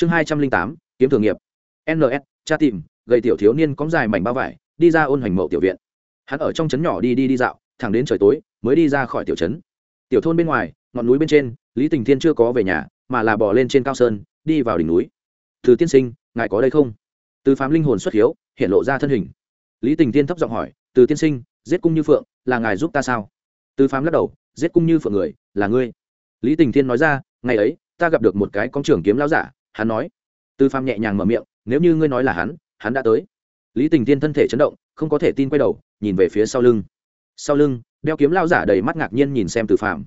chương hai trăm linh tám, kiếm thường nghiệp. Ns cha tìm, gầy tiểu thiếu niên cóng dài mảnh bao vải, đi ra ôn hoành mậu tiểu viện. Hắn ở trong trấn nhỏ đi đi đi dạo, thẳng đến trời tối, mới đi ra khỏi tiểu trấn. Tiểu thôn bên ngoài, ngọn núi bên trên, lý tình thiên chưa có về nhà, mà là bỏ lên trên cao sơn, đi vào đỉnh núi. Từ tiên sinh, ngài có đây không? Từ phám linh hồn xuất hiếu, hiện lộ ra thân hình. Lý tình tiên thấp giọng hỏi, từ tiên sinh, giết cung như phượng, là ngài giúp ta sao? Từ phám lắc đầu, giết cung như phượng người, là ngươi. Lý tình tiên nói ra, ngày ấy, ta gặp được một cái con trưởng kiếm lao giả hắn nói. Từ phạm nhẹ nhàng mở miệng, nếu như ngươi nói là hắn hắn đã tới. Lý tình tiên thân thể chấn động, không có thể tin quay đầu, nhìn về phía sau lưng. Sau lưng, đeo kiếm lao giả đầy mắt ngạc nhiên nhìn xem từ phạm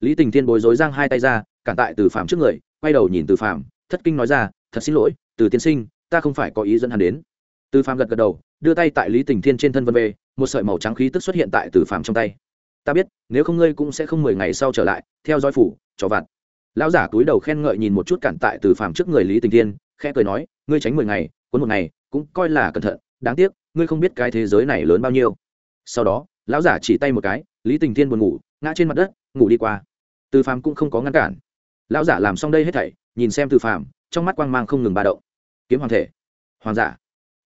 lý tình tiên bối rối giang hai tay ra, cản tại từ phạm trước người, quay đầu nhìn từ phạm thất kinh nói ra, thật xin lỗi, từ tiên sinh, ta không phải có ý dẫn hắn đến. Từ phạm gật gật đầu, đưa tay tại lý tình thiên trên thân vân về, một sợi màu trắng khí tức xuất hiện tại từ phạm trong tay. Ta biết, nếu không ngươi cũng sẽ không mười ngày sau trở lại, theo dõi phủ, cho vặt lão giả túi đầu khen ngợi nhìn một chút cản tại từ phàm trước người lý tình thiên, khẽ cười nói, ngươi tránh mười ngày, cuốn một ngày, cũng coi là cẩn thận, đáng tiếc, ngươi không biết cái thế giới này lớn bao nhiêu. Sau đó, lão giả chỉ tay một cái, lý tình thiên buồn ngủ, ngã trên mặt đất, ngủ đi qua. Từ phàm cũng không có ngăn cản. Lão giả làm xong đây hết thảy, nhìn xem từ phàm, trong mắt quang mang không ngừng ba động. Kiếm hoàng thể. Hoàng giả.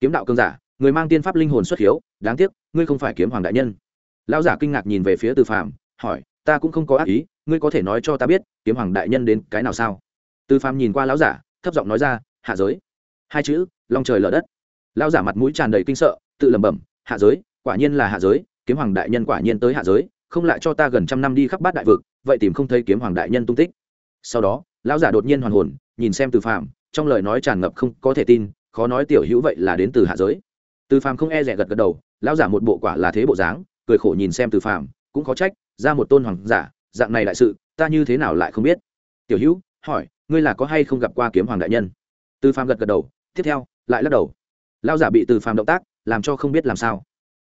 Kiếm đạo cương giả, người mang tiên pháp linh hồn xuất hiếu, đáng tiếc, ngươi không phải kiếm hoàng đại nhân. Lão giả kinh ngạc nhìn về phía từ phàm, hỏi ta cũng không có ác ý, ngươi có thể nói cho ta biết, kiếm hoàng đại nhân đến cái nào sao? Từ phàm nhìn qua lão giả, thấp giọng nói ra, hạ giới. Hai chữ, long trời lở đất. Lão giả mặt mũi tràn đầy kinh sợ, tự lẩm bẩm, hạ giới, quả nhiên là hạ giới, kiếm hoàng đại nhân quả nhiên tới hạ giới, không lại cho ta gần trăm năm đi khắp bát đại vực, vậy tìm không thấy kiếm hoàng đại nhân tung tích. Sau đó, lão giả đột nhiên hoàn hồn, nhìn xem từ phàm, trong lời nói tràn ngập không có thể tin, khó nói tiểu hữu vậy là đến từ hạ giới. Từ phàm không e rẻ gật gật đầu, lão giả một bộ quả là thế bộ dáng, cười khổ nhìn xem từ phàm, cũng khó trách ra một tôn hoàng giả, dạng này đại sự, ta như thế nào lại không biết? Tiểu hữu, hỏi, ngươi là có hay không gặp qua kiếm hoàng đại nhân? Từ phàm gật gật đầu, tiếp theo, lại lắc đầu. Lão giả bị từ phàm động tác, làm cho không biết làm sao.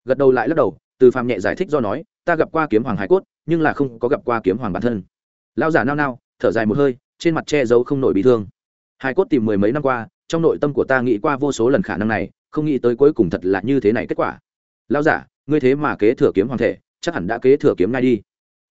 Gật đầu lại lắc đầu từ phàm nhẹ giải thích do nói, ta gặp qua kiếm hoàng hải cốt, nhưng là không có gặp qua kiếm hoàng bản thân. Lao giả nao nao, thở dài một hơi, trên mặt che giấu không nổi bị thương. Hải cốt tìm mười mấy năm qua, trong nội tâm của ta nghĩ qua vô số lần khả năng này, không nghĩ tới cuối cùng thật là như thế này kết quả. Lao giả, ngươi thế mà kế thừa kiếm hoàng thể chắc hẳn đã kế thừa kiếm nhai đi.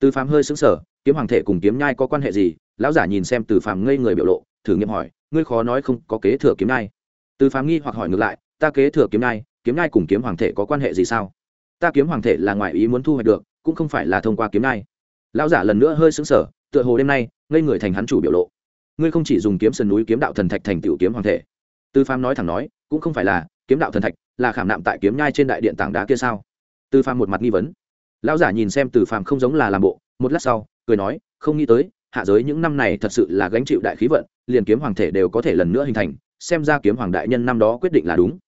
Từ phàm hơi xứng sở kiếm hoàng thể cùng kiếm nhai có quan hệ gì? Lão giả nhìn xem từ phàm ngây người biểu lộ, thử nghiệm hỏi, ngươi khó nói không có kế thừa kiếm nhai. Từ phàm nghi hoặc hỏi ngược lại, ta kế thừa kiếm nhai kiếm nhai cùng kiếm hoàng thể có quan hệ gì sao? Ta kiếm hoàng thể là ngoài ý muốn thu hoạch được, cũng không phải là thông qua kiếm nai lão giả lần nữa hơi xứng sở tựa hồ đêm nay, ngây người thành hắn chủ biểu lộ. Ngươi không chỉ dùng kiếm sườn núi kiếm đạo thần thạch thành tiểu kiếm hoàng thể. Tư phàm nói thẳng nói, cũng không phải là, kiếm đạo thần thạch là khảm nạm tại kiếm nhai trên đại điện tảng đá kia sao? Tư phàm một mặt nghi vấn lão giả nhìn xem từ phàm không giống là làm bộ, một lát sau, cười nói, không nghĩ tới, hạ giới những năm này thật sự là gánh chịu đại khí vận, liền kiếm hoàng thể đều có thể lần nữa hình thành, xem ra kiếm hoàng đại nhân năm đó quyết định là đúng.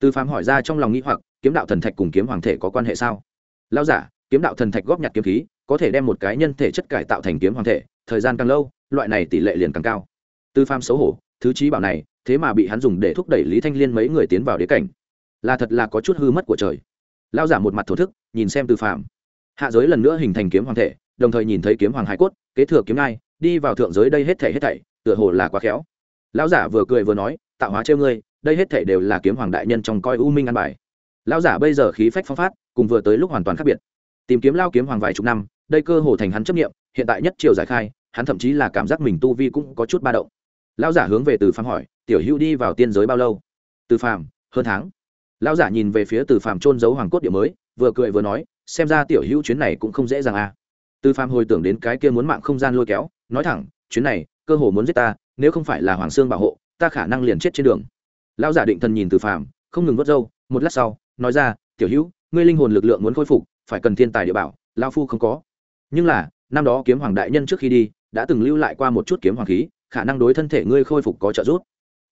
Từ phàm hỏi ra trong lòng nghĩ hoặc, kiếm đạo thần thạch cùng kiếm hoàng thể có quan hệ sao? Lão giả, kiếm đạo thần thạch góp nhặt kiếm khí, có thể đem một cái nhân thể chất cải tạo thành kiếm hoàng thể, thời gian càng lâu, loại này tỷ lệ liền càng cao. Tư pham xấu hổ, thứ trí bảo này, thế mà bị hắn dùng để thúc đẩy lý thanh liên mấy người tiến vào đế cảnh, là thật là có chút hư mất của trời. Lao giả một mặt thổ thức, nhìn xem tư phạm hạ giới lần nữa hình thành kiếm hoàng thể, đồng thời nhìn thấy kiếm hoàng hải cốt, kế thừa kiếm ngai, đi vào thượng giới đây hết thể hết thảy, tựa hồ là quá khéo. Lão giả vừa cười vừa nói, tạo hóa trêu ngươi, đây hết thể đều là kiếm hoàng đại nhân trong coi u minh ăn bài. Lão giả bây giờ khí phách phong phát, cùng vừa tới lúc hoàn toàn khác biệt. Tìm kiếm lao kiếm hoàng vài chục năm, đây cơ hồ thành hắn chấp nghiệm hiện tại nhất triều giải khai, hắn thậm chí là cảm giác mình tu vi cũng có chút ba động. Lão giả hướng về từ phàm hỏi, tiểu hữu đi vào tiên giới bao lâu? Từ phàm, hơn tháng. Lão giả nhìn về phía từ phàm trôn giấu hoàng cốt địa mới, vừa cười vừa nói xem ra tiểu hữu chuyến này cũng không dễ dàng à. Từ phàm hồi tưởng đến cái kia muốn mạng không gian lôi kéo, nói thẳng, chuyến này, cơ hồ muốn giết ta, nếu không phải là hoàng sương bảo hộ, ta khả năng liền chết trên đường. Lão giả định thần nhìn từ phàm không ngừng vớt râu, một lát sau, nói ra, tiểu hữu, ngươi linh hồn lực lượng muốn khôi phục, phải cần thiên tài địa bảo lao phu không có. Nhưng là, năm đó kiếm hoàng đại nhân trước khi đi, đã từng lưu lại qua một chút kiếm hoàng khí, khả năng đối thân thể ngươi khôi phục có trợ giúp.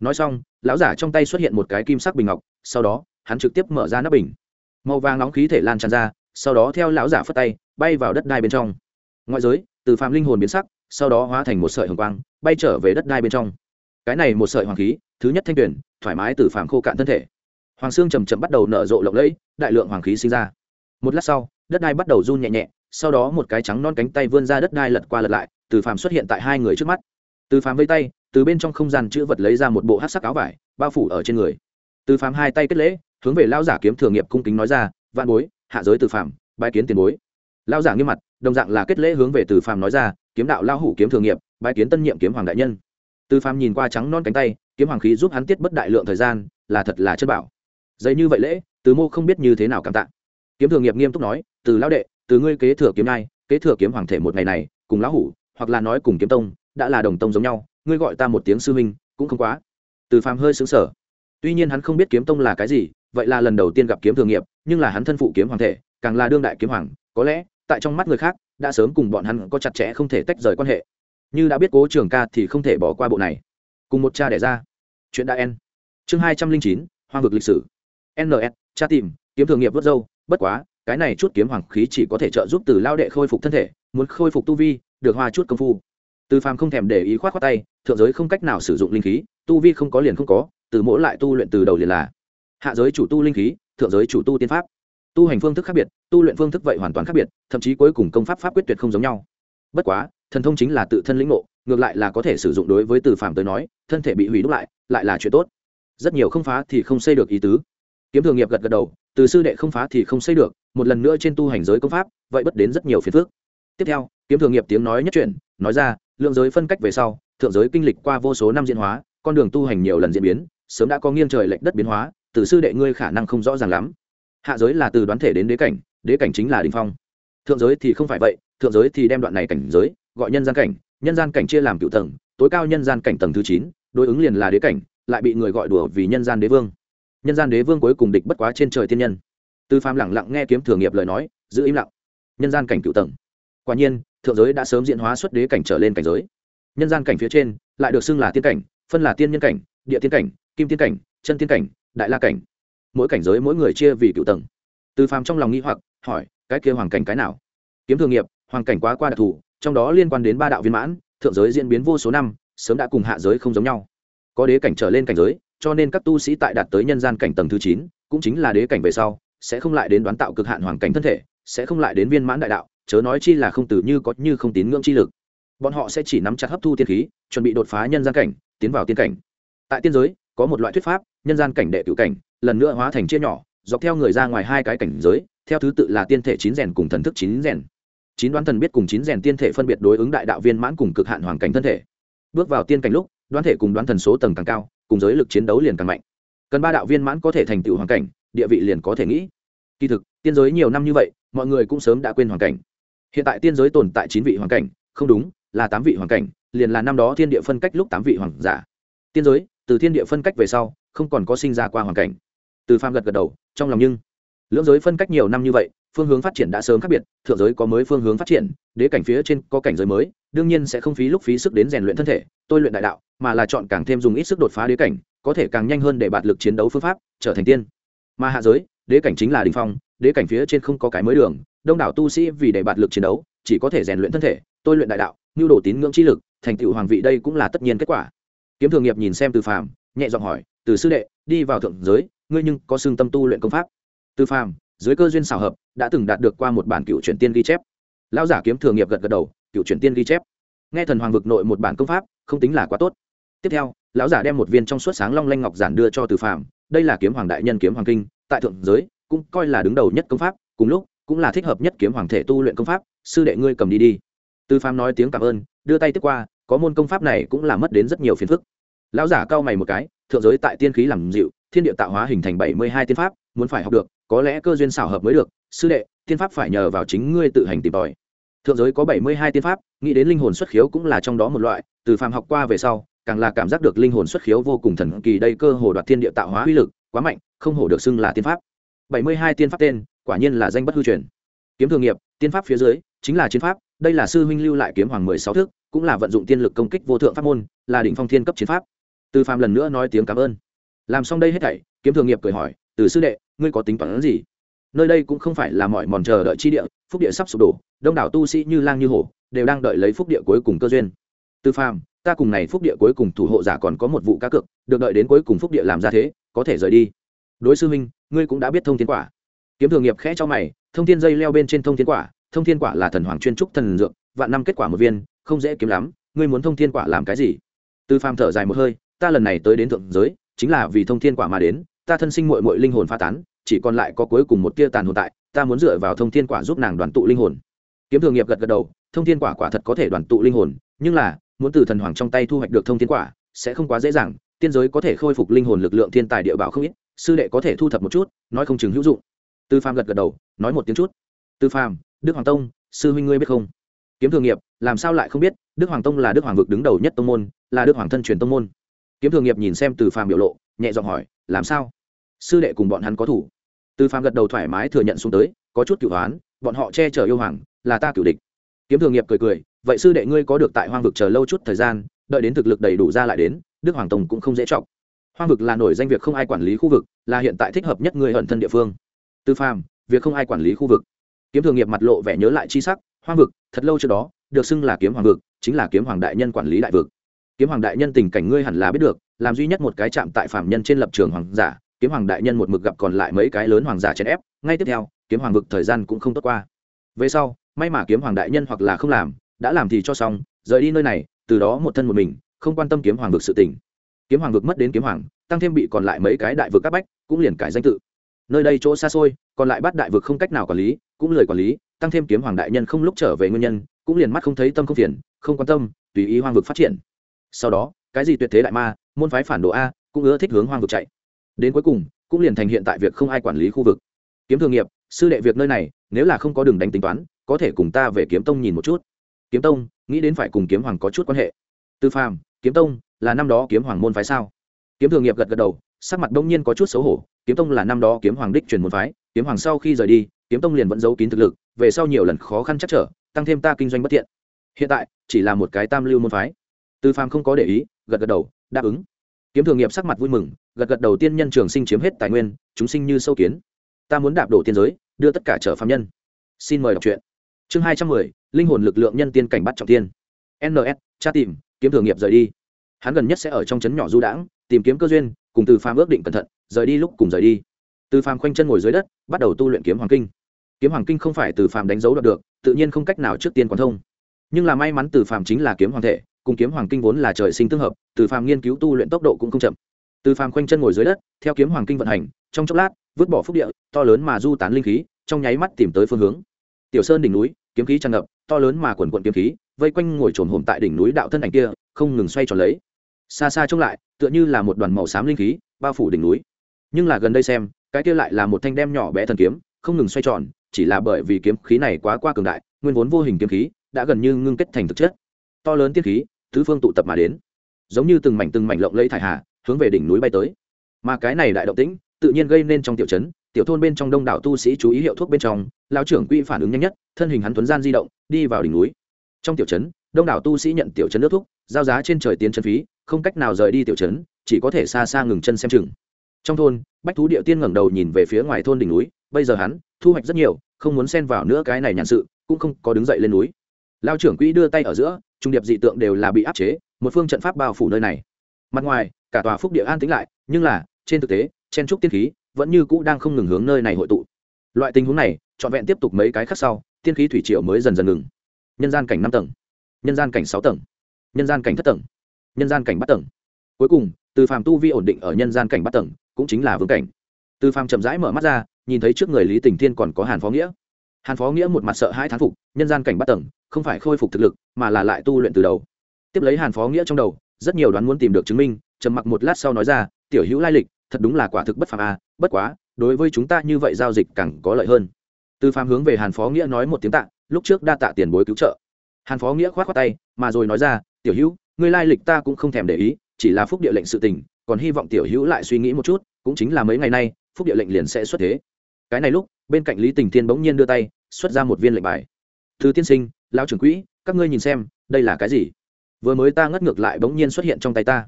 Nói xong, lão giả trong tay xuất hiện một cái kim sắc bình ngọc, sau đó, hắn trực tiếp mở ra nắp bình. Màu vàng nóng khí thể lan tràn ra sau đó theo lão giả phất tay, bay vào đất đai bên trong. Ngoại giới, từ phạm linh hồn biến sắc, sau đó hóa thành một sợi hồng quang, bay trở về đất đai bên trong. Cái này một sợi hoàng khí, thứ nhất thanh tuyển, thoải mái từ phạm khô cạn thân thể. Hoàng xương chầm chậm bắt đầu nở rộ lộng lẫy, đại lượng hoàng khí sinh ra. Một lát sau, đất đai bắt đầu run nhẹ nhẹ, sau đó một cái trắng non cánh tay vươn ra đất đai lật qua lật lại, từ phàm xuất hiện tại hai người trước mắt. Từ phàm vây tay, từ bên trong không gian chữ vật lấy ra một bộ hát sắc áo vải, bao phủ ở trên người. Từ phàm hai tay kết lễ, hướng về lao giả kiếm thường nghiệp cung kính nói ra, vạn bối hạ giới từ phàm, bái kiến tiền bối. Lao giả nghiêm mặt, đồng dạng là kết lễ hướng về từ phàm nói ra, kiếm đạo lao hủ kiếm thường nghiệp, bái kiến tân nhiệm kiếm hoàng đại nhân. Từ phàm nhìn qua trắng non cánh tay, kiếm hoàng khí giúp hắn tiết bất đại lượng thời gian, là thật là chất bảo. Giấy như vậy lễ, từ mô không biết như thế nào cảm tạ. Kiếm thường nghiệp nghiêm túc nói, từ lão đệ, từ ngươi kế thừa kiếm nai kế thừa kiếm hoàng thể một ngày này, cùng lão hủ, hoặc là nói cùng kiếm tông, đã là đồng tông giống nhau, ngươi gọi ta một tiếng sư huynh, cũng không quá. Từ phàm hơi xứng sở tuy nhiên hắn không biết kiếm tông là cái gì, vậy là lần đầu tiên gặp kiếm thường nghiệp, nhưng là hắn thân phụ kiếm hoàng thể, càng là đương đại kiếm hoàng, có lẽ, tại trong mắt người khác, đã sớm cùng bọn hắn có chặt chẽ không thể tách rời quan hệ. Như đã biết cố trường ca thì không thể bỏ qua bộ này. Cùng một cha đẻ ra. Chuyện đã end. chương hai trăm linh chín, hoang vực lịch sử. Ns cha tìm, kiếm thường nghiệp vớt dâu bất quá, cái này chút kiếm hoàng khí chỉ có thể trợ giúp từ lao đệ khôi phục thân thể, muốn khôi phục tu vi, được hoa chút công phu. Từ phàm không thèm để ý khoát khoát tay, thượng giới không cách nào sử dụng linh khí, tu vi không có liền không có từ mỗi lại tu luyện từ đầu liền là. Hạ giới chủ tu linh khí, thượng giới chủ tu tiên pháp. Tu hành phương thức khác biệt, tu luyện phương thức vậy hoàn toàn khác biệt, thậm chí cuối cùng công pháp pháp quyết tuyệt không giống nhau. Bất quá, thần thông chính là tự thân lĩnh ngộ, ngược lại là có thể sử dụng đối với từ phàm tới nói, thân thể bị hủy đúc lại lại là chuyện tốt. Rất nhiều không phá thì không xây được ý tứ. Kiếm thường nghiệp gật gật đầu, từ sư đệ không phá thì không xây được, một lần nữa trên tu hành giới công pháp, vậy bất đến rất nhiều phiền phức. Tiếp theo, kiếm thường nghiệp tiếng nói nhất chuyển, nói ra, lượng giới phân cách về sau, thượng giới kinh lịch qua vô số năm diễn hóa, con đường tu hành nhiều lần diễn biến sớm đã có nghiêng trời lệch đất biến hóa, từ sư đệ ngươi khả năng không rõ ràng lắm. Hạ giới là từ đoán thể đến đế cảnh đế cảnh chính là đình phong. Thượng giới thì không phải vậy, thượng giới thì đem đoạn này cảnh giới gọi nhân gian cảnh, nhân gian cảnh chia làm cựu tầng, tối cao nhân gian cảnh tầng thứ chín, đối ứng liền là đế cảnh, lại bị người gọi đùa vì nhân gian đế vương. Nhân gian đế vương cuối cùng địch bất quá trên trời thiên nhân. Tư phàm lẳng lặng nghe kiếm thường nghiệp lời nói, giữ im lặng. Nhân gian cảnh cựu tầng. Quả nhiên, thượng giới đã sớm diễn hóa xuất đế cảnh trở lên cảnh giới. Nhân gian cảnh phía trên, lại được xưng là tiên cảnh, phân là tiên nhân cảnh, địa tiên cảnh kim tiên cảnh, chân tiên cảnh, đại la cảnh. Mỗi cảnh giới mỗi người chia vì cựu tầng. Từ phàm trong lòng nghi hoặc, hỏi, cái kia hoàng cảnh cái nào? Kiếm thường nghiệp, hoàng cảnh quá qua đặc thù, trong đó liên quan đến ba đạo viên mãn, thượng giới diễn biến vô số năm, sớm đã cùng hạ giới không giống nhau. Có đế cảnh trở lên cảnh giới, cho nên các tu sĩ tại đạt tới nhân gian cảnh tầng thứ chín, cũng chính là đế cảnh về sau, sẽ không lại đến đoán tạo cực hạn hoàng cảnh thân thể, sẽ không lại đến viên mãn đại đạo, chớ nói chi là không tử như có như không tín ngưỡng chi lực. Bọn họ sẽ chỉ nắm chặt hấp thu tiên khí, chuẩn bị đột phá nhân gian cảnh, tiến vào tiên cảnh. Tại tiên giới có một loại thuyết pháp, nhân gian cảnh đệ cửu cảnh, lần nữa hóa thành chia nhỏ, dọc theo người ra ngoài hai cái cảnh giới, theo thứ tự là tiên thể chín rèn cùng thần thức chín rèn. Chín đoán thần biết cùng chín rèn tiên thể phân biệt đối ứng đại đạo viên mãn cùng cực hạn hoàn cảnh thân thể. Bước vào tiên cảnh lúc, đoán thể cùng đoán thần số tầng càng cao, cùng giới lực chiến đấu liền càng mạnh. Cần ba đạo viên mãn có thể thành tựu hoàn cảnh, địa vị liền có thể nghĩ. Kỳ thực, tiên giới nhiều năm như vậy, mọi người cũng sớm đã quên hoàn cảnh. Hiện tại tiên giới tồn tại chín vị hoàn cảnh, không đúng, là tám vị hoàn cảnh, liền là năm đó thiên địa phân cách lúc tám vị hoàng giả. Tiên giới từ thiên địa phân cách về sau, không còn có sinh ra qua hoàn cảnh. Từ phàm gật gật đầu, trong lòng nhưng, lưỡng giới phân cách nhiều năm như vậy, phương hướng phát triển đã sớm khác biệt, thượng giới có mới phương hướng phát triển, đế cảnh phía trên có cảnh giới mới, đương nhiên sẽ không phí lúc phí sức đến rèn luyện thân thể, tôi luyện đại đạo, mà là chọn càng thêm dùng ít sức đột phá đế cảnh, có thể càng nhanh hơn để bạt lực chiến đấu phương pháp, trở thành tiên. Mà hạ giới, đế cảnh chính là đình phong, đế cảnh phía trên không có cái mới đường, đông đảo tu sĩ vì để bạt lực chiến đấu, chỉ có thể rèn luyện thân thể, tôi luyện đại đạo nhu đồ tín ngưỡng chi lực, thành tựu hoàng vị đây cũng là tất nhiên kết quả kiếm thường nghiệp nhìn xem từ phàm, nhẹ giọng hỏi, từ sư đệ, đi vào thượng giới, ngươi nhưng có xương tâm tu luyện công pháp? Từ phàm, dưới cơ duyên xảo hợp, đã từng đạt được qua một bản cựu truyền tiên ghi chép. Lão giả kiếm thường nghiệp gật gật đầu, cựu truyền tiên ghi chép? Nghe thần hoàng vực nội một bản công pháp, không tính là quá tốt. Tiếp theo, lão giả đem một viên trong suốt sáng long lanh ngọc giản đưa cho từ phàm, đây là kiếm hoàng đại nhân kiếm hoàng kinh, tại thượng giới, cũng coi là đứng đầu nhất công pháp, cùng lúc, cũng là thích hợp nhất kiếm hoàng thể tu luyện công pháp, sư đệ ngươi cầm đi đi. Từ phàm nói tiếng cảm ơn, đưa tay tiếp qua có môn công pháp này cũng là mất đến rất nhiều phiền phức. Lão giả cau mày một cái, thượng giới tại tiên khí làm dịu, thiên địa tạo hóa hình thành bảy mươi hai tiên pháp, muốn phải học được, có lẽ cơ duyên xảo hợp mới được. Sư đệ, tiên pháp phải nhờ vào chính ngươi tự hành tìm tòi. Thượng giới có bảy mươi hai tiên pháp, nghĩ đến linh hồn xuất khiếu cũng là trong đó một loại, từ phàm học qua về sau, càng là cảm giác được linh hồn xuất khiếu vô cùng thần kỳ, đây cơ hồ đoạt thiên địa tạo hóa uy lực quá mạnh, không hổ được xưng là tiên pháp. bảy mươi hai tiên pháp tên, quả nhiên là danh bất hư truyền. Kiếm thường nghiệp, tiên pháp phía dưới, chính là chiến pháp, đây là sư huynh lưu lại kiếm hoàng mười sáu thước cũng là vận dụng tiên lực công kích vô thượng pháp môn, là đỉnh phong thiên cấp chiến pháp. Từ phàm lần nữa nói tiếng cảm ơn. Làm xong đây hết thảy, kiếm thường nghiệp cười hỏi, từ sư đệ, ngươi có tính toán gì? Nơi đây cũng không phải là mọi mòn chờ đợi chi địa, phúc địa sắp sụp đổ, đông đảo tu sĩ như lang như hổ, đều đang đợi lấy phúc địa cuối cùng cơ duyên. Từ phàm, ta cùng này phúc địa cuối cùng thủ hộ giả còn có một vụ cá cược, được đợi đến cuối cùng phúc địa làm ra thế, có thể rời đi. Đối sư huynh, ngươi cũng đã biết thông thiên quả. Kiếm thường nghiệp khẽ cho mày, thông thiên dây leo bên trên thông thiên quả, thông thiên quả là thần hoàng chuyên trúc thần dược, vạn năm kết quả một viên không dễ kiếm lắm, ngươi muốn thông thiên quả làm cái gì? Từ phàm thở dài một hơi, ta lần này tới đến thượng giới, chính là vì thông thiên quả mà đến, ta thân sinh mội mội linh hồn pha tán, chỉ còn lại có cuối cùng một tia tàn hồn tại, ta muốn dựa vào thông thiên quả giúp nàng đoàn tụ linh hồn. Kiếm thường nghiệp gật gật đầu, thông thiên quả quả thật có thể đoàn tụ linh hồn, nhưng là, muốn từ thần hoàng trong tay thu hoạch được thông thiên quả, sẽ không quá dễ dàng, tiên giới có thể khôi phục linh hồn lực lượng thiên tài địa bảo không ít, sư đệ có thể thu thập một chút, nói không chừng hữu dụng. Tư phàm gật gật đầu, nói một tiếng chút. Tư phàm, đức hoàng tông, sư huynh ngươi biết không? Kiếm thường nghiệp, làm sao lại không biết, đức hoàng tông là đức hoàng vực đứng đầu nhất tông môn, là đức hoàng thân truyền tông môn. Kiếm thường nghiệp nhìn xem từ phàm biểu lộ, nhẹ giọng hỏi, làm sao? Sư đệ cùng bọn hắn có thủ? Từ phàm gật đầu thoải mái thừa nhận xuống tới, có chút cửu hoán bọn họ che chở yêu hoàng, là ta cửu địch. Kiếm thường nghiệp cười cười, vậy sư đệ ngươi có được tại hoang vực chờ lâu chút thời gian, đợi đến thực lực đầy đủ ra lại đến, đức hoàng tông cũng không dễ trọng hoang vực là nổi danh việc không ai quản lý khu vực, là hiện tại thích hợp nhất người hận thân địa phương. Tư phàm, việc không ai quản lý khu vực. Kiếm thường nghiệp mặt lộ vẻ nhớ lại chi sắc hoang vực, thật lâu trước đó, được xưng là kiếm hoàng vực, chính là kiếm hoàng đại nhân quản lý đại vực. Kiếm hoàng đại nhân tình cảnh ngươi hẳn là biết được, làm duy nhất một cái chạm tại phạm nhân trên lập trường hoàng giả, kiếm hoàng đại nhân một mực gặp còn lại mấy cái lớn hoàng giả chèn ép, ngay tiếp theo, kiếm hoàng vực thời gian cũng không tốt qua. Về sau, may mà kiếm hoàng đại nhân hoặc là không làm, đã làm thì cho xong, rời đi nơi này, từ đó một thân một mình, không quan tâm kiếm hoàng vực sự tình. kiếm hoàng vực mất đến kiếm hoàng, tăng thêm bị còn lại mấy cái đại vực các bách, cũng liền cải danh tự nơi đây chỗ xa xôi, còn lại bát đại vực không cách nào quản lý, cũng lười quản lý, tăng thêm kiếm hoàng đại nhân không lúc trở về nguyên nhân, cũng liền mắt không thấy tâm không phiền, không quan tâm, tùy ý hoang vực phát triển. Sau đó, cái gì tuyệt thế đại ma, môn phái phản đồ a, cũng ưa thích hướng hoang vực chạy. Đến cuối cùng, cũng liền thành hiện tại việc không ai quản lý khu vực. Kiếm thường nghiệp, sư đệ việc nơi này, nếu là không có đường đánh tính toán, có thể cùng ta về kiếm tông nhìn một chút. Kiếm tông, nghĩ đến phải cùng kiếm hoàng có chút quan hệ. Tư phàm, kiếm tông, là năm đó kiếm hoàng môn phái sao? Kiếm thường nghiệp gật gật đầu sắc mặt đông nhiên có chút xấu hổ, kiếm tông là năm đó kiếm hoàng đích truyền môn phái, kiếm hoàng sau khi rời đi, kiếm tông liền vẫn giấu kín thực lực, về sau nhiều lần khó khăn chắc trở, tăng thêm ta kinh doanh bất tiện. Hiện tại, chỉ là một cái tam lưu môn phái. Tư phàm không có để ý, gật gật đầu, đáp ứng. Kiếm thường nghiệp sắc mặt vui mừng, gật gật đầu tiên nhân trường sinh chiếm hết tài nguyên, chúng sinh như sâu kiến. Ta muốn đạp đổ tiên giới, đưa tất cả trở phạm nhân. Xin mời đọc truyện. Chương hai trăm mười, linh hồn lực lượng nhân tiên cảnh bắt trọng tiên. Ns tra tìm, kiếm thường nghiệp rời đi. Hắn gần nhất sẽ ở trong trấn nhỏ du đãng, tìm kiếm cơ duyên cùng từ phàm ước định cẩn thận rời đi lúc cùng rời đi. Từ phàm khoanh chân ngồi dưới đất bắt đầu tu luyện kiếm hoàng kinh. Kiếm hoàng kinh không phải từ phàm đánh dấu được, được tự nhiên không cách nào trước tiên quán thông. Nhưng là may mắn từ phàm chính là kiếm hoàng thể cùng kiếm hoàng kinh vốn là trời sinh tương hợp từ phàm nghiên cứu tu luyện tốc độ cũng không chậm. Từ phàm khoanh chân ngồi dưới đất theo kiếm hoàng kinh vận hành trong chốc lát vứt bỏ phúc địa to lớn mà du tán linh khí trong nháy mắt tìm tới phương hướng. Tiểu sơn đỉnh núi kiếm khí tràn ngập to lớn mà quần quận kiếm khí vây quanh ngồi trồn hồm tại đỉnh núi đạo thân ảnh kia không ngừng xoay tròn lấy xa xa trông lại, tựa như là một đoàn màu xám linh khí, bao phủ đỉnh núi. Nhưng là gần đây xem, cái kia lại là một thanh đem nhỏ bé thần kiếm, không ngừng xoay tròn, chỉ là bởi vì kiếm khí này quá qua cường đại, nguyên vốn vô hình kiếm khí, đã gần như ngưng kết thành thực chất. To lớn tiên khí, tứ phương tụ tập mà đến. Giống như từng mảnh từng mảnh lộng lẫy thải hà, hướng về đỉnh núi bay tới. Mà cái này đại động tĩnh, tự nhiên gây nên trong tiểu trấn, tiểu thôn bên trong đông đảo tu sĩ chú ý hiệu thuốc bên trong lao trưởng quỹ phản ứng nhanh nhất, thân hình hắn tuấn gian di động, đi vào đỉnh núi. Trong tiểu trấn đông đảo tu sĩ nhận tiểu trấn nước thuốc giao giá trên trời tiến chân phí, không cách nào rời đi tiểu trấn, chỉ có thể xa xa ngừng chân xem chừng. Trong thôn, bách thú địa tiên ngẩng đầu nhìn về phía ngoài thôn đỉnh núi, bây giờ hắn thu hoạch rất nhiều, không muốn xen vào nữa cái này nhàn sự, cũng không có đứng dậy lên núi. Lao trưởng quỹ đưa tay ở giữa, trung điệp dị tượng đều là bị áp chế, một phương trận pháp bao phủ nơi này. Mặt ngoài, cả tòa phúc địa an tĩnh lại, nhưng là, trên thực tế, chen trúc tiên khí vẫn như cũ đang không ngừng hướng nơi này hội tụ. Loại tình huống này, trọn vẹn tiếp tục mấy cái khác sau, tiên khí thủy triệu mới dần dần ngừng. Nhân gian cảnh năm tầng nhân gian cảnh sáu tầng. Nhân gian cảnh thất tầng. Nhân gian cảnh bắt tầng. Cuối cùng từ phàm tu vi ổn định ở nhân gian cảnh bắt tầng cũng chính là vương cảnh. Từ phàm chậm rãi mở mắt ra nhìn thấy trước người lý tình thiên còn có hàn phó nghĩa. Hàn phó nghĩa một mặt sợ hai thán phục nhân gian cảnh bắt tầng không phải khôi phục thực lực mà là lại tu luyện từ đầu. Tiếp lấy hàn phó nghĩa trong đầu rất nhiều đoán muốn tìm được chứng minh trầm mặc một lát sau nói ra tiểu hữu lai lịch thật đúng là quả thực bất phàm a à, bất quá đối với chúng ta như vậy giao dịch càng có lợi hơn. Từ phàm hướng về hàn phó nghĩa nói một tiếng tạ lúc trước đa tạ tiền bối cứu trợ hàn phó nghĩa k h o á t khoác tay, mà rồi nói ra, tiểu hữu, ngươi lai lịch ta cũng không thèm để ý, chỉ là phúc địa lệnh sự tình, còn hy vọng tiểu hữu lại suy nghĩ một chút, cũng chính là mấy ngày nay, phúc địa lệnh liền sẽ xuất thế. Cái này lúc, bên cạnh lý tình thiên bỗng nhiên đưa tay, xuất ra một viên lệnh bài. Thư tiên sinh lao trưởng quỹ, các ngươi nhìn xem, đây là cái gì? Vừa mới ta ngất ngược lại bỗng nhiên xuất hiện trong tay ta.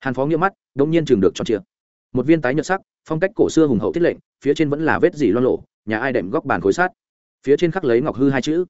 Hàn phó nghĩa mắt, bỗng nhiên chừng được tròn chia một viên tái nhợt sắc, phong cách cổ xưa hùng hậu thiết lệnh, phía trên vẫn là vết dỉ loan lộ nhà ai đệm góc bàn khối sát phía trên khắc lấy ngọc hư hai chữ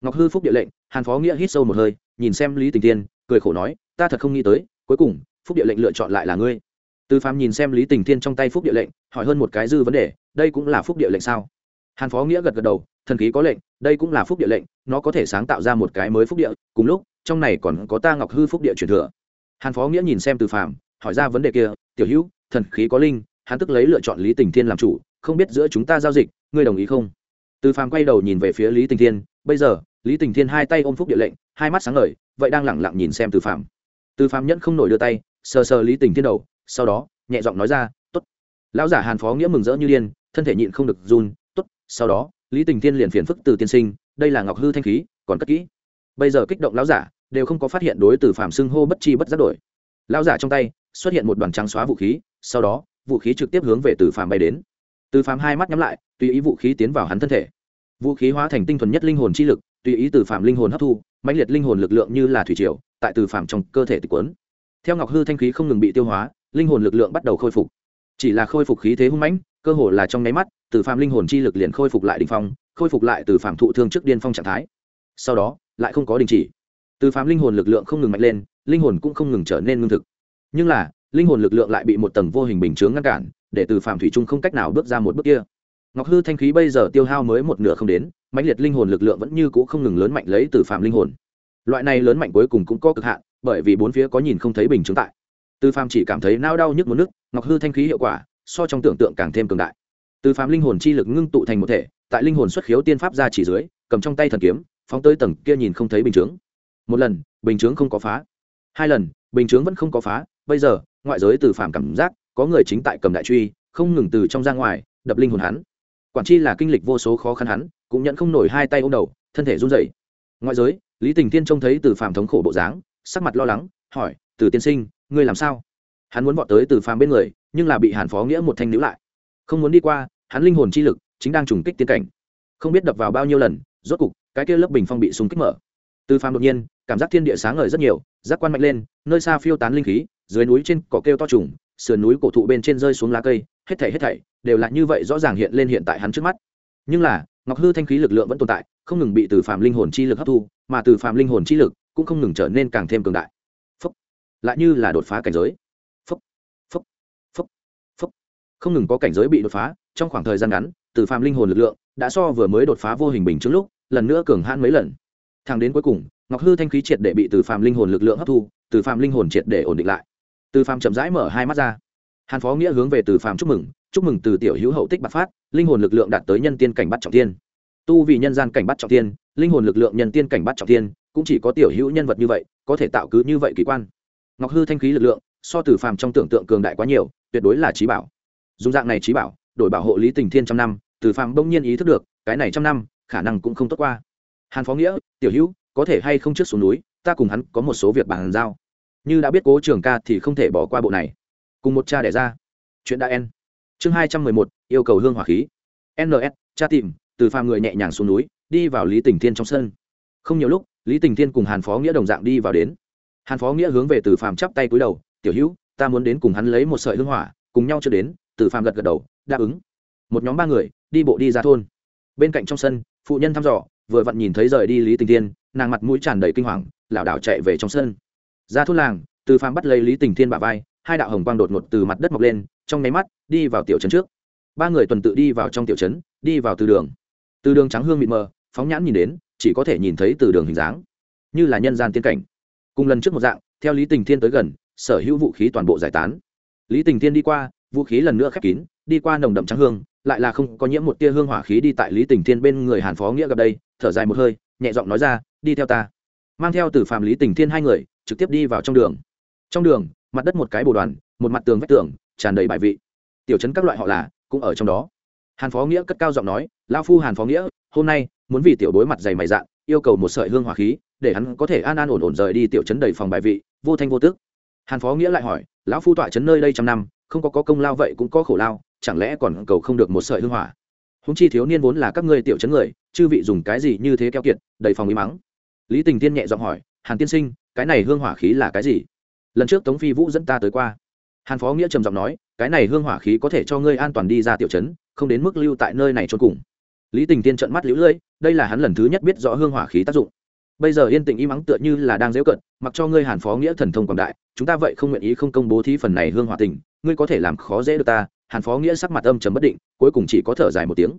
ngọc hư phúc địa lệnh, hàn phó nghĩa hít sâu một hơi, nhìn xem lý tình tiên cười khổ nói, ta thật không nghĩ tới, cuối cùng, phúc địa lệnh lựa chọn lại là ngươi. Tư phàm nhìn xem lý tình thiên trong tay phúc địa lệnh, hỏi hơn một cái dư vấn đề, đây cũng là phúc địa lệnh sao? Hàn phó nghĩa gật gật đầu, thần khí có lệnh, đây cũng là phúc địa lệnh, nó có thể sáng tạo ra một cái mới phúc địa, cùng lúc, trong này còn có ta ngọc hư phúc địa truyền thừa. Hàn phó nghĩa nhìn xem từ phàm, hỏi ra vấn đề kia, tiểu hữu, thần khí có linh, hắn tức lấy lựa chọn lý tình thiên làm chủ, không biết giữa chúng ta giao dịch, ngươi đồng ý không? Từ phàm quay đầu nhìn về phía lý tình thiên bây giờ, lý tình thiên hai tay ôm phúc địa lệnh, hai mắt sáng ngời, vậy đang lẳng lặng nhìn xem từ Phạm. từ Phạm nhẫn không nổi đưa tay, sờ sờ lý tình thiên đầu, sau đó, nhẹ giọng nói ra t ố t lão giả hàn phó nghĩa mừng rỡ như điên, thân thể nhịn không được run t ố t sau đó, lý tình Thiên liền phiền phức từ tiên sinh, đây là ngọc hư thanh khí, còn cất kỹ. Bây giờ kích động lão giả, đều không có phát hiện đối từ phạm xưng hô bất chi bất giác đổi. Lão giả trong tay, xuất hiện một đoàn trắng xóa vũ khí, sau đó, vũ khí trực tiếp hướng về từ phạm bay đến. Từ phạm hai mắt nhắm lại, tùy ý vũ khí tiến vào hắn thân thể vũ khí hóa thành tinh thuần nhất linh hồn chi lực, tùy ý từ phạm linh hồn hấp thu, mãnh liệt linh hồn lực lượng như là thủy triều, tại từ phạm trong cơ thể tịch quấn. Theo ngọc hư thanh khí không ngừng bị tiêu hóa, linh hồn lực lượng bắt đầu khôi phục. Chỉ là khôi phục khí thế hung mãnh, cơ hồ là trong nháy mắt, từ phạm linh hồn chi lực liền khôi phục lại đình phong, khôi phục lại từ phạm thụ thương trước điên phong trạng thái. Sau đó, lại không có đình chỉ. Từ phạm linh hồn lực lượng không ngừng mạnh lên, linh hồn cũng không ngừng trở nên ngưng thực. Nhưng là, linh hồn lực lượng lại bị một tầng vô hình bình chướng ngăn cản, để từ phạm thủy trung không cách nào bước ra một bước kia ngọc hư thanh khí bây giờ tiêu hao mới một nửa không đến, mãnh liệt linh hồn lực lượng vẫn như cũ không ngừng lớn mạnh lấy từ phạm linh hồn. Loại này lớn mạnh cuối cùng cũng có cực hạn, bởi vì bốn phía có nhìn không thấy bình chứng tại. Từ phạm chỉ cảm thấy nao đau nhức một nước, ngọc hư thanh khí hiệu quả, so trong tưởng tượng càng thêm cường đại. Từ phạm linh hồn chi lực ngưng tụ thành một thể, tại linh hồn xuất khiếu tiên pháp ra chỉ dưới, cầm trong tay thần kiếm, phóng tới tầng kia nhìn không thấy bình chướng một lần, bình chướng không có phá. Hai lần, bình chướng vẫn không có phá, bây giờ, ngoại giới từ phạm cảm giác, có người chính tại cầm đại truy, không ngừng từ trong ra ngoài, đập linh hồn hắn quản chi là kinh lịch vô số khó khăn hắn, cũng nhận không nổi hai tay ô m đầu, thân thể run rẩy. Ngoại giới, lý tình tiên trông thấy từ phàm thống khổ bộ dáng, sắc mặt lo lắng, hỏi, từ tiên sinh, ngươi làm sao? Hắn muốn vọt tới từ phàm bên người, nhưng là bị hàn phó nghĩa một thanh níu lại. Không muốn đi qua, hắn linh hồn chi lực chính đang trùng kích tiên cảnh. Không biết đập vào bao nhiêu lần, rốt cục, cái kia lớp bình phong bị súng kích mở. Từ phàm đột nhiên, cảm giác thiên địa sáng ngời rất nhiều, giác quan mạnh lên, nơi xa phiêu tán linh khí, dưới núi trên cỏ kêu to trùng, sườn núi cổ thụ bên trên rơi xuống lá cây, hết thảy hết thảy đều là như vậy rõ ràng hiện lên hiện tại hắn trước mắt. Nhưng là, ngọc hư thanh khí lực lượng vẫn tồn tại, không ngừng bị từ phạm linh hồn chi lực hấp thu, mà từ phạm linh hồn chi lực cũng không ngừng trở nên càng thêm cường đại. Phúc. Lại như là đột phá cảnh giới. Phúc. Phúc. Phúc. Phúc. Không ngừng có cảnh giới bị đột phá, trong khoảng thời gian ngắn, từ phạm linh hồn lực lượng đã so vừa mới đột phá vô hình bình trước lúc, lần nữa cường hãn mấy lần. Thẳng đến cuối cùng, ngọc hư thanh khí triệt để bị từ phạm linh hồn lực lượng hấp thu, từ phạm linh hồn triệt để ổn định lại. Từ phạm chậm rãi mở hai mắt ra. Hàn phó nghĩa hướng về từ phạm chúc mừng chúc mừng từ tiểu hữu hậu tích bạc phát, linh hồn lực lượng đạt tới nhân tiên cảnh bắt trọng tiên tu vì nhân gian cảnh bắt trọng tiên linh hồn lực lượng nhân tiên cảnh bắt trọng tiên cũng chỉ có tiểu hữu nhân vật như vậy, có thể tạo cứ như vậy kỳ quan. Ngọc hư thanh khí lực lượng, so từ phàm trong tưởng tượng cường đại quá nhiều, tuyệt đối là trí bảo. Dùng dạng này trí bảo, đổi bảo hộ lý tình thiên trăm năm, từ phàm bỗng nhiên ý thức được, cái này trăm năm, khả năng cũng không tốt qua. Hàn phó nghĩa, tiểu hữu, có thể hay không trước xuống núi, ta cùng hắn có một số việc bàn giao. Như đã biết cố trường ca thì không thể bỏ qua bộ này. Cùng một cha đẻ ra. Chuyện đã en chương hai trăm mười một, yêu cầu hương hỏa khí. Ns cha tìm, từ phàm người nhẹ nhàng xuống núi, đi vào lý tình thiên trong sân. Không nhiều lúc, lý tình thiên cùng hàn phó nghĩa đồng dạng đi vào đến. Hàn phó nghĩa hướng về từ phàm chắp tay cúi đầu, tiểu hữu, ta muốn đến cùng hắn lấy một sợi hương hỏa, cùng nhau chưa đến. Từ phàm gật gật đầu, đáp ứng. Một nhóm ba người, đi bộ đi ra thôn. Bên cạnh trong sân, phụ nhân thăm dò, vừa vặn nhìn thấy rời đi lý tình thiên, nàng mặt mũi tràn đầy kinh hoàng, lảo đảo chạy về trong sân. Ra thôn làng, từ phàm bắt lấy lý tình thiên bả vai hai đạo hồng quang đột ngột từ mặt đất mọc lên, trong nháy mắt, đi vào tiểu trấn trước. Ba người tuần tự đi vào trong tiểu trấn, đi vào từ đường. Từ đường trắng hương mịt mờ, phóng nhãn nhìn đến, chỉ có thể nhìn thấy từ đường hình dáng, như là nhân gian tiên cảnh. Cùng lần trước một dạng, theo lý tình thiên tới gần, sở hữu vũ khí toàn bộ giải tán. Lý tình thiên đi qua, vũ khí lần nữa khép kín, đi qua nồng đậm trắng hương, lại là không có nhiễm một tia hương hỏa khí đi tại lý tình thiên bên người hàn phó nghĩa gặp đây, thở dài một hơi, nhẹ giọng nói ra, đi theo ta. Mang theo từ phạm lý tình thiên hai người, trực tiếp đi vào trong đường. Trong đường mặt đất một cái bồ đoàn một mặt tường vách tường tràn đầy bài vị. Tiểu chấn các loại họ là cũng ở trong đó. Hàn phó nghĩa cất cao giọng nói lao phu hàn phó nghĩa hôm nay muốn vì tiểu đối mặt dày mày dạn yêu cầu một sợi hương hỏa khí để hắn có thể an an ổn ổn rời đi tiểu chấn đầy phòng bài vị vô thanh vô tức. Hàn phó nghĩa lại hỏi lão phu tọa chấn nơi đây trăm năm không có, có công lao vậy cũng có khổ lao chẳng lẽ còn cầu không được một sợi hương hỏa? Húng chi thiếu niên vốn là các ngươi tiểu chấn người chư vị dùng cái gì như thế keo kiệt đầy phòng ý mắng. Lý tình tiên nhẹ giọng hỏi hàn tiên sinh cái này hương hỏa khí là cái gì? Lần trước tống phi vũ dẫn ta tới qua. Hàn phó nghĩa trầm giọng nói, cái này hương hỏa khí có thể cho ngươi an toàn đi ra tiểu trấn, không đến mức lưu tại nơi này trốn cùng. Lý tình tiên trận mắt lũ lưỡi, đây là hắn lần thứ nhất biết rõ hương hỏa khí tác dụng. Bây giờ yên tĩnh im mắng tựa như là đang dễu cận, mặc cho ngươi hàn phó nghĩa thần thông quảng đại, chúng ta vậy không nguyện ý không công bố thí phần này hương hỏa tình, ngươi có thể làm khó dễ được ta. Hàn phó nghĩa sắc mặt âm trầm bất định, cuối cùng chỉ có thở dài một tiếng.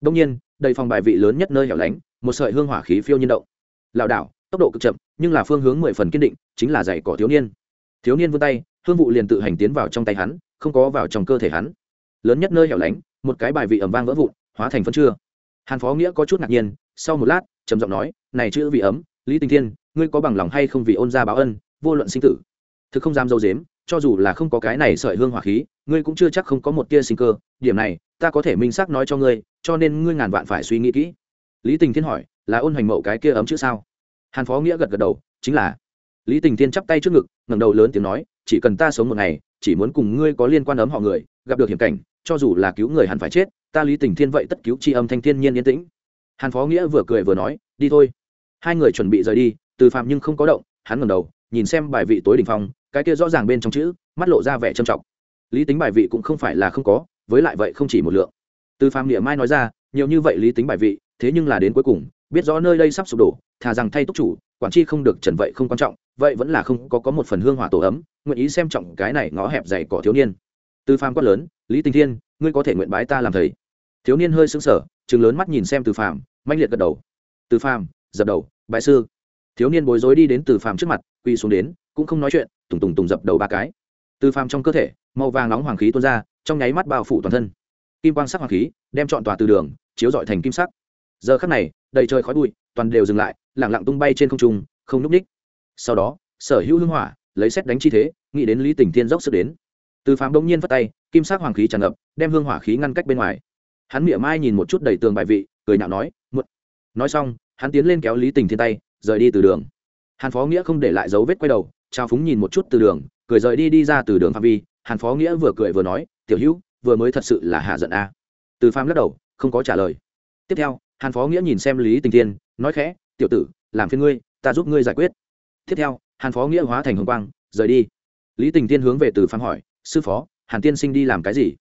Đông nhiên, đầy phòng bài vị lớn nhất nơi hẻo lánh, một sợi hương hỏa khí phiêu nhiên động. Lảo đảo, tốc độ cực chậm, nhưng là phương hướng mười phần kiên định, chính là giày cỏ thiếu niên thiếu niên vươn tay, hương vụ liền tự hành tiến vào trong tay hắn, không có vào trong cơ thể hắn. Lớn nhất nơi hẻo lánh, một cái bài vị ẩm vang vỡ vụn, hóa thành phân chưa hàn phó nghĩa có chút ngạc nhiên, sau một lát, trầm giọng nói, này chữ vị ấm, lý tình thiên, ngươi có bằng lòng hay không vì ôn gia báo ân, vô luận sinh tử? Thực không dám dâu dếm, cho dù là không có cái này sợi hương hỏa khí, ngươi cũng chưa chắc không có một tia sinh cơ. Điểm này, ta có thể minh xác nói cho ngươi, cho nên ngươi ngàn vạn phải suy nghĩ kỹ. Lý tình thiên hỏi, là ôn hoành mậu cái kia ấm chữ sao? Hàn phó nghĩa gật gật đầu, chính là lý tình thiên chắp tay trước ngực, ngẩng đầu lớn tiếng nói, chỉ cần ta sống một ngày, chỉ muốn cùng ngươi có liên quan ấm họ người, gặp được hiểm cảnh, cho dù là cứu người hẳn phải chết, ta lý tình thiên vậy tất cứu tri âm thanh thiên nhiên yên tĩnh. Hàn phó nghĩa vừa cười vừa nói, đi thôi. Hai người chuẩn bị rời đi, từ phạm nhưng không có động, hắn ngẩng đầu, nhìn xem bài vị tối đỉnh phong, cái kia rõ ràng bên trong chữ, mắt lộ ra vẻ trầm trọng. Lý tính bài vị cũng không phải là không có, với lại vậy không chỉ một lượng. Từ phạm nghĩa mai nói ra, nhiều như vậy lý tính bài vị, thế nhưng là đến cuối cùng, biết rõ nơi đây sắp sụp đổ, thà rằng thay túc chủ, quản chi không được trần vậy không quan trọng vậy vẫn là không có có một phần hương hỏa tổ ấm, nguyện ý xem trọng cái này ngõ hẹp dày cỏ thiếu niên. Từ phàm quát lớn, lý tình thiên, ngươi có thể nguyện bái ta làm thầy? Thiếu niên hơi sững sờ chừng lớn mắt nhìn xem từ phàm manh liệt gật đầu. Từ phàm, dập đầu bại sư. Thiếu niên bối rối đi đến từ phàm trước mặt, quỳ xuống đến, cũng không nói chuyện, tùng tùng tùng dập đầu ba cái. Từ phàm trong cơ thể, màu vàng nóng hoàng khí tuôn ra, trong nháy mắt bao phủ toàn thân. Kim quang sắc hoàng khí, đem chọn tòa từ đường, chiếu dọi thành kim sắc. Giờ khắc này, đầy trời khói bụi, toàn đều dừng lại lẳng lặng tung bay trên không trung, không núp ních sau đó, sở hữu hưng hỏa, lấy xét đánh chi thế, nghĩ đến lý tình thiên dốc sức đến. Từ phàm đông nhiên vất tay, kim sắc hoàng khí tràn ngập, đem hương hỏa khí ngăn cách bên ngoài. Hắn mỉa mai nhìn một chút đầy tường bài vị, cười nhạo nói, muộn. Nói xong, hắn tiến lên kéo lý tình thiên tay, rời đi từ đường. Hàn phó nghĩa không để lại dấu vết quay đầu, trao phúng nhìn một chút từ đường, cười rời đi đi ra từ đường phạm vi. Hàn phó nghĩa vừa cười vừa nói, tiểu hữu, vừa mới thật sự là hạ giận a. Từ phàm lắc đầu, không có trả lời. Tiếp theo, hàn phó nghĩa nhìn xem lý tình thiên, nói khẽ, tiểu tử, làm phiên ngươi, ta giúp ngươi giải quyết tiếp theo hàn phó nghĩa hóa thành hồng quang rời đi. Lý tình thiên hướng về từ phàm hỏi sư phó hàn tiên sinh đi làm cái gì?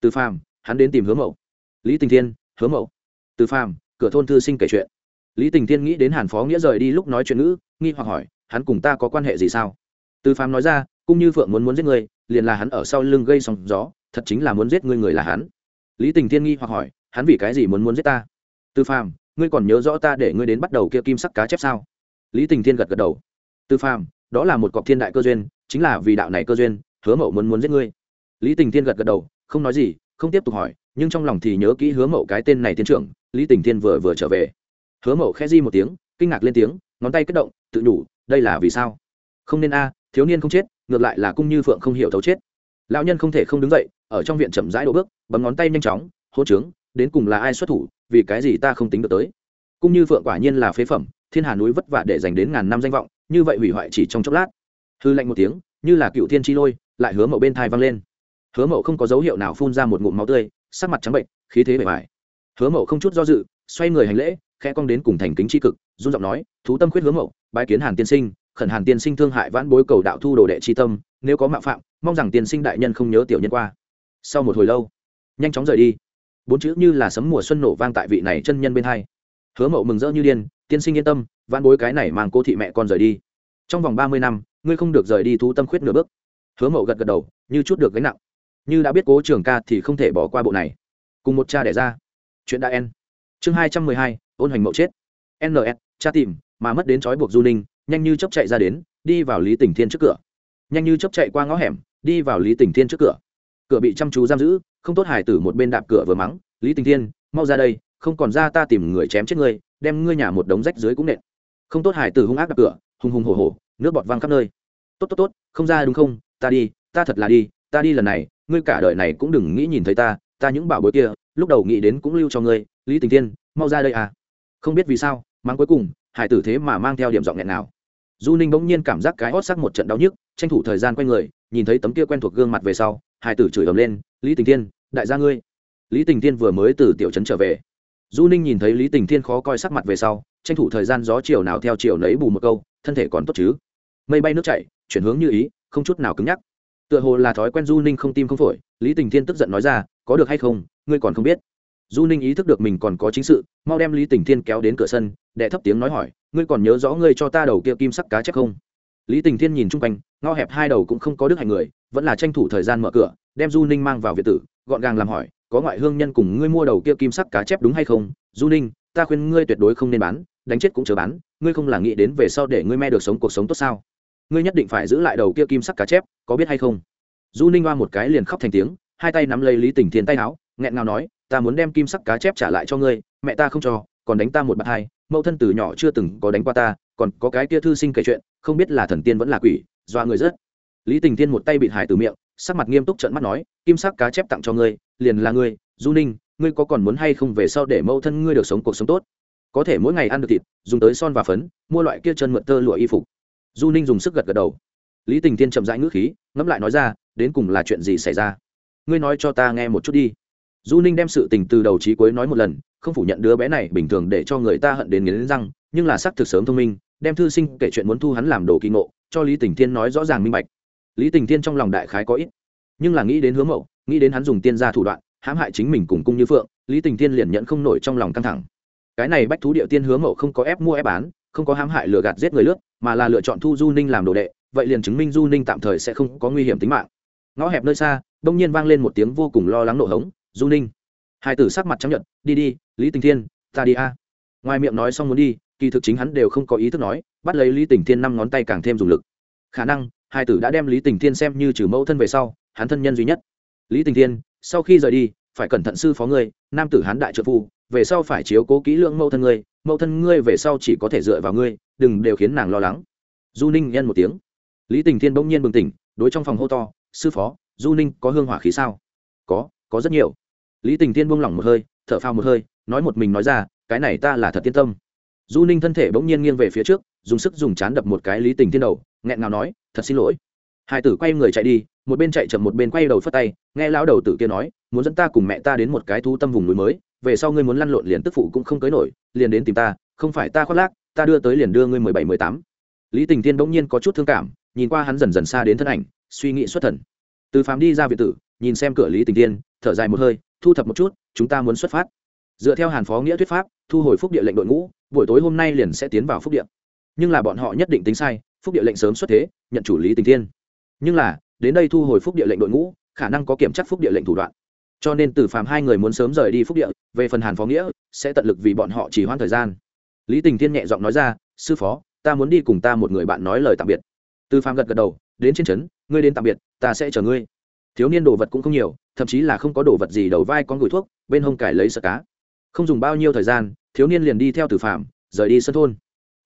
Từ phàm hắn đến tìm hứa mậu. Lý tình thiên hứa mậu. Từ phàm cửa thôn thư sinh kể chuyện. Lý tình thiên nghĩ đến hàn phó nghĩa rời đi lúc nói chuyện ngữ nghi hoặc hỏi hắn cùng ta có quan hệ gì sao? Từ phàm nói ra cũng như phượng muốn muốn giết người, liền là hắn ở sau lưng gây sóng gió thật chính là muốn giết ngươi người là hắn. Lý tình thiên nghi hoặc hỏi hắn vì cái gì muốn muốn giết ta? Từ phàm ngươi còn nhớ rõ ta để ngươi đến bắt đầu kia kim sắc cá chép sao? Lý tình thiên gật gật đầu. Tư phàm, đó là một cọc thiên đại cơ duyên, chính là vì đạo này cơ duyên, hứa mậu muốn muốn giết ngươi. Lý tình thiên gật gật đầu, không nói gì, không tiếp tục hỏi, nhưng trong lòng thì nhớ kỹ hứa mậu cái tên này tiến trưởng, lý tình thiên vừa vừa trở về. Hứa mậu khẽ di một tiếng, kinh ngạc lên tiếng, ngón tay kích động, tự nhủ, đây là vì sao? Không nên a, thiếu niên không chết, ngược lại là cung như phượng không hiểu thấu chết. Lão nhân không thể không đứng dậy, ở trong viện chậm rãi đổ bước, bấm ngón tay nhanh chóng hô trướng, đến cùng là ai xuất thủ, vì cái gì ta không tính được tới? Cung như phượng quả nhiên là phế phẩm, thiên hà núi vất vả để dành đến ngàn năm danh vọng như vậy hủy hoại chỉ trong chốc lát. Hư lạnh một tiếng, như là cựu thiên chi lôi, lại hứa mậu bên thai văng lên. Hứa mậu không có dấu hiệu nào phun ra một ngụm máu tươi, sắc mặt trắng bệnh, khí thế bề bài hứa mậu không chút do dự, xoay người hành lễ, khẽ cong đến cùng thành kính tri cực, run giọng nói, thú tâm khuyết hứa mậu, bái kiến hàn tiên sinh, khẩn hàn tiên sinh thương hại vãn bối cầu đạo thu đồ đệ tri tâm, nếu có mạo phạm, mong rằng tiên sinh đại nhân không nhớ tiểu nhân qua. Sau một hồi lâu, nhanh chóng rời đi. Bốn chữ như là sấm mùa xuân nổ vang tại vị này chân nhân bên hai. Hứa mậu mừng rỡ như điên tiên sinh yên tâm, vãn bối cái này mang cô thị mẹ con rời đi. Trong vòng ba mươi năm, ngươi không được rời đi thú tâm khuyết nửa bước. Hứa mậu gật gật đầu, như chút được gánh nặng. Như đã biết cố trường ca thì không thể bỏ qua bộ này. Cùng một cha đẻ ra. Chuyện đã en. Chương hai trăm mười hai, ôn hoành mậu chết. Ns cha tìm, mà mất đến trói buộc du ninh, nhanh như chấp chạy ra đến, đi vào lý tỉnh thiên trước cửa. Nhanh như chấp chạy qua ngõ hẻm, đi vào lý tỉnh thiên trước cửa. Cửa bị chăm chú giam giữ, không tốt hải tử một bên đạp cửa vừa mắng, lý Tỉnh thiên, mau ra đây, không còn ra ta tìm người chém chết ngươi đem ngươi nhà một đống rách dưới cũng nện. Không tốt hải tử hung ác đạp cửa, hùng hùng hổ hổ, nước bọt văng khắp nơi. Tốt tốt tốt, không ra đúng không? Ta đi, ta thật là đi, ta đi lần này, ngươi cả đời này cũng đừng nghĩ nhìn thấy ta ta những bảo bối kia, lúc đầu nghĩ đến cũng lưu cho ngươi, lý tình thiên, mau ra đây à. Không biết vì sao mang cuối cùng, hải tử thế mà mang theo điểm giọng nghẹn nào du ninh bỗng nhiên cảm giác cái hót sắc một trận đau nhức, tranh thủ thời gian q u a n người, nhìn thấy tấm kia quen thuộc gương mặt về sau, hải tử chửi ầm lên, lý tình thiên, đại gia ngươi. Lý tình thiên vừa mới từ tiểu trấn trở về du ninh nhìn thấy lý tình thiên khó coi sắc mặt về sau, tranh thủ thời gian gió chiều nào theo chiều nấy bù một câu, thân thể còn tốt chứ. Mây bay nước chảy, chuyển hướng như ý, không chút nào cứng nhắc. Tựa hồ là thói quen du ninh không tim không phổi, lý tình thiên tức giận nói ra, có được hay không, ngươi còn không biết. Du ninh ý thức được mình còn có chính sự, mau đem lý tình thiên kéo đến cửa sân, đệ thấp tiếng nói hỏi, ngươi còn nhớ rõ ngươi cho ta đầu kia kim sắc cá chép không? Lý tình thiên nhìn chung quanh, ngõ hẹp hai đầu cũng không có đức hành người, vẫn là tranh thủ thời gian mở cửa, đem du ninh mang vào việt tử, gọn gàng làm hỏi có ngoại hương nhân cùng ngươi mua đầu kia kim sắc cá chép đúng hay không? Du ninh, ta khuyên ngươi tuyệt đối không nên bán, đánh chết cũng chờ bán, ngươi không là nghĩ đến về sau để ngươi me được sống cuộc sống tốt sao? Ngươi nhất định phải giữ lại đầu kia kim sắc cá chép, có biết hay không? Du ninh oa một cái liền khóc thành tiếng, hai tay nắm lấy lý tình thiên tay áo, nghẹn ngào nói, ta muốn đem kim sắc cá chép trả lại cho ngươi, mẹ ta không cho, còn đánh ta một bạt hai, mẫu thân từ nhỏ chưa từng có đánh qua ta, còn có cái kia thư sinh kể chuyện, không biết là thần tiên vẫn là quỷ doa người rất lý tình Thiên một tay bịt hải từ miệng, sắc mặt nghiêm túc trợn mắt nói, kim sắc cá chép tặng cho ngươi liền là ngươi, du ninh, ngươi có còn muốn hay không về sau để mẫu thân ngươi được sống cuộc sống tốt? Có thể mỗi ngày ăn được thịt, dùng tới son và phấn, mua loại kia chân mượn tơ lụa y phục. Du ninh dùng sức gật gật đầu. Lý tình tiên chậm rãi ngữ khí, ngẫm lại nói ra, đến cùng là chuyện gì xảy ra? Ngươi nói cho ta nghe một chút đi. Du ninh đem sự tình từ đầu trí cuối nói một lần, không phủ nhận đứa bé này bình thường để cho người ta hận đến nghiến răng, nhưng là xác thực sớm thông minh, đem thư sinh kể chuyện muốn thu hắn làm đồ kỳ ngộ, cho lý tình thiên nói rõ ràng minh bạch. Lý tình thiên trong lòng đại khái có ít, nhưng là nghĩ đến hướng mẫu nghĩ đến hắn dùng tiên gia thủ đoạn, hãm hại chính mình cùng cung như phượng, lý tình thiên liền nhận không nổi trong lòng căng thẳng. Cái này bách thú địa tiên hướng mậu không có ép mua ép bán, không có hãm hại lừa gạt giết người lướt, mà là lựa chọn thu du ninh làm đồ đệ, vậy liền chứng minh du ninh tạm thời sẽ không có nguy hiểm tính mạng. Ngõ hẹp nơi xa, đông nhiên vang lên một tiếng vô cùng lo lắng nổ hống, du ninh! Hai tử sắc mặt chấp nhận đi đi, lý tình thiên, ta đi a. Ngoài miệng nói xong muốn đi, kỳ thực chính hắn đều không có ý thức nói, bắt lấy lý tình thiên năm ngón tay càng thêm dùng lực. Khả năng, hai tử đã đem lý tình thiên xem như trừ mẫu thân về sau, hắn thân nhân duy nhất lý tình thiên, sau khi rời đi, phải cẩn thận sư phó ngươi, nam tử hán đại trợ phu, về sau phải chiếu cố kỹ lưỡng mẫu thân ngươi, mẫu thân ngươi về sau chỉ có thể dựa vào ngươi, đừng đều khiến nàng lo lắng. Du ninh nhân một tiếng. Lý tình thiên bỗng nhiên bừng tỉnh, đối trong phòng hô to, sư phó, du ninh có hương hỏa khí sao? Có có rất nhiều. Lý tình thiên buông lỏng một hơi, thở phao một hơi, nói một mình nói ra, cái này ta là thật tiên tâm. Du ninh thân thể bỗng nhiên nghiêng về phía trước, dùng sức dùng chán đập một cái lý tình thiên đầu, nghẹn ngào nói, thật xin lỗi hai tử quay người chạy đi, một bên chạy chậm một bên quay đầu phất tay, nghe lão đầu tử kia nói, muốn dẫn ta cùng mẹ ta đến một cái thu tâm vùng núi mới, về sau ngươi muốn lăn lộn liền tức phụ cũng không cưới nổi, liền đến tìm ta, không phải ta khoác lác, ta đưa tới liền đưa ngươi mười bảy, mười tám. Lý tình thiên bỗng nhiên có chút thương cảm, nhìn qua hắn dần dần xa đến thân ảnh, suy nghĩ xuất thần. Từ phàm đi ra viện tử, nhìn xem cửa lý tình thiên, thở dài một hơi, thu thập một chút, chúng ta muốn xuất phát. Dựa theo hàn phó nghĩa thuyết pháp, thu hồi phúc địa lệnh đội ngũ, buổi tối hôm nay liền sẽ tiến vào phúc địa. Nhưng là bọn họ nhất định tính sai, phúc địa lệnh sớm xuất thế, nhận chủ lý tình thiên nhưng là, đến đây thu hồi phúc địa lệnh đội ngũ, khả năng có kiểm tra phúc địa lệnh thủ đoạn. Cho nên từ phàm hai người muốn sớm rời đi phúc địa, về phần hàn phó nghĩa, sẽ tận lực vì bọn họ chỉ hoãn thời gian. Lý tình thiên nhẹ giọng nói ra, sư phó, ta muốn đi cùng ta một người bạn nói lời tạm biệt. Từ phàm gật gật đầu, đến trên trấn, ngươi đến tạm biệt, ta sẽ chờ ngươi. Thiếu niên đồ vật cũng không nhiều, thậm chí là không có đồ vật gì đầu vai con gửi thuốc, bên hông cải lấy sợ cá. Không dùng bao nhiêu thời gian, thiếu niên liền đi theo từ phạm rời đi sân thôn.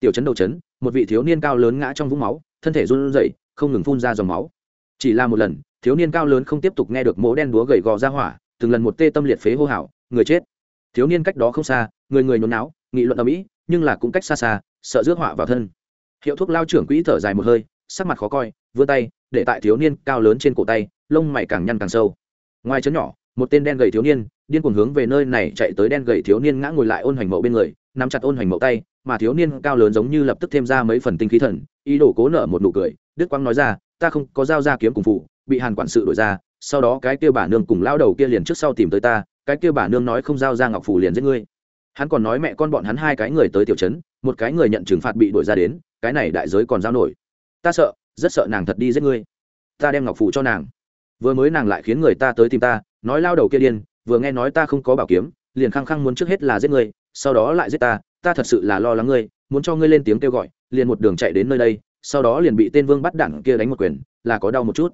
Tiểu trấn đầu trấn, một vị thiếu niên cao lớn ngã trong vũng máu, thân thể run rẩy không ngừng phun ra dòng máu. Chỉ là một lần, thiếu niên cao lớn không tiếp tục nghe được mố đen đúa gầy gò ra hỏa, từng lần một tê tâm liệt phế hô hào, người chết. Thiếu niên cách đó không xa, người người nhốn náo nghị luận ở mỹ, nhưng là cũng cách xa xa, sợ rước họa vào thân. Hiệu thuốc lao trưởng quỹ thở dài một hơi, sắc mặt khó coi, vươn tay, để tại thiếu niên cao lớn trên cổ tay, lông mày càng nhăn càng sâu. Ngoài chấn nhỏ, một tên đen gầy thiếu niên, điên cuồng hướng về nơi này chạy tới đen gầy thiếu niên ngã ngồi lại ôn hoành mậu bên người, nắm chặt ôn hoành mậu tay, mà thiếu niên cao lớn giống như lập tức thêm ra mấy phần tinh khí thần, ý đồ cố nở một nụ cười đức quang nói ra, ta không có dao ra kiếm cùng phụ, bị hàn quản sự đổi ra, sau đó cái kia bà nương cùng lao đầu kia liền trước sau tìm tới ta, cái kia bà nương nói không giao ra ngọc phủ liền giết ngươi. Hắn còn nói mẹ con bọn hắn hai cái người tới tiểu trấn, một cái người nhận trừng phạt bị đuổi ra đến, cái này đại giới còn giao nổi. Ta sợ, rất sợ nàng thật đi giết ngươi. Ta đem ngọc phủ cho nàng. Vừa mới nàng lại khiến người ta tới tìm ta, nói lao đầu kia điên, vừa nghe nói ta không có bảo kiếm, liền khăng khăng muốn trước hết là giết ngươi, sau đó lại giết ta ta thật sự là lo lắng ngươi, muốn cho ngươi lên tiếng kêu gọi, liền một đường chạy đến nơi đây sau đó liền bị tên vương bắt đẳng kia đánh một quyền, là có đau một chút.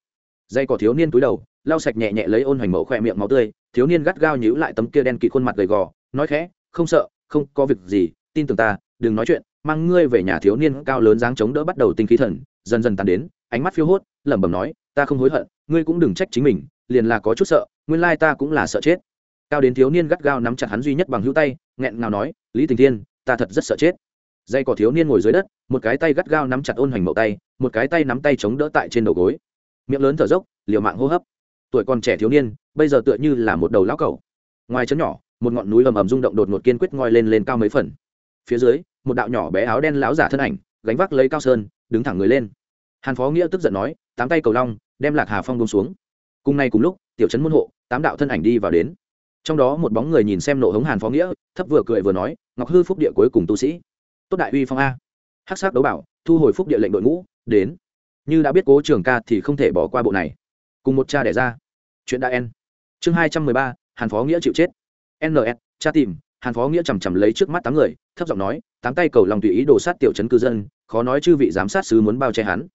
Dây cỏ thiếu niên túi đầu, lau sạch nhẹ nhẹ lấy ôn hoành mẫu khỏe miệng máu tươi, thiếu niên gắt gao nhíu lại tấm kia đen kỵ khuôn mặt gầy gò, nói khẽ, không sợ, không có việc gì, tin tưởng ta, đừng nói chuyện, mang ngươi về nhà thiếu niên cao lớn dáng chống đỡ bắt đầu tinh khí thần, dần dần tàn đến, ánh mắt phiêu hốt, lẩm bẩm nói, ta không hối hận, ngươi cũng đừng trách chính mình, liền là có chút sợ, nguyên lai ta cũng là sợ chết. Cao đến thiếu niên gắt gao nắm chặt hắn duy nhất bằng hữu tay, nghẹn ngào nói, lý tình thiên, ta thật rất sợ chết dây cỏ thiếu niên ngồi dưới đất, một cái tay gắt gao nắm chặt ôn hoành mậu tay, một cái tay nắm tay chống đỡ tại trên đầu gối. Miệng lớn thở dốc, liều mạng hô hấp. Tuổi còn trẻ thiếu niên, bây giờ tựa như là một đầu lão cầu ngoài chấn nhỏ, một ngọn núi ầm ầm rung động đột ngột kiên quyết ngoi lên lên cao mấy phần. Phía dưới, một đạo nhỏ bé áo đen lão giả thân ảnh, gánh vác lấy cao sơn, đứng thẳng người lên. Hàn phó nghĩa tức giận nói, tám tay cầu long, đem lạc hà phong bông xuống. Cùng nay cùng lúc, tiểu trấn môn hộ, tám đạo thân ảnh đi vào đến. Trong đó một bóng người nhìn xem nộ hống hàn phó nghĩa, thấp vừa cười vừa nói, ngọc hư phúc địa cuối cùng tu sĩ tốt đại uy phong a. Hắc sắc đấu bảo, thu hồi phúc địa lệnh đội ngũ, đến. Như đã biết cố trường ca thì không thể bỏ qua bộ này. Cùng một cha đẻ ra. Chuyện đã en. Chương hai trăm mười ba, hàn phó nghĩa chịu chết. Ns cha tìm, hàn phó nghĩa chằm chằm lấy trước mắt tám người, thấp giọng nói, tám tay cầu lòng tùy ý đồ sát tiểu chấn cư dân, khó nói chư vị giám sát sứ muốn bao che hắn.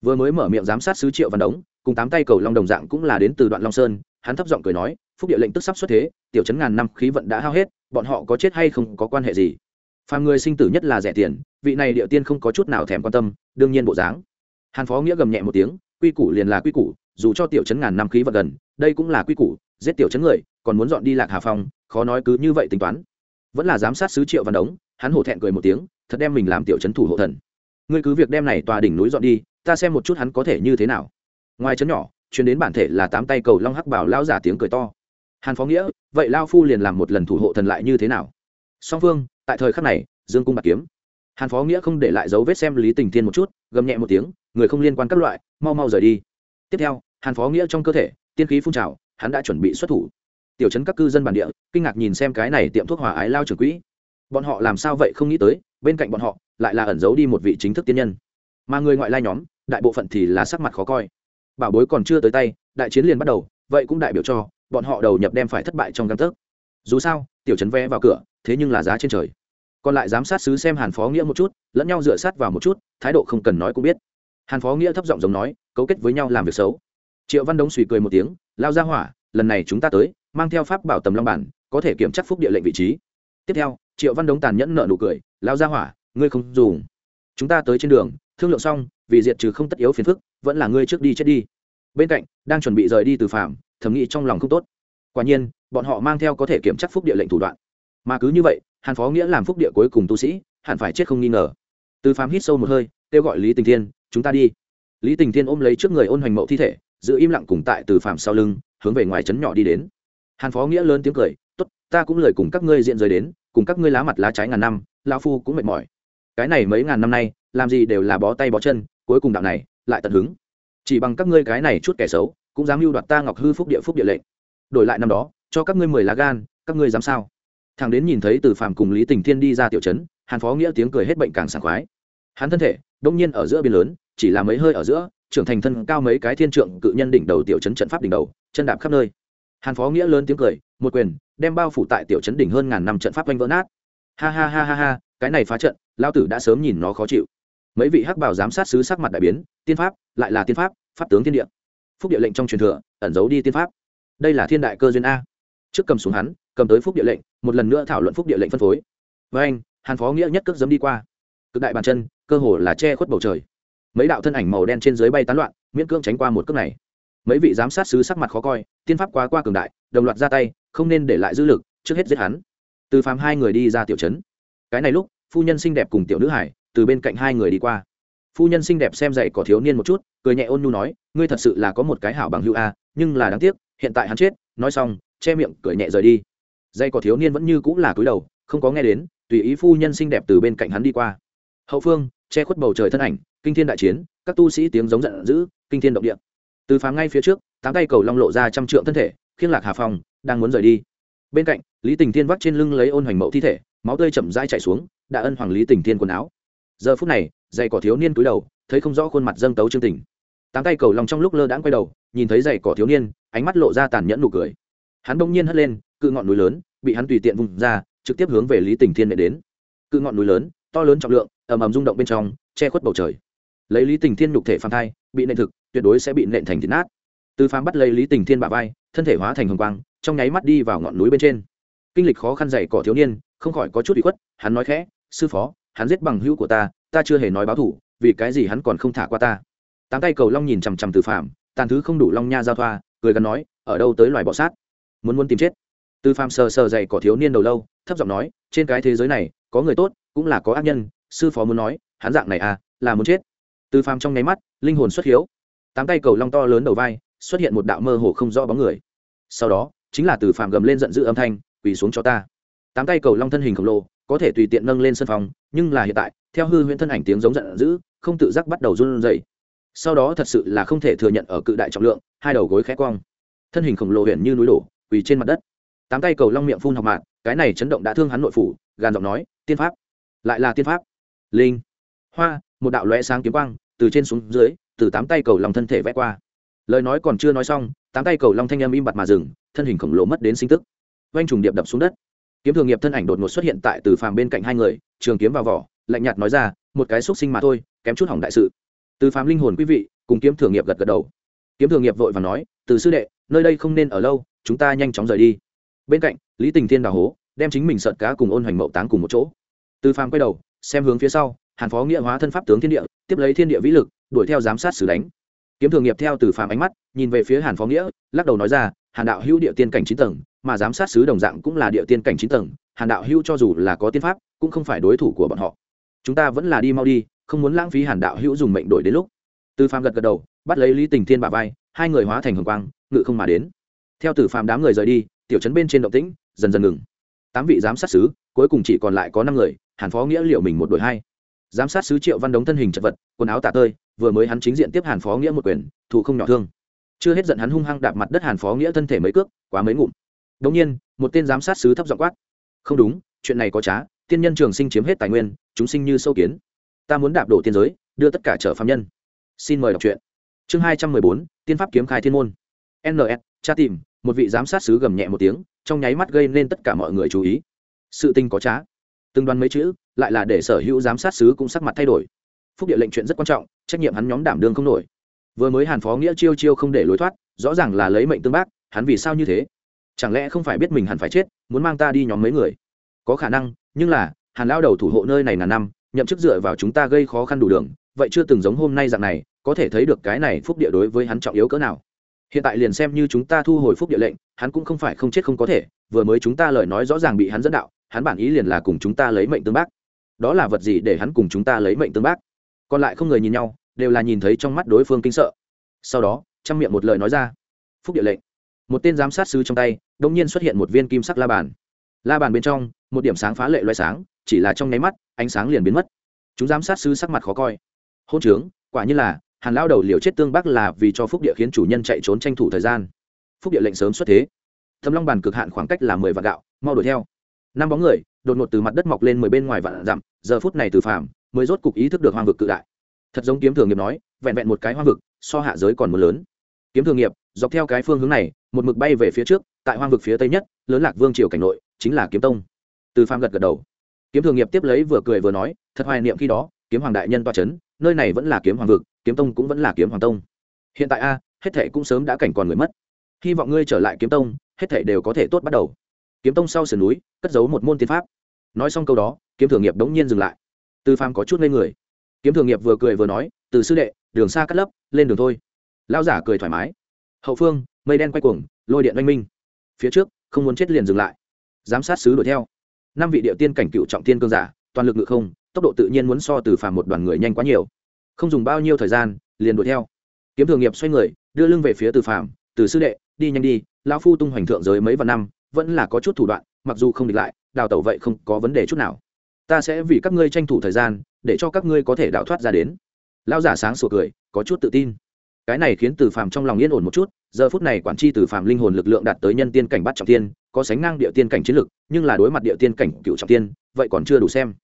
Vừa mới mở miệng giám sát sứ triệu văn đống, cùng tám tay cầu long đồng dạng cũng là đến từ đoạn long sơn, hắn thấp giọng cười nói, phúc địa lệnh tức sắp xuất thế, tiểu chấn ngàn năm khí vận đã hao hết, bọn họ có chết hay không có quan hệ gì? Phàm người sinh tử nhất là rẻ tiền, vị này địa tiên không có chút nào thèm quan tâm, đương nhiên bộ dáng. Hàn phó nghĩa gầm nhẹ một tiếng, quy củ liền là quy củ, dù cho tiểu chấn ngàn năm khí vật gần, đây cũng là quy củ, giết tiểu chấn người, còn muốn dọn đi lạc hà phong, khó nói cứ như vậy tính toán. Vẫn là giám sát sứ triệu văn đống, hắn hổ thẹn cười một tiếng, thật đem mình làm tiểu chấn thủ hộ thần. Ngươi cứ việc đem này tòa đỉnh núi dọn đi, ta xem một chút hắn có thể như thế nào. Ngoài chấn nhỏ chuyến đến bản thể là tám tay cầu long hắc bảo lao giả tiếng cười to. Hàn phó nghĩa, vậy lao phu liền làm một lần thủ hộ thần lại như thế nào? Song phương tại thời khắc này, dương cung bạc kiếm. Hàn phó nghĩa không để lại dấu vết xem lý tình thiên một chút, gầm nhẹ một tiếng, người không liên quan các loại, mau mau rời đi. Tiếp theo, hàn phó nghĩa trong cơ thể, tiên khí phun trào, hắn đã chuẩn bị xuất thủ. Tiểu chấn các cư dân bản địa, kinh ngạc nhìn xem cái này tiệm thuốc hòa ái lao trường quỹ. Bọn họ làm sao vậy không nghĩ tới, bên cạnh bọn họ, lại là ẩn giấu đi một vị chính thức tiên nhân. Mà người ngoại lai nhóm, đại bộ phận thì là sắc mặt khó coi. Bảo bối còn chưa tới tay, đại chiến liền bắt đầu, vậy cũng đại biểu cho, bọn họ đầu nhập đem phải thất bại trong găng tấc. Dù sao, tiểu trấn vé vào cửa, thế nhưng là giá trên trời còn lại giám sát sứ xem hàn phó nghĩa một chút, lẫn nhau dựa sát vào một chút, thái độ không cần nói cũng biết. Hàn phó nghĩa thấp giọng giống nói, cấu kết với nhau làm việc xấu. Triệu văn đống suy cười một tiếng, lao ra hỏa, lần này chúng ta tới, mang theo pháp bảo tầm long bản, có thể kiểm chắc phúc địa lệnh vị trí. Tiếp theo, triệu văn đống tàn nhẫn nợ nụ cười, lao ra hỏa, ngươi không dùng. Chúng ta tới trên đường, thương lượng xong, vì diệt trừ không tất yếu phiền phức, vẫn là ngươi trước đi chết đi. Bên cạnh, đang chuẩn bị rời đi từ phạm, thầm nghĩ trong lòng không tốt. Quả nhiên, bọn họ mang theo có thể kiểm chắc phúc địa lệnh thủ đoạn. Mà cứ như vậy hàn phó nghĩa làm phúc địa cuối cùng tu sĩ, hẳn phải chết không nghi ngờ. Từ phạm hít sâu một hơi, kêu gọi lý tình thiên, chúng ta đi. Lý tình thiên ôm lấy trước người ôn hoành mậu thi thể, giữ im lặng cùng tại từ phạm sau lưng, hướng về ngoài trấn nhỏ đi đến. Hàn phó nghĩa lớn tiếng cười t ố t ta cũng lời cùng các ngươi diện rời đến, cùng các ngươi lá mặt lá trái ngàn năm lao phu cũng mệt mỏi. Cái này mấy ngàn năm nay, làm gì đều là bó tay bó chân, cuối cùng đạo này, lại tận hứng. Chỉ bằng các ngươi cái này chút kẻ xấu, cũng dám mưu đoạt ta ngọc hư phúc địa phúc địa lệnh. Đổi lại năm đó, cho các ngươi mười lá gan, các ngươi dám sao? Thằng đến nhìn thấy từ phàm cùng lý tình thiên đi ra tiểu trấn, hàn phó nghĩa tiếng cười hết bệnh càng sảng khoái. Hắn thân thể, đông nhiên ở giữa biên lớn, chỉ là mấy hơi ở giữa, trưởng thành thân cao mấy cái thiên trượng cự nhân đỉnh đầu tiểu trấn trận pháp đỉnh đầu, chân đạp khắp nơi. Hàn phó nghĩa lớn tiếng cười, một quyền, đem bao phủ tại tiểu trấn đỉnh hơn ngàn năm trận pháp oanh vỡ nát. Ha ha ha ha ha, cái này phá trận lao tử đã sớm nhìn nó khó chịu. Mấy vị hắc bảo giám sát sứ sắc mặt đại biến, tiên pháp, lại là tiên pháp pháp tướng thiên địa. Phúc địa lệnh trong truyền thừa, ẩn giấu đi tiên pháp. Đây là thiên đại cơ duyên a. Trước cầm xuống hắn cầm tới phúc địa lệnh, một lần nữa thảo luận phúc địa lệnh phân phối. Với anh, hàn phó nghĩa nhất cước dấm đi qua. Cực đại bàn chân, cơ hồ là che khuất bầu trời. Mấy đạo thân ảnh màu đen trên dưới bay tán loạn, miễn cưỡng tránh qua một cước này. Mấy vị giám sát sứ sắc mặt khó coi, tiên pháp quá qua cường đại, đồng loạt ra tay, không nên để lại dư lực, trước hết giết hắn. Từ phàm hai người đi ra tiểu trấn. Cái này lúc, phu nhân xinh đẹp cùng tiểu nữ hải, từ bên cạnh hai người đi qua. Phu nhân xinh đẹp xem dậy có thiếu niên một chút, cười nhẹ ôn nhu nói, ngươi thật sự là có một cái hảo bằng hữu a, nhưng là đáng tiếc, hiện tại hắn chết, nói xong, che miệng, cười nhẹ rời đi dây cỏ thiếu niên vẫn như cũng là cúi đầu không có nghe đến tùy ý phu nhân xinh đẹp từ bên cạnh hắn đi qua. Hậu phương che khuất bầu trời thân ảnh kinh thiên đại chiến các tu sĩ tiếng giống giận dữ kinh thiên động địa. Từ phá ngay phía trước tám tay cầu long lộ ra trăm trượng thân thể khiêng lạc hà phòng, đang muốn rời đi. Bên cạnh lý tình thiên vắt trên lưng lấy ôn hoành mẫu thi thể máu tươi chậm rãi chảy xuống đã ân hoàng lý tình thiên quần áo. Giờ phút này dày cỏ thiếu niên túi đầu thấy không rõ khuôn mặt dâng tấu chương tình. Tám tay cầu long trong lúc lơ đãng quay đầu nhìn thấy dày cỏ thiếu niên ánh mắt lộ ra tàn nhẫn nụ cười. Hắn đông nhiên hất lên cự ngọn núi lớn bị hắn tùy tiện vùng ra, trực tiếp hướng về lý tình thiên nệ đến. Cự ngọn núi lớn, to lớn trọng lượng, ầm ầm rung động bên trong, che khuất bầu trời. Lấy lý tình thiên nhục thể phàm thai, bị nện thực, tuyệt đối sẽ bị nện thành thịt nát. Từ phàm bắt lấy lý tình thiên bả vai, thân thể hóa thành hồng quang, trong nháy mắt đi vào ngọn núi bên trên. Kinh lịch khó khăn dày cỏ thiếu niên, không khỏi có chút bị khuất, hắn nói khẽ, sư phó, hắn giết bằng hữu của ta ta chưa hề nói báo thủ vì cái gì hắn còn không thả qua ta? Tám tay cầu long nhìn chằm chằm từ phạm tàn thứ không đủ long nha giao thoa, cười gần nói, ở đâu tới loài bọ sát? Muốn muốn tìm chết từ phạm sờ sờ dày cỏ thiếu niên đầu lâu, thấp giọng nói, trên cái thế giới này, có người tốt, cũng là có ác nhân, sư phó muốn nói, hắn dạng này à là muốn chết. Từ phạm trong nháy mắt, linh hồn xuất hiếu. Tám tay cầu long to lớn đầu vai, xuất hiện một đạo mơ hồ không rõ bóng người. Sau đó, chính là từ phạm gầm lên giận dữ âm thanh, quỳ xuống cho ta. Tám tay cầu long thân hình khổng lồ, có thể tùy tiện nâng lên sân phòng, nhưng là hiện tại, theo hư huyễn thân ảnh tiếng giống giận dữ, không tự giác bắt đầu run rẩy. Sau đó thật sự là không thể thừa nhận ở cự đại trọng lượng, hai đầu gối khẽ cong. Thân hình khổng lồ huyện như núi đổ, quỳ trên mặt đất tám tay cầu long miệng phun học mạng cái này chấn động đã thương hắn nội phủ, gàn giọng nói, tiên pháp. Lại là tiên pháp. Linh. Hoa, một đạo lóe sáng kiếm quang, từ trên xuống dưới, từ tám tay cầu long thân thể vẽ qua. Lời nói còn chưa nói xong, tám tay cầu long thanh âm im bặt mà dừng, thân hình khổng lồ mất đến sinh tức. Oanh trùng điệp đập xuống đất. Kiếm thường nghiệp thân ảnh đột ngột xuất hiện tại từ phàm bên cạnh hai người, trường kiếm vào vỏ, lạnh nhạt nói ra, một cái xúc sinh mà thôi, kém chút hỏng đại sự. Từ phàm linh hồn quý vị, cùng kiếm thường nghiệp gật gật đầu. Kiếm thường nghiệp vội và nói, từ sư đệ, nơi đây không nên ở lâu, chúng ta nhanh chóng rời đi bên cạnh, lý tình thiên đào hố, đem chính mình sợt cá cùng ôn hoành mậu táng cùng một chỗ. Từ phàm quay đầu, xem hướng phía sau, hàn phó nghĩa hóa thân pháp tướng thiên địa, tiếp lấy thiên địa vĩ lực, đuổi theo giám sát xử đánh. Kiếm thường nghiệp theo từ phàm ánh mắt, nhìn về phía hàn phó nghĩa, lắc đầu nói ra, hàn đạo hữu địa tiên cảnh chín tầng, mà giám sát sứ đồng dạng cũng là địa tiên cảnh chín tầng, hàn đạo hữu cho dù là có tiên pháp, cũng không phải đối thủ của bọn họ. Chúng ta vẫn là đi mau đi, không muốn lãng phí hàn đạo hữu dùng mệnh đổi đến lúc. Từ phàm gật gật đầu, bắt lấy lý tình thiên bà vai, hai người hóa thành hồng quang, ngự không mà đến. Theo từ phàm đám người rời đi tiểu trấn bên trên động tĩnh dần dần ngừng. Tám vị giám sát sứ, cuối cùng chỉ còn lại có năm người, hàn phó nghĩa liệu mình một đội hai. Giám sát sứ triệu văn đống thân hình chật vật, quần áo tả tơi, vừa mới hắn chính diện tiếp hàn phó nghĩa một quyền thủ không nhỏ thương. Chưa hết giận hắn hung hăng đạp mặt đất hàn phó nghĩa thân thể mấy cước, quá mấy ngụm. Đống nhiên, một tên giám sát sứ thấp giọng quát. Không đúng, chuyện này có trá, tiên nhân trường sinh chiếm hết tài nguyên, chúng sinh như sâu kiến. Ta muốn đạp đổ tiên giới, đưa tất cả trở phạm nhân. Xin mời đọc truyện. Chương hai trăm mười bốn, tiên pháp kiếm khai thiên môn. Ns cha tìm một vị giám sát sứ gầm nhẹ một tiếng, trong nháy mắt gây nên tất cả mọi người chú ý. Sự tình có trá. Từng đoán mấy chữ, lại là để sở hữu giám sát sứ cũng sắc mặt thay đổi. Phúc địa lệnh chuyện rất quan trọng, trách nhiệm hắn nhóm đảm đương không nổi. Vừa mới hàn phó nghĩa chiêu chiêu không để lối thoát, rõ ràng là lấy mệnh tương bác, hắn vì sao như thế? Chẳng lẽ không phải biết mình hẳn phải chết, muốn mang ta đi nhóm mấy người? Có khả năng, nhưng là, hàn lao đầu thủ hộ nơi này ngàn năm, nhậm chức dựa vào chúng ta gây khó khăn đủ đường, vậy chưa từng giống hôm nay dạng này, có thể thấy được cái này phúc địa đối với hắn trọng yếu cỡ nào hiện tại liền xem như chúng ta thu hồi phúc địa lệnh, hắn cũng không phải không chết không có thể, vừa mới chúng ta lời nói rõ ràng bị hắn dẫn đạo, hắn bản ý liền là cùng chúng ta lấy mệnh tương bác. Đó là vật gì để hắn cùng chúng ta lấy mệnh tương bác? Còn lại không người nhìn nhau, đều là nhìn thấy trong mắt đối phương kinh sợ. Sau đó trong miệng một lời nói ra. Phúc địa lệnh. Một tên giám sát sứ trong tay đông nhiên xuất hiện một viên kim sắc la bàn. La bàn bên trong, một điểm sáng phá lệ loại sáng, chỉ là trong nháy mắt, ánh sáng liền biến mất. Chúng giám sát sứ sắc mặt khó coi. Hôn trướng, quả như là hàn lao đầu liều chết tương bắc là vì cho phúc địa khiến chủ nhân chạy trốn tranh thủ thời gian. Phúc địa lệnh sớm xuất thế. Thâm long bàn cực hạn khoảng cách là mười vạn gạo, mau đuổi theo. Năm bóng người, đột ngột từ mặt đất mọc lên mười bên ngoài vạn dặm, giờ phút này từ phàm, mới rốt cục ý thức được hoang vực cự đại. Thật giống kiếm thường nghiệp nói, vẹn vẹn một cái hoang vực, so hạ giới còn một lớn. Kiếm thường nghiệp, dọc theo cái phương hướng này, một mực bay về phía trước, tại hoang vực phía tây nhất, lớn lạc vương triều cảnh nội, chính là kiếm tông. Từ phàm gật gật đầu. Kiếm thường nghiệp tiếp lấy vừa cười vừa nói, thật hoài niệm khi đó, kiếm hoàng đại nhân toa c h ấ n nơi này vẫn là kiếm hoàng vực kiếm tông cũng vẫn là kiếm hoàng tông. Hiện tại a, hết thệ cũng sớm đã cảnh còn người mất. Hy vọng ngươi trở lại kiếm tông, hết thệ đều có thể tốt bắt đầu. Kiếm tông sau sườn núi, cất giấu một môn tiên pháp. Nói xong câu đó, kiếm thường nghiệp đống nhiên dừng lại. Tư phàm có chút lên người. Kiếm thường nghiệp vừa cười vừa nói, từ sư đệ, đường xa cắt lấp, lên đường thôi. Lao giả cười thoải mái. Hậu phương, mây đen quay cuồng, lôi điện oanh minh. Phía trước, không muốn chết liền dừng lại. Giám sát sứ đuổi theo. Năm vị địa tiên cảnh cựu trọng tiên cương giả, toàn lực ngự không, tốc độ tự nhiên muốn so từ phàm một đoàn người nhanh quá nhiều không dùng bao nhiêu thời gian, liền đuổi theo. Kiếm thường nghiệp xoay người, đưa lưng về phía từ phàm, từ sư đệ, đi nhanh đi, lão phu tung hoành thượng giới mấy vạn năm, vẫn là có chút thủ đoạn, mặc dù không địch lại, đào tẩu vậy không có vấn đề chút nào. Ta sẽ vì các ngươi tranh thủ thời gian, để cho các ngươi có thể đào thoát ra đến. Lão giả sáng sủa cười, có chút tự tin. Cái này khiến từ phàm trong lòng yên ổn một chút, giờ phút này quản tri từ phàm linh hồn lực lượng đạt tới nhân tiên cảnh bắt trọng tiên, có sánh ngang địa tiên cảnh chiến lực, nhưng là đối mặt địa tiên cảnh cựu trọng tiên, vậy còn chưa đủ xem.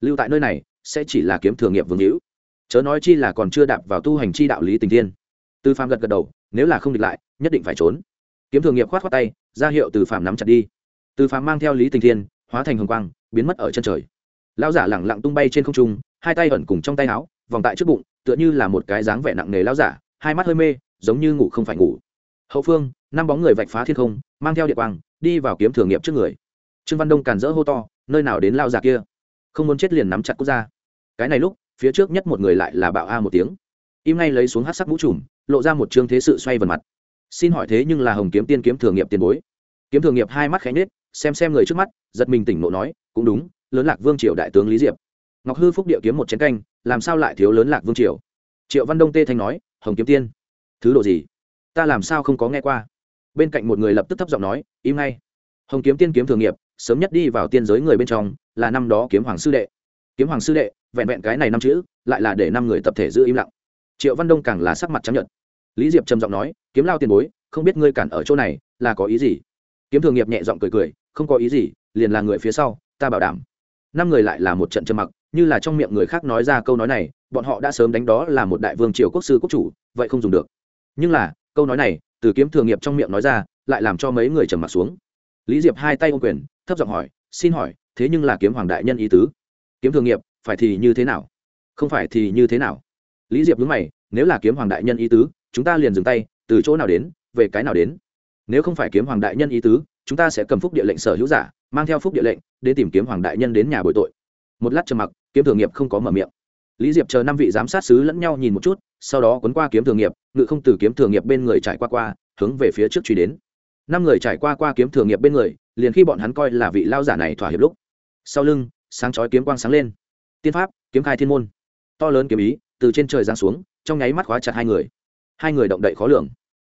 Lưu tại nơi này, sẽ chỉ là kiếm thường nghiệp vương hữu chớ nói chi là còn chưa đạp vào tu hành chi đạo lý tình tiên từ phàm gật gật đầu, nếu là không địch lại, nhất định phải trốn. Kiếm thường nghiệp khoát khoát tay, ra hiệu từ phàm nắm chặt đi. Từ phàm mang theo lý tình thiên, hóa thành hồng quang, biến mất ở chân trời. Lao giả lẳng lặng tung bay trên không trung, hai tay ẩn cùng trong tay áo, vòng tại trước bụng, tựa như là một cái dáng vẻ nặng nề lao giả, hai mắt hơi mê, giống như ngủ không phải ngủ. Hậu phương, năm bóng người vạch phá thiên không, mang theo địa quang, đi vào kiếm thường nghiệp trước người. Trương văn đông càn rỡ hô to, nơi nào đến lao giả kia? Không muốn chết liền nắm chặt quốc gia. Cái này lúc phía trước nhất một người lại là bạo a một tiếng. Im ngay lấy xuống hát sắc mũ trùm, lộ ra một chương thế sự xoay vần mặt. Xin hỏi thế nhưng là hồng kiếm tiên kiếm thường nghiệp tiền bối. Kiếm thường nghiệp hai mắt khẽ nết xem xem người trước mắt, giật mình tỉnh nộ nói, cũng đúng, lớn lạc vương triều đại tướng lý diệp. Ngọc hư phúc địa kiếm một chén canh, làm sao lại thiếu lớn lạc vương triều? Triệu văn đông tê thanh nói, hồng kiếm tiên, thứ độ gì? Ta làm sao không có nghe qua? Bên cạnh một người lập tức thấp giọng nói, im ngay. Hồng kiếm tiên kiếm thường nghiệp, sớm nhất đi vào tiên giới người bên trong, là năm đó kiếm hoàng sư đệ kiếm hoàng sư đệ, vẹn vẹn cái này năm chữ, lại là để năm người tập thể giữ im lặng. Triệu văn đông càng là sắc mặt chấp nhận lý diệp trầm giọng nói, kiếm lao tiền bối, không biết ngươi cản ở chỗ này, là có ý gì? Kiếm thường nghiệp nhẹ giọng cười cười, không có ý gì, liền là người phía sau, ta bảo đảm. Năm người lại là một trận trầm mặc, như là trong miệng người khác nói ra câu nói này, bọn họ đã sớm đánh đó là một đại vương triều quốc sư quốc chủ, vậy không dùng được. Nhưng là, câu nói này, từ kiếm thường nghiệp trong miệng nói ra, lại làm cho mấy người trầm mặc xuống. Lý diệp hai tay ô quyền, thấp giọng hỏi, xin hỏi, thế nhưng là kiếm hoàng đại nhân ý tứ? Kiếm thường nghiệp, phải thì như thế nào? Không phải thì như thế nào? Lý diệp đúng mày, nếu là kiếm hoàng đại nhân ý tứ, chúng ta liền dừng tay, từ chỗ nào đến, về cái nào đến? Nếu không phải kiếm hoàng đại nhân ý tứ, chúng ta sẽ cầm phúc địa lệnh sở hữu giả, mang theo phúc địa lệnh để tìm kiếm hoàng đại nhân đến nhà bồi tội. Một lát trầm mặc, kiếm thường nghiệp không có mở miệng. Lý diệp chờ năm vị giám sát sứ lẫn nhau nhìn một chút, sau đó cuốn qua kiếm thường nghiệp, ngự không từ kiếm thường nghiệp bên người trải qua qua, hướng về phía trước truy đến. Năm người trải qua qua kiếm thường nghiệp bên người, liền khi bọn hắn coi là vị lao giả này thỏa hiệp lúc. Sau lưng sáng chói kiếm quang sáng lên. Tiên pháp, kiếm khai thiên môn. To lớn kiếm ý từ trên trời giáng xuống, trong nháy mắt khóa chặt hai người. Hai người động đậy khó lường.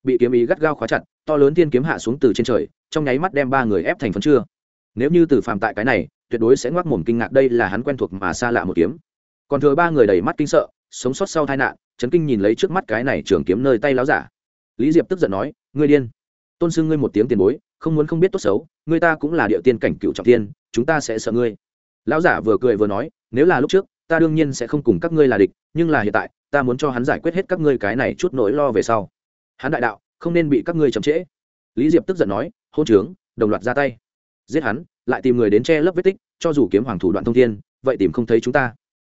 Bị kiếm ý gắt gao khóa chặt, to lớn tiên kiếm hạ xuống từ trên trời, trong nháy mắt đem ba người ép thành phấn chưa nếu như từ phàm tại cái này, tuyệt đối sẽ ngoác mồm kinh ngạc đây là hắn quen thuộc mà xa lạ một kiếm. Còn thừa ba người đầy mắt kinh sợ, sống sót sau tai nạn, chấn kinh nhìn lấy trước mắt cái này trường kiếm nơi tay láo giả. Lý diệp tức giận nói, ngươi điên. Tôn sương ngươi một tiếng tiền bối, không muốn không biết tốt xấu, ngươi ta cũng là địa tiên cảnh cựu trọng tiên, chúng ta sẽ sợ ngươi lão giả vừa cười vừa nói, nếu là lúc trước, ta đương nhiên sẽ không cùng các ngươi là địch, nhưng là hiện tại, ta muốn cho hắn giải quyết hết các ngươi cái này chút nỗi lo về sau. Hắn đại đạo, không nên bị các ngươi chậm trễ. Lý diệp tức giận nói, hôn trướng, đồng loạt ra tay. Giết hắn, lại tìm người đến che lấp vết tích, cho dù kiếm hoàng thủ đoạn thông thiên, vậy tìm không thấy chúng ta.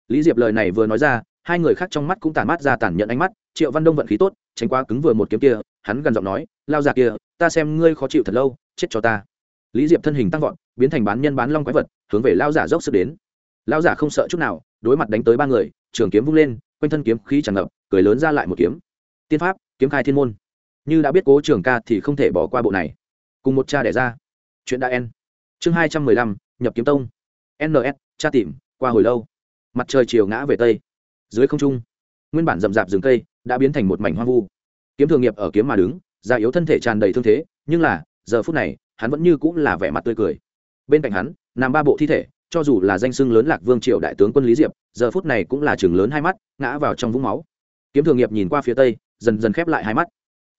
Lý diệp lời này vừa nói ra, hai người khác trong mắt cũng tàn mát ra tàn nhận ánh mắt, triệu văn đông vận khí tốt, tránh quá cứng vừa một kiếm kia, hắn gần giọng nói lao già kia, ta xem ngươi khó chịu thật lâu, chết cho ta lý diệp thân hình tăng vọt, biến thành bán nhân bán long quái vật, hướng về lao giả dốc sức đến. Lao giả không sợ chút nào, đối mặt đánh tới ba người, trường kiếm vung lên, quanh thân kiếm khí tràn ngập, cười lớn ra lại một kiếm. Tiên pháp, kiếm khai thiên môn. Như đã biết cố trường ca thì không thể bỏ qua bộ này. Cùng một cha đẻ ra. Chuyện đã en. Chương hai trăm mười lăm, nhập kiếm tông. Ns cha tìm, qua hồi lâu. Mặt trời chiều ngã về tây. Dưới không trung, nguyên bản rậm rạp rừng cây đã biến thành một mảnh hoang vu. Kiếm thường nghiệp ở kiếm mà đứng, già yếu thân thể tràn đầy thương thế, nhưng là, giờ phút này hắn vẫn như cũng là vẻ mặt tươi cười. Bên cạnh hắn, nằm ba bộ thi thể, cho dù là danh xưng lớn lạc vương triều đại tướng quân lý diệp, giờ phút này cũng là chừng lớn hai mắt, ngã vào trong vũng máu. Kiếm thường nghiệp nhìn qua phía tây, dần dần khép lại hai mắt.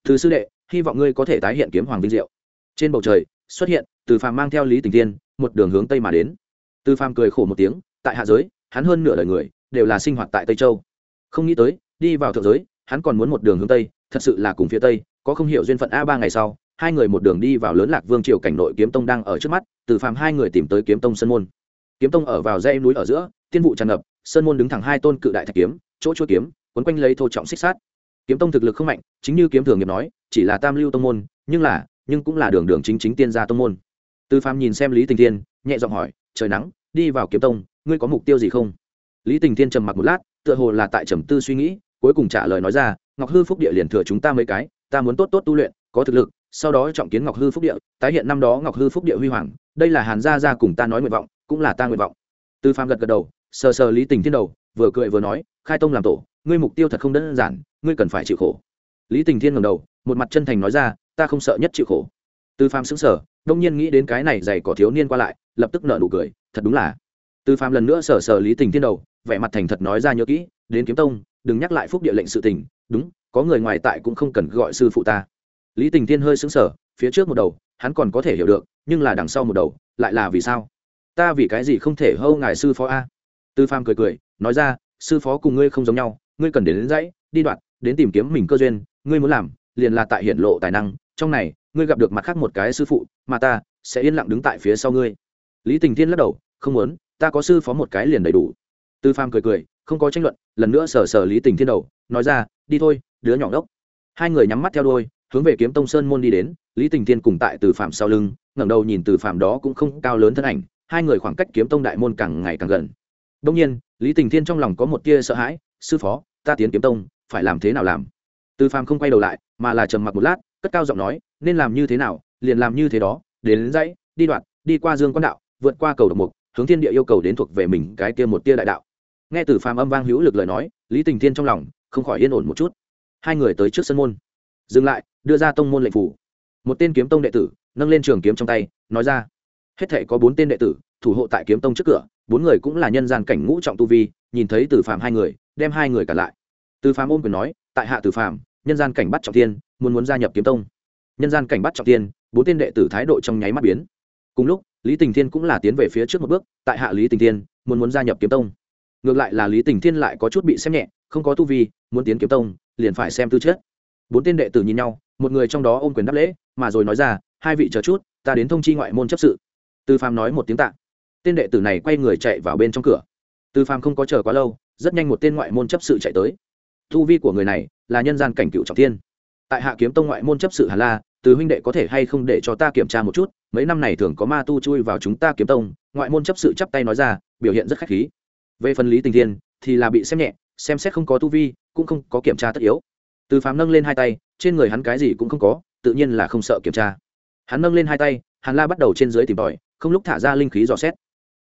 Thứ sư đệ, hy vọng ngươi có thể tái hiện kiếm hoàng vinh diệu. Trên bầu trời, xuất hiện, từ phàm mang theo lý tình tiên một đường hướng tây mà đến. Từ phàm cười khổ một tiếng, tại hạ giới, hắn hơn nửa đời người, đều là sinh hoạt tại tây châu. Không nghĩ tới, đi vào thượng giới, hắn còn muốn một đường hướng tây, thật sự là cùng phía tây, có không hiểu duyên phận a ba ngày sau hai người một đường đi vào lớn lạc vương triều cảnh nội kiếm tông đang ở trước mắt, từ phàm hai người tìm tới kiếm tông sơn môn. Kiếm tông ở vào dãy núi ở giữa, tiên vụ tràn ngập, sơn môn đứng thẳng hai tôn cự đại thạch kiếm, chỗ chuỗi kiếm, quấn quanh lấy thô trọng xích sát kiếm tông thực lực không mạnh, chính như kiếm thường nghiệp nói, chỉ là tam lưu tông môn, nhưng là, nhưng cũng là đường đường chính chính tiên gia tông môn. Từ phàm nhìn xem lý tình thiên, nhẹ giọng hỏi, trời nắng, đi vào kiếm tông, ngươi có mục tiêu gì không? Lý tình thiên trầm mặc một lát, tựa hồ là tại trầm tư suy nghĩ, cuối cùng trả lời nói ra, ngọc hư phúc địa liền thừa chúng ta mấy cái, ta muốn tốt tốt tu luyện, có thực lực sau đó trọng kiến ngọc hư phúc địa, tái hiện năm đó ngọc hư phúc địa huy hoàng, đây là hàn gia gia cùng ta nói nguyện vọng, cũng là ta nguyện vọng. Tư phạm gật gật đầu, sờ sờ lý tình thiên đầu, vừa cười vừa nói, khai tông làm tổ, ngươi mục tiêu thật không đơn giản, ngươi cần phải chịu khổ. Lý tình thiên ngầm đầu, một mặt chân thành nói ra, ta không sợ nhất chịu khổ. Tư phạm xứng sở đông nhiên nghĩ đến cái này dày cỏ thiếu niên qua lại, lập tức nở nụ cười, thật đúng là. Tư phạm lần nữa sờ sờ lý tình thiên đầu, vẻ mặt thành thật nói ra nhớ kỹ, đến kiếm tông, đừng nhắc lại phúc địa lệnh sự tình, đúng, có người ngoài tại cũng không cần gọi sư phụ ta lý tình thiên hơi xứng sở phía trước một đầu hắn còn có thể hiểu được nhưng là đằng sau một đầu lại là vì sao? Ta vì cái gì không thể hâu ngài sư phó a? Tư pham cười cười nói ra sư phó cùng ngươi không giống nhau ngươi cần đến, đến dãy đi đoạn đến tìm kiếm mình cơ duyên ngươi muốn làm liền là tại hiện lộ tài năng trong này ngươi gặp được mặt khác một cái sư phụ mà ta sẽ yên lặng đứng tại phía sau ngươi. Lý tình thiên lắc đầu không muốn ta có sư phó một cái liền đầy đủ. Tư pham cười cười không có tranh luận lần nữa sờ sờ lý tình thiên đầu nói ra đi thôi đứa nhỏ đốc. Hai người nhắm mắt theo đôi hướng về kiếm tông sơn môn đi đến lý tình thiên cùng tại từ phạm sau lưng ngẩng đầu nhìn từ phạm đó cũng không cao lớn thân ảnh hai người khoảng cách kiếm tông đại môn càng ngày càng gần. Đông nhiên lý tình thiên trong lòng có một tia sợ hãi sư phó ta tiến kiếm tông phải làm thế nào làm? Từ phạm không quay đầu lại mà là trầm mặc một lát cất cao giọng nói nên làm như thế nào liền làm như thế đó đến, đến dãy đi đoạn đi qua dương quan đạo vượt qua cầu độc mục hướng thiên địa yêu cầu đến thuộc về mình cái tia một tia đại đạo. Nghe từ phàm âm vang hữu lực lời nói lý tình thiên trong lòng không khỏi yên ổn một chút. Hai người tới trước sân môn dừng lại, đưa ra tông môn lệnh phủ. Một tên kiếm tông đệ tử, nâng lên trường kiếm trong tay, nói ra. Hết thể có bốn tên đệ tử, thủ hộ tại kiếm tông trước cửa, bốn người cũng là nhân gian cảnh ngũ trọng tu vi, nhìn thấy từ phàm hai người, đem hai người cả lại. Từ phàm ôm quyền nói, tại hạ từ phàm, nhân gian cảnh bắt trọng tiên muốn muốn gia nhập kiếm tông. Nhân gian cảnh bắt trọng tiên bốn tên đệ tử thái độ trong nháy mắt biến. Cùng lúc, lý tình thiên cũng là tiến về phía trước một bước, tại hạ lý tình thiên, muốn muốn gia nhập kiếm tông. Ngược lại là lý tình thiên lại có chút bị xem nhẹ, không có tu vi, muốn tiến kiếm tông, liền phải xem tư chất bốn tên đệ tử nhìn nhau, một người trong đó ôm quyền đáp lễ, mà rồi nói ra, hai vị chờ chút, ta đến thông chi ngoại môn chấp sự. Tư phàm nói một tiếng tạ. Tên đệ tử này quay người chạy vào bên trong cửa. Tư phàm không có chờ quá lâu, rất nhanh một tên ngoại môn chấp sự chạy tới. Thu vi của người này là nhân gian cảnh cựu trọng thiên. Tại hạ kiếm tông ngoại môn chấp sự hà la, từ huynh đệ có thể hay không để cho ta kiểm tra một chút, mấy năm này thường có ma tu chui vào chúng ta kiếm tông, ngoại môn chấp sự chắp tay nói ra, biểu hiện rất khách khí. Về phần lý tình thiên thì là bị xem nhẹ, xem xét không có tu vi, cũng không có kiểm tra tất yếu từ phàm nâng lên hai tay, trên người hắn cái gì cũng không có, tự nhiên là không sợ kiểm tra. Hắn nâng lên hai tay, hàn la bắt đầu trên dưới tìm tòi, không lúc thả ra linh khí dò xét.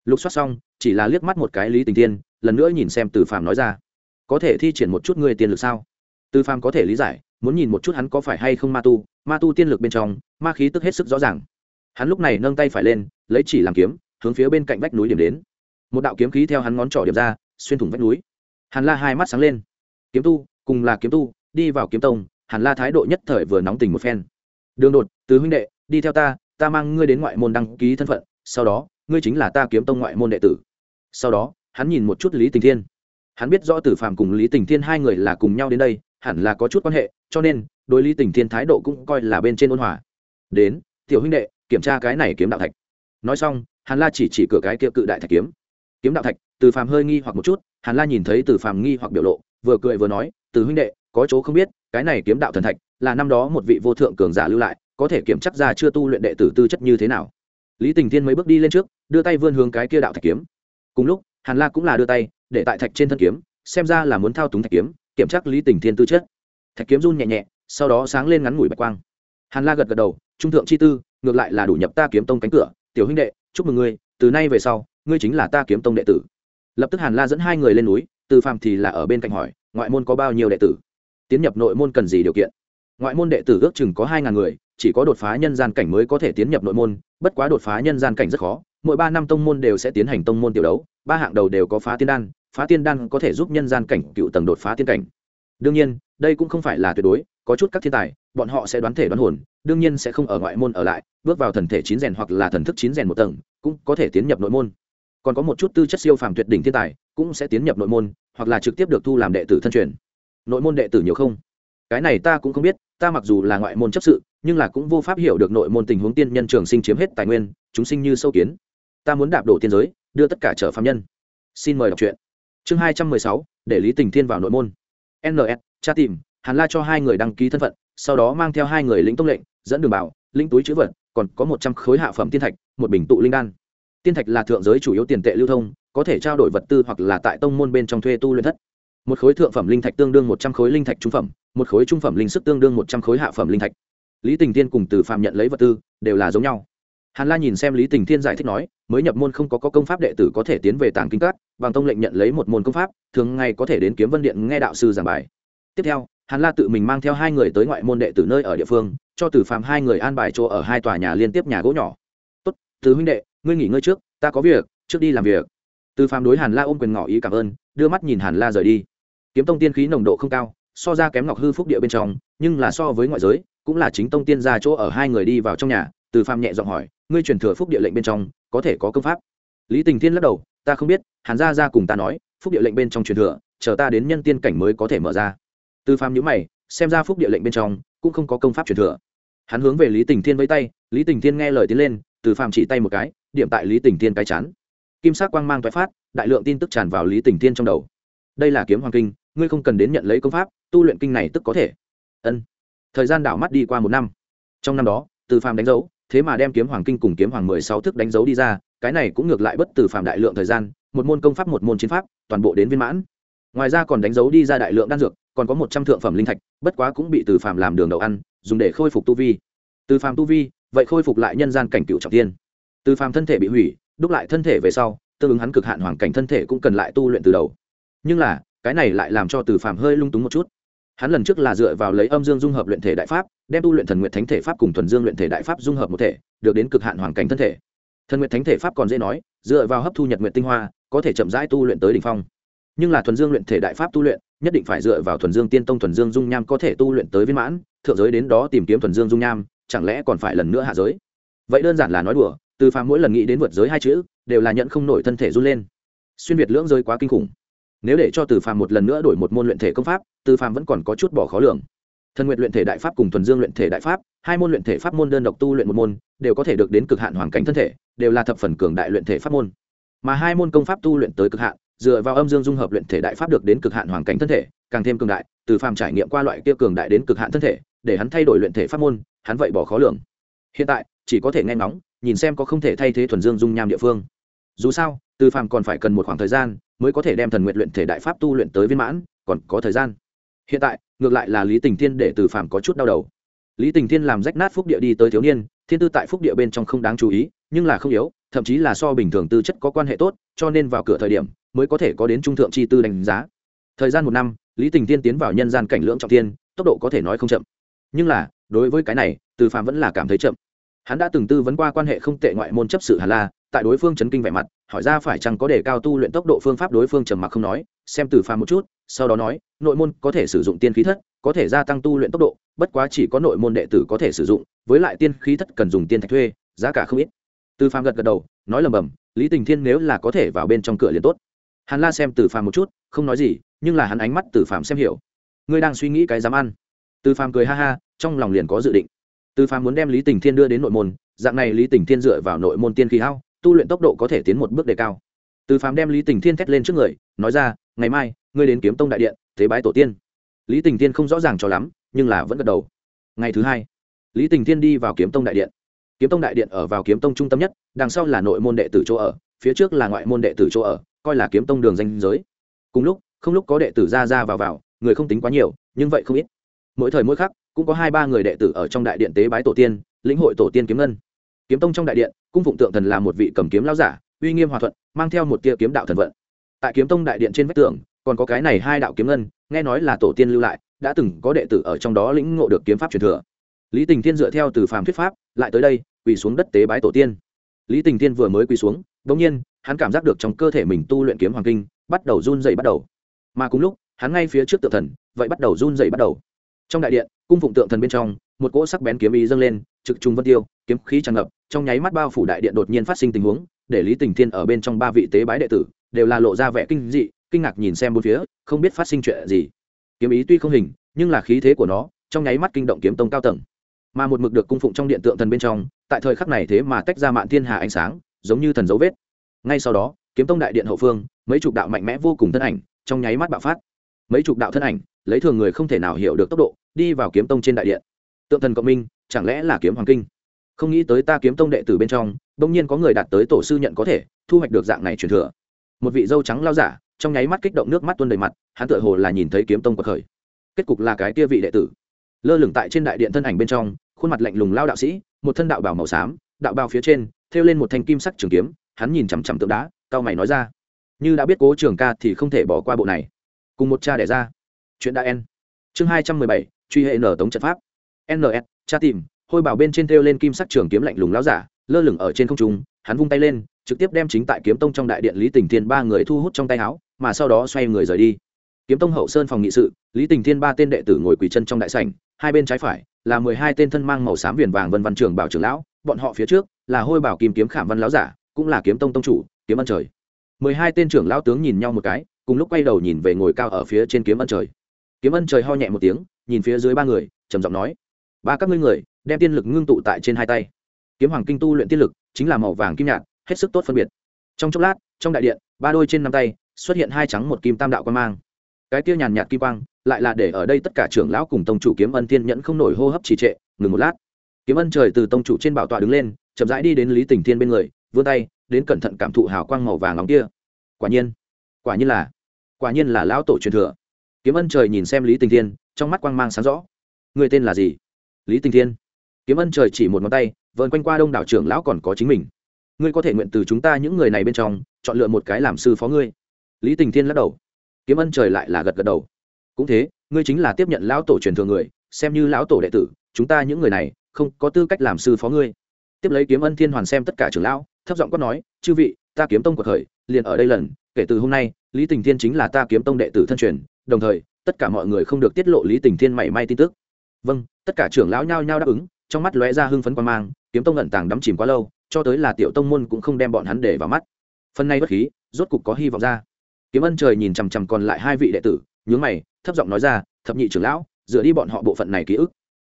Lục soát xong, chỉ là liếc mắt một cái lý tình tiên, lần nữa nhìn xem từ phàm nói ra. Có thể thi triển một chút người tiền lực sao? Từ phàm có thể lý giải, muốn nhìn một chút hắn có phải hay không ma tu ma tu tiên lực bên trong, ma khí tức hết sức rõ ràng. Hắn lúc này nâng tay phải lên, lấy chỉ làm kiếm, hướng phía bên cạnh vách núi điểm đến. Một đạo kiếm khí theo hắn ngón trỏ điểm ra, xuyên thủng vách núi. Hàn la hai mắt sáng lên. Kiếm tu, cùng là kiếm tu đi vào kiếm tông, hàn la thái độ nhất thời vừa nóng tình một phen. Đường đột, tứ huynh đệ, đi theo ta ta mang ngươi đến ngoại môn đăng ký thân phận, sau đó, ngươi chính là ta kiếm tông ngoại môn đệ tử. Sau đó, hắn nhìn một chút lý tình thiên. Hắn biết rõ tử phạm cùng lý tình thiên hai người là cùng nhau đến đây, hẳn là có chút quan hệ, cho nên, đối lý tình thiên thái độ cũng coi là bên trên ôn hòa. Đến, tiểu huynh đệ, kiểm tra cái này kiếm đạo thạch. Nói xong, hàn la chỉ chỉ cửa cái kia cự đại thạch kiếm. Kiếm đạo thạch? Từ phàm hơi nghi hoặc một chút, hàn la nhìn thấy từ phàm nghi hoặc biểu lộ, vừa cười vừa nói từ huynh đệ có chỗ không biết, cái này kiếm đạo thần thạch, là năm đó một vị vô thượng cường giả lưu lại, có thể kiểm chắc ra chưa tu luyện đệ tử tư chất như thế nào. Lý tình thiên mấy bước đi lên trước, đưa tay vươn hướng cái kia đạo thạch kiếm. Cùng lúc, hàn la cũng là đưa tay, để tại thạch trên thân kiếm, xem ra là muốn thao túng thạch kiếm, kiểm tra lý tình thiên tư chất. Thạch kiếm run nhẹ nhẹ, sau đó sáng lên ngắn ngủi bạch quang. Hàn la gật gật đầu, trung thượng chi tư, ngược lại là đủ nhập ta kiếm tông cánh cửa. Tiểu huynh đệ, chúc mừng ngươi, từ nay về sau, ngươi chính là ta kiếm tông đệ tử. Lập tức hàn la dẫn hai người lên núi, từ phàm thì là ở bên cạnh hỏi, ngoại môn có bao nhiêu đệ tử? Tiến nhập nội môn cần gì điều kiện. Ngoại môn đệ tử ước chừng có hai ngàn người, chỉ có đột phá nhân gian cảnh mới có thể tiến nhập nội môn, bất quá đột phá nhân gian cảnh rất khó, mỗi ba năm tông môn đều sẽ tiến hành tông môn tiểu đấu, ba hạng đầu đều có phá tiên đan, phá tiên đan có thể giúp nhân gian cảnh cựu tầng đột phá tiên cảnh. Đương nhiên, đây cũng không phải là tuyệt đối, có chút các thiên tài, bọn họ sẽ đoán thể đoán hồn, đương nhiên sẽ không ở ngoại môn ở lại, bước vào thần thể chín rèn hoặc là thần thức chín rèn một tầng, cũng có thể tiến nhập nội môn. Còn có một chút tư chất siêu phàm tuyệt đỉnh thiên tài, cũng sẽ tiến nhập nội môn, hoặc là trực tiếp được thu làm đệ tử thân truyền nội môn đệ tử nhiều không? Cái này ta cũng không biết, ta mặc dù là ngoại môn chấp sự, nhưng là cũng vô pháp hiểu được nội môn tình huống tiên nhân trường sinh chiếm hết tài nguyên, chúng sinh như sâu kiến. Ta muốn đạp đổ tiên giới, đưa tất cả trở phạm nhân. Xin mời đọc truyện. Chương hai trăm mười sáu, để lý tình thiên vào nội môn. Ns tra tìm, hàn la cho hai người đăng ký thân phận, sau đó mang theo hai người lĩnh tông lệnh, dẫn đường bảo, lĩnh túi chữ vật, còn có một trăm khối hạ phẩm tiên thạch, một bình tụ linh đan. Tiên thạch là thượng giới chủ yếu tiền tệ lưu thông, có thể trao đổi vật tư hoặc là tại tông môn bên trong thuê tu luyện thất một khối thượng phẩm linh thạch tương đương một trăm khối linh thạch trung phẩm một khối trung phẩm linh sức tương đương một trăm khối hạ phẩm linh thạch. Lý tình tiên cùng từ phạm nhận lấy vật tư đều là giống nhau. Hàn la nhìn xem lý tình thiên giải thích nói mới nhập môn không có, có công pháp đệ tử có thể tiến về tàng kinh cát, bằng tông lệnh nhận lấy một môn công pháp thường ngày có thể đến kiếm vân điện nghe đạo sư giảng bài. Tiếp theo hàn la tự mình mang theo hai người tới ngoại môn đệ tử nơi ở địa phương cho từ phạm hai người an bài chỗ ở hai tòa nhà liên tiếp nhà gỗ nhỏ. Tốt từ huynh đệ ngươi nghỉ ngơi trước ta có việc trước đi làm việc từ Phàm đối hàn la ôm quyền ngỏ ý cảm ơn, đưa mắt nhìn hàn la rời đi. Kiếm tông tiên khí nồng độ không cao, so ra kém ngọc hư phúc địa bên trong, nhưng là so với ngoại giới, cũng là chính tông tiên ra chỗ ở hai người đi vào trong nhà, từ Phàm nhẹ giọng hỏi, ngươi truyền thừa phúc địa lệnh bên trong, có thể có công pháp? Lý tình thiên lắc đầu, ta không biết, hàn gia ra cùng ta nói, phúc địa lệnh bên trong truyền thừa, chờ ta đến nhân tiên cảnh mới có thể mở ra. Từ Phàm nhữ mày, xem ra phúc địa lệnh bên trong, cũng không có công pháp truyền thừa. Hắn hướng về lý tình thiên với tay, lý tình thiên nghe lời tiến lên, từ Phàm chỉ tay một cái, điểm tại lý tình thiên cái chán kim sắc quang mang toái phát, đại lượng tin tức tràn vào lý tình thiên trong đầu. Đây là kiếm hoàng kinh, ngươi không cần đến nhận lấy công pháp, tu luyện kinh này tức có thể. Ân. Thời gian đảo mắt đi qua một năm. Trong năm đó, từ phàm đánh dấu, thế mà đem kiếm hoàng kinh cùng kiếm hoàng mười sáu thức đánh dấu đi ra, cái này cũng ngược lại bất từ phàm đại lượng thời gian, một môn công pháp, một môn chiến pháp, toàn bộ đến viên mãn. Ngoài ra còn đánh dấu đi ra đại lượng đan dược, còn có một trăm thượng phẩm linh thạch, bất quá cũng bị từ phàm làm đường đậu ăn, dùng để khôi phục tu vi. Từ phàm tu vi, vậy khôi phục lại nhân gian cảnh cựu trọng tiên. Từ phàm thân thể bị hủy đúc lại thân thể về sau, tương ứng hắn cực hạn hoàn cảnh thân thể cũng cần lại tu luyện từ đầu. Nhưng là, cái này lại làm cho từ phàm hơi lung túng một chút. Hắn lần trước là dựa vào lấy âm dương dung hợp luyện thể đại pháp, đem tu luyện thần nguyện thánh thể pháp cùng thuần dương luyện thể đại pháp dung hợp một thể, được đến cực hạn hoàn cảnh thân thể. Thần nguyện thánh thể pháp còn dễ nói, dựa vào hấp thu nhật nguyện tinh hoa, có thể chậm rãi tu luyện tới đ ỉ n h phong. Nhưng là thuần dương luyện thể đại pháp tu luyện, nhất định phải dựa vào thuần dương tiên tông thuần dương dung nham có thể tu luyện tới viên mãn, thượng giới đến đó tìm kiếm thuần dương dung nham, chẳng lẽ còn phải lần nữa hạ giới? Vậy đơn giản là nói đùa từ phàm mỗi lần nghĩ đến vượt giới hai chữ, đều là nhận không nổi thân thể run lên. Xuyên việt lưỡng giới quá kinh khủng. Nếu để cho từ phàm một lần nữa đổi một môn luyện thể công pháp, từ phàm vẫn còn có chút bỏ khó lường. Thần nguyện luyện thể đại pháp cùng thuần dương luyện thể đại pháp, hai môn luyện thể pháp môn đơn độc tu luyện một môn, đều có thể được đến cực hạn hoàn cảnh thân thể, đều là thập phần cường đại luyện thể pháp môn. Mà hai môn công pháp tu luyện tới cực hạn, dựa vào âm dương dung hợp luyện thể đại pháp được đến cực hạn hoàn cảnh thân thể, càng thêm cường đại, từ phàm trải nghiệm qua loại kia cường đại đến cực hạn thân thể, để hắn thay đổi luyện thể pháp môn, hắn vậy bỏ khó lường. Hiện tại, chỉ có thể nghe ngóng nhìn xem có không thể thay thế thuần dương dung nham địa phương. Dù sao, từ phàm còn phải cần một khoảng thời gian mới có thể đem thần nguyện luyện thể đại pháp tu luyện tới viên mãn, còn có thời gian. Hiện tại, ngược lại là lý tình thiên để từ phàm có chút đau đầu. Lý tình thiên làm rách nát phúc địa đi tới thiếu niên, thiên tư tại phúc địa bên trong không đáng chú ý, nhưng là không yếu, thậm chí là so bình thường tư chất có quan hệ tốt, cho nên vào cửa thời điểm mới có thể có đến trung thượng chi tư đánh giá. Thời gian một năm, lý tình thiên tiến vào nhân gian cảnh lưỡng trọng thiên, tốc độ có thể nói không chậm. Nhưng là, đối với cái này, từ phàm vẫn là cảm thấy chậm hắn đã từng tư vấn qua quan hệ không tệ ngoại môn chấp sự hà la, tại đối phương chấn kinh vẻ mặt, hỏi ra phải chăng có đề cao tu luyện tốc độ phương pháp đối phương trầm mặc không nói, xem từ phàm một chút, sau đó nói, nội môn có thể sử dụng tiên khí thất, có thể gia tăng tu luyện tốc độ, bất quá chỉ có nội môn đệ tử có thể sử dụng, với lại tiên khí thất cần dùng tiên thạch thuê, giá cả không ít. Từ phàm gật gật đầu, nói lầm bầm, lý tình thiên nếu là có thể vào bên trong cửa liền tốt. Hắn la xem từ phàm một chút, không nói gì, nhưng là hắn ánh mắt từ phàm xem hiểu. Ngươi đang suy nghĩ cái dám ăn. Từ phàm cười ha ha, trong lòng liền có dự định từ phàm muốn đem lý tình thiên đưa đến nội môn, dạng này lý tình thiên dựa vào nội môn tiên khí hao, tu luyện tốc độ có thể tiến một bước đề cao. Từ phàm đem lý tình thiên thét lên trước người, nói ra, ngày mai, ngươi đến kiếm tông đại điện thế bái tổ tiên. Lý tình thiên không rõ ràng cho lắm, nhưng là vẫn gật đầu. Ngày thứ hai, lý tình thiên đi vào kiếm tông đại điện. Kiếm tông đại điện ở vào kiếm tông trung tâm nhất, đằng sau là nội môn đệ tử chỗ ở, phía trước là ngoại môn đệ tử chỗ ở, coi là kiếm tông đường danh giới. Cùng lúc, không lúc có đệ tử ra ra vào vào, người không tính quá nhiều, nhưng vậy không ít. Mỗi thời mỗi khắc cũng có hai ba người đệ tử ở trong đại điện tế bái tổ tiên, lĩnh hội tổ tiên kiếm ngân. Kiếm tông trong đại điện, cung phụng tượng thần là một vị cầm kiếm lao giả, uy nghiêm hòa thuận, mang theo một tia kiếm đạo thần vận. Tại kiếm tông đại điện trên vách tường, còn có cái này hai đạo kiếm ngân, nghe nói là tổ tiên lưu lại, đã từng có đệ tử ở trong đó lĩnh ngộ được kiếm pháp truyền thừa. Lý tình thiên dựa theo từ phàm thuyết pháp, lại tới đây, quỳ xuống đất tế bái tổ tiên. Lý tình thiên vừa mới quỳ xuống đ ỗ n g nhiên, hắn cảm giác được trong cơ thể mình tu luyện kiếm hoàng kinh, bắt đầu run dậy bắt đầu. Mà cùng lúc, hắn ngay phía trước tượng thần, vậy bắt đầu run dậy bắt đầu trong đại điện, cung phụng tượng thần bên trong, một cỗ sắc bén kiếm ý dâng lên, trực trung vân tiêu, kiếm khí tràn ngập, trong nháy mắt bao phủ đại điện đột nhiên phát sinh tình huống, để lý tình thiên ở bên trong ba vị tế bái đệ tử, đều là lộ ra vẻ kinh dị, kinh ngạc nhìn xem bốn phía, không biết phát sinh chuyện gì. Kiếm ý tuy không hình, nhưng là khí thế của nó, trong nháy mắt kinh động kiếm tông cao tầng. Mà một mực được cung phụng trong điện tượng thần bên trong, tại thời khắc này thế mà tách ra mạn thiên hà ánh sáng, giống như thần dấu vết. Ngay sau đó, kiếm tông đại điện hậu phương, mấy chục đạo mạnh mẽ vô cùng thân ảnh, trong nháy mắt bạo phát. Mấy chục đạo thân ảnh lấy thường người không thể nào hiểu được tốc độ, đi vào kiếm tông trên đại điện. Tượng thần cộng minh, chẳng lẽ là kiếm hoàng kinh? Không nghĩ tới ta kiếm tông đệ tử bên trong, bỗng nhiên có người đạt tới tổ sư nhận có thể, thu hoạch được dạng này truyền thừa. Một vị dâu trắng lao giả, trong nháy mắt kích động nước mắt tuôn đầy mặt, hắn tựa hồ là nhìn thấy kiếm tông cuộc khởi. Kết cục là cái kia vị đệ tử. Lơ lửng tại trên đại điện thân ảnh bên trong, khuôn mặt lạnh lùng lao đạo sĩ, một thân đạo bảo màu xám, đạo bào phía trên, thêu lên một thanh kim sắc trường kiếm, hắn nhìn chằm chằm tượng đá, cao mày nói ra, như đã biết cố trường ca thì không thể bỏ qua bộ này. Cùng một cha đẻ ra chuyện đã en. Chương hai trăm mười bảy, truy hệ nở tống trận pháp. Ns tra tìm, hôi bảo bên trên thêu lên kim sắc trường kiếm lạnh lùng láo giả, lơ lửng ở trên không trung, hắn vung tay lên, trực tiếp đem chính tại kiếm tông trong đại điện lý tình thiên ba người thu hút trong tay áo, mà sau đó xoay người rời đi. Kiếm tông hậu sơn phòng nghị sự, lý tình thiên ba tên đệ tử ngồi quỳ chân trong đại sảnh, hai bên trái phải là mười hai tên thân mang màu xám viền vàng vân văn trường bảo trưởng lão, bọn họ phía trước là hôi bảo kim kiếm khảm văn lão giả, cũng là kiếm tông tông chủ, kiếm ân trời. mười hai tên trưởng lão tướng nhìn nhau một cái, cùng lúc quay đầu nhìn về ngồi cao ở phía trên kiếm ân trời kiếm ân trời ho nhẹ một tiếng, nhìn phía dưới ba người, trầm giọng nói, ba các ngươi người, đem tiên lực ngưng tụ tại trên hai tay. Kiếm hoàng kinh tu luyện tiên lực, chính là màu vàng kim nhạt, hết sức tốt phân biệt. Trong chốc lát, trong đại điện, ba đôi trên năm tay, xuất hiện hai trắng một kim tam đạo quan mang. Cái kia nhàn nhạt kim quang, lại là để ở đây tất cả trưởng lão cùng tông chủ kiếm ân thiên nhẫn không nổi hô hấp trì trệ, ngừng một lát. Kiếm ân trời từ tông chủ trên bảo tọa đứng lên, chậm rãi đi đến lý tình thiên bên người, vươn tay, đến cẩn thận cảm thụ hào quang màu vàng nóng kia. Quả nhiên quả nhiên là, quả nhiên là lão tổ truyền thừa kiếm ân trời nhìn xem lý tình thiên, trong mắt quang mang sáng rõ. Người tên là gì? Lý tình thiên. Kiếm ân trời chỉ một ngón tay vợn quanh qua đông đảo trưởng lão còn có chính mình. Ngươi có thể nguyện từ chúng ta những người này bên trong, chọn lựa một cái làm sư phó ngươi. Lý tình thiên lắc đầu. Kiếm ân trời lại là gật gật đầu. Cũng thế, ngươi chính là tiếp nhận lão tổ truyền thừa người, xem như lão tổ đệ tử, chúng ta những người này, không có tư cách làm sư phó ngươi. Tiếp lấy kiếm ân thiên hoàn xem tất cả trưởng lão, thấp giọng quát nói, chư vị, ta kiếm tông của thời, liền ở đây lần, kể từ hôm nay, lý tình thiên chính là ta kiếm tông đệ tử thân truyền đồng thời, tất cả mọi người không được tiết lộ lý tình thiên mảy may tin tức. Vâng tất cả trưởng lão nhao nhao đáp ứng, trong mắt lóe ra hưng phấn quan mang, kiếm tông ẩn tàng đắm chìm quá lâu, cho tới là tiểu tông môn cũng không đem bọn hắn để vào mắt. Phần này bất khí, rốt cục có hy vọng ra. Kiếm ân trời nhìn chằm chằm còn lại hai vị đệ tử, nhướng mày, thấp giọng nói ra, thập nhị trưởng lão, dựa đi bọn họ bộ phận này ký ức.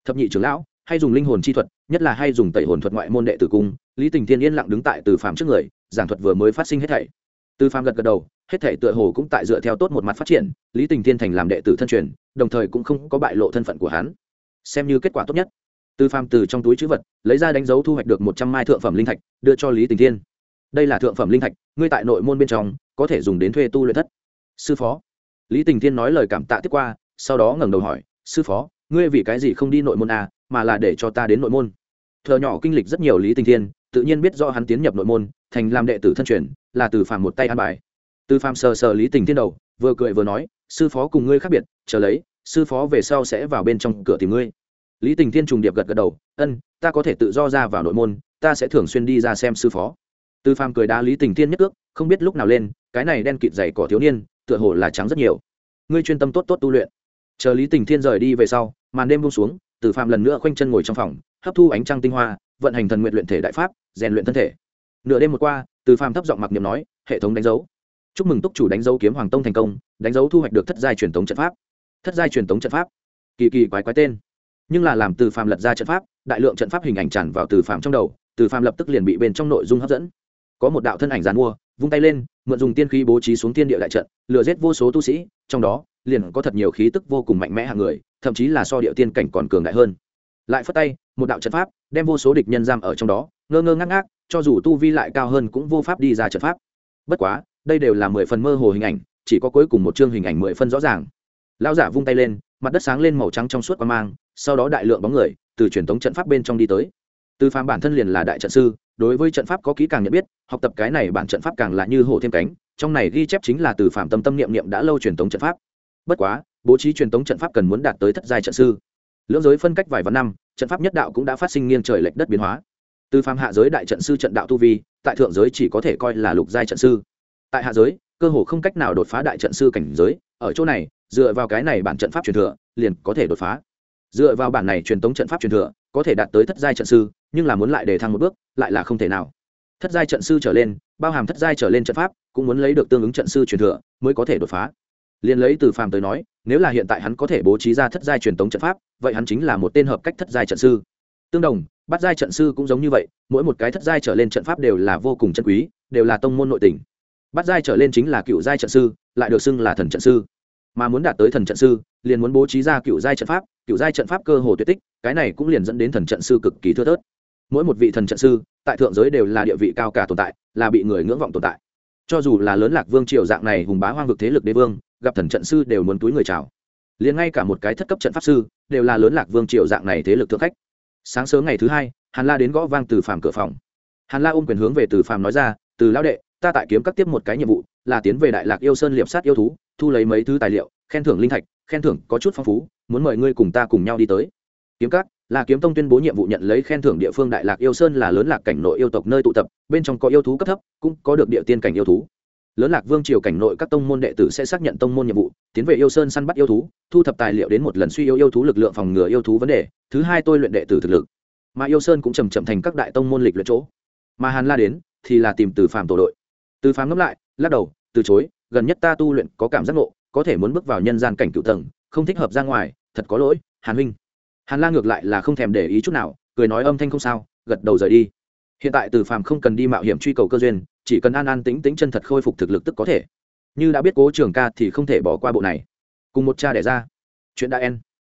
Thập nhị trưởng lão, hay dùng linh hồn chi thuật, nhất là hay dùng tẩy hồn thuật ngoại môn đệ tử cung. Lý tình thiên yên lặng đứng tại từ phàm trước người, giảng thuật vừa mới phát sinh hết thảy. Từ phàm gật gật đầu hết thể tựa hồ cũng tại dựa theo tốt một mặt phát triển lý tình thiên thành làm đệ tử thân truyền đồng thời cũng không có bại lộ thân phận của hắn. Xem như kết quả tốt nhất. Tư phàm từ trong túi chữ vật lấy ra đánh dấu thu hoạch được một trăm mai thượng phẩm linh thạch đưa cho lý tình thiên. Đây là thượng phẩm linh thạch ngươi tại nội môn bên trong có thể dùng đến thuê tu luyện thất. Sư phó. Lý tình thiên nói lời cảm tạ tiếp qua sau đó ngẩng đầu hỏi sư phó ngươi vì cái gì không đi nội môn à, mà là để cho ta đến nội môn? Thợ nhỏ kinh lịch rất nhiều lý tình thiên tự nhiên biết do hắn tiến nhập nội môn thành làm đệ tử thân truyền là từ phàm một tay an bài từ phàm sờ sờ lý tình thiên đầu, vừa cười vừa nói, sư phó cùng ngươi khác biệt, chờ lấy, sư phó về sau sẽ vào bên trong cửa tìm ngươi. Lý tình thiên trùng điệp gật gật đầu, ân, ta có thể tự do ra vào nội môn, ta sẽ thường xuyên đi ra xem sư phó. Từ phàm cười đá lý tình thiên nhất ước, không biết lúc nào lên, cái này đen kịt dày cỏ thiếu niên, tựa hồ là trắng rất nhiều. Ngươi chuyên tâm tốt tốt tu luyện. Chờ lý tình thiên rời đi về sau, màn đêm buông xuống, từ phàm lần nữa khoanh chân ngồi trong phòng, hấp thu ánh trăng tinh hoa, vận hành thần nguyện luyện thể đại pháp, rèn luyện thân thể. Nửa đêm một qua, từ phàm thấp giọng mặc niệm nói, hệ thống đánh dấu chúc mừng túc chủ đánh dấu kiếm hoàng tông thành công, đánh dấu thu hoạch được thất giai truyền thống trận pháp. Thất giai truyền thống trận pháp. Kỳ kỳ quái quái tên. Nhưng là làm từ phàm lật ra trận pháp, đại lượng trận pháp hình ảnh tràn vào từ phàm trong đầu, từ phàm lập tức liền bị bên trong nội dung hấp dẫn. Có một đạo thân ảnh dàn mua, vung tay lên, mượn dùng tiên khí bố trí xuống tiên địa đại trận, lừa giết vô số tu sĩ, trong đó, liền có thật nhiều khí tức vô cùng mạnh mẽ hàng người, thậm chí là so địa tiên cảnh còn cường đại hơn. Lại phất tay, một đạo trận pháp, đem vô số địch nhân giam ở trong đó, ngơ ngơ ngác ngác, cho dù tu vi lại cao hơn cũng vô pháp đi ra trận pháp. Bất quá đây đều là mười phần mơ hồ hình ảnh, chỉ có cuối cùng một chương hình ảnh mười phân rõ ràng. Lão giả vung tay lên, mặt đất sáng lên màu trắng trong suốt qua mang, sau đó đại lượng bóng người từ truyền thống trận pháp bên trong đi tới. Từ phàm bản thân liền là đại trận sư, đối với trận pháp có kỹ càng nhận biết, học tập cái này bản trận pháp càng là như hổ thêm cánh, trong này ghi chép chính là từ phạm tâm tâm niệm niệm đã lâu truyền thống trận pháp. Bất quá, bố trí truyền thống trận pháp cần muốn đạt tới thất giai trận sư. Lưỡng giới phân cách vài vạn năm, trận pháp nhất đạo cũng đã phát sinh nghiêng trời lệch đất biến hóa. Từ phạm hạ giới đại trận sư trận đạo tu vi, tại thượng giới chỉ có thể coi là lục giai trận sư tại hạ giới, cơ hồ không cách nào đột phá đại trận sư cảnh giới, ở chỗ này, dựa vào cái này bản trận pháp truyền thừa, liền có thể đột phá. Dựa vào bản này truyền thống trận pháp truyền thừa, có thể đạt tới thất giai trận sư, nhưng là muốn lại để thăng một bước, lại là không thể nào. Thất giai trận sư trở lên, bao hàm thất giai trở lên trận pháp, cũng muốn lấy được tương ứng trận sư truyền thừa, mới có thể đột phá. Liền lấy từ phàm tới nói, nếu là hiện tại hắn có thể bố trí ra thất giai truyền tống trận pháp, vậy hắn chính là một tên hợp cách thất giai trận sư. Tương đồng, bát giai trận sư cũng giống như vậy, mỗi một cái thất giai trở lên trận pháp đều là vô cùng chân quý, đều là tông môn nội tình bát giai trở lên chính là cựu giai trận sư, lại được xưng là thần trận sư. Mà muốn đạt tới thần trận sư, liền muốn bố trí ra cựu giai trận pháp, cựu giai trận pháp cơ hồ tuyệt tích, cái này cũng liền dẫn đến thần trận sư cực kỳ thưa thớt. Mỗi một vị thần trận sư, tại thượng giới đều là địa vị cao cả tồn tại, là bị người ngưỡng vọng tồn tại. Cho dù là lớn lạc vương triều dạng này hùng bá hoang vực thế lực đế vương, gặp thần trận sư đều muốn túi người chào. Liền ngay cả một cái thất cấp trận pháp sư, đều là lớn lạc vương triều dạng này thế lực thượng khách. Sáng sớm ngày thứ hai, hàn la đến gõ vang từ phàm cửa phòng. Hàn la ôm quyền hướng về từ phàm nói ra, từ lão đệ ta tại kiếm các tiếp một cái nhiệm vụ, là tiến về đại lạc yêu sơn liệp sát yêu thú, thu lấy mấy thứ tài liệu, khen thưởng linh thạch, khen thưởng có chút phong phú, muốn mời ngươi cùng ta cùng nhau đi tới. Kiếm các, là kiếm tông tuyên bố nhiệm vụ nhận lấy khen thưởng địa phương đại lạc yêu sơn là lớn lạc cảnh nội yêu tộc nơi tụ tập, bên trong có yêu thú cấp thấp, cũng có được địa tiên cảnh yêu thú. Lớn lạc vương triều cảnh nội các tông môn đệ tử sẽ xác nhận tông môn nhiệm vụ, tiến về yêu sơn săn bắt yêu thú, thu thập tài liệu đến một lần suy yếu yêu thú lực lượng phòng ngừa yêu thú vấn đề, thứ hai tôi luyện đệ tử thực lực. Mà yêu sơn cũng chầm chậm thành các đại tông môn lịch luyện chỗ. Mà hàn la đến, thì là tìm từ phàm tổ đội từ phàm ngẫm lại, lắc đầu, từ chối, gần nhất ta tu luyện có cảm giác ngộ, có thể muốn bước vào nhân gian cảnh cựu tầng, không thích hợp ra ngoài, thật có lỗi, hàn huynh. Hàn la ngược lại là không thèm để ý chút nào, cười nói âm thanh không sao, gật đầu rời đi. Hiện tại từ phàm không cần đi mạo hiểm truy cầu cơ duyên, chỉ cần an an tính tính chân thật khôi phục thực lực tức có thể. Như đã biết cố trường ca thì không thể bỏ qua bộ này. Cùng một cha đẻ ra. Chuyện đã en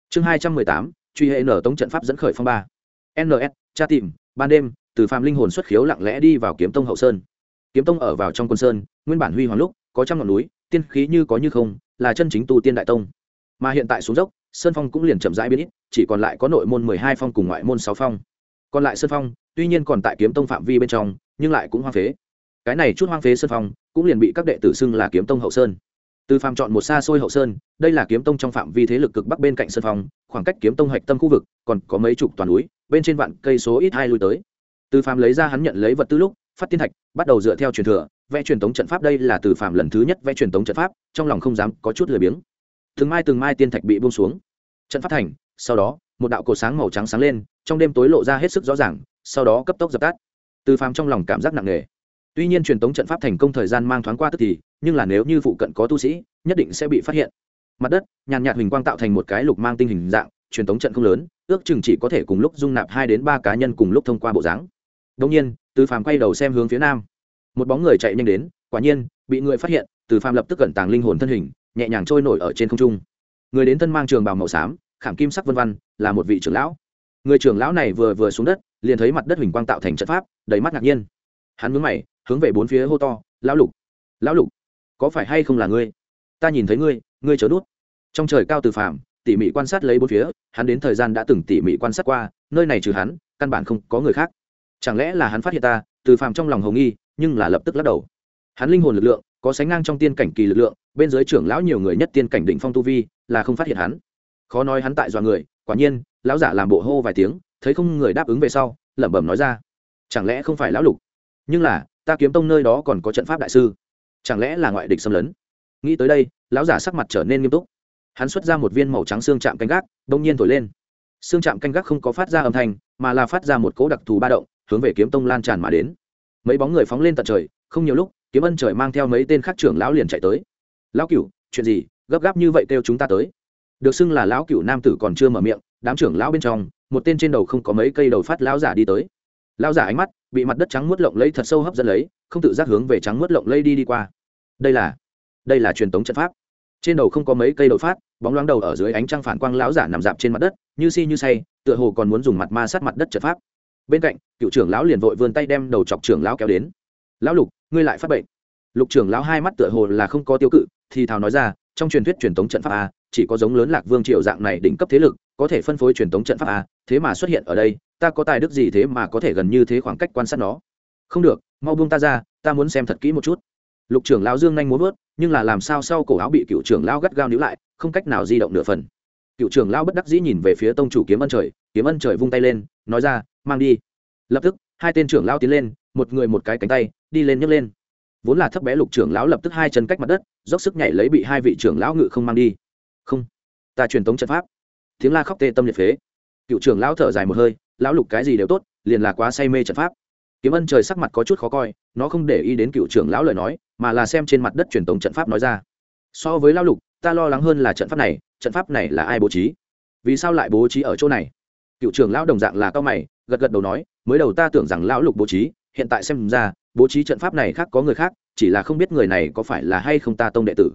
chương hai trăm mười tám, truy hệ nở tống trận pháp dẫn khởi phong ba. Ns cha tìm, ban đêm, từ phàm linh hồn xuất khiếu lặng lẽ đi vào kiếm tông hậu sơn kiếm tông ở vào trong quân sơn, nguyên bản huy hoàng lúc, có trăm ngọn núi, tiên khí như có như không, là chân chính tu tiên đại tông. Mà hiện tại xuống dốc, sơn phong cũng liền chậm rãi biến ít, chỉ còn lại có nội môn mười hai phong cùng ngoại môn sáu phong. Còn lại sơn phong, tuy nhiên còn tại kiếm tông phạm vi bên trong, nhưng lại cũng hoang phế. Cái này chút hoang phế sơn phong, cũng liền bị các đệ tử xưng là kiếm tông hậu sơn. Từ phàm chọn một xa xôi hậu sơn, đây là kiếm tông trong phạm vi thế lực cực bắc bên cạnh sơn phong, khoảng cách kiếm tông hạch tâm khu vực, còn có mấy chục toàn núi, bên trên vạn cây số ít hai lui tới. Từ phàm lấy ra hắn nhận lấy vật tư lúc phát tiên thạch, bắt đầu dựa theo truyền thừa, vẽ truyền thống trận pháp đây là từ Phạm lần thứ nhất vẽ truyền thống trận pháp, trong lòng không dám có chút lười biếng. Từng mai từng mai tiên thạch bị buông xuống. Trận phát thành, sau đó, một đạo cổ sáng màu trắng sáng lên, trong đêm tối lộ ra hết sức rõ ràng, sau đó cấp tốc dập tắt. Từ Phạm trong lòng cảm giác nặng nề. Tuy nhiên truyền thống trận pháp thành công thời gian mang thoáng qua tức thì, nhưng là nếu như phụ cận có tu sĩ, nhất định sẽ bị phát hiện. Mặt đất, nhàn nhạt huỳnh quang tạo thành một cái lục mang tinh hình dạng, truyền thống trận không lớn, ước chừng chỉ có thể cùng lúc dung nạp hai đến ba cá nhân cùng lúc thông qua bộ dáng. Đông nhiên từ phàm quay đầu xem hướng phía nam. Một bóng người chạy nhanh đến, quả nhiên, bị người phát hiện, từ phàm lập tức cẩn tàng linh hồn thân hình, nhẹ nhàng trôi nổi ở trên không trung. Người đến thân mang trường bào màu xám, khảm kim sắc vân văn là một vị trưởng lão. Người trưởng lão này vừa vừa xuống đất, liền thấy mặt đất huỳnh quang tạo thành trận pháp, đầy mắt ngạc nhiên. Hắn mướn mày, hướng về bốn phía hô to, lão lục! Lão lục! Có phải hay không là ngươi? Ta nhìn thấy ngươi ngươi chớ đút trong trời cao từ phàm, tỉ mỉ quan sát lấy bốn phía, hắn đến thời gian đã từng tỉ mỉ quan sát qua, nơi này trừ hắn, căn bản không có người khác chẳng lẽ là hắn phát hiện ta, từ phàm trong lòng hồng nghi, nhưng là lập tức lắc đầu. Hắn linh hồn lực lượng, có sánh ngang trong tiên cảnh kỳ lực lượng, bên dưới trưởng lão nhiều người nhất tiên cảnh định phong tu vi, là không phát hiện hắn. Khó nói hắn tại dọa người, quả nhiên, lão giả làm bộ hô vài tiếng, thấy không người đáp ứng về sau, lẩm bẩm nói ra. Chẳng lẽ không phải lão lục? Nhưng là, ta kiếm tông nơi đó còn có trận pháp đại sư. Chẳng lẽ là ngoại địch xâm lấn? Nghĩ tới đây, lão giả sắc mặt trở nên nghiêm túc. Hắn xuất ra một viên màu trắng xương chạm canh gác, đông nhiên thổi lên. Xương chạm canh gác không có phát ra âm thanh, mà là phát ra một cỗ đặc thù ba động hướng về kiếm tông lan tràn mà đến. Mấy bóng người phóng lên tận trời, không nhiều lúc, kiếm ân trời mang theo mấy tên khác trưởng lão liền chạy tới. Lão cửu, chuyện gì? Gấp gáp như vậy kêu chúng ta tới? Được xưng là lão cửu nam tử còn chưa mở miệng, đám trưởng lão bên trong, một tên trên đầu không có mấy cây đầu phát lão giả đi tới. Lão giả ánh mắt bị mặt đất trắng muốt lộng lấy thật sâu hấp dẫn lấy, không tự giác hướng về trắng muốt lộng lấy đi đi qua. Đây là đây là truyền thống trận pháp. Trên đầu không có mấy cây đầu phát, bóng loáng đầu ở dưới ánh trăng phản quang lão giả nằm dạp trên mặt đất, như si như say, tựa hồ còn muốn dùng mặt ma sát mặt đất trận pháp bên cạnh, cựu trưởng lão liền vội vươn tay đem đầu chọc trưởng lão kéo đến. Lão lục, ngươi lại phát bệnh. Lục trưởng lão hai mắt tựa hồ là không có tiêu cự, thì thào nói ra, trong truyền thuyết truyền thống trận pháp a, chỉ có giống lớn lạc vương triều dạng này đỉnh cấp thế lực, có thể phân phối truyền thống trận pháp a, thế mà xuất hiện ở đây, ta có tài đức gì thế mà có thể gần như thế khoảng cách quan sát nó? Không được, mau buông ta ra, ta muốn xem thật kỹ một chút. Lục trưởng lão dương nhanh muốn vớt, nhưng là làm sao sau cổ áo bị cựu trưởng lão gắt gao níu lại, không cách nào di động nửa phần cựu trưởng lão bất đắc dĩ nhìn về phía tông chủ kiếm ân trời, kiếm ân trời vung tay lên, nói ra, mang đi. Lập tức, hai tên trưởng lão tiến lên, một người một cái cánh tay, đi lên nhấc lên. Vốn là thấp bé lục trưởng lão lập tức hai chân cách mặt đất, dốc sức nhảy lấy bị hai vị trưởng lão ngự không mang đi. Không, ta truyền tống trận pháp. Tiếng la khóc tê tâm liệt phế. Cựu trưởng lão thở dài một hơi, lão lục cái gì đều tốt, liền là quá say mê trận pháp. Kiếm ân trời sắc mặt có chút khó coi, nó không để ý đến cựu trưởng lão lời nói, mà là xem trên mặt đất truyền tống trận pháp nói ra. So với lão lục ta lo lắng hơn là trận pháp này, trận pháp này là ai bố trí? Vì sao lại bố trí ở chỗ này? Cựu trưởng lão đồng dạng là cao mày, gật gật đầu nói, mới đầu ta tưởng rằng lão lục bố trí, hiện tại xem ra, bố trí trận pháp này khác có người khác, chỉ là không biết người này có phải là hay không ta tông đệ tử.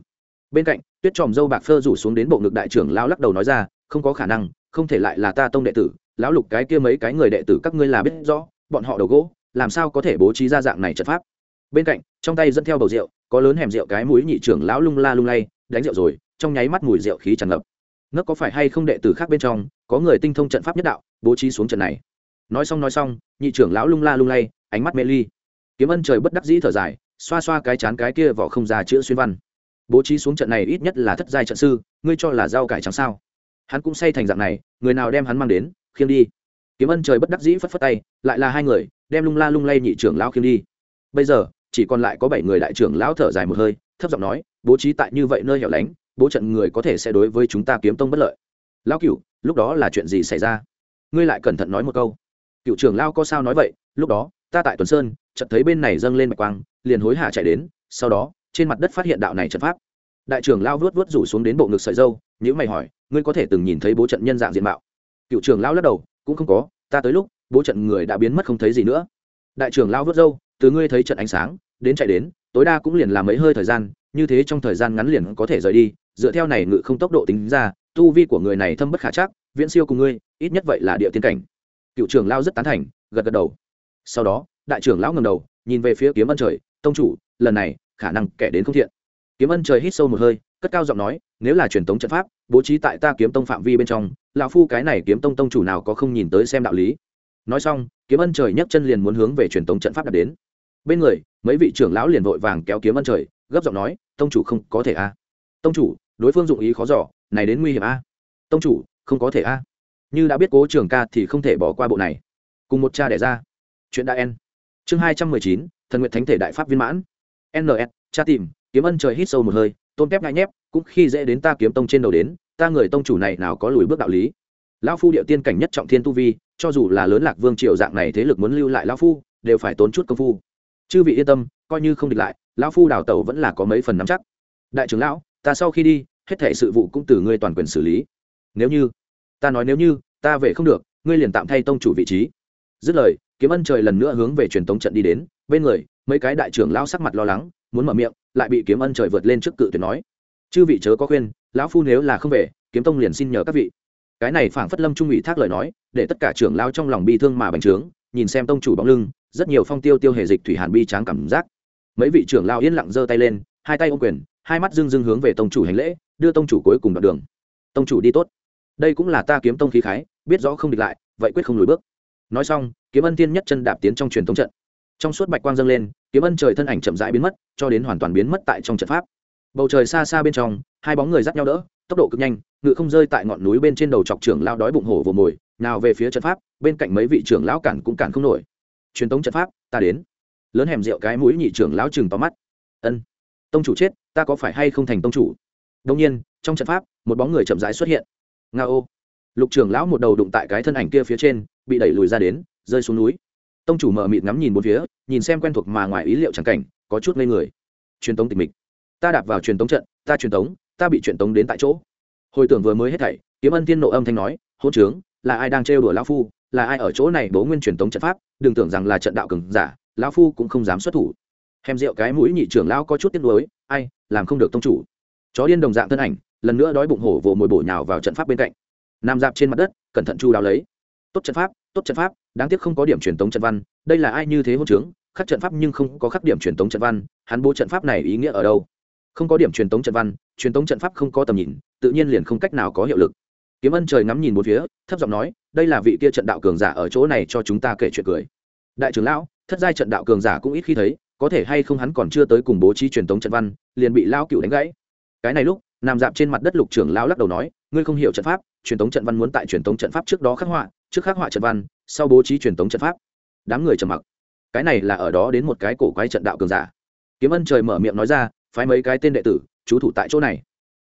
Bên cạnh, tuyết tròm dâu bạc phơ rủ xuống đến bộ ngực đại trưởng lão lắc đầu nói ra, không có khả năng, không thể lại là ta tông đệ tử, lão lục cái kia mấy cái người đệ tử các ngươi là biết rõ, bọn họ đầu gỗ, làm sao có thể bố trí ra dạng này trận pháp? Bên cạnh, trong tay dẫn theo bầu rượu, có lớn hẻm rượu cái mũi nhị trưởng lão lung la lung lay đánh rượu rồi, trong nháy mắt mùi rượu khí tràn ngập. Nó có phải hay không đệ tử khác bên trong, có người tinh thông trận pháp nhất đạo, bố trí xuống trận này. Nói xong nói xong, nhị trưởng lão lung la lung lay, ánh mắt mê ly. Kiếm ân trời bất đắc dĩ thở dài, xoa xoa cái chán cái kia vỏ không già chữa xuyên văn. Bố trí xuống trận này ít nhất là thất giai trận sư, ngươi cho là rau cải trắng sao? Hắn cũng say thành dạng này, người nào đem hắn mang đến, khiêng đi. Kiếm ân trời bất đắc dĩ phất phất tay, lại là hai người, đem lung la lung lay nhị trưởng lão khiêng đi. Bây giờ, chỉ còn lại có bảy người đại trưởng lão thở dài một hơi, thấp giọng nói bố trí tại như vậy nơi hẻo lánh bố trận người có thể sẽ đối với chúng ta kiếm tông bất lợi. Lão cựu, lúc đó là chuyện gì xảy ra? Ngươi lại cẩn thận nói một câu. Cựu trưởng lao có sao nói vậy? Lúc đó ta tại tuần sơn chợt thấy bên này dâng lên mạch quang liền hối hả chạy đến sau đó trên mặt đất phát hiện đạo này trận pháp. Đại trưởng lao vớt vớt rủ xuống đến bộ ngực sợi dâu nhữ mày hỏi ngươi có thể từng nhìn thấy bố trận nhân dạng diện mạo? Cựu trưởng lao lắc đầu cũng không có ta tới lúc bố trận người đã biến mất không thấy gì nữa. Đại trưởng lao vớt dâu từ ngươi thấy trận ánh sáng đến chạy đến tối đa cũng liền làm mấy hơi thời gian như thế trong thời gian ngắn liền có thể rời đi, dựa theo này ngự không tốc độ tính ra, tu vi của người này thâm bất khả chắc, viễn siêu cùng ngươi, ít nhất vậy là địa tiên cảnh. Cựu trưởng lao rất tán thành, gật gật đầu. Sau đó, đại trưởng lão ngầm đầu, nhìn về phía kiếm ân trời, tông chủ, lần này, khả năng kẻ đến không thiện. Kiếm ân trời hít sâu một hơi, cất cao giọng nói, nếu là truyền thống trận pháp, bố trí tại ta kiếm tông phạm vi bên trong, lão phu cái này kiếm tông tông chủ nào có không nhìn tới xem đạo lý. Nói xong, kiếm ân trời nhấc chân liền muốn hướng về truyền thống trận pháp đặt đến. Bên người, mấy vị trưởng lão liền vội vàng kéo kiếm ân trời gấp giọng nói, tông chủ không có thể a. Tông chủ, đối phương dụng ý khó giỏ này đến nguy hiểm a. Tông chủ, không có thể a. Như đã biết cố trường ca thì không thể bỏ qua bộ này. Cùng một cha đẻ ra. Chuyện đã en chương hai trăm mười chín, thần nguyện thánh thể đại pháp viên mãn. Ns cha tìm, kiếm ân trời hít sâu một hơi, tôn kép ngại nhép, cũng khi dễ đến ta kiếm tông trên đầu đến, ta người tông chủ này nào có lùi bước đạo lý. Lão phu điệu tiên cảnh nhất trọng thiên tu vi, cho dù là lớn lạc vương triều dạng này thế lực muốn lưu lại lão phu, đều phải tốn chút công phu. Chư vị yên tâm, coi như không địch lại lão phu đào tẩu vẫn là có mấy phần nắm chắc. Đại trưởng lão, ta sau khi đi, hết thể sự vụ cũng từ ngươi toàn quyền xử lý. Nếu như, ta nói nếu như, ta về không được, ngươi liền tạm thay tông chủ vị trí. Dứt lời, kiếm ân trời lần nữa hướng về truyền tống trận đi đến, bên người, mấy cái đại trưởng lão sắc mặt lo lắng, muốn mở miệng, lại bị kiếm ân trời vượt lên trước cự tuyệt nói. Chư vị chớ có khuyên, lão phu nếu là không về, kiếm tông liền xin nhờ các vị. Cái này phảng phất lâm trung ủy thác lời nói, để tất cả trưởng lao trong lòng bi thương mà bành trướng, nhìn xem tông chủ bóng lưng, rất nhiều phong tiêu tiêu hề dịch thủy hàn bi tráng cảm giác mấy vị trưởng lao yên lặng giơ tay lên, hai tay ôm quyền, hai mắt dưng dưng hướng về tông chủ hành lễ, đưa tông chủ cuối cùng đoạn đường. Tông chủ đi tốt. Đây cũng là ta kiếm tông khí khái, biết rõ không địch lại, vậy quyết không lùi bước. Nói xong, kiếm ân tiên nhất chân đạp tiến trong truyền thống trận. Trong suốt bạch quang dâng lên, kiếm ân trời thân ảnh chậm rãi biến mất, cho đến hoàn toàn biến mất tại trong trận pháp. Bầu trời xa xa bên trong, hai bóng người dắt nhau đỡ, tốc độ cực nhanh ngự không rơi tại ngọn núi bên trên đầu chọc trưởng lao đói bụng hổ vồ mồi, nào về phía trận pháp, bên cạnh mấy vị trưởng lão cản cũng cản không nổi. Truyền thống trận pháp, ta đến lớn hẻm rượu cái mũi nhị trưởng lão chừng tóm mắt. Ân, tông chủ chết, ta có phải hay không thành tông chủ? Đông nhiên, trong trận pháp, một bóng người chậm rãi xuất hiện. Nga ô lục trưởng lão một đầu đụng tại cái thân ảnh kia phía trên, bị đẩy lùi ra đến, rơi xuống núi. Tông chủ mở mịt ngắm nhìn bốn phía, nhìn xem quen thuộc mà ngoài ý liệu chẳng cảnh, có chút ngây người. Truyền tống tịch mịch. Ta đạp vào truyền tống trận, ta truyền tống, ta bị truyền tống đến tại chỗ. Hồi tưởng vừa mới hết thảy, kiếm ân tiên nộ âm thanh nói hôn trướng, là ai đang trêu đùa lão phu, là ai ở chỗ này bố nguyên truyền tống trận pháp, đừng tưởng rằng là trận đạo cường giả lão phu cũng không dám xuất thủ. Hèm rượu cái mũi nhị trưởng lão có chút tiếc nuối, ai, làm không được tông chủ. Chó điên đồng dạng thân ảnh, lần nữa đói bụng hổ vồ mồi bổ nhào vào trận pháp bên cạnh. Nằm dạp trên mặt đất, cẩn thận chu đáo lấy. Tốt trận pháp, tốt trận pháp, đáng tiếc không có điểm truyền tống trận văn, đây là ai như thế hôn trướng, khắc trận pháp nhưng không có khắc điểm truyền tống trận văn, hắn bố trận pháp này ý nghĩa ở đâu? Không có điểm truyền tống trận văn, truyền tống trận pháp không có tầm nhìn, tự nhiên liền không cách nào có hiệu lực. Kiếm ân trời ngắm nhìn một phía, thấp giọng nói, đây là vị kia trận đạo cường giả ở chỗ này cho chúng ta kể chuyện cười. Đại trưởng lão thất giai trận đạo cường giả cũng ít khi thấy, có thể hay không hắn còn chưa tới cùng bố trí truyền thống trận văn, liền bị lao cựu đánh gãy. Cái này lúc, nằm dạp trên mặt đất lục trưởng lão lắc đầu nói, ngươi không hiểu trận pháp, truyền thống trận văn muốn tại truyền thống trận pháp trước đó khắc họa, trước khắc họa trận văn, sau bố trí truyền thống trận pháp. Đám người trầm mặc. Cái này là ở đó đến một cái cổ quái trận đạo cường giả. Kiếm ân trời mở miệng nói ra, phái mấy cái tên đệ tử, chú thủ tại chỗ này.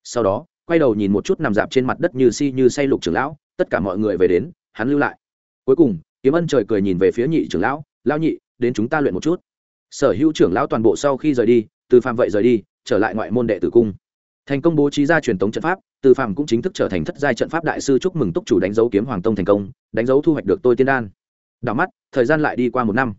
Sau đó, quay đầu nhìn một chút nằm dạp trên mặt đất như si như say lục trưởng lão, tất cả mọi người về đến, hắn lưu lại. Cuối cùng, kiếm ân trời cười nhìn về phía nhị trưởng lão lão nhị đến chúng ta luyện một chút. Sở hữu trưởng lão toàn bộ sau khi rời đi, từ phàm vậy rời đi, trở lại ngoại môn đệ tử cung. Thành công bố trí ra truyền thống trận pháp, từ phàm cũng chính thức trở thành thất giai trận pháp đại sư chúc mừng túc chủ đánh dấu kiếm hoàng tông thành công, đánh dấu thu hoạch được tôi tiên đan. Đảo mắt, thời gian lại đi qua một năm.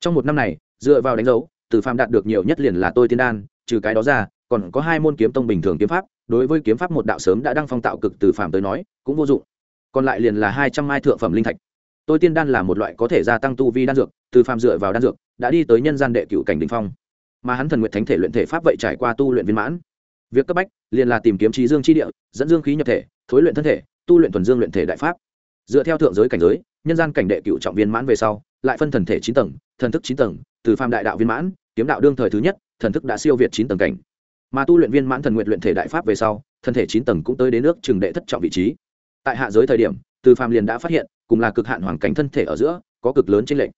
Trong một năm này, dựa vào đánh dấu, từ phàm đạt được nhiều nhất liền là tôi tiên đan, trừ cái đó ra, còn có hai môn kiếm tông bình thường kiếm pháp, đối với kiếm pháp một đạo sớm đã đăng phong tạo cực từ phàm tới nói, cũng vô dụng. Còn lại liền là hai trăm mai thượng phẩm linh thạch. Tôi tiên đan là một loại có thể gia tăng tu vi đan dược từ phàm dựa vào đan dược, đã đi tới nhân gian đệ cựu cảnh đình phong. Mà hắn thần nguyện thánh thể luyện thể pháp vậy trải qua tu luyện viên mãn. Việc cấp bách, liền là tìm kiếm trí dương chi địa, dẫn dương khí nhập thể, thối luyện thân thể, tu luyện thuần dương luyện thể đại pháp. Dựa theo thượng giới cảnh giới, nhân gian cảnh đệ cựu trọng viên mãn về sau, lại phân thần thể chín tầng, thần thức chín tầng, từ phàm đại đạo viên mãn, kiếm đạo đương thời thứ nhất, thần thức đã siêu việt chín tầng cảnh. Mà tu luyện viên mãn thần nguyện luyện thể đại pháp về sau thân thể chín tầng cũng tới đến nước trường đệ thất trọng vị trí. Tại hạ giới thời điểm, từ phàm liền đã phát hiện, cùng là cực hạn hoàn cảnh thân thể ở giữa, có cực lớn trên lệnh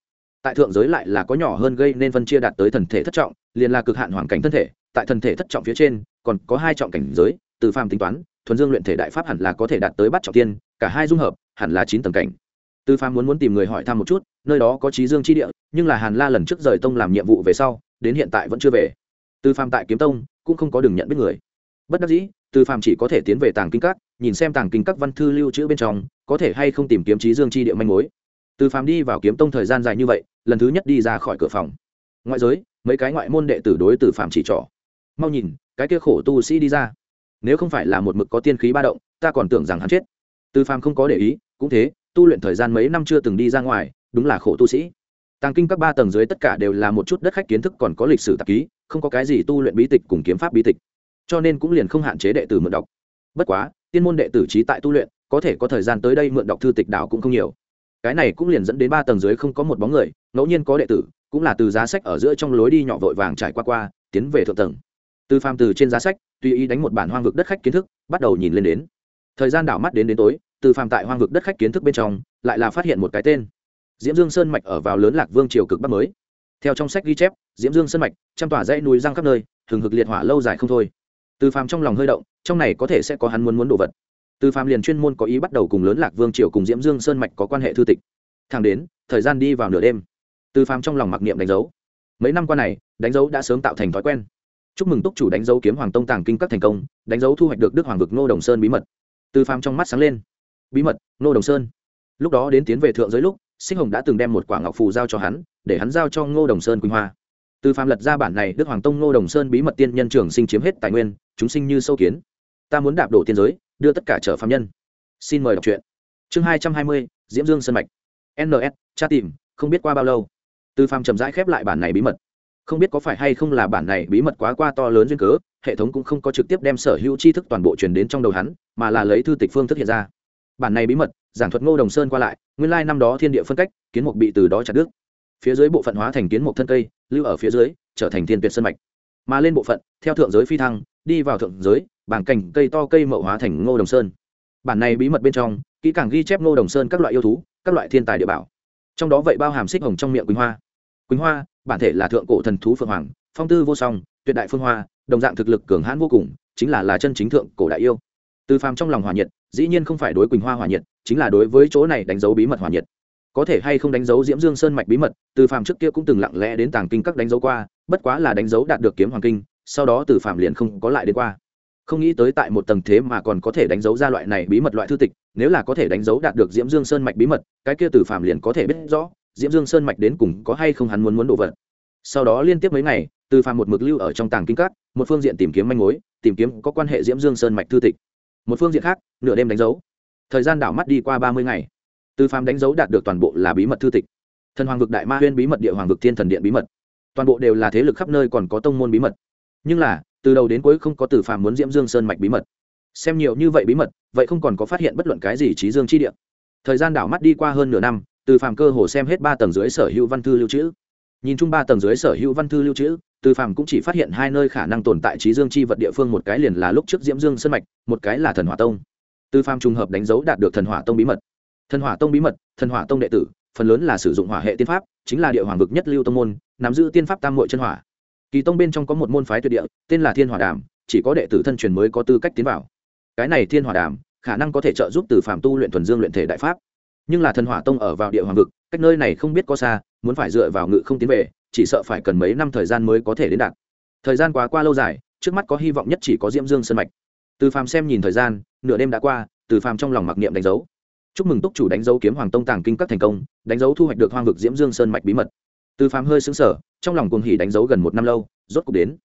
tại thượng giới lại là có nhỏ hơn gây nên phân chia đạt tới thần thể thất trọng, liền là cực hạn hoàn cảnh thân thể, tại thần thể thất trọng phía trên, còn có hai trọng cảnh giới, từ phàm tính toán, thuần dương luyện thể đại pháp hẳn là có thể đạt tới bắt trọng tiên, cả hai dung hợp, hẳn là chín tầng cảnh. Từ phàm muốn muốn tìm người hỏi thăm một chút, nơi đó có trí dương chi địa, nhưng là hàn la lần trước rời tông làm nhiệm vụ về sau, đến hiện tại vẫn chưa về. Từ phàm tại kiếm tông, cũng không có đường nhận biết người. Bất đắc dĩ, từ phàm chỉ có thể tiến về tàng kinh các, nhìn xem tàng kinh các văn thư lưu trữ bên trong, có thể hay không tìm kiếm trí dương chi địa manh mối từ phàm đi vào kiếm tông thời gian dài như vậy, lần thứ nhất đi ra khỏi cửa phòng. Ngoại giới, mấy cái ngoại môn đệ tử đối từ phàm chỉ trỏ. Mau nhìn, cái kia khổ tu sĩ đi ra. Nếu không phải là một mực có tiên khí ba động, ta còn tưởng rằng hắn chết. Từ phàm không có để ý, cũng thế, tu luyện thời gian mấy năm chưa từng đi ra ngoài, đúng là khổ tu sĩ. Tàng kinh các ba tầng dưới tất cả đều là một chút đất khách kiến thức còn có lịch sử tạp ký, không có cái gì tu luyện bí tịch cùng kiếm pháp bí tịch. Cho nên cũng liền không hạn chế đệ tử mượn đọc. Bất quá, tiên môn đệ tử trí tại tu luyện, có thể có thời gian tới đây mượn đọc thư tịch đảo cũng không nhiều cái này cũng liền dẫn đến ba tầng dưới không có một bóng người, ngẫu nhiên có đệ tử, cũng là từ giá sách ở giữa trong lối đi nhỏ vội vàng trải qua qua, tiến về thượng tầng. Từ phàm từ trên giá sách, tùy ý đánh một bản hoang vực đất khách kiến thức, bắt đầu nhìn lên đến. Thời gian đảo mắt đến đến tối, từ phàm tại hoang vực đất khách kiến thức bên trong, lại là phát hiện một cái tên. Diễm dương sơn mạch ở vào lớn lạc vương triều cực bắc mới. Theo trong sách ghi chép, diễm dương sơn mạch trăm tỏa dãy núi răng khắp nơi thường hực liệt hỏa lâu dài không thôi. Từ phàm trong lòng hơi động, trong này có thể sẽ có hắn muốn muốn đồ vật từ phàm liền chuyên môn có ý bắt đầu cùng lớn lạc vương triều cùng diễm dương sơn mạch có quan hệ thư tịch. Thẳng đến, thời gian đi vào nửa đêm, từ phàm trong lòng mặc niệm đánh dấu. Mấy năm qua này, đánh dấu đã sớm tạo thành thói quen. Chúc mừng túc chủ đánh dấu kiếm hoàng tông tàng kinh các thành công, đánh dấu thu hoạch được đức hoàng vực nô đồng sơn bí mật. Từ phàm trong mắt sáng lên. Bí mật nô đồng sơn. Lúc đó đến tiến về thượng giới lúc, sinh hồng đã từng đem một quả ngọc phù giao cho hắn, để hắn giao cho ngô đồng sơn quỳnh hoa. Từ phàm lật ra bản này, đức hoàng tông ngô đồng sơn bí mật tiên nhân trường sinh chiếm hết tài nguyên, chúng sinh như sâu kiến ta muốn đạp đổ tiên giới, đưa tất cả trở phạm nhân. Xin mời đọc truyện. Chương hai trăm hai mươi, diễm dương sơn mạch. Ns cha tìm, không biết qua bao lâu. Từ phàm chậm rãi khép lại bản này bí mật. Không biết có phải hay không là bản này bí mật quá qua to lớn duyên cớ, hệ thống cũng không có trực tiếp đem sở hữu tri thức toàn bộ truyền đến trong đầu hắn, mà là lấy thư tịch phương thức hiện ra. Bản này bí mật, giảng thuật ngô đồng sơn qua lại, nguyên lai năm đó thiên địa phân cách, kiến mục bị từ đó chặt đứt. Phía dưới bộ phận hóa thành kiến mục thân cây, lưu ở phía dưới, trở thành thiên tuyệt sơn mạch mà lên bộ phận, theo thượng giới phi thăng, đi vào thượng giới, bảng cành cây to cây mậu hóa thành ngô đồng sơn. Bản này bí mật bên trong, kỹ càng ghi chép ngô đồng sơn các loại yêu thú, các loại thiên tài địa bảo. Trong đó vậy bao hàm xích hồng trong miệng quỳnh hoa. Quỳnh hoa, bản thể là thượng cổ thần thú phượng hoàng, phong tư vô song, tuyệt đại phương hoa, đồng dạng thực lực cường hãn vô cùng, chính là là chân chính thượng cổ đại yêu. Từ phàm trong lòng hỏa nhiệt, dĩ nhiên không phải đối quỳnh hoa hỏa nhiệt, chính là đối với chỗ này đánh dấu bí mật hỏa nhiệt. Có thể hay không đánh dấu diễm dương sơn mạch bí mật, từ phàm trước kia cũng từng lặng lẽ đến tàng kinh các đánh dấu qua bất quá là đánh dấu đạt được kiếm hoàng kinh, sau đó từ phàm liền không có lại đến qua. Không nghĩ tới tại một tầng thế mà còn có thể đánh dấu ra loại này bí mật loại thư tịch, nếu là có thể đánh dấu đạt được diễm dương sơn mạch bí mật, cái kia từ phàm liền có thể biết rõ, diễm dương sơn mạch đến cùng có hay không hắn muốn muốn đồ vật. Sau đó liên tiếp mấy ngày, từ phàm một mực lưu ở trong tàng kinh các, một phương diện tìm kiếm manh mối, tìm kiếm có quan hệ diễm dương sơn mạch thư tịch. Một phương diện khác, nửa đêm đánh dấu. Thời gian đảo mắt đi qua ba mươi ngày. Từ phàm đánh dấu đạt được toàn bộ là bí mật thư tịch. Thần hoàng vực đại ma huyên bí mật, địa hoàng vực thiên thần điện bí mật toàn bộ đều là thế lực khắp nơi còn có tông môn bí mật. Nhưng là, từ đầu đến cuối không có từ phàm muốn diễm dương sơn mạch bí mật. Xem nhiều như vậy bí mật, vậy không còn có phát hiện bất luận cái gì trí dương chi địa. Thời gian đảo mắt đi qua hơn nửa năm, từ phàm cơ hồ xem hết ba tầng dưới sở hữu văn thư lưu trữ. Nhìn chung ba tầng dưới sở hữu văn thư lưu trữ, từ phàm cũng chỉ phát hiện hai nơi khả năng tồn tại trí dương chi vật địa phương, một cái liền là lúc trước diễm dương sơn mạch, một cái là thần hỏa tông. Từ phàm trùng hợp đánh dấu đạt được thần hỏa tông bí mật. Thần hỏa tông bí mật, thần hỏa tông đệ tử phần lớn là sử dụng hỏa hệ tiên pháp, chính là địa hoàng vực nhất lưu tông môn, nắm giữ tiên pháp tam mội chân hỏa. Kỳ tông bên trong có một môn phái tuyệt địa, tên là thiên hỏa đàm, chỉ có đệ tử thân truyền mới có tư cách tiến vào. Cái này thiên hỏa đàm, khả năng có thể trợ giúp từ phạm tu luyện thuần dương luyện thể đại pháp. Nhưng là thần hỏa tông ở vào địa hoàng vực, cách nơi này không biết có xa, muốn phải dựa vào ngự không tiến về, chỉ sợ phải cần mấy năm thời gian mới có thể đến đạt. Thời gian quá qua lâu dài, trước mắt có hy vọng nhất chỉ có diễm dương sân mạch. Từ phàm xem nhìn thời gian, nửa đêm đã qua, từ phàm trong lòng mặc niệm đánh dấu chúc mừng túc chủ đánh dấu kiếm hoàng tông tàng kinh các thành công, đánh dấu thu hoạch được hoang vực diễm dương sơn mạch bí mật. Từ phàm hơi xứng sở trong lòng cuồng hỉ đánh dấu gần một năm lâu, rốt cục đến.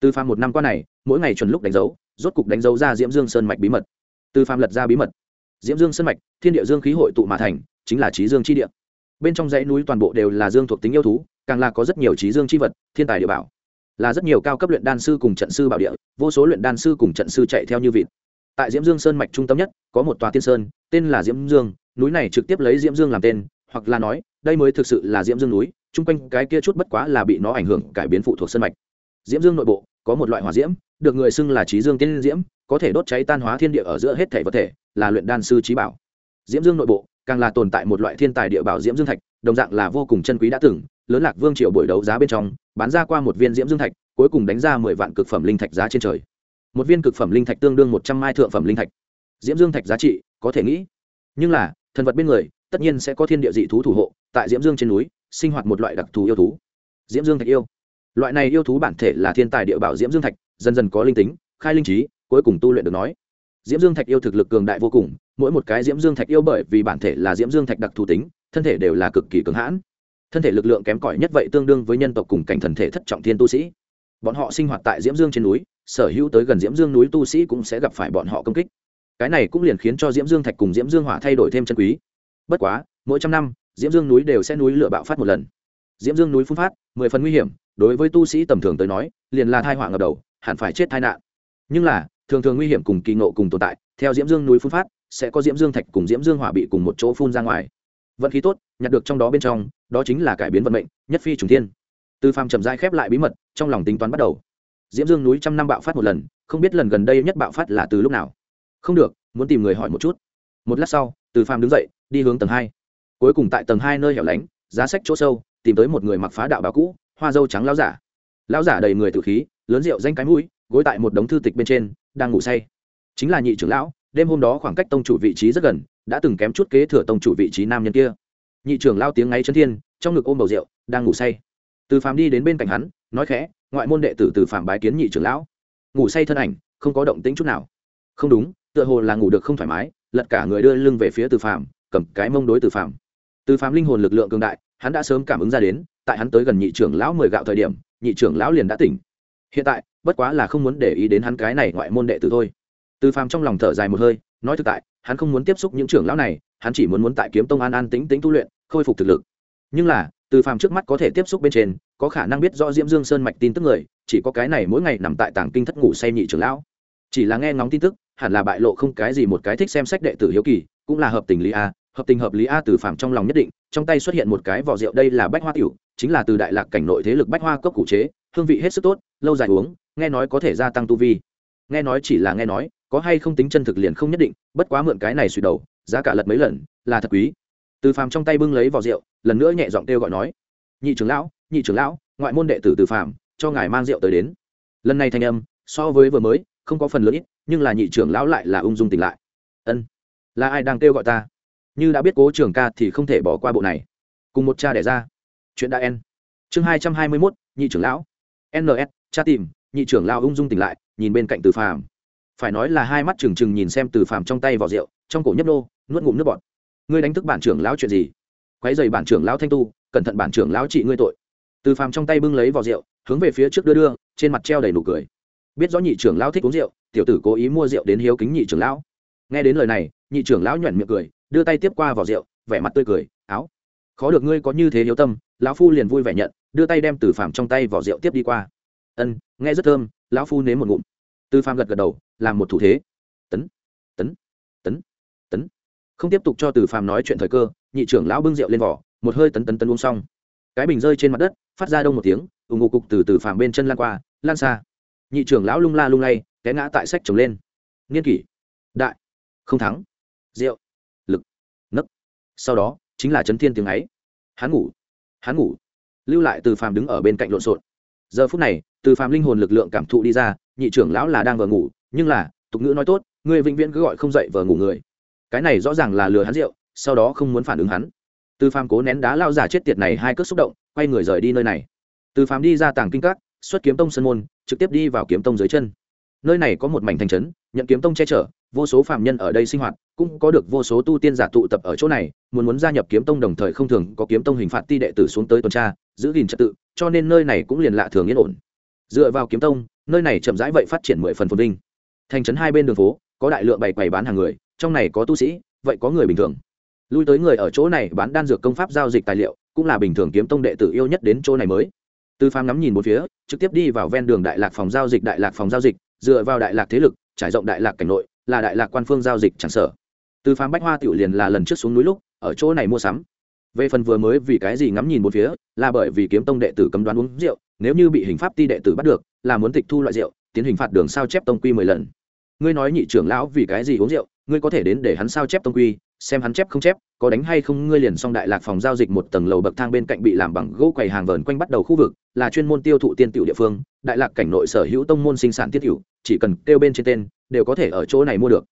Từ phàm một năm qua này, mỗi ngày chuẩn lúc đánh dấu, rốt cục đánh dấu ra diễm dương sơn mạch bí mật. Từ phàm lật ra bí mật. Diễm dương sơn mạch, thiên địa dương khí hội tụ mà thành, chính là trí dương chi địa. Bên trong dãy núi toàn bộ đều là dương thuộc tính yêu thú, càng là có rất nhiều trí dương chi vật, thiên tài địa bảo. Là rất nhiều cao cấp luyện đan sư cùng trận sư bảo địa, vô số luyện đan sư cùng trận sư chạy theo như vịt tại diễm dương sơn mạch trung tâm nhất, có một tòa tiên sơn, tên là diễm dương, núi này trực tiếp lấy diễm dương làm tên, hoặc là nói, đây mới thực sự là diễm dương núi, chung quanh cái kia chút bất quá là bị nó ảnh hưởng cải biến phụ thuộc sơn mạch. Diễm dương nội bộ, có một loại hỏa diễm, được người xưng là trí dương tiên diễm, có thể đốt cháy tan hóa thiên địa ở giữa hết thể vật thể, là luyện đan sư trí bảo. Diễm dương nội bộ, càng là tồn tại một loại thiên tài địa bảo diễm dương thạch, đồng dạng là vô cùng chân quý đã từng, lớn lạc vương triều buổi đấu giá bên trong, bán ra qua một viên diễm dương thạch, cuối cùng đánh ra mười vạn cực phẩm linh thạch giá trên trời một viên cực phẩm linh thạch tương đương một trăm mai thượng phẩm linh thạch. Diễm dương thạch giá trị, có thể nghĩ. Nhưng là, thần vật bên người, tất nhiên sẽ có thiên địa dị thú thủ hộ, tại diễm dương trên núi, sinh hoạt một loại đặc thù yêu thú. Diễm dương thạch yêu. Loại này yêu thú bản thể là thiên tài địa bảo diễm dương thạch, dần dần có linh tính, khai linh trí, cuối cùng tu luyện được nói. Diễm dương thạch yêu thực lực cường đại vô cùng, mỗi một cái diễm dương thạch yêu bởi vì bản thể là diễm dương thạch đặc thù tính, thân thể đều là cực kỳ cường hãn. Thân thể lực lượng kém cỏi nhất vậy tương đương với nhân tộc cùng cảnh thần thể thất trọng thiên tu sĩ. Bọn họ sinh hoạt tại diễm dương trên núi sở hữu tới gần diễm dương núi tu sĩ cũng sẽ gặp phải bọn họ công kích. Cái này cũng liền khiến cho diễm dương thạch cùng diễm dương hỏa thay đổi thêm chân quý. Bất quá, mỗi trăm năm, diễm dương núi đều sẽ núi lửa bạo phát một lần. Diễm dương núi phun phát, mười phần nguy hiểm, đối với tu sĩ tầm thường tới nói, liền là thai họa ngập đầu, hẳn phải chết tai nạn. Nhưng là, thường thường nguy hiểm cùng kỳ nộ cùng tồn tại, theo diễm dương núi phun phát, sẽ có diễm dương thạch cùng diễm dương hỏa bị cùng một chỗ phun ra ngoài. Vận khí tốt, nhặt được trong đó bên trong, đó chính là cải biến vận mệnh, nhất phi trùng thiên. Từ phàm chậm dai khép lại bí mật, trong lòng tính toán bắt đầu diễm dương núi trăm năm bạo phát một lần, không biết lần gần đây nhất bạo phát là từ lúc nào. Không được, muốn tìm người hỏi một chút. Một lát sau, từ phàm đứng dậy, đi hướng tầng hai. Cuối cùng tại tầng hai nơi hẻo lánh, giá sách chỗ sâu, tìm tới một người mặc phá đạo bà cũ, hoa dâu trắng lão giả. Lão giả đầy người tử khí, lớn rượu danh cái mũi, gối tại một đống thư tịch bên trên, đang ngủ say. Chính là nhị trưởng lão, đêm hôm đó khoảng cách tông chủ vị trí rất gần, đã từng kém chút kế thừa tông chủ vị trí nam nhân kia. Nhị trưởng lao tiếng ngáy chân thiên, trong ngực ôm bầu rượu, đang ngủ say từ phàm đi đến bên cạnh hắn, nói khẽ, ngoại môn đệ tử từ phàm bái kiến nhị trưởng lão. Ngủ say thân ảnh, không có động tĩnh chút nào. Không đúng, tựa hồ là ngủ được không thoải mái. Lật cả người đưa lưng về phía từ phàm, cầm cái mông đối từ phàm. Từ phàm linh hồn lực lượng cường đại, hắn đã sớm cảm ứng ra đến, tại hắn tới gần nhị trưởng lão mười gạo thời điểm, nhị trưởng lão liền đã tỉnh. Hiện tại, bất quá là không muốn để ý đến hắn cái này ngoại môn đệ tử thôi. Từ phàm trong lòng thở dài một hơi, nói thực tại, hắn không muốn tiếp xúc những trưởng lão này, hắn chỉ muốn muốn tại kiếm tông an an tính tính tu luyện, khôi phục thực lực. Nhưng là từ phàm trước mắt có thể tiếp xúc bên trên, có khả năng biết rõ diễm dương sơn mạch tin tức người, chỉ có cái này mỗi ngày nằm tại tảng kinh thất ngủ say nhị trưởng lão. Chỉ là nghe ngóng tin tức, hẳn là bại lộ không cái gì một cái thích xem sách đệ tử hiếu kỳ, cũng là hợp tình lý a, hợp tình hợp lý a từ phàm trong lòng nhất định, trong tay xuất hiện một cái vỏ rượu đây là bách hoa tiểu, chính là từ đại lạc cảnh nội thế lực bách hoa cốc cụ chế, hương vị hết sức tốt, lâu dài uống, nghe nói có thể gia tăng tu vi. Nghe nói chỉ là nghe nói, có hay không tính chân thực liền không nhất định, bất quá mượn cái này suy đầu, giá cả lật mấy lần, là thật quý. Từ phàm trong tay bưng lấy vỏ rượu lần nữa nhẹ giọng kêu gọi nói, nhị trưởng lão, nhị trưởng lão, ngoại môn đệ tử từ phàm, cho ngài mang rượu tới đến. Lần này thanh âm, so với vừa mới, không có phần lớn ít, nhưng là nhị trưởng lão lại là ung dung tỉnh lại. Ân, là ai đang kêu gọi ta? Như đã biết cố trưởng ca thì không thể bỏ qua bộ này. Cùng một cha đẻ ra. Chuyện đã en chương hai trăm hai mươi mốt, nhị trưởng lão. Ns cha tìm, nhị trưởng lão ung dung tỉnh lại, nhìn bên cạnh từ phàm. Phải nói là hai mắt trừng trừng nhìn xem từ phàm trong tay vỏ rượu, trong cổ nhấp nô, nuốt ngụm nước bọt. Ngươi đánh thức bản trưởng lão chuyện gì? Quái dày bản trưởng lão thanh tu, cẩn thận bản trưởng lão trị ngươi tội. Từ phàm trong tay bưng lấy vỏ rượu, hướng về phía trước đưa đưa, trên mặt treo đầy nụ cười. Biết rõ nhị trưởng lão thích uống rượu, tiểu tử cố ý mua rượu đến hiếu kính nhị trưởng lão. Nghe đến lời này, nhị trưởng lão nhuyễn miệng cười, đưa tay tiếp qua vỏ rượu, vẻ mặt tươi cười, áo, khó được ngươi có như thế hiếu tâm. Lão phu liền vui vẻ nhận, đưa tay đem từ phàm trong tay vỏ rượu tiếp đi qua. Ân, nghe rất thơm. Lão phu nếm một ngụm. Từ phàm gật gật đầu, làm một thủ thế tấn tấn tấn tấn không tiếp tục cho từ phàm nói chuyện thời cơ, nhị trưởng lão bưng rượu lên vỏ, một hơi tấn tấn tấn uống xong. Cái bình rơi trên mặt đất, phát ra đông một tiếng ủng ngụ cục từ từ phàm bên chân lan qua, lan xa. Nhị trưởng lão lung la lung lay, té ngã tại sách trồng lên. Nghiên kỷ. Đại. Không thắng. Rượu. Lực. Nấc. Sau đó, chính là chấn thiên tiếng ấy. Hắn ngủ. Hắn ngủ. Lưu lại từ phàm đứng ở bên cạnh lộn xộn. Giờ phút này, từ phàm linh hồn lực lượng cảm thụ đi ra, nhị trưởng lão là đang vừa ngủ, nhưng là, tục ngữ nói tốt người vĩnh viễn cứ gọi không dậy vừa ngủ người cái này rõ ràng là lừa hắn rượu, sau đó không muốn phản ứng hắn. Tư phàm cố nén đá lao giả chết tiệt này hai cước xúc động, quay người rời đi nơi này. Tư phàm đi ra tàng kinh các, xuất kiếm tông sân môn, trực tiếp đi vào kiếm tông dưới chân. Nơi này có một mảnh thành trấn, nhận kiếm tông che chở, vô số phạm nhân ở đây sinh hoạt, cũng có được vô số tu tiên giả tụ tập ở chỗ này, muốn muốn gia nhập kiếm tông đồng thời không thường có kiếm tông hình phạt ti đệ tử xuống tới tuần tra, giữ gìn trật tự, cho nên nơi này cũng liền lạ thường yên ổn. Dựa vào kiếm tông, nơi này chậm rãi vậy phát triển mười phần phồn vinh. Thành trấn hai bên đường phố, có đại lượng bày quầy bán hàng người trong này có tu sĩ, vậy có người bình thường. Lui tới người ở chỗ này bán đan dược công pháp giao dịch tài liệu, cũng là bình thường kiếm tông đệ tử yêu nhất đến chỗ này mới. Tư phàm ngắm nhìn một phía, trực tiếp đi vào ven đường đại lạc phòng giao dịch, đại lạc phòng giao dịch, dựa vào đại lạc thế lực, trải rộng đại lạc cảnh nội, là đại lạc quan phương giao dịch chẳng sở Tư phàm bách hoa tiểu liền là lần trước xuống núi lúc, ở chỗ này mua sắm. Về phần vừa mới vì cái gì ngắm nhìn một phía, là bởi vì kiếm tông đệ tử cấm đoán uống rượu, nếu như bị hình pháp ti đệ tử bắt được, là muốn tịch thu loại rượu, tiến hình phạt đường sao chép tông quy mười lần. Ngươi nói nhị trưởng lão vì cái gì uống rượu? Ngươi có thể đến để hắn sao chép tông quy, xem hắn chép không chép, có đánh hay không, ngươi liền xong đại lạc phòng giao dịch một tầng lầu bậc thang bên cạnh bị làm bằng gỗ quầy hàng vờn quanh bắt đầu khu vực, là chuyên môn tiêu thụ tiên tiểu địa phương, đại lạc cảnh nội sở hữu tông môn sinh sản tiết tiểu chỉ cần kêu bên trên tên, đều có thể ở chỗ này mua được.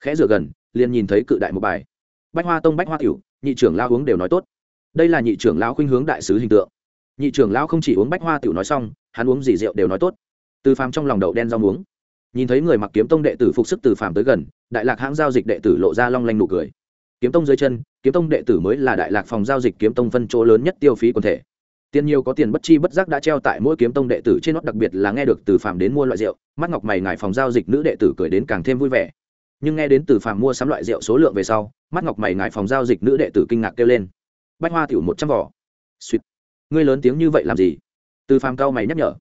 Khẽ rửa gần, liền nhìn thấy cự đại một bài. Bách hoa tông bách hoa tiểu, nhị trưởng lao uống đều nói tốt. Đây là nhị trưởng lao khuynh hướng đại sứ hình tượng. Nhị trưởng lao không chỉ uống bách hoa tiểu nói xong, hắn uống gì rượu đều nói tốt. Từ phàm trong lòng đậu đen rau muống nhìn thấy người mặc kiếm tông đệ tử phục sức từ phàm tới gần, đại lạc hãng giao dịch đệ tử lộ ra long lanh nụ cười. Kiếm tông dưới chân, kiếm tông đệ tử mới là đại lạc phòng giao dịch kiếm tông phân chỗ lớn nhất tiêu phí quần thể. Tiền nhiều có tiền bất chi bất giác đã treo tại mỗi kiếm tông đệ tử trên nót, đặc biệt là nghe được từ phàm đến mua loại rượu, mắt ngọc mày ngài phòng giao dịch nữ đệ tử cười đến càng thêm vui vẻ. Nhưng nghe đến từ phàm mua sắm loại rượu số lượng về sau, mắt ngọc mày ngài phòng giao dịch nữ đệ tử kinh ngạc kêu lên. Bách hoa tiểu một trăm vỏ. Suýt ngươi lớn tiếng như vậy làm gì? Từ phàm cao mày nhắc nhở.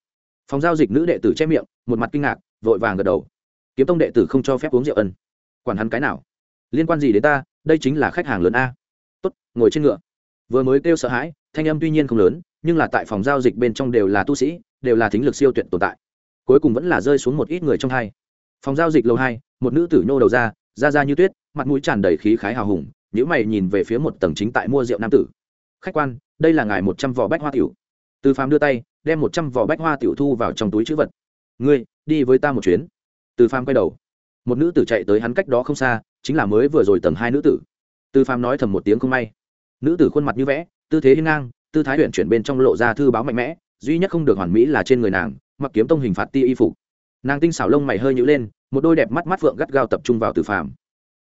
Phòng giao dịch nữ đệ tử che miệng, một mặt kinh ngạc vội vàng gật đầu. Kiếm tông đệ tử không cho phép uống rượu ân. Quản hắn cái nào? Liên quan gì đến ta? Đây chính là khách hàng lớn a. Tốt, ngồi trên ngựa. Vừa mới kêu sợ hãi, thanh âm tuy nhiên không lớn, nhưng là tại phòng giao dịch bên trong đều là tu sĩ, đều là thính lực siêu tuyệt tồn tại. Cuối cùng vẫn là rơi xuống một ít người trong hai. Phòng giao dịch lâu hai, một nữ tử nhô đầu ra, da da như tuyết, mặt mũi tràn đầy khí khái hào hùng nhữ mày nhìn về phía một tầng chính tại mua rượu nam tử. Khách quan, đây là ngài một trăm vỏ bách hoa tiểu. Từ phàm đưa tay, đem một trăm vỏ bách hoa tiểu thu vào trong túi chữ vật ngươi, đi với ta một chuyến. Từ phàm quay đầu. Một nữ tử chạy tới hắn cách đó không xa, chính là mới vừa rồi tầng hai nữ tử. Từ phàm nói thầm một tiếng không may. Nữ tử khuôn mặt như vẽ, tư thế hiên ngang, tư thái huyện chuyển bên trong lộ ra thư báo mạnh mẽ, duy nhất không được hoàn mỹ là trên người nàng, mặc kiếm tông hình phạt ti y phục. Nàng tinh xảo lông mày hơi nhữ lên, một đôi đẹp mắt mắt phượng gắt gao tập trung vào từ phàm.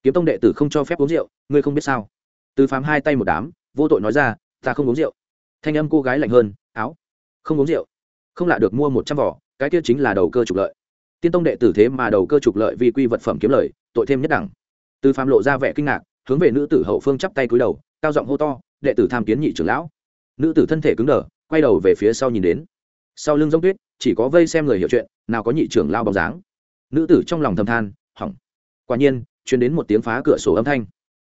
Kiếm tông đệ tử không cho phép uống rượu, ngươi không biết sao? Từ phàm hai tay một đám, vô tội nói ra, ta không uống rượu. Thanh âm cô gái lạnh hơn, áo. Không uống rượu. Không lạ được mua một trăm vỏ cái kia chính là đầu cơ trục lợi. Tiên tông đệ tử thế mà đầu cơ trục lợi vì quy vật phẩm kiếm lời, tội thêm nhất đẳng. Từ phàm lộ ra vẻ kinh ngạc, hướng về nữ tử hậu phương chắp tay cúi đầu, cao giọng hô to, đệ tử tham kiến nhị trưởng lão. Nữ tử thân thể cứng đờ, quay đầu về phía sau nhìn đến. Sau lưng giống tuyết, chỉ có vây xem người hiểu chuyện, nào có nhị trưởng lao bóng dáng. Nữ tử trong lòng thầm than, hỏng. Quả nhiên chuyển đến một tiếng phá cửa sổ âm thanh.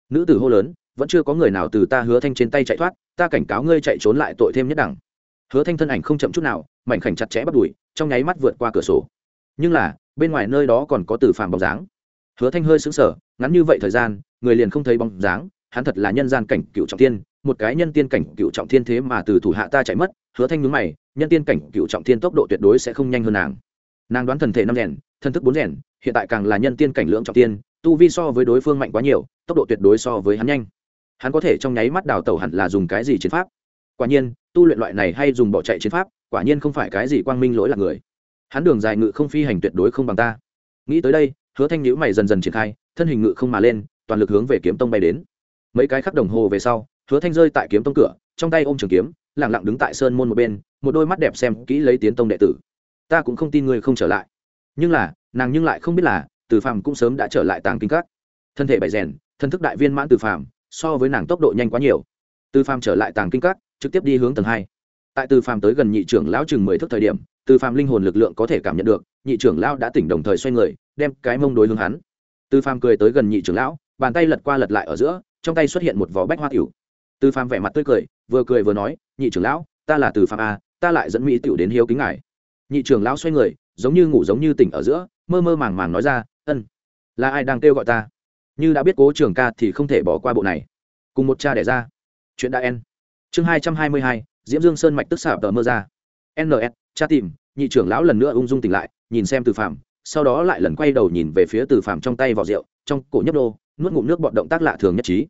Nữ tử hô lớn, vẫn chưa có người nào từ ta hứa thanh trên tay chạy thoát, ta cảnh cáo ngươi chạy trốn lại tội thêm nhất đẳng. Hứa thanh thân ảnh không chậm chút nào mảnh khảnh chặt chẽ bắt đùi, trong nháy mắt vượt qua cửa sổ. Nhưng là, bên ngoài nơi đó còn có từ phàm bóng dáng. Hứa thanh hơi sững sờ, ngắn như vậy thời gian, người liền không thấy bóng dáng, hắn thật là nhân gian cảnh cựu trọng thiên, một cái nhân tiên cảnh cựu trọng thiên thế mà từ thủ hạ ta chạy mất, hứa thanh nhướng mày, nhân tiên cảnh cựu trọng thiên tốc độ tuyệt đối sẽ không nhanh hơn nàng. Nàng đoán thần thể năm rèn thân thức bốn rèn, hiện tại càng là nhân tiên cảnh lưỡng trọng tiên tu vi so với đối phương mạnh quá nhiều, tốc độ tuyệt đối so với hắn nhanh. Hắn có thể trong nháy mắt đào tẩu hẳn là dùng cái gì chiến pháp? Quả nhiên, tu luyện loại này hay dùng bỏ chạy chiến pháp quả nhiên không phải cái gì quang minh lỗi là người. Hắn đường dài ngự không phi hành tuyệt đối không bằng ta. Nghĩ tới đây, hứa thanh nhữ mày dần dần triển khai, thân hình ngự không mà lên, toàn lực hướng về kiếm tông bay đến. Mấy cái khắc đồng hồ về sau, hứa thanh rơi tại kiếm tông cửa, trong tay ôm trường kiếm lẳng lặng đứng tại sơn môn một bên, một đôi mắt đẹp xem kỹ lấy tiến tông đệ tử. Ta cũng không tin ngươi không trở lại. Nhưng là, nàng nhưng lại không biết là, từ phàm cũng sớm đã trở lại tàng kinh các. Thân thể bày rèn, thân thức đại viên mãn từ phàm, so với nàng tốc độ nhanh quá nhiều. Từ phàm trở lại tàng kinh các, trực tiếp đi hướng tầng hai tại từ phàm tới gần nhị trưởng lão chừng mười thước thời điểm, từ phàm linh hồn lực lượng có thể cảm nhận được, nhị trưởng lão đã tỉnh đồng thời xoay người, đem cái mông đối hướng hắn. Từ phàm cười tới gần nhị trưởng lão, bàn tay lật qua lật lại ở giữa, trong tay xuất hiện một vỏ bách hoa tiểu. Từ phàm vẻ mặt tươi cười, vừa cười vừa nói, nhị trưởng lão, ta là từ phàm a ta lại dẫn mỹ tiểu đến hiếu kính ngài. Nhị trưởng lão xoay người, giống như ngủ giống như tỉnh ở giữa, mơ mơ màng màng nói ra, ân, là ai đang kêu gọi ta? Như đã biết cố trường ca thì không thể bỏ qua bộ này. Cùng một cha đẻ ra. Chuyện đã en chương hai trăm hai mươi hai diễm dương sơn mạch tức xạ tờ mơ ra. Ns cha tìm, nhị trưởng lão lần nữa ung dung tỉnh lại, nhìn xem từ phạm sau đó lại lần quay đầu nhìn về phía từ phạm trong tay vỏ rượu, trong cổ nhấp đô nuốt ngụm nước bọn động tác lạ thường nhất trí.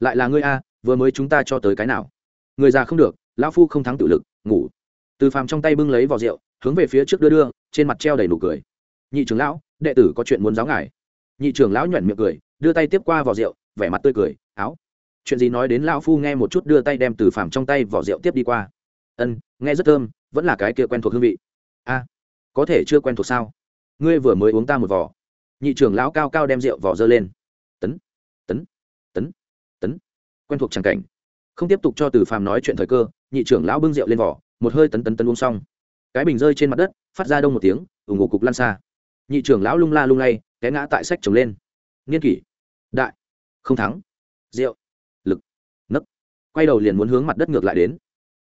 Lại là ngươi a, vừa mới chúng ta cho tới cái nào? Người già không được, lão phu không thắng tự lực, ngủ. Từ phàm trong tay bưng lấy vỏ rượu, hướng về phía trước đưa đưa, trên mặt treo đầy nụ cười. Nhị trưởng lão, đệ tử có chuyện muốn giáo ngài. Nhị trưởng lão nhuận miệng cười, đưa tay tiếp qua vỏ rượu, vẻ mặt tươi cười, áo chuyện gì nói đến lão phu nghe một chút đưa tay đem từ phàm trong tay vỏ rượu tiếp đi qua. Ân, nghe rất thơm, vẫn là cái kia quen thuộc hương vị. A, có thể chưa quen thuộc sao? Ngươi vừa mới uống ta một vỏ. Nhị trưởng lão cao cao đem rượu vỏ dơ lên. Tấn tấn tấn tấn. Quen thuộc tràng cảnh. Không tiếp tục cho từ phàm nói chuyện thời cơ, nhị trưởng lão bưng rượu lên vỏ, một hơi tấn tấn tấn uống xong. Cái bình rơi trên mặt đất, phát ra đông một tiếng ủng ngủ cục lan xa. Nhị trưởng lão lung la lung lay, té ngã tại sách trồng lên. Nghiên kỷ. Đại. Không thắng. Rượu quay đầu liền muốn hướng mặt đất ngược lại đến.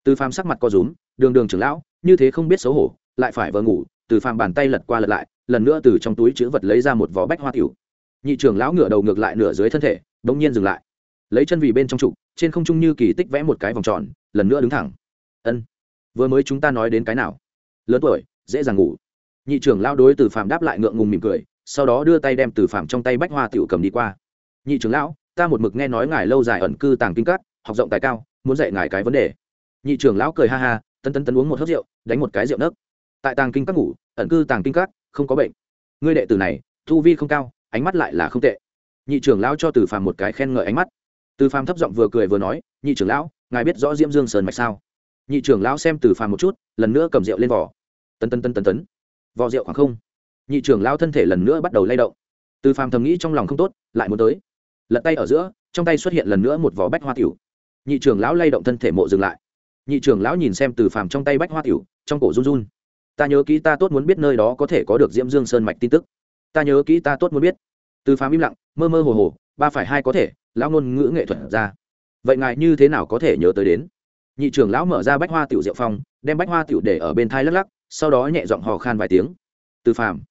Từ phàm sắc mặt co rúm, đường đường trưởng lão, như thế không biết xấu hổ, lại phải vờ ngủ, từ phàm bàn tay lật qua lật lại, lần nữa từ trong túi chữ vật lấy ra một vỏ bách hoa tiểu. Nhị trưởng lão ngửa đầu ngược lại nửa dưới thân thể đ nhiên dừng lại. Lấy chân vì bên trong trụ, trên không trung như kỳ tích vẽ một cái vòng tròn, lần nữa đứng thẳng. Ân, vừa mới chúng ta nói đến cái nào? Lớn tuổi, dễ dàng ngủ. Nhị trưởng lão đối từ phàm đáp lại ngượng ngùng mỉm cười, sau đó đưa tay đem từ phàm trong tay bách hoa tiểu cầm đi qua. Nhị trưởng lão, ta một mực nghe nói ngài lâu dài ẩn cư tàng kinh cắt học rộng tài cao, muốn dạy ngài cái vấn đề. Nhị trưởng lão cười ha ha tân tân tân uống một hớt rượu, đánh một cái rượu nấc. Tại tàng kinh các ngủ, ẩn cư tàng kinh các, không có bệnh. Ngươi đệ tử này thu vi không cao, ánh mắt lại là không tệ. Nhị trưởng lão cho từ phàm một cái khen ngợi ánh mắt. Từ phàm thấp giọng vừa cười vừa nói, nhị trưởng lão, ngài biết rõ diễm dương sơn mạch sao? Nhị trưởng lão xem từ phàm một chút, lần nữa cầm rượu lên vỏ. Tân tân tân tân tấn. Vò rượu khoảng không. Nhị trưởng lão thân thể lần nữa bắt đầu lay động. Từ phàm thầm nghĩ trong lòng không tốt, lại muốn tới. Lật tay ở giữa, trong tay xuất hiện lần nữa một vỏ bách hoa tiểu nhị trưởng lão lay động thân thể mộ dừng lại. Nhị trưởng lão nhìn xem từ phàm trong tay bách hoa tiểu, trong cổ run run. Ta nhớ kỹ ta tốt muốn biết nơi đó có thể có được diễm dương sơn mạch tin tức. Ta nhớ kỹ ta tốt muốn biết. Từ phàm im lặng, mơ mơ hồ hồ, ba phải hai có thể, lão ngôn ngữ nghệ thuật ra. Vậy ngài như thế nào có thể nhớ tới đến? Nhị trưởng lão mở ra bách hoa tiểu diệu phong đem bách hoa tiểu để ở bên thai lắc lắc, sau đó nhẹ giọng hò khan vài tiếng. Từ phàm,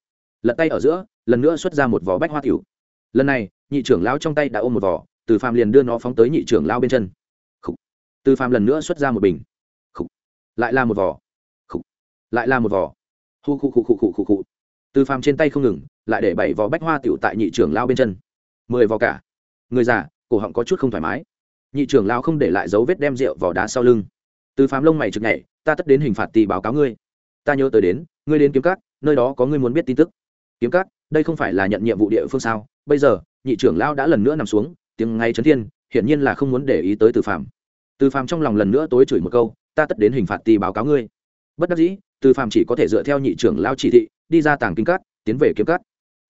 lật tay ở giữa, lần nữa xuất ra một vỏ bách hoa tiểu. Lần này, nhị trưởng lão trong tay đã ôm một vỏ, từ phàm liền đưa nó phóng tới nhị trưởng lão bên chân từ phàm lần nữa xuất ra một bình. Khủ. lại là một vỏ Khủ. lại là một vỏ hu khu khu khu khu khu khu. Từ phàm trên tay không ngừng lại để bảy vỏ bách hoa tiểu tại nhị trưởng lao bên chân. Mười vỏ cả. Người già cổ họng có chút không thoải mái. Nhị trưởng lao không để lại dấu vết đem rượu vỏ đá sau lưng. Từ phàm lông mày trực nhảy ta tất đến hình phạt tì báo cáo ngươi. Ta nhớ tới đến ngươi đến kiếm cát, nơi đó có ngươi muốn biết tin tức. Kiếm cát, đây không phải là nhận nhiệm vụ địa phương sao? Bây giờ nhị trưởng lao đã lần nữa nằm xuống tiếng ngay chấn thiên hiển nhiên là không muốn để ý tới từ phàm từ phàm trong lòng lần nữa tối chửi một câu, ta tất đến hình phạt ti báo cáo ngươi. Bất đắc dĩ, từ phàm chỉ có thể dựa theo nhị trưởng lao chỉ thị, đi ra tàng kinh cắt tiến về kiếm cắt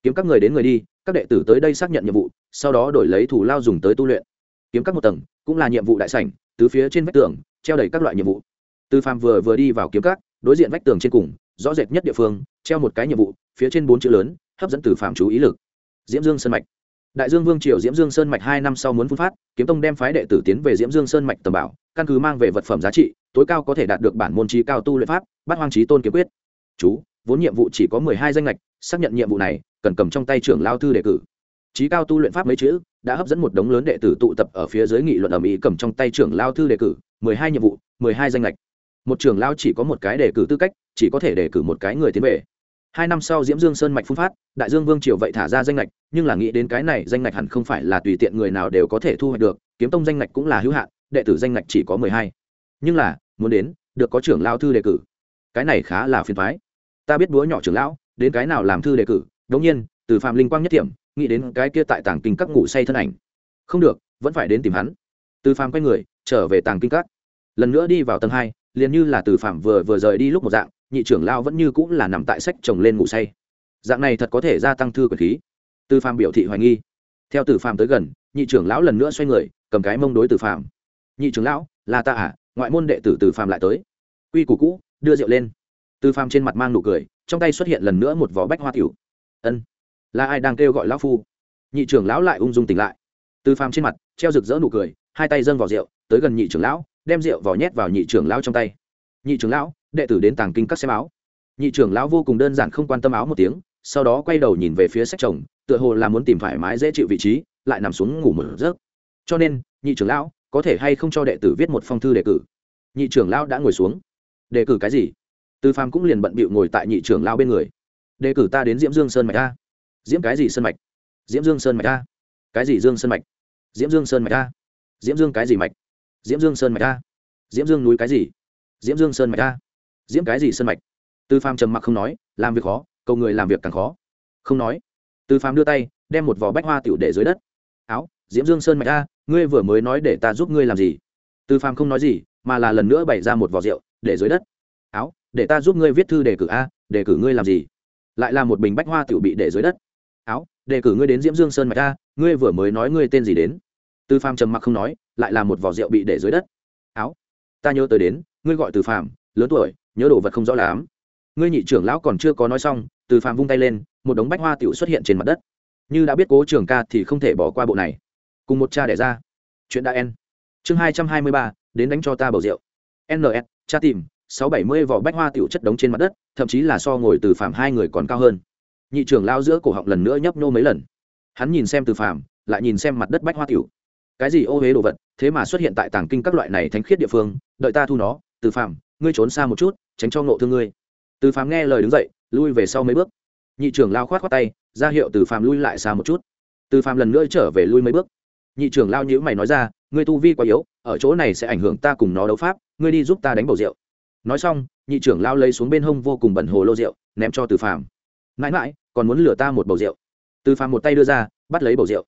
kiếm các người đến người đi, các đệ tử tới đây xác nhận nhiệm vụ, sau đó đổi lấy thủ lao dùng tới tu luyện. Kiếm các một tầng, cũng là nhiệm vụ đại sảnh, tứ phía trên vách tường, treo đầy các loại nhiệm vụ. Từ phàm vừa vừa đi vào kiếm cắt đối diện vách tường trên cùng, rõ rệt nhất địa phương, treo một cái nhiệm vụ, phía trên bốn chữ lớn, hấp dẫn từ phàm chú ý lực. Diễm dương sân mạch đại dương vương triều diễm dương sơn mạch hai năm sau muốn phun phát, kiếm tông đem phái đệ tử tiến về diễm dương sơn mạch tầm bảo, căn cứ mang về vật phẩm giá trị, tối cao có thể đạt được bản môn trí cao tu luyện pháp, bắt hoang trí tôn kiếm quyết. Chú, vốn nhiệm vụ chỉ có mười hai danh lệch xác nhận nhiệm vụ này, cần cầm trong tay trưởng lao thư đề cử. Trí cao tu luyện pháp mấy chữ, đã hấp dẫn một đống lớn đệ tử tụ tập ở phía dưới nghị luận ở mỹ cầm trong tay trưởng lao thư đề cử, mười hai nhiệm vụ, mười hai danh lệch một trưởng lao chỉ có một cái đề cử tư cách, chỉ có thể đề cử một cái người tiến về hai năm sau diễm dương sơn mạch phun phát, đại dương vương triều vậy thả ra danh lệch nhưng là nghĩ đến cái này danh lệch hẳn không phải là tùy tiện người nào đều có thể thu hoạch được, kiếm tông danh lệch cũng là hữu hạn, đệ tử danh lệch chỉ có mười hai. Nhưng là, muốn đến, được có trưởng lao thư đề cử. Cái này khá là phiền thoái ta biết búa nhỏ trưởng lão, đến cái nào làm thư đề cử, đống nhiên, từ phạm linh quang nhất điểm nghĩ đến cái kia tại tàng kinh các ngủ say thân ảnh. Không được, vẫn phải đến tìm hắn. Từ phạm quay người, trở về tàng kinh các. Lần nữa đi vào tầng hai, liền như là từ phạm vừa vừa rời đi lúc một dạng nhị trưởng lao vẫn như cũng là nằm tại sách chồng lên ngủ say. Dạng này thật có thể gia tăng thư quyền khí. Từ phạm biểu thị hoài nghi. Theo tử phạm tới gần, nhị trưởng lão lần nữa xoay người, cầm cái mông đối tử phạm nhị trưởng lão, là ta à? Ngoại môn đệ tử tử phạm lại tới. Quy củ cũ, đưa rượu lên. Từ phạm trên mặt mang nụ cười, trong tay xuất hiện lần nữa một vỏ bách hoa tiểu. Ân, là ai đang kêu gọi lão phu? Nhị trưởng lão lại ung dung tỉnh lại. Từ phàm trên mặt, treo rực rỡ nụ cười, hai tay dâng vào rượu, tới gần nhị trưởng lão, đem rượu vỏ nhét vào nhị trưởng lão trong tay. Nhị trưởng lão đệ tử đến tàng kinh các xem áo. Nhị trưởng lão vô cùng đơn giản không quan tâm áo một tiếng, sau đó quay đầu nhìn về phía sách chồng, tựa hồ là muốn tìm thoải mái dễ chịu vị trí, lại nằm xuống ngủ mở giấc. Cho nên, nhị trưởng lão, có thể hay không cho đệ tử viết một phong thư đề cử? Nhị trưởng lão đã ngồi xuống. Đề cử cái gì? Tư phàm cũng liền bận bịu ngồi tại nhị trưởng lão bên người. Đề cử ta đến diễm dương sơn mạch a. Diễm cái gì sơn mạch? Diễm dương sơn mạch a. Cái gì dương sơn mạch? Diễm dương sơn mạch a. Diễm dương cái gì mạch? Diễm dương sơn mạch a. Diễm dương núi cái gì? Diễm dương sơn mạch a diễm cái gì sân mạch? Tư phàm trầm mặc không nói, làm việc khó, cầu người làm việc càng khó. Không nói. Tư phàm đưa tay, đem một vỏ bách hoa tiểu để dưới đất. Áo, diễm dương sơn mạch a, ngươi vừa mới nói để ta giúp ngươi làm gì? Tư phàm không nói gì, mà là lần nữa bày ra một vỏ rượu, để dưới đất. Áo, để ta giúp ngươi viết thư đề cử a, đề cử ngươi làm gì? Lại là một bình bách hoa tiểu bị để dưới đất. Áo, đề cử ngươi đến diễm dương sơn mạch a, ngươi vừa mới nói ngươi tên gì đến? Tư phàm trầm mặc không nói, lại là một vỏ rượu bị để dưới đất. Áo, ta nhớ tới đến, ngươi gọi từ phàm, lớn tuổi nhớ đồ vật không rõ lắm. Ngươi nhị trưởng lão còn chưa có nói xong, từ phàm vung tay lên, một đống bách hoa tiểu xuất hiện trên mặt đất. Như đã biết cố trường ca thì không thể bỏ qua bộ này. Cùng một cha đẻ ra. Chuyện đã en chương hai trăm hai mươi ba, đến đánh cho ta bầu rượu. Ns cha tìm, sáu bảy mươi vỏ bách hoa tiểu chất đống trên mặt đất, thậm chí là so ngồi từ phàm hai người còn cao hơn. Nhị trưởng lao giữa cổ họng lần nữa nhấp nô mấy lần. Hắn nhìn xem từ phàm, lại nhìn xem mặt đất bách hoa tiểu. Cái gì ô huế đồ vật, thế mà xuất hiện tại tàng kinh các loại này thánh khiết địa phương, đợi ta thu nó, từ phàm ngươi trốn xa một chút, tránh cho ngộ thương ngươi. Từ phàm nghe lời đứng dậy, lui về sau mấy bước. Nhị trưởng lao khoát khoát tay, ra hiệu từ phàm lui lại xa một chút. Từ phàm lần nữa trở về lui mấy bước. Nhị trưởng lao nhữ mày nói ra, ngươi tu vi quá yếu, ở chỗ này sẽ ảnh hưởng ta cùng nó đấu pháp, ngươi đi giúp ta đánh bầu rượu. Nói xong, nhị trưởng lao lấy xuống bên hông vô cùng bẩn hồ lô rượu, ném cho từ phàm. Mãi mãi, còn muốn lừa ta một bầu rượu. Từ phàm một tay đưa ra, bắt lấy bầu rượu.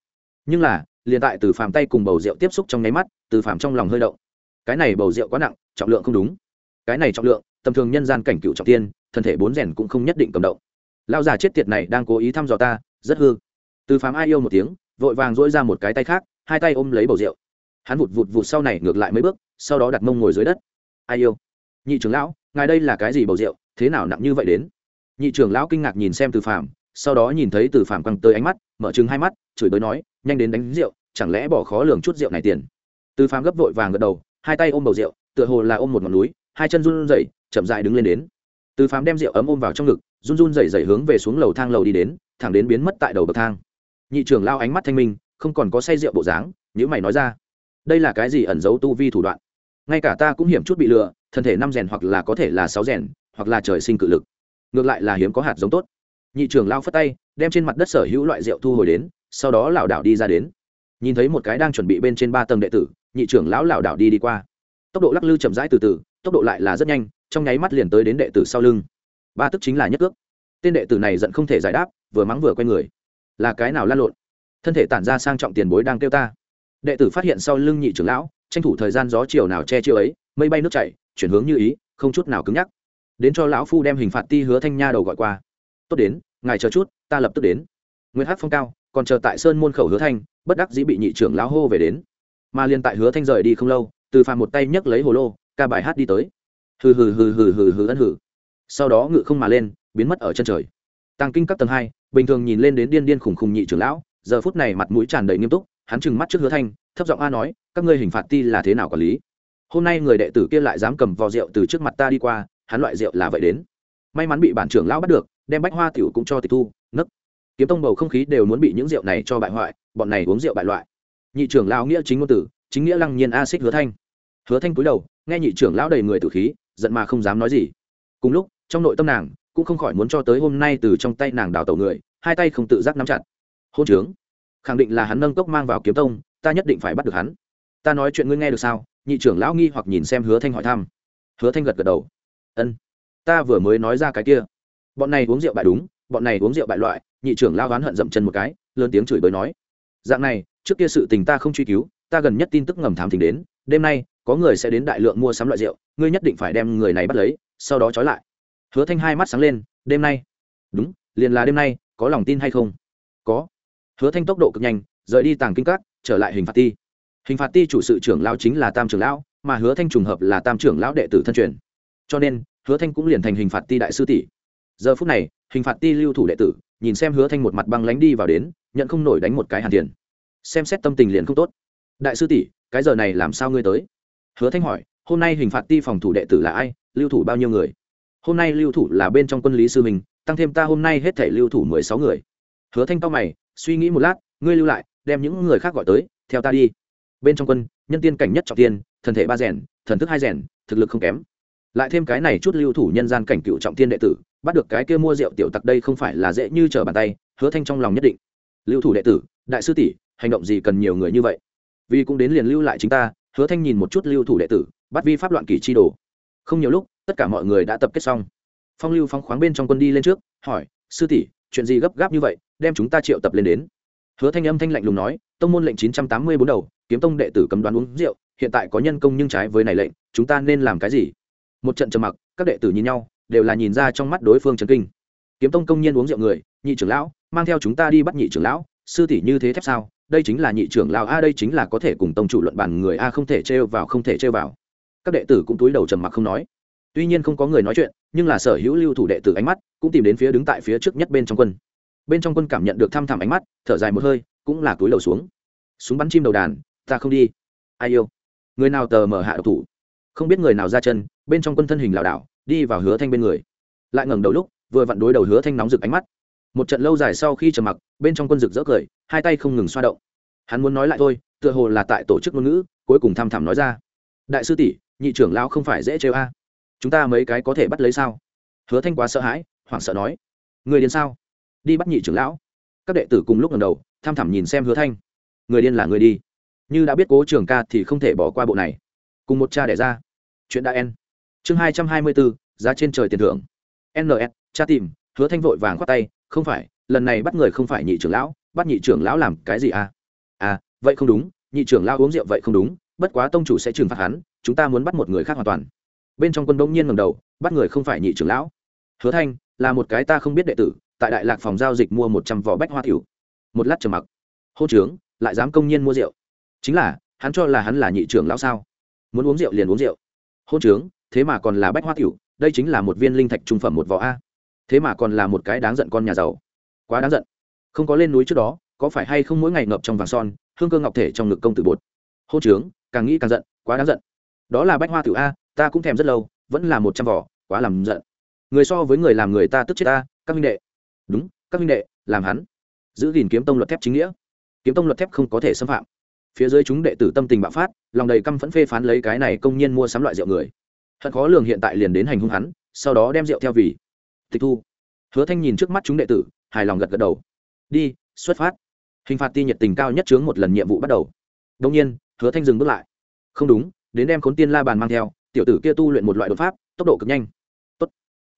Nhưng là, liền tại từ phàm tay cùng bầu rượu tiếp xúc trong nháy mắt, từ phàm trong lòng hơi động. Cái này bầu rượu quá nặng, trọng lượng không đúng cái này trọng lượng, tầm thường nhân gian cảnh cựu trọng tiên, thân thể bốn rèn cũng không nhất định cầm động. Lao già chết tiệt này đang cố ý thăm dò ta, rất hư. Từ phàm ai yêu một tiếng, vội vàng dỗi ra một cái tay khác, hai tay ôm lấy bầu rượu. Hắn vụt vụt vụt sau này ngược lại mấy bước, sau đó đặt mông ngồi dưới đất. Ai yêu? Nhị trưởng lão, ngài đây là cái gì bầu rượu, thế nào nặng như vậy đến? Nhị trưởng lão kinh ngạc nhìn xem từ phàm, sau đó nhìn thấy từ phàm quăng tới ánh mắt, mở chừng hai mắt, chửi bới nói, nhanh đến đánh rượu, chẳng lẽ bỏ khó lường chút rượu này tiền? Từ phàm gấp vội vàng gật đầu, hai tay ôm bầu rượu, tựa hồ là ôm một ngọn núi hai chân run rẩy, chậm dại đứng lên đến. Từ phàm đem rượu ấm ôm vào trong ngực, run run rẩy rẩy hướng về xuống lầu thang lầu đi đến, thẳng đến biến mất tại đầu bậc thang. Nhị trưởng lao ánh mắt thanh minh, không còn có say rượu bộ dáng nhữ mày nói ra, đây là cái gì ẩn giấu tu vi thủ đoạn? Ngay cả ta cũng hiểm chút bị lừa, thân thể năm rèn hoặc là có thể là sáu rèn, hoặc là trời sinh cự lực. Ngược lại là hiếm có hạt giống tốt. Nhị trưởng lao phất tay, đem trên mặt đất sở hữu loại rượu thu hồi đến, sau đó lảo đảo đi ra đến. Nhìn thấy một cái đang chuẩn bị bên trên ba tầng đệ tử, nhị trưởng lão lảo đảo đi đi qua. Tốc độ lắc lư chậm rãi từ từ tốc độ lại là rất nhanh, trong nháy mắt liền tới đến đệ tử sau lưng. Ba tức chính là nhất ước tên đệ tử này giận không thể giải đáp, vừa mắng vừa quay người. Là cái nào lan lộn? Thân thể tản ra sang trọng tiền bối đang kêu ta. Đệ tử phát hiện sau lưng nhị trưởng lão, tranh thủ thời gian gió chiều nào che chiều ấy, mây bay nước chảy, chuyển hướng như ý, không chút nào cứng nhắc. Đến cho lão phu đem hình phạt ti hứa thanh nha đầu gọi qua. Tốt đến, ngài chờ chút, ta lập tức đến. Nguyễn hát phong cao, còn chờ tại sơn môn khẩu hứa thanh, bất đắc dĩ bị nhị trưởng lão hô về đến. Mà liền tại hứa thanh rời đi không lâu, từ phàm một tay nhấc lấy hồ lô ca bài hát đi tới. Hừ hừ hừ hừ hừ hừ ân hừ. Sau đó ngự không mà lên, biến mất ở chân trời. Tàng kinh các tầng hai, bình thường nhìn lên đến điên điên khủng khủng nhị trưởng lão, giờ phút này mặt mũi tràn đầy nghiêm túc, hắn trừng mắt trước hứa thanh, thấp giọng a nói, các ngươi hình phạt ti là thế nào quản lý? Hôm nay người đệ tử kia lại dám cầm vò rượu từ trước mặt ta đi qua, hắn loại rượu là vậy đến. May mắn bị bản trưởng lão bắt được, đem bách hoa tiểu cũng cho tịch thu, nấc. Kiếm tông bầu không khí đều muốn bị những rượu này cho bại hoại, bọn này uống rượu bại loại. Nhị trưởng lão nghĩa chính ngôn tử, chính nghĩa lăng nhiên a xích hứa thanh. Hứa thanh cúi đầu nghe nhị trưởng lão đầy người tử khí, giận mà không dám nói gì. Cùng lúc, trong nội tâm nàng cũng không khỏi muốn cho tới hôm nay từ trong tay nàng đào tẩu người, hai tay không tự giác nắm chặt. Hôn trướng. Khẳng định là hắn nâng cốc mang vào kiếm tông, ta nhất định phải bắt được hắn. Ta nói chuyện ngươi nghe được sao? Nhị trưởng lão nghi hoặc nhìn xem hứa thanh hỏi thăm. Hứa thanh gật gật đầu. Ân. Ta vừa mới nói ra cái kia. Bọn này uống rượu bại đúng, bọn này uống rượu bại loại, nhị trưởng lao oán hận dậm chân một cái, lớn tiếng chửi bới nói. Dạng này, trước kia sự tình ta không truy cứu, ta gần nhất tin tức ngầm thám thính đến, đêm nay có người sẽ đến đại lượng mua sắm loại rượu, ngươi nhất định phải đem người này bắt lấy, sau đó trói lại. Hứa thanh hai mắt sáng lên, đêm nay? Đúng, liền là đêm nay, có lòng tin hay không? Có. Hứa thanh tốc độ cực nhanh, rời đi tàng kinh các, trở lại hình phạt ti. Hình phạt ti chủ sự trưởng lao chính là tam trưởng lão, mà hứa thanh trùng hợp là tam trưởng lão đệ tử thân truyền. Cho nên, hứa thanh cũng liền thành hình phạt ti đại sư tỷ. Giờ phút này, hình phạt ti lưu thủ đệ tử, nhìn xem hứa thanh một mặt băng lánh đi vào đến, nhận không nổi đánh một cái hàn tiền. Xem xét tâm tình liền không tốt. Đại sư tỷ, cái giờ này làm sao ngươi tới? Hứa thanh hỏi, hôm nay hình phạt ti phòng thủ đệ tử là ai? Lưu thủ bao nhiêu người? Hôm nay lưu thủ là bên trong quân lý sư mình tăng thêm ta hôm nay hết thể lưu thủ mười sáu người. Hứa thanh cao mày, suy nghĩ một lát, ngươi lưu lại, đem những người khác gọi tới, theo ta đi. Bên trong quân, nhân tiên cảnh nhất trọng tiên, thần thể ba rèn, thần thức hai rèn, thực lực không kém. Lại thêm cái này chút lưu thủ nhân gian cảnh cựu trọng tiên đệ tử, bắt được cái kia mua rượu tiểu tặc đây không phải là dễ như trở bàn tay, hứa thanh trong lòng nhất định. Lưu thủ đệ tử, đại sư tỷ, hành động gì cần nhiều người như vậy? Vì cũng đến liền lưu lại chính ta hứa thanh nhìn một chút lưu thủ đệ tử, bắt vi pháp loạn kỷ chi đồ. Không nhiều lúc, tất cả mọi người đã tập kết xong. Phong lưu phong khoáng bên trong quân đi lên trước, hỏi, sư tỷ, chuyện gì gấp gáp như vậy, đem chúng ta triệu tập lên đến? Hứa thanh âm thanh lạnh lùng nói, tông môn lệnh chín trăm tám mươi bốn đầu, kiếm tông đệ tử cấm đoán uống rượu, hiện tại có nhân công nhưng trái với này lệnh, chúng ta nên làm cái gì? Một trận trầm mặc, các đệ tử nhìn nhau, đều là nhìn ra trong mắt đối phương trấn kinh. Kiếm tông công nhiên uống rượu người, nhị trưởng lão, mang theo chúng ta đi bắt nhị trưởng lão, sư tỷ như thế thép sao? Đây chính là nhị trưởng lão a, đây chính là có thể cùng tông chủ luận bàn, người a không thể trêu vào, không thể trêu vào. Các đệ tử cũng túi đầu trầm mặc không nói. Tuy nhiên không có người nói chuyện, nhưng là sở hữu lưu thủ đệ tử ánh mắt cũng tìm đến phía đứng tại phía trước nhất bên trong quân. Bên trong quân cảm nhận được thăm thẳm ánh mắt, thở dài một hơi, cũng là túi đầu xuống. Súng bắn chim đầu đàn, ta không đi. Ai yêu? Người nào tờ mở hạ độc thủ? Không biết người nào ra chân, bên trong quân thân hình lảo đảo, đi vào hứa thanh bên người. Lại ngẩng đầu lúc, vừa vặn đối đầu hứa thanh nóng rực ánh mắt một trận lâu dài sau khi trầm mặc, bên trong quân rực rỡ cười, hai tay không ngừng xoa động. Hắn muốn nói lại thôi, tựa hồ là tại tổ chức ngôn ngữ, cuối cùng thăm thẳm nói ra. Đại sư tỷ, nhị trưởng lão không phải dễ chơi a. Chúng ta mấy cái có thể bắt lấy sao? Hứa thanh quá sợ hãi, hoảng sợ nói. Người điên sao? Đi bắt nhị trưởng lão. Các đệ tử cùng lúc lần đầu tham thẳm nhìn xem hứa thanh. Người điên là người đi. Như đã biết cố trường ca thì không thể bỏ qua bộ này. Cùng một cha đẻ ra. Chuyện đã en. Chương hai trăm hai mươi bốn, giá trên trời tiền thưởng. Ns cha tìm, hứa thanh vội vàng khoát tay không phải, lần này bắt người không phải nhị trưởng lão, bắt nhị trưởng lão làm cái gì à? À vậy không đúng, nhị trưởng lão uống rượu vậy không đúng, bất quá tông chủ sẽ trừng phạt hắn, chúng ta muốn bắt một người khác hoàn toàn. Bên trong quân đông nhiên ngầm đầu, bắt người không phải nhị trưởng lão. Hứa thanh, là một cái ta không biết đệ tử, tại đại lạc phòng giao dịch mua một trăm vỏ bách hoa tiểu. Một lát trầm mặc. Hô trướng, lại dám công nhiên mua rượu. Chính là, hắn cho là hắn là nhị trưởng lão sao? Muốn uống rượu liền uống rượu. Hôn trướng, thế mà còn là bách hoa tiểu, đây chính là một viên linh thạch trung phẩm một vỏ a thế mà còn là một cái đáng giận con nhà giàu. Quá đáng giận. Không có lên núi trước đó, có phải hay không mỗi ngày ngập trong vàng son, hương cơ ngọc thể trong ngực công tử bột. Hô trướng, càng nghĩ càng giận, quá đáng giận. Đó là bách hoa tử a, ta cũng thèm rất lâu, vẫn là một trăm vỏ, quá làm giận. Người so với người làm người ta tức chết ta, các minh đệ. Đúng, các minh đệ, làm hắn. Giữ gìn kiếm tông luật thép chính nghĩa. Kiếm tông luật thép không có thể xâm phạm. Phía dưới chúng đệ tử tâm tình bạo phát, lòng đầy căm phẫn phê phán lấy cái này công nhiên mua sắm loại rượu người. Thật khó lường hiện tại liền đến hành hung hắn, sau đó đem rượu theo vì tịch thu. Hứa thanh nhìn trước mắt chúng đệ tử, hài lòng gật gật đầu. Đi, xuất phát. Hình phạt ti nhiệt tình cao nhất chướng một lần nhiệm vụ bắt đầu. Đông nhiên, hứa thanh dừng bước lại. Không đúng, đến đem khốn tiên la bàn mang theo, tiểu tử kia tu luyện một loại đột pháp, tốc độ cực nhanh. Tốt.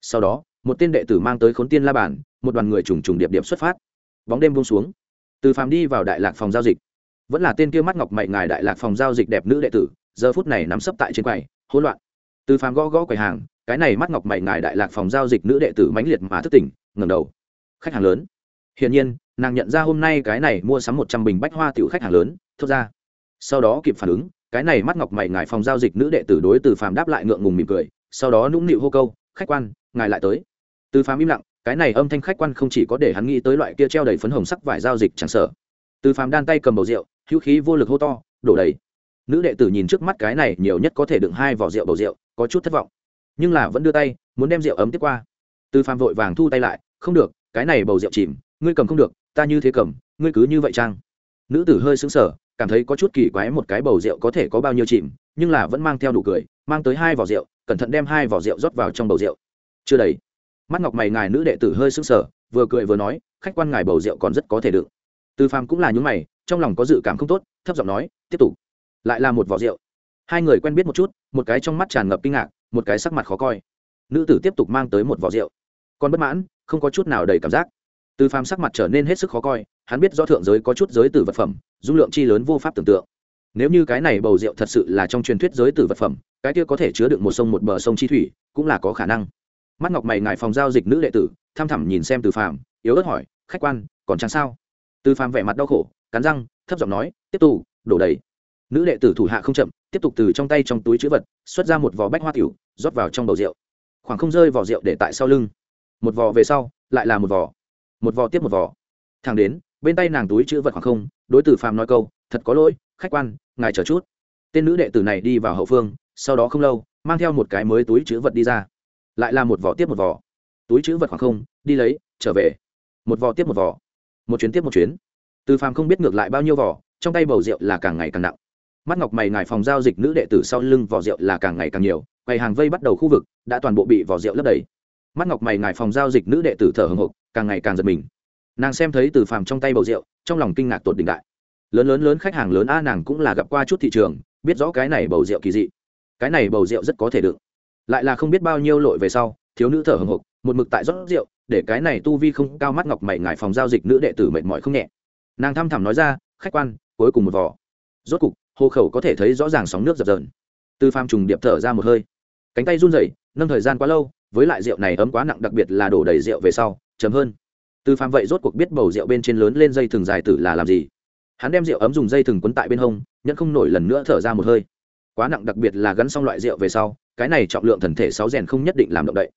sau đó, một tên đệ tử mang tới khốn tiên la bàn, một đoàn người trùng trùng điệp điệp xuất phát. Bóng đêm buông xuống. Từ phàm đi vào đại lạc phòng giao dịch. Vẫn là tên kia mắt ngọc mày ngài đại lạc phòng giao dịch đẹp nữ đệ tử, giờ phút này nắm sấp tại trên quầy, hỗn loạn. Từ phàm gõ gõ quầy hàng cái này mắt ngọc mày ngài đại lạc phòng giao dịch nữ đệ tử mãnh liệt mà thức tỉnh, ngẩng đầu. Khách hàng lớn. Hiển nhiên, nàng nhận ra hôm nay cái này mua sắm một trăm bình bách hoa tiểu khách hàng lớn, thốt ra. Sau đó kịp phản ứng, cái này mắt ngọc mày ngài phòng giao dịch nữ đệ tử đối từ phàm đáp lại ngượng ngùng mỉm cười, sau đó nũng nịu hô câu, khách quan, ngài lại tới. Từ phàm im lặng, cái này âm thanh khách quan không chỉ có để hắn nghĩ tới loại kia treo đầy phấn hồng sắc vải giao dịch chẳng sở từ phàm đan tay cầm bầu rượu, hữu khí vô lực hô to, đổ đầy. Nữ đệ tử nhìn trước mắt cái này nhiều nhất có thể đựng hai vỏ rượu bầu rượu, có chút thất vọng nhưng là vẫn đưa tay, muốn đem rượu ấm tiếp qua. Từ phàm vội vàng thu tay lại, không được, cái này bầu rượu chìm, ngươi cầm không được, ta như thế cầm, ngươi cứ như vậy trang nữ tử hơi xứng sở cảm thấy có chút kỳ quái một cái bầu rượu có thể có bao nhiêu chìm, nhưng là vẫn mang theo đủ cười, mang tới hai vỏ rượu, cẩn thận đem hai vỏ rượu rót vào trong bầu rượu. Chưa đầy. Mắt ngọc mày ngài nữ đệ tử hơi xứng sở vừa cười vừa nói, khách quan ngài bầu rượu còn rất có thể đựng. Tư phàm cũng là những mày, trong lòng có dự cảm không tốt, thấp giọng nói, tiếp tục. Lại là một vỏ rượu. Hai người quen biết một chút, một cái trong mắt tràn ngập kinh ngạc một cái sắc mặt khó coi. Nữ tử tiếp tục mang tới một vỏ rượu. Còn bất mãn, không có chút nào đầy cảm giác. Từ phàm sắc mặt trở nên hết sức khó coi, hắn biết do thượng giới có chút giới tử vật phẩm, dung lượng chi lớn vô pháp tưởng tượng. Nếu như cái này bầu rượu thật sự là trong truyền thuyết giới tử vật phẩm, cái kia có thể chứa được một sông một bờ sông chi thủy, cũng là có khả năng. Mắt ngọc mày ngại phòng giao dịch nữ đệ tử, tham thẳm nhìn xem từ phàm, yếu ớt hỏi, khách quan, còn chẳng sao? Từ phàm vẻ mặt đau khổ, cắn răng, thấp giọng nói, tiếp tục, đổ đầy nữ đệ tử thủ hạ không chậm, tiếp tục từ trong tay trong túi chữ vật, xuất ra một vò bách hoa tiểu rót vào trong bầu rượu. Khoảng không rơi vỏ rượu để tại sau lưng. Một vò về sau, lại là một vò. Một vò tiếp một vò. Thẳng đến, bên tay nàng túi chữ vật khoảng không, đối tử phàm nói câu, thật có lỗi, khách quan, ngài chờ chút. Tên nữ đệ tử này đi vào hậu phương, sau đó không lâu, mang theo một cái mới túi chữ vật đi ra. Lại là một vỏ tiếp một vỏ túi chữ vật khoảng không, đi lấy, trở về. Một vỏ tiếp một vỏ một chuyến tiếp một chuyến. Từ phàm không biết ngược lại bao nhiêu vỏ trong tay bầu rượu là càng ngày càng nặng mắt ngọc mày ngài phòng giao dịch nữ đệ tử sau lưng vỏ rượu là càng ngày càng nhiều, quầy hàng vây bắt đầu khu vực, đã toàn bộ bị vỏ rượu lấp đầy. Mắt ngọc mày ngài phòng giao dịch nữ đệ tử thở hồng hộc, càng ngày càng giật mình. Nàng xem thấy từ phàm trong tay bầu rượu, trong lòng kinh ngạc tột đỉnh đại. Lớn lớn lớn khách hàng lớn a, nàng cũng là gặp qua chút thị trường, biết rõ cái này bầu rượu kỳ dị. Cái này bầu rượu rất có thể đựng. Lại là không biết bao nhiêu lội về sau, thiếu nữ thở hồng hộc, một mực tại rót rượu, để cái này tu vi không cao mắt ngọc mày ngài phòng giao dịch nữ đệ tử mệt mỏi không nhẹ. Nàng thăm thẳm nói ra, khách quan, cuối cùng một vỏ. Rốt cục hồ khẩu có thể thấy rõ ràng sóng nước dập dờn. Tư pham trùng điệp thở ra một hơi. Cánh tay run rẩy, nâng thời gian quá lâu, với lại rượu này ấm quá nặng, đặc biệt là đổ đầy rượu về sau chấm hơn. Tư pham vậy rốt cuộc biết bầu rượu bên trên lớn lên dây thừng dài tử là làm gì. Hắn đem rượu ấm dùng dây thừng quấn tại bên hông, nhẫn không nổi lần nữa thở ra một hơi. Quá nặng, đặc biệt là gắn xong loại rượu về sau, cái này trọng lượng thần thể sáu rèn không nhất định làm động đậy.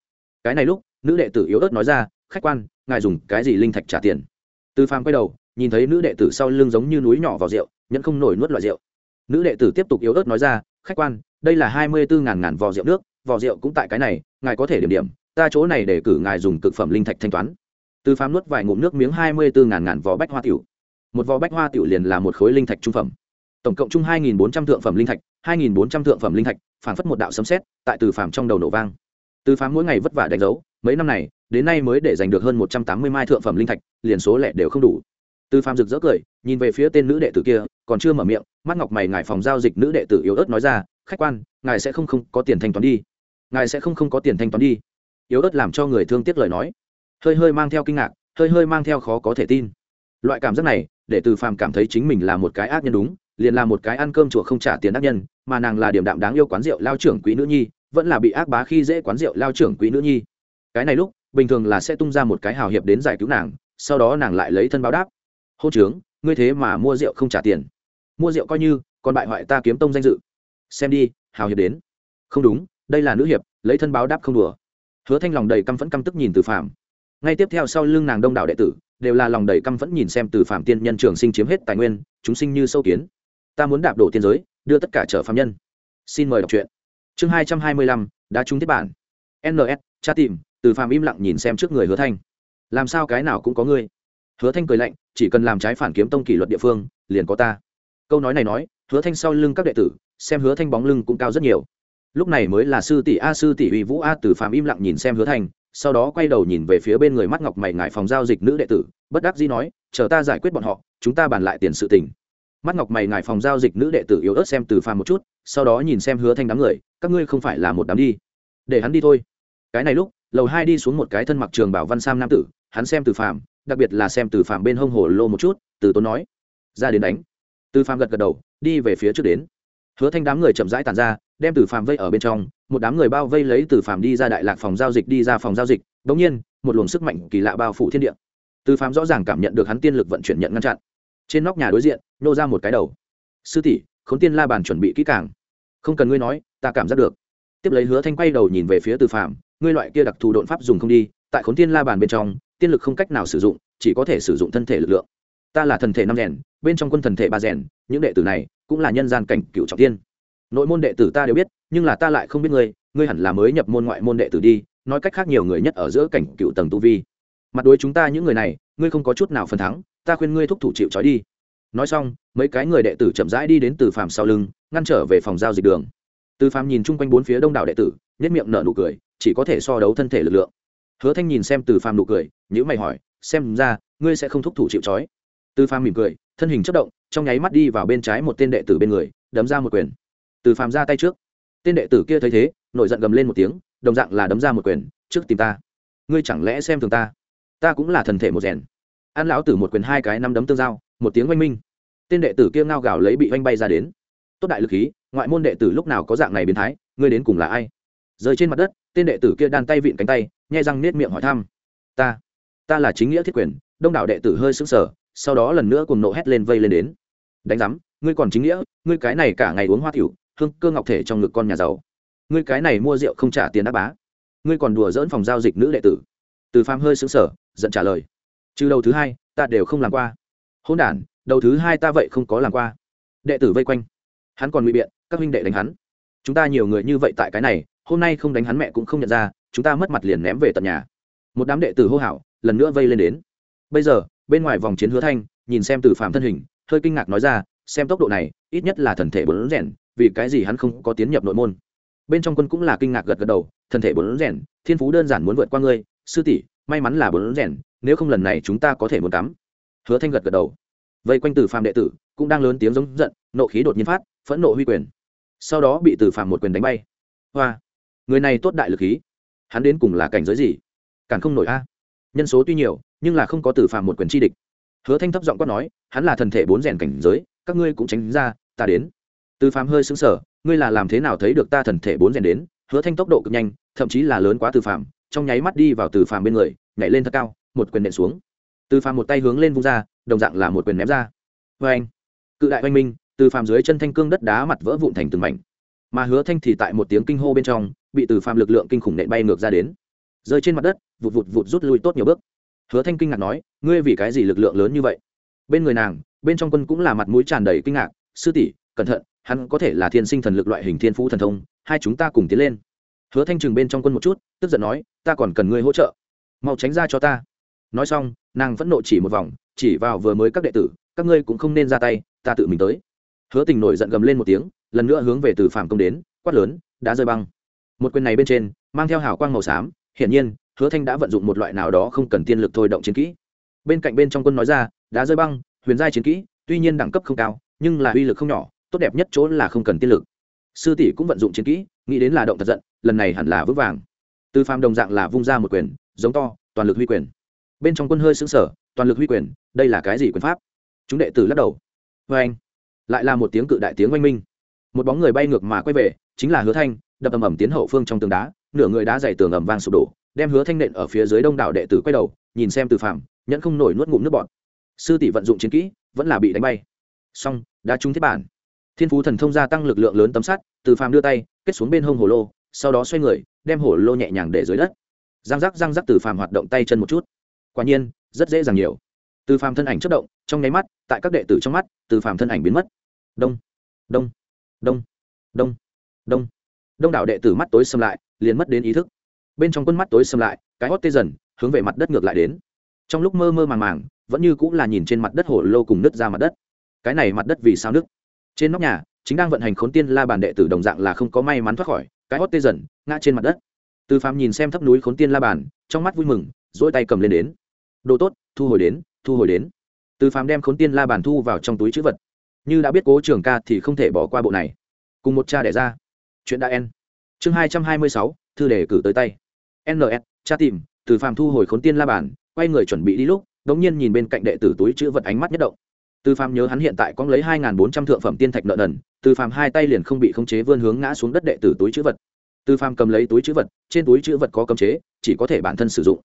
Cái này lúc, nữ đệ tử yếu ớt nói ra, khách quan, ngài dùng cái gì linh thạch trả tiền? Tư pham quay đầu, nhìn thấy nữ đệ tử sau lưng giống như núi nhỏ vào rượu, nhẫn không nổi nuốt loại rượu nữ đệ tử tiếp tục yếu ớt nói ra, khách quan, đây là hai mươi bốn ngàn ngàn vò rượu nước, vò rượu cũng tại cái này, ngài có thể điểm điểm, ta chỗ này để cử ngài dùng cực phẩm linh thạch thanh toán. Từ phám nuốt vài ngụm nước miếng hai mươi bốn ngàn ngàn vò bách hoa tiểu. Một vò bách hoa tiểu liền là một khối linh thạch trung phẩm. Tổng cộng chung hai nghìn bốn trăm thượng phẩm linh thạch, hai nghìn bốn trăm thượng phẩm linh thạch phản phất một đạo sấm xét tại từ phàm trong đầu nổ vang. Từ phám mỗi ngày vất vả đánh dấu, mấy năm này, đến nay mới để giành được hơn một trăm tám mươi mai thượng phẩm linh thạch, liền số lẻ đều không đủ. Từ phàm rực rỡ cười, nhìn về phía tên nữ đệ tử kia, còn chưa mở miệng mắt ngọc mày ngài phòng giao dịch nữ đệ tử yếu ớt nói ra, khách quan, ngài sẽ không không có tiền thanh toán đi. Ngài sẽ không không có tiền thanh toán đi. Yếu ớt làm cho người thương tiếc lời nói. Hơi hơi mang theo kinh ngạc, hơi hơi mang theo khó có thể tin. Loại cảm giác này, để từ phàm cảm thấy chính mình là một cái ác nhân đúng, liền là một cái ăn cơm chùa không trả tiền ác nhân, mà nàng là điểm đạm đáng yêu quán rượu lao trưởng quý nữ nhi, vẫn là bị ác bá khi dễ quán rượu lao trưởng quý nữ nhi. Cái này lúc, bình thường là sẽ tung ra một cái hào hiệp đến giải cứu nàng, sau đó nàng lại lấy thân báo đáp. Hô trướng, ngươi thế mà mua rượu không trả tiền mua rượu coi như, còn bại hoại ta kiếm tông danh dự. Xem đi, hào hiệp đến. Không đúng, đây là nữ hiệp, lấy thân báo đáp không đùa. Hứa thanh lòng đầy căm phẫn căm tức nhìn từ phạm ngay tiếp theo sau lưng nàng đông đảo đệ tử, đều là lòng đầy căm phẫn nhìn xem từ phạm tiên nhân trường sinh chiếm hết tài nguyên, chúng sinh như sâu kiến. Ta muốn đạp đổ tiên giới, đưa tất cả trở phạm nhân. Xin mời đọc truyện. Chương hai trăm hai mươi lăm, đã trúng tiếp bản. Ns tra tìm, từ phạm im lặng nhìn xem trước người hứa thanh. Làm sao cái nào cũng có ngươi? Hứa thanh cười lạnh, chỉ cần làm trái phản kiếm tông kỷ luật địa phương, liền có ta câu nói này nói, hứa thanh sau lưng các đệ tử, xem hứa thanh bóng lưng cũng cao rất nhiều. Lúc này mới là sư tỷ a, sư tỷ uy vũ a từ phàm im lặng nhìn xem hứa thanh, sau đó quay đầu nhìn về phía bên người mắt ngọc mày ngải phòng giao dịch nữ đệ tử, bất đắc dĩ nói, chờ ta giải quyết bọn họ, chúng ta bàn lại tiền sự tình. Mắt ngọc mày ngải phòng giao dịch nữ đệ tử yếu ớt xem từ phàm một chút, sau đó nhìn xem hứa thanh đám người, các ngươi không phải là một đám đi, để hắn đi thôi. Cái này lúc, lầu hai đi xuống một cái thân mặc trường bảo văn sam nam tử, hắn xem từ phàm đặc biệt là xem từ phàm bên hông hồ lô một chút, từ tốn nói, ra đến đánh từ phàm gật gật đầu đi về phía trước đến. Hứa thanh đám người chậm rãi tàn ra đem từ phàm vây ở bên trong một đám người bao vây lấy từ phàm đi ra đại lạc phòng giao dịch đi ra phòng giao dịch bỗng nhiên một luồng sức mạnh kỳ lạ bao phủ thiên địa. Từ phàm rõ ràng cảm nhận được hắn tiên lực vận chuyển nhận ngăn chặn. Trên nóc nhà đối diện nô ra một cái đầu. Sư tỷ khốn tiên la bàn chuẩn bị kỹ càng. Không cần ngươi nói ta cảm giác được. Tiếp lấy hứa thanh quay đầu nhìn về phía từ Phàm, ngươi loại kia đặc thù độn pháp dùng không đi tại khốn tiên la bàn bên trong tiên lực không cách nào sử dụng chỉ có thể sử dụng thân thể lực lượng. Ta là thần thể năm rèn bên trong quân thần thể ba rèn, những đệ tử này cũng là nhân gian cảnh cựu trọng tiên. Nội môn đệ tử ta đều biết, nhưng là ta lại không biết ngươi ngươi hẳn là mới nhập môn ngoại môn đệ tử đi, nói cách khác nhiều người nhất ở giữa cảnh cựu tầng tu vi. Mặt đối chúng ta những người này, ngươi không có chút nào phần thắng, ta khuyên ngươi thúc thủ chịu trói đi. Nói xong, mấy cái người đệ tử chậm rãi đi đến từ phàm sau lưng, ngăn trở về phòng giao dịch đường. Từ phàm nhìn chung quanh bốn phía đông đảo đệ tử nhất miệng nở nụ cười, chỉ có thể so đấu thân thể lực lượng. Hứa thanh nhìn xem từ phàm nụ cười nhữ mày hỏi, xem ra, ngươi sẽ không thúc thủ chịu trói từ phàm mỉm cười, thân hình chớp động, trong nháy mắt đi vào bên trái một tên đệ tử bên người, đấm ra một quyền. Từ phàm ra tay trước. Tên đệ tử kia thấy thế, nổi giận gầm lên một tiếng, đồng dạng là đấm ra một quyền, trước tìm ta. Ngươi chẳng lẽ xem thường ta? Ta cũng là thần thể một rèn. An lão tử một quyền hai cái năm đấm tương giao, một tiếng oanh minh. Tên đệ tử kia ngao gào lấy bị oanh bay ra đến. Tốt đại lực khí, ngoại môn đệ tử lúc nào có dạng này biến thái, ngươi đến cùng là ai? Rơi trên mặt đất, tên đệ tử kia đan tay vịn cánh tay, nhai răng niết miệng hỏi thăm. Ta ta là chính nghĩa thiết quyền, đông đảo đệ tử hơi sững sờ sau đó lần nữa cùng nộ hét lên vây lên đến. Đánh giám, ngươi còn chính nghĩa, ngươi cái này cả ngày uống hoa tiểu, hương cơ ngọc thể trong ngực con nhà giàu. Ngươi cái này mua rượu không trả tiền đáp bá. Ngươi còn đùa dỡn phòng giao dịch nữ đệ tử. Từ phàm hơi sững sờ, giận trả lời. Trừ đầu thứ hai, ta đều không làm qua. Hôn đản, đầu thứ hai ta vậy không có làm qua. Đệ tử vây quanh. Hắn còn ngụy biện, các huynh đệ đánh hắn. Chúng ta nhiều người như vậy tại cái này, hôm nay không đánh hắn mẹ cũng không nhận ra, chúng ta mất mặt liền ném về tận nhà. Một đám đệ tử hô hào, lần nữa vây lên đến. Bây giờ bên ngoài vòng chiến hứa thanh, nhìn xem từ phạm thân hình, hơi kinh ngạc nói ra, xem tốc độ này, ít nhất là thần thể bốn rèn, vì cái gì hắn không có tiến nhập nội môn? Bên trong quân cũng là kinh ngạc gật gật đầu, thần thể bốn rèn, thiên phú đơn giản muốn vượt qua ngươi, sư tỷ, may mắn là bốn rèn, nếu không lần này chúng ta có thể muốn tắm hứa thanh gật gật đầu. Vây quanh từ phàm đệ tử, cũng đang lớn tiếng giống giận, nộ khí đột nhiên phát, phẫn nộ huy quyền. Sau đó bị từ phàm một quyền đánh bay. Hoa, người này tốt đại lực khí. Hắn đến cùng là cảnh giới gì? Càng không nổi a. Nhân số tuy nhiều nhưng là không có tử phàm một quyền chi địch. Hứa thanh thấp giọng quát nói, hắn là thần thể bốn rèn cảnh giới, các ngươi cũng tránh ra, ta đến. Từ phàm hơi sững sờ, ngươi là làm thế nào thấy được ta thần thể bốn rèn đến? Hứa thanh tốc độ cực nhanh, thậm chí là lớn quá từ phàm trong nháy mắt đi vào từ phàm bên người, nhảy lên thật cao, một quyền nện xuống. Từ phàm một tay hướng lên vung ra, đồng dạng là một quyền ném ra. Vê anh cự đại oanh minh, từ phàm dưới chân thanh cương đất đá mặt vỡ vụn thành từng mảnh. Mà hứa thanh thì tại một tiếng kinh hô bên trong, bị từ phàm lực lượng kinh khủng nện bay ngược ra đến. Rơi trên mặt đất, vụt vụt vụt rút lui tốt nhiều bước hứa thanh kinh ngạc nói, ngươi vì cái gì lực lượng lớn như vậy? Bên người nàng, bên trong quân cũng là mặt mũi tràn đầy kinh ngạc, sư tỷ, cẩn thận, hắn có thể là thiên sinh thần lực loại hình thiên phú thần thông, hai chúng ta cùng tiến lên. Hứa thanh trừng bên trong quân một chút, tức giận nói, ta còn cần ngươi hỗ trợ. Mau tránh ra cho ta. Nói xong, nàng vẫn nộ chỉ một vòng, chỉ vào vừa mới các đệ tử, các ngươi cũng không nên ra tay, ta tự mình tới. Hứa tình nổi giận gầm lên một tiếng, lần nữa hướng về từ phạm công đến, quát lớn, đã rơi băng. Một quyền này bên trên, mang theo hào quang màu xám, hiển nhiên hứa thanh đã vận dụng một loại nào đó không cần tiên lực thôi động chiến kỹ. Bên cạnh bên trong quân nói ra, đá rơi băng, huyền giai chiến kỹ, tuy nhiên đẳng cấp không cao, nhưng là uy lực không nhỏ, tốt đẹp nhất chỗ là không cần tiên lực. Sư tỷ cũng vận dụng chiến kỹ, nghĩ đến là động thật giận, lần này hẳn là vững vàng. Tư phàm đồng dạng là vung ra một quyền, giống to, toàn lực huy quyền. Bên trong quân hơi xứng sở toàn lực huy quyền, đây là cái gì quyền pháp? Chúng đệ tử lắc đầu. Vê anh, lại là một tiếng cự đại tiếng oanh minh. Một bóng người bay ngược mà quay về, chính là hứa thanh, đập ầm ầm tiến hậu phương trong tường đá, nửa người đá dày tường ầm vang sụp đổ đem hứa thanh nện ở phía dưới đông đảo đệ tử quay đầu, nhìn xem từ phàm, nhẫn không nổi nuốt ngụm nước bọt. Sư tỷ vận dụng chiến kỹ, vẫn là bị đánh bay. Song đã trúng thiết bản. Thiên phú thần thông gia tăng lực lượng lớn tấm sắt, từ phàm đưa tay, kết xuống bên hông hồ lô, sau đó xoay người, đem hồ lô nhẹ nhàng để dưới đất. Giang giác giang giác từ phàm hoạt động tay chân một chút. Quả nhiên, rất dễ dàng nhiều. Từ phàm thân ảnh chất động, trong nháy mắt, tại các đệ tử trong mắt, từ phàm thân ảnh biến mất. Đông đông đông đông đông. Đông đảo đệ tử mắt tối xâm lại, liền mất đến ý thức bên trong quân mắt tối xâm lại, cái hót tê dần, hướng về mặt đất ngược lại đến. Trong lúc mơ mơ màng màng, vẫn như cũng là nhìn trên mặt đất hồ lô cùng nứt ra mặt đất. Cái này mặt đất vì sao nứt? Trên nóc nhà, chính đang vận hành khốn tiên la bàn đệ tử đồng dạng là không có may mắn thoát khỏi, cái hót tê dần, ngã trên mặt đất. Từ phàm nhìn xem thấp núi khốn tiên la bàn, trong mắt vui mừng dỗi tay cầm lên đến. Đồ tốt, thu hồi đến, thu hồi đến. Từ phàm đem khốn tiên la bàn thu vào trong túi chữ vật. Như đã biết cố trường ca thì không thể bỏ qua bộ này. Cùng một cha đẻ ra. Chuyện đã en chương hai trăm hai mươi sáu, thư đề cử tới tay ns cha tìm, từ phàm thu hồi khốn tiên la bàn, quay người chuẩn bị đi lúc đ ỗ n g nhiên nhìn bên cạnh đệ tử túi chữ vật ánh mắt nhất động. Từ phàm nhớ hắn hiện tại có lấy hai bốn trăm thượng phẩm tiên thạch nợ nần, từ phàm hai tay liền không bị khống chế vươn hướng ngã xuống đất đệ tử túi chữ vật. Từ phàm cầm lấy túi chữ vật, trên túi chữ vật có cấm chế, chỉ có thể bản thân sử dụng.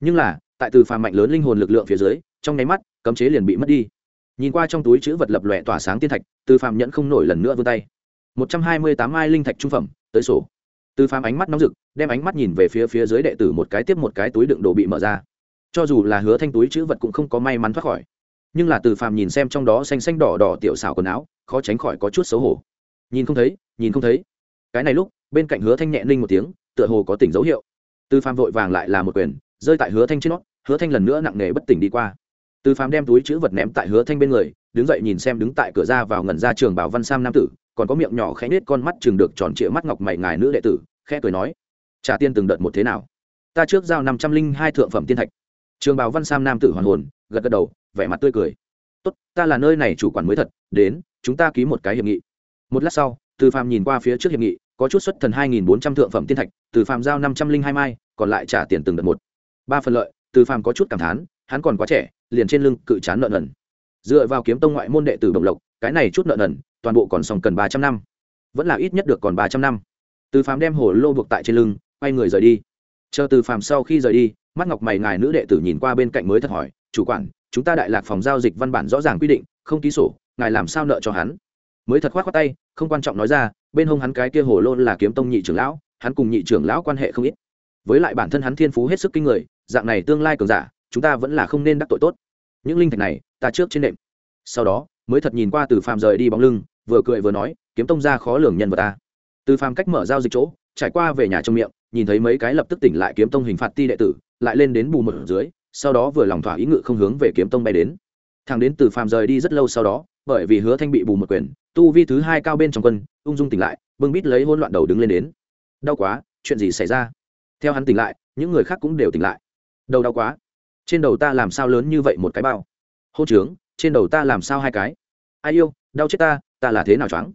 Nhưng là, tại từ phàm mạnh lớn linh hồn lực lượng phía dưới, trong nháy mắt, cấm chế liền bị mất đi. Nhìn qua trong túi chữ vật lập lòe tỏa sáng tiên thạch, từ phàm nhẫn không nổi lần nữa vươn tay. Một trăm hai mươi tám mai linh thạch trung phẩm, tới sổ từ phàm ánh mắt nóng rực, đem ánh mắt nhìn về phía phía dưới đệ tử một cái tiếp một cái túi đựng đồ bị mở ra. Cho dù là hứa thanh túi chữ vật cũng không có may mắn thoát khỏi. Nhưng là từ phàm nhìn xem trong đó xanh xanh đỏ đỏ tiểu xảo quần áo, khó tránh khỏi có chút xấu hổ. Nhìn không thấy, nhìn không thấy. Cái này lúc, bên cạnh hứa thanh nhẹ ninh một tiếng, tựa hồ có tỉnh dấu hiệu. Từ phàm vội vàng lại là một quyền, rơi tại hứa thanh trên nót hứa thanh lần nữa nặng nề bất tỉnh đi qua. Từ phàm đem túi chữ vật ném tại hứa thanh bên người, đứng dậy nhìn xem đứng tại cửa ra vào ngẩn ra trường bảo văn sam nam tử còn có miệng nhỏ khẽ nết con mắt chừng được tròn trịa mắt ngọc mày ngài nữ đệ tử, khẽ cười nói trả tiên từng đợt một thế nào? Ta trước giao năm trăm linh hai thượng phẩm tiên thạch. Trường bào văn sam nam tử hoàn hồn, gật gật đầu, vẻ mặt tươi cười. Tốt, ta là nơi này chủ quản mới thật, đến, chúng ta ký một cái hiệp nghị. Một lát sau, từ phàm nhìn qua phía trước hiệp nghị, có chút xuất thần hai nghìn bốn trăm thượng phẩm tiên thạch, từ phàm giao năm trăm linh hai mai, còn lại trả tiền từng đợt một. Ba phần lợi, từ phàm có chút cảm thán, hắn còn quá trẻ, liền trên lưng cự chán nợ nần. Dựa vào kiếm tông ngoại môn đệ tử đồng lộc, cái này chút nợ nần toàn bộ còn xong cần ba trăm năm. Vẫn là ít nhất được còn ba trăm năm. Từ phàm đem hồ lô buộc tại trên lưng, quay người rời đi. Chờ từ phàm sau khi rời đi, mắt ngọc mày ngài nữ đệ tử nhìn qua bên cạnh mới thật hỏi, chủ quản, chúng ta đại lạc phòng giao dịch văn bản rõ ràng quy định, không ký sổ, ngài làm sao nợ cho hắn? Mới thật khoát khoát tay, không quan trọng nói ra, bên hông hắn cái kia hồ lô là kiếm tông nhị trưởng lão, hắn cùng nhị trưởng lão quan hệ không ít. Với lại bản thân hắn thiên phú hết sức kinh người, dạng này tương lai cường giả, chúng ta vẫn là không nên đắc tội tốt. Những linh thạch này, ta trước trên nệm. Sau đó, mới thật nhìn qua từ phàm rời đi bóng lưng vừa cười vừa nói, kiếm tông ra khó lường nhân vật ta. Từ phàm cách mở giao dịch chỗ, trải qua về nhà trong miệng, nhìn thấy mấy cái lập tức tỉnh lại kiếm tông hình phạt ti đệ tử, lại lên đến bù một dưới, sau đó vừa lòng thỏa ý ngự không hướng về kiếm tông bay đến. Thằng đến từ phàm rời đi rất lâu sau đó, bởi vì hứa thanh bị bù một quyền, tu vi thứ hai cao bên trong quân, ung dung tỉnh lại, bưng bít lấy hôn loạn đầu đứng lên đến. Đau quá, chuyện gì xảy ra? Theo hắn tỉnh lại, những người khác cũng đều tỉnh lại. Đầu đau quá. Trên đầu ta làm sao lớn như vậy một cái bao? Hô trướng trên đầu ta làm sao hai cái? Ai yêu, đau chết ta ta là thế nào choáng?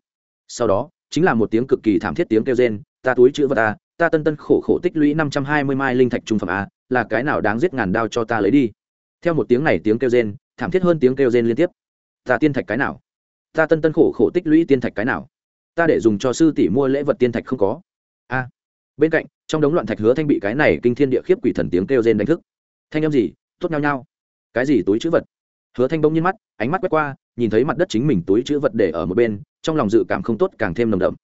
Sau đó, chính là một tiếng cực kỳ thảm thiết tiếng kêu rên, ta túi chữ vật ta ta tân tân khổ khổ tích lũy năm trăm hai mươi mai linh thạch trung phẩm a, là cái nào đáng giết ngàn đao cho ta lấy đi? Theo một tiếng này tiếng kêu rên, thảm thiết hơn tiếng kêu rên liên tiếp. Ta tiên thạch cái nào? Ta tân tân khổ khổ tích lũy tiên thạch cái nào? Ta để dùng cho sư tỷ mua lễ vật tiên thạch không có. A. Bên cạnh, trong đống loạn thạch hứa thanh bị cái này kinh thiên địa khiếp quỷ thần tiếng kêu rên đánh thức. Thanh âm gì? Tốt nhau nhau cái gì túi chữ vật? Hứa thanh bỗng nhiên mắt, ánh mắt quét qua nhìn thấy mặt đất chính mình túi chữ vật để ở một bên, trong lòng dự cảm không tốt càng thêm nồng đậm.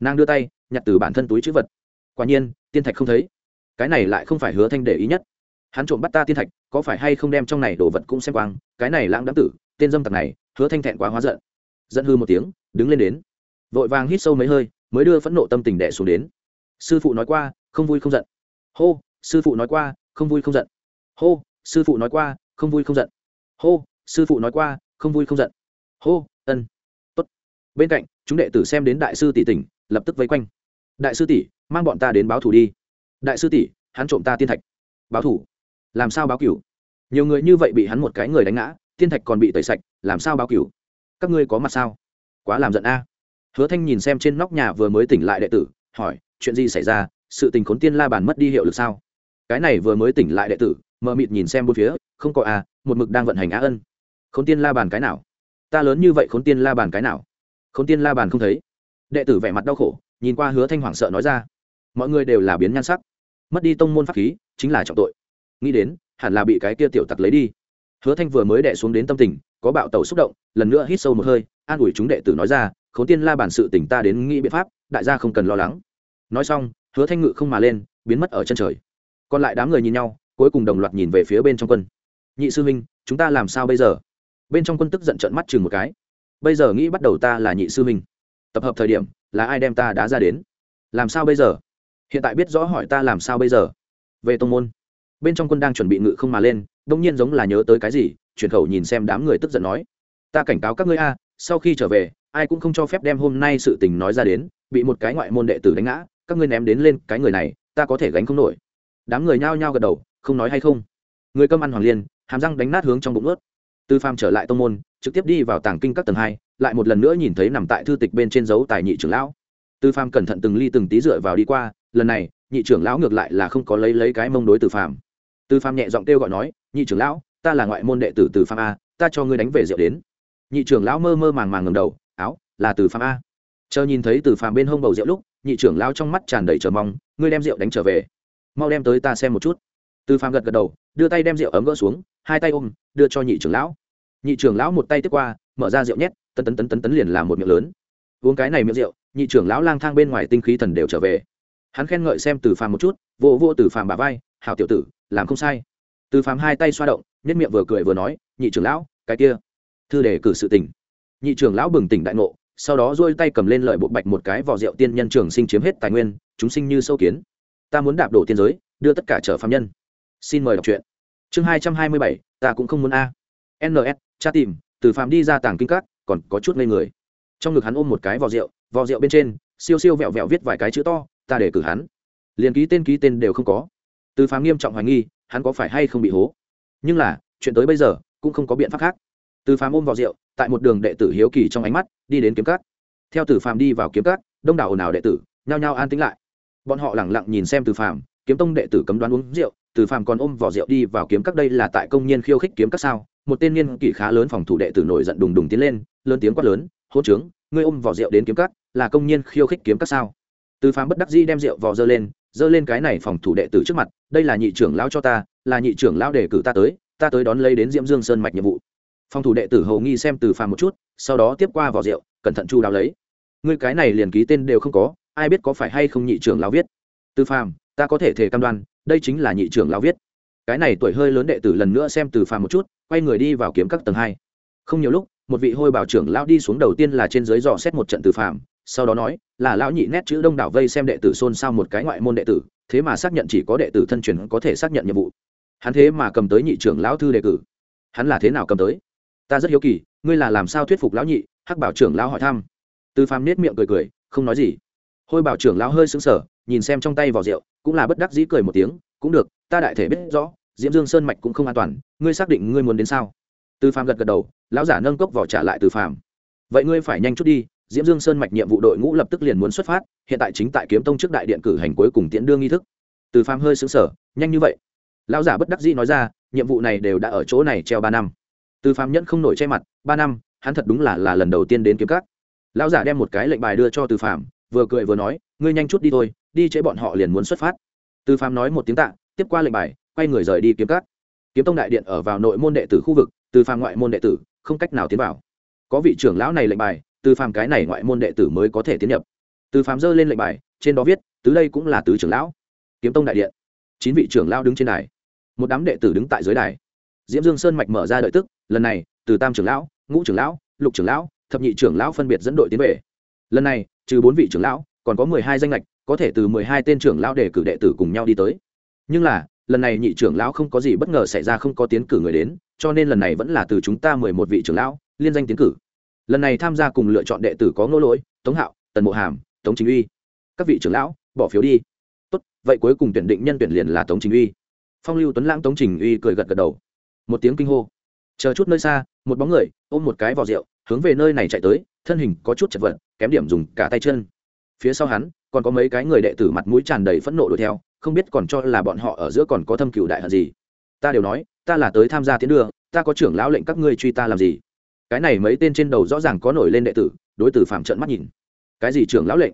Nàng đưa tay, nhặt từ bản thân túi chữ vật. Quả nhiên, tiên thạch không thấy. Cái này lại không phải hứa thanh để ý nhất. Hắn trộm bắt ta tiên thạch, có phải hay không đem trong này đồ vật cũng xem quang, cái này lãng đáng tử, tên dâm tặc này, hứa thanh thẹn quá hóa giận. Giận hư một tiếng, đứng lên đến. Vội vàng hít sâu mấy hơi, mới đưa phẫn nộ tâm tình đệ xuống đến. Sư phụ nói qua, không vui không giận. Hô, sư phụ nói qua, không vui không giận. Hô, sư phụ nói qua, không vui không giận. Hô, sư phụ nói qua, không vui không giận hô, ân. Tốt. Bên cạnh, chúng đệ tử xem đến đại sư tỷ tỉnh, lập tức vây quanh. Đại sư tỷ, mang bọn ta đến báo thủ đi. Đại sư tỷ, hắn trộm ta tiên thạch. Báo thủ. Làm sao báo cửu? Nhiều người như vậy bị hắn một cái người đánh ngã, tiên thạch còn bị tẩy sạch, làm sao báo cửu? Các ngươi có mặt sao? Quá làm giận a. Hứa thanh nhìn xem trên nóc nhà vừa mới tỉnh lại đệ tử, hỏi, chuyện gì xảy ra? Sự tình khốn tiên la bàn mất đi hiệu lực sao? Cái này vừa mới tỉnh lại đệ tử, mờ mịt nhìn xem bốn phía, không có a, một mực đang vận hành á ân. Khốn tiên la bàn cái nào? Ta lớn như vậy khốn tiên la bàn cái nào? Khốn tiên la bàn không thấy. Đệ tử vẻ mặt đau khổ, nhìn qua hứa thanh hoảng sợ nói ra. Mọi người đều là biến nhan sắc. Mất đi tông môn pháp khí, chính là trọng tội. Nghĩ đến, hẳn là bị cái kia tiểu tặc lấy đi. Hứa thanh vừa mới đệ xuống đến tâm tình, có bạo tẩu xúc động, lần nữa hít sâu một hơi, an ủi chúng đệ tử nói ra, khốn tiên la bản sự tỉnh ta đến nghĩ biện pháp, đại gia không cần lo lắng. Nói xong, hứa thanh ngự không mà lên, biến mất ở chân trời. Còn lại đám người nhìn nhau, cuối cùng đồng loạt nhìn về phía bên trong quân. Nhị sư huynh, chúng ta làm sao bây giờ? Bên trong quân tức giận trợn mắt chừng một cái. Bây giờ nghĩ bắt đầu ta là nhị sư huynh. Tập hợp thời điểm, là ai đem ta đá ra đến? Làm sao bây giờ? Hiện tại biết rõ hỏi ta làm sao bây giờ? Về tông môn. Bên trong quân đang chuẩn bị ngự không mà lên đông nhiên giống là nhớ tới cái gì, chuyển khẩu nhìn xem đám người tức giận nói. Ta cảnh cáo các ngươi a, sau khi trở về, ai cũng không cho phép đem hôm nay sự tình nói ra đến, bị một cái ngoại môn đệ tử đánh ngã, các ngươi ném đến lên cái người này, ta có thể gánh không nổi. Đám người nhao nhao gật đầu, không nói hay không. Người cơm ăn hoàng liên, hàm răng đánh nát hướng trong bụng ướt tư phàm trở lại tông môn, trực tiếp đi vào tàng kinh các tầng hai, lại một lần nữa nhìn thấy nằm tại thư tịch bên trên dấu tài nhị trưởng lão. Tư phàm cẩn thận từng ly từng tí dựa vào đi qua, lần này, nhị trưởng lão ngược lại là không có lấy lấy cái mông đối từ phàm. Tư phàm nhẹ giọng kêu gọi nói, nhị trưởng lão, ta là ngoại môn đệ tử từ phàm a, ta cho ngươi đánh về rượu đến. Nhị trưởng lão mơ mơ màng màng ngầm đầu, áo, là từ phàm a. Chờ nhìn thấy từ phàm bên hông bầu rượu lúc, nhị trưởng lão trong mắt tràn đầy chờ mong, ngươi đem rượu đánh trở về, mau đem tới ta xem một chút từ phàm gật gật đầu, đưa tay đem rượu ấm gỡ xuống, hai tay ôm, đưa cho nhị trưởng lão. Nhị trưởng lão một tay tiếp qua, mở ra rượu nhét, tấn tấn tấn tấn tấn liền làm một miệng lớn. Uống cái này miệng rượu, nhị trưởng lão lang thang bên ngoài tinh khí thần đều trở về. Hắn khen ngợi xem từ phàm một chút, vô vô từ phàm bà vai, hảo tiểu tử, làm không sai. Từ phàm hai tay xoa động, nhất miệng vừa cười vừa nói, nhị trưởng lão, cái kia, thư đề cử sự tình. Nhị trưởng lão bừng tỉnh đại ngộ, sau đó dôi tay cầm lên lợi bộ bạch một cái vỏ rượu tiên nhân trường sinh chiếm hết tài nguyên, chúng sinh như sâu kiến. Ta muốn đạp đổ tiên giới, đưa tất cả trở phạm nhân xin mời đọc truyện. Chương hai trăm hai mươi bảy, ta cũng không muốn a. Ns cha tìm, từ phàm đi ra tàng kinh các, còn có chút ngây người. Trong ngực hắn ôm một cái vò rượu vò rượu bên trên, siêu siêu vẹo vẹo viết vài cái chữ to, ta để cử hắn. Liền ký tên ký tên đều không có. Từ phàm nghiêm trọng hoài nghi, hắn có phải hay không bị hố? Nhưng là, chuyện tới bây giờ, cũng không có biện pháp khác. Từ phàm ôm vào rượu, tại một đường đệ tử hiếu kỳ trong ánh mắt, đi đến kiếm cắt theo từ phàm đi vào kiếm cắt đông đảo ồn ào đệ tử, nhao nhao an tính lại. Bọn họ lẳng lặng nhìn xem từ phàm kiếm tông đệ tử cấm đoán uống rượu, từ phàm còn ôm vỏ rượu đi vào kiếm các đây là tại công nhân khiêu khích kiếm các sao. Một tên niên kỷ khá lớn phòng thủ đệ tử nổi giận đùng đùng tiến lên, lớn tiếng quát lớn hôn trướng, ngươi ôm vỏ rượu đến kiếm các, là công nhân khiêu khích kiếm các sao? Từ phàm bất đắc dĩ đem rượu vò dơ lên dơ lên cái này phòng thủ đệ tử trước mặt, đây là nhị trưởng lão cho ta, là nhị trưởng lão đề cử ta tới ta tới đón lấy đến diễm dương sơn mạch nhiệm vụ. Phòng thủ đệ tử hầu nghi xem từ phàm một chút, sau đó tiếp qua vỏ rượu, cẩn thận chu đáo lấy. Ngươi cái này liền ký tên đều không có, ai biết có phải hay không nhị trưởng lão viết? Từ phàm ta có thể thể cam đoan, đây chính là nhị trưởng lão viết. Cái này tuổi hơi lớn đệ tử lần nữa xem từ phàm một chút, quay người đi vào kiếm các tầng hai. Không nhiều lúc, một vị hôi bảo trưởng lão đi xuống đầu tiên là trên dưới dò xét một trận từ phàm, sau đó nói, là lão nhị nét chữ đông đảo vây xem đệ tử xôn xao một cái ngoại môn đệ tử, thế mà xác nhận chỉ có đệ tử thân truyền có thể xác nhận nhiệm vụ. Hắn thế mà cầm tới nhị trưởng lão thư đề cử. Hắn là thế nào cầm tới? Ta rất hiếu kỳ, ngươi là làm sao thuyết phục lão nhị? Hắc bảo trưởng lão hỏi thăm. Từ phàm nết miệng cười cười, không nói gì. Hôi bảo trưởng lão hơi sững sờ, nhìn xem trong tay vỏ rượu cũng là bất đắc dĩ cười một tiếng, cũng được, ta đại thể biết rõ, diễm dương sơn mạch cũng không an toàn, ngươi xác định ngươi muốn đến sao? Từ phàm gật gật đầu, lão giả nâng cốc vỏ trả lại từ phàm. Vậy ngươi phải nhanh chút đi, diễm dương sơn mạch nhiệm vụ đội ngũ lập tức liền muốn xuất phát, hiện tại chính tại kiếm tông trước đại điện cử hành cuối cùng tiễn đương nghi thức. Từ phàm hơi xứng sở nhanh như vậy? Lão giả bất đắc dĩ nói ra, nhiệm vụ này đều đã ở chỗ này treo ba năm. Từ phàm nhẫn không nổi che mặt, ba năm, hắn thật đúng là là lần đầu tiên đến kiếm cắt lão giả đem một cái lệnh bài đưa cho từ phàm, vừa cười vừa nói, ngươi nhanh chút đi thôi đi chế bọn họ liền muốn xuất phát. Từ phàm nói một tiếng tạ, tiếp qua lệnh bài, quay người rời đi kiếm cát. kiếm tông đại điện ở vào nội môn đệ tử khu vực, từ phàm ngoại môn đệ tử không cách nào tiến vào. Có vị trưởng lão này lệnh bài, từ phàm cái này ngoại môn đệ tử mới có thể tiến nhập. Từ phàm dơ lên lệnh bài, trên đó viết, tứ đây cũng là tứ trưởng lão. Kiếm tông đại điện. Chín vị trưởng lão đứng trên đài. Một đám đệ tử đứng tại dưới đài. Diễm dương sơn mạch mở ra đợi tức, lần này, từ tam trưởng lão, ngũ trưởng lão, lục trưởng lão, thập nhị trưởng lão phân biệt dẫn đội tiến về. Lần này, trừ bốn vị trưởng lão, còn có mười hai danh lệch có thể từ mười hai tên trưởng lão để cử đệ tử cùng nhau đi tới. Nhưng là, lần này nhị trưởng lão không có gì bất ngờ xảy ra không có tiến cử người đến, cho nên lần này vẫn là từ chúng ta mười một vị trưởng lão, liên danh tiến cử. Lần này tham gia cùng lựa chọn đệ tử có ngô lỗi, tống hạo, tần mộ hàm, tống chính uy. Các vị trưởng lão, bỏ phiếu đi. Tốt, vậy cuối cùng tuyển định nhân tuyển liền là tống chính uy. Phong lưu tuấn lãng tống trình uy cười gật gật đầu. Một tiếng kinh hô. Chờ chút nơi xa, một bóng người, ôm một cái vào rượu, hướng về nơi này chạy tới, thân hình có chút chật vật, kém điểm dùng cả tay chân. Phía sau hắn còn có mấy cái người đệ tử mặt mũi tràn đầy phẫn nộ đuổi theo, không biết còn cho là bọn họ ở giữa còn có thâm cựu đại hận gì. Ta đều nói, ta là tới tham gia tiến đường, ta có trưởng lão lệnh các ngươi truy ta làm gì? Cái này mấy tên trên đầu rõ ràng có nổi lên đệ tử, đối tử phạm trận mắt nhìn. Cái gì trưởng lão lệnh?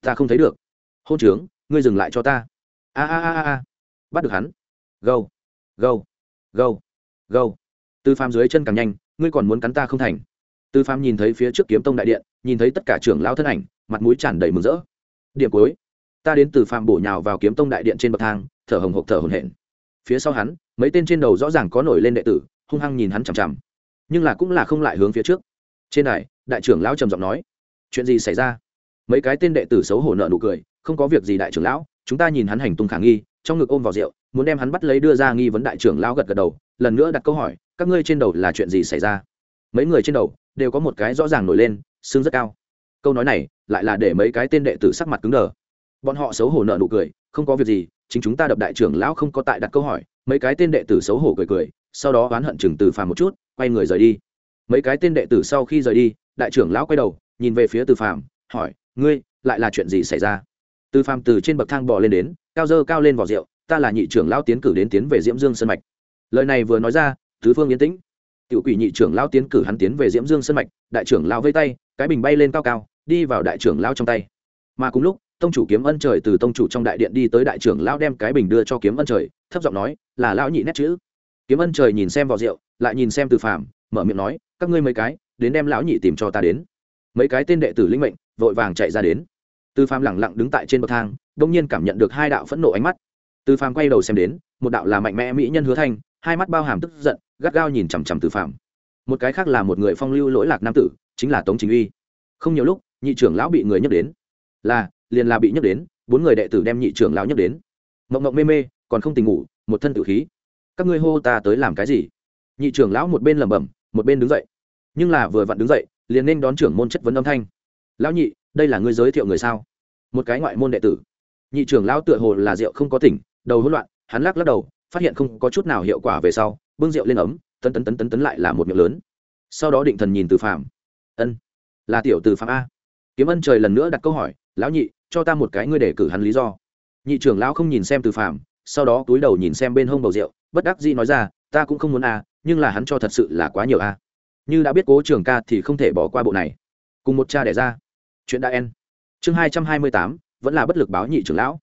Ta không thấy được. Hôn trướng, ngươi dừng lại cho ta. A a a a bắt được hắn. Gâu. Gâu. Gâu. Gâu. Tư phàm dưới chân càng nhanh, ngươi còn muốn cắn ta không thành. Tư phàm nhìn thấy phía trước kiếm tông đại điện, nhìn thấy tất cả trưởng lão thân ảnh, mặt mũi tràn đầy mừng rỡ điểm cuối. Ta đến từ phàm bổ nhào vào kiếm tông đại điện trên bậc thang, thở hồng hộc thở hồn hển. Phía sau hắn, mấy tên trên đầu rõ ràng có nổi lên đệ tử, hung hăng nhìn hắn chằm chằm. Nhưng là cũng là không lại hướng phía trước. Trên đài, đại trưởng lão trầm giọng nói, chuyện gì xảy ra? Mấy cái tên đệ tử xấu hổ nợ nụ cười, không có việc gì đại trưởng lão, chúng ta nhìn hắn hành tung khả nghi, trong ngực ôm vào rượu, muốn đem hắn bắt lấy đưa ra nghi vấn đại trưởng lão gật gật đầu, lần nữa đặt câu hỏi, các ngươi trên đầu là chuyện gì xảy ra? Mấy người trên đầu đều có một cái rõ ràng nổi lên, xương rất cao câu nói này lại là để mấy cái tên đệ tử sắc mặt cứng đờ. Bọn họ xấu hổ nợ nụ cười, không có việc gì, chính chúng ta đập đại trưởng lão không có tại đặt câu hỏi, mấy cái tên đệ tử xấu hổ cười cười, sau đó oán hận chừng từ phàm một chút, quay người rời đi. Mấy cái tên đệ tử sau khi rời đi, đại trưởng lão quay đầu, nhìn về phía từ phàm, hỏi, ngươi, lại là chuyện gì xảy ra? Từ phàm từ trên bậc thang bò lên đến, cao dơ cao lên vỏ rượu, ta là nhị trưởng lão tiến cử đến tiến về diễm dương sân mạch. Lời này vừa nói ra, tứ phương yên tĩnh. Tiểu quỷ nhị trưởng lão tiến cử hắn tiến về diễm dương sân mạch, đại trưởng lão vây tay, cái bình bay lên cao cao đi vào đại trưởng lão trong tay. Mà cùng lúc, tông chủ kiếm ân trời từ tông chủ trong đại điện đi tới đại trưởng lão đem cái bình đưa cho kiếm ân trời, thấp giọng nói, là lão nhị nét chữ. Kiếm ân trời nhìn xem vào rượu, lại nhìn xem từ phàm, mở miệng nói, các ngươi mấy cái, đến đem lão nhị tìm cho ta đến. Mấy cái tên đệ tử linh mệnh, vội vàng chạy ra đến. Từ phàm lẳng lặng đứng tại trên bậc thang, đông nhiên cảm nhận được hai đạo phẫn nộ ánh mắt. Từ phàm quay đầu xem đến, một đạo là mạnh mẽ mỹ nhân hứa thanh, hai mắt bao hàm tức giận, gắt gao nhìn chằm chằm từ phàm. Một cái khác là một người phong lưu lỗi lạc nam tử, chính là tống chính uy. Không nhiều lúc nhị trưởng lão bị người nhắc đến. Là, liền là bị nhắc đến, bốn người đệ tử đem nhị trưởng lão nhắc đến. Mộng mộng mê mê, còn không tình ngủ, một thân tự khí. Các ngươi hô ta tới làm cái gì? Nhị trưởng lão một bên lẩm bẩm, một bên đứng dậy. Nhưng là vừa vặn đứng dậy, liền nên đón trưởng môn chất vấn âm thanh. Lão nhị, đây là ngươi giới thiệu người sao? Một cái ngoại môn đệ tử. Nhị trưởng lão tựa hồ là rượu không có tỉnh, đầu hỗn loạn, hắn lắc lắc đầu, phát hiện không có chút nào hiệu quả về sau, bưng rượu lên ấm, tấn tấn tấn tấn tấn lại là một miệng lớn. Sau đó định thần nhìn từ phạm ân, là tiểu từ phạm a kiếm ân trời lần nữa đặt câu hỏi, lão nhị, cho ta một cái ngươi để cử hắn lý do. Nhị trưởng lão không nhìn xem từ phạm sau đó túi đầu nhìn xem bên hông bầu rượu, bất đắc dĩ nói ra, ta cũng không muốn a nhưng là hắn cho thật sự là quá nhiều a như đã biết cố trường ca thì không thể bỏ qua bộ này. Cùng một cha đẻ ra. Chuyện đã en chương hai trăm hai mươi tám, vẫn là bất lực báo nhị trưởng lão.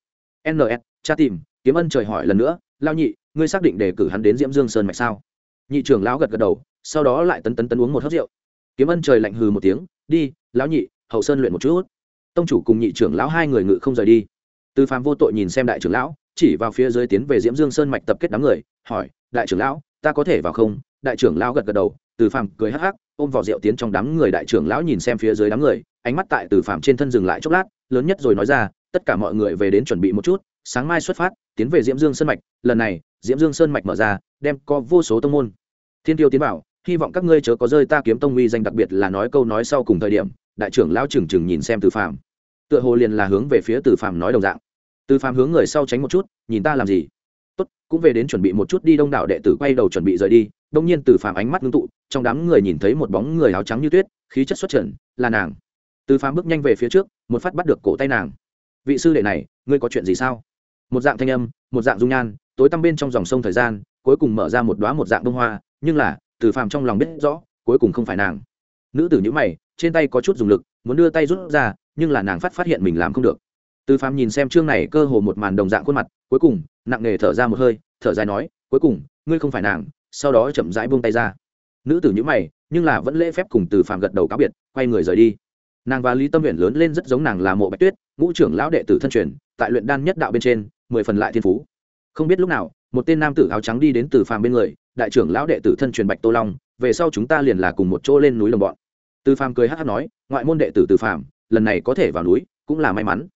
Ns cha tìm, kiếm ân trời hỏi lần nữa lao nhị, ngươi xác định đề cử hắn đến diễm dương sơn mạch sao? Nhị trưởng lão gật gật đầu, sau đó lại tấn tấn tấn uống một hớt rượu. Kiếm ân trời lạnh hừ một tiếng, đi, lão nhị hậu sơn luyện một chút. Tông chủ cùng nhị trưởng lão hai người ngự không rời đi. Từ phàm vô tội nhìn xem đại trưởng lão, chỉ vào phía dưới tiến về diễm dương sơn mạch tập kết đám người, hỏi, đại trưởng lão, ta có thể vào không? Đại trưởng lão gật gật đầu từ phàm cười hắc hắc, ôm vào rượu tiến trong đám người đại trưởng lão nhìn xem phía dưới đám người, ánh mắt tại từ phàm trên thân dừng lại chốc lát, lớn nhất rồi nói ra, tất cả mọi người về đến chuẩn bị một chút, sáng mai xuất phát, tiến về diễm dương sơn mạch, lần này, diễm dương sơn mạch mở ra, đem có vô số tông môn. Thiên tiêu tiến bảo, hy vọng các ngươi chớ có rơi ta kiếm tông uy danh, đặc biệt là nói câu nói sau cùng thời điểm đại trưởng lão trừng trừng nhìn xem từ phàm. Tựa hồ liền là hướng về phía từ phàm nói đồng dạng. Từ phàm hướng người sau tránh một chút, nhìn ta làm gì? Tốt, cũng về đến chuẩn bị một chút đi đông đảo đệ tử quay đầu chuẩn bị rời đi. Đông nhiên từ phàm ánh mắt ngưng tụ, trong đám người nhìn thấy một bóng người áo trắng như tuyết, khí chất xuất trần, là nàng. Từ phàm bước nhanh về phía trước, một phát bắt được cổ tay nàng. Vị sư đệ này, ngươi có chuyện gì sao? Một dạng thanh âm, một dạng dung nhan, tối tăm bên trong dòng sông thời gian, cuối cùng mở ra một đoá một dạng bông hoa, nhưng là, từ phàm trong lòng biết rõ, cuối cùng không phải nàng. Nữ tử nhữ mày trên tay có chút dùng lực, muốn đưa tay rút ra, nhưng là nàng phát phát hiện mình làm không được. Tư phàm nhìn xem chương này cơ hồ một màn đồng dạng khuôn mặt, cuối cùng, nặng nề thở ra một hơi, thở dài nói, cuối cùng, ngươi không phải nàng. Sau đó chậm rãi buông tay ra. Nữ tử nhữ mày, nhưng là vẫn lễ phép cùng từ phàm gật đầu cáo biệt, quay người rời đi. Nàng và lý tâm huyện lớn lên rất giống nàng là mộ bạch tuyết, ngũ trưởng lão đệ tử thân truyền, tại luyện đan nhất đạo bên trên, mười phần lại thiên phú. Không biết lúc nào, một tên nam tử áo trắng đi đến từ phàm bên người, đại trưởng lão đệ tử thân truyền bạch tô long, về sau chúng ta liền là cùng một chỗ lên núi đồng bọn từ phàm cười hát hát nói, ngoại môn đệ tử từ phàm, lần này có thể vào núi, cũng là may mắn.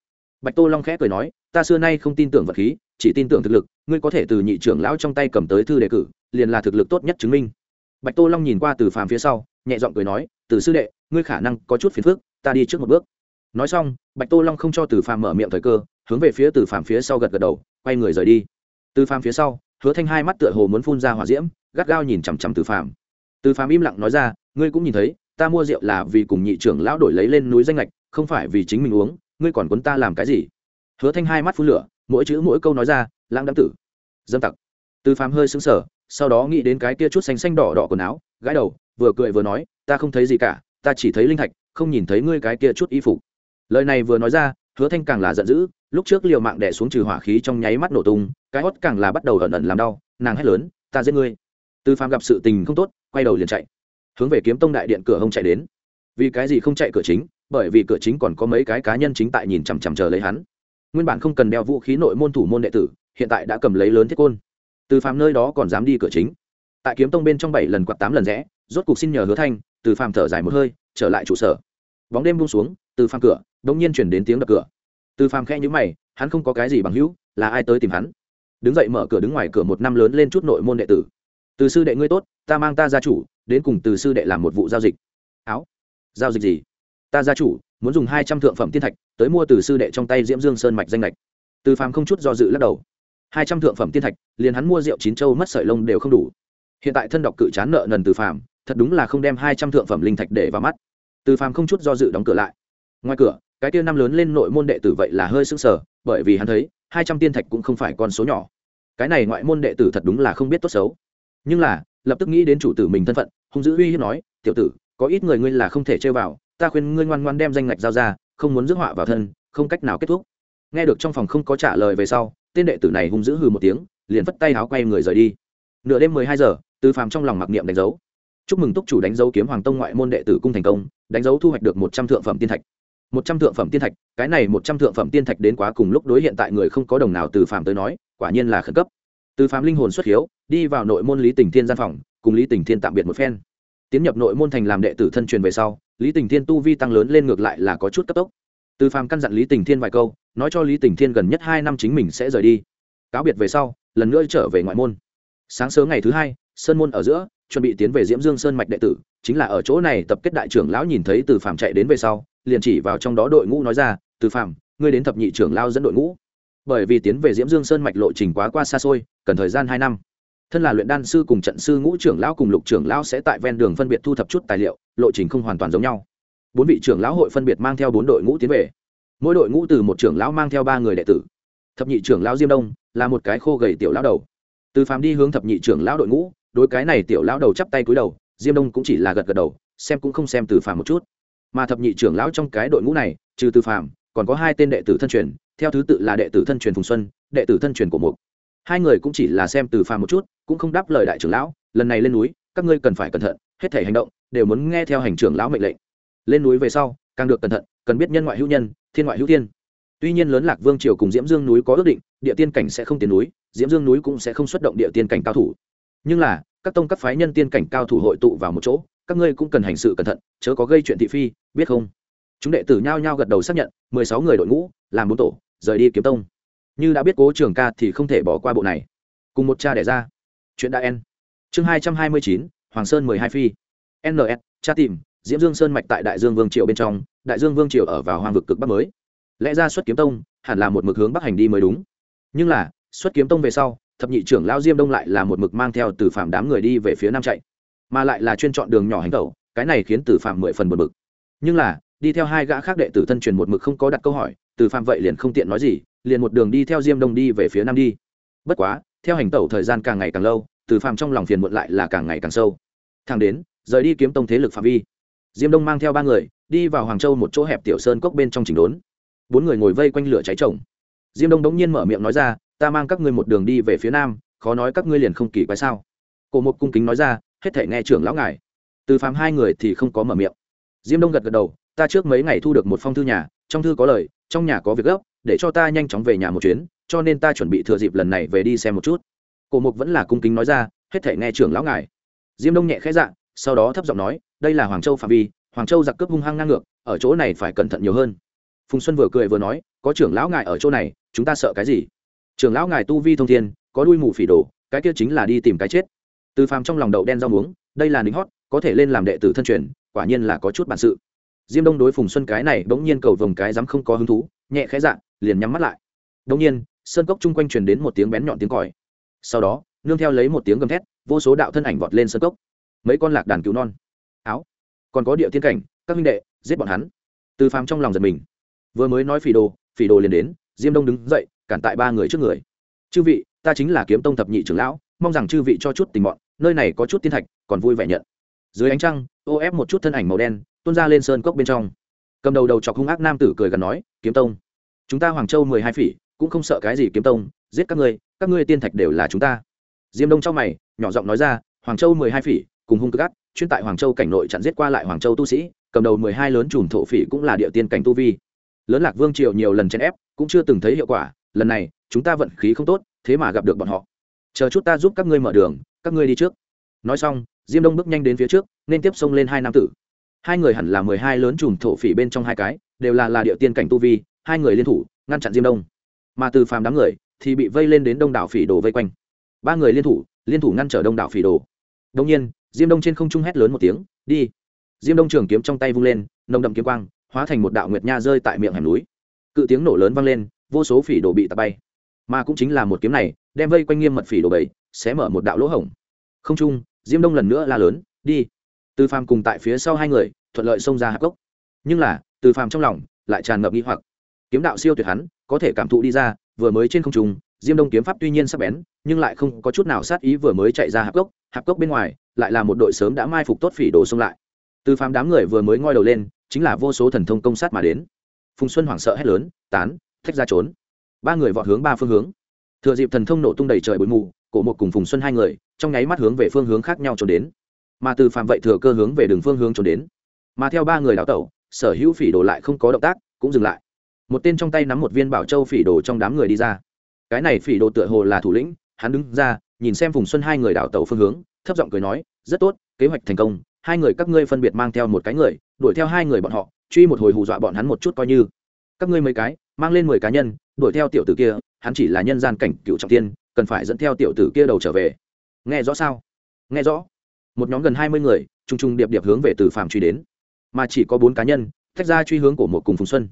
Bạch tô long khẽ cười nói, ta xưa nay không tin tưởng vật khí, chỉ tin tưởng thực lực, ngươi có thể từ nhị trưởng lão trong tay cầm tới thư đề cử, liền là thực lực tốt nhất chứng minh. Bạch tô long nhìn qua từ phàm phía sau, nhẹ giọng cười nói, từ sư đệ, ngươi khả năng có chút phiền phức, ta đi trước một bước. Nói xong, bạch tô long không cho từ phàm mở miệng thời cơ, hướng về phía từ phàm phía sau gật gật đầu, quay người rời đi. Từ phàm phía sau, hứa thanh hai mắt tựa hồ muốn phun ra hỏa diễm, gắt gao nhìn chằm chằm từ phàm. Từ phàm im lặng nói ra, ngươi cũng nhìn thấy ta mua rượu là vì cùng nhị trưởng lão đổi lấy lên núi danh lệch không phải vì chính mình uống, ngươi còn quấn ta làm cái gì? Hứa thanh hai mắt phun lửa, mỗi chữ mỗi câu nói ra, lãng đắm tử. Dâm tặc. Từ phàm hơi sững sờ, sau đó nghĩ đến cái kia chút xanh xanh đỏ đỏ quần áo, gãi đầu, vừa cười vừa nói, ta không thấy gì cả, ta chỉ thấy linh thạch, không nhìn thấy ngươi cái kia chút y phục. Lời này vừa nói ra, hứa thanh càng là giận dữ, lúc trước liều mạng đẻ xuống trừ hỏa khí trong nháy mắt nổ tung, cái hót càng là bắt đầu ẩn ẩn làm đau, nàng hét lớn, ta giết ngươi. Từ phàm gặp sự tình không tốt, quay đầu liền chạy hướng về kiếm tông đại điện cửa hông chạy đến. Vì cái gì không chạy cửa chính? Bởi vì cửa chính còn có mấy cái cá nhân chính tại nhìn chằm chằm chờ lấy hắn. Nguyên bản không cần đeo vũ khí nội môn thủ môn đệ tử, hiện tại đã cầm lấy lớn thiết côn. Từ phàm nơi đó còn dám đi cửa chính. Tại kiếm tông bên trong bảy lần quạt tám lần rẽ, rốt cục xin nhờ hứa thanh, từ phàm thở dài một hơi, trở lại trụ sở. Bóng đêm buông xuống, từ phàm cửa, đống nhiên chuyển đến tiếng đập cửa. Từ phàm khe nhữ mày, hắn không có cái gì bằng hữu, là ai tới tìm hắn? Đứng dậy mở cửa đứng ngoài cửa một năm lớn lên chút nội môn đệ tử. Từ sư đệ ngươi tốt, ta mang ta gia chủ đến cùng từ sư đệ làm một vụ giao dịch. Áo. Giao dịch gì? Ta gia chủ, muốn dùng hai trăm thượng phẩm tiên thạch, tới mua từ sư đệ trong tay diễm dương sơn mạch danh lệch. Từ phàm không chút do dự lắc đầu. Hai trăm thượng phẩm tiên thạch, liền hắn mua rượu chín châu mất sợi lông đều không đủ. Hiện tại thân đọc cự chán nợ nần từ phàm, thật đúng là không đem hai trăm thượng phẩm linh thạch để vào mắt. Từ phàm không chút do dự đóng cửa lại. Ngoài cửa, cái tiêu năm lớn lên nội môn đệ tử vậy là hơi sững sờ, bởi vì hắn thấy, hai trăm tiên thạch cũng không phải con số nhỏ. Cái này ngoại môn đệ tử thật đúng là không biết tốt xấu. Nhưng là lập tức nghĩ đến chủ tử mình thân phận, hung dữ uy hiếp nói, tiểu tử, có ít người ngươi là không thể chơi vào, ta khuyên ngươi ngoan ngoan đem danh ngạch giao ra, không muốn rước họa vào thân, không cách nào kết thúc. Nghe được trong phòng không có trả lời về sau, tên đệ tử này hung dữ hừ một tiếng, liền vất tay áo quay người rời đi. Nửa đêm mười hai giờ, tư phàm trong lòng mặc niệm đánh dấu. Chúc mừng túc chủ đánh dấu kiếm hoàng tông ngoại môn đệ tử cung thành công, đánh dấu thu hoạch được một trăm thượng phẩm tiên thạch. Một trăm thượng phẩm tiên thạch, cái này một trăm thượng phẩm tiên thạch đến quá cùng lúc đối hiện tại người không có đồng nào từ phàm tới nói, quả nhiên là khẩn cấp từ phạm linh hồn xuất hiếu, đi vào nội môn lý tình thiên gian phòng, cùng lý tình thiên tạm biệt một phen. Tiến nhập nội môn thành làm đệ tử thân truyền về sau, lý tình thiên tu vi tăng lớn lên ngược lại là có chút cấp tốc. Từ phàm căn dặn lý tình thiên vài câu, nói cho lý tình thiên gần nhất hai năm chính mình sẽ rời đi. Cáo biệt về sau, lần nữa trở về ngoại môn. Sáng sớm ngày thứ hai, sơn môn ở giữa, chuẩn bị tiến về diễm dương sơn mạch đệ tử, chính là ở chỗ này tập kết đại trưởng lão nhìn thấy từ phàm chạy đến về sau, liền chỉ vào trong đó đội ngũ nói ra, từ phàm ngươi đến thập nhị trưởng lao dẫn đội ngũ bởi vì tiến về diễm dương sơn mạch lộ trình quá qua xa xôi, cần thời gian hai năm. Thân là luyện đan sư cùng trận sư ngũ trưởng lão cùng lục trưởng lão sẽ tại ven đường phân biệt thu thập chút tài liệu, lộ trình không hoàn toàn giống nhau. Bốn vị trưởng lão hội phân biệt mang theo bốn đội ngũ tiến về. Mỗi đội ngũ từ một trưởng lão mang theo ba người đệ tử. Thập nhị trưởng lão diêm đông là một cái khô gầy tiểu lão đầu. Từ phàm đi hướng thập nhị trưởng lão đội ngũ, đối cái này tiểu lão đầu chắp tay cúi đầu, diêm đông cũng chỉ là gật gật đầu, xem cũng không xem từ phàm một chút. Mà thập nhị trưởng lão trong cái đội ngũ này, trừ từ phàm còn có hai tên đệ tử thân truyền, theo thứ tự là đệ tử thân truyền phùng xuân, đệ tử thân truyền của mục. Hai người cũng chỉ là xem từ phàm một chút, cũng không đáp lời đại trưởng lão, lần này lên núi, các ngươi cần phải cẩn thận, hết thể hành động đều muốn nghe theo hành trưởng lão mệnh lệnh. Lên núi về sau, càng được cẩn thận, cần biết nhân ngoại hữu nhân, thiên ngoại hữu thiên. Tuy nhiên lớn lạc vương triều cùng diễm dương núi có ước định, địa tiên cảnh sẽ không tiến núi, diễm dương núi cũng sẽ không xuất động địa tiên cảnh cao thủ. Nhưng là, các tông các phái nhân tiên cảnh cao thủ hội tụ vào một chỗ, các ngươi cũng cần hành sự cẩn thận, chớ có gây chuyện thị phi, biết không? Chúng đệ tử nhao nhao gật đầu xác nhận, mười sáu người đội ngũ làm bốn tổ, rời đi kiếm tông. Như đã biết cố trường ca thì không thể bỏ qua bộ này. Cùng một cha đẻ ra. Chuyện đã en. Chương hai trăm hai mươi chín, hoàng sơn mười hai phi. Ns cha tìm, diễm dương sơn mạch tại đại dương vương triều bên trong, đại dương vương triều ở vào hoàng vực cực bắc mới. Lẽ ra xuất kiếm tông, hẳn là một mực hướng bắc hành đi mới đúng. Nhưng là, xuất kiếm tông về sau, thập nhị trưởng lao diêm đông lại là một mực mang theo từ phạm đám người đi về phía nam chạy. Mà lại là chuyên chọn đường nhỏ hành tẩu, cái này khiến từ phạm mười phần một mực nhưng là đi theo hai gã khác đệ tử thân truyền một mực không có đặt câu hỏi, từ phạm vậy liền không tiện nói gì, liền một đường đi theo diêm đông đi về phía nam đi. Bất quá, theo hành tẩu thời gian càng ngày càng lâu, từ phạm trong lòng phiền muộn lại là càng ngày càng sâu. Thang đến, rời đi kiếm tông thế lực phạm vi, diêm đông mang theo ba người, đi vào hoàng châu một chỗ hẹp tiểu sơn cốc bên trong chỉnh đốn. Bốn người ngồi vây quanh lửa cháy trồng diêm đông đống nhiên mở miệng nói ra, ta mang các ngươi một đường đi về phía nam, khó nói các ngươi liền không kỳ quái sao? Cổ một cung kính nói ra, hết thể nghe trưởng lão ngài. Từ phàm hai người thì không có mở miệng. Diêm đông gật gật đầu ta trước mấy ngày thu được một phong thư nhà, trong thư có lời, trong nhà có việc gấp, để cho ta nhanh chóng về nhà một chuyến, cho nên ta chuẩn bị thừa dịp lần này về đi xem một chút. Cổ mục vẫn là cung kính nói ra, hết thể nghe trưởng lão ngài. Diêm đông nhẹ khẽ dạ sau đó thấp giọng nói, đây là hoàng châu phạm vi, hoàng châu giặc cướp hung hăng ngang ngược, ở chỗ này phải cẩn thận nhiều hơn. Phùng xuân vừa cười vừa nói, có trưởng lão ngài ở chỗ này, chúng ta sợ cái gì? Trưởng lão ngài tu vi thông thiên, có đuôi mù phỉ đồ, cái kia chính là đi tìm cái chết. Từ phàm trong lòng đậu đen rau muống, đây là lính hót, có thể lên làm đệ tử thân truyền, quả nhiên là có chút bản sự diêm đông đối phùng xuân cái này bỗng nhiên cầu vồng cái dám không có hứng thú, nhẹ khẽ dạng liền nhắm mắt lại. Bỗng nhiên, sơn cốc chung quanh truyền đến một tiếng bén nhọn tiếng còi. Sau đó, nương theo lấy một tiếng gầm thét, vô số đạo thân ảnh vọt lên sơn cốc. Mấy con lạc đàn cứu non. Áo. Còn có địa tiên cảnh, các huynh đệ, giết bọn hắn. Từ phàm trong lòng giật mình. Vừa mới nói phỉ đồ phỉ đồ liền đến, diêm đông đứng dậy, cản tại ba người trước người. Chư vị, ta chính là kiếm tông thập nhị trưởng lão, mong rằng chư vị cho chút tình bọn nơi này có chút tiên thạch, còn vui vẻ nhận. Dưới ánh trăng, ô ép một chút thân ảnh màu đen tuôn ra lên sơn cốc bên trong. Cầm đầu đầu chọc hung ác nam tử cười gần nói, kiếm tông, chúng ta hoàng châu mười hai phỉ, cũng không sợ cái gì kiếm tông, giết các ngươi các ngươi tiên thạch đều là chúng ta. Diêm đông trong mày, nhỏ giọng nói ra, hoàng châu mười hai phỉ, cùng hung cực ác, chuyên tại hoàng châu cảnh nội chặn giết qua lại hoàng châu tu sĩ, cầm đầu mười hai lớn chùm thổ phỉ cũng là địa tiên cảnh tu vi. Lớn lạc vương triều nhiều lần chèn ép, cũng chưa từng thấy hiệu quả, lần này, chúng ta vận khí không tốt, thế mà gặp được bọn họ. Chờ chút ta giúp các ngươi mở đường, các ngươi đi trước. Nói xong, diêm đông bước nhanh đến phía trước, nên tiếp xông lên hai nam tử hai người hẳn là mười hai lớn chùm thổ phỉ bên trong hai cái, đều là là địa tiên cảnh tu vi, hai người liên thủ, ngăn chặn diêm đông. Mà từ phàm đám người thì bị vây lên đến đông đảo phỉ đồ vây quanh. Ba người liên thủ liên thủ ngăn trở đông đảo phỉ đồ. Đông nhiên, diêm đông trên không trung hét lớn một tiếng, đi! Diêm đông trường kiếm trong tay vung lên, nồng đậm kiếm quang, hóa thành một đạo nguyệt nha rơi tại miệng hẻm núi. Cự tiếng nổ lớn vang lên, vô số phỉ đồ bị tạt bay. Mà cũng chính là một kiếm này, đem vây quanh nghiêm mật phỉ đồ bầy sẽ mở một đạo lỗ hổng. Không trung, diêm đông lần nữa la lớn, đi! Từ phàm cùng tại phía sau hai người thuận lợi xông ra hạp cốc. Nhưng là, từ phàm trong lòng lại tràn ngập nghi hoặc. Kiếm đạo siêu tuyệt hắn, có thể cảm thụ đi ra, vừa mới trên không trung, diêm đông kiếm pháp tuy nhiên sắc bén, nhưng lại không có chút nào sát ý vừa mới chạy ra hạp cốc. Hạp cốc bên ngoài, lại là một đội sớm đã mai phục tốt phỉ đồ xông lại. Từ phàm đám người vừa mới ngoi đầu lên, chính là vô số thần thông công sát mà đến. Phùng xuân hoảng sợ hét lớn, tán, thách ra trốn. Ba người vọt hướng ba phương hướng. Thừa dịp thần thông nổ tung đầy trời bụi mù, cổ một cùng phùng xuân hai người, trong nháy mắt hướng về phương hướng khác nhau trốn đến. Mà từ phàm vậy thừa cơ hướng về đường phương hướng trốn đến mà theo ba người đào tẩu, sở hữu phỉ đồ lại không có động tác, cũng dừng lại. Một tên trong tay nắm một viên bảo châu phỉ đồ trong đám người đi ra. Cái này phỉ đồ tựa hồ là thủ lĩnh, hắn đứng ra, nhìn xem phùng xuân hai người đào tẩu phương hướng, thấp giọng cười nói, rất tốt, kế hoạch thành công, hai người các ngươi phân biệt mang theo một cái người, đuổi theo hai người bọn họ, truy một hồi hù dọa bọn hắn một chút coi như. Các ngươi mấy cái, mang lên mười cá nhân, đuổi theo tiểu tử kia, hắn chỉ là nhân gian cảnh cựu trọng tiên, cần phải dẫn theo tiểu tử kia đầu trở về. Nghe rõ sao? Nghe rõ. Một nhóm gần hai mươi người t r u n g t r u n g điệp điệp hướng về từ phàm truy đến mà chỉ có bốn cá nhân, tách ra truy hướng của một cùng phùng xuân.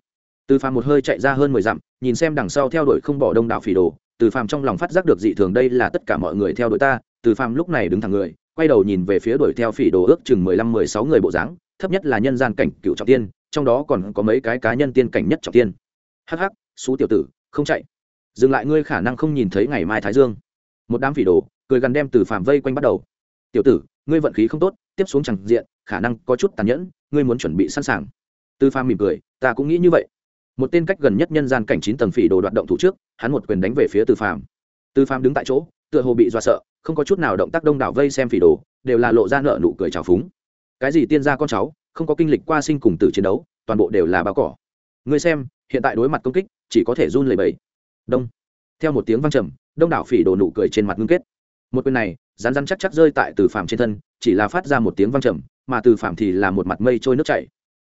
Từ phàm một hơi chạy ra hơn mười dặm, nhìn xem đằng sau theo đuổi không bỏ đông đảo phỉ đồ, từ phàm trong lòng phát giác được dị thường đây là tất cả mọi người theo đuổi ta, từ phàm lúc này đứng thẳng người, quay đầu nhìn về phía đuổi theo phỉ đồ ước chừng mười lăm, mười sáu người bộ dáng, thấp nhất là nhân gian cảnh cựu trọng tiên, trong đó còn có mấy cái cá nhân tiên cảnh nhất trọng tiên. Hh xú tiểu tử, không chạy. Dừng lại ngươi khả năng không nhìn thấy ngày mai thái dương. Một đám phỉ đồ, cười gần đem từ phàm vây quanh bắt đầu. Tiểu tử ngươi vận khí không tốt, tiếp xuống chẳng diện, khả năng có chút tàn nhẫn, ngươi muốn chuẩn bị sẵn sàng. Tư Phàm mỉm cười, ta cũng nghĩ như vậy. Một tên cách gần nhất nhân gian cảnh chín tầng phỉ đồ đoạn động thủ trước, hắn một quyền đánh về phía Tư Phàm. Tư Phàm đứng tại chỗ, tựa hồ bị dọa sợ, không có chút nào động tác đông đảo vây xem phỉ đồ, đều là lộ ra nợ nụ cười trào phúng. Cái gì tiên gia con cháu, không có kinh lịch qua sinh cùng tử chiến đấu, toàn bộ đều là bao cỏ. Ngươi xem, hiện tại đối mặt công kích, chỉ có thể run lẩy bẩy. Đông. Theo một tiếng vang trầm, đông đảo phỉ đồ nụ cười trên mặt ngưng kết. Một quyền này rán rán chắc chắc rơi tại từ phạm trên thân, chỉ là phát ra một tiếng vang trầm, mà từ phạm thì là một mặt mây trôi nước chảy.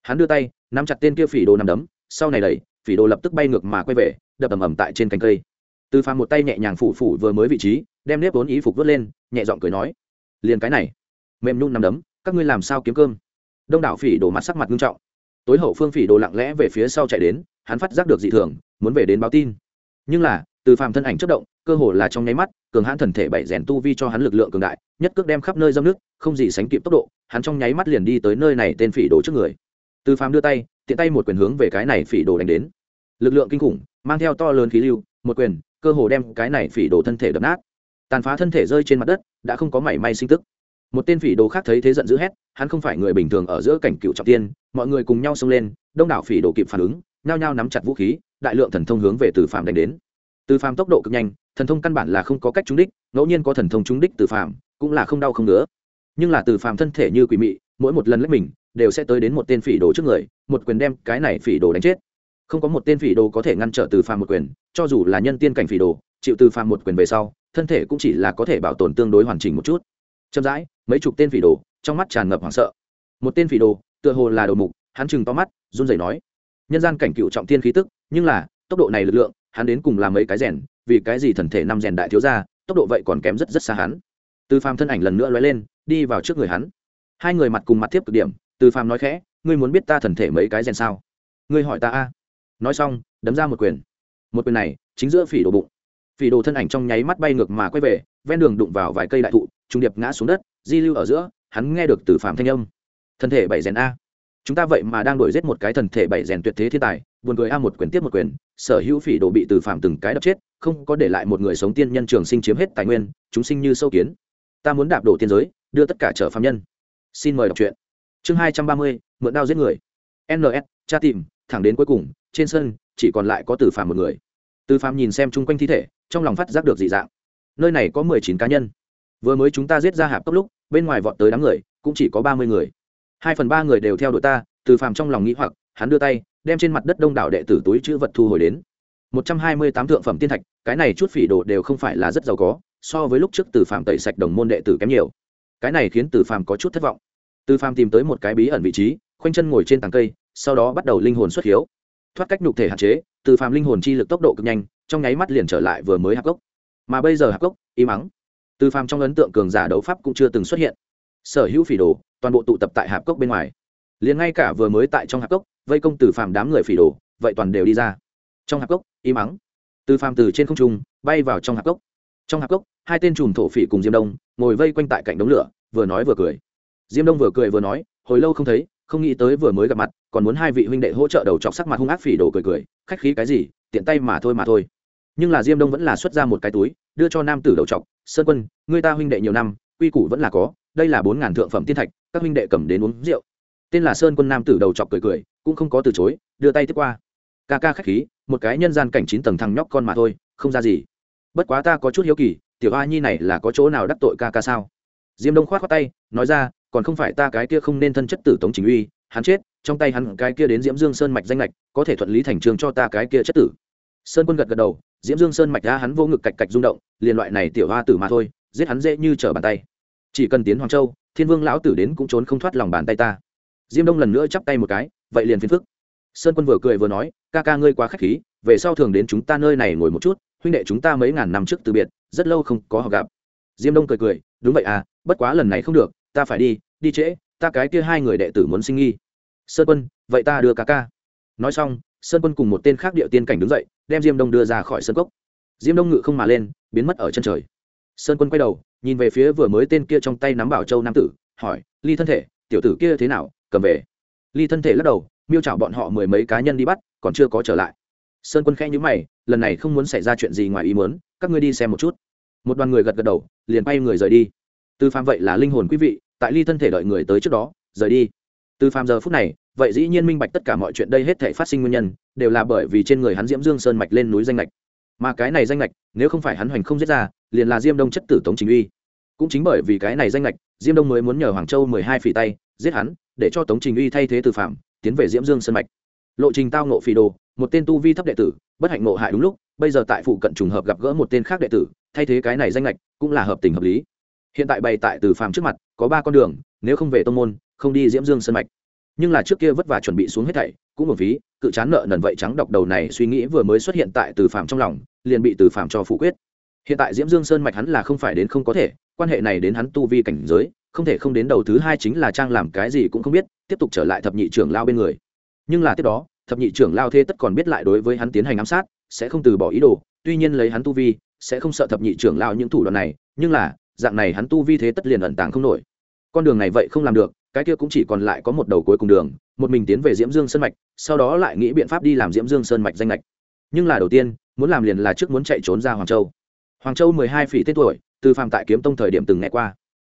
Hắn đưa tay, nắm chặt tên kia phỉ đồ nằm đấm, sau này đẩy, phỉ đồ lập tức bay ngược mà quay về, đập ầm ầm tại trên cành cây. Từ phạm một tay nhẹ nhàng phủ phủ vừa mới vị trí, đem nếp vốn ý phục vớt lên, nhẹ giọng cười nói, liền cái này. Mềm nhung nằm đấm, các ngươi làm sao kiếm cơm? Đông đảo phỉ đồ mặt sắc mặt nghiêm trọng. Tối hậu phương phỉ đồ lặng lẽ về phía sau chạy đến, hắn phát giác được dị thường, muốn về đến báo tin. Nhưng là, từ Phạm thân ảnh chất động cơ hồ là trong nháy mắt, cường hãn thần thể bảy rèn tu vi cho hắn lực lượng cường đại, nhất cước đem khắp nơi dâm nước, không gì sánh kịp tốc độ, hắn trong nháy mắt liền đi tới nơi này tên phỉ đồ trước người. Từ phàm đưa tay, tiện tay một quyền hướng về cái này phỉ đồ đánh đến. Lực lượng kinh khủng, mang theo to lớn khí lưu, một quyền, cơ hồ đem cái này phỉ đồ thân thể đập nát. Tàn phá thân thể rơi trên mặt đất, đã không có mảy may sinh tức. Một tên phỉ đồ khác thấy thế giận dữ hét, hắn không phải người bình thường ở giữa cảnh cựu trọng tiên, mọi người cùng nhau xông lên, đông đảo phỉ đồ kịp phản ứng, nhao nhao nắm chặt vũ khí, đại lượng thần thông hướng về từ phàm đánh đến từ phàm tốc độ cực nhanh thần thông căn bản là không có cách trúng đích ngẫu nhiên có thần thông trúng đích từ phàm, cũng là không đau không nữa nhưng là từ phàm thân thể như quỷ mị mỗi một lần lấy mình đều sẽ tới đến một tên phỉ đồ trước người một quyền đem cái này phỉ đồ đánh chết. Không có một tên phỉ đồ có thể ngăn trở từ phàm một quyền cho dù là nhân tiên cảnh phỉ đồ chịu từ phàm một quyền về sau thân thể cũng chỉ là có thể bảo tồn tương đối hoàn chỉnh một chút. Chậm rãi mấy chục tên phỉ đồ trong mắt tràn ngập hoảng sợ. Một tên phỉ đồ tựa hồ là đầu mục hắn chừng to mắt run rẩy nói nhân gian cảnh cựu trọng thiên khí tức nhưng là tốc độ này lực lượng hắn đến cùng làm mấy cái rèn, vì cái gì thần thể năm rèn đại thiếu ra tốc độ vậy còn kém rất rất xa hắn. Từ phàm thân ảnh lần nữa lóe lên, đi vào trước người hắn. Hai người mặt cùng mặt tiếp cực điểm, từ phàm nói khẽ, ngươi muốn biết ta thần thể mấy cái rèn sao? Ngươi hỏi ta a. Nói xong, đấm ra một quyền. Một quyền này, chính giữa phỉ đồ bụng. Phỉ đồ thân ảnh trong nháy mắt bay ngược mà quay về, ven đường đụng vào vài cây đại thụ trung điệp ngã xuống đất, di lưu ở giữa, hắn nghe được từ phàm thanh âm. Thân thể bảy rèn a? Chúng ta vậy mà đang đổi giết một cái thần thể bảy rèn tuyệt thế thiên tài buồn cười a một quyền tiếp một quyền, sở hữu phỉ đồ bị từ phạm từng cái đập chết, không có để lại một người sống tiên nhân trường sinh chiếm hết tài nguyên, chúng sinh như sâu kiến. Ta muốn đạp đổ tiên giới, đưa tất cả trở phạm nhân. Xin mời đọc truyện. Chương hai trăm ba mươi, mượn đao giết người. Ns tra tìm, thẳng đến cuối cùng, trên sân, chỉ còn lại có từ phạm một người. Từ phạm nhìn xem chung quanh thi thể, trong lòng phát giác được dị dạng. Nơi này có mười chín cá nhân. Vừa mới chúng ta giết ra hạp cấp lúc, bên ngoài vọt tới đám người, cũng chỉ có ba mươi người. Hai phần ba người đều theo đội ta, từ phàm trong lòng nghĩ hoặc, hắn đưa tay đem trên mặt đất đông đảo đệ tử túi chữ vật thu hồi đến. Một trăm hai mươi tám thượng phẩm tiên thạch, cái này chút phỉ đồ đều không phải là rất giàu có, so với lúc trước từ phàm tẩy sạch đồng môn đệ tử kém nhiều. Cái này khiến từ phàm có chút thất vọng. Từ phàm tìm tới một cái bí ẩn vị trí, khoanh chân ngồi trên tàng cây, sau đó bắt đầu linh hồn xuất hiếu. Thoát cách nhục thể hạn chế, từ phàm linh hồn chi lực tốc độ cực nhanh, trong nháy mắt liền trở lại vừa mới hạc gốc. Mà bây giờ hạc gốc im ắng từ phàm trong ấn tượng cường giả đấu pháp cũng chưa từng xuất hiện. Sở hữu phỉ đồ, toàn bộ tụ tập tại hạp cốc bên ngoài liền ngay cả vừa mới tại trong hạp cốc, vây công từ phàm đám người phỉ đồ, vậy toàn đều đi ra. Trong hạp cốc, im ắng. Từ phàm từ trên không trung, bay vào trong hạp cốc. Trong hạp cốc, hai tên trùm thổ phỉ cùng diêm đông ngồi vây quanh tại cạnh đống lửa, vừa nói vừa cười. Diêm đông vừa cười vừa nói, hồi lâu không thấy, không nghĩ tới vừa mới gặp mặt, còn muốn hai vị huynh đệ hỗ trợ đầu chọc sắc mặt hung ác phỉ đồ cười cười, khách khí cái gì, tiện tay mà thôi mà thôi. Nhưng là diêm đông vẫn là xuất ra một cái túi, đưa cho nam tử đầu chọc, sơn quân, người ta huynh đệ nhiều năm, quy củ vẫn là có, đây là bốn ngàn thượng phẩm tiên thạch, các huynh đệ cầm đến uống rượu tên là sơn quân nam tử đầu chọc cười cười, cũng không có từ chối, đưa tay tiếp qua. Ca ca khách khí, một cái nhân gian cảnh chín tầng thằng nhóc con mà thôi, không ra gì. Bất quá ta có chút hiếu kỳ, tiểu a nhi này là có chỗ nào đắc tội ca ca sao? Diêm đông khoát khoát tay, nói ra, còn không phải ta cái kia không nên thân chất tử tống chính uy, hắn chết, trong tay hắn cái kia đến diễm dương sơn mạch danh lệch, có thể thuận lý thành trường cho ta cái kia chất tử. Sơn quân gật gật đầu, diễm dương sơn mạch ra hắn vô ngực cạch cạch rung động, liền loại này tiểu hoa tử mà thôi, giết hắn dễ như trở bàn tay. Chỉ cần tiến hoàng châu, thiên vương lão tử đến cũng trốn không thoát lòng bàn tay ta diêm đông lần nữa chắp tay một cái, vậy liền phiền phức. Sơn quân vừa cười vừa nói, ca ca ngươi quá k h á c h khí, về sau thường đến chúng ta nơi này ngồi một chút, huynh đệ chúng ta mấy ngàn năm trước từ biệt, rất lâu không có họ gặp. Diêm đông cười cười, đúng vậy à bất quá lần này không được, ta phải đi đi trễ, ta cái kia hai người đệ tử muốn sinh nghi. Sơn quân, vậy ta đưa ca ca. Nói xong, sơn quân cùng một tên khác địa tiên cảnh đứng dậy, đem diêm đông đưa ra khỏi sân cốc. Diêm đông ngự không mà lên, biến mất ở chân trời. Sơn quân quay đầu, nhìn về phía vừa mới tên kia trong tay nắm bảo châu nam tử, hỏi, ly thân thể tiểu tử kia thế nào, cầm về. Ly thân thể lắc đầu, miêu chảo bọn họ mười mấy cá nhân đi bắt, còn chưa có trở lại. Sơn quân khẽ nhữ mày, lần này không muốn xảy ra chuyện gì ngoài ý muốn, các ngươi đi xem một chút. Một đoàn người gật gật đầu, liền bay người rời đi. Tư phạm vậy là linh hồn quý vị, tại ly thân thể đợi người tới trước đó, rời đi. Tư phạm giờ phút này, vậy dĩ nhiên minh bạch tất cả mọi chuyện đây hết thể phát sinh nguyên nhân, đều là bởi vì trên người hắn diễm dương sơn mạch lên núi danh lệch mà cái này danh lệch nếu không phải hắn hoành không giết ra, liền là diêm đông chất tử tống chính uy cũng chính bởi vì cái này danh lệch diêm đông mới muốn nhờ hoàng châu mười hai phỉ tay giết hắn để cho tống trình uy thay thế từ phạm tiến về diễm dương sơn mạch. Lộ trình tao nộ phỉ đồ một tên tu vi thấp đệ tử bất hạnh nộ hại đúng lúc bây giờ tại phụ cận trùng hợp gặp gỡ một tên khác đệ tử thay thế cái này danh lệch cũng là hợp tình hợp lý. Hiện tại bày tại từ phàm trước mặt có ba con đường nếu không về tông môn không đi diễm dương sơn mạch. Nhưng là trước kia vất vả chuẩn bị xuống hết thảy cũng một ví, cự chán nợ nần vậy trắng đọc đầu này suy nghĩ vừa mới xuất hiện tại từ phàm trong lòng liền bị từ phàm cho phủ quyết. Hiện tại diễm dương sơn mạch hắn là không phải đến không có thể quan hệ này đến hắn tu vi cảnh giới, không thể không đến đầu thứ hai chính là trang làm cái gì cũng không biết, tiếp tục trở lại thập nhị trưởng lao bên người. Nhưng là tiếp đó, thập nhị trưởng lao thế tất còn biết lại đối với hắn tiến hành ám sát, sẽ không từ bỏ ý đồ, tuy nhiên lấy hắn tu vi, sẽ không sợ thập nhị trưởng lao những thủ đoạn này, nhưng là, dạng này hắn tu vi thế tất liền ẩn tàng không nổi. Con đường này vậy không làm được, cái kia cũng chỉ còn lại có một đầu cuối cùng đường, một mình tiến về diễm dương sơn mạch, sau đó lại nghĩ biện pháp đi làm diễm dương sơn mạch danh lệch nhưng là đầu tiên, muốn làm liền là trước muốn chạy trốn ra hoàng châu. Hoàng châu mười hai phỉ tên tuổi từ phàm tại kiếm tông thời điểm từng nghe qua.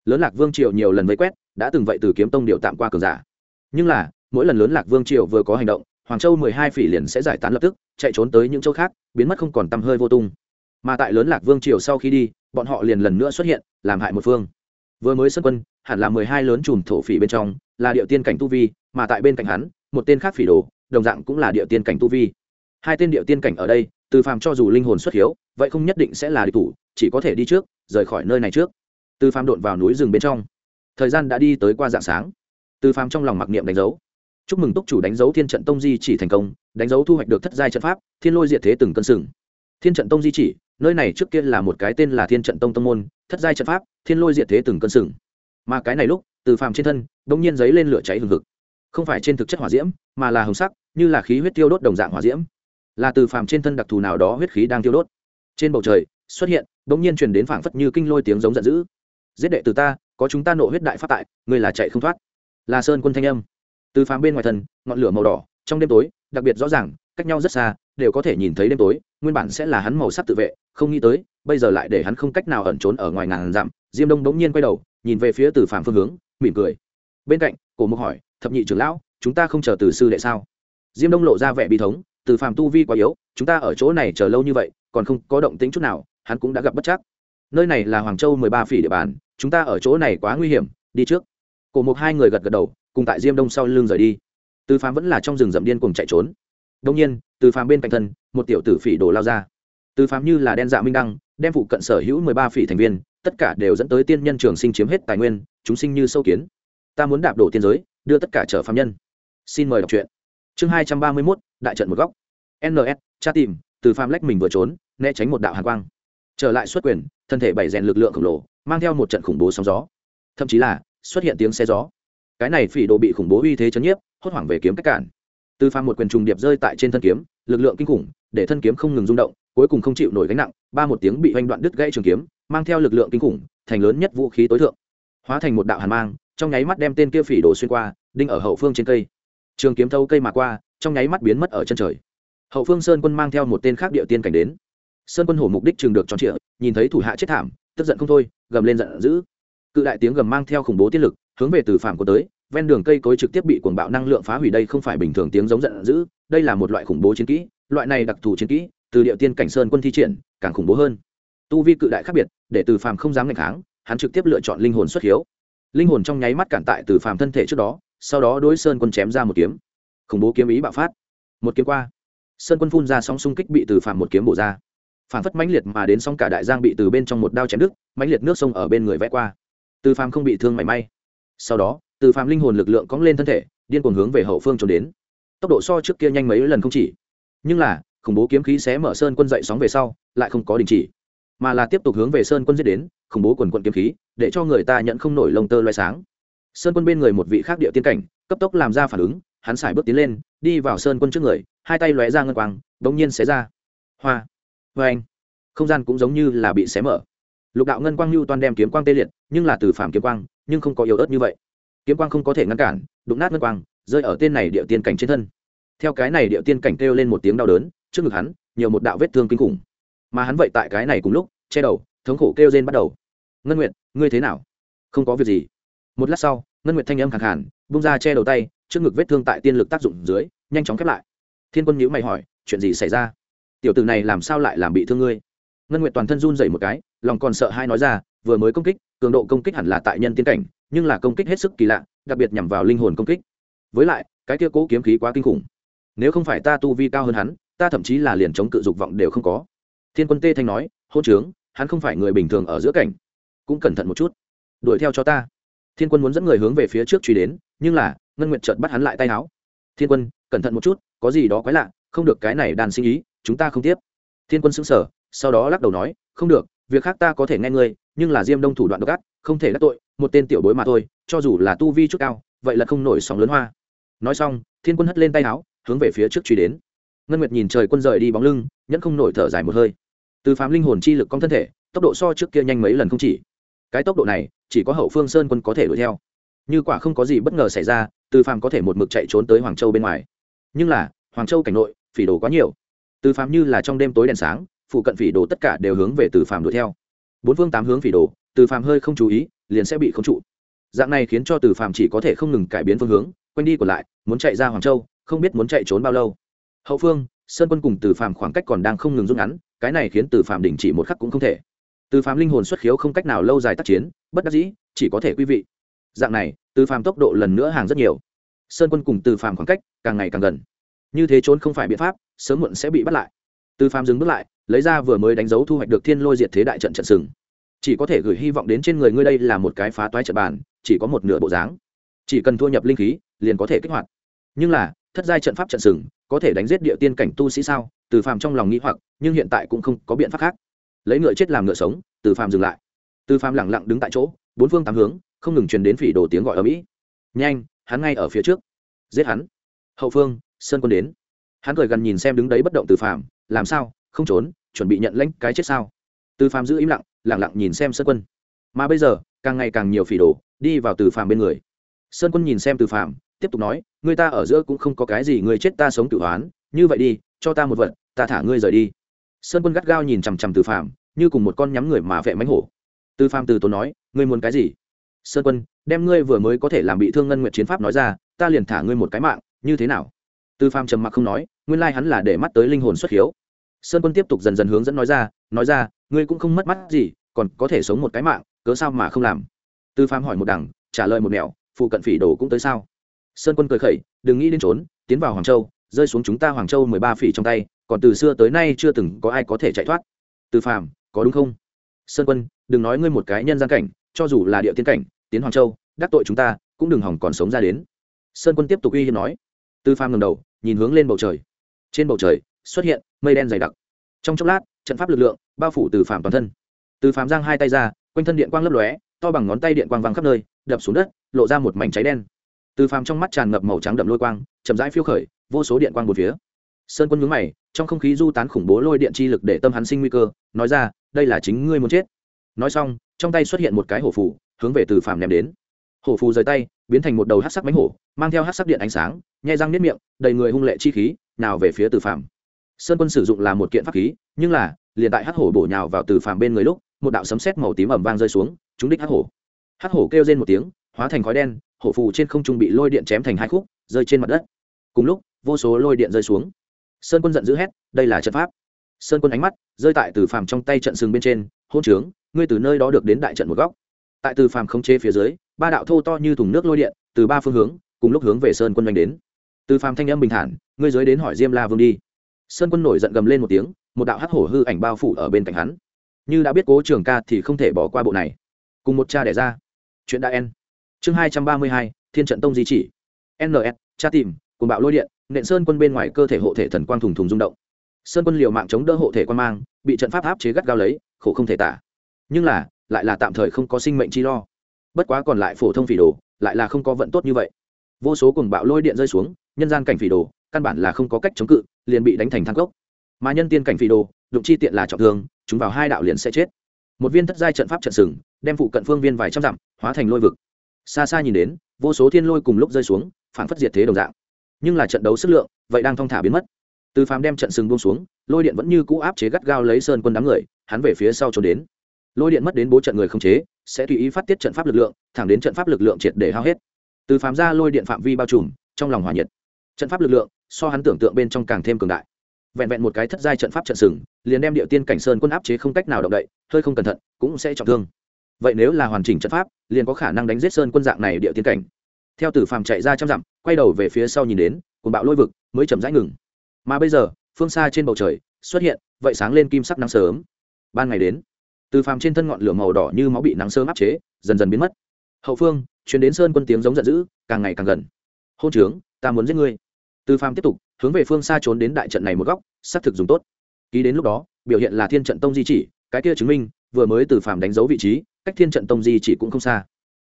Lớn lạc vương triều nhiều lần vây quét, đã từng vậy từ kiếm tông điều tạm qua cường giả. Nhưng là, mỗi lần lớn lạc vương triều vừa có hành động, hoàng châu mười hai phỉ liền sẽ giải tán lập tức, chạy trốn tới những châu khác, biến mất không còn tăm hơi vô tung. Mà tại lớn lạc vương triều sau khi đi, bọn họ liền lần nữa xuất hiện, làm hại một phương. Vừa mới xuất quân, hẳn là mười hai lớn chùm thổ phỉ bên trong, là địa tiên cảnh tu vi, mà tại bên cạnh hắn, một tên khác phỉ đồ, đồng dạng cũng là địa tiên cảnh tu vi. Hai tên địa tiên cảnh ở đây từ phàm cho dù linh hồn xuất hiếu, vậy không nhất định sẽ là địch thủ, chỉ có thể đi trước, rời khỏi nơi này trước. Từ phàm đột vào núi rừng bên trong. Thời gian đã đi tới qua dạng sáng. Từ phàm trong lòng mặc niệm đánh dấu. Chúc mừng túc chủ đánh dấu thiên trận tông di chỉ thành công, đánh dấu thu hoạch được thất giai trận pháp, thiên lôi diệt thế từng cân sừng. Thiên trận tông di chỉ, nơi này trước kia là một cái tên là thiên trận tông tông môn, thất giai trận pháp, thiên lôi diệt thế từng cân sừng. Mà cái này lúc, từ phàm trên thân đ ỗ n g nhiên giấy lên lửa cháy hừng hực. Không phải trên thực chất hỏa diễm, mà là hồng sắc, như là khí huyết tiêu đốt đồng dạng hỏa diễm là từ phàm trên thân đặc thù nào đó huyết khí đang tiêu đốt. Trên bầu trời, xuất hiện đ ỗ n g nhiên truyền đến phảng phất như kinh lôi tiếng giống giận dữ. Giết đệ từ ta, có chúng ta nộ huyết đại phát tại người là chạy không thoát. Là sơn quân thanh âm. Từ phàm bên ngoài thân, ngọn lửa màu đỏ, trong đêm tối, đặc biệt rõ ràng, cách nhau rất xa, đều có thể nhìn thấy đêm tối, nguyên bản sẽ là hắn màu sắc tự vệ, không nghĩ tới, bây giờ lại để hắn không cách nào ẩn trốn ở ngoài ngàn dặm. Diêm đông bỗng nhiên quay đầu, nhìn về phía từ phàm phương hướng, mỉm cười. Bên cạnh, cổ mục hỏi, thập nhị trưởng lão, chúng ta không chờ từ sư đệ sao? Diêm đông lộ ra vẻ bi thống từ Phàm tu vi quá yếu, chúng ta ở chỗ này chờ lâu như vậy, còn không có động tính chút nào, hắn cũng đã gặp bất chắc. Nơi này là hoàng châu mười ba phỉ địa bàn, chúng ta ở chỗ này quá nguy hiểm, đi trước. Cổ mục hai người gật gật đầu, cùng tại diêm đông sau lưng rời đi. Từ Phàm vẫn là trong rừng rậm điên cùng chạy trốn. Đông nhiên, từ Phàm bên cạnh thân, một tiểu tử phỉ đổ lao ra. Từ phàm như là đen dạ minh đăng, đem phụ cận sở hữu mười ba phỉ thành viên, tất cả đều dẫn tới tiên nhân trường sinh chiếm hết tài nguyên, chúng sinh như sâu kiến. Ta muốn đạp đổ tiên giới, đưa tất cả trở phạm nhân. Xin mời đọc truyện. Chương hai trăm ba mươi mốt, đại trận một góc ns tra tìm, từ pham lách mình vừa trốn, né tránh một đạo hàn quang. Trở lại xuất quyền, thân thể bảy rèn lực lượng khổng lồ, mang theo một trận khủng bố sóng gió. Thậm chí là, xuất hiện tiếng xe gió. Cái này phỉ đồ bị khủng bố uy thế chấn nhiếp, hốt hoảng về kiếm cách cản. Từ pham một quyền trùng điệp rơi tại trên thân kiếm, lực lượng kinh khủng, để thân kiếm không ngừng rung động, cuối cùng không chịu nổi gánh nặng, ba một tiếng bị oanh đoạn đứt gãy trường kiếm, mang theo lực lượng kinh khủng, thành lớn nhất vũ khí tối thượng. Hóa thành một đạo hàn mang, trong nháy mắt đem tên kia phỉ đồ xuyên qua, đinh ở hậu phương trên cây. Trường kiếm thâu cây mà qua, trong nháy mắt biến mất ở chân trời hậu phương sơn quân mang theo một tên khác địa tiên cảnh đến. Sơn quân hổ mục đích trường được tròn trịa, nhìn thấy thủ hạ chết thảm, tức giận không thôi, gầm lên giận dữ. Cự đại tiếng gầm mang theo khủng bố tiết lực, hướng về từ phạm của tới, ven đường cây cối trực tiếp bị cuồng bạo năng lượng phá hủy đây không phải bình thường tiếng giống giận dữ, đây là một loại khủng bố chiến kỹ, loại này đặc thù chiến kỹ, từ địa tiên cảnh sơn quân thi triển, càng khủng bố hơn. Tu vi cự đại khác biệt, để từ phàm không dám ngày kháng, hắn trực tiếp lựa chọn linh hồn xuất hiếu. Linh hồn trong nháy mắt cản tại từ phàm thân thể trước đó, sau đó đối sơn quân chém ra một kiếm. Khủng bố kiếm ý bạo phát. Một kiếm qua sơn quân phun ra sóng xung kích bị từ phàm một kiếm bổ ra. Phản phất mãnh liệt mà đến xong cả đại giang bị từ bên trong một đao chém đứt, mãnh liệt nước sông ở bên người vẽ qua. Từ phàm không bị thương mảy may. Sau đó, từ phàm linh hồn lực lượng cóng lên thân thể, điên cuồng hướng về hậu phương trốn đến. Tốc độ so trước kia nhanh mấy lần không chỉ. Nhưng là, khủng bố kiếm khí xé mở sơn quân dậy sóng về sau, lại không có đình chỉ. Mà là tiếp tục hướng về sơn quân giết đến, khủng bố quần quận kiếm khí, để cho người ta nhận không nổi lông tơ loay sáng. Sơn quân bên người một vị khác địa tiên cảnh, cấp tốc làm ra phản ứng, hắn xài bước tiến lên đi vào sơn quân trước người, hai tay lóe ra ngân quang, bỗng nhiên xé ra. Hoa! Vê anh, không gian cũng giống như là bị xé mở. Lục đạo ngân quang lưu toàn đem kiếm quang tê liệt, nhưng là từ phạm kiếm quang, nhưng không có yếu ớt như vậy. Kiếm quang không có thể ngăn cản, đụng nát ngân quang, rơi ở tên này địa tiên cảnh trên thân. Theo cái này địa tiên cảnh kêu lên một tiếng đau đớn, trước ngực hắn, nhiều một đạo vết thương kinh khủng. Mà hắn vậy tại cái này cùng lúc, che đầu, thống khổ kêu rên bắt đầu. Ngân nguyệt, ngươi thế nào? Không có việc gì. Một lát sau, ngân nguyệt thanh âm khẳng hẳn bung ra che đầu tay trước ngực vết thương tại tiên lực tác dụng dưới, nhanh chóng khép lại. Thiên quân nhữ mày hỏi, chuyện gì xảy ra? Tiểu tử này làm sao lại làm bị thương ngươi? Ngân nguyện toàn thân run dậy một cái, lòng còn sợ hai nói ra, vừa mới công kích, cường độ công kích hẳn là tại nhân tiên cảnh, nhưng là công kích hết sức kỳ lạ, đặc biệt nhằm vào linh hồn công kích. Với lại, cái kia cố kiếm khí quá kinh khủng. Nếu không phải ta tu vi cao hơn hắn, ta thậm chí là liền chống cự dục vọng đều không có. Thiên quân tê thanh nói, hôn trướng, hắn không phải người bình thường ở giữa cảnh. Cũng cẩn thận một chút. Đuổi theo cho ta. Thiên quân muốn dẫn người hướng về phía trước truy đến, nhưng là ngân nguyệt chợt bắt hắn lại tay áo. Thiên quân, cẩn thận một chút, có gì đó quái lạ, không được cái này đàn sinh ý, chúng ta không tiếp. Thiên quân sững sờ, sau đó lắc đầu nói, không được, việc khác ta có thể nghe ngươi, nhưng là diêm đông thủ đoạn độc ác, không thể đắc tội, một tên tiểu bối mà thôi, cho dù là tu vi chút cao, vậy là không nổi sóng lớn hoa. Nói xong, thiên quân hất lên tay áo, hướng về phía trước truy đến. Ngân nguyệt nhìn trời quân rời đi bóng lưng, nhẫn không nổi thở dài một hơi. Từ phám linh hồn chi lực con thân thể, tốc độ so trước kia nhanh mấy lần không chỉ. Cái tốc độ này, chỉ có hậu phương sơn quân có thể đuổi theo như quả không có gì bất ngờ xảy ra, từ phàm có thể một mực chạy trốn tới hoàng châu bên ngoài. Nhưng là, hoàng châu cảnh nội, phỉ đồ quá nhiều. Từ phàm như là trong đêm tối đèn sáng, phụ cận phỉ đồ tất cả đều hướng về từ phàm đuổi theo. Bốn phương tám hướng phỉ đồ, từ phàm hơi không chú ý, liền sẽ bị không trụ. Dạng này khiến cho từ phàm chỉ có thể không ngừng cải biến phương hướng, quanh đi còn lại, muốn chạy ra hoàng châu, không biết muốn chạy trốn bao lâu. Hậu phương, sơn quân cùng từ phàm khoảng cách còn đang không ngừng rút ngắn, cái này khiến từ phàm đình chỉ một khắc cũng không thể. Từ phàm linh hồn xuất khiếu không cách nào lâu dài tác chiến, bất đắc dĩ, chỉ có thể quý vị dạng này, từ phàm tốc độ lần nữa hàng rất nhiều. Sơn quân cùng từ phàm khoảng cách càng ngày càng gần. Như thế trốn không phải biện pháp, sớm muộn sẽ bị bắt lại. Từ phàm dừng bước lại, lấy ra vừa mới đánh dấu thu hoạch được thiên lôi diệt thế đại trận trận sừng. Chỉ có thể gửi hy vọng đến trên người ngươi đây là một cái phá toái trận bàn, chỉ có một nửa bộ dáng. Chỉ cần thu nhập linh khí, liền có thể kích hoạt. Nhưng là, thất giai trận pháp trận sừng, có thể đánh giết địa tiên cảnh tu sĩ sao? Từ phàm trong lòng nghĩ hoặc, nhưng hiện tại cũng không có biện pháp khác. Lấy ngựa chết làm ngựa sống, từ phàm dừng lại. Từ phàm lẳng lặng đứng tại chỗ, bốn phương tám hướng không ngừng truyền đến phỉ đồ tiếng gọi ở mỹ. Nhanh, hắn ngay ở phía trước. Giết hắn. Hậu phương, sơn quân đến. Hắn cười gần nhìn xem đứng đấy bất động từ phàm, làm sao, không trốn, chuẩn bị nhận lãnh cái chết sao? Từ phàm giữ im lặng lẳng lặng nhìn xem sơn quân. Mà bây giờ, càng ngày càng nhiều phỉ đồ đi vào từ phàm bên người. Sơn quân nhìn xem từ phàm, tiếp tục nói, người ta ở giữa cũng không có cái gì, người chết ta sống tự hoán như vậy đi, cho ta một vật, ta thả ngươi rời đi. Sơn quân gắt gao nhìn chằm chằm từ phàm, như cùng một con nhắm người mà vẽ mánh hổ. Từ phàm từ tốn nói, ngươi muốn cái gì? Sơn quân, đem ngươi vừa mới có thể làm bị thương ngân nguyện chiến pháp nói ra, ta liền thả ngươi một cái mạng, như thế nào? Tư phàm trầm mặc không nói, nguyên lai hắn là để mắt tới linh hồn xuất hiếu. Sơn quân tiếp tục dần dần hướng dẫn nói ra nói ra, ngươi cũng không mất mắt gì, còn có thể sống một cái mạng, cớ sao mà không làm? Tư phàm hỏi một đằng, trả lời một mẹo phụ cận phỉ đồ cũng tới sao? Sơn quân cười khẩy, đừng nghĩ đến trốn, tiến vào hoàng châu, rơi xuống chúng ta hoàng châu mười ba phỉ trong tay, còn từ xưa tới nay chưa từng có ai có thể chạy thoát. Tư phàm, có đúng không? Sơn quân, đừng nói ngươi một cái nhân gian cảnh cho dù là địa tiên cảnh, tiến hoàng châu, đắc tội chúng ta, cũng đừng hỏng còn sống ra đến. Sơn quân tiếp tục uy hiếp nói. Từ phàm ngầm đầu, nhìn hướng lên bầu trời. Trên bầu trời, xuất hiện mây đen dày đặc. Trong chốc lát, trận pháp lực lượng bao phủ từ phàm toàn thân. Từ phàm giang hai tay ra, quanh thân điện quang lấp lóe, to bằng ngón tay điện quang văng khắp nơi, đập xuống đất, lộ ra một mảnh cháy đen. Từ phàm trong mắt tràn ngập màu trắng đậm lôi quang, chậm rãi phiêu khởi, vô số điện quang một phía. Sơn quân nhướng mày, trong không khí du tán khủng bố lôi điện chi lực để tâm hắn sinh nguy cơ, nói ra, đây là chính ngươi muốn chết. Nói xong trong tay xuất hiện một cái hổ phù, hướng về từ phàm ném đến. Hổ phù rời tay, biến thành một đầu hát sắc bánh hổ, mang theo hát sắc điện ánh sáng, nhai răng nếp miệng, đầy người hung lệ chi khí, nào về phía từ phàm. Sơn quân sử dụng là một kiện pháp khí, nhưng là, liền tại hát hổ bổ nhào vào từ phàm bên người lúc, một đạo sấm sét màu tím ẩm vang rơi xuống chúng đích hát hổ. Hát hổ kêu lên một tiếng, hóa thành khói đen, hổ phù trên không trung bị lôi điện chém thành hai khúc, rơi trên mặt đất. Cùng lúc, vô số lôi điện rơi xuống. Sơn quân giận dữ hét, đây là trận pháp. Sơn quân ánh mắt rơi tại từ phàm trong tay trận sừng bên trên hôn trướng, ngươi từ nơi đó được đến đại trận một góc. Tại từ phàm không chế phía dưới, ba đạo thô to như thùng nước lôi điện, từ ba phương hướng, cùng lúc hướng về sơn quân doanh đến. Từ phàm thanh âm bình thản, ngươi giới đến hỏi diêm la vương đi. Sơn quân nổi giận gầm lên một tiếng, một đạo hắc hổ hư ảnh bao phủ ở bên cạnh hắn. Như đã biết cố trường ca thì không thể bỏ qua bộ này. Cùng một cha đẻ ra. Chuyện đã en chương hai trăm ba mươi hai, thiên trận tông di chỉ. Ns cha tìm, cùng bạo lôi điện, nện sơn quân bên ngoài cơ thể hộ thể thần quang thùng thùng rung động. Sơn quân liều mạng chống đỡ hộ thể quan mang, bị trận pháp áp chế gắt gao lấy khổ không thể tả. Nhưng là, lại là tạm thời không có sinh mệnh chi lo. Bất quá còn lại phổ thông phỉ đồ, lại là không có vận tốt như vậy. Vô số cùng bạo lôi điện rơi xuống, nhân gian cảnh phỉ đồ, căn bản là không có cách chống cự, liền bị đánh thành thang cốc. Mà nhân tiên cảnh phỉ đồ đụng chi tiện là trọng thương, chúng vào hai đạo liền sẽ chết. Một viên thất giai trận pháp trận sừng, đem phụ cận phương viên vài trăm dặm, hóa thành lôi vực. Xa xa nhìn đến, vô số thiên lôi cùng lúc rơi xuống phản phất diệt thế đồng dạng. Nhưng là trận đấu sức lượng, vậy đang thong thả biến mất. Từ phàm đem trận sừng buông xuống, lôi điện vẫn như cũ áp chế gắt gao lấy sơn quân đám người hắn về phía sau trốn đến. Lôi điện mất đến bố trận người không chế, sẽ tùy ý phát tiết trận pháp lực lượng, thẳng đến trận pháp lực lượng triệt để hao hết. Từ phàm ra lôi điện phạm vi bao trùm, trong lòng hòa nhiệt. Trận pháp lực lượng, so hắn tưởng tượng bên trong càng thêm cường đại. Vẹn vẹn một cái thất giai trận pháp trận sừng, liền đem địa tiên cảnh sơn quân áp chế không cách nào động đậy, hơi không cẩn thận, cũng sẽ trọng thương. Vậy nếu là hoàn chỉnh trận pháp, liền có khả năng đánh giết sơn quân dạng này địa tiên cảnh. Theo tử phàm chạy ra trăm dặm, quay đầu về phía sau nhìn đến cùng bạo lôi vực, mới chậm rãi ngừng. Mà bây giờ, phương xa trên bầu trời, xuất hiện, vậy sáng lên kim sắc nắng sớm ban ngày đến. Từ phàm trên thân ngọn lửa màu đỏ như máu bị nắng sớm áp chế, dần dần biến mất. Hậu phương chuyến đến sơn quân tiếng giống giận dữ, càng ngày càng gần. Hôn trướng, ta muốn giết ngươi. Từ phàm tiếp tục, hướng về phương xa trốn đến đại trận này một góc, xác thực dùng tốt. Ký đến lúc đó, biểu hiện là thiên trận tông di chỉ, cái kia chứng minh, vừa mới từ phàm đánh dấu vị trí, cách thiên trận tông di chỉ cũng không xa.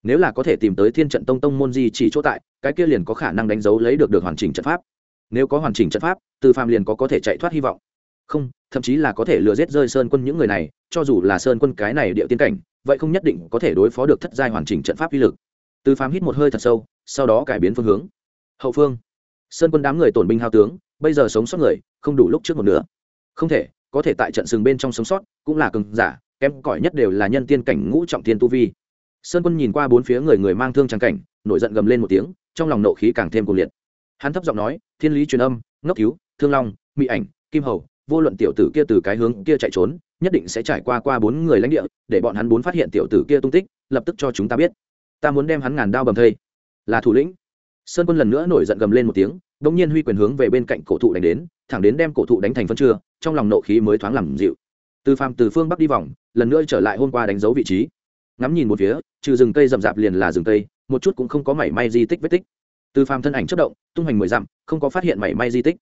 Nếu là có thể tìm tới thiên trận tông tông môn di chỉ chỗ tại, cái kia liền có khả năng đánh dấu lấy được được hoàn chỉnh trận pháp. Nếu có hoàn chỉnh trận pháp, từ phàm liền có có thể chạy thoát hy vọng không, thậm chí là có thể lừa rết rơi sơn quân những người này, cho dù là sơn quân cái này địa tiên cảnh, vậy không nhất định có thể đối phó được thất giai hoàn chỉnh trận pháp uy lực. Từ phàm hít một hơi thật sâu, sau đó cải biến phương hướng. Hậu phương. Sơn quân đám người tổn binh hao tướng, bây giờ sống sót người, không đủ lúc trước một nữa không thể, có thể tại trận sừng bên trong sống sót, cũng là cường giả, kém cỏi nhất đều là nhân tiên cảnh ngũ trọng tiên tu vi. Sơn quân nhìn qua bốn phía người người mang thương trang cảnh, nổi giận gầm lên một tiếng, trong lòng nộ khí càng thêm cuồng liệt. Hắn thấp giọng nói, thiên lý truyền âm, ngốc cứu, thương long mỹ ảnh, kim hầu vô luận tiểu tử kia từ cái hướng kia chạy trốn, nhất định sẽ trải qua qua bốn người lãnh địa, để bọn hắn bốn phát hiện tiểu tử kia tung tích, lập tức cho chúng ta biết. Ta muốn đem hắn ngàn đao bầm thây. Là thủ lĩnh. Sơn quân lần nữa nổi giận gầm lên một tiếng đ ỗ n g nhiên huy quyền hướng về bên cạnh cổ thụ đánh đến, thẳng đến đem cổ thụ đánh thành phân chưa trong lòng nộ khí mới thoáng làm dịu. Từ phàm từ phương bắc đi vòng, lần nữa trở lại hôm qua đánh dấu vị trí. Ngắm nhìn một phía, trừ rừng cây rậm rạp liền là rừng cây, một chút cũng không có mảy may di tích vết tích. Từ phàm thân ảnh chất động, tung hành mười dặm, không có phát hiện mảy may di tích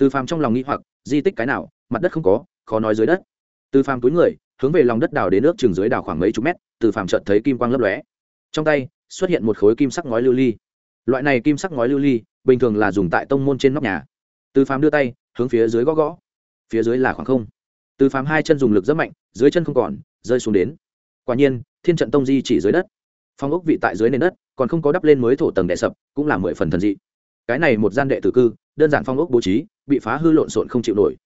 từ phàm trong lòng nghĩ hoặc, di tích cái nào, mặt đất không có, khó nói dưới đất. Từ phàm túi người, hướng về lòng đất đào đến nước chừng dưới đào khoảng mấy chục mét, từ phàm chợt thấy kim quang lấp lóe. Trong tay, xuất hiện một khối kim sắc ngói lưu ly. Loại này kim sắc ngói lưu ly, bình thường là dùng tại tông môn trên nóc nhà. Từ phàm đưa tay, hướng phía dưới gõ gõ. Phía dưới là khoảng không. Từ phàm hai chân dùng lực rất mạnh, dưới chân không còn, rơi xuống đến. Quả nhiên, thiên trận tông di chỉ dưới đất. Phong ốc vị tại dưới nền đất, còn không có đắp lên mới thổ tầng đệ sập, cũng là mười phần thần dị. Cái này một gian đệ tử cư, đơn giản phong ốc bố trí bị phá hư lộn xộn không chịu nổi.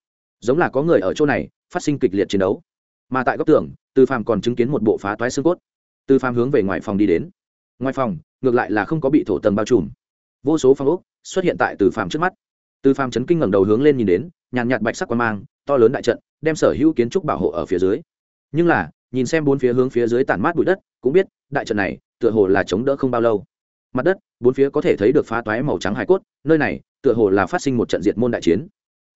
Giống là có người ở chỗ này phát sinh kịch liệt chiến đấu. Mà tại góc tường, từ phàm còn chứng kiến một bộ phá toái xương cốt. Từ phàm hướng về ngoài phòng đi đến. Ngoài phòng, ngược lại là không có bị thổ tầng bao trùm. Vô số phong ốc xuất hiện tại từ phàm trước mắt. Từ phàm chấn kinh ngẩng đầu hướng lên nhìn đến, nhàn nhạt bạch sắc quan mang, to lớn đại trận, đem sở hữu kiến trúc bảo hộ ở phía dưới. Nhưng là, nhìn xem bốn phía hướng phía dưới tản mát bụi đất, cũng biết đại trận này tựa hồ là chống đỡ không bao lâu mặt đất, bốn phía có thể thấy được phá toái màu trắng hải cốt, nơi này, tựa hồ là phát sinh một trận diệt môn đại chiến.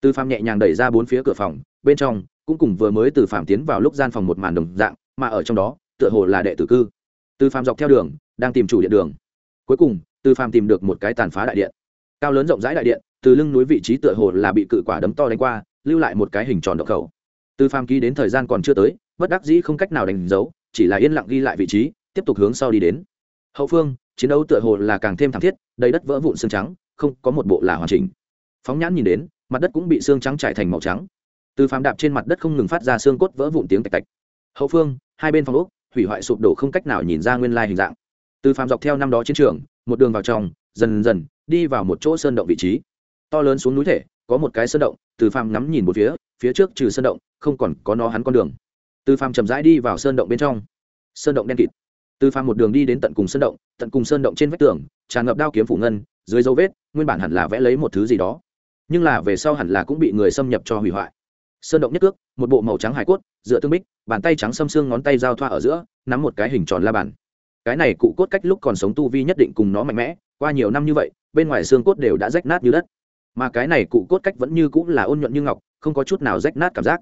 Từ phàm nhẹ nhàng đẩy ra bốn phía cửa phòng, bên trong, cũng cùng vừa mới từ phàm tiến vào lúc gian phòng một màn đồng dạng, mà ở trong đó, tựa hồ là đệ tử cư. Từ phàm dọc theo đường, đang tìm chủ điện đường. Cuối cùng từ phàm tìm được một cái tàn phá đại điện. Cao lớn rộng rãi đại điện, từ lưng núi vị trí tựa hồ là bị cự quả đấm to đánh qua, lưu lại một cái hình tròn độc khẩu. Từ phàm ký đến thời gian còn chưa tới, bất đắc dĩ không cách nào đánh dấu, chỉ là yên lặng ghi lại vị trí, tiếp tục hướng sau đi đến. Hậu phương chiến đấu tựa hồ là càng thêm thảm thiết, đầy đất vỡ vụn xương trắng, không có một bộ là hoàn chỉnh. Phóng nhãn nhìn đến, mặt đất cũng bị xương trắng trải thành màu trắng. Từ phàm đạp trên mặt đất không ngừng phát ra xương cốt vỡ vụn tiếng tạch tạch. Hậu phương, hai bên phòng ốc, hủy hoại sụp đổ không cách nào nhìn ra nguyên lai hình dạng. Từ phàm dọc theo năm đó chiến trường, một đường vào trong, dần dần đi vào một chỗ sơn động vị trí. To lớn xuống núi thể, có một cái sơn động, từ phàm ngắm nhìn một phía phía trước trừ sơn động, không còn có nó hắn con đường. Từ phàm chậm rãi đi vào sơn động bên trong. Sơn động đen kịt. Từ phàm một đường đi đến tận cùng sơn động tận cùng sơn động trên vách tường, tràn ngập đao kiếm phủ ngân, dưới dấu vết, nguyên bản hẳn là vẽ lấy một thứ gì đó. Nhưng là về sau hẳn là cũng bị người xâm nhập cho hủy hoại. Sơn động nhất cước, một bộ màu trắng hải cốt, dựa tương bích, bàn tay trắng xâm xương ngón tay giao thoa ở giữa, nắm một cái hình tròn la bàn. Cái này cụ cốt cách lúc còn sống tu vi nhất định cùng nó mạnh mẽ, qua nhiều năm như vậy, bên ngoài xương cốt đều đã rách nát như đất. Mà cái này cụ cốt cách vẫn như cũng là ôn nhuận như ngọc, không có chút nào rách nát cảm giác.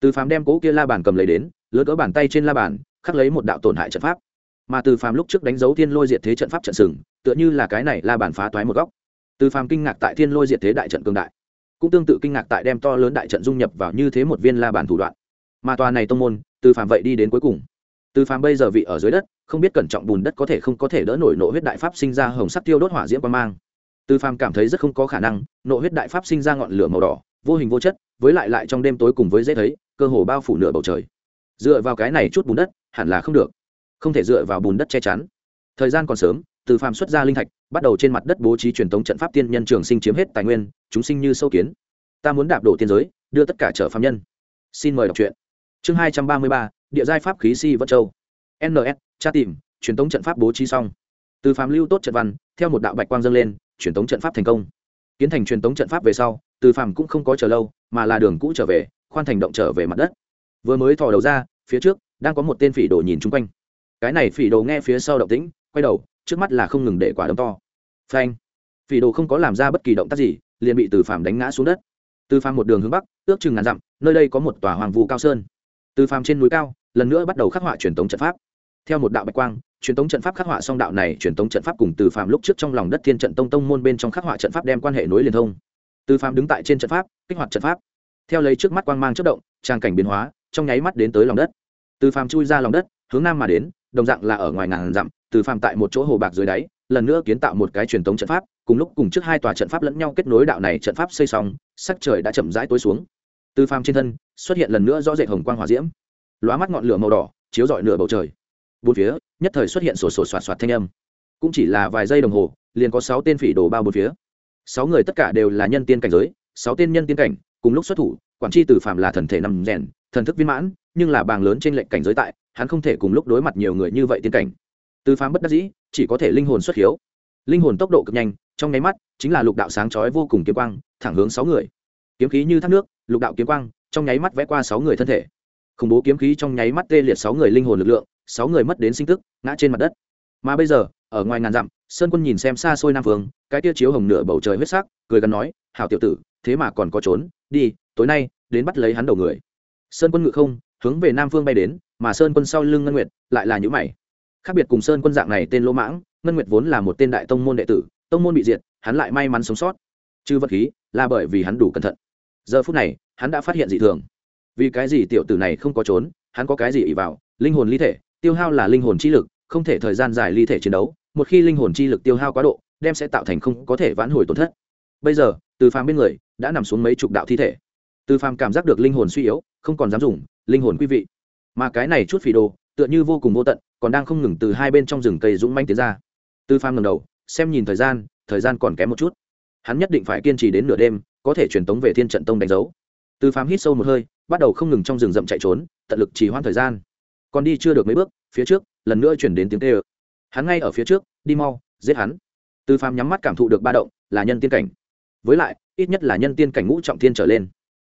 Từ phàm đem cố kia la bàn cầm lấy đến lớn cỡ bàn tay trên la bàn, khắc lấy một đạo tổn hại trận pháp mà từ phàm lúc trước đánh dấu thiên lôi diệt thế trận pháp trận sừng, tựa như là cái này la bàn phá toái một góc. Từ phàm kinh ngạc tại thiên lôi diệt thế đại trận cường đại, cũng tương tự kinh ngạc tại đem to lớn đại trận dung nhập vào như thế một viên la bàn thủ đoạn. Mà tòa này tông môn, từ phàm vậy đi đến cuối cùng. Từ phàm bây giờ vị ở dưới đất, không biết cẩn trọng bùn đất có thể không có thể đỡ nổi nộ huyết đại pháp sinh ra hồng sắc tiêu đốt hỏa diễm quan mang. Từ phàm cảm thấy rất không có khả năng, nộ huyết đại pháp sinh ra ngọn lửa màu đỏ, vô hình vô chất, với lại lại trong đêm tối cùng với dễ thấy, cơ hồ bao phủ nửa bầu trời. Dựa vào cái này chút bùn đất, hẳn là không được không thể dựa vào bùn đất che chắn. Thời gian còn sớm, từ phàm xuất ra linh thạch, bắt đầu trên mặt đất bố trí truyền thống trận pháp tiên nhân trường sinh chiếm hết tài nguyên, chúng sinh như sâu kiến. Ta muốn đạp đổ tiên giới, đưa tất cả trở phạm nhân. Xin mời đọc truyện. Chương hai trăm ba mươi ba, địa giai pháp khí si vân châu. Ns tra tìm, truyền thống trận pháp bố trí xong. Từ phàm lưu tốt trận văn, theo một đạo bạch quang dâng lên, truyền thống trận pháp thành công. Kiến thành truyền thống trận pháp về sau, từ phàm cũng không có chờ lâu, mà là đường cũ trở về, khoan thành động trở về mặt đất. Vừa mới thò đầu ra, phía trước, đang có một tên phỉ đồ nhìn chung quanh cái này phỉ đồ nghe phía sau động tĩnh, quay đầu, trước mắt là không ngừng để quả đấm to. Phanh. Phỉ đồ không có làm ra bất kỳ động tác gì, liền bị từ phàm đánh ngã xuống đất. Từ phàm một đường hướng bắc, ước chừng ngàn dặm, nơi đây có một tòa hoàng vu cao sơn. Từ phàm trên núi cao, lần nữa bắt đầu khắc họa truyền thống trận pháp. Theo một đạo bạch quang, truyền thống trận pháp khắc họa song đạo này truyền thống trận pháp cùng từ phàm lúc trước trong lòng đất thiên trận tông tông môn bên trong khắc họa trận pháp đem quan hệ nối liền thông. Từ phàm đứng tại trên trận pháp, kích hoạt trận pháp. Theo lấy trước mắt quang mang chất động trang cảnh biến hóa, trong nháy mắt đến tới lòng đất. Từ phàm chui ra lòng đất, hướng nam mà đến đồng dạng là ở ngoài ngàn dặm, từ phàm tại một chỗ hồ bạc dưới đáy, lần nữa kiến tạo một cái truyền thống trận pháp, cùng lúc cùng trước hai tòa trận pháp lẫn nhau kết nối đạo này trận pháp xây xong, sắc trời đã chậm rãi tối xuống. Từ phàm trên thân, xuất hiện lần nữa rõ rệt hồng quang hỏa diễm. Lóa mắt ngọn lửa màu đỏ, chiếu rọi nửa bầu trời. Bốn phía, nhất thời xuất hiện sổ sổ soạt soạt thanh âm. Cũng chỉ là vài giây đồng hồ, liền có sáu tên phỉ đồ bao bốn phía. Sáu người tất cả đều là nhân tiên cảnh giới, sáu tên nhân tiên cảnh, cùng lúc xuất thủ, quản tri từ phàm là thần thể nằm rèn, thần thức viên mãn, nhưng là bàng lớn trên lệnh cảnh giới tại hắn không thể cùng lúc đối mặt nhiều người như vậy tiên cảnh. Tư phàm bất đắc dĩ, chỉ có thể linh hồn xuất hiếu. Linh hồn tốc độ cực nhanh, trong nháy mắt, chính là lục đạo sáng chói vô cùng kiếm quang, thẳng hướng sáu người. Kiếm khí như thác nước, lục đạo kiếm quang, trong nháy mắt vẽ qua sáu người thân thể. Khủng bố kiếm khí trong nháy mắt tê liệt sáu người linh hồn lực lượng, sáu người mất đến sinh tức, ngã trên mặt đất. Mà bây giờ, ở ngoài ngàn dặm, sơn quân nhìn xem xa xôi nam phương, cái tia chiếu hồng nửa bầu trời huyết sắc, cười gần nói, hảo tiểu tử, thế mà còn có trốn, đi, tối nay, đến bắt lấy hắn đầu người. Sơn quân ngự không hướng về nam phương bay đến, mà sơn quân sau lưng ngân nguyệt lại là những mày. Khác biệt cùng sơn quân dạng này tên lỗ mãng, ngân nguyệt vốn là một tên đại tông môn đệ tử, tông môn bị diệt, hắn lại may mắn sống sót. Chứ vật khí là bởi vì hắn đủ cẩn thận. Giờ phút này, hắn đã phát hiện dị thường. Vì cái gì tiểu tử này không có trốn, hắn có cái gì ỉ vào? Linh hồn ly thể, tiêu hao là linh hồn chi lực, không thể thời gian dài ly thể chiến đấu. Một khi linh hồn chi lực tiêu hao quá độ, đem sẽ tạo thành không có thể vãn hồi tổn thất. Bây giờ, từ phàm bên người đã nằm xuống mấy chục đạo thi thể. Từ phàm cảm giác được linh hồn suy yếu, không còn dám dùng linh hồn quý vị. Mà cái này chút phỉ đồ, tựa như vô cùng vô tận, còn đang không ngừng từ hai bên trong rừng cây dũng manh tiến ra. Từ phàm ngầm đầu, xem nhìn thời gian thời gian còn kém một chút. Hắn nhất định phải kiên trì đến nửa đêm, có thể truyền tống về thiên trận tông đánh dấu. Từ phàm hít sâu một hơi, bắt đầu không ngừng trong rừng rậm chạy trốn, tận lực trì hoãn thời gian. Còn đi chưa được mấy bước, phía trước, lần nữa chuyển đến tiếng tê ơ hắn ngay ở phía trước, đi mau, giết hắn. Từ phàm nhắm mắt cảm thụ được ba động, là nhân tiên cảnh. Với lại, ít nhất là nhân tiên cảnh ngũ trọng thiên trở lên.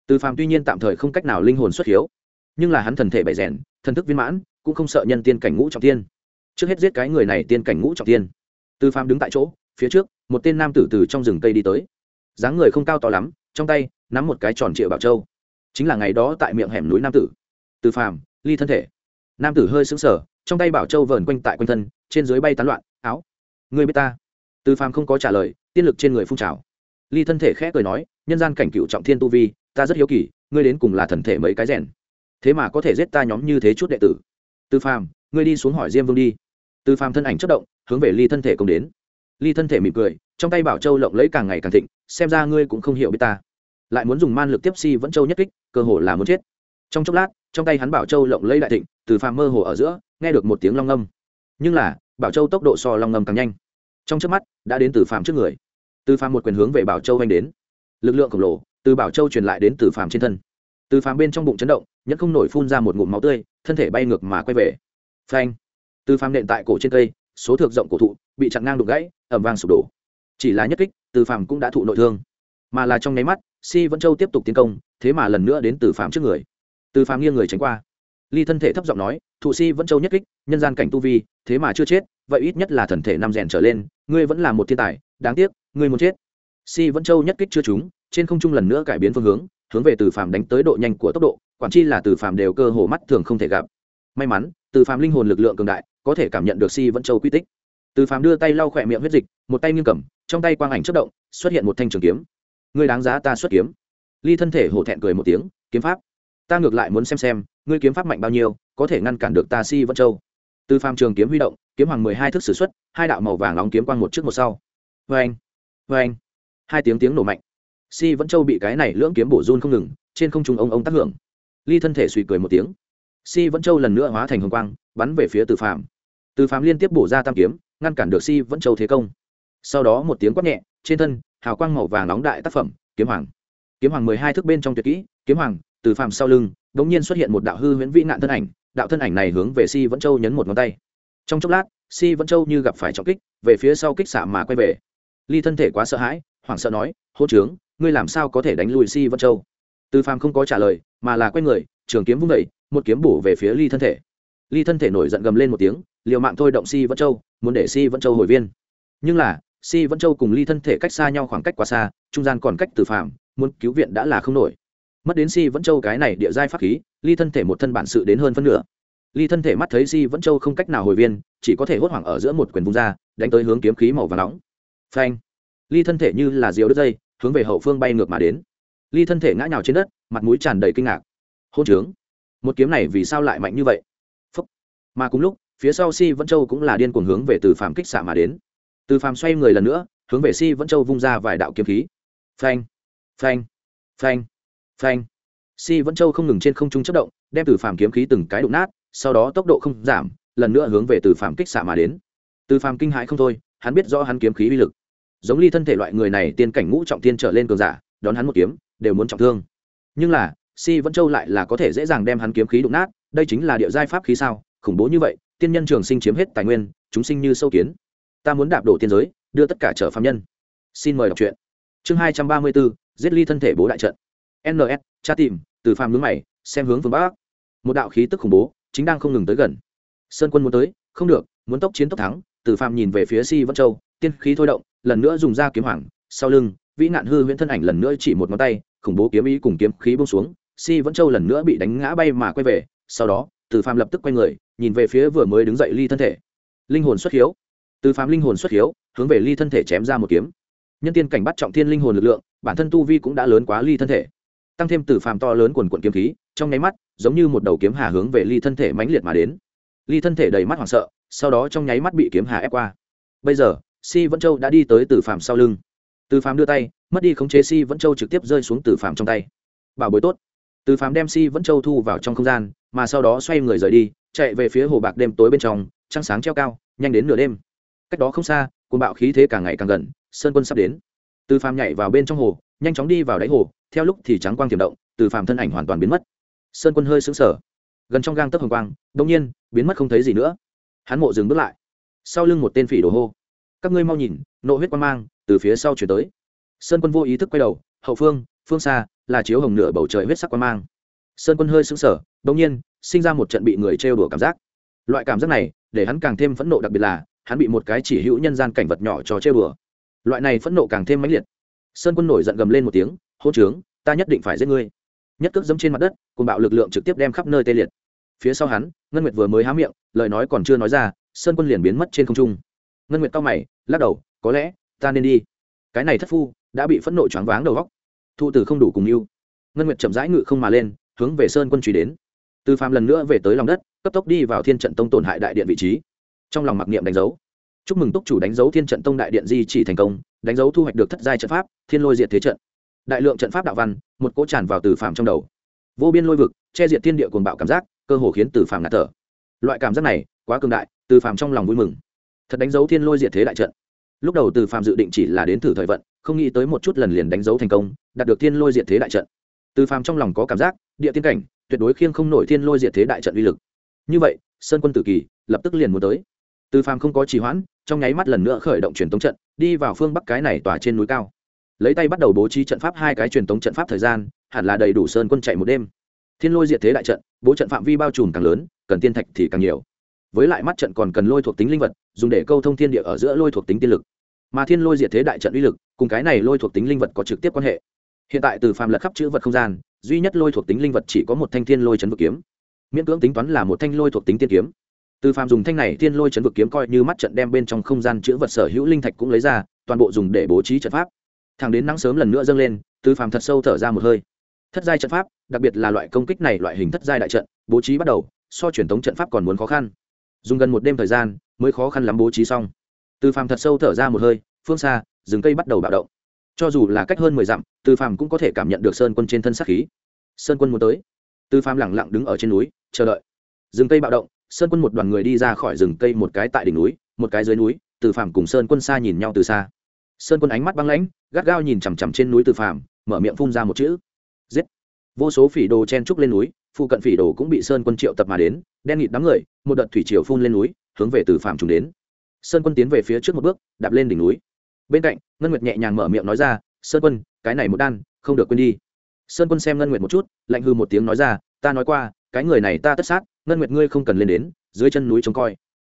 Từ phàm tuy nhiên tạm thời không cách nào linh hồn xuất hiếu nhưng là hắn thần thể bảy rèn, thần thức viên mãn, cũng không sợ nhân tiên cảnh ngũ trọng tiên trước hết giết cái người này tiên cảnh ngũ trọng tiên từ phàm đứng tại chỗ, phía trước, một tên nam tử từ trong rừng cây đi tới. Dáng người không cao to lắm, trong tay, nắm một cái tròn trịa bảo châu. Chính là ngày đó tại miệng hẻm núi nam tử. Từ phàm, ly thân thể. Nam tử hơi sững sờ, trong tay bảo châu vờn quanh tại quanh thân, trên dưới bay tán loạn, áo người biết ta? Từ phàm không có trả lời, tiên lực trên người phun trào. Ly thân thể khẽ cười nói, nhân gian cảnh cựu trọng thiên tu vi, ta rất hiếu kỳ, ngươi đến cùng là thần thể mấy cái rèn? Thế mà có thể giết ta nhóm như thế chút đệ tử. Từ phàm, ngươi đi xuống hỏi diêm vương đi. Từ phàm thân ảnh chất động, hướng về ly thân thể công đến. Ly thân thể mỉm cười, trong tay bảo châu lộng lấy càng ngày càng thịnh, xem ra ngươi cũng không hiểu biết ta. Lại muốn dùng man lực tiếp si vẫn châu nhất kích, cơ hồ là muốn chết. Trong chốc lát, trong tay hắn bảo châu lộng lấy đại thịnh từ phàm mơ hồ ở giữa, nghe được một tiếng long ngâm. Nhưng là, bảo châu tốc độ so long ngâm càng nhanh. Trong trước mắt, đã đến từ phàm trước người. Từ phàm một quyền hướng về bảo châu anh đến. Lực lượng khổng lồ từ bảo châu truyền lại đến từ phàm trên thân từ phàm bên trong bụng chấn động, nhẫn không nổi phun ra một ngụm máu tươi, thân thể bay ngược mà quay về. Phanh. Từ phàm nện tại cổ trên cây, số thượng rộng cổ thụ, bị chặn ngang đục gãy ẩm vang sụp đổ. Chỉ là nhất kích, từ phàm cũng đã thụ nội thương. Mà là trong nháy mắt, si vẫn châu tiếp tục tiến công, thế mà lần nữa đến từ phàm trước người. Từ phàm nghiêng người tránh qua. Ly thân thể thấp giọng nói, thụ si vẫn châu nhất kích, nhân gian cảnh tu vi, thế mà chưa chết, vậy ít nhất là thần thể năm rèn trở lên, ngươi vẫn là một thiên tài, đáng tiếc, ngươi muốn chết. Si vẫn châu nhất kích chưa trúng, trên không trung lần nữa cải biến phương hướng hướng về từ phàm đánh tới độ nhanh của tốc độ, quản chi là từ phàm đều cơ hồ mắt thường không thể gặp. May mắn, từ phàm linh hồn lực lượng cường đại, có thể cảm nhận được si vẫn châu quy tích. Từ phàm đưa tay lau khỏe miệng huyết dịch, một tay nghiêng cầm, trong tay quang ảnh chất động, xuất hiện một thanh trường kiếm. Ngươi đáng giá ta xuất kiếm. Ly thân thể hổ thẹn cười một tiếng, kiếm pháp? Ta ngược lại muốn xem xem, ngươi kiếm pháp mạnh bao nhiêu, có thể ngăn cản được ta si vẫn châu. Từ phàm trường kiếm huy động, kiếm hoàng mười hai thức s ử x u ấ t hai đạo màu vàng nóng kiếm quang một trước một sau. Vê anh vê anh hai tiếng tiếng nổ mạnh si vẫn châu bị cái này lưỡng kiếm bổ run không ngừng, trên không trung ông ông tác hưởng. Ly thân thể suy cười một tiếng. Si vẫn châu lần nữa hóa thành hồng quang, bắn về phía từ phàm. Từ phàm liên tiếp bổ ra tam kiếm, ngăn cản được si vẫn châu thế công. Sau đó một tiếng quát nhẹ, trên thân, hào quang màu vàng nóng đại tác phẩm, kiếm hoàng. Kiếm hoàng mười hai thước bên trong tuyệt kỹ, kiếm hoàng, từ phàm sau lưng đ ỗ n g nhiên xuất hiện một đạo hư huyễn vĩ nạn thân ảnh, đạo thân ảnh này hướng về si vẫn châu nhấn một ngón tay. Trong chốc lát, si vẫn châu như gặp phải trọng kích, về phía sau kích xạ mà quay về. Ly thân thể quá sợ hãi, hoảng sợ nói hô trướng ngươi làm sao có thể đánh lùi si vân châu? Từ phàm không có trả lời, mà là quay người, trường kiếm vung vẩy một kiếm bổ về phía ly thân thể. Ly thân thể nổi giận gầm lên một tiếng, liều mạng thôi động si vân châu, muốn để si vân châu hồi viên. Nhưng là, si vân châu cùng ly thân thể cách xa nhau khoảng cách quá xa, trung gian còn cách từ phạm muốn cứu viện đã là không nổi. Mất đến si vân châu cái này địa giai pháp khí, ly thân thể một thân bản sự đến hơn phân nửa. Ly thân thể mắt thấy si vân châu không cách nào hồi viên, chỉ có thể hốt hoảng ở giữa một quyền vung ra, đánh tới hướng kiếm khí màu và nóng. Phanh! Ly thân thể như là diều đứt dây hướng về hậu phương bay ngược mà đến. Ly thân thể ngã nhào trên đất, mặt mũi tràn đầy kinh ngạc. Hôn trướng. Một kiếm này vì sao lại mạnh như vậy? Phúc. mà cùng lúc, phía sau si vẫn châu cũng là điên cuồng hướng về từ phàm kích xạ mà đến. Từ phàm xoay người lần nữa, hướng về si vẫn châu vung ra vài đạo kiếm khí. Phanh. Phanh. Phanh. Phanh. Si vẫn châu không ngừng trên không trung chất động, đem từ phàm kiếm khí từng cái đụng nát, sau đó tốc độ không giảm, lần nữa hướng về từ phàm kích xạ mà đến. Từ phàm kinh hãi không thôi, hắn biết rõ hắn kiếm khí uy lực giống ly thân thể loại người này tiên cảnh ngũ trọng tiên trở lên cường giả, đón hắn một kiếm, đều muốn trọng thương. Nhưng là, si vẫn châu lại là có thể dễ dàng đem hắn kiếm khí đụng nát, đây chính là địa giai pháp khí sao? Khủng bố như vậy, tiên nhân trường sinh chiếm hết tài nguyên, chúng sinh như sâu kiến. Ta muốn đạp đổ tiên giới, đưa tất cả trở phạm nhân. Xin mời đọc truyện. Chương hai trăm ba mươi bốn giết ly thân thể bố đại trận. Ns tra tìm, từ phàm hướng mày, xem hướng phương bắc. Một đạo khí tức khủng bố, chính đang không ngừng tới gần. Sơn quân muốn tới, không được, muốn tốc chiến tốc thắng từ phàm nhìn về phía si vân châu, tiên khí thôi động, lần nữa dùng ra kiếm hoàng, sau lưng, vĩ nạn hư huyễn thân ảnh lần nữa chỉ một ngón tay, khủng bố kiếm ý cùng kiếm khí bông xuống, si vẫn châu lần nữa bị đánh ngã bay mà quay về, sau đó, từ phàm lập tức quay người, nhìn về phía vừa mới đứng dậy ly thân thể. Linh hồn xuất hiếu. Từ phàm linh hồn xuất hiếu, hướng về ly thân thể chém ra một kiếm. Nhân tiên cảnh bắt trọng thiên linh hồn lực lượng, bản thân tu vi cũng đã lớn quá ly thân thể. Tăng thêm từ phàm to lớn quần quận kiếm khí, trong nháy mắt, giống như một đầu kiếm hà hướng về ly thân thể mãnh liệt mà đến ly thân thể đầy mắt hoảng sợ, sau đó trong nháy mắt bị kiếm hà ép qua. Bây giờ, si vẫn châu đã đi tới từ phàm sau lưng. Từ phàm đưa tay, mất đi khống chế si vẫn châu trực tiếp rơi xuống từ phàm trong tay. Bảo bối tốt. Từ phàm đem si vẫn châu thu vào trong không gian, mà sau đó xoay người rời đi, chạy về phía hồ bạc đêm tối bên trong, trăng sáng treo cao, nhanh đến nửa đêm. Cách đó không xa côn bạo khí thế càng ngày càng gần, sơn quân sắp đến. Từ phàm nhảy vào bên trong hồ, nhanh chóng đi vào đáy hồ, theo lúc thì trắng quang tiềm động, từ phàm thân ảnh hoàn toàn biến mất. Sơn quân hơi xứng sở gần trong gang tấc hồng quang đông nhiên, biến mất không thấy gì nữa. Hắn mộ dừng bước lại. Sau lưng một tên phỉ đồ hô. Các ngươi mau nhìn, nộ huyết quan mang, từ phía sau chuyển tới. Sơn quân vô ý thức quay đầu, hậu phương phương xa, là chiếu hồng nửa bầu trời huyết sắc quan mang. Sơn quân hơi sững sờ đông nhiên, sinh ra một trận bị người trêu đùa cảm giác. Loại cảm giác này, để hắn càng thêm phẫn nộ, đặc biệt là, hắn bị một cái chỉ hữu nhân gian cảnh vật nhỏ cho trêu đùa. Loại này phẫn nộ càng thêm mãnh liệt. Sơn quân nổi giận gầm lên một tiếng hô trướng, ta nhất định phải giết ngươi nhất cước dẫm trên mặt đất cùng bạo lực lượng trực tiếp đem khắp nơi tê liệt. Phía sau hắn, ngân nguyệt vừa mới há miệng, lời nói còn chưa nói ra, sơn quân liền biến mất trên không trung. Ngân nguyệt cao mày, lắc đầu, có lẽ ta nên đi. Cái này thất phu đã bị phẫn nộ choáng váng đầu góc. Thụ tử không đủ cùng yêu. Ngân nguyệt chậm rãi ngự không mà lên, hướng về sơn quân truy đến. Từ phàm lần nữa về tới lòng đất, cấp tốc đi vào thiên trận tông tổn hại đại điện vị trí. Trong lòng mặc niệm đánh dấu. Chúc mừng túc chủ đánh dấu thiên trận tông đại điện di chỉ thành công, đánh dấu thu hoạch được thất giai trận pháp, thiên lôi diệt thế trận đại lượng trận pháp đạo văn, một cỗ tràn vào từ phàm trong đầu. Vô biên lôi vực, che diệt thiên địa cuồng bạo cảm giác, cơ hồ khiến từ phàm ngạt thở. Loại cảm giác này, quá cường đại, từ phàm trong lòng vui mừng. Thật đánh dấu thiên lôi diệt thế đại trận. Lúc đầu từ phàm dự định chỉ là đến thử thời vận, không nghĩ tới một chút lần liền đánh dấu thành công, đạt được thiên lôi diệt thế đại trận. Từ phàm trong lòng có cảm giác, địa tiên cảnh, tuyệt đối khiêng không nổi thiên lôi diệt thế đại trận uy lực. Như vậy, sơn quân tử kỳ, lập tức liền muốn tới. Từ phàm không có trì hoãn, trong nháy mắt lần nữa khởi động truyền tống trận, đi vào phương bắc cái này tỏa trên núi cao lấy tay bắt đầu bố trí trận pháp hai cái truyền tống trận pháp thời gian, hẳn là đầy đủ sơn quân chạy một đêm. Thiên lôi diệt thế đại trận, bố trận phạm vi bao trùm càng lớn, cần tiên thạch thì càng nhiều. Với lại mắt trận còn cần lôi thuộc tính linh vật, dùng để câu thông thiên địa ở giữa lôi thuộc tính tiên lực. Mà thiên lôi diệt thế đại trận uy lực, cùng cái này lôi thuộc tính linh vật có trực tiếp quan hệ. Hiện tại từ phàm lật khắp chữ vật không gian, duy nhất lôi thuộc tính linh vật chỉ có một thanh thiên lôi chấn vực kiếm. Miễn cưỡng tính toán là một thanh lôi thuộc tính tiên kiếm. Từ phàm dùng thanh này thiên lôi chấn vực kiếm coi như mắt trận đem bên trong không gian chữ vật sở hữu linh thạch cũng lấy ra, toàn bộ dùng để bố trí trận pháp thẳng đến nắng sớm lần nữa dâng lên từ phàm thật sâu thở ra một hơi. Thất giai trận pháp, đặc biệt là loại công kích này loại hình thất giai đại trận, bố trí bắt đầu, so truyền thống trận pháp còn muốn khó khăn. Dùng gần một đêm thời gian, mới khó khăn lắm bố trí xong. Từ phàm thật sâu thở ra một hơi, phương xa, rừng cây bắt đầu bạo động. Cho dù là cách hơn mười dặm từ phàm cũng có thể cảm nhận được sơn quân trên thân sát khí. Sơn quân muốn tới. Từ phàm lẳng lặng đứng ở trên núi, chờ đợi. Rừng cây bạo động, sơn quân một đoàn người đi ra khỏi rừng cây một cái tại đỉnh núi, một cái dưới núi từ phàm cùng sơn quân xa nhìn nhau từ xa sơn quân ánh mắt băng lãnh, gắt gao nhìn chằm chằm trên núi từ phàm, mở miệng phun ra một chữ. Giết. Vô số phỉ đồ chen trúc lên núi, phụ cận phỉ đồ cũng bị sơn quân triệu tập mà đến, đen nghịt đám người, một đợt thủy triều phun lên núi, hướng về từ phàm trùng đến. Sơn quân tiến về phía trước một bước, đạp lên đỉnh núi. Bên cạnh, ngân nguyệt nhẹ nhàng mở miệng nói ra, sơn quân, cái này một đan, không được quên đi. Sơn quân xem ngân nguyệt một chút, lạnh hư một tiếng nói ra, ta nói qua, cái người này ta tất sát, ngân nguyệt ngươi không cần lên đến, dưới chân núi trông coi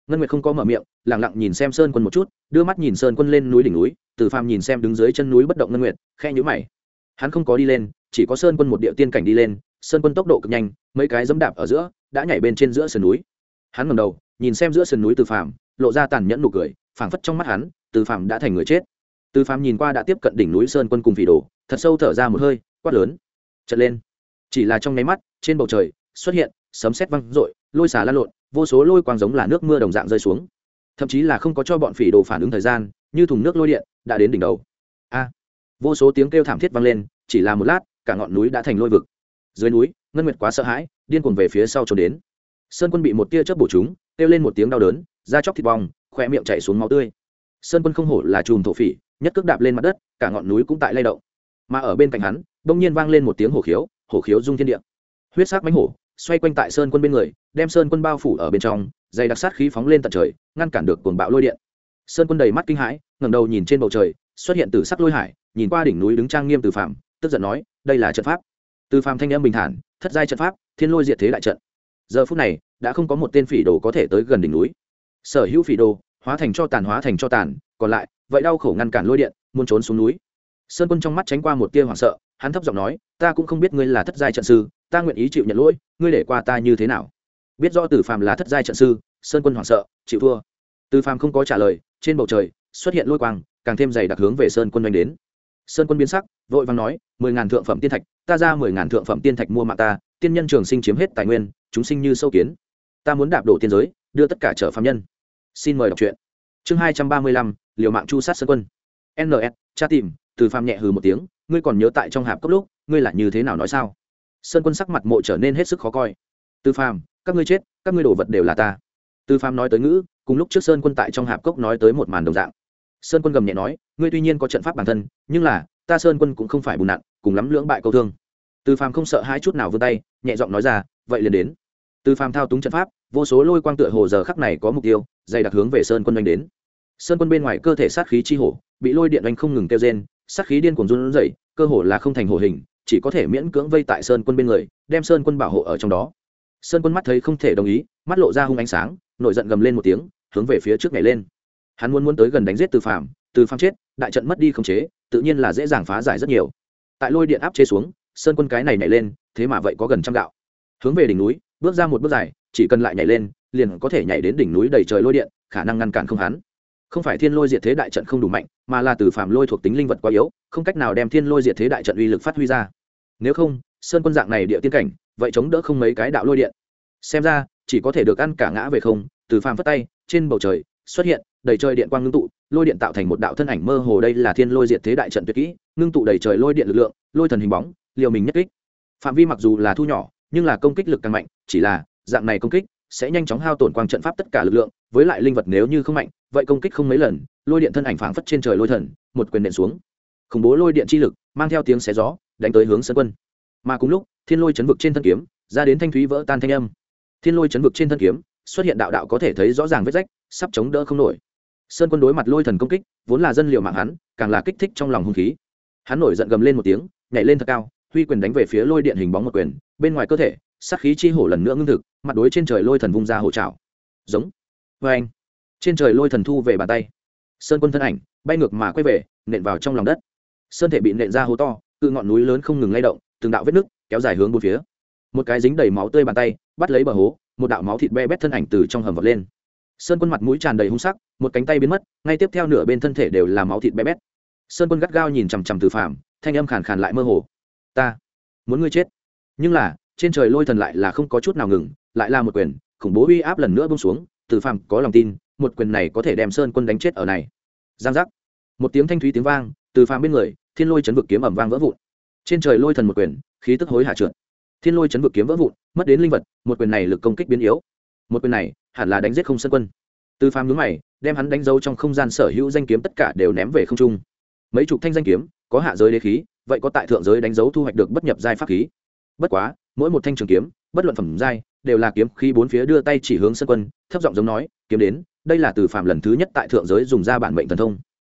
ngân nguyệt không có mở miệng, lẳng lặng nhìn xem sơn quân một chút, đưa mắt nhìn sơn quân lên núi đỉnh núi, từ phàm nhìn xem đứng dưới chân núi bất động ngân nguyệt khe nhũ mày. Hắn không có đi lên, chỉ có sơn quân một địa tiên cảnh đi lên, sơn quân tốc độ cực nhanh, mấy cái dẫm đạp ở giữa, đã nhảy bên trên giữa sườn núi. Hắn ngầm đầu, nhìn xem giữa sườn núi từ phàm, lộ ra tàn nhẫn nụ cười, phảng phất trong mắt hắn, từ phàm đã thành người chết. Từ phàm nhìn qua đã tiếp cận đỉnh núi sơn quân cùng phỉ đồ, thật sâu thở ra một hơi, quát lớn. Trận lên. Chỉ là trong nháy mắt, trên bầu trời, xuất hiện sấm sét văng rội lôi xả lan lộn vô số lôi quang giống là nước mưa đồng dạng rơi xuống. Thậm chí là không có cho bọn phỉ đồ phản ứng thời gian, như thùng nước lôi điện đã đến đỉnh đầu. A! Vô số tiếng kêu thảm thiết vang lên, chỉ là một lát, cả ngọn núi đã thành lôi vực. Dưới núi, ngân nguyệt quá sợ hãi, điên cuồng về phía sau trốn đến. Sơn quân bị một tia chớp bổ chúng, kêu lên một tiếng đau đớn, da chóc thịt bong khoe miệng chảy xuống máu tươi. Sơn quân không hổ là chùm thổ phỉ, nhất cước đạp lên mặt đất, cả ngọn núi cũng tại lay động. Mà ở bên cạnh hắn, bỗng nhiên vang lên một tiếng hổ khiếu hổ khiếu rung thiên địa. Huyết sắc mánh hổ xoay quanh tại sơn quân bên người, đem sơn quân bao phủ ở bên trong, dày đặc sát khí phóng lên tận trời, ngăn cản được cuồng bạo lôi điện. Sơn quân đầy mắt kinh hãi, ngẩng đầu nhìn trên bầu trời, xuất hiện từ sắc lôi hải, nhìn qua đỉnh núi đứng trang nghiêm từ phạm tức giận nói, đây là trận pháp. Từ phạm thanh âm bình thản, thất giai trận pháp, thiên lôi diệt thế đại trận. Giờ phút này, đã không có một tên phỉ đồ có thể tới gần đỉnh núi. Sở hữu phỉ đồ, hóa thành cho tàn, hóa thành cho tàn, còn lại, vậy đau khổ ngăn cản lôi điện, muốn trốn xuống núi. Sơn quân trong mắt tránh qua một tia hoảng sợ, hắn thấp giọng nói, ta cũng không biết ngươi là thất giai trận sư ta nguyện ý chịu nhận lỗi, ngươi để qua ta như thế nào? Biết rõ tử phàm là thất giai trận sư, sơn quân hoảng sợ, chịu thua. Tử phàm không có trả lời, trên bầu trời xuất hiện lôi quang, càng thêm dày đặc hướng về sơn quân doanh đến. Sơn quân biến sắc, vội vàng nói, mười ngàn thượng phẩm tiên thạch, ta ra mười ngàn thượng phẩm tiên thạch mua mạng ta, tiên nhân trường sinh chiếm hết tài nguyên, chúng sinh như sâu kiến. Ta muốn đạp đổ tiên giới, đưa tất cả trở phạm nhân. Xin mời đọc truyện. Chương hai trăm ba mươi lăm, liều mạng chu sát sơn quân. Ns cha tìm, từ phàm nhẹ hừ một tiếng, ngươi còn nhớ tại trong hạp cấp lúc, ngươi là như thế nào nói sao? Sơn quân sắc mặt mộ trở nên hết sức khó coi. Tư phàm, các ngươi chết, các ngươi đổ vật đều là ta. Tư phàm nói tới ngữ, cùng lúc trước sơn quân tại trong hạp cốc nói tới một màn đồng dạng. Sơn quân gầm nhẹ nói, ngươi tuy nhiên có trận pháp bản thân, nhưng là, ta sơn quân cũng không phải bùn nặn, cùng lắm lưỡng bại câu thương. Tư phàm không sợ hai chút nào vươn tay, nhẹ giọng nói ra, vậy liền đến. Tư phàm thao túng trận pháp, vô số lôi quang tựa hồ giờ khắc này có mục tiêu, dày đặc hướng về sơn quân đánh đến. Sơn quân bên ngoài cơ thể sát khí chi hổ, bị lôi điện đánh không ngừng kêu rên, sát khí điên cuồng run rẩy, cơ hồ là không thành hổ hình chỉ có thể miễn cưỡng vây tại sơn quân bên người, đem sơn quân bảo hộ ở trong đó. Sơn quân mắt thấy không thể đồng ý, mắt lộ ra hung ánh sáng, nổi giận gầm lên một tiếng, hướng về phía trước nhảy lên. Hắn muốn muốn tới gần đánh giết từ phàm từ phàm chết, đại trận mất đi không chế, tự nhiên là dễ dàng phá giải rất nhiều. Tại lôi điện áp chế xuống, sơn quân cái này nhảy lên, thế mà vậy có gần trăm đạo hướng về đỉnh núi, bước ra một bước dài, chỉ cần lại nhảy lên, liền có thể nhảy đến đỉnh núi đầy trời lôi điện, khả năng ngăn cản không hắn. Không phải thiên lôi diệt thế đại trận không đủ mạnh, mà là từ phàm lôi thuộc tính linh vật quá yếu, không cách nào đem thiên lôi diệt thế đại trận uy lực phát huy ra nếu không, sơn quân dạng này địa tiên cảnh, vậy chống đỡ không mấy cái đạo lôi điện. Xem ra, chỉ có thể được ăn cả ngã về không, từ phàm phất tay, trên bầu trời, xuất hiện, đầy trời điện quang ngưng tụ, lôi điện tạo thành một đạo thân ảnh mơ hồ đây là thiên lôi diệt thế đại trận tuyệt kỹ, ngưng tụ đầy trời lôi điện lực lượng, lôi thần hình bóng, liều mình nhất kích. Phạm vi mặc dù là thu nhỏ, nhưng là công kích lực càng mạnh, chỉ là, dạng này công kích, sẽ nhanh chóng hao tổn quang trận pháp tất cả lực lượng, với lại linh vật nếu như không mạnh, vậy công kích không mấy lần, lôi điện thân ảnh phảng phất trên trời lôi thần, một quyền điện xuống. Khủng bố lôi điện chi lực, mang theo tiếng xé gió đánh tới hướng sân quân. Mà cùng lúc, thiên lôi chấn vực trên thân kiếm, ra đến thanh thúy vỡ tan thanh âm. Thiên lôi chấn vực trên thân kiếm, xuất hiện đạo đạo có thể thấy rõ ràng vết rách, sắp chống đỡ không nổi. Sơn quân đối mặt lôi thần công kích, vốn là dân liệu mạng hắn, càng là kích thích trong lòng hung khí. Hắn nổi giận gầm lên một tiếng, nhảy lên thật cao, huy quyền đánh về phía lôi điện hình bóng một quyền, bên ngoài cơ thể, sát khí chi hổ lần nữa ngưng thực, mặt đối trên trời lôi thần vung ra hổ trào giống. Vê anh. Trên trời lôi thần thu về bàn tay. Sơn quân thân ảnh, bay ngược mà quay về, nện vào trong lòng đất. Sơn thể bị nện ra hố to cự ngọn núi lớn không ngừng lay động, từng đạo vết nứt kéo dài hướng bốn phía. Một cái dính đầy máu tươi bàn tay, bắt lấy bờ hố, một đạo máu thịt be bét thân ảnh từ trong hầm vọt lên. Sơn quân mặt mũi tràn đầy hung sắc, một cánh tay biến mất, ngay tiếp theo nửa bên thân thể đều là máu thịt be bét. Sơn quân gắt gao nhìn chằm chằm từ phàm, thanh âm khàn khàn lại mơ hồ. Ta muốn ngươi chết. Nhưng là, trên trời lôi thần lại là không có chút nào ngừng, lại là một quyền, khủng bố uy áp lần nữa bông xuống, từ phàm có lòng tin, một quyền này có thể đem sơn quân đánh chết ở này. Giang giác. Một tiếng thanh thúy tiếng vang, từ phàm bên người thiên lôi chấn vực kiếm ẩm vang vỡ vụn. Trên trời lôi thần một quyền, khí tức hối hạ trượt. Thiên lôi chấn vực kiếm vỡ vụn, mất đến linh vật, một quyền này lực công kích biến yếu. Một quyền này, hẳn là đánh giết không sân quân. Từ phàm nhướng mày, đem hắn đánh dấu trong không gian sở hữu danh kiếm tất cả đều ném về không trung. Mấy chục thanh danh kiếm, có hạ giới đế khí, vậy có tại thượng giới đánh dấu thu hoạch được bất nhập giai pháp khí. Bất quá, mỗi một thanh trường kiếm, bất luận phẩm giai, đều là kiếm khí bốn phía đưa tay chỉ hướng sân quân, thấp giọng giống nói, kiếm đến, đây là từ phàm lần thứ nhất tại thượng giới dùng ra bản mệnh thần thông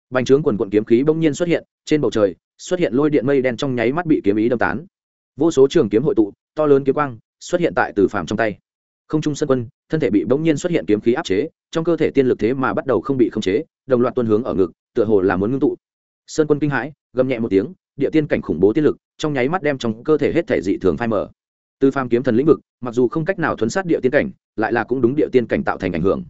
bành trướng quần quận kiếm khí bỗng nhiên xuất hiện, trên bầu trời, xuất hiện lôi điện mây đen trong nháy mắt bị kiếm ý đâm tán. Vô số trường kiếm hội tụ, to lớn kiếm quang, xuất hiện tại từ phàm trong tay. Không trung sân quân, thân thể bị bỗng nhiên xuất hiện kiếm khí áp chế, trong cơ thể tiên lực thế mà bắt đầu không bị khống chế, đồng loạt tuân hướng ở ngực, tựa hồ là muốn ngưng tụ. Sơn quân kinh hãi, gầm nhẹ một tiếng, địa tiên cảnh khủng bố tiên lực, trong nháy mắt đem trong cơ thể hết thể dị thường phai mở từ phàm kiếm thần lĩnh vực, mặc dù không cách nào thuấn sát địa tiên cảnh, lại là cũng đúng địa tiên cảnh tạo thành ảnh hưởng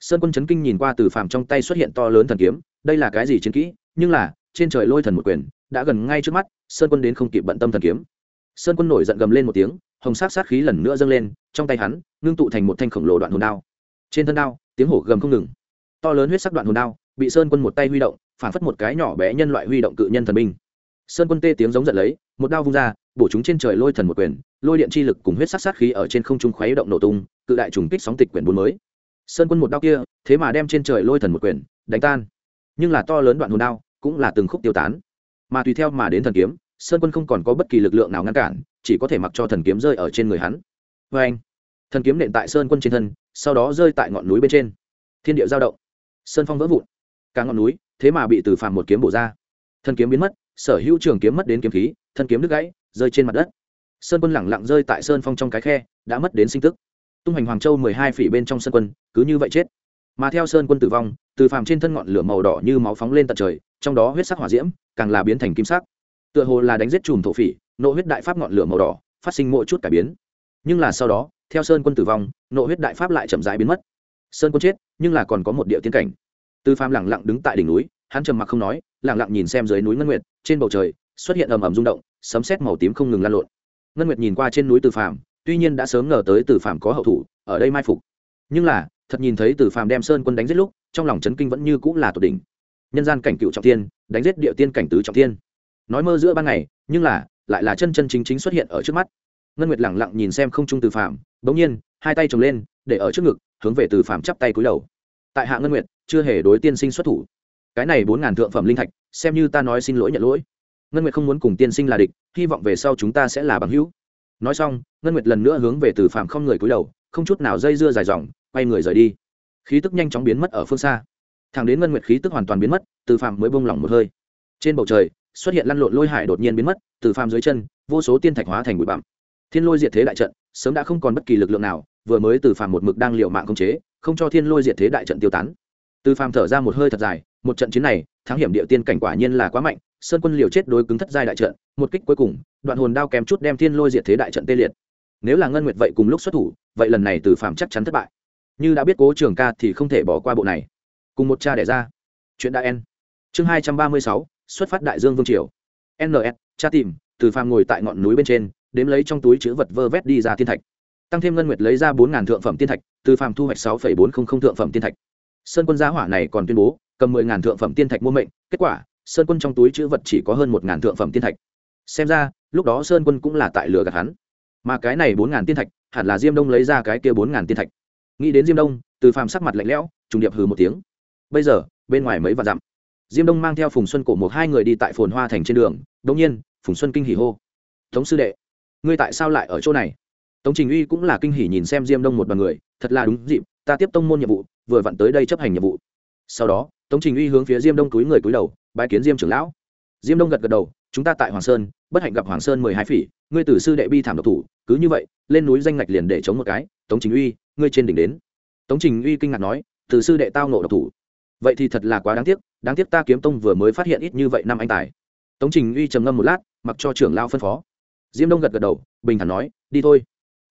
sơn quân chấn kinh nhìn qua từ phàm trong tay xuất hiện to lớn thần kiếm, đây là cái gì chiến kỹ? Nhưng là, trên trời lôi thần một quyền, đã gần ngay trước mắt, sơn quân đến không kịp bận tâm thần kiếm. Sơn quân nổi giận gầm lên một tiếng, hồng sát sát khí lần nữa dâng lên, trong tay hắn, ngưng tụ thành một thanh khổng lồ đoạn hồn đao. Trên thân đao, tiếng hổ gầm không ngừng. To lớn huyết sắc đoạn hồn đao, bị sơn quân một tay huy động, phản phất một cái nhỏ bé nhân loại huy động cự nhân thần binh. Sơn quân tê tiếng giống giận lấy, một đao vung ra, bổ chúng trên trời lôi thần một quyền, lôi điện chi lực cùng huyết sắc sát khí ở trên không trung khuấy động nổ tung, cự đại trùng kích sóng tịch quyển bốn mới sơn quân một đao kia, thế mà đem trên trời lôi thần một quyền, đánh tan. Nhưng là to lớn đoạn hồn đao cũng là từng khúc tiêu tán. Mà tùy theo mà đến thần kiếm, sơn quân không còn có bất kỳ lực lượng nào ngăn cản, chỉ có thể mặc cho thần kiếm rơi ở trên người hắn. Vê anh, thần kiếm nện tại sơn quân trên thân, sau đó rơi tại ngọn núi bên trên. Thiên địa giao động, sơn phong vỡ vụn. Cả ngọn núi, thế mà bị từ phàm một kiếm bổ ra. Thần kiếm biến mất, sở hữu trường kiếm mất đến kiếm khí, thân kiếm đứt gãy, rơi trên mặt đất. Sơn quân lẳng lặng rơi tại sơn phong trong cái khe, đã mất đến sinh tức tung hành hoàng châu mười hai phỉ bên trong sơn quân, cứ như vậy chết. Mà theo sơn quân tử vong, từ phàm trên thân ngọn lửa màu đỏ như máu phóng lên tận trời, trong đó huyết sắc hỏa diễm, càng là biến thành kim sắc. Tựa hồ là đánh giết chùm thổ phỉ, nộ huyết đại pháp ngọn lửa màu đỏ, phát sinh mỗi chút cải biến. Nhưng là sau đó, theo sơn quân tử vong, nộ huyết đại pháp lại chậm rãi biến mất. Sơn quân chết, nhưng là còn có một địa tiên cảnh. Từ phàm lẳng lặng đứng tại đỉnh núi, hắn trầm mặc không nói lẳng lặng nhìn xem dưới núi ngân nguyệt, trên bầu trời xuất hiện ầm ầm rung động, sấm sét màu tím không ngừng lan lộn. Ngân nguyệt nhìn qua trên núi từ phàm tuy nhiên đã sớm ngờ tới từ phàm có hậu thủ, ở đây mai phục. Nhưng là, thật nhìn thấy từ phàm đem sơn quân đánh giết lúc, trong lòng chấn kinh vẫn như cũng là tột đỉnh. Nhân gian cảnh cựu trọng thiên, đánh giết địa tiên cảnh tứ trọng thiên. Nói mơ giữa ban ngày, nhưng là, lại là chân chân chính chính xuất hiện ở trước mắt. Ngân nguyệt lẳng lặng nhìn xem không trung từ phàm, bỗng nhiên, hai tay chồng lên, để ở trước ngực, hướng về từ phàm chắp tay cúi đầu. Tại hạ ngân nguyệt, chưa hề đối tiên sinh xuất thủ. Cái này bốn ngàn thượng phẩm linh thạch, xem như ta nói xin lỗi nhận lỗi. Ngân nguyệt không muốn cùng tiên sinh là địch, hy vọng về sau chúng ta sẽ là bằng hữu nói xong, ngân nguyệt lần nữa hướng về từ phàm không người cúi đầu, không chút nào dây dưa dài dòng, quay người rời đi. Khí tức nhanh chóng biến mất ở phương xa. Thẳng đến ngân nguyệt khí tức hoàn toàn biến mất, từ phàm mới bông lỏng một hơi. Trên bầu trời, xuất hiện lăn lộn lôi hải đột nhiên biến mất, từ phàm dưới chân, vô số tiên thạch hóa thành bụi bặm. Thiên lôi diệt thế đại trận, sớm đã không còn bất kỳ lực lượng nào, vừa mới từ phàm một mực đang liệu mạng không chế, không cho thiên lôi diệt thế đại trận tiêu tán. Từ phàm thở ra một hơi thật dài, một trận chiến này, thắng hiểm địa tiên cảnh quả nhiên là quá mạnh sơn quân liều chết đối cứng thất giai đại trận, một kích cuối cùng, đoạn hồn đao kém chút đem thiên lôi diệt thế đại trận tê liệt. Nếu là ngân nguyệt vậy cùng lúc xuất thủ, vậy lần này từ phàm chắc chắn thất bại. Như đã biết cố trường ca thì không thể bỏ qua bộ này. Cùng một cha đẻ ra. Chuyện đã en. Chương hai trăm ba mươi sáu, xuất phát đại dương vương triều. Ns cha tìm, từ phàm ngồi tại ngọn núi bên trên, đếm lấy trong túi chữ vật vơ vét đi ra thiên thạch. Tăng thêm ngân nguyệt lấy ra bốn ngàn thượng phẩm tiên thạch, từ phàm thu hoạch sáu phẩy bốn không không thượng phẩm tiên thạch. Sơn quân gia hỏa này còn tuyên bố, cầm mười ngàn thượng phẩm tiên thạch mua mệnh, kết quả sơn quân trong túi chữ vật chỉ có hơn một ngàn thượng phẩm tiên thạch. Xem ra, lúc đó sơn quân cũng là tại lừa gạt hắn. Mà cái này bốn ngàn tiên thạch, hẳn là diêm đông lấy ra cái kia bốn ngàn tiên thạch. Nghĩ đến diêm đông, từ phàm sắc mặt lạnh lẽo, trùng điệp hừ một tiếng. Bây giờ, bên ngoài mấy vạn dặm, diêm đông mang theo phùng xuân cổ một hai người đi tại phồn hoa thành trên đường. Đông nhiên, phùng xuân kinh hỉ hô. Tống sư đệ, ngươi tại sao lại ở chỗ này? Tống trình uy cũng là kinh hỉ nhìn xem diêm đông một đ o à n người. Thật là đúng dịp, ta tiếp tông môn nhiệm vụ, vừa vặn tới đây chấp hành nhiệm vụ. Sau đó, tống trình uy hướng phía diêm đông túi người túi đầu bái kiến diêm trưởng lão. Diêm đông gật gật đầu, chúng ta tại hoàng sơn, bất hạnh gặp hoàng sơn mười hai phỉ, ngươi tử sư đệ bi thảm độc thủ, cứ như vậy, lên núi danh ngạch liền để chống một cái, tống trình uy, ngươi trên đỉnh đến. Tống trình uy kinh ngạc nói tử sư đệ tao nộ độc thủ. Vậy thì thật là quá đáng tiếc đáng tiếc ta kiếm tông vừa mới phát hiện ít như vậy năm anh tài. Tống trình uy trầm ngâm một lát, mặc cho trưởng lao phân phó. Diêm đông gật gật đầu, bình thản nói, đi thôi.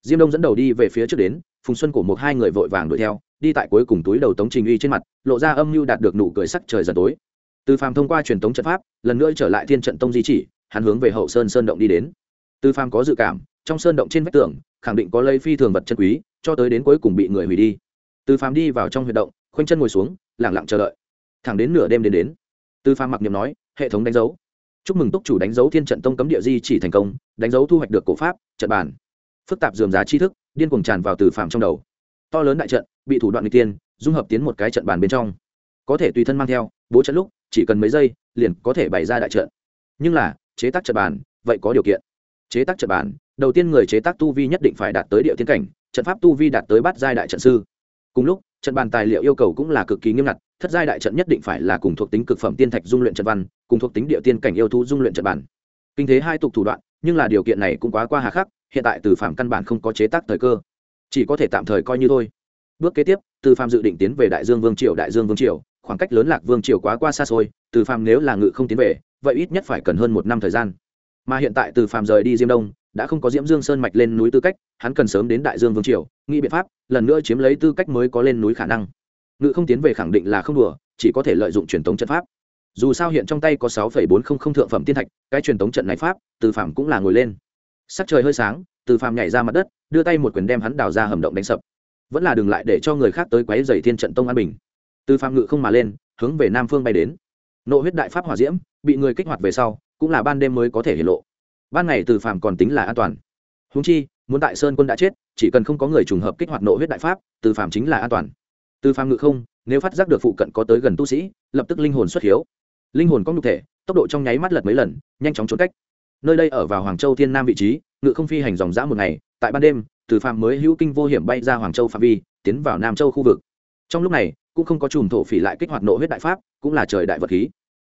Diêm đông dẫn đầu đi về phía trước đến, phùng xuân cổ một hai người vội vàng đuổi theo, đi tại cuối cùng túi đầu tống trình uy trên mặt, lộ ra âm mưu đạt được nụ cười sắc trời dần tối từ phàm thông qua truyền tống trận pháp lần nữa trở lại thiên trận tông di chỉ hắn hướng về hậu sơn sơn động đi đến. Từ phàm có dự cảm trong sơn động trên vách tường khẳng định có lấy phi thường vật chân quý cho tới đến cuối cùng bị người hủy đi. Từ phàm đi vào trong huyệt động khoanh chân ngồi xuống lẳng lặng chờ đợi. Thẳng đến nửa đêm đến đến từ phàm mặc niệm nói hệ thống đánh dấu. Chúc mừng túc chủ đánh dấu thiên trận tông cấm địa di chỉ thành công đánh dấu thu hoạch được cổ pháp trận bản, phức tạp dườm giá tri thức điên cuồng tràn vào từ phàm trong đầu. To lớn đại trận bị thủ đoạn người tiên dung hợp tiến một cái trận bàn bên trong. Có thể tùy thân mang theo bố trận lúc chỉ cần mấy giây, liền có thể bày ra đại trận. Nhưng là, chế tác trận bàn, vậy có điều kiện. Chế tác trận bàn, đầu tiên người chế tác tu vi nhất định phải đạt tới địa tiến cảnh, trận pháp tu vi đạt tới bát giai đại trận sư. Cùng lúc, trận bàn tài liệu yêu cầu cũng là cực kỳ nghiêm ngặt, thất giai đại trận nhất định phải là cùng thuộc tính cực phẩm tiên thạch dung luyện trận văn, cùng thuộc tính địa tiên cảnh yêu thú dung luyện trận bàn. Kinh thế hai tục thủ đoạn, nhưng là điều kiện này cũng quá qua hà khắc, hiện tại từ phạm căn bản không có chế tác thời cơ. Chỉ có thể tạm thời coi như thôi. Bước kế tiếp, từ phạm dự định tiến về đại dương vương triều, đại dương vương triều khoảng cách lớn lạc vương triều quá qua xa xôi, từ Phàm nếu là ngự không tiến về, vậy ít nhất phải cần hơn một năm thời gian. Mà hiện tại từ Phàm rời đi diêm đông, đã không có diễm dương sơn mạch lên núi tư cách, hắn cần sớm đến đại dương vương triều, nghĩ biện pháp, lần nữa chiếm lấy tư cách mới có lên núi khả năng. Ngự không tiến về khẳng định là không đùa, chỉ có thể lợi dụng truyền thống trận pháp. Dù sao hiện trong tay có sáu bốn trăm linh thượng phẩm tiên thạch, cái truyền thống trận này pháp, từ Phàm cũng là ngồi lên. Sắc trời hơi sáng, từ Phàm nhảy ra mặt đất, đưa tay một quyền đem hắn đào ra hầm động đánh sập. Vẫn là đừng lại để cho người khác tới quấy dày thiên trận tông an bình từ phạm ngự không mà lên, hướng về nam phương bay đến. Nộ huyết đại pháp hỏa diễm, bị người kích hoạt về sau, cũng là ban đêm mới có thể hiện lộ. Ban ngày từ phạm còn tính là an toàn. Húng chi, muốn tại sơn quân đã chết, chỉ cần không có người trùng hợp kích hoạt nộ huyết đại pháp, từ phạm chính là an toàn. Từ phạm ngự không, nếu phát giác được phụ cận có tới gần tu sĩ, lập tức linh hồn xuất hiếu. Linh hồn có nhục thể, tốc độ trong nháy mắt lật mấy lần, nhanh chóng trốn cách. Nơi đây ở vào hoàng châu thiên nam vị trí, ngự không phi hành dòng dã một ngày, tại ban đêm, từ phạm mới hữu kinh vô hiểm bay ra hoàng châu phạm vi, tiến vào nam châu khu vực. Trong lúc này cũng không có chùm thổ phỉ lại kích hoạt nộ huyết đại pháp, cũng là trời đại vật khí.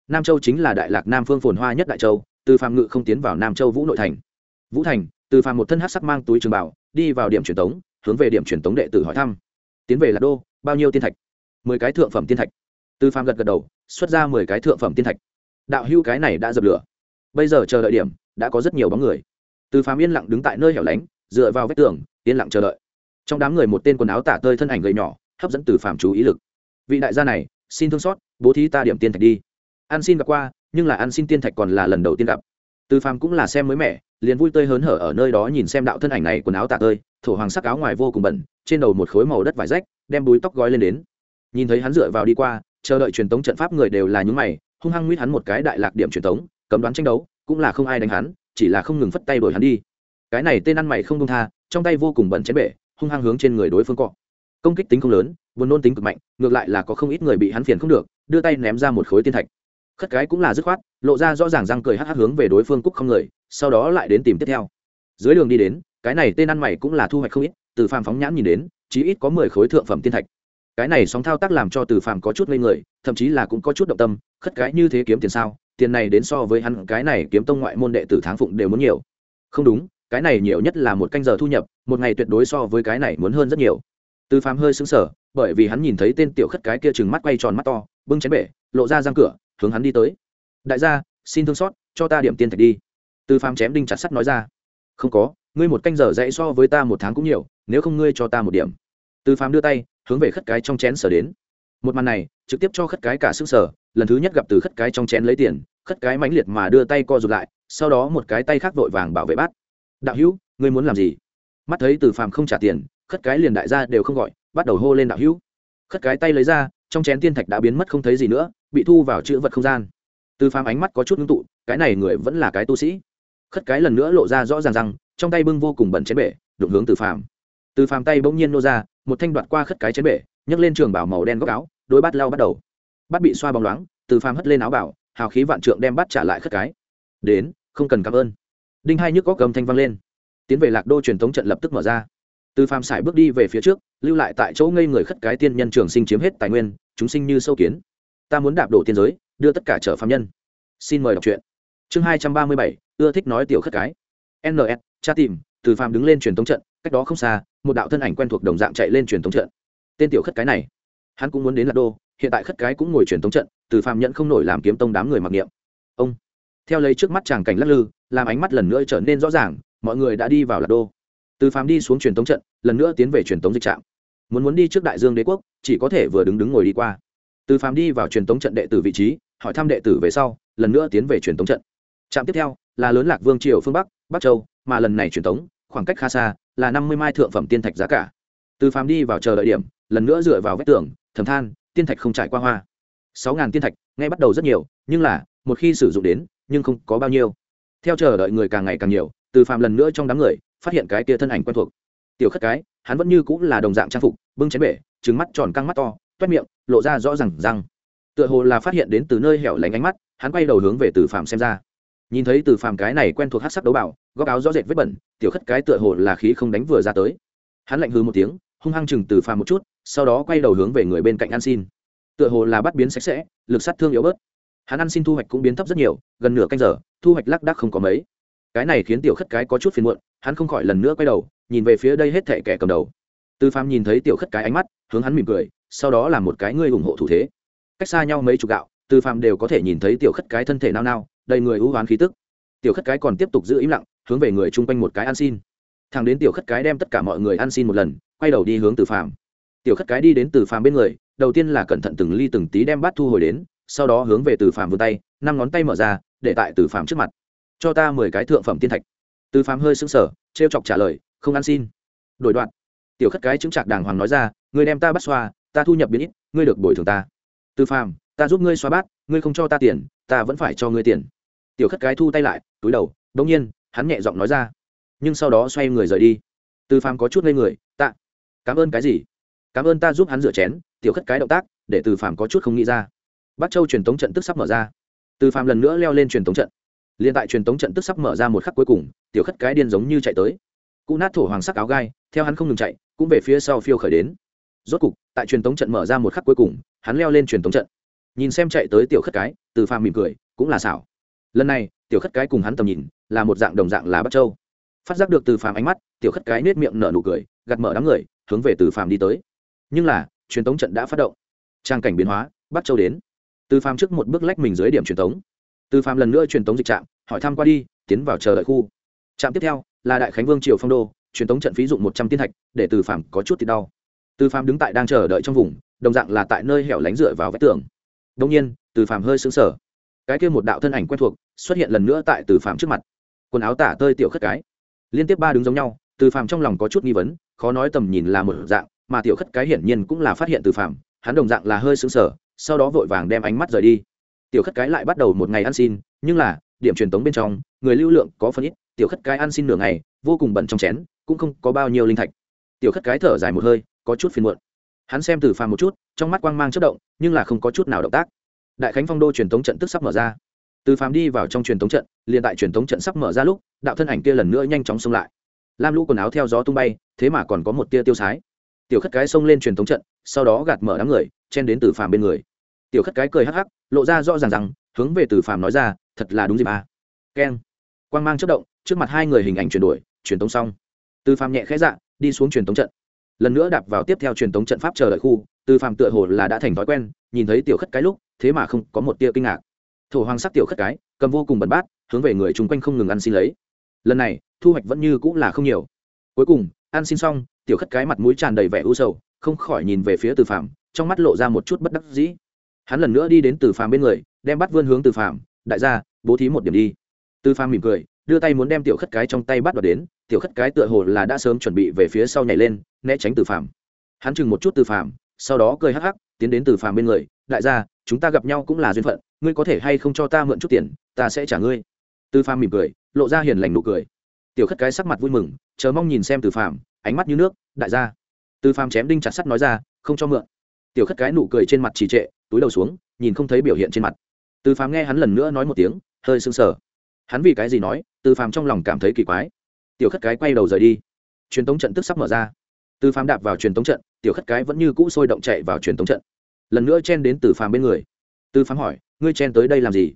Nam châu chính là đại lạc nam phương phồn hoa nhất đại châu, từ phàm ngự không tiến vào nam châu vũ nội thành. Vũ thành, từ phàm một thân hát sắc mang túi trường bảo, đi vào điểm truyền tống, hướng về điểm truyền tống đệ tử hỏi thăm. Tiến về lạc đô, bao nhiêu tiên thạch? Mười cái thượng phẩm tiên thạch. Từ phàm gật gật đầu, xuất ra mười cái thượng phẩm tiên thạch. Đạo hưu cái này đã dập lửa. Bây giờ chờ đợi điểm, đã có rất nhiều bóng người. Từ phàm yên lặng đứng tại nơi hẻo lánh, dựa vào vách tường, yên lặng chờ đợi. Trong đám người một tên quần áo tả tơi thân ảnh gầy nhỏ, hấp dẫn từ phàm chú ý lực vị đại gia này, xin thương xót, bố thí ta điểm tiên thạch đi. Ăn xin gặp qua, nhưng là ăn xin tiên thạch còn là lần đầu tiên gặp. Từ phàm cũng là xem mới mẻ, liền vui tươi hớn hở ở nơi đó nhìn xem đạo thân ảnh này quần áo tạ tơi, thổ hoàng sắc áo ngoài vô cùng bẩn, trên đầu một khối màu đất vải rách, đem búi tóc gói lên đến. Nhìn thấy hắn dựa vào đi qua, chờ đợi truyền tống trận pháp người đều là những mày, hung hăng nguyết hắn một cái đại lạc điểm truyền tống, cấm đoán tranh đấu, cũng là không ai đánh hắn, chỉ là không ngừng phất tay đổi hắn đi. Cái này tên ăn mày không công tha, trong tay vô cùng bẩn chén bể, hung hăng hướng trên người đối phương cọ. Công kích tính không lớn buồn nôn tính cực mạnh, ngược lại là có không ít người bị hắn phiền không được, đưa tay ném ra một khối tiên thạch. Khất cái cũng là dứt khoát, lộ ra rõ ràng răng cười hắc hắc hướng về đối phương cúc không người, sau đó lại đến tìm tiếp theo. Dưới đường đi đến, cái này tên ăn mày cũng là thu hoạch không ít, từ phàm phóng nhãn nhìn đến, chí ít có mười khối thượng phẩm tiên thạch. Cái này sóng thao tác làm cho từ phàm có chút ngây người, thậm chí là cũng có chút động tâm, khất cái như thế kiếm tiền sao, tiền này đến so với hắn, cái này kiếm tông ngoại môn đệ tử tháng phụng đều muốn nhiều. Không đúng, cái này nhiều nhất là một canh giờ thu nhập, một ngày tuyệt đối so với cái này muốn hơn rất nhiều từ phàm hơi sững sờ, bởi vì hắn nhìn thấy tên tiểu khất cái kia trừng mắt quay tròn mắt to, bưng chén bể, lộ ra răng cửa, hướng hắn đi tới. Đại gia, xin thương xót, cho ta điểm tiên thạch đi. Từ phàm chém đinh chặt sắt nói ra. Không có, ngươi một canh giờ dạy so với ta một tháng cũng nhiều, nếu không ngươi cho ta một điểm. Từ phàm đưa tay, hướng về khất cái trong chén sở đến. Một màn này, trực tiếp cho khất cái cả xương sở lần thứ nhất gặp từ khất cái trong chén lấy tiền, khất cái mãnh liệt mà đưa tay co rụt lại, sau đó một cái tay khác vội vàng bảo vệ bát. Đạo hữu, ngươi muốn làm gì? Mắt thấy từ phàm không trả tiền khất cái liền đại gia đều không gọi, bắt đầu hô lên đạo hữu. Khất cái tay lấy ra, trong chén tiên thạch đã biến mất không thấy gì nữa, bị thu vào chữ vật không gian. Từ phàm ánh mắt có chút ngưng tụ, cái này người vẫn là cái tu sĩ. Khất cái lần nữa lộ ra rõ ràng rằng, trong tay bưng vô cùng bẩn chén bể, đụng hướng từ phàm. Từ phàm tay bỗng nhiên nô ra, một thanh đoạt qua khất cái chén bể, nhấc lên trường bảo màu đen góc áo, đôi bát lao bắt đầu. Bắt bị xoa bóng loáng, từ phàm hất lên áo bảo, hào khí vạn trượng đem bắt trả lại khất cái. Đến, không cần cảm ơn. Đinh hai nhức có cầm thanh văng lên. Tiến về lạc đô truyền thống trận lập tức mở ra từ phàm sải bước đi về phía trước, lưu lại tại chỗ ngây người khất cái tiên nhân trường sinh chiếm hết tài nguyên, chúng sinh như sâu kiến. Ta muốn đạp đổ tiên giới, đưa tất cả trở phạm nhân. Xin mời đọc truyện. Chương hai trăm ba mươi bảy, ưa thích nói tiểu khất cái. Ns cha tìm, từ phàm đứng lên truyền thống trận, cách đó không xa, một đạo thân ảnh quen thuộc đồng dạng chạy lên truyền thống trận. Tên tiểu khất cái này, hắn cũng muốn đến lạc đô, hiện tại khất cái cũng ngồi truyền tống trận, từ phàm nhận không nổi làm kiếm tông đám người mặc niệm. Ông, theo lấy trước mắt chàng cảnh lắc lư, làm ánh mắt lần nữa trở nên rõ ràng, mọi người đã đi vào lạc đô từ phàm đi xuống truyền tống trận, lần nữa tiến về truyền tống dịch trạm. Muốn muốn đi trước đại dương đế quốc, chỉ có thể vừa đứng đứng ngồi đi qua. Từ phàm đi vào truyền tống trận đệ tử vị trí, hỏi thăm đệ tử về sau, lần nữa tiến về truyền tống trận. Trạm tiếp theo, là lớn lạc vương triều phương bắc bắc châu, mà lần này truyền tống, khoảng cách khá xa, là năm mươi mai thượng phẩm tiên thạch giá cả. Từ phàm đi vào chờ đợi điểm, lần nữa dựa vào vách tường, thầm than, tiên thạch không trải qua hoa. Sáu ngàn tiên thạch ngay bắt đầu rất nhiều, nhưng là, một khi sử dụng đến, nhưng không có bao nhiêu. Theo chờ đợi người càng ngày càng nhiều, từ phàm lần nữa trong đám người phát hiện cái kia thân ảnh quen thuộc. Tiểu khất cái, hắn vẫn như cũng là đồng dạng trang phục, bưng chén bể trứng mắt tròn căng mắt to, toét miệng, lộ ra rõ ràng răng. Tựa hồ là phát hiện đến từ nơi hẻo lánh ánh mắt, hắn quay đầu hướng về từ phàm xem ra. Nhìn thấy từ phàm cái này quen thuộc hát sắc đấu bảo, góc áo rõ rệt vết bẩn, tiểu khất cái tựa hồ là khí không đánh vừa ra tới. Hắn lạnh hư một tiếng, hung hăng chừng từ phàm một chút, sau đó quay đầu hướng về người bên cạnh ăn xin. Tựa hồ là bắt biến sạch sẽ, lực sát thương yếu bớt. Hắn ăn xin thu hoạch cũng biến thấp rất nhiều, gần nửa canh giờ, thu hoạch lác đác không có mấy. Cái này khiến tiểu khất cái có chút phiền muộn hắn không khỏi lần nữa quay đầu, nhìn về phía đây hết thệ kẻ cầm đầu. Tư phàm nhìn thấy tiểu khất cái ánh mắt, hướng hắn mỉm cười, sau đó là một cái ngươi ủng hộ thủ thế. Cách xa nhau mấy chục gạo, tư phàm đều có thể nhìn thấy tiểu khất cái thân thể nao nao, đầy người hữu hoán khí tức. Tiểu khất cái còn tiếp tục giữ im lặng, hướng về người chung quanh một cái ăn xin. Thằng đến tiểu khất cái đem tất cả mọi người ăn xin một lần, quay đầu đi hướng từ phàm. Tiểu khất cái đi đến từ phàm bên người, đầu tiên là cẩn thận từng ly từng tí đem bát thu hồi đến, sau đó hướng về từ phàm vươn tay, năm ngón tay mở ra, để tại từ phàm trước mặt. Cho ta mười cái thượng phẩm tiên thạch từ phàm hơi sững sờ t chọc trả lời, không ăn xin. Đổi đoạn. Tiểu khất cái chứng trạc đàng hoàng nói ra, ngươi đem ta bắt xoa, ta thu nhập biến ít, ngươi được bồi thường ta. Từ phàm, ta giúp ngươi xoa bát, ngươi không cho ta tiền, ta vẫn phải cho ngươi tiền. Tiểu khất cái thu tay lại, túi đầu đ ỗ n g nhiên, hắn nhẹ giọng nói ra, nhưng sau đó xoay người rời đi. Từ phàm có chút ngây người, tạ, cảm ơn cái gì? Cảm ơn ta giúp hắn rửa chén. Tiểu khất cái động tác, để từ phàm có chút không nghĩ ra. Bắc châu truyền tống trận tức sắp mở ra. Từ phàm lần nữa leo lên truyền tống trận liền tại truyền tống trận tức sắp mở ra một khắc cuối cùng, tiểu khất cái điên giống như chạy tới. Cụ nát thổ hoàng sắc áo gai, theo hắn không ngừng chạy, cũng về phía sau phiêu khởi đến. Rốt cục, tại truyền tống trận mở ra một khắc cuối cùng, hắn leo lên truyền tống trận. Nhìn xem chạy tới tiểu khất cái, từ phàm mỉm cười, cũng là xảo. Lần này, tiểu khất cái cùng hắn tầm nhìn, là một dạng đồng dạng là bắc châu. Phát giác được từ phàm ánh mắt, tiểu khất cái nết miệng nở nụ cười gặt mở đám người, hướng về từ phàm đi tới. Nhưng là, truyền tống trận đã phát động. Trang cảnh biến hóa, bắc châu đến. Từ phàm trước một bước lách mình dưới điểm truyền tống từ phàm lần nữa truyền tống dịch trạm, hỏi thăm qua đi, tiến vào chờ đợi khu. Trạm tiếp theo, là đại khánh vương triều phong đô, truyền tống trận phí dụng một trăm tiên thạch, để từ phàm có chút thì đau. Từ phàm đứng tại đang chờ đợi trong vùng, đồng dạng là tại nơi hẻo lánh dựa vào vách tường. Đông nhiên, từ phàm hơi xứng sở cái kia một đạo thân ảnh quen thuộc, xuất hiện lần nữa tại từ phàm trước mặt. Quần áo tả tơi tiểu khất cái. Liên tiếp ba đứng giống nhau, từ phàm trong lòng có chút nghi vấn, khó nói tầm nhìn là một dạng, mà tiểu khất cái hiển nhiên cũng là phát hiện từ phàm hắn đồng dạng là hơi xứng sở sau đó vội vàng đem ánh mắt rời đi tiểu khất cái lại bắt đầu một ngày ăn xin, nhưng là, điểm truyền tống bên trong, người lưu lượng có phần ít, tiểu khất cái ăn xin nửa ngày, vô cùng bận trong chén, cũng không có bao nhiêu linh thạch. Tiểu khất cái thở dài một hơi, có chút phiền muộn. Hắn xem từ phàm một chút, trong mắt quang mang chất động, nhưng là không có chút nào động tác. Đại khánh phong đô truyền tống trận tức sắp mở ra. Từ phàm đi vào trong truyền tống trận, liền tại truyền tống trận sắp mở ra lúc, đạo thân ảnh kia lần nữa nhanh chóng xông lại. Lam lũ quần áo theo gió tung bay, thế mà còn có một tia tiêu sái. Tiểu khất cái xông lên truyền tống trận, sau đó gạt mở đám người, chen đến từ phàm bên người tiểu khất cái cười hắc hắc, lộ ra rõ ràng rằng, hướng về từ phàm nói ra, thật là đúng dịp à. keng. Quang mang chất động, trước mặt hai người hình ảnh chuyển đổi, truyền tống xong. Từ phàm nhẹ khẽ dạ đi xuống truyền tống trận. Lần nữa đạp vào tiếp theo truyền tống trận pháp chờ đợi khu, từ phàm tựa hồ là đã thành thói quen, nhìn thấy tiểu khất cái lúc, thế mà không có một tia kinh ngạc. Thổ hoàng sắc tiểu khất cái, cầm vô cùng bẩn bát, hướng về người chung quanh không ngừng ăn xin lấy. Lần này, thu hoạch vẫn như cũng là không nhiều. Cuối cùng, ăn xin xong, tiểu khất cái mặt mũi tràn đầy vẻ u sầu, không khỏi nhìn về phía từ phàm, trong mắt lộ ra một chút bất đắc dĩ hắn lần nữa đi đến từ phàm bên người, đem bắt vươn hướng từ phàm, đại gia, bố thí một điểm đi. Từ phàm mỉm cười, đưa tay muốn đem tiểu khất cái trong tay bắt đoạt đến, tiểu khất cái tựa hồ là đã sớm chuẩn bị về phía sau nhảy lên, né tránh từ phàm. Hắn chừng một chút từ phàm, sau đó cười hắc hắc, tiến đến từ phàm bên người, đại gia, chúng ta gặp nhau cũng là duyên phận, ngươi có thể hay không cho ta mượn chút tiền, ta sẽ trả ngươi. Từ phàm mỉm cười, lộ ra hiền lành nụ cười. Tiểu khất cái sắc mặt vui mừng, chờ mong nhìn xem từ phàm, ánh mắt như nước, đại gia. Từ phàm chém đinh chặt sắt nói ra, không cho mượn. Tiểu khất cái nụ cười trên mặt trì trệ túi đầu xuống, nhìn không thấy biểu hiện trên mặt. Từ phàm nghe hắn lần nữa nói một tiếng, hơi sưng sờ. Hắn vì cái gì nói? Từ phàm trong lòng cảm thấy kỳ quái. Tiểu khất cái quay đầu rời đi. Truyền tống trận tức sắp mở ra. Từ phàm đạp vào truyền tống trận, tiểu khất cái vẫn như cũ sôi động chạy vào truyền tống trận. Lần nữa chen đến từ phàm bên người. Từ phàm hỏi, ngươi chen tới đây làm gì?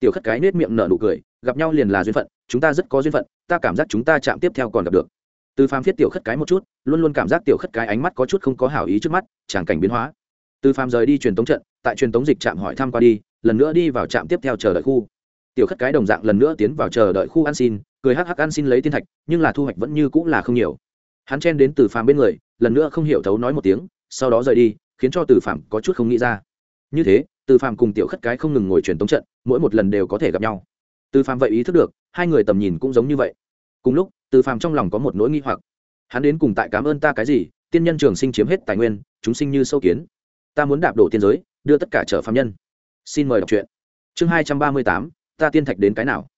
Tiểu khất cái nết miệng nở nụ cười, gặp nhau liền là duyên phận, chúng ta rất có duyên phận, ta cảm giác chúng ta chạm tiếp theo còn gặp được. Từ phàm thiết tiểu khất cái một chút, luôn luôn cảm giác tiểu khất cái ánh mắt có chút không có hảo ý trước mắt tràng cảnh biến hóa từ phàm rời đi truyền tống trận, tại truyền tống dịch trạm hỏi thăm qua đi, lần nữa đi vào trạm tiếp theo chờ đợi khu. Tiểu khất cái đồng dạng lần nữa tiến vào chờ đợi khu ăn xin, cười hắc hắc ăn xin lấy tiên thạch, nhưng là thu hoạch vẫn như cũng là không nhiều. Hắn chen đến từ phàm bên người, lần nữa không hiểu thấu nói một tiếng, sau đó rời đi, khiến cho từ phàm có chút không nghĩ ra. Như thế, từ phàm cùng tiểu khất cái không ngừng ngồi truyền tống trận, mỗi một lần đều có thể gặp nhau. Từ phàm vậy ý thức được, hai người tầm nhìn cũng giống như vậy. Cùng lúc, từ phàm trong lòng có một nỗi nghi hoặc. Hắn đến cùng tại cảm ơn ta cái gì, tiên nhân trường sinh chiếm hết tài nguyên, chúng sinh như sâu kiến ta muốn đạp đổ tiên giới, đưa tất cả trở phạm nhân. Xin mời đọc truyện. Chương hai trăm ba mươi tám, ta tiên thạch đến cái nào?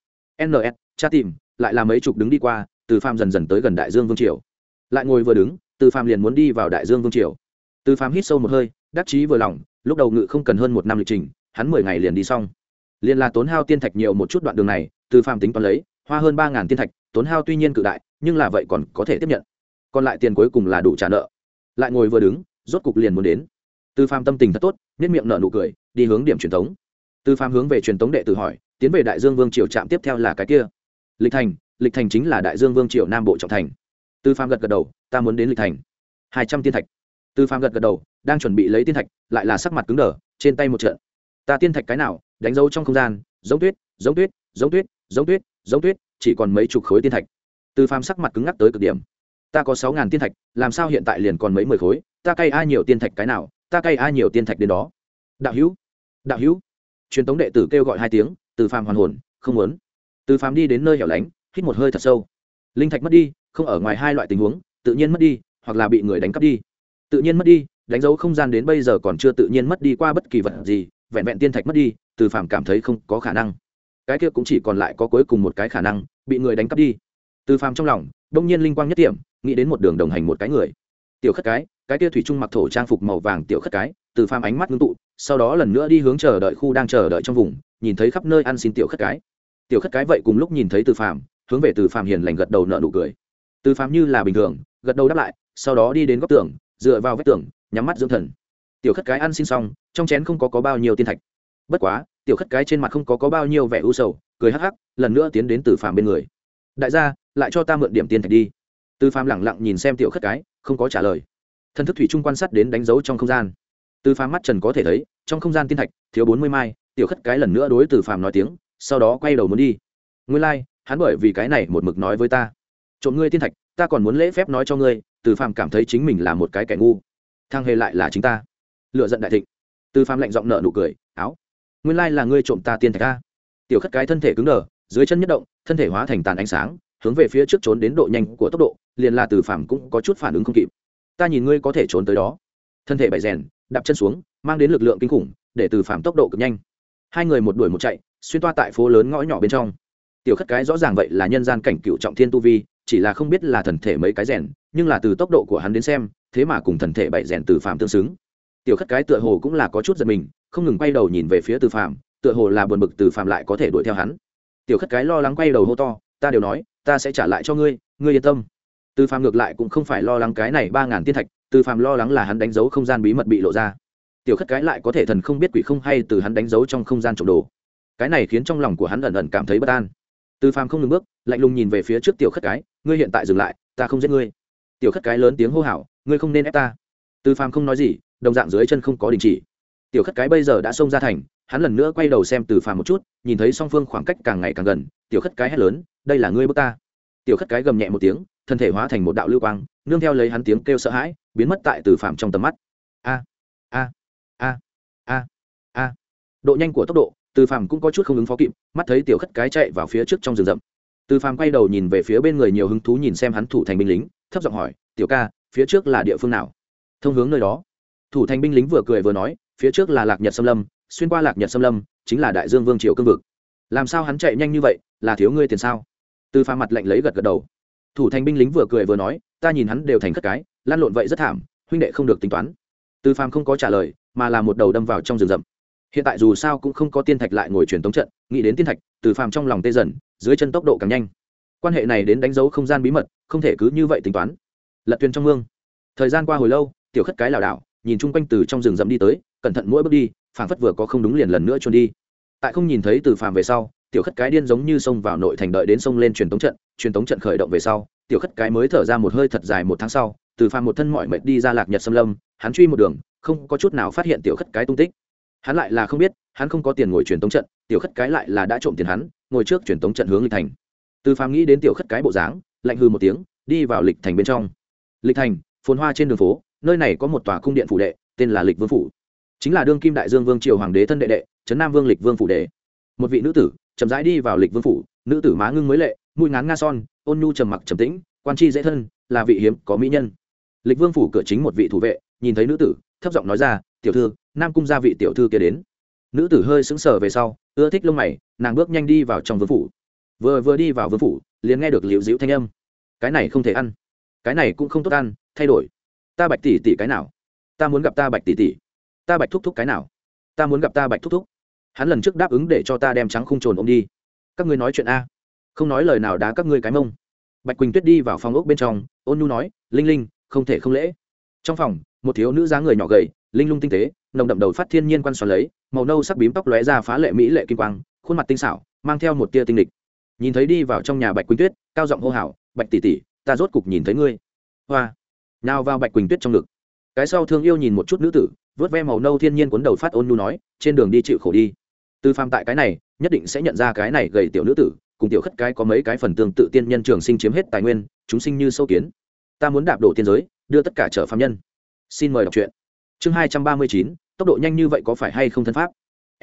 Ns cha tìm, lại là mấy chục đứng đi qua, từ phàm dần dần tới gần đại dương vương triều. Lại ngồi vừa đứng, từ phàm liền muốn đi vào đại dương vương triều. Từ phàm hít sâu một hơi, đắc chí vừa lòng, lúc đầu ngự không cần hơn một năm lịch trình, hắn mười ngày liền đi xong. Liền là tốn hao tiên thạch nhiều một chút đoạn đường này, từ phàm tính toán lấy, hoa hơn ba ngàn tiên thạch, tốn hao tuy nhiên cự đại, nhưng là vậy còn có thể tiếp nhận. Còn lại tiền cuối cùng là đủ trả nợ. Lại ngồi vừa đứng, rốt cục liền muốn đến từ phàm tâm tình thật tốt, nhếch miệng nở nụ cười, đi hướng điểm truyền thống từ phàm hướng về truyền thống đệ tử hỏi, tiến về đại dương vương triều trạm tiếp theo là cái kia. Lịch thành lịch thành chính là đại dương vương triều nam bộ trọng thành. Từ phàm gật gật đầu, ta muốn đến lịch thành. Hai trăm tiên thạch. Từ phàm gật gật đầu, đang chuẩn bị lấy tiên thạch, lại là sắc mặt cứng đờ, trên tay một trận. Ta tiên thạch cái nào, đánh dấu trong không gian, giống tuyết giống tuyết giống tuyết giống tuyết giống tuyết, chỉ còn mấy chục khối tiên thạch. Từ phàm sắc mặt cứng ngắc tới cực điểm. Ta có sáu ngàn tiên thạch, làm sao hiện tại liền còn mấy mười khối? Ta cay ai nhiều tiên thạch cái nào ta cay ai nhiều tiên thạch đến đó. Đạo hữu đạo hữu. Truyền tống đệ tử kêu gọi hai tiếng, từ phàm hoàn hồn, không muốn. Từ phàm đi đến nơi hẻo lánh, hít một hơi thật sâu. Linh thạch mất đi, không ở ngoài hai loại tình huống, tự nhiên mất đi, hoặc là bị người đánh cắp đi. Tự nhiên mất đi, đánh dấu không gian đến bây giờ còn chưa tự nhiên mất đi qua bất kỳ vật gì, vẹn vẹn tiên thạch mất đi, từ phàm cảm thấy không có khả năng. Cái kia cũng chỉ còn lại có cuối cùng một cái khả năng, bị người đánh cắp đi. Từ phàm trong lòng đông nhiên linh quang nhất điểm nghĩ đến một đường đồng hành một cái người. Tiểu khất cái cái kia thủy trung mặc thổ trang phục màu vàng tiểu khất cái từ phàm ánh mắt ngưng tụ sau đó lần nữa đi hướng chờ đợi khu đang chờ đợi trong vùng nhìn thấy khắp nơi ăn xin tiểu khất cái. Tiểu khất cái vậy cùng lúc nhìn thấy từ phàm hướng về từ phàm hiền lành gật đầu nợ nụ cười. Từ phàm như là bình thường gật đầu đáp lại sau đó đi đến góc tường dựa vào vách tường nhắm mắt dưỡng thần. Tiểu khất cái ăn xin xong trong chén không có, có bao nhiêu tiên thạch. Bất quá tiểu khất cái trên mặt không có, có bao nhiêu vẻ u sầu cười hắc hắc lần nữa tiến đến từ phàm bên người. Đại gia lại cho ta mượn điểm tiên thạch đi. Từ phàm lẳng lặng nhìn xem tiểu khất cái không có trả lời. Thần thức thủy trung quan sát đến đánh dấu trong không gian. Từ phàm mắt trần có thể thấy trong không gian tiên thạch thiếu bốn mươi mai tiểu khất cái lần nữa đối từ phàm nói tiếng sau đó quay đầu muốn đi. Nguyên lai、like, hắn bởi vì cái này một mực nói với ta. Trộm ngươi tiên thạch ta còn muốn lễ phép nói cho ngươi từ phàm cảm thấy chính mình là một cái kẻ ngu. Thang hề lại là chính ta. Lựa giận đại thịnh. Từ phàm lạnh giọng nợ nụ cười áo nguyên lai là ngươi trộm ta tiên thạch ta tiểu khất cái thân thể cứng đờ dưới chân nhất động thân thể hóa thành tàn ánh sáng hướng về phía trước trốn đến độ nhanh của tốc độ liền là từ phàm cũng có chút phản ứng không kịp ta nhìn ngươi có thể trốn tới đó. Thân thể bày rèn đạp chân xuống mang đến lực lượng kinh khủng để từ Phạm tốc độ cực nhanh. Hai người một đuổi một chạy xuyên toa tại phố lớn ngõ nhỏ bên trong. Tiểu khất cái rõ ràng vậy là nhân gian cảnh cựu trọng thiên tu vi chỉ là không biết là thần thể mấy cái rèn nhưng là từ tốc độ của hắn đến xem thế mà cùng thần thể bảy rèn từ Phạm tương xứng. Tiểu khất cái tựa hồ cũng là có chút giật mình không ngừng quay đầu nhìn về phía từ Phạm, tựa hồ là buồn bực từ Phạm lại có thể đuổi theo hắn. Tiểu khất cái lo lắng quay đầu hô to ta đều nói ta sẽ trả lại cho ngươi ngươi yên tâm từ phàm ngược lại cũng không phải lo lắng cái này ba ngàn tiên thạch từ phàm lo lắng là hắn đánh dấu không gian bí mật bị lộ ra. Tiểu khất cái lại có thể thần không biết quỷ không hay từ hắn đánh dấu trong không gian trộm đồ. Cái này khiến trong lòng của hắn ẩn ẩn cảm thấy bất an. Từ phàm không ngừng bước, lạnh lùng nhìn về phía trước tiểu khất cái, ngươi hiện tại dừng lại, ta không giết ngươi. Tiểu khất cái lớn tiếng hô hào, ngươi không nên ép ta. Từ phàm không nói gì, đồng dạng dưới chân không có đình chỉ. Tiểu khất cái bây giờ đã xông ra thành, hắn lần nữa quay đầu xem từ phàm một chút, nhìn thấy song phương khoảng cách càng ngày càng gần, tiểu khất cái hét lớn, đây là ngươi bước ta. Tiểu khất cái gầm nhẹ một tiếng thân thể hóa thành một đạo lưu quang, nương theo lấy hắn tiếng kêu sợ hãi, biến mất tại từ phạm trong tầm mắt. A a a a a. Độ nhanh của tốc độ, từ phạm cũng có chút không ứng phó kịp, mắt thấy tiểu khất cái chạy vào phía trước trong rừng rậm. Từ phạm quay đầu nhìn về phía bên người nhiều hứng thú nhìn xem hắn thủ thành binh lính, thấp giọng hỏi, tiểu ca, phía trước là địa phương nào? Thông hướng nơi đó. Thủ thành binh lính vừa cười vừa nói, phía trước là lạc nhật xâm lâm, xuyên qua lạc nhật xâm lâm, chính là đại dương vương triều cương vực. Làm sao hắn chạy nhanh như vậy, là thiếu ngươi tiền sao? Từ phàm mặt lạnh lấy gật gật đầu thủ thành binh lính vừa cười vừa nói, ta nhìn hắn đều thành khất cái, lan lộn vậy rất thảm, huynh đệ không được tính toán. Từ phàm không có trả lời, mà là một đầu đâm vào trong rừng rậm. Hiện tại dù sao cũng không có tiên thạch lại ngồi truyền tống trận, nghĩ đến tiên thạch, từ phàm trong lòng tê dần, dưới chân tốc độ càng nhanh. Quan hệ này đến đánh dấu không gian bí mật, không thể cứ như vậy tính toán. Lật thuyền trong mương. Thời gian qua hồi lâu, tiểu khất cái lảo đảo, nhìn chung quanh từ trong rừng rậm đi tới, cẩn thận mỗi bước đi, phảng phất vừa có không đúng liền lần nữa trốn đi. Tại không nhìn thấy từ phàm về sau tiểu khất cái điên giống như xông vào nội thành đợi đến sông lên truyền tống trận, truyền tống trận khởi động về sau, tiểu khất cái mới thở ra một hơi thật dài một tháng sau, từ phàm một thân mọi mệt đi ra lạc nhật xâm lâm, hắn truy một đường, không có chút nào phát hiện tiểu khất cái tung tích. Hắn lại là không biết, hắn không có tiền ngồi truyền tống trận, tiểu khất cái lại là đã trộm tiền hắn, ngồi trước truyền tống trận hướng lịch thành. Từ phàm nghĩ đến tiểu khất cái bộ dáng, lạnh hư một tiếng, đi vào lịch thành bên trong. Lịch thành, phồn hoa trên đường phố, nơi này có một tòa cung điện phủ đệ, tên là lịch vương phủ. Chính là đương kim đại dương vương triều hoàng đế thân đệ đệ trấn nam vương lịch vương phủ đệ. Một vị nữ tử chậm rãi đi vào lịch vương phủ, nữ tử má ngưng mới lệ, mũi ngán nga son, ôn nhu trầm mặc trầm tĩnh, quan tri dễ thân, là vị hiếm có mỹ nhân. Lịch vương phủ cửa chính một vị thủ vệ, nhìn thấy nữ tử, thấp giọng nói ra, tiểu thư, nam cung gia vị tiểu thư kia đến. Nữ tử hơi sững sờ về sau, ưa thích lông mày, nàng bước nhanh đi vào trong vương phủ. Vừa vừa đi vào vương phủ, liền nghe được liễu dĩu thanh âm. Cái này không thể ăn. Cái này cũng không tốt ăn, thay đổi. Ta bạch tỷ tỷ cái nào? Ta muốn gặp ta bạch tỷ tỷ. Ta bạch thúc thúc cái nào? Ta muốn gặp ta bạch thúc thúc hắn lần trước đáp ứng để cho ta đem trắng khung trồn ôm đi. Các ngươi nói chuyện a. Không nói lời nào đá các ngươi cái mông. Bạch quỳnh tuyết đi vào phòng ốc bên trong, ôn nhu nói, linh linh, không thể không lễ. Trong phòng, một thiếu nữ dáng người nhỏ gầy, linh lung tinh tế, nồng đậm đầu phát thiên nhiên quan xoắn lấy, màu nâu sắc bím tóc lóe ra phá lệ mỹ lệ kim quang, khuôn mặt tinh xảo, mang theo một tia tinh lịch. Nhìn thấy đi vào trong nhà bạch quỳnh tuyết, cao giọng hô hào, bạch tỷ tỷ, ta rốt cục nhìn thấy ngươi. Hoa. Nào vào bạch quỳnh tuyết trong ngực. Cái sau thương yêu nhìn một chút nữ tử, vớt ve màu nâu thiên nhiên cuốn đầu phát ôn nhu nói, trên đường đi chịu khổ đi từ phàm tại cái này, nhất định sẽ nhận ra cái này gầy tiểu nữ tử, cùng tiểu khất cái có mấy cái phần tương tự tiên nhân trường sinh chiếm hết tài nguyên, chúng sinh như sâu kiến. Ta muốn đạp đổ tiên giới, đưa tất cả trở phạm nhân. Xin mời đọc truyện. Chương hai trăm ba mươi chín, tốc độ nhanh như vậy có phải hay không thân pháp?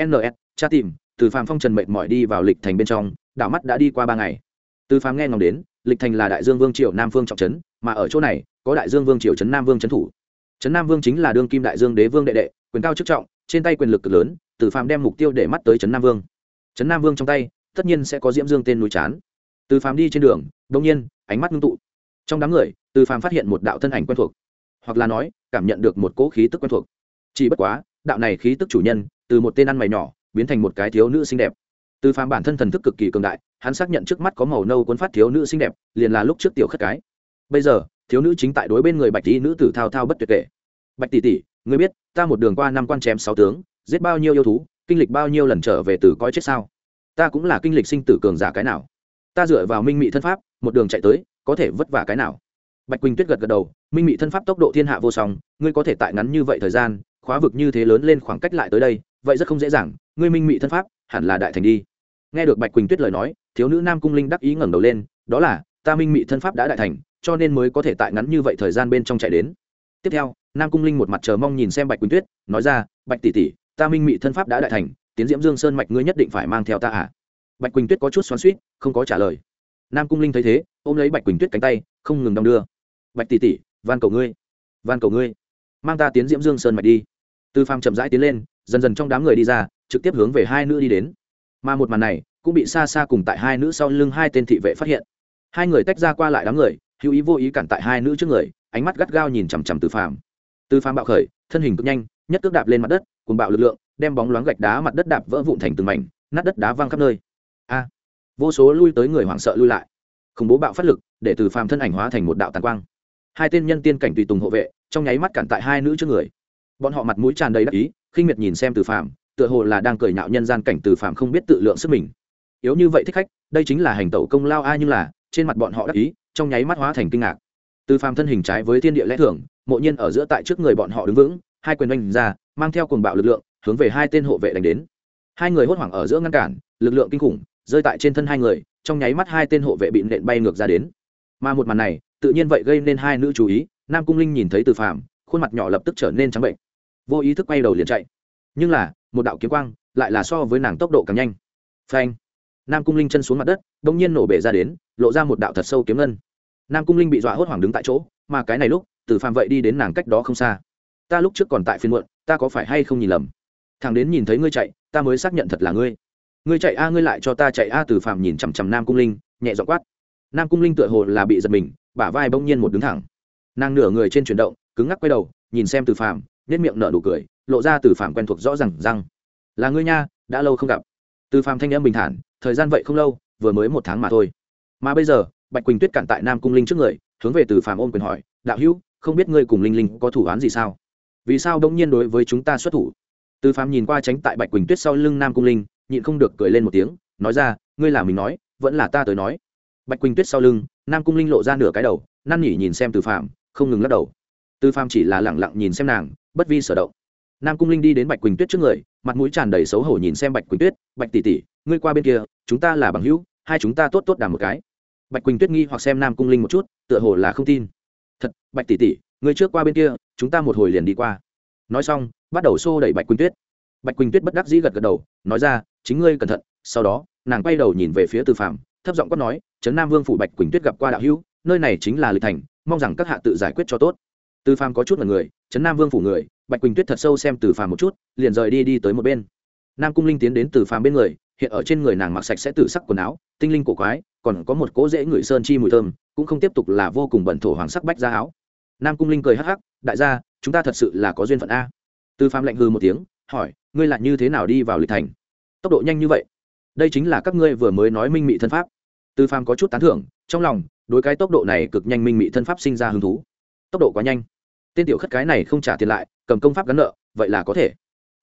Ns tra tìm, từ phàm phong trần mệnh mỏi đi vào lịch thành bên trong, đảo mắt đã đi qua ba ngày. Từ phàm nghe ngóng đến, lịch thành là đại dương vương triều nam vương trọng trấn, mà ở chỗ này, có đại dương vương triều trấn nam vương trấn thủ. Trấn nam vương chính là đương kim đại dương đế vương đệ đệ, quyền cao chức trọng, trên tay quyền lực cực lớn Tử phàm đem mục tiêu để mắt tới trấn nam vương. Trấn nam vương trong tay, tất nhiên sẽ có diễm dương tên núi chán. Từ phàm đi trên đường đông nhiên, ánh mắt ngưng tụ. Trong đám người từ phàm phát hiện một đạo thân ảnh quen thuộc, hoặc là nói, cảm nhận được một cỗ khí tức quen thuộc. Chỉ bất quá, đạo này khí tức chủ nhân, từ một tên ăn mày nhỏ, biến thành một cái thiếu nữ xinh đẹp. Từ phàm bản thân thần thức cực kỳ cường đại, hắn xác nhận trước mắt có màu nâu cuốn phát thiếu nữ xinh đẹp, liền là lúc trước tiểu khất cái. Bây giờ, thiếu nữ chính tại đối bên người bạch tỷ nữ tử thao thao bất tuyệt kể. Bạch tỷ tỷ, ngươi biết, ta một đường qua năm quan chém sáu tướng giết bao nhiêu yêu thú, kinh lịch bao nhiêu lần trở về từ coi chết sao? Ta cũng là kinh lịch sinh tử cường giả cái nào? Ta dựa vào minh mị thân pháp, một đường chạy tới, có thể vất vả cái nào? Bạch quỳnh tuyết gật gật đầu, minh mị thân pháp tốc độ thiên hạ vô song, ngươi có thể tại ngắn như vậy thời gian, khóa vực như thế lớn lên khoảng cách lại tới đây, vậy rất không dễ dàng, ngươi minh mị thân pháp, hẳn là đại thành đi. Nghe được bạch quỳnh tuyết lời nói, thiếu nữ nam cung linh đắc ý ngẩng đầu lên, đó là, ta minh mị thân pháp đã đại thành, cho nên mới có thể tại ngắn như vậy thời gian bên trong chạy đến. Tiếp theo, nam cung linh một mặt chờ mong nhìn xem bạch quỳnh tuyết, nói ra, bạch tỷ tỷ ta minh mị thân pháp đã đại thành, tiến diễm dương sơn mạch ngươi nhất định phải mang theo ta à? Bạch quỳnh tuyết có chút xoắn suýt không có trả lời. Nam cung linh thấy thế, ôm lấy bạch quỳnh tuyết cánh tay, không ngừng đong đưa. Bạch tỷ tỷ, van cầu ngươi, van cầu ngươi, mang ta tiến diễm dương sơn mạch đi. Tư phàm chậm rãi tiến lên, dần dần trong đám người đi ra, trực tiếp hướng về hai nữ đi đến. Mà một màn này, cũng bị xa xa cùng tại hai nữ sau lưng hai tên thị vệ phát hiện. Hai người tách ra qua lại đám người, hữu ý vô ý cản tại hai nữ trước người, ánh mắt gắt gao nhìn chằm chằm từ phàm. Tư phàm bạo khởi, thân hình cực nhanh nhất cước đạp lên mặt đất cùng bạo lực lượng, đem bóng loáng gạch đá mặt đất đạp vỡ vụn thành từng mảnh, nát đất đá văng khắp nơi. A! Vô số lui tới người hoảng sợ lui lại. Khủng bố bạo phát lực, để từ phàm thân ảnh hóa thành một đạo tàn quang. Hai tên nhân tiên cảnh tùy tùng hộ vệ, trong nháy mắt cản tại hai nữ trước người. Bọn họ mặt mũi tràn đầy đắc ý, khinh miệt nhìn xem từ phàm, tựa hồ là đang cười nhạo nhân gian cảnh từ phàm không biết tự lượng sức mình. Yếu như vậy thích khách, đây chính là hành tẩu công lao ai nhưng là, trên mặt bọn họ đắc ý, trong nháy mắt hóa thành kinh ngạc. Từ phàm thân hình trái với thiên địa lẽ thường, mộ nhiên ở giữa tại trước người bọn họ đứng vững hai quyền oanh ra, mang theo cuồng bạo lực lượng, hướng về hai tên hộ vệ đánh đến. Hai người hốt hoảng ở giữa ngăn cản, lực lượng kinh khủng, rơi tại trên thân hai người, trong nháy mắt hai tên hộ vệ bị nện bay ngược ra đến. Mà một màn này, tự nhiên vậy gây nên hai nữ chú ý, nam cung linh nhìn thấy từ phàm, khuôn mặt nhỏ lập tức trở nên trắng bệnh. Vô ý thức quay đầu liền chạy. Nhưng là, một đạo kiếm quang lại là so với nàng tốc độ càng nhanh. Phanh! Nam cung linh chân xuống mặt đất đ ỗ n g nhiên nổ bể ra đến, lộ ra một đạo thật sâu kiếm ngân. Nam cung linh bị dọa hốt hoảng đứng tại chỗ, mà cái này lúc, từ phàm vậy đi đến nàng cách đó không xa ta lúc trước còn tại phiên muộn, ta có phải hay không nhìn lầm? Thằng đến nhìn thấy ngươi chạy, ta mới xác nhận thật là ngươi. Ngươi chạy a, ngươi lại cho ta chạy a, từ phàm nhìn chằm chằm nam cung linh, nhẹ dọ quát. Nam cung linh tựa hồ là bị giật mình, bả vai bỗng nhiên một đứng thẳng. Nàng nửa người trên chuyển động, cứng ngắc quay đầu, nhìn xem từ phàm nết miệng nở nụ cười, lộ ra từ phàm quen thuộc rõ rằng rằng răng. Là ngươi nha, đã lâu không gặp. Từ phàm thanh em bình thản, thời gian vậy không lâu, vừa mới một tháng mà thôi. Mà bây giờ, bạch quỳnh tuyết cản tại nam cung linh trước người, hướng về từ phàm ôm quyền hỏi, đạo hữu, không biết ngươi cùng linh linh có thủ án gì sao? Vì sao đông nhiên đối với chúng ta xuất thủ? Từ phạm nhìn qua tránh tại bạch quỳnh tuyết sau lưng nam cung linh, nhịn không được cười lên một tiếng, nói ra, ngươi là mình nói, vẫn là ta tới nói. Bạch quỳnh tuyết sau lưng, nam cung linh lộ ra nửa cái đầu, năn nỉ nhìn xem từ phạm không ngừng lắc đầu. Từ phạm chỉ là lẳng lặng nhìn xem nàng, bất vi sở động. Nam cung linh đi đến bạch quỳnh tuyết trước người, mặt mũi tràn đầy xấu hổ nhìn xem bạch quỳnh tuyết, bạch tỷ tỷ, ngươi qua bên kia, chúng ta là bằng hữu, hai chúng ta tốt tốt đàm một cái. Bạch quỳnh tuyết nghi hoặc xem nam cung linh một chút, tựa hồ là không tin. Thật, bạch tỷ tỷ, ngươi trước qua bên kia chúng ta một hồi liền đi qua. Nói xong, bắt đầu xô đẩy bạch quỳnh tuyết. Bạch quỳnh tuyết bất đắc dĩ gật gật đầu, nói ra, chính ngươi cẩn thận. Sau đó, nàng quay đầu nhìn về phía từ phạm thấp giọng quát nói, trấn nam vương phủ bạch quỳnh tuyết gặp qua đạo hữu, nơi này chính là lịch thành, mong rằng các hạ tự giải quyết cho tốt. Từ phàm có chút là người, trấn nam vương phủ người, bạch quỳnh tuyết thật sâu xem từ phàm một chút, liền rời đi đi tới một bên. Nam cung linh tiến đến từ phàm bên người, hiện ở trên người nàng mặc sạch sẽ tự sắc quần áo, tinh linh cổ quái, còn có một cỗ dễ ngửi sơn chi mùi thơm, cũng không tiếp tục là vô cùng bẩn thổ hoàng sắc bách ra áo nam cung linh cười hắc hắc, đại gia, chúng ta thật sự là có duyên phận a. Từ phàm lạnh hư một tiếng, hỏi, ngươi lại như thế nào đi vào lịch thành? Tốc độ nhanh như vậy. Đây chính là các ngươi vừa mới nói minh mị thân pháp. Từ phàm có chút tán thưởng, trong lòng, đối cái tốc độ này cực nhanh minh mị thân pháp sinh ra hứng thú. Tốc độ quá nhanh. Tên tiểu khất cái này không trả tiền lại, cầm công pháp gắn nợ, vậy là có thể.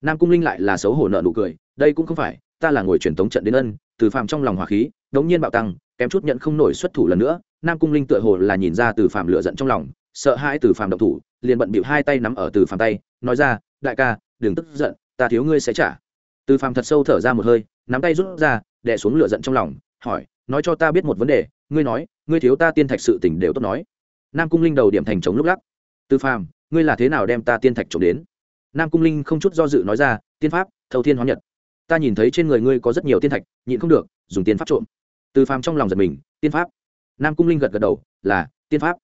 Nam cung linh lại là xấu hổ nợ nụ cười, đây cũng không phải, ta là ngồi truyền tống trận đến ân. Từ phàm trong lòng hỏa khí, đống nhiên bạo tăng, kém chút nhận không nổi xuất thủ lần nữa. Nam cung linh tựa hồ là nhìn ra từ phàm lựa giận trong lòng sợ hãi từ phàm động thủ, liền bận bịu hai tay nắm ở từ phàm tay, nói ra, đại ca, đừng tức giận, ta thiếu ngươi sẽ trả. Từ phàm thật sâu thở ra một hơi, nắm tay rút ra, đè xuống lửa giận trong lòng, hỏi, nói cho ta biết một vấn đề, ngươi nói, ngươi thiếu ta tiên thạch sự tình đều tốt nói. Nam cung linh đầu điểm thành chống lúc lắc, từ phàm, ngươi là thế nào đem ta tiên thạch trộm đến? Nam cung linh không chút do dự nói ra, tiên pháp thâu thiên hóa nhật. Ta nhìn thấy trên người ngươi có rất nhiều tiên thạch, nhịn không được, dùng tiên pháp trộm. Từ phàm trong lòng giật mình, tiên pháp? Nam cung linh gật gật đầu, là, tiên pháp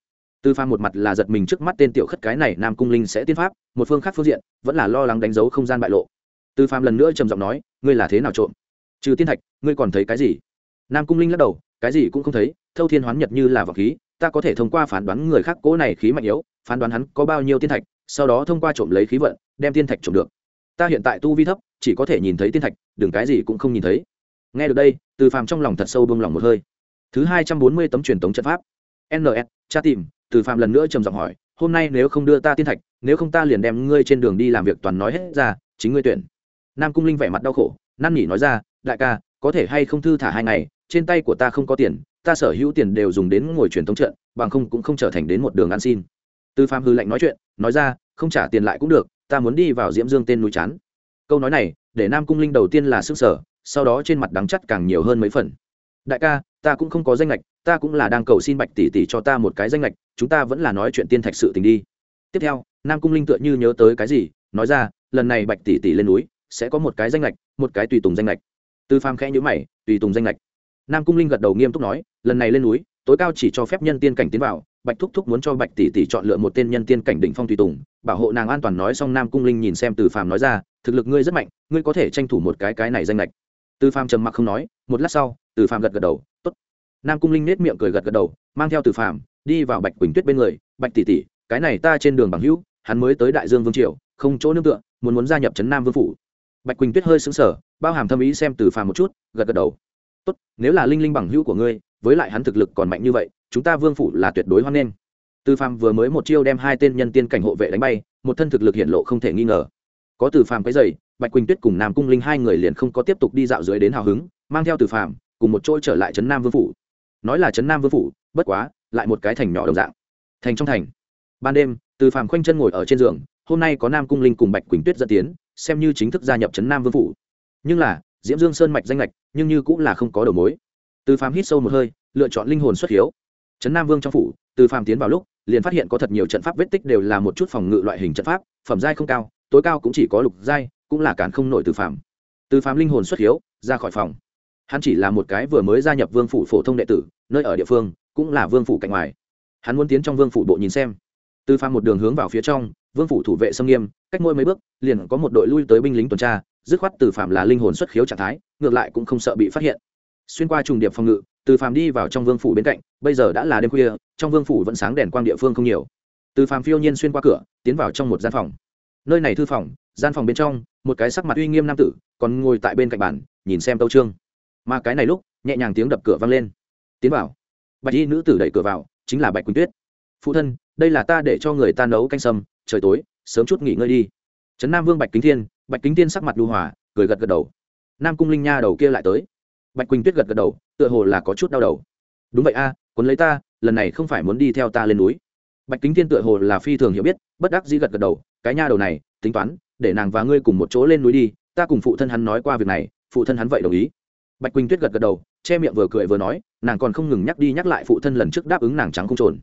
từ phàm một mặt là giật mình trước mắt tên tiểu khất cái này, nam cung linh sẽ tiên pháp, một phương khác phương diện, vẫn là lo lắng đánh dấu không gian bại lộ. Từ phàm lần nữa trầm giọng nói, ngươi là thế nào trộm? Trừ tiên thạch, ngươi còn thấy cái gì? Nam cung linh lắc đầu, cái gì cũng không thấy, thâu thiên hoán nhật như là vật khí, ta có thể thông qua phán đoán người khác cố này khí mạnh yếu, phán đoán hắn có bao nhiêu tiên thạch, sau đó thông qua trộm lấy khí vận, đem tiên thạch trộm được. Ta hiện tại tu vi thấp, chỉ có thể nhìn thấy tiên thạch, đừng cái gì cũng không nhìn thấy. Nghe được đây từ phàm trong lòng thật sâu bông lòng một hơi. Thứ hai trăm bốn mươi tấm truyền tống trận pháp. Ns tra tìm từ phàm lần nữa trầm giọng hỏi, hôm nay nếu không đưa ta tiên thạch, nếu không ta liền đem ngươi trên đường đi làm việc toàn nói hết ra, chính ngươi tuyển. Nam cung linh vẻ mặt đau khổ, năn nỉ nói ra, đại ca, có thể hay không thư thả hai ngày, trên tay của ta không có tiền, ta sở hữu tiền đều dùng đến ngồi truyền thống trận, bằng không cũng không trở thành đến một đường ăn xin. Tư phạm hư lệnh nói chuyện, nói ra, không trả tiền lại cũng được, ta muốn đi vào diễm dương tên núi chán. Câu nói này, để nam cung linh đầu tiên là sức sở, sau đó trên mặt đắng chắt càng nhiều hơn mấy phần. Đại ca ta cũng không có danh lệch ta cũng là đang cầu xin bạch tỷ tỷ cho ta một cái danh lệch chúng ta vẫn là nói chuyện tiên thạch sự tình đi. Tiếp theo, nam cung linh tựa như nhớ tới cái gì, nói ra, lần này bạch tỷ tỷ lên núi, sẽ có một cái danh lệch một cái tùy tùng danh lệch tư phàm khẽ nhữ mày, tùy tùng danh lệch nam cung linh gật đầu nghiêm túc nói, lần này lên núi, tối cao chỉ cho phép nhân tiên cảnh tiến vào, bạch thúc thúc muốn cho bạch tỷ tỷ chọn lựa một tên nhân tiên cảnh đỉnh phong tùy tùng, bảo hộ nàng an toàn nói xong nam cung linh nhìn xem từ phàm nói ra, thực lực ngươi rất mạnh, ngươi có thể tranh thủ một cái cái này danh lệch từ phàm trầm mặc không nói, một lát sau từ phàm gật gật đầu, tốt. Nam cung linh nết miệng cười gật gật đầu, mang theo từ phàm đi vào bạch quỳnh tuyết bên người. Bạch tỷ tỷ, cái này ta trên đường bằng hữu, hắn mới tới đại dương vương triều, không chỗ nương tựa, muốn muốn gia nhập trấn nam vương phủ. Bạch quỳnh tuyết hơi xứng sở bao hàm thâm ý xem từ phàm một chút, gật gật đầu. Tốt, nếu là linh linh bằng hữu của ngươi, với lại hắn thực lực còn mạnh như vậy, chúng ta vương phủ là tuyệt đối hoan nghênh. Từ phàm vừa mới một chiêu đem hai tên nhân tiên cảnh hộ vệ đánh bay, một thân thực lực hiện lộ không thể nghi ngờ. Có từ phàm cái dày bạch quỳnh tuyết cùng nam cung linh hai người liền không có tiếp tục đi dạo dưới đến hào hứng, mang theo từ phàm cùng một chỗ trở lại trấn nam vương phủ. Nói là trấn nam vương phủ, bất quá, lại một cái thành nhỏ đồng dạng. Thành trong thành. Ban đêm, từ phàm khoanh chân ngồi ở trên giường, hôm nay có nam cung linh cùng bạch quỳnh tuyết dẫn tiến, xem như chính thức gia nhập trấn nam vương phủ. Nhưng là, diễm dương sơn mạch danh lệch, nhưng như cũng là không có đầu mối. Từ phàm hít sâu một hơi, lựa chọn linh hồn xuất hiếu. Trấn nam vương trong phủ, từ phàm tiến vào lúc, liền phát hiện có thật nhiều trận pháp vết tích đều là một chút phòng ngự loại hình trận pháp, phẩm giai không cao, tối cao cũng chỉ có lục giai, cũng là cản không nổi từ phàm. Từ phàm linh hồn xuất hiếu, ra khỏi phòng hắn chỉ là một cái vừa mới gia nhập vương phủ phổ thông đệ tử, nơi ở địa phương cũng là vương phủ cạnh ngoài. Hắn muốn tiến trong vương phủ bộ nhìn xem. Từ phàm một đường hướng vào phía trong, vương phủ thủ vệ xâm nghiêm, cách mỗi mấy bước, liền có một đội lui tới binh lính tuần tra, dứt khoát từ phạm là linh hồn xuất khiếu trạng thái, ngược lại cũng không sợ bị phát hiện. Xuyên qua trùng điệp phòng ngự, từ phạm đi vào trong vương phủ bên cạnh, bây giờ đã là đêm khuya, trong vương phủ vẫn sáng đèn quang địa phương không nhiều. Từ phạm phiêu nhiên xuyên qua cửa, tiến vào trong một gian phòng. Nơi này thư phòng, gian phòng bên trong, một cái sắc mặt uy nghiêm nam tử, còn ngồi tại bên cạnh bàn, nhìn xem tâu trương mà cái này lúc nhẹ nhàng tiếng đập cửa vang lên. Tiến vào. Bạch y nữ tử đẩy cửa vào chính là bạch quỳnh tuyết. Phụ thân đây là ta để cho người ta nấu canh sâm trời tối sớm chút nghỉ ngơi đi. Trấn nam vương bạch kính thiên bạch kính thiên sắc mặt lưu hòa cười gật gật đầu. Nam cung linh nha đầu kia lại tới. Bạch quỳnh tuyết gật gật đầu tựa hồ là có chút đau đầu. Đúng vậy a à, quấn lấy ta lần này không phải muốn đi theo ta lên núi. Bạch kính thiên tựa hồ là phi thường hiểu biết bất đắc dĩ gật gật đầu cái nha đầu này tính toán để nàng và ngươi cùng một chỗ lên núi đi ta cùng phụ thân hắn nói qua việc này phụ thân hắn vậy đồng ý bạch quỳnh tuyết gật gật đầu, che miệng vừa cười vừa nói, nàng còn không ngừng nhắc đi nhắc lại phụ thân lần trước đáp ứng nàng trắng không trồn.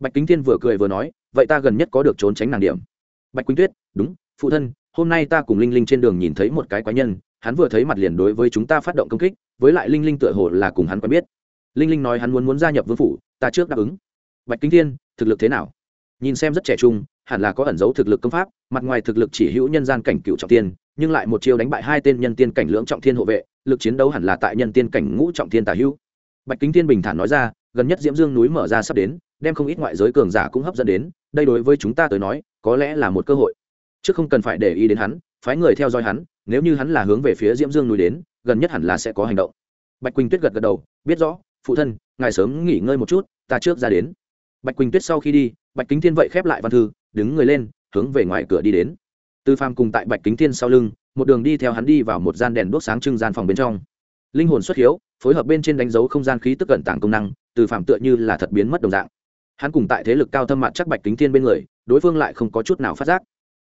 Bạch kính thiên vừa cười vừa nói, vậy ta gần nhất có được trốn tránh nàng điểm. Bạch quỳnh tuyết, đúng, phụ thân, hôm nay ta cùng linh linh trên đường nhìn thấy một cái quái nhân, hắn vừa thấy mặt liền đối với chúng ta phát động công kích, với lại linh linh tựa hồ là cùng hắn quen biết. Linh linh nói hắn muốn muốn gia nhập vương phủ, ta trước đáp ứng. Bạch kính thiên, thực lực thế nào? Nhìn xem rất trẻ trung hẳn là có ẩn dấu thực lực công pháp, mặt ngoài thực lực chỉ hữu nhân gian cảnh cựu trọng tiên nhưng lại một chiêu đánh bại hai tên nhân tiên cảnh lưỡng trọng thiên hộ vệ, lực chiến đấu hẳn là tại nhân tiên cảnh ngũ trọng thiên tả hữu. Bạch kính thiên bình thản nói ra, gần nhất diễm dương núi mở ra sắp đến, đem không ít ngoại giới cường giả cũng hấp dẫn đến, đây đối với chúng ta tới nói, có lẽ là một cơ hội. Chứ không cần phải để ý đến hắn, phái người theo dõi hắn, nếu như hắn là hướng về phía diễm dương núi đến, gần nhất hẳn là sẽ có hành động. Bạch quỳnh tuyết gật gật đầu, biết rõ, phụ thân, ngài sớm nghỉ ngơi một chút, ta trước ra đến. Bạch quỳnh tuyết sau khi đi, bạch kính thiên vậy khép lại văn thư đứng người lên, hướng về ngoài cửa đi đến. Tư phàm cùng tại bạch kính thiên sau lưng, một đường đi theo hắn đi vào một gian đèn đốt sáng trưng gian phòng bên trong. Linh hồn xuất hiếu, phối hợp bên trên đánh dấu không gian khí tức cận tảng công năng từ phạm tựa như là thật biến mất đồng dạng. Hắn cùng tại thế lực cao thâm mặt chắc bạch kính thiên bên người, đối phương lại không có chút nào phát giác.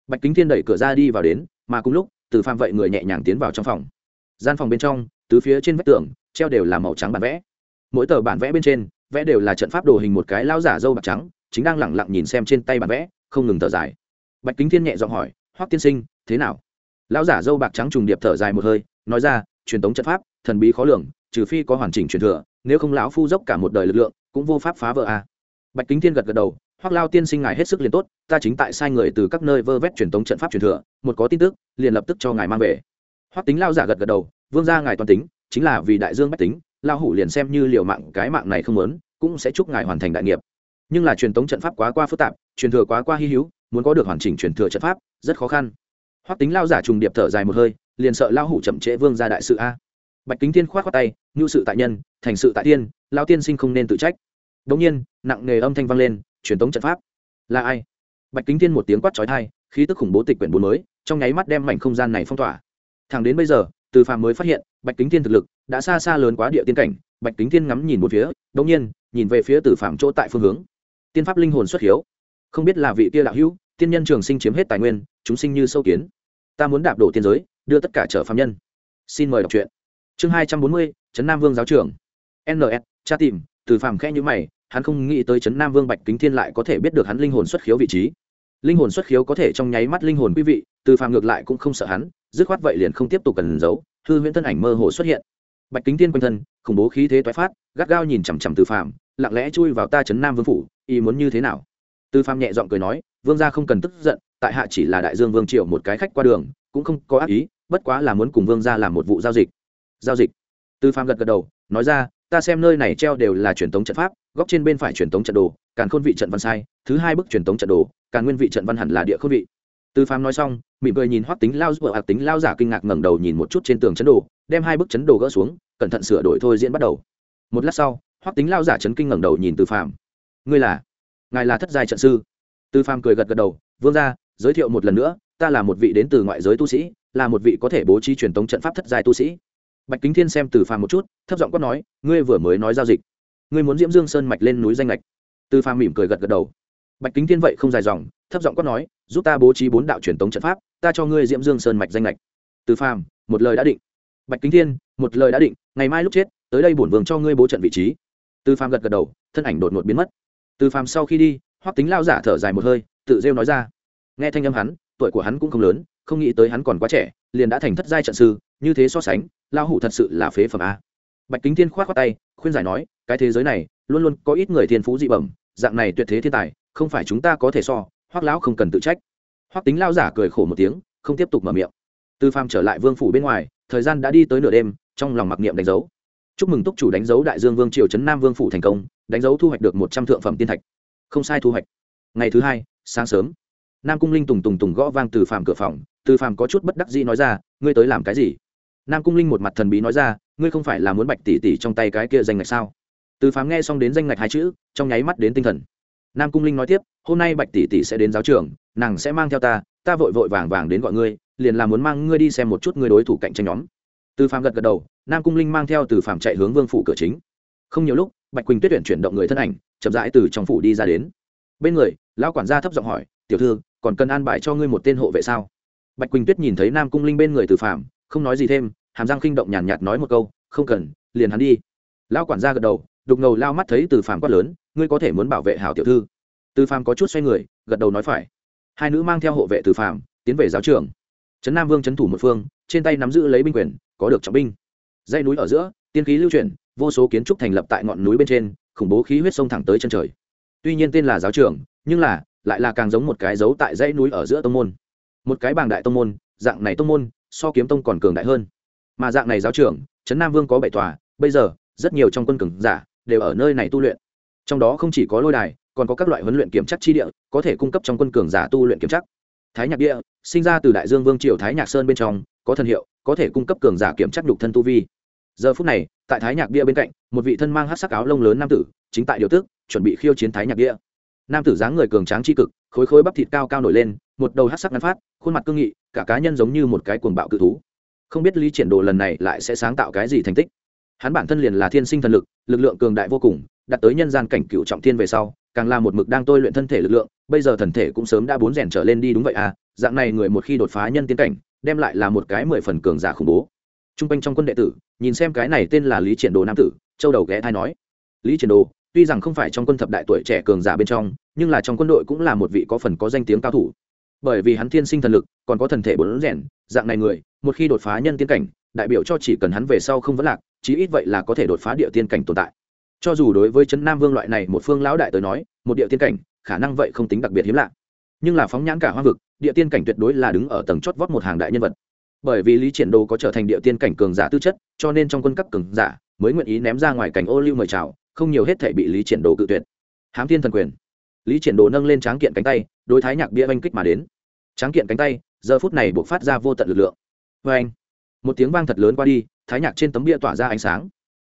Bạch kính thiên đẩy cửa ra đi vào đến, mà cùng lúc từ phạm vậy người nhẹ nhàng tiến vào trong phòng. Gian phòng bên trong, tứ phía trên vách tường, treo đều là màu trắng bản vẽ. Mỗi tờ bản vẽ bên trên, vẽ đều là trận pháp đồ hình một cái lao giả dâu bạc trắng, chính đang lẳng lặng nhìn xem trên tay bản vẽ không ngừng thở dài. Bạch kính thiên nhẹ giọng hỏi, hoắc tiên sinh, thế nào? Lão giả dâu bạc trắng trùng điệp thở dài một hơi, nói ra, truyền thống trận pháp, thần bí khó lường, trừ phi có hoàn chỉnh truyền thừa, nếu không lão phu dốc cả một đời lực lượng, cũng vô pháp phá vỡ a. Bạch kính thiên gật gật đầu, hoắc lao tiên sinh ngài hết sức liền tốt, ta chính tại sai người từ các nơi vơ vét truyền thống trận pháp truyền thừa, một có tin tức, liền lập tức cho ngài mang về. Hoắc tính lao giả gật gật đầu, vương gia ngài toàn tính, chính là vì đại dương bách tính lao hủ liền xem như liều mạng cái mạng này không lớn cũng sẽ chúc ngài hoàn thành đại nghiệp nhưng là truyền thống trận pháp quá qua phức tạp, truyền thừa quá qua hy hữu, muốn có được hoàn chỉnh truyền thừa trận pháp, rất khó khăn. Hoắc tính lao giả trùng điệp thở dài một hơi, liền sợ lao hủ chậm trễ vương gia đại sự a. Bạch kính thiên khoát khoát tay ngưu sự tại nhân, thành sự tại tiên lao tiên sinh không nên tự trách. Đống nhiên, nặng nề âm thanh vang lên, truyền thống trận pháp là ai? Bạch kính thiên một tiếng quát trói thai khí tức khủng bố tịch quyển bốn mới, trong nháy mắt đem mảnh không gian này phong tỏa. Thẳng đến bây giờ, từ phàm mới phát hiện, bạch kính thiên thực lực đã xa xa lớn quá địa tiên cảnh. Bạch kính thiên ngắm nhìn một phía đống nhiên, nhìn về phía từ phàm chỗ tại phương hướng tiên pháp linh hồn xuất hiếu. Không biết là vị kia đạo hữu, tiên nhân trường sinh chiếm hết tài nguyên, chúng sinh như sâu kiến. Ta muốn đạp đổ tiên giới, đưa tất cả trở phạm nhân. Xin mời đọc truyện. Chương hai trăm bốn mươi, trấn nam vương giáo trưởng. Ns cha tìm, từ phàm khe nhữ mày, hắn không nghĩ tới trấn nam vương bạch kính thiên lại có thể biết được hắn linh hồn xuất khiếu vị trí. Linh hồn xuất khiếu có thể trong nháy mắt linh hồn quý vị, từ phàm ngược lại cũng không sợ hắn, dứt khoát vậy liền không tiếp tục cần giấu, hư huyễn thân ảnh mơ hồ xuất hiện. Bạch kính thiên quanh thân, khủng bố khí thế toái phát, gắt gao nhìn chằm chằm từ phàm, lặng lẽ chui vào ta trấn nam vương phủ ý muốn như thế nào? Tư phàm nhẹ giọng cười nói, vương gia không cần tức giận, tại hạ chỉ là đại dương vương triệu một cái khách qua đường, cũng không có ác ý, bất quá là muốn cùng vương gia làm một vụ giao dịch. Giao dịch. Tư phàm gật gật đầu, nói ra, ta xem nơi này treo đều là truyền thống trận pháp, góc trên bên phải truyền thống trận đồ, càn khôn vị trận văn sai, thứ hai bức truyền thống trận đồ, càn nguyên vị trận văn hẳn là địa khôn vị. Tư phàm nói xong, mỉm cười nhìn hoắc tính lao vợ hạc tính lao giả kinh ngạc ngẩng đầu nhìn một chút trên tường chấn đồ, đem hai bức chấn đồ gỡ xuống, cẩn thận sửa đổi thôi diễn bắt đầu. Một lát sau, hoắc tính lao giả chấn kinh ngẩng đầu nhìn Tư phàm ngươi là, ngài là thất giai trận sư. Từ phàm cười gật gật đầu, vương ra giới thiệu một lần nữa, ta là một vị đến từ ngoại giới tu sĩ, là một vị có thể bố trí truyền tống trận pháp thất giai tu sĩ. Bạch kính thiên xem từ phàm một chút, thấp giọng quát nói, ngươi vừa mới nói giao dịch. Ngươi muốn diễm dương sơn mạch lên núi danh lệch. Từ phàm mỉm cười gật gật đầu. Bạch kính thiên vậy không dài dòng, thấp giọng quát nói, giúp ta bố trí bốn đạo truyền tống trận pháp, ta cho ngươi diễm dương sơn mạch danh lệch. Từ phàm, một lời đã định. Bạch kính thiên, một lời đã định, ngày mai lúc chết, tới đây bổn vương cho ngươi bố trận vị trí. Từ phàm gật gật đầu, thân ảnh đột ngột biến mất từ phàm sau khi đi, hoắc tính lao giả thở dài một hơi, tự rêu nói ra. Nghe thanh âm hắn, tuổi của hắn cũng không lớn, không nghĩ tới hắn còn quá trẻ, liền đã thành thất giai trận sư, như thế so sánh lao hủ thật sự là phế phẩm a. Bạch kính thiên khoát khoát tay, khuyên giải nói, cái thế giới này, luôn luôn có ít người thiên phú dị bẩm, dạng này tuyệt thế thiên tài, không phải chúng ta có thể so, hoắc lão không cần tự trách. Hoắc tính lao giả cười khổ một tiếng, không tiếp tục mở miệng. Tư phàm trở lại vương phủ bên ngoài, thời gian đã đi tới nửa đêm, trong lòng mặc niệm đánh dấu. Chúc mừng túc chủ đánh dấu đại dương vương triều trấn nam vương phủ thành công đánh dấu thu hoạch được một trăm thượng phẩm tiên thạch. Không sai thu hoạch. Ngày thứ hai, sáng sớm, nam cung linh tùng tùng tùng gõ vang từ phàm cửa phòng. Từ phàm có chút bất đắc dĩ nói ra, ngươi tới làm cái gì? Nam cung linh một mặt thần bí nói ra, ngươi không phải là muốn bạch tỷ tỷ trong tay cái kia danh ngạch sao? Từ phàm nghe xong đến danh ngạch hai chữ, trong nháy mắt đến tinh thần. Nam cung linh nói tiếp, hôm nay bạch tỷ tỷ sẽ đến giáo trường, nàng sẽ mang theo ta ta vội vội vàng vàng đến gọi ngươi, liền là muốn mang ngươi đi xem một chút ngươi đối thủ cạnh tranh nhóm. Từ phàm gật gật đầu, nam cung linh mang theo từ phàm chạy hướng vương phủ cửa chính. Không nhiều lúc bạch quỳnh tuyết tuyển chuyển động người thân ảnh, chậm rãi từ trong phủ đi ra đến. Bên người, lão quản gia thấp giọng hỏi, tiểu thư, còn cần an bài cho ngươi một tên hộ vệ sao? Bạch quỳnh tuyết nhìn thấy nam cung linh bên người từ phạm không nói gì thêm, hàm răng khinh động nhàn nhạt nói một câu, không cần, liền hắn đi. Lão quản gia gật đầu, đục ngầu lao mắt thấy từ phạm quát lớn, ngươi có thể muốn bảo vệ hảo tiểu thư. Từ phạm có chút xoay người, gật đầu nói phải. Hai nữ mang theo hộ vệ từ phạm tiến về giáo trường. Trấn nam vương trấn thủ một phương, trên tay nắm giữ lấy binh quyền, có được trọng binh. Dây núi ở giữa, tiên khí lưu chuyển vô số kiến trúc thành lập tại ngọn núi bên trên, khủng bố khí huyết sông thẳng tới chân trời. Tuy nhiên tên là giáo trường nhưng là, lại là càng giống một cái dấu tại dãy núi ở giữa tông môn. Một cái bàng đại tông môn, dạng này tông môn, so kiếm tông còn cường đại hơn. Mà dạng này giáo trưởng, trấn nam vương có bảy tòa, bây giờ, rất nhiều trong quân cường giả, đều ở nơi này tu luyện. Trong đó không chỉ có lôi đài, còn có các loại huấn luyện kiểm chắc chi địa, có thể cung cấp trong quân cường giả tu luyện kiểm chắc. Thái nhạc địa, sinh ra từ đại dương vương triều thái nhạc sơn bên trong, có thần hiệu, có thể cung cấp cường giả kiểm chắc nhục thân tu vi giờ phút này, tại thái nhạc bia bên cạnh, một vị thân mang hát sắc áo lông lớn nam tử, chính tại điều tức, chuẩn bị khiêu chiến thái nhạc bia. Nam tử dáng người cường tráng tri cực, khối khối bắp thịt cao cao nổi lên, một đầu hát sắc ngắn phát, khuôn mặt cương nghị, cả cá nhân giống như một cái cuồng bạo cự thú. Không biết lý triển đồ lần này lại sẽ sáng tạo cái gì thành tích. Hắn bản thân liền là thiên sinh thần lực lực lượng cường đại vô cùng đặt tới nhân gian cảnh cựu trọng thiên về sau, càng là một mực đang tôi luyện thân thể lực lượng, bây giờ thần thể cũng sớm đã bốn rèn trở lên đi đúng vậy à dạng này người một khi đột phá nhân tiến cảnh, đem lại là một cái mười phần cường giả khủng bố t r u n g quanh trong quân đệ tử, nhìn xem cái này tên là lý triển đồ nam tử, châu đầu ghé thai nói, lý triển đồ, tuy rằng không phải trong quân thập đại tuổi trẻ cường giả bên trong, nhưng là trong quân đội cũng là một vị có phần có danh tiếng cao thủ. Bởi vì hắn thiên sinh thần lực, còn có thần thể bốn rèn, dạng này người, một khi đột phá nhân tiên cảnh, đại biểu cho chỉ cần hắn về sau không vấn lạc, chí ít vậy là có thể đột phá địa tiên cảnh tồn tại. Cho dù đối với trấn nam vương loại này một phương lão đại tới nói, một địa tiên cảnh, khả năng vậy không tính đặc biệt hiếm lạ. Nhưng là phóng nhãn cả hoa vực, địa tiên cảnh tuyệt đối là đứng ở tầng chót vót một hàng đại nhân vật bởi vì lý triển đồ có trở thành địa tiên cảnh cường giả tư chất, cho nên trong quân cấp cường giả mới nguyện ý ném ra ngoài cảnh ô lưu mời chào, không nhiều hết thể bị lý triển đồ cự tuyệt. Hám thiên thần quyền. Lý triển đồ nâng lên tráng kiện cánh tay, đối thái nhạc bia oanh kích mà đến. Tráng kiện cánh tay, giờ phút này buộc phát ra vô tận lực lượng. Vê anh một tiếng vang thật lớn qua đi, thái nhạc trên tấm bia tỏa ra ánh sáng.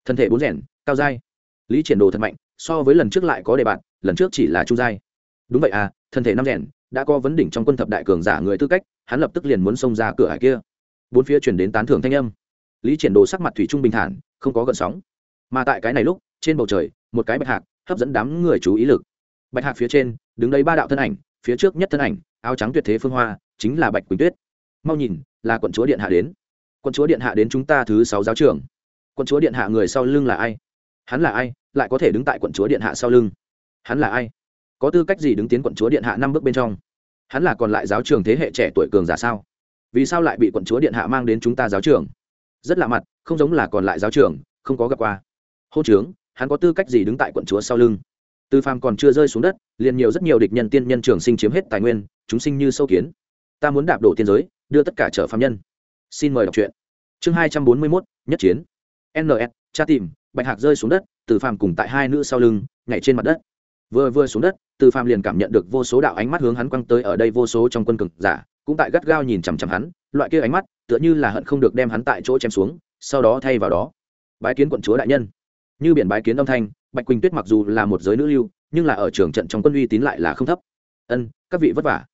Thân thể bốn rèn, cao dai. Lý triển đồ thật mạnh, so với lần trước lại có đề bạn lần trước chỉ là chu giai đúng vậy à thân thể năm rèn, đã có vấn đỉnh trong quân thập đại cường giả người tư cách, hắn lập tức liền muốn xông ra cửa hải kia bốn phía chuyển đến tán thưởng thanh âm. Lý triển đồ sắc mặt thủy trung bình thản, không có gợn sóng. Mà tại cái này lúc, trên bầu trời, một cái bạch hạc hấp dẫn đám người chú ý lực. Bạch hạc phía trên, đứng đấy ba đạo thân ảnh, phía trước nhất thân ảnh, áo trắng tuyệt thế phương hoa, chính là bạch quỳnh tuyết. Mau nhìn, là quận chúa điện hạ đến. Quận chúa điện hạ đến chúng ta thứ sáu giáo trường. Quận chúa điện hạ người sau lưng là ai? Hắn là ai, lại có thể đứng tại quận chúa điện hạ sau lưng? Hắn là ai? Có tư cách gì đứng tiến quận chúa điện hạ năm bước bên trong? Hắn là còn lại giáo trường thế hệ trẻ tuổi cường giả sao? Vì sao lại bị quận chúa điện hạ mang đến chúng ta giáo trường? Rất lạ mặt, không giống là còn lại giáo trường, không có gặp qua. Hô trướng, hắn có tư cách gì đứng tại quận chúa sau lưng? Tư phàm còn chưa rơi xuống đất, liền nhiều rất nhiều địch nhân tiên nhân trường sinh chiếm hết tài nguyên, chúng sinh như sâu kiến. Ta muốn đạp đổ tiên giới, đưa tất cả trở phạm nhân. Xin mời đọc truyện. Chương hai trăm bốn mươi mốt, nhất chiến. Ns cha tìm, bạch hạc rơi xuống đất, từ phàm cùng tại hai nữ sau lưng, nhảy trên mặt đất. Vừa vừa xuống đất, từ phàm liền cảm nhận được vô số đạo ánh mắt hướng hắn quăng tới ở đây vô số trong quân cực giả cũng tại gắt gao nhìn chằm chằm hắn, loại kia ánh mắt, tựa như là hận không được đem hắn tại chỗ chém xuống, sau đó thay vào đó. Bái kiến quận chúa đại nhân. Như biển bái kiến âm thanh, bạch quỳnh tuyết mặc dù là một giới nữ lưu, nhưng là ở trường trận trong quân uy tín lại là không thấp. Ân, các vị vất vả.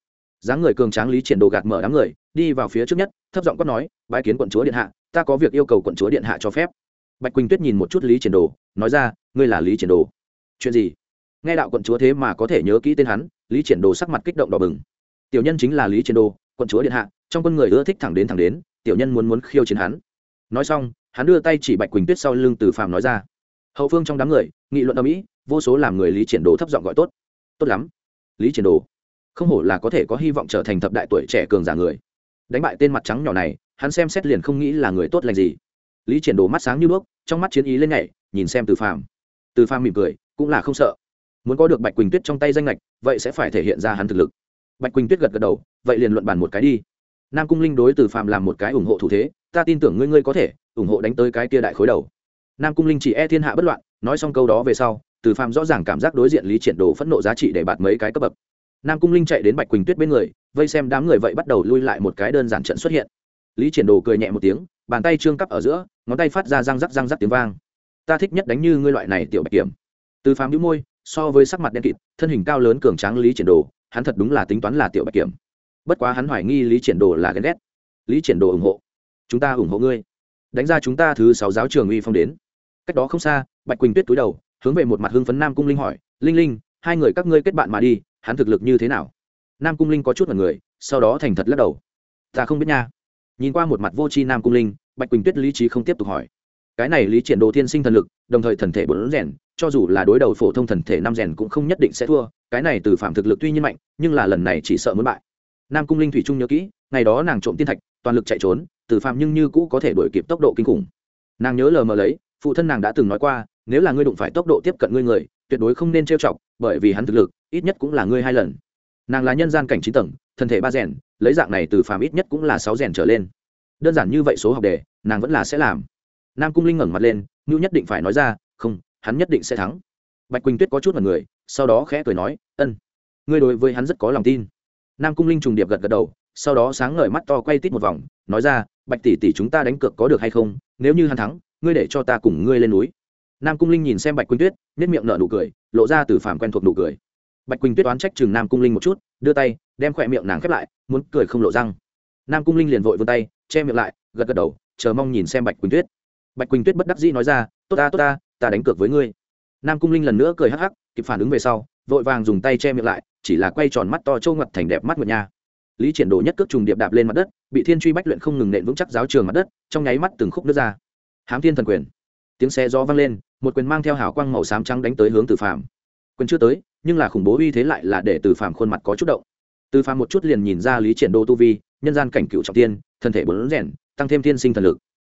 Dáng người cường tráng lý triển đồ gạt mở đám người, đi vào phía trước nhất, thấp giọng quát nói, bái kiến quận chúa điện hạ, ta có việc yêu cầu quận chúa điện hạ cho phép. Bạch quỳnh tuyết nhìn một chút lý triển đồ, nói ra, ngươi là lý triển đồ. Chuyện gì? Nghe đạo quận chúa thế mà có thể nhớ kỹ tên hắn, lý triển đồ sắc mặt kích động đỏ bừng. Tiểu nhân chính là lý triển đồ quận chúa điện hạ, trong quân người ưa thích thẳng đến thẳng đến, tiểu nhân muốn muốn khiêu chiến hắn. Nói xong, hắn đưa tay chỉ bạch quỳnh tuyết sau lưng từ phàm nói ra. Hậu phương trong đám người, nghị luận ở mỹ vô số làm người lý triển đồ thấp giọng gọi tốt. Tốt lắm. Lý triển đồ. Không hổ là có thể có hy vọng trở thành thập đại tuổi trẻ cường giả người. Đánh bại tên mặt trắng nhỏ này, hắn xem xét liền không nghĩ là người tốt lành gì. Lý triển đồ mắt sáng như đuốc, trong mắt chiến ý lên nhảy, nhìn xem từ phàm. Từ phàm mỉm cười, cũng là không sợ. Muốn có được bạch quỳnh tuyết trong tay danh lệch vậy sẽ phải thể hiện ra hắn thực lực. Bạch quỳnh tuyết gật gật đầu vậy liền luận bàn một cái đi. Nam cung linh đối từ phàm làm một cái ủng hộ thủ thế, ta tin tưởng ngươi ngươi có thể ủng hộ đánh tới cái kia đại khối đầu. Nam cung linh chỉ e thiên hạ bất loạn, nói xong câu đó về sau, từ phàm rõ ràng cảm giác đối diện lý triển đồ phẫn nộ giá trị để bạt mấy cái cấp bậc. Nam cung linh chạy đến bạch quỳnh tuyết bên người, vây xem đám người vậy bắt đầu lui lại một cái đơn giản trận xuất hiện. Lý triển đồ cười nhẹ một tiếng, bàn tay trương cắp ở giữa, ngón tay phát ra răng rắc răng rắc tiếng vang. Ta thích nhất đánh như ngươi loại này tiểu bạch kiểm. Từ phàm nhũ môi, so với sắc mặt đen kịt, thân hình cao lớn cường tráng lý triển đồ, hắn thật đúng là tính toán là tiểu bạch kiểm bất quá hắn hoài nghi lý triển đồ là ghen ghét. Lý triển đồ ủng hộ. Chúng ta ủng hộ ngươi. Đánh ra chúng ta thứ sáu giáo trường uy phong đến. Cách đó không xa, bạch quỳnh tuyết túi đầu, hướng về một mặt hưng phấn nam cung linh hỏi, linh linh, hai người các ngươi kết bạn mà đi, hắn thực lực như thế nào? Nam cung linh có chút là người, sau đó thành thật lắc đầu. Ta không biết nha. Nhìn qua một mặt vô tri nam cung linh, bạch quỳnh tuyết lý trí không tiếp tục hỏi. Cái này lý triển đồ thiên sinh thần lực, đồng thời thần thể bốn rèn, cho dù là đối đầu phổ thông thần thể năm rèn cũng không nhất định sẽ thua, cái này từ phạm thực lực tuy nhiên mạnh, nhưng là lần này chỉ sợ muốn bại nam cung linh thủy trung nhớ kỹ, ngày đó nàng trộm tiên thạch, toàn lực chạy trốn, từ phạm nhưng như cũ có thể đuổi kịp tốc độ kinh khủng. Nàng nhớ lờ mờ lấy, phụ thân nàng đã từng nói qua, nếu là ngươi đụng phải tốc độ tiếp cận ngươi người, tuyệt đối không nên trêu chọc, bởi vì hắn thực lực, ít nhất cũng là ngươi hai lần. Nàng là nhân gian cảnh chín tầng, thân thể ba rèn, lấy dạng này từ phàm ít nhất cũng là sáu rèn trở lên. Đơn giản như vậy số học đề, nàng vẫn là sẽ làm. Nam cung linh ngẩng mặt lên ngưu nhất định phải nói ra, không, hắn nhất định sẽ thắng. Bạch quỳnh tuyết có chút mật người, sau đó khẽ cười nói, ân, ngươi đối với hắn rất có lòng tin nam cung linh trùng điệp gật gật đầu, sau đó sáng ngời mắt to quay tít một vòng, nói ra, bạch tỷ tỷ chúng ta đánh cược có được hay không? Nếu như hắn thắng, ngươi để cho ta cùng ngươi lên núi. Nam cung linh nhìn xem bạch quỳnh tuyết nết miệng nở nụ cười, lộ ra từ phàm quen thuộc nụ cười. Bạch quỳnh tuyết oán trách chừng nam cung linh một chút, đưa tay, đem khỏe miệng nàng khép lại, muốn cười không lộ răng. Nam cung linh liền vội vươn tay, che miệng lại, gật gật đầu, chờ mong nhìn xem bạch quỳnh tuyết. Bạch quỳnh tuyết bất đắc dĩ nói ra, tốt ta tốt ta ta đánh cược với ngươi. Nam cung linh lần nữa cười hắc hắc, kịp phản ứng về sau, vội vàng dùng tay che miệng lại chỉ là quay tròn mắt to trâu ngặt thành đẹp mắt nguyệt nha. Lý triển đồ nhất cước trùng điệp đạp lên mặt đất, bị thiên truy bách luyện không ngừng nện vững chắc giáo trường mặt đất, trong nháy mắt từng khúc nước ra. Hám thiên thần quyền. Tiếng xe gió vang lên, một quyền mang theo hào quang màu xám trắng đánh tới hướng từ phạm quyền chưa tới, nhưng là khủng bố uy thế lại là để từ phạm khuôn mặt có chút động. Từ phạm một chút liền nhìn ra lý triển đô tu vi, nhân gian cảnh cựu trọng tiên, thân thể bốn rèn, tăng thêm thiên sinh thần lực.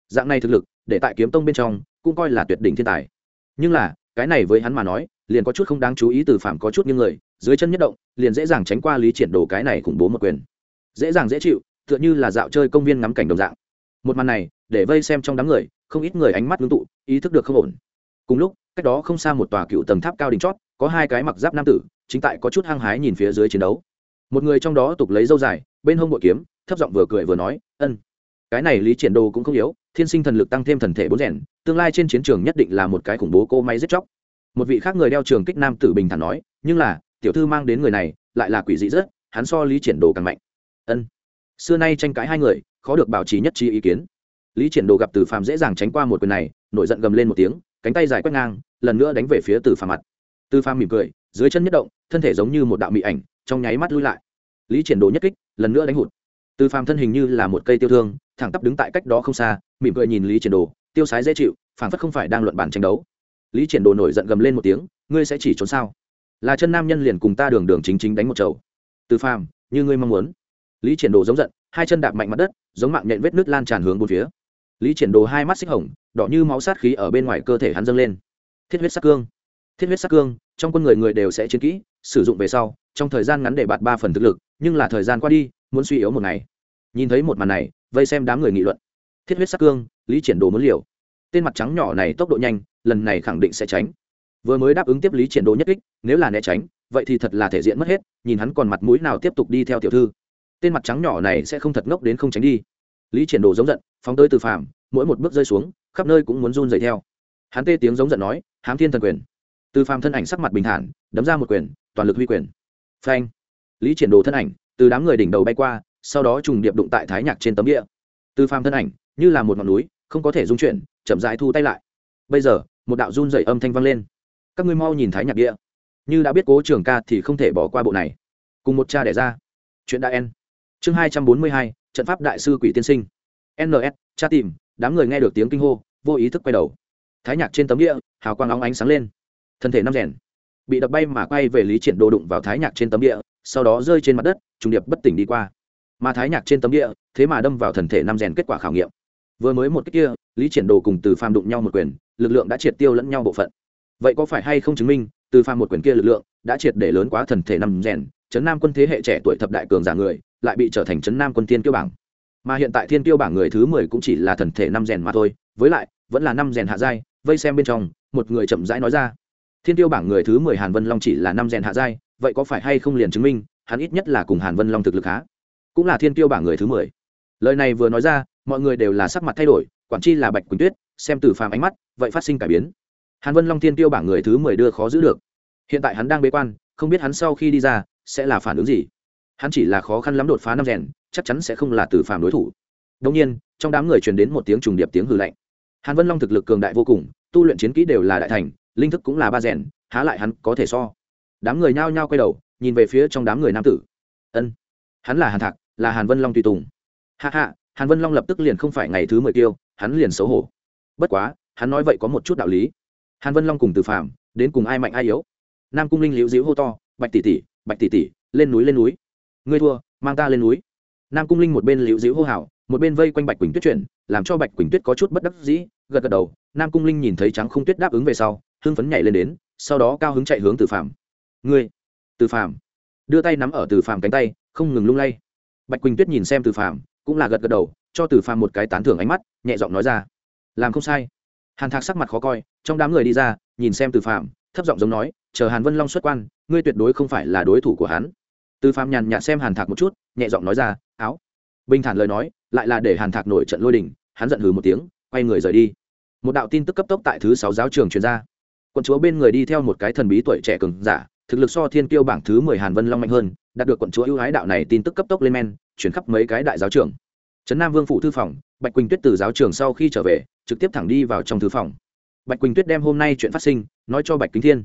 Dạng này thực lực, để tại kiếm tông bên trong, cũng coi là tuyệt đỉnh thiên tài. Nhưng là, cái này với hắn mà nói, liền có chút không đáng chú ý từ phạm có chút như người dưới chân nhất động, liền dễ dàng tránh qua lý triển đồ cái này khủng bố một quyền. Dễ dàng dễ chịu, tựa như là dạo chơi công viên ngắm cảnh đồng dạng. Một màn này, để vây xem trong đám người, không ít người ánh mắt ngưng tụ, ý thức được không ổn. Cùng lúc, cách đó không xa một tòa cựu tầng tháp cao đỉnh chót, có hai cái mặc giáp nam tử, chính tại có chút hăng hái nhìn phía dưới chiến đấu. Một người trong đó tục lấy dâu dài, bên hông bội kiếm, thấp giọng vừa cười vừa nói, ân, cái này lý triển đồ cũng không yếu, thiên sinh thần lực tăng thêm thần thể bốn rèn, tương lai trên chiến trường nhất định là một cái khủng bố cô máy giết chóc. Một vị khác người đeo trường kích nam tử bình thản nói, nhưng là tiểu thư mang đến người này lại là quỷ dị rất, hắn so lý triển đồ càng mạnh. Ân. Xưa nay tranh cãi hai người, khó được bảo trì nhất trí ý kiến. Lý triển đồ gặp từ phàm dễ dàng tránh qua một quyền này, nổi giận gầm lên một tiếng, cánh tay dài quét ngang, lần nữa đánh về phía từ phàm mặt. Từ phàm mỉm cười, dưới chân nhất động, thân thể giống như một đạo mị ảnh, trong nháy mắt lui lại. Lý triển đồ nhất kích, lần nữa đánh hụt. Từ phàm thân hình như là một cây tiêu thương, thẳng tắp đứng tại cách đó không xa, mỉm cười nhìn lý triển đồ, tiêu sái dễ chịu phản phất không phải đang luận bàn tranh đấu. Lý triển đồ nổi giận gầm lên một tiếng, ngươi sẽ chỉ trốn sao? Là chân nam nhân liền cùng ta đường đường chính chính đánh một chầu. Từ phàm, như ngươi mong muốn. Lý triển đồ giống giận, hai chân đạp mạnh mặt đất, giống mạng nhện vết nước lan tràn hướng bốn phía. Lý triển đồ hai mắt xích hồng, đỏ như máu sát khí ở bên ngoài cơ thể hắn dâng lên. Thiết huyết sắc cương. Thiết huyết sắc cương, trong quân người người đều sẽ chiến kỹ, sử dụng về sau, trong thời gian ngắn để bạt ba phần thực lực, nhưng là thời gian qua đi, muốn suy yếu một ngày. Nhìn thấy một màn này, vây xem đám người nghị luận. Thiết huyết sắc cương, lý triển đồ muốn liều. Tên mặt trắng nhỏ này tốc độ nhanh, lần này khẳng định sẽ tránh vừa mới đáp ứng tiếp lý triển đồ nhất kích, nếu là né tránh, vậy thì thật là thể diện mất hết, nhìn hắn còn mặt mũi nào tiếp tục đi theo tiểu thư. Tên mặt trắng nhỏ này sẽ không thật ngốc đến không tránh đi. Lý triển đồ giống giận, phóng tới từ phàm, mỗi một bước rơi xuống, khắp nơi cũng muốn run dậy theo. Hắn tê tiếng giống giận nói, hám thiên thần quyền. Từ phàm thân ảnh sắc mặt bình thản, đấm ra một quyền, toàn lực huy quyền. Phanh. Lý triển đồ thân ảnh, từ đám người đỉnh đầu bay qua, sau đó trùng điệp đụng tại thái nhạc trên tấm địa từ phàm thân ảnh, như là một ngọn núi, không có thể dung chuyển, chậm rãi thu tay lại. Bây giờ, một đạo run dậy âm thanh vang lên các ngươi mau nhìn thái nhạc địa. Như đã biết cố trường ca thì không thể bỏ qua bộ này. Cùng một cha đẻ ra. Chuyện đã en. Chương hai trăm bốn mươi hai, trận pháp đại sư quỷ tiên sinh. Ns cha tìm, đám người nghe được tiếng kinh hô, vô ý thức quay đầu. Thái nhạc trên tấm địa, hào quang óng ánh sáng lên. Thân thể năm rèn. Bị đập bay mà quay về lý triển đồ đụng vào thái nhạc trên tấm địa, sau đó rơi trên mặt đất, trùng điệp bất tỉnh đi qua. Mà thái nhạc trên tấm địa, thế mà đâm vào thần thể năm rèn kết quả khảo nghiệm. Vừa mới một cách kia, lý triển đồ cùng từ phàm đụng nhau một quyền, lực lượng đã triệt tiêu lẫn nhau bộ phận vậy có phải hay không chứng minh, từ phàm một quyền kia lực lượng đã triệt để lớn quá thần thể năm rèn, chấn nam quân thế hệ trẻ tuổi thập đại cường giả người, lại bị trở thành chấn nam quân thiên kiêu bảng. Mà hiện tại thiên kiêu bảng người thứ mười cũng chỉ là thần thể năm rèn mà thôi, với lại, vẫn là năm rèn hạ giai, vây xem bên trong, một người chậm rãi nói ra. Thiên tiêu bảng người thứ mười hàn vân long chỉ là năm rèn hạ giai, vậy có phải hay không liền chứng minh, hắn ít nhất là cùng hàn vân long thực lực há cũng là thiên tiêu bảng người thứ mười. Lời này vừa nói ra, mọi người đều là sắc mặt thay đổi, quản chi là bạch quỳnh tuyết, xem từ phàm ánh mắt, vậy phát sinh cải biến hàn vân long thiên tiêu bảng người thứ mười đưa khó giữ được. Hiện tại hắn đang bế quan, không biết hắn sau khi đi ra, sẽ là phản ứng gì. Hắn chỉ là khó khăn lắm đột phá năm rèn, chắc chắn sẽ không là từ phàm đối thủ. Đông nhiên, trong đám người truyền đến một tiếng trùng điệp tiếng hư lạnh. Hàn vân long thực lực cường đại vô cùng, tu luyện chiến kỹ đều là đại thành, linh thức cũng là ba rèn, há lại hắn có thể so. Đám người nhao nhao quay đầu, nhìn về phía trong đám người nam tử. Ân, hắn là hàn thạc, là hàn vân long tùy tùng. Hạ hạ hàn vân long lập tức liền không phải ngày thứ mười tiêu, hắn liền xấu hổ. Bất quá, hắn nói vậy có một chút đạo lý hàn vân long cùng từ phạm đến cùng ai mạnh ai yếu? Nam cung linh liễu diễu hô to, bạch tỷ tỷ, bạch tỷ tỷ, lên núi lên núi. Ngươi thua, mang ta lên núi. Nam cung linh một bên liễu diễu hô hào, một bên vây quanh bạch quỳnh tuyết chuyển làm cho bạch quỳnh tuyết có chút bất đắc dĩ, gật gật đầu. Nam cung linh nhìn thấy trắng không tuyết đáp ứng về sau, hưng phấn nhảy lên đến, sau đó cao hứng chạy hướng từ phạm ngươi, từ phạm đưa tay nắm ở từ phạm cánh tay, không ngừng lung lay. Bạch quỳnh tuyết nhìn xem từ phạm cũng là gật gật đầu, cho từ phạm một cái tán thưởng ánh mắt, nhẹ giọng nói ra, làm không sai hàn thạc sắc mặt khó coi, trong đám người đi ra, nhìn xem từ phạm thấp giọng giống nói, chờ hàn vân long xuất quan, ngươi tuyệt đối không phải là đối thủ của hắn. Từ phạm nhàn nhạt xem hàn thạc một chút, nhẹ giọng nói ra, áo. Bình thản lời nói, lại là để hàn thạc nổi trận lôi đình, hắn giận hừ một tiếng, quay người rời đi. Một đạo tin tức cấp tốc tại thứ sáu giáo trường truyền ra. Quận chúa bên người đi theo một cái thần bí tuổi trẻ cường giả, thực lực so thiên kiêu bảng thứ mười hàn vân long mạnh hơn, đạt được quận chúa ưu ái đạo này tin tức cấp tốc lên men, chuyển khắp mấy cái đại giáo trường. Trấn nam vương phụ thư phòng bạch quỳnh tuyết từ giáo trường sau khi trở về, trực tiếp thẳng đi vào trong thư phòng. Bạch quỳnh tuyết đem hôm nay chuyện phát sinh, nói cho bạch kính thiên.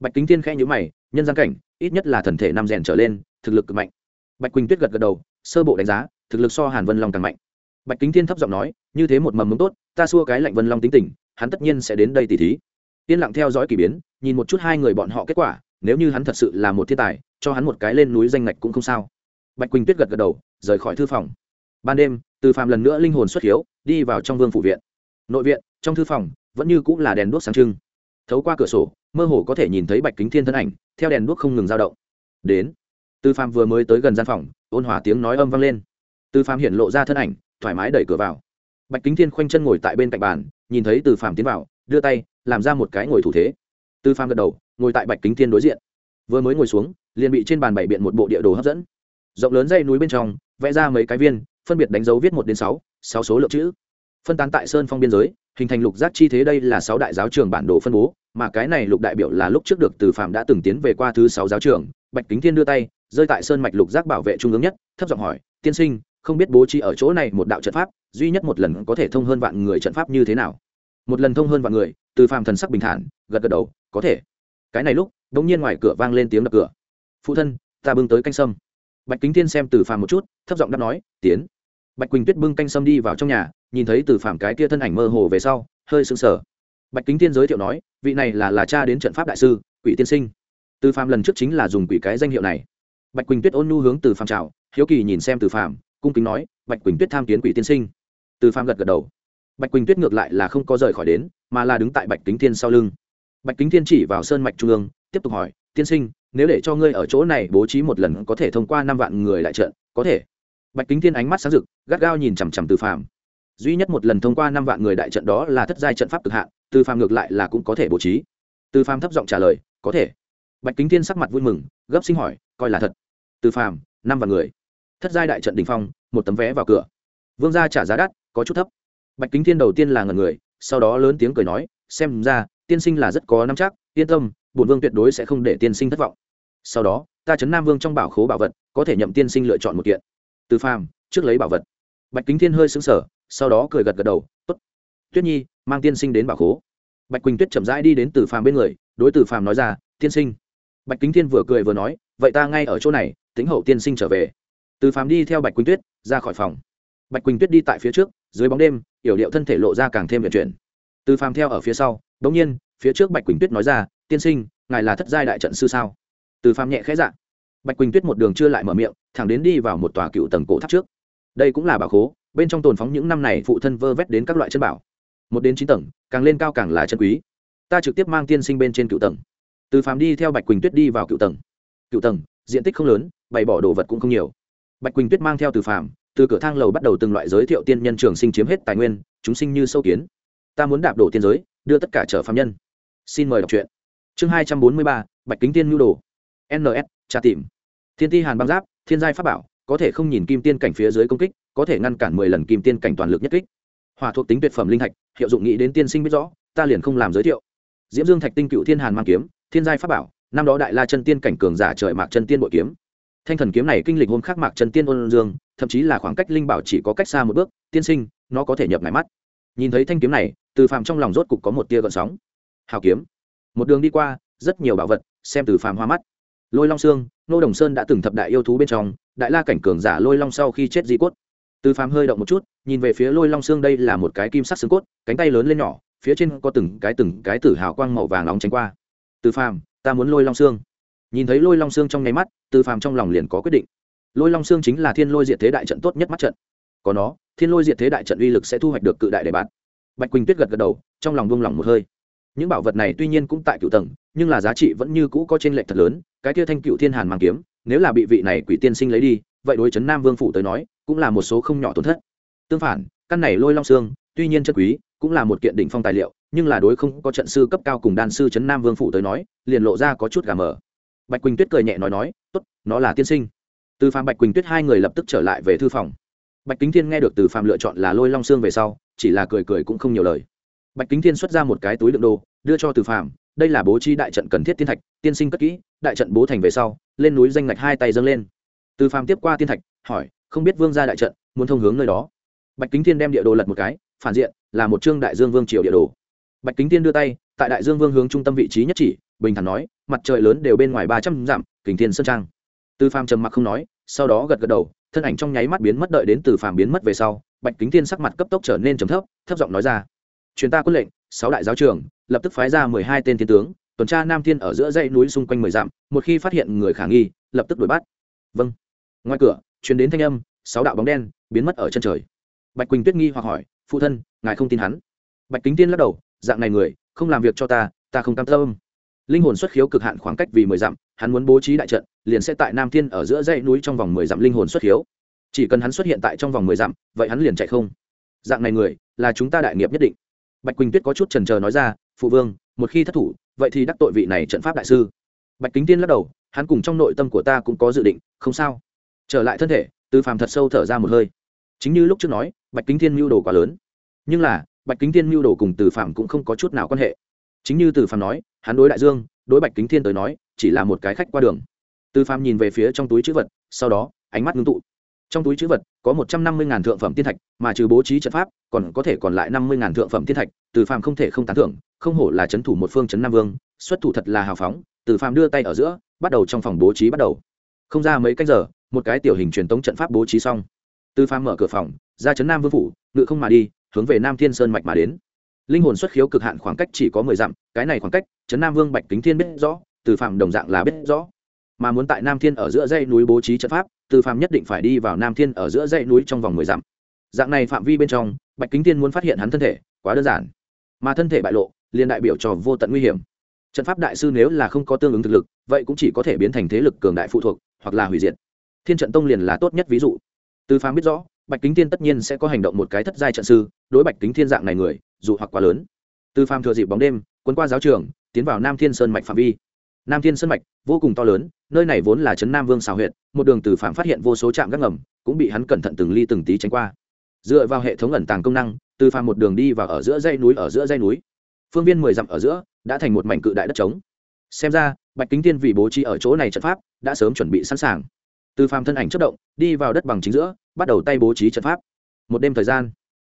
Bạch kính thiên khẽ nhữ mày, nhân gian cảnh, ít nhất là thần thể năm rèn trở lên, thực lực cực mạnh. Bạch quỳnh tuyết gật gật đầu, sơ bộ đánh giá, thực lực so hàn vân long càng mạnh. Bạch kính thiên thấp giọng nói, như thế một mầm mống tốt, ta xua cái lạnh vân long tính tình, hắn tất nhiên sẽ đến đây tỉ thí. Yên lặng theo dõi k ỳ biến, nhìn một chút hai người bọn họ kết quả, nếu như hắn thật sự là một thiên tài, cho hắn một cái lên núi danh ngạch cũng không sao. Bạch quỳnh tuyết gật gật đầu, rời khỏi thư phòng. Ban đêm từ phàm lần nữa linh hồn xuất hiếu, đi vào trong vương phủ viện. Nội viện, trong thư phòng, vẫn như cũng là đèn đuốc sáng trưng. Thấu qua cửa sổ, mơ hồ có thể nhìn thấy bạch kính thiên thân ảnh, theo đèn đuốc không ngừng dao động. Đến, từ phàm vừa mới tới gần gian phòng, ôn hòa tiếng nói âm vang lên. Từ phàm hiện lộ ra thân ảnh, thoải mái đẩy cửa vào. Bạch kính thiên khoanh chân ngồi tại bên cạnh bàn, nhìn thấy từ phàm tiến vào, đưa tay, làm ra một cái ngồi thủ thế. Từ phàm gật đầu, ngồi tại bạch kính thiên đối diện. Vừa mới ngồi xuống, liền bị trên bàn bày biện một bộ địa đồ hấp dẫn. Rộng lớn dây núi bên trong, vẽ ra mấy cái viên phân biệt đánh dấu viết một đến sáu sáu số lượng chữ. Phân tán tại sơn phong biên giới, hình thành lục giác chi thế đây là sáu đại giáo trường bản đồ phân bố, mà cái này lục đại biểu là lúc trước được từ phạm đã từng tiến về qua thứ sáu giáo trường, bạch kính thiên đưa tay, rơi tại sơn mạch lục giác bảo vệ trung ương nhất, thấp giọng hỏi, tiên sinh, không biết bố trí ở chỗ này một đạo trận pháp, duy nhất một lần có thể thông hơn vạn người trận pháp như thế nào? Một lần thông hơn vạn người? Từ phạm thần sắc bình thản, gật gật đầu, có thể. Cái này lúc đ ỗ n g nhiên ngoài cửa vang lên tiếng đập cửa. Phụ thân, ta bưng tới canh sâm. Bạch kính thiên xem từ phàm một chút, thấp giọng đáp nói, tiến bạch quỳnh tuyết bưng canh sâm đi vào trong nhà, nhìn thấy từ phàm cái kia thân ảnh mơ hồ về sau, hơi sững sờ. Bạch kính thiên giới thiệu nói, vị này là là cha đến trận pháp đại sư, quỷ tiên sinh. Từ phàm lần trước chính là dùng quỷ cái danh hiệu này. Bạch quỳnh tuyết ôn nhu hướng từ phàm chào, hiếu kỳ nhìn xem từ phàm, cung kính nói, bạch quỳnh tuyết tham kiến quỷ tiên sinh. Từ phàm gật gật đầu. Bạch quỳnh tuyết ngược lại là không có rời khỏi đến, mà là đứng tại bạch kính thiên sau lưng. Bạch kính thiên chỉ vào sơn mạch trung ương, tiếp tục hỏi, tiên sinh, nếu để cho ngươi ở chỗ này bố trí một lần có thể thông qua năm vạn người lại trận, có thể bạch kính thiên ánh mắt sáng rực, gắt gao nhìn chằm chằm từ phàm. Duy nhất một lần thông qua năm vạn người đại trận đó là thất giai trận pháp cực hạn, từ phàm ngược lại là cũng có thể bố trí. Từ phàm thấp giọng trả lời, có thể. Bạch kính thiên sắc mặt vui mừng, gấp sinh hỏi, coi là thật? Từ phàm, năm vạn người. Thất giai đại trận đình phong, một tấm vé vào cửa. Vương gia trả giá đắt, có chút thấp. Bạch kính thiên đầu tiên là ngần người, sau đó lớn tiếng cười nói, xem ra, tiên sinh là rất có năm chắc, yên tâm, bổn vương tuyệt đối sẽ không để tiên sinh thất vọng. Sau đó, ta chấn nam vương trong bảo khố bảo vật, có thể nhậm tiên sinh lựa chọn một kiện từ phàm, trước lấy bảo vật. Bạch kính thiên hơi xứng sở sau đó cười gật gật đầu, tốt. Tuyết nhi, mang tiên sinh đến bảo khố. Bạch quỳnh tuyết chậm rãi đi đến từ phàm bên người, đối từ phàm nói ra, tiên sinh. Bạch kính thiên vừa cười vừa nói, vậy ta ngay ở chỗ này tính hậu tiên sinh trở về. Từ phàm đi theo bạch quỳnh tuyết, ra khỏi phòng. Bạch quỳnh tuyết đi tại phía trước, dưới bóng đêm, yểu điệu thân thể lộ ra càng thêm vận chuyển. Từ phàm theo ở phía sau đ ỗ n g nhiên, phía trước bạch quỳnh tuyết nói ra, tiên sinh, ngài là thất giai đại trận sư sao? Từ phàm nhẹ khẽ dạ bạch quỳnh tuyết một đường chưa lại mở miệng, thẳng đến đi vào một tòa cựu tầng cổ tháp trước. Đây cũng là bảo khố, bên trong tồn phóng những năm này phụ thân vơ vét đến các loại chân bảo. Một đến chín tầng, càng lên cao càng là chân quý. Ta trực tiếp mang tiên sinh bên trên cựu tầng. Từ phàm đi theo bạch quỳnh tuyết đi vào cựu tầng. Cựu tầng, diện tích không lớn, bày bỏ đồ vật cũng không nhiều. Bạch quỳnh tuyết mang theo từ phàm, từ cửa thang lầu bắt đầu từng loại giới thiệu tiên nhân trường sinh chiếm hết tài nguyên, chúng sinh như sâu kiến. Ta muốn đạp đổ tiên giới, đưa tất cả trở phạm nhân. Xin mời đọc truyện. Chương hai trăm bốn mươi ba, bạch kính tiên nhu đồ. Ns tra tìm thiên ti hàn băng giáp, thiên giai pháp bảo, có thể không nhìn kim tiên cảnh phía dưới công kích, có thể ngăn cản mười lần kim tiên cảnh toàn lực nhất kích. Hòa thuộc tính tuyệt phẩm linh thạch, hiệu dụng nghĩ đến tiên sinh biết rõ, ta liền không làm giới thiệu. Diễm dương thạch tinh cựu thiên hàn mang kiếm, thiên giai pháp bảo, năm đó đại la chân tiên cảnh cường giả trời mạc chân tiên bội kiếm. Thanh thần kiếm này kinh lịch hôm khác mạc chân tiên ôn dương, thậm chí là khoảng cách linh bảo chỉ có cách xa một bước, tiên sinh, nó có thể nhập ngài mắt. Nhìn thấy thanh kiếm này, từ phạm trong lòng rốt cục có một tia gợn sóng. Hào kiếm. Một đường đi qua, rất nhiều bảo vật, xem từ phàm hoa mắt. Lôi long xương nô đồng sơn đã từng thập đại yêu thú bên trong, đại la cảnh cường giả lôi long sau khi chết di cốt. Từ phàm hơi động một chút, nhìn về phía lôi long xương đây là một cái kim sắc xương cốt, cánh tay lớn lên nhỏ, phía trên có từng cái từng cái tử hào quang màu vàng nóng tránh qua. Từ phàm, ta muốn lôi long xương nhìn thấy lôi long xương trong nháy mắt từ phàm trong lòng liền có quyết định. Lôi long xương chính là thiên lôi diệt thế đại trận tốt nhất mắt trận. Có nó, thiên lôi diệt thế đại trận uy lực sẽ thu hoạch được cự đại đề bạt. Bạch quỳnh tuyết gật gật đầu, trong lòng buông lòng một hơi. Những bảo vật này tuy nhiên cũng tại cựu tầng, nhưng là giá trị vẫn như cũ có trên lệch thật lớn cái kia thanh cựu thiên hàn mang kiếm, nếu là bị vị này quỷ tiên sinh lấy đi, vậy đối chấn nam vương phủ tới nói, cũng là một số không nhỏ tổn thất. Tương phản, căn này lôi long xương, tuy nhiên chân quý, cũng là một kiện đỉnh phong tài liệu, nhưng là đối không có trận sư cấp cao cùng đan sư chấn nam vương phủ tới nói, liền lộ ra có chút gà mờ. Bạch quỳnh tuyết cười nhẹ nói nói, tốt, nó là tiên sinh. Từ phạm bạch quỳnh tuyết hai người lập tức trở lại về thư phòng. Bạch kính thiên nghe được từ phạm lựa chọn là lôi long xương về sau, chỉ là cười cười cũng không nhiều lời. Bạch kính thiên xuất ra một cái túi đựng đồ, đưa cho từ phạm đây là bố trí đại trận cần thiết tiên thạch, tiên sinh cất kỹ, đại trận bố thành về sau, lên núi danh ngạch hai tay dâng lên. Từ phàm tiếp qua tiên thạch, hỏi, không biết vương ra đại trận, muốn thông hướng nơi đó? Bạch kính thiên đem địa đồ lật một cái, phản diện, là một chương đại dương vương triều địa đồ. Bạch kính thiên đưa tay, tại đại dương vương hướng trung tâm vị trí nhất chỉ, bình thản nói, mặt trời lớn đều bên ngoài ba trăm dặm kình thiên sơn trang. Từ phàm trầm mặc không nói, sau đó gật gật đầu, thân ảnh trong nháy mắt biến mất đợi đến từ phàm biến mất về sau, bạch kính thiên sắc mặt cấp tốc trở nên trầm thấp thấp giọng nói ra, truyền ta quân lệnh sáu đại giáo trường, lập tức phái ra mười hai tên thiên tướng, tuần tra nam thiên ở giữa dãy núi xung quanh mười dặm, một khi phát hiện người khả nghi, lập tức đuổi bắt. Vâng. Ngoài cửa, truyền đến thanh âm, sáu đạo bóng đen biến mất ở chân trời. Bạch quỳnh tuyết nghi hoặc hỏi, phụ thân, ngài không tin hắn? Bạch kính tiên lắc đầu, dạng này người, không làm việc cho ta ta không cam tâm. Linh hồn xuất khiếu cực hạn khoảng cách vì mười dặm, hắn muốn bố trí đại trận, liền sẽ tại nam thiên ở giữa dãy núi trong vòng mười dặm linh hồn xuất khiếu. Chỉ cần hắn xuất hiện tại trong vòng mười dặm, vậy hắn liền chạy không. Dạng này người, là chúng ta đại nghiệp nhất định bạch quỳnh tuyết có chút trần trờ nói ra, phụ vương, một khi thất thủ, vậy thì đắc tội vị này trận pháp đại sư. Bạch kính tiên lắc đầu, hắn cùng trong nội tâm của ta cũng có dự định, không sao. Trở lại thân thể tư phàm thật sâu thở ra một hơi. Chính như lúc trước nói, bạch kính thiên mưu đồ quá lớn. Nhưng là, bạch kính thiên mưu đồ cùng từ phạm cũng không có chút nào quan hệ. Chính như từ phạm nói, hắn đối đại dương, đối bạch kính thiên tới nói, chỉ là một cái khách qua đường. Từ phạm nhìn về phía trong túi chữ vật, sau đó, ánh mắt ngưng tụ trong túi chữ vật có một trăm năm mươi ngàn thượng phẩm tiên thạch, mà trừ bố trí trận pháp, còn có thể còn lại năm mươi ngàn thượng phẩm tiên thạch, từ phàm không thể không tán thưởng, không hổ là c h ấ n thủ một phương c h ấ n nam vương, xuất thủ thật là hào phóng, từ phàm đưa tay ở giữa, bắt đầu trong phòng bố trí bắt đầu. Không ra mấy cách giờ, một cái tiểu hình truyền tống trận pháp bố trí xong. Từ phàm mở cửa phòng, ra chấn nam vương phủ, ngự không mà đi, hướng về nam thiên sơn mạch mà đến. Linh hồn xuất khiếu cực hạn khoảng cách chỉ có mười dặm, cái này khoảng cách, chấn nam vương bạch kính thiên biết rõ, từ phạm đồng dạng là biết rõ mà muốn tại nam thiên ở giữa dãy núi bố trí trận pháp, từ phàm nhất định phải đi vào nam thiên ở giữa dãy núi trong vòng mười dặm. Dạng này phạm vi bên trong, bạch kính tiên muốn phát hiện hắn thân thể, quá đơn giản. Mà thân thể bại lộ, liền đại biểu cho vô tận nguy hiểm. Trận pháp đại sư nếu là không có tương ứng thực lực, vậy cũng chỉ có thể biến thành thế lực cường đại phụ thuộc, hoặc là hủy diệt. Thiên trận tông liền là tốt nhất ví dụ. Từ phàm biết rõ, bạch kính tiên tất nhiên sẽ có hành động một cái thất giai trận sư, đối bạch kính thiên dạng này người, dù hoặc quá lớn. Từ phàm thừa dịp bóng đêm, quấn qua giáo trường, tiến vào nam thiên sơn mạch phạm vi nam thiên sân mạch, vô cùng to lớn, nơi này vốn là trấn nam vương xào huyện một đường từ phạm phát hiện vô số trạm gác ngầm, cũng bị hắn cẩn thận từng ly từng tí tránh qua. Dựa vào hệ thống ẩn tàng công năng, từ phạm một đường đi vào ở giữa dây núi ở giữa dây núi. Phương viên mười dặm ở giữa, đã thành một mảnh cự đại đất trống. Xem ra, bạch kính tiên vì bố trí ở chỗ này trận pháp, đã sớm chuẩn bị sẵn sàng. Từ phạm thân ảnh chất động, đi vào đất bằng chính giữa, bắt đầu tay bố trí trận pháp. Một đêm thời gian,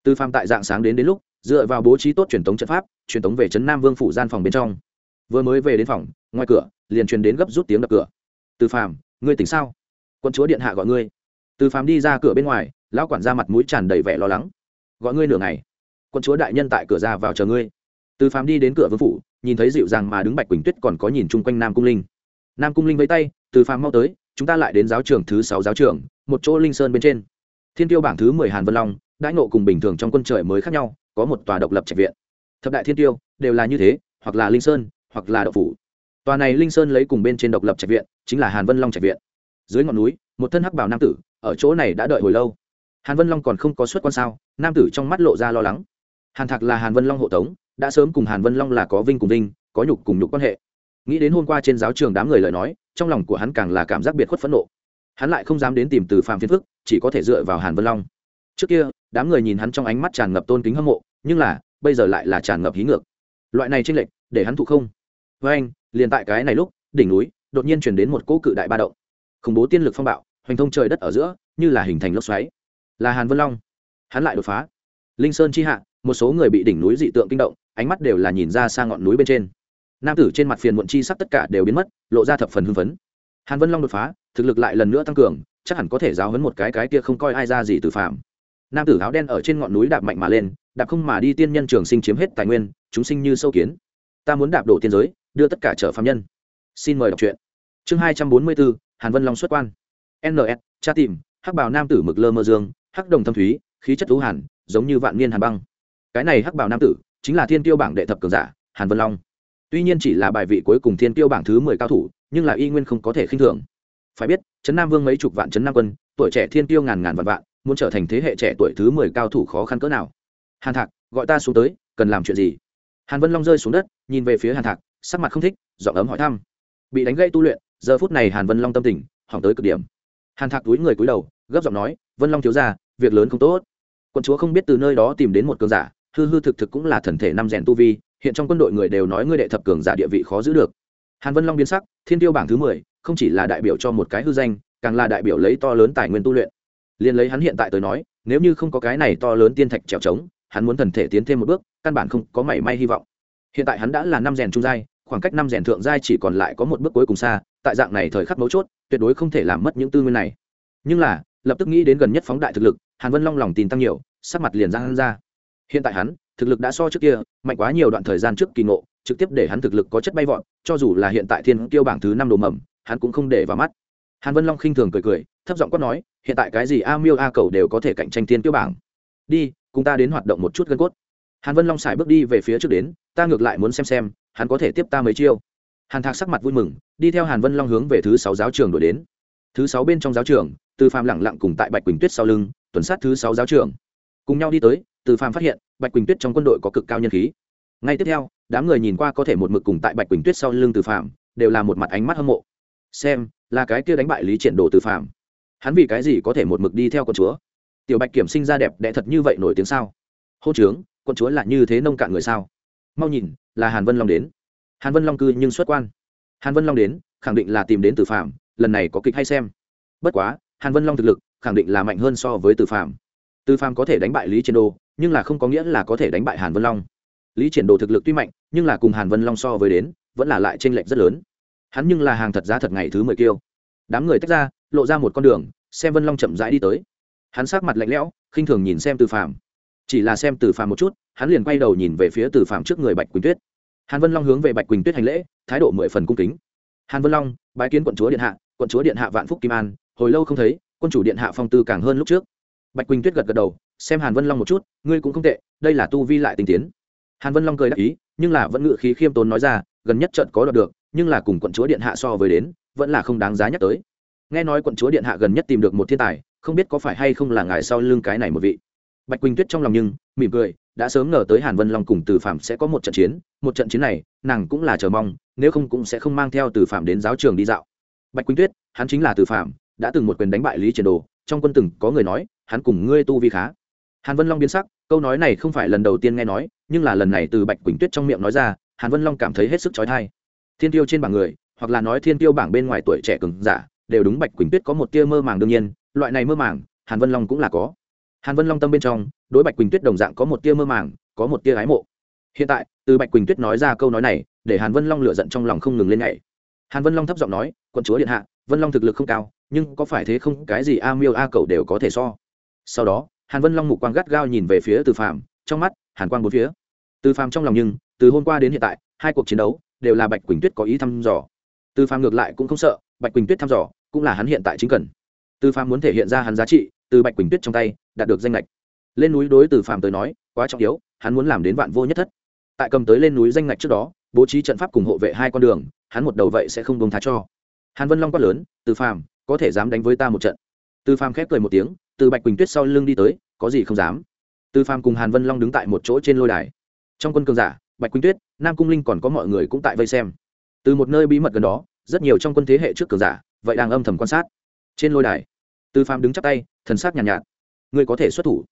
từ phạm tại dạng sáng đến đến lúc, dựa vào bố trí tốt truyền thống trận pháp, truyền thống về trấn nam vương phủ gian phòng bên trong vừa mới về đến phòng, ngoài cửa, liền truyền đến gấp rút tiếng đập cửa. Từ phàm, ngươi tỉnh sao? Quân chúa điện hạ gọi ngươi. Từ phàm đi ra cửa bên ngoài, lão quản ra mặt mũi tràn đầy vẻ lo lắng. Gọi ngươi nửa ngày. Quân chúa đại nhân tại cửa ra vào chờ ngươi. Từ phàm đi đến cửa vương phủ, nhìn thấy dịu dàng mà đứng bạch quỳnh tuyết còn có nhìn chung quanh nam cung linh. Nam cung linh với tay, từ phàm mau tới, chúng ta lại đến giáo trường thứ sáu giáo trường, một chỗ linh sơn bên trên. Thiên tiêu bảng thứ mười hàn vân long, đãi nộ cùng bình thường trong quân trời mới khác nhau, có một tòa độc lập trạch viện. Thập đại thiên tiêu đều là như thế, hoặc là linh sơn hoặc là đậu phủ. Tòa này linh sơn lấy cùng bên trên độc lập trạch viện, chính là hàn vân long trạch viện. Dưới ngọn núi, một thân hắc bảo nam tử, ở chỗ này đã đợi hồi lâu. Hàn vân long còn không có xuất quan sao, nam tử trong mắt lộ ra lo lắng. Hàn thạc là hàn vân long hộ tống, đã sớm cùng hàn vân long là có vinh cùng vinh, có nhục cùng nhục quan hệ. Nghĩ đến hôm qua trên giáo trường đám người lời nói, trong lòng của hắn càng là cảm giác biệt khuất phẫn nộ. Hắn lại không dám đến tìm từ phạm phiến phức chỉ có thể dựa vào hàn vân long. Trước kia, đám người nhìn hắn trong ánh mắt tràn ngập tôn kính hâm mộ, nhưng là, bây giờ lại là tràn ngập hí ngược. Loại này tranh lệch, để hắn thụ không với anh, liền tại cái này lúc, đỉnh núi, đột nhiên chuyển đến một cỗ cự đại ba động. Khủng bố tiên lực phong bạo, hoành thông trời đất ở giữa, như là hình thành lốc xoáy. Là hàn vân long. Hắn lại đột phá. Linh sơn chi hạ, một số người bị đỉnh núi dị tượng kinh động, ánh mắt đều là nhìn ra sang ngọn núi bên trên. Nam tử trên mặt phiền muộn chi sắc tất cả đều biến mất, lộ ra thập phần hưng phấn. Hàn vân long đột phá, thực lực lại lần nữa tăng cường, chắc hẳn có thể giáo hấn một cái cái kia không coi ai ra gì từ phạm nam tử áo đen ở trên ngọn núi đạp mạnh mà lên, đạp không mà đi tiên nhân trường sinh chiếm hết tài nguyên, chúng sinh như sâu kiến. Ta muốn đạp đổ tiên giới đưa tất cả trở phạm nhân. Xin mời đọc truyện. Chương hai trăm bốn mươi bốn, hàn vân long xuất quan. Ns tra tìm, hắc bào nam tử mực lơ mơ dương, hắc đồng thâm thúy, khí chất thú hàn, giống như vạn niên hàn băng. Cái này hắc bào nam tử, chính là thiên tiêu bảng đệ thập cường giả, hàn vân long. Tuy nhiên chỉ là bài vị cuối cùng thiên tiêu bảng thứ mười cao thủ, nhưng là y nguyên không có thể khinh thường. Phải biết, trấn nam vương mấy chục vạn trấn nam quân, tuổi trẻ thiên tiêu ngàn ngàn vạn vạn, muốn trở thành thế hệ trẻ tuổi thứ mười cao thủ khó khăn cỡ nào. Hàn thạc, gọi ta xuống tới, cần làm chuyện gì? Hàn vân long rơi xuống đất, nhìn về phía hàn thạc sắc mặt không thích dọn ấm hỏi thăm. Bị đánh gây tu luyện, giờ phút này hàn vân long tâm tình, hỏng tới cực điểm. Hàn thạc túi người cúi đầu, gấp giọng nói, vân long thiếu ra việc lớn không tốt. Quân chúa không biết từ nơi đó tìm đến một cường giả, hư hư thực thực cũng là thần thể năm rèn tu vi, hiện trong quân đội người đều nói ngươi đệ thập cường giả địa vị khó giữ được. Hàn vân long biến sắc, thiên tiêu bảng thứ mười, không chỉ là đại biểu cho một cái hư danh, càng là đại biểu lấy to lớn tài nguyên tu luyện. Liền lấy hắn hiện tại tới nói, nếu như không có cái này to lớn tiên thạch trèo trống, hắn muốn thần thể tiến thêm một bước, căn bản không có mảy may hy vọng hiện tại hắn đã là năm rèn trung giai, khoảng cách năm rèn thượng giai chỉ còn lại có một bước cuối cùng xa, tại dạng này thời khắc mấu chốt, tuyệt đối không thể làm mất những tư nguyên này. Nhưng là, lập tức nghĩ đến gần nhất phóng đại thực lực, hàn vân long lòng tin tăng nhiều, sắc mặt liền ra hắn ra. Hiện tại hắn, thực lực đã so trước kia, mạnh quá nhiều đoạn thời gian trước kỳ ngộ, trực tiếp để hắn thực lực có chất bay vọt, cho dù là hiện tại thiên kiêu bảng thứ năm đồ mầm, hắn cũng không để vào mắt. Hàn vân long khinh thường cười cười, thấp giọng quát nói, hiện tại cái gì a miêu a cầu đều có thể cạnh tranh thiên kiêu bảng? Đi, cùng ta đến hoạt động một chút gân cốt hàn vân long sải bước đi về phía trước đến, ta ngược lại muốn xem xem, hắn có thể tiếp ta mấy chiêu. Hàn thạc sắc mặt vui mừng, đi theo hàn vân long hướng về thứ sáu giáo trường đổi đến. Thứ sáu bên trong giáo trường, từ phàm lẳng lặng cùng tại bạch quỳnh tuyết sau lưng, tuần sát thứ sáu giáo trường. Cùng nhau đi tới, từ phàm phát hiện, bạch quỳnh tuyết trong quân đội có cực cao nhân khí. Ngay tiếp theo, đám người nhìn qua có thể một mực cùng tại bạch quỳnh tuyết sau lưng từ phàm, đều là một mặt ánh mắt hâm mộ. Xem, là cái kia đánh bại lý triển đồ từ phàm. Hắn vì cái gì có thể một mực đi theo con chúa? Tiểu bạch kiểm sinh ra đẹp đẽ thật như vậy nổi tiếng sao? Hô trướng con chúa là như thế nông cạn người sao? Mau nhìn, là hàn vân long đến. Hàn vân long cư nhưng xuất quan. Hàn vân long đến, khẳng định là tìm đến Tử phạm lần này có kịch hay xem. Bất quá, hàn vân long thực lực, khẳng định là mạnh hơn so với Tử phạm Tử phạm có thể đánh bại lý triển đô nhưng là không có nghĩa là có thể đánh bại hàn vân long. Lý triển đồ thực lực tuy mạnh, nhưng là cùng hàn vân long so với đến, vẫn là lại t r ê n lệch rất lớn. Hắn nhưng là hàng thật giá thật ngày thứ mười kiêu. Đám người tách ra, lộ ra một con đường, xem vân long chậm rãi đi tới. Hắn sát mặt lạnh lẽo, khinh thường nhìn xem Tử phạm chỉ là xem từ phàm một chút, hắn liền quay đầu nhìn về phía từ phàm trước người bạch quỳnh tuyết. Hàn vân long hướng về bạch quỳnh tuyết hành lễ, thái độ mười phần cung kính. Hàn vân long, bái kiến quận chúa điện hạ, quận chúa điện hạ vạn phúc kim an, hồi lâu không thấy, quân chủ điện hạ phong tư càng hơn lúc trước. Bạch quỳnh tuyết gật gật đầu, xem hàn vân long một chút, ngươi cũng không tệ, đây là tu vi lại tinh tiến. Hàn vân long cười đáp ý, nhưng là vẫn ngự khí khiêm tốn nói ra, gần nhất trận có đoạt được, nhưng là cùng quận chúa điện hạ so với đến, vẫn là không đáng giá nhắc tới. Nghe nói quận chúa điện hạ gần nhất tìm được một thiên tài, không biết có phải hay không là ngài sau lưng cái này một vị bạch quỳnh tuyết trong lòng nhưng mỉm cười, đã sớm ngờ tới hàn vân long cùng từ phạm sẽ có một trận chiến, một trận chiến này, nàng cũng là chờ mong, nếu không cũng sẽ không mang theo từ phạm đến giáo trường đi dạo. Bạch quỳnh tuyết, hắn chính là từ phạm, đã từng một quyền đánh bại lý triển đồ, trong quân từng có người nói, hắn cùng ngươi tu vi khá. Hàn vân long biến sắc, câu nói này không phải lần đầu tiên nghe nói, nhưng là lần này từ bạch quỳnh tuyết trong miệng nói ra, hàn vân long cảm thấy hết sức trói thai thiên tiêu trên bảng người, hoặc là nói thiên tiêu bảng bên ngoài tuổi trẻ cường giả, đều đúng bạch quỳnh tuyết có một tia mơ màng đương nhiên, loại này mơ màng, hàn vân long cũng là có hàn vân long tâm bên trong đối bạch quỳnh tuyết đồng dạng có một tia mơ màng có một tia ái mộ. Hiện tại từ bạch quỳnh tuyết nói ra câu nói này để hàn vân long lựa giận trong lòng không ngừng lên ngày hàn vân long thấp giọng nói quận chúa điện hạ vân long thực lực không cao nhưng có phải thế không cái gì a miêu a cầu đều có thể so. Sau đó hàn vân long mục quang gắt gao nhìn về phía từ Phàm, trong mắt hàn quang bốn phía. Từ Phàm trong lòng nhưng từ hôm qua đến hiện tại hai cuộc chiến đấu đều là bạch quỳnh tuyết có ý thăm dò. Từ Phàm ngược lại cũng không sợ bạch quỳnh tuyết thăm dò cũng là hắn hiện tại chính cần từ phạm muốn thể hiện ra hắn giá trị, từ bạch quỳnh tuyết trong tay, đạt được danh lệch lên núi đối từ phạm tới nói, quá trọng yếu, hắn muốn làm đến vạn vô nhất thất. Tại cầm tới lên núi danh ngạch trước đó, bố trí trận pháp cùng hộ vệ hai con đường, hắn một đầu vậy sẽ không bông thá cho. Hàn vân long quát lớn, từ phàm, có thể dám đánh với ta một trận? Từ phàm khép cười một tiếng, từ bạch quỳnh tuyết sau lưng đi tới, có gì không dám? Từ phàm cùng hàn vân long đứng tại một chỗ trên lôi đài. Trong quân cường giả, bạch quỳnh tuyết, nam cung linh còn có mọi người cũng tại vây xem. Từ một nơi bí mật gần đó, rất nhiều trong quân thế hệ trước cường giả, vậy đang âm thầm quan sát trên lôi đài. Từ phàm đứng chắp tay thần sắc nhàn nhạt, nhạt ngươi có thể xuất thủ.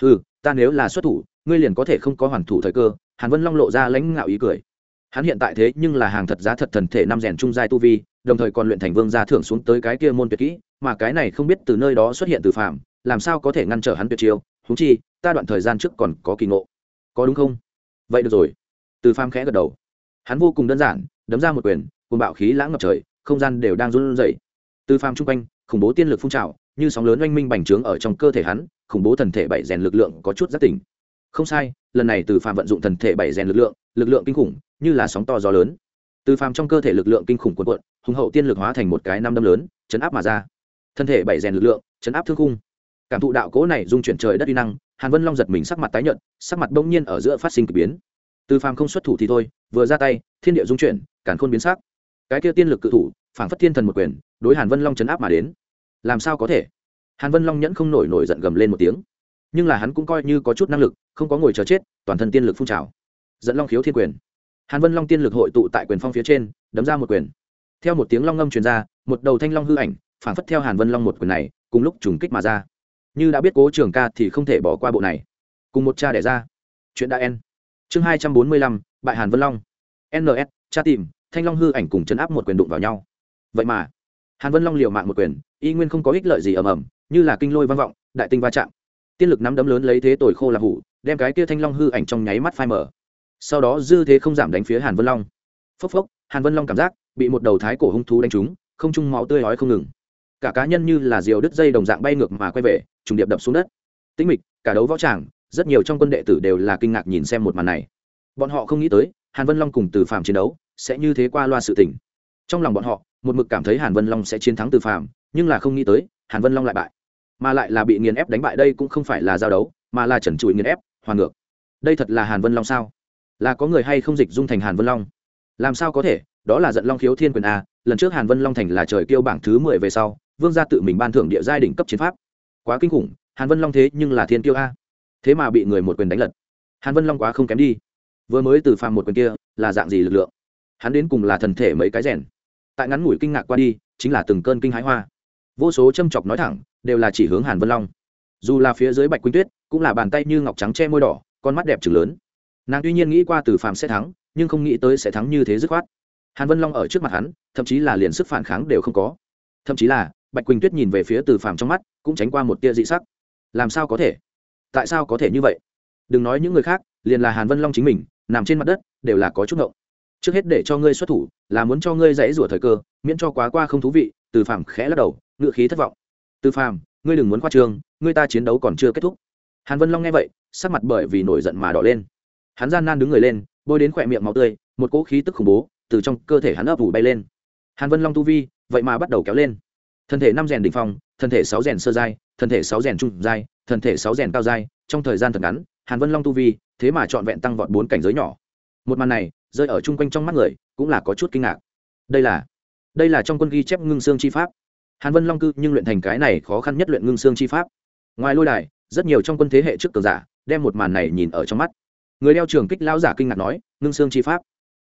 Ừ ta nếu là xuất thủ ngươi liền có thể không có hoàn thủ thời cơ. Hàn vân long lộ ra lãnh ngạo ý cười. Hắn hiện tại thế nhưng là hàng thật giá thật thần thể năm rèn trung giai tu vi đồng thời còn luyện thành vương gia thưởng xuống tới cái kia môn tuyệt kỹ mà cái này không biết từ nơi đó xuất hiện từ phạm làm sao có thể ngăn trở hắn tuyệt chiêu? Húng chi ta đoạn thời gian trước còn có kỳ ngộ. Có đúng không? Vậy được rồi. Từ phạm khẽ gật đầu. Hắn vô cùng đơn giản đấm ra một quyền cùng bạo khí lãng ngập trời không gian đều đang run rẩy. Từ phàm chung quanh khủng bố tiên lực phun trào, như sóng lớn oanh minh bành trướng ở trong cơ thể hắn, khủng bố thần thể bảy rèn lực lượng có chút giác tỉnh. Không sai, lần này từ phàm vận dụng thần thể bảy rèn lực lượng lực lượng kinh khủng, như là sóng to gió lớn. Từ phàm trong cơ thể lực lượng kinh khủng cuộn cuộn, hùng hậu tiên lực hóa thành một cái năm đâm lớn, chấn áp mà ra. Thân thể bảy rèn lực lượng, chấn áp thương khung. Cảm thụ đạo cố này dung chuyển trời đất uy năng, hàn vân long giật mình sắc mặt tái nhợt, sắc mặt bỗng nhiên ở giữa phát sinh k ỳ biến. Từ phàm không xuất thủ thì thôi, vừa ra tay, thiên địa dung chuyển cản khôn biến sắc. Cái kia tiên lực cự thủ, phảng phất thiên thần một quyền, đối hàn vân long chấn áp mà đến làm sao có thể? Hàn vân long nhẫn không nổi nổi giận gầm lên một tiếng. Nhưng là hắn cũng coi như có chút năng lực, không có ngồi chờ chết, toàn thân tiên lực phun trào. Dẫn long khiếu thiên quyền. Hàn vân long tiên lực hội tụ tại quyền phong phía trên, đấm ra một quyền. Theo một tiếng long ngâm truyền ra, một đầu thanh long hư ảnh, phản phất theo hàn vân long một quyền này, cùng lúc trùng kích mà ra. Như đã biết cố trường ca thì không thể bỏ qua bộ này. Cùng một cha đẻ ra. Chuyện đã en chương hai trăm bốn mươi lăm, bại hàn vân long. Ns cha tìm, thanh long hư ảnh cùng chấn áp một quyền đụng vào nhau. Vậy mà hàn vân long liều mạng một quyền, y nguyên không có ích lợi gì ầm ầm, như là kinh lôi vang vọng, đại tinh va chạm. Tiên lực nắm đấm lớn lấy thế tồi khô là hủ, đem cái kia thanh long hư ảnh trong nháy mắt phai mở sau đó dư thế không giảm đánh phía hàn vân long. Phốc phốc, hàn vân long cảm giác bị một đầu thái cổ hung thú đánh trúng, không trung máu tươi hói không ngừng. Cả cá nhân như là diều đứt dây đồng dạng bay ngược mà quay về, trùng điệp đập xuống đất. Tĩnh mịch, cả đấu võ tràng, rất nhiều trong quân đệ tử đều là kinh ngạc nhìn xem một màn này. Bọn họ không nghĩ tới, hàn vân long cùng từ phạm chiến đấu sẽ như thế qua loa sự tình trong lòng bọn họ, một mực cảm thấy hàn vân long sẽ chiến thắng từ phạm nhưng là không nghĩ tới, hàn vân long lại bại. Mà lại là bị nghiền ép đánh bại đây cũng không phải là giao đấu, mà là trần trụi nghiền ép, hoàn ngược. Đây thật là hàn vân long sao? Là có người hay không dịch dung thành hàn vân long? Làm sao có thể? Đó là giận long khiếu thiên quyền a, lần trước hàn vân long thành là trời kêu bảng thứ mười về sau, vương gia tự mình ban thưởng địa giai đỉnh cấp chiến pháp. Quá kinh khủng, hàn vân long thế nhưng là thiên kiêu a. Thế mà bị người một quyền đánh lật. Hàn vân long quá không kém đi. Vừa mới từ phàm một quyền kia, là dạng gì lực lượng? Hắn đến cùng là thần thể mấy cái rèn? Tại ngắn ngủi kinh ngạc qua đi, chính là từng cơn kinh hãi hoa. Vô số châm chọc nói thẳng, đều là chỉ hướng hàn vân long. Dù là phía dưới bạch quỳnh tuyết, cũng là bàn tay như ngọc trắng che môi đỏ, con mắt đẹp trừng lớn. Nàng tuy nhiên nghĩ qua từ phàm sẽ thắng, nhưng không nghĩ tới sẽ thắng như thế dứt khoát. Hàn vân long ở trước mặt hắn, thậm chí là liền sức phản kháng đều không có. Thậm chí là, bạch quỳnh tuyết nhìn về phía từ phàm trong mắt, cũng tránh qua một tia dị sắc. Làm sao có thể? Tại sao có thể như vậy? Đừng nói những người khác, liền là hàn vân long chính mình, nằm trên mặt đất, đều là có chút ngộng trước hết để cho ngươi xuất thủ là muốn cho ngươi dãy rủa thời cơ miễn cho quá qua không thú vị từ phàm khẽ lắc đầu ngự khí thất vọng. Từ phàm ngươi đừng muốn khoa trường, ngươi ta chiến đấu còn chưa kết thúc. Hàn vân long nghe vậy sắc mặt bởi vì nổi giận mà đỏ lên. Hắn gian nan đứng người lên bôi đến khỏe miệng máu tươi một cỗ khí tức khủng bố từ trong cơ thể hắn ấp ủ bay lên. Hàn vân long tu vi vậy mà bắt đầu kéo lên. Thân thể năm rèn đỉnh phong thân thể sáu rèn sơ giai thân thể sáu rèn trung giai thân thể sáu rèn cao giai trong thời gian thật ngắn hàn vân long tu vi thế mà trọn vẹn tăng vọt bốn cảnh giới nhỏ. Một màn này rơi ở chung quanh trong mắt người, cũng là có chút kinh ngạc. Đây là đây là trong quân ghi chép ngưng xương chi pháp. Hàn vân long cư nhưng luyện thành cái này khó khăn nhất luyện ngưng xương chi pháp. Ngoài lôi đài, rất nhiều trong quân thế hệ trước cường giả đem một màn này nhìn ở trong mắt. Người đeo trường kích lão giả kinh ngạc nói, ngưng xương chi pháp.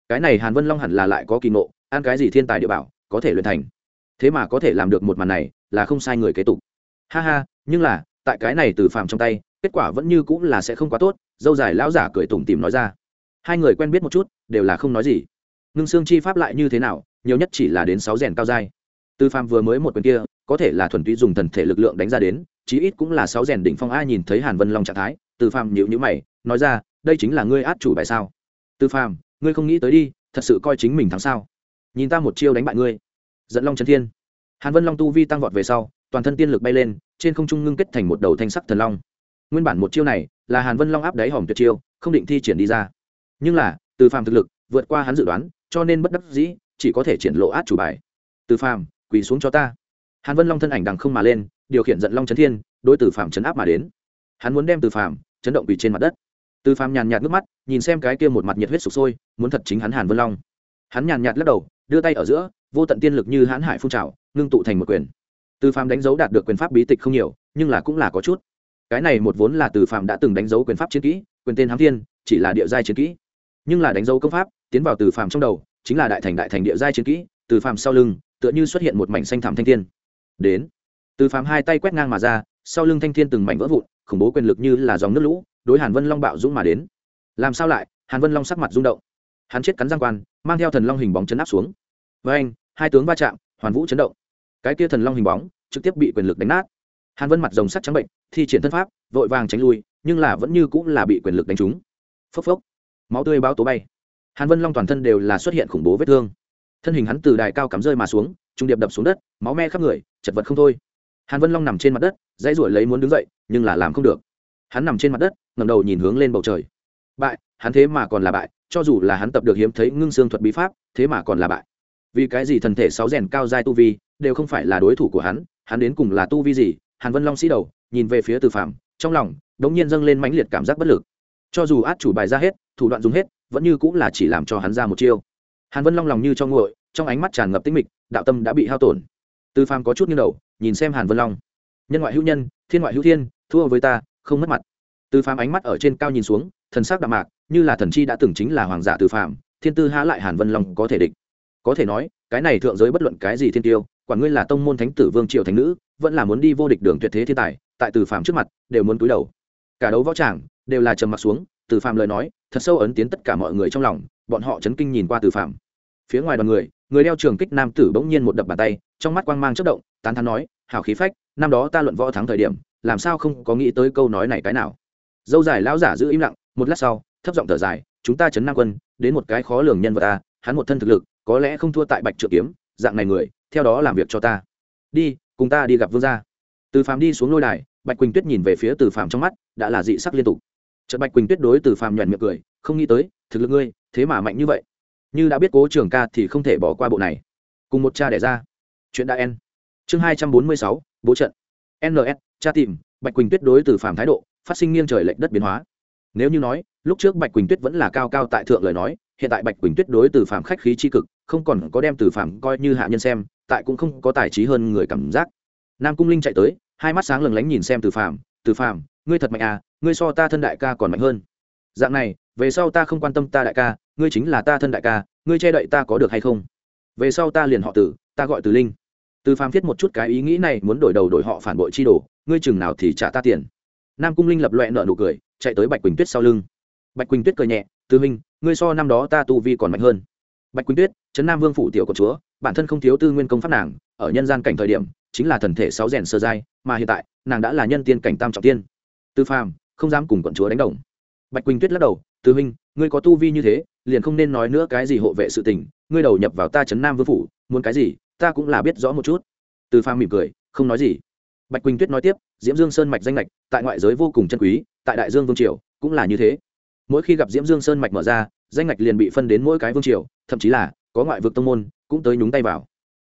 Cái này hàn vân long hẳn là lại có kỳ ngộ, ăn cái gì thiên tài địa bảo, có thể luyện thành. Thế mà có thể làm được một màn này, là không sai người kế tục. Ha ha, nhưng là, tại cái này từ phàm trong tay, kết quả vẫn như cũng là sẽ không quá tốt, dâu dài lão giả cười tủm tìm nói ra hai người quen biết một chút, đều là không nói gì. Ngưng xương chi pháp lại như thế nào, nhiều nhất chỉ là đến sáu rèn cao dai Tư phàm vừa mới một quyền kia, có thể là thuần túy dùng thần thể lực lượng đánh ra đến, chí ít cũng là sáu rèn đỉnh phong a nhìn thấy hàn vân long trạng thái, Tư phàm nhịu nhữ mày, nói ra, đây chính là ngươi át chủ bài sao? Tư phàm, ngươi không nghĩ tới đi, thật sự coi chính mình thắng sao? Nhìn ta một chiêu đánh bại ngươi. Dẫn long trấn thiên. Hàn vân long tu vi tăng vọt về sau, toàn thân tiên lực bay lên, trên không trung ngưng kết thành một đầu thanh sắc thần long. Nguyên bản một chiêu này là hàn vân long áp đáy hòm tuyệt chiêu, không định thi triển đi ra nhưng là, từ phàm thực lực, vượt qua hắn dự đoán, cho nên bất đắc dĩ, chỉ có thể triển lộ át chủ bài. Từ phàm, quỳ xuống cho ta. Hàn vân long thân ảnh đằng không mà lên, điều khiển giận long trấn thiên, đối từ phàm chấn áp mà đến. Hắn muốn đem từ phàm chấn động quỳ trên mặt đất. Từ phàm nhàn nhạt nước mắt, nhìn xem cái kia một mặt nhiệt huyết sụp sôi, muốn thật chính hắn hàn vân long. Hắn nhàn nhạt lắc đầu, đưa tay ở giữa, vô tận tiên lực như hãn hải phun trào, ngưng tụ thành một quyền. Từ phàm đánh dấu đạt được quyền pháp bí tịch không nhiều, nhưng là cũng là có chút. Cái này một vốn là từ phàm đã từng đánh dấu quyền pháp chiến kỹ, quyền tên hám thiên, chỉ là địa giai chiến kỹ nhưng là đánh dấu công pháp, tiến vào từ phàm trong đầu, chính là đại thành đại thành địa giai chiến kỹ, từ phàm sau lưng, tựa như xuất hiện một mảnh xanh thảm thanh thiên. Đến, từ phàm hai tay quét ngang mà ra, sau lưng thanh thiên từng mảnh vỡ vụn, khủng bố quyền lực như là dòng nước lũ, đối hàn vân long bạo dũng mà đến. Làm sao lại? Hàn vân long sắc mặt rung động. Hắn chết cắn giang quan, mang theo thần long hình bóng chấn áp xuống. Với anh, hai tướng va chạm, hoàn vũ chấn động. Cái kia thần long hình bóng, trực tiếp bị quyền lực đánh nát. Hàn vân mặt rồng sắt trắng bệnh, thi triển thân pháp, vội vàng tránh lui, nhưng là vẫn như cũng là bị quyền lực đánh trúng. Phốc phốc máu tươi báo tố bay. Hàn vân long toàn thân đều là xuất hiện khủng bố vết thương. Thân hình hắn từ đài cao cắm rơi mà xuống, trung điệp đập xuống đất, máu me khắp người, chật vật không thôi. Hàn vân long nằm trên mặt đất, dãy ruổi lấy muốn đứng dậy, nhưng là làm không được. Hắn nằm trên mặt đất ngầm đầu nhìn hướng lên bầu trời. Bại, hắn thế mà còn là bại, cho dù là hắn tập được hiếm thấy ngưng xương thuật bí pháp, thế mà còn là bại. Vì cái gì thần thể sáu rèn cao giai tu vi, đều không phải là đối thủ của hắn hắn đến cùng là tu vi gì? Hàn vân long sĩ đầu, nhìn về phía từ phạm trong lòng đống nhiên dâng lên mãnh liệt cảm giác bất lực cho dù át chủ bài ra hết, thủ đoạn dùng hết, vẫn như cũng là chỉ làm cho hắn ra một chiêu. Hàn vân long lòng như trong nguội, trong ánh mắt tràn ngập tinh mịch, đạo tâm đã bị hao tổn. Từ phàm có chút như đầu, nhìn xem hàn vân long. Nhân ngoại hữu nhân, thiên ngoại hữu thiên, thua với ta, không mất mặt. Từ phàm ánh mắt ở trên cao nhìn xuống, thần sắc đạm mạc, như là thần chi đã từng chính là hoàng giả từ phàm, thiên tư há lại hàn vân long có thể địch. Có thể nói, cái này thượng giới bất luận cái gì thiên tiêu, quản ngươi là tông môn thánh tử vương triều thánh nữ, vẫn là muốn đi vô địch đường tuyệt thế thiên tài, tại từ phàm trước mặt, đều muốn cúi đầu. Cả đấu võ tràng đều là trầm mặc xuống, từ Phạm lời nói, thật sâu ấn tiến tất cả mọi người trong lòng, bọn họ chấn kinh nhìn qua từ Phạm. phía ngoài đoàn người người đeo trường kích nam tử bỗng nhiên một đập bàn tay, trong mắt quang mang chất động, tán thán nói hào khí phách, năm đó ta luận võ thắng thời điểm, làm sao không có nghĩ tới câu nói này cái nào? Dâu dài lão giả giữ im lặng, một lát sau, thấp giọng thở dài, chúng ta chấn nam quân, đến một cái khó lường nhân vật ta hắn một thân thực lực, có lẽ không thua tại bạch trượng kiếm, dạng này người, theo đó làm việc cho ta. Đi, cùng ta đi gặp vương gia. Từ phàm đi xuống lôi đài, bạch quỳnh tuyết nhìn về phía từ phàm trong mắt, đã là dị sắc liên tục trận bạch quỳnh tuyết đối từ phàm nhuận miệng cười, không nghĩ tới, thực lực ngươi, thế mà mạnh như vậy. Như đã biết cố trường ca thì không thể bỏ qua bộ này. Cùng một cha đẻ ra. Chuyện đã end. Chương hai trăm bốn mươi sáu, bố trận. Ns cha tìm, bạch quỳnh tuyết đối từ phàm thái độ, phát sinh nghiêng trời lệch đất biến hóa. Nếu như nói, lúc trước bạch quỳnh tuyết vẫn là cao cao tại thượng lời nói, hiện tại bạch quỳnh tuyết đối từ phàm khách khí chi cực, không còn có đem từ phàm coi như hạ nhân xem, tại cũng không có tài trí hơn người cảm giác. Nam cung linh chạy tới, hai mắt sáng lừng lánh nhìn xem từ phàm từ phàm ngươi thật mạnh à ngươi so ta thân đại ca còn mạnh hơn. Dạng này, về sau ta không quan tâm ta đại ca, ngươi chính là ta thân đại ca, ngươi che đậy ta có được hay không? Về sau ta liền họ tử, ta gọi từ linh. Từ phàm viết một chút cái ý nghĩ này muốn đổi đầu đổi họ phản bội chi đồ, ngươi chừng nào thì trả ta tiền. Nam cung linh lập loẹ nợ nụ cười, chạy tới bạch quỳnh tuyết sau lưng. Bạch quỳnh tuyết cười nhẹ tư minh ngươi so năm đó ta tu vi còn mạnh hơn. Bạch quỳnh tuyết trấn nam vương phủ tiểu của chúa, bản thân không thiếu tư nguyên công pháp nàng, ở nhân gian cảnh thời điểm, chính là thần thể sáu rèn sơ giai, mà hiện tại, nàng đã là nhân tiên cảnh tam trọng tiên tư phàm, không dám cùng quận chúa đánh đồng. Bạch quỳnh tuyết lắc đầu tư huynh, ngươi có tu vi như thế, liền không nên nói nữa cái gì hộ vệ sự tình, ngươi đầu nhập vào ta trấn nam vương phủ, muốn cái gì, ta cũng là biết rõ một chút. Tư phàm mỉm cười, không nói gì. Bạch quỳnh tuyết nói tiếp, diễm dương sơn mạch danh lệch tại ngoại giới vô cùng chân quý, tại đại dương vương triều, cũng là như thế. Mỗi khi gặp diễm dương sơn mạch mở ra, danh lệch liền bị phân đến mỗi cái vương triều, thậm chí là có ngoại vực tông môn, cũng tới nhúng tay vào.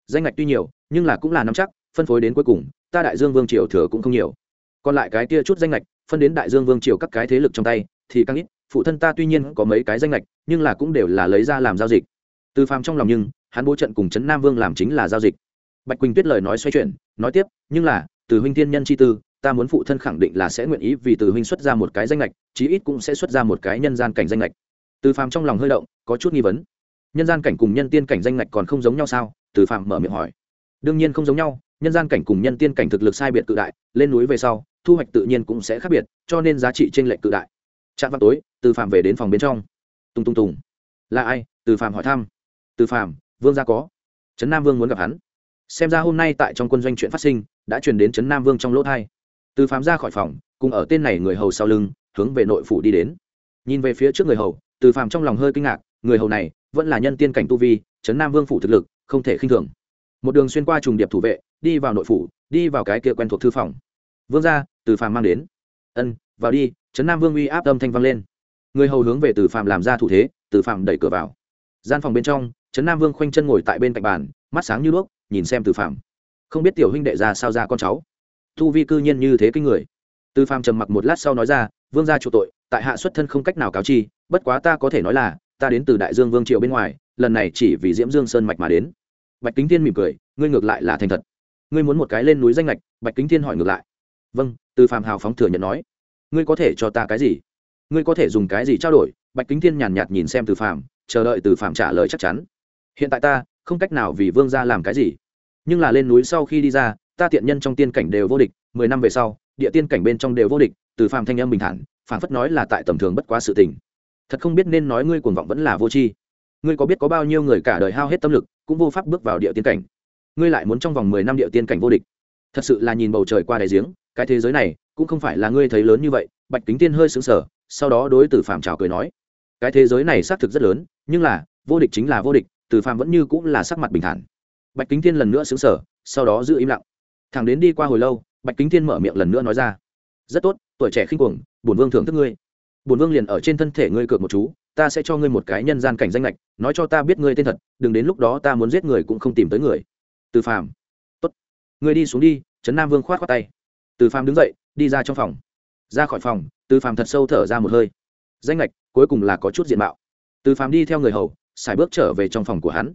Danh lệch tuy nhiều, nhưng là cũng là nắm chắc, phân phối đến cuối cùng, ta đại dương vương triều thừa cũng không nhiều. Còn lại cái kia chút danh lệch phân đến đại dương vương triều các cái thế lực trong tay, thì càng ít, phụ thân ta tuy nhiên có mấy cái danh lệch nhưng là cũng đều là lấy ra làm giao dịch. Từ phàm trong lòng nhưng, hắn bố trận cùng trấn nam vương làm chính là giao dịch. Bạch quỳnh tuyết lời nói xoay chuyển, nói tiếp, nhưng là, từ huynh thiên nhân chi tư, ta muốn phụ thân khẳng định là sẽ nguyện ý vì từ huynh xuất ra một cái danh lệch chí ít cũng sẽ xuất ra một cái nhân gian cảnh danh lệch từ phàm trong lòng hơi động, có chút nghi vấn. Nhân gian cảnh cùng nhân tiên cảnh danh lệch còn không giống nhau sao? Từ phàm mở miệng hỏi. Đương nhiên không giống nhau nhân gian cảnh cùng nhân tiên cảnh thực lực sai biệt cự đại lên núi về sau thu hoạch tự nhiên cũng sẽ khác biệt cho nên giá trị t r ê n lệch cự đại. Trạm vào tối từ Phạm về đến phòng bên trong. Tung tung tùng. Là ai? Từ Phạm hỏi thăm. Từ Phạm, vương gia có. Trấn nam vương muốn gặp hắn. Xem ra hôm nay tại trong quân doanh chuyện phát sinh đã truyền đến trấn nam vương trong lỗ thai. Từ Phạm ra khỏi phòng cùng ở tên này người hầu sau lưng hướng về nội phủ đi đến. Nhìn về phía trước người hầu từ Phạm trong lòng hơi kinh ngạc người hầu này vẫn là nhân tiên cảnh tu vi trấn nam vương phủ thực lực không thể khinh thường. Một đường xuyên qua trùng điệp thủ vệ đi vào nội phủ, đi vào cái kia quen thuộc thư phòng. Vương ra từ phàm mang đến. Ân, vào đi trấn nam vương uy áp âm thanh vang lên. Người hầu hướng về từ phàm làm ra thủ thế, từ phàm đẩy cửa vào. Gian phòng bên trong trấn nam vương khoanh chân ngồi tại bên cạnh bàn, mắt sáng như đuốc, nhìn xem từ phàm. Không biết tiểu huynh đệ ra sao ra con cháu. Thu vi cư nhiên như thế kinh người. Từ phàm trầm mặc một lát sau nói ra, vương gia chủ tội, tại hạ xuất thân không cách nào cáo chi, bất quá ta có thể nói là, ta đến từ đại dương vương triều bên ngoài, lần này chỉ vì diễm dương sơn mạch mà đến. Bạch kính thiên mỉm cười, ngươi ngược lại là thành thật ngươi muốn một cái lên núi danh lệch, bạch kính thiên hỏi ngược lại. Vâng từ phàm hào phóng thừa nhận nói. Ngươi có thể cho ta cái gì? Ngươi có thể dùng cái gì trao đổi? Bạch kính thiên nhàn nhạt nhìn xem từ phàm, chờ đợi từ phàm trả lời chắc chắn. Hiện tại ta, không cách nào vì vương ra làm cái gì. Nhưng là lên núi sau khi đi ra, ta tiện nhân trong tiên cảnh đều vô địch, mười năm về sau, địa tiên cảnh bên trong đều vô địch, từ phàm thanh âm bình thản phản phất nói là tại tầm thường bất quá sự tình. Thật không biết nên nói ngươi cuồng vọng vẫn là vô tri. Ngươi có biết có bao nhiêu người cả đời hao hết tâm lực, cũng vô pháp bước vào địa tiên cảnh ngươi lại muốn trong vòng mười năm địa tiên cảnh vô địch. Thật sự là nhìn bầu trời qua đại giếng, cái thế giới này cũng không phải là ngươi thấy lớn như vậy. Bạch kính tiên hơi sững sờ, sau đó đối tử phạm trào cười nói, cái thế giới này xác thực rất lớn, nhưng là, vô địch chính là vô địch, từ phàm vẫn như cũng là sắc mặt bình thản. Bạch kính thiên lần nữa xứng sở sau đó giữ im lặng. Thằng đến đi qua hồi lâu, bạch kính thiên mở miệng lần nữa nói ra, rất tốt, tuổi trẻ khinh cuồng, bổn vương thưởng thức ngươi. Bổn vương liền ở trên thân thể ngươi cược một chú, ta sẽ cho ngươi một cái nhân gian cảnh danh lệch nói cho ta biết ngươi tên thật, đừng đến lúc đó ta muốn giết người cũng không tìm tới người từ phàm. Tốt. Ngươi đi xuống đi, trấn nam vương khoát khoát tay. Từ phàm đứng dậy, đi ra trong phòng. Ra khỏi phòng, từ phàm thật sâu thở ra một hơi. Danh lệch cuối cùng là có chút diện mạo. Từ phàm đi theo người hầu xài bước trở về trong phòng của hắn.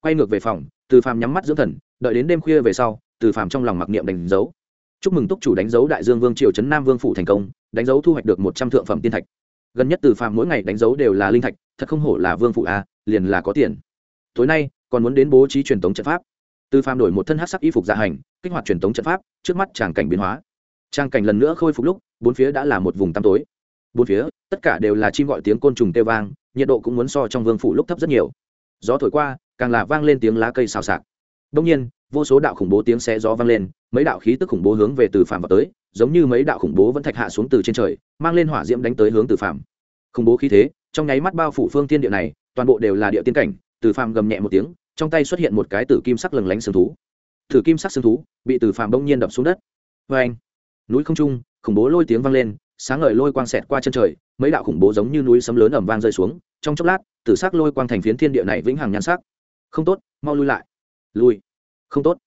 Quay ngược về phòng, từ phàm nhắm mắt dưỡng thần, đợi đến đêm khuya về sau, từ phàm trong lòng mặc niệm đánh dấu. Chúc mừng túc chủ đánh dấu đại dương vương triều trấn nam vương phủ thành công, đánh dấu thu hoạch được một trăm thượng phẩm tiên thạch. Gần nhất từ phàm mỗi ngày đánh dấu đều là linh thạch, thật không hổ là vương phụ a, liền là có tiền. Tối nay, còn muốn đến bố trí truyền thống trận pháp từ phàm đổi một thân hát sắc y phục dạ hành, kích hoạt truyền thống trận pháp, trước mắt tràng cảnh biến hóa. Tràng cảnh lần nữa khôi phục lúc, bốn phía đã là một vùng tăm tối. Bốn phía, tất cả đều là chim gọi tiếng côn trùng tê vang, nhiệt độ cũng muốn so trong vương phủ lúc thấp rất nhiều. Gió thổi qua, càng là vang lên tiếng lá cây xào xạc. Đông nhiên, vô số đạo khủng bố tiếng xé gió vang lên, mấy đạo khí tức khủng bố hướng về từ phàm vào tới, giống như mấy đạo khủng bố vẫn thạch hạ xuống từ trên trời, mang lên hỏa diễm đánh tới hướng từ phàm. khủng bố khí thế, trong nháy mắt bao phủ phương thiên địa này, toàn bộ đều là địa tiên cảnh, từ phàm gầm nhẹ một tiếng trong tay xuất hiện một cái tử kim sắc lừng lánh sương thú. Tử kim sắc sương thú bị từ phàm bỗng nhiên đập xuống đất. Vê anh, núi không trung, khủng bố lôi tiếng vang lên, sáng ngời lôi quang xẹt qua chân trời, mấy đạo khủng bố giống như núi sấm lớn ẩm vang rơi xuống. Trong chốc lát, tử sắc lôi quang thành phiến thiên địa này vĩnh hằng nhan sắc. Không tốt, mau lui lại. Lui. Không tốt.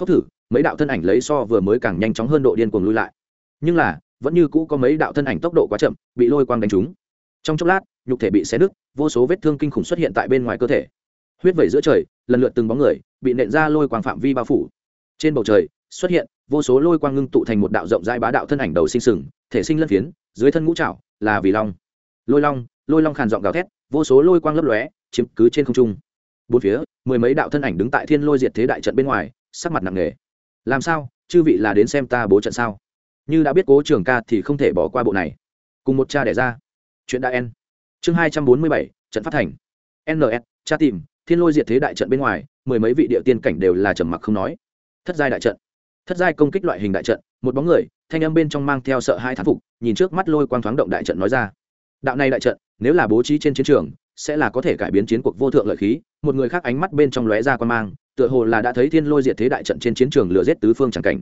Phốc thử, mấy đạo thân ảnh lấy so vừa mới càng nhanh chóng hơn độ điên cuồng lui lại. Nhưng là, vẫn như cũ có mấy đạo thân ảnh tốc độ quá chậm, bị lôi quang đánh trúng. Trong chốc lát, nhục thể bị xé nứt, vô số vết thương kinh khủng xuất hiện tại bên ngoài cơ thể. Huyết vẩy giữa trời lần lượt từng bóng người, bị nện ra lôi quang phạm vi bao phủ. Trên bầu trời, xuất hiện vô số lôi quang ngưng tụ thành một đạo rộng rãi bá đạo thân ảnh đầu sinh sừng, thể sinh lân phiến, dưới thân ngũ trảo là vì long. Lôi long lôi long khàn giọng gào thét, vô số lôi quang lấp lóe, chiếm cứ trên không trung. Bốn phía, mười mấy đạo thân ảnh đứng tại thiên lôi diệt thế đại trận bên ngoài, sắc mặt nặng nề. Làm sao? Chư vị là đến xem ta bố trận sao? Như đã biết cố trường ca thì không thể bỏ qua bộ này. Cùng một cha đẻ ra. Chuyện đã en chương hai trăm bốn mươi bảy, trận phát thành. Ns cha tìm thiên lôi diệt thế đại trận bên ngoài, mười mấy vị địa tiên cảnh đều là trầm mặc không nói. Thất giai đại trận. Thất giai công kích loại hình đại trận, một bóng người, thanh âm bên trong mang theo sợ hai thán phục, nhìn trước mắt lôi quang thoáng động đại trận nói ra. Đạo này đại trận, nếu là bố trí trên chiến trường, sẽ là có thể cải biến chiến cuộc vô thượng lợi khí, một người khác ánh mắt bên trong lóe ra quan mang, tựa hồ là đã thấy thiên lôi diệt thế đại trận trên chiến trường lửa giết tứ phương chẳng cảnh.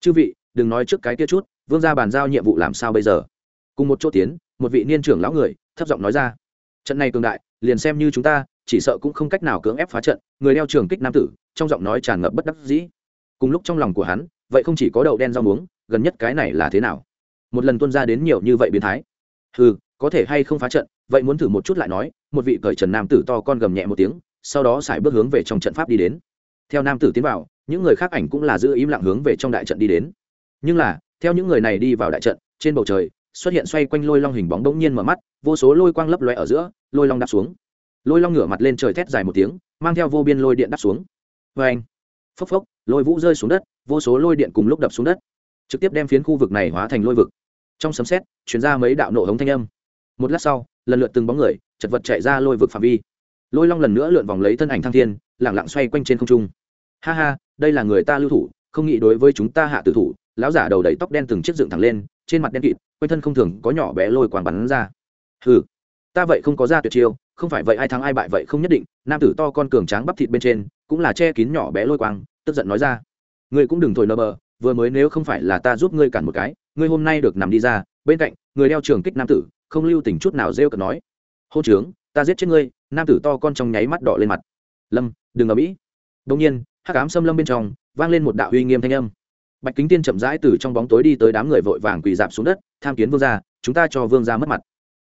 Chư vị, đừng nói trước cái kia chút, vương gia bàn giao nhiệm vụ làm sao bây giờ? Cùng một chỗ tiến, một vị niên trưởng lão người, thấp giọng nói ra. Trận này cường đại, liền xem như chúng ta chỉ sợ cũng không cách nào cưỡng ép phá trận, người đeo trường kích nam tử, trong giọng nói tràn ngập bất đắc dĩ. Cùng lúc trong lòng của hắn, vậy không chỉ có đậu đen rau muống, gần nhất cái này là thế nào? Một lần tuân ra đến nhiều như vậy biến thái. Ừ có thể hay không phá trận, vậy muốn thử một chút lại nói, một vị cởi trần nam tử to con gầm nhẹ một tiếng, sau đó xài bước hướng về trong trận pháp đi đến. Theo nam tử tiến vào, những người khác ảnh cũng là giữ im lặng hướng về trong đại trận đi đến. Nhưng là, theo những người này đi vào đại trận, trên bầu trời, xuất hiện xoay quanh lôi long hình bóng bỗng nhiên mở mắt, vô số lôi quang lấp loe ở giữa, lôi long đáp xuống lôi long ngửa mặt lên trời thét dài một tiếng, mang theo vô biên lôi điện đắp xuống. Vê anh, phốc phốc, lôi vũ rơi xuống đất, vô số lôi điện cùng lúc đập xuống đất, trực tiếp đem phiến khu vực này hóa thành lôi vực. Trong sấm xét chuyển ra mấy đạo nổ hống thanh âm. Một lát sau, lần lượt từng bóng người, chật vật chạy ra lôi vực phạm vi. Lôi long lần nữa lượn vòng lấy thân ảnh thăng thiên lẳng lặng xoay quanh trên không trung. Ha ha, đây là người ta lưu thủ, không nghĩ đối với chúng ta hạ tử thủ, lão giả đầu đầy tóc đen từng chiếc dựng thẳng lên, trên mặt đen kịt, quanh thân không thường có nhỏ bé lôi quàng bắn ra. Hừ ta vậy không có ra tuyệt chiêu, không phải vậy ai thắng ai bại vậy không nhất định, nam tử to con cường tráng bắp thịt bên trên, cũng là che kín nhỏ bé lôi quang, tức giận nói ra. Ngươi cũng đừng thổi nơ bờ, vừa mới nếu không phải là ta giúp ngươi cản một cái, ngươi hôm nay được nằm đi ra, bên cạnh, người đeo trường kích nam tử, không lưu tình chút nào rêu cợt nói. Hô trướng, ta giết chết ngươi, nam tử to con trong nháy mắt đỏ lên mặt. Lâm, đừng ở mỹ đông nhiên, hắc ám xâm lâm bên trong, vang lên một đạo uy nghiêm thanh âm. Bạch kính tiên chậm rãi từ trong bóng tối đi tới đám người vội vàng quỳ dạp xuống đất, tham kiến vương gia, chúng ta cho vương gia mất mặt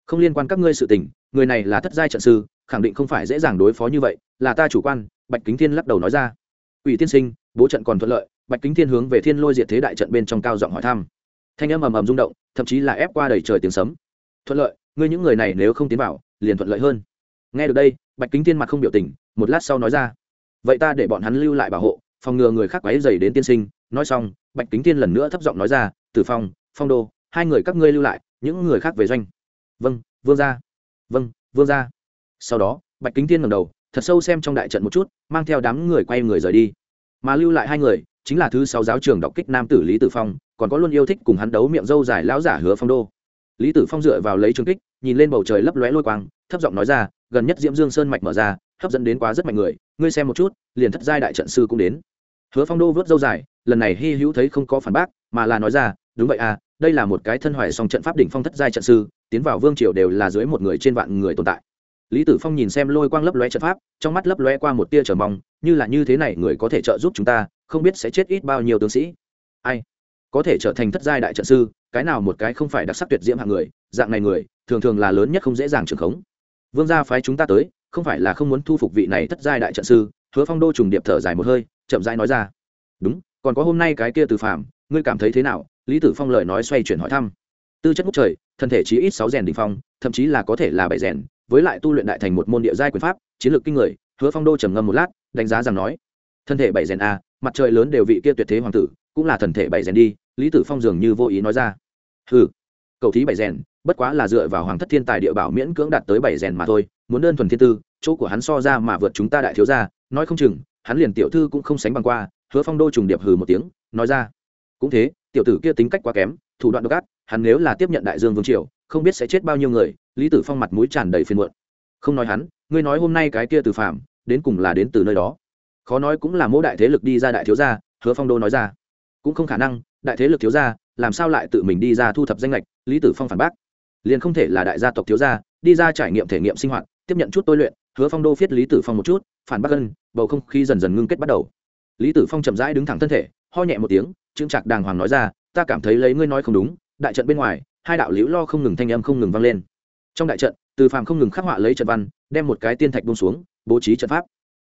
không liên quan các ngươi sự tình, người này là thất giai trận sư, khẳng định không phải dễ dàng đối phó như vậy, là ta chủ quan, bạch kính thiên lắc đầu nói ra. Ủy tiên sinh, bố trận còn thuận lợi, bạch kính thiên hướng về thiên lôi diệt thế đại trận bên trong cao giọng hỏi thăm. Thanh âm ầm ầm rung động, thậm chí là ép qua đầy trời tiếng sấm. Thuận lợi, ngươi những người này nếu không tiến vào, liền thuận lợi hơn. Nghe được đây, bạch kính thiên mặt không biểu tình, một lát sau nói ra. Vậy ta để bọn hắn lưu lại bảo hộ, phòng ngừa người khác quấy dày đến tiên sinh. Nói xong, bạch kính thiên lần nữa thấp giọng nói ra, tử phong phong đô, hai người các ngươi lưu lại, những người khác về doanh vâng vương gia. Vâng vương gia. Sau đó, bạch kính thiên ngầm đầu, thật sâu xem trong đại trận một chút, mang theo đám người quay người rời đi. Mà lưu lại hai người, chính là thứ sáu giáo trường đọc kích nam tử lý tử phong, còn có luôn yêu thích cùng hắn đấu miệng dâu dài lão giả hứa phong đô. Lý tử phong dựa vào lấy trường kích, nhìn lên bầu trời lấp lóe lôi quang, thấp giọng nói ra, gần nhất diễm dương sơn mạch mở ra, hấp dẫn đến quá rất mạnh người, ngươi xem một chút, liền thất giai đại trận sư cũng đến. Hứa phong đô vớt dâu dài, lần này hy hữu thấy không có phản bác, mà là nói ra, đúng vậy à đây là một cái thân hoài song trận pháp đỉnh phong thất giai trận sư tiến vào vương triều đều là dưới một người trên vạn người tồn tại. Lý tử phong nhìn xem lôi quang lấp lóe trận pháp, trong mắt lấp lóe qua một tia trở mong, như là như thế này người có thể trợ giúp chúng ta, không biết sẽ chết ít bao nhiêu tướng sĩ. Ai? Có thể trở thành thất giai đại trận sư, cái nào một cái không phải đặc sắc tuyệt diễm hạng người, dạng này người, thường thường là lớn nhất không dễ dàng trưởng khống. Vương gia phái chúng ta tới, không phải là không muốn thu phục vị này thất giai đại trận sư, hứa phong đô trùng điệp thở dài một hơi, chậm rãi nói ra. Đúng, còn có hôm nay cái kia từ phạm ngươi cảm thấy thế nào? Lý tử phong lời nói xoay chuyển hỏi thăm tư chất ngút trời, thân thể chí ít sáu rèn đ ỉ n h phong, thậm chí là có thể là bảy rèn, với lại tu luyện đại thành một môn địa giai quyền pháp, chiến lược kinh người, hứa phong đô trầm ngâm một lát, đánh giá rằng nói, thân thể bảy rèn a mặt trời lớn đều vị kia tuyệt thế hoàng tử, cũng là thần thể bảy rèn đi, lý tử phong dường như vô ý nói ra. Ừ cầu thí bảy rèn, bất quá là dựa vào hoàng thất thiên tài địa bảo miễn cưỡng đạt tới bảy rèn mà thôi, muốn đơn thuần thiên tư, chỗ của hắn so ra mà vượt chúng ta đại thiếu ra nói không chừng, hắn liền tiểu thư cũng không sánh bằng qua, hứa phong đô trùng điệp hừ một tiếng, nói ra. Cũng thế, tiểu tử kia tính cách quá kém, thủ đoạn độc ác hắn nếu là tiếp nhận đại dương vương triều, không biết sẽ chết bao nhiêu người, lý tử phong mặt mũi tràn đầy phiền muộn. Không nói hắn, ngươi nói hôm nay cái kia từ phạm đến cùng là đến từ nơi đó. Khó nói cũng là mỗi đại thế lực đi ra đại thiếu gia, hứa phong đô nói ra. Cũng không khả năng, đại thế lực thiếu gia, làm sao lại tự mình đi ra thu thập danh lệch lý tử phong phản bác. Liền không thể là đại gia tộc thiếu gia, đi ra trải nghiệm thể nghiệm sinh hoạt, tiếp nhận chút tôi luyện, hứa phong đô viết lý tử phong một chút, phản bác ân, bầu không khí dần dần ngưng kết bắt đầu. Lý tử phong chậm rãi đứng thẳng thân thể, ho nhẹ một tiếng, chững chạc đàng hoàng nói ra, ta cảm thấy lấy ngươi nói không đúng đại trận bên ngoài, hai đạo liễu lo không ngừng thanh âm không ngừng vang lên. Trong đại trận, từ phàm không ngừng khắc họa lấy trận văn, đem một cái tiên thạch bông xuống, bố trí trận pháp.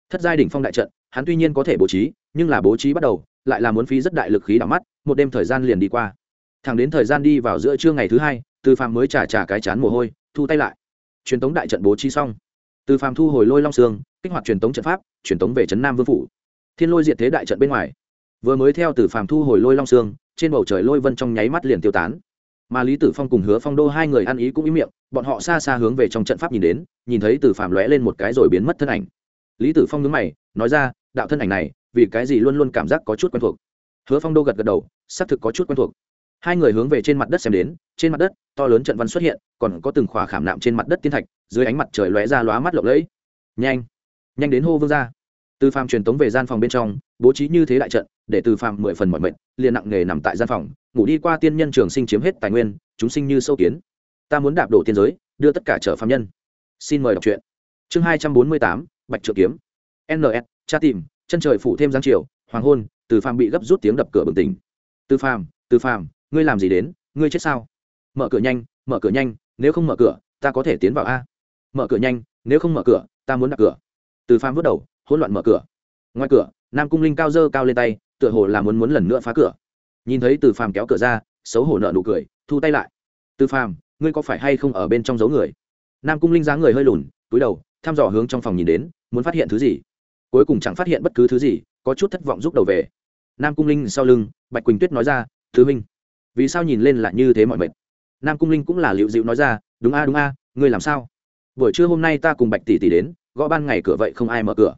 Thất giai đỉnh phong đại trận, hắn tuy nhiên có thể bố trí, nhưng là bố trí bắt đầu, lại là muốn phí rất đại lực khí đảo mắt, một đêm thời gian liền đi qua. Thẳng đến thời gian đi vào giữa trưa ngày thứ hai, từ phàm mới trả trả cái chán mồ hôi, thu tay lại. Truyền tống đại trận bố trí xong. Từ phàm thu hồi lôi long sương kích hoạt truyền tống trận pháp, truyền tống về trấn nam vương phủ. Thiên lôi diệt thế đại trận bên ngoài. Vừa mới theo từ phàm thu hồi lôi long sương trên bầu trời lôi vân trong nháy mắt liền tiêu tán. Mà lý tử phong cùng hứa phong đô hai người ăn ý cũng ý miệng, bọn họ xa xa hướng về trong trận pháp nhìn đến, nhìn thấy từ phàm lóe lên một cái rồi biến mất thân ảnh. Lý tử phong nhớ mày, nói ra, đạo thân ảnh này, vì cái gì luôn luôn cảm giác có chút quen thuộc? Hứa phong đô gật gật đầu, xác thực có chút quen thuộc. Hai người hướng về trên mặt đất xem đến, trên mặt đất, to lớn trận văn xuất hiện, còn có từng khỏa khảm nạm trên mặt đất tiên thạch, dưới ánh mặt trời lóe ra lóa mắt lộng lẫy. Nhanh nhanh đến hô vương ra từ phàm truyền tống về gian phòng bên trong, bố trí như thế đại trận, để từ phàm mười phần mọi mệnh liền nặng nghề nằm tại gian phòng, ngủ đi qua tiên nhân trường sinh chiếm hết tài nguyên, chúng sinh như sâu kiến. Ta muốn đạp đổ tiên giới, đưa tất cả trở phàm nhân. Xin mời đọc truyện. Chương hai trăm bốn mươi tám, bạch Trượng kiếm. Ns cha tìm, chân trời phủ thêm giáng chiều, hoàng hôn, từ phàm bị gấp rút tiếng đập cửa bừng tỉnh. Từ phàm từ phàm, ngươi làm gì đến, ngươi chết sao? Mở cửa nhanh, mở cửa nhanh, nếu không mở cửa, ta có thể tiến vào a. Mở cửa nhanh, nếu không mở cửa, ta muốn đặt cửa. Từ phàm vớt đầu hỗn loạn mở cửa. Ngoài cửa, nam cung linh cao dơ cao lên tay, tựa hồ là muốn muốn lần nữa phá cửa. Nhìn thấy từ phàm kéo cửa ra, xấu hổ nợ nụ cười, thu tay lại. Từ phàm, ngươi có phải hay không ở bên trong giấu người? Nam cung linh dáng người hơi lùn, túi đầu, thăm dò hướng trong phòng nhìn đến, muốn phát hiện thứ gì. Cuối cùng chẳng phát hiện bất cứ thứ gì, có chút thất vọng rút đầu về. Nam cung linh sau lưng, bạch quỳnh tuyết nói ra, thứ minh vì sao nhìn lên lại như thế mọi mệt? Nam cung linh cũng là liệu dịu nói ra, đúng a đúng a, ngươi làm sao? Buổi trưa hôm nay ta cùng bạch tỷ tỷ đến, gõ ban ngày cửa vậy không ai mở cửa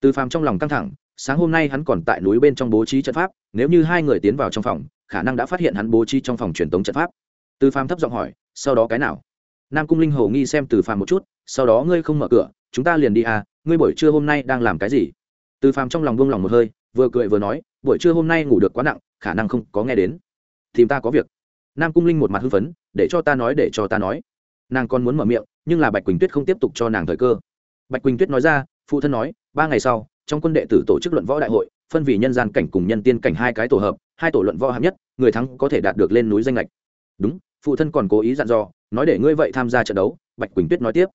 từ phàm trong lòng căng thẳng, sáng hôm nay hắn còn tại núi bên trong bố trí trận pháp, nếu như hai người tiến vào trong phòng, khả năng đã phát hiện hắn bố trí trong phòng truyền tống trận pháp. Từ phàm thấp giọng hỏi, sau đó cái nào? Nam cung linh hồ nghi xem từ phàm một chút, sau đó ngươi không mở cửa, chúng ta liền đi à ngươi buổi trưa hôm nay đang làm cái gì? Từ phàm trong lòng buông lòng một hơi, vừa cười vừa nói, buổi trưa hôm nay ngủ được quá nặng, khả năng không có nghe đến. Tìm ta có việc. Nam cung linh một mặt hưng phấn, để cho ta nói, để cho ta nói. Nàng còn muốn mở miệng, nhưng là bạch quỳnh tuyết không tiếp tục cho nàng thời cơ. Bạch quỳnh tuyết nói ra, phụ thân nói ba ngày sau, trong quân đệ tử tổ chức luận võ đại hội, phân vì nhân gian cảnh cùng nhân tiên cảnh hai cái tổ hợp, hai tổ luận võ hạng nhất, người thắng có thể đạt được lên núi danh lệch. Đúng, phụ thân còn cố ý dặn dò, nói để ngươi vậy tham gia trận đấu, bạch quỳnh tuyết nói tiếp.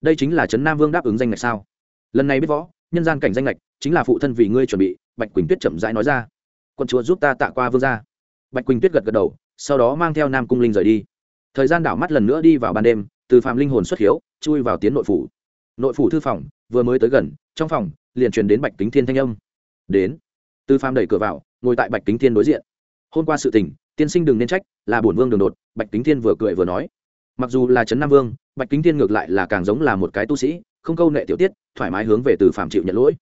Đây chính là trấn nam vương đáp ứng danh lệch sao? Lần này biết võ, nhân gian cảnh danh lệch, chính là phụ thân vì ngươi chuẩn bị, bạch quỳnh tuyết chậm rãi nói ra. Quân chúa giúp ta tạ qua vương gia. Bạch quỳnh tuyết gật gật đầu, sau đó mang theo nam cung linh rời đi. Thời gian đảo mắt lần nữa đi vào ban đêm, từ phạm linh hồn xuất hiếu, chui vào tiến nội phủ. Nội phủ thư phòng, vừa mới tới gần trong phòng, liền truyền đến bạch kính thiên thanh âm. Đến. Từ phạm đẩy cửa vào, ngồi tại bạch kính thiên đối diện. Hôm qua sự tình, tiên sinh đừng nên trách, là bổn vương đường đột, bạch kính thiên vừa cười vừa nói. Mặc dù là trấn nam vương, bạch kính thiên ngược lại là càng giống là một cái tu sĩ, không câu nệ tiểu tiết, thoải mái hướng về từ phạm chịu nhận lỗi.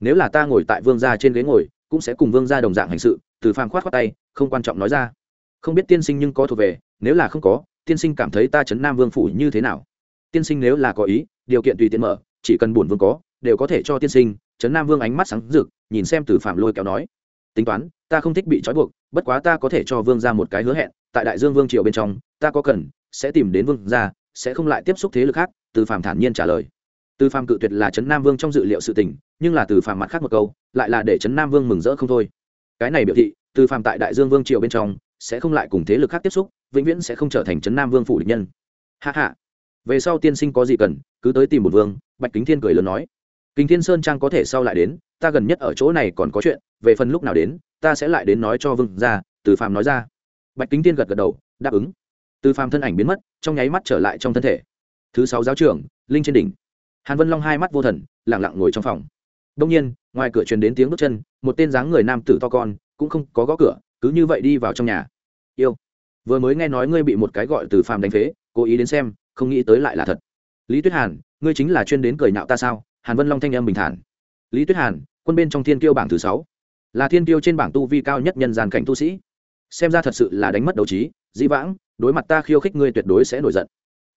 Nếu là ta ngồi tại vương gia trên ghế ngồi, cũng sẽ cùng vương gia đồng dạng hành sự từ phạm khoát khoát tay, không quan trọng nói ra. Không biết tiên sinh nhưng có thuộc về, nếu là không có, tiên sinh cảm thấy ta trấn nam vương phủ như thế nào? Tiên sinh nếu là có ý, điều kiện tùy tiện mở, chỉ cần bổn vương có đều có thể cho tiên sinh trấn nam vương ánh mắt sáng rực, nhìn xem từ phạm lôi kéo nói, tính toán, ta không thích bị trói buộc, bất quá ta có thể cho vương ra một cái hứa hẹn, tại đại dương vương triều bên trong, ta có cần, sẽ tìm đến vương ra sẽ không lại tiếp xúc thế lực khác, từ phạm thản nhiên trả lời. Từ phạm cự tuyệt là trấn nam vương trong dự liệu sự tình, nhưng là từ phạm mặt khác một câu, lại là để trấn nam vương mừng rỡ không thôi. Cái này biểu thị, từ phạm tại đại dương vương triều bên trong, sẽ không lại cùng thế lực khác tiếp xúc, vĩnh viễn sẽ không trở thành trấn nam vương phủ địch nhân. Hạ hạ về sau tiên sinh có gì cần, cứ tới tìm một vương, bạch kính thiên cười lớn nói kinh thiên sơn trang có thể sau lại đến, ta gần nhất ở chỗ này còn có chuyện, về phần lúc nào đến, ta sẽ lại đến nói cho vương ra từ phàm nói ra. Bạch kính thiên gật gật đầu, đáp ứng. Từ phàm thân ảnh biến mất, trong nháy mắt trở lại trong thân thể. Thứ sáu giáo trưởng, linh trên đỉnh. Hàn vân long hai mắt vô thần lẳng lặng ngồi trong phòng. Đông nhiên, ngoài cửa truyền đến tiếng bước chân, một tên dáng người nam tử to con, cũng không có gõ cửa, cứ như vậy đi vào trong nhà. Yêu. Vừa mới nghe nói ngươi bị một cái gọi từ phàm đánh phế, cố ý đến xem, không nghĩ tới lại là thật. Lý tuyết hàn, ngươi chính là chuyên đến cười nhạo ta sao? Hàn vân long thanh âm bình thản. Lý tuyết hàn, quân bên trong thiên tiêu bảng thứ sáu. Là thiên tiêu trên bảng tu vi cao nhất nhân gian cảnh tu sĩ. Xem ra thật sự là đánh mất đấu trí, dĩ vãng, đối mặt ta khiêu khích ngươi tuyệt đối sẽ nổi giận.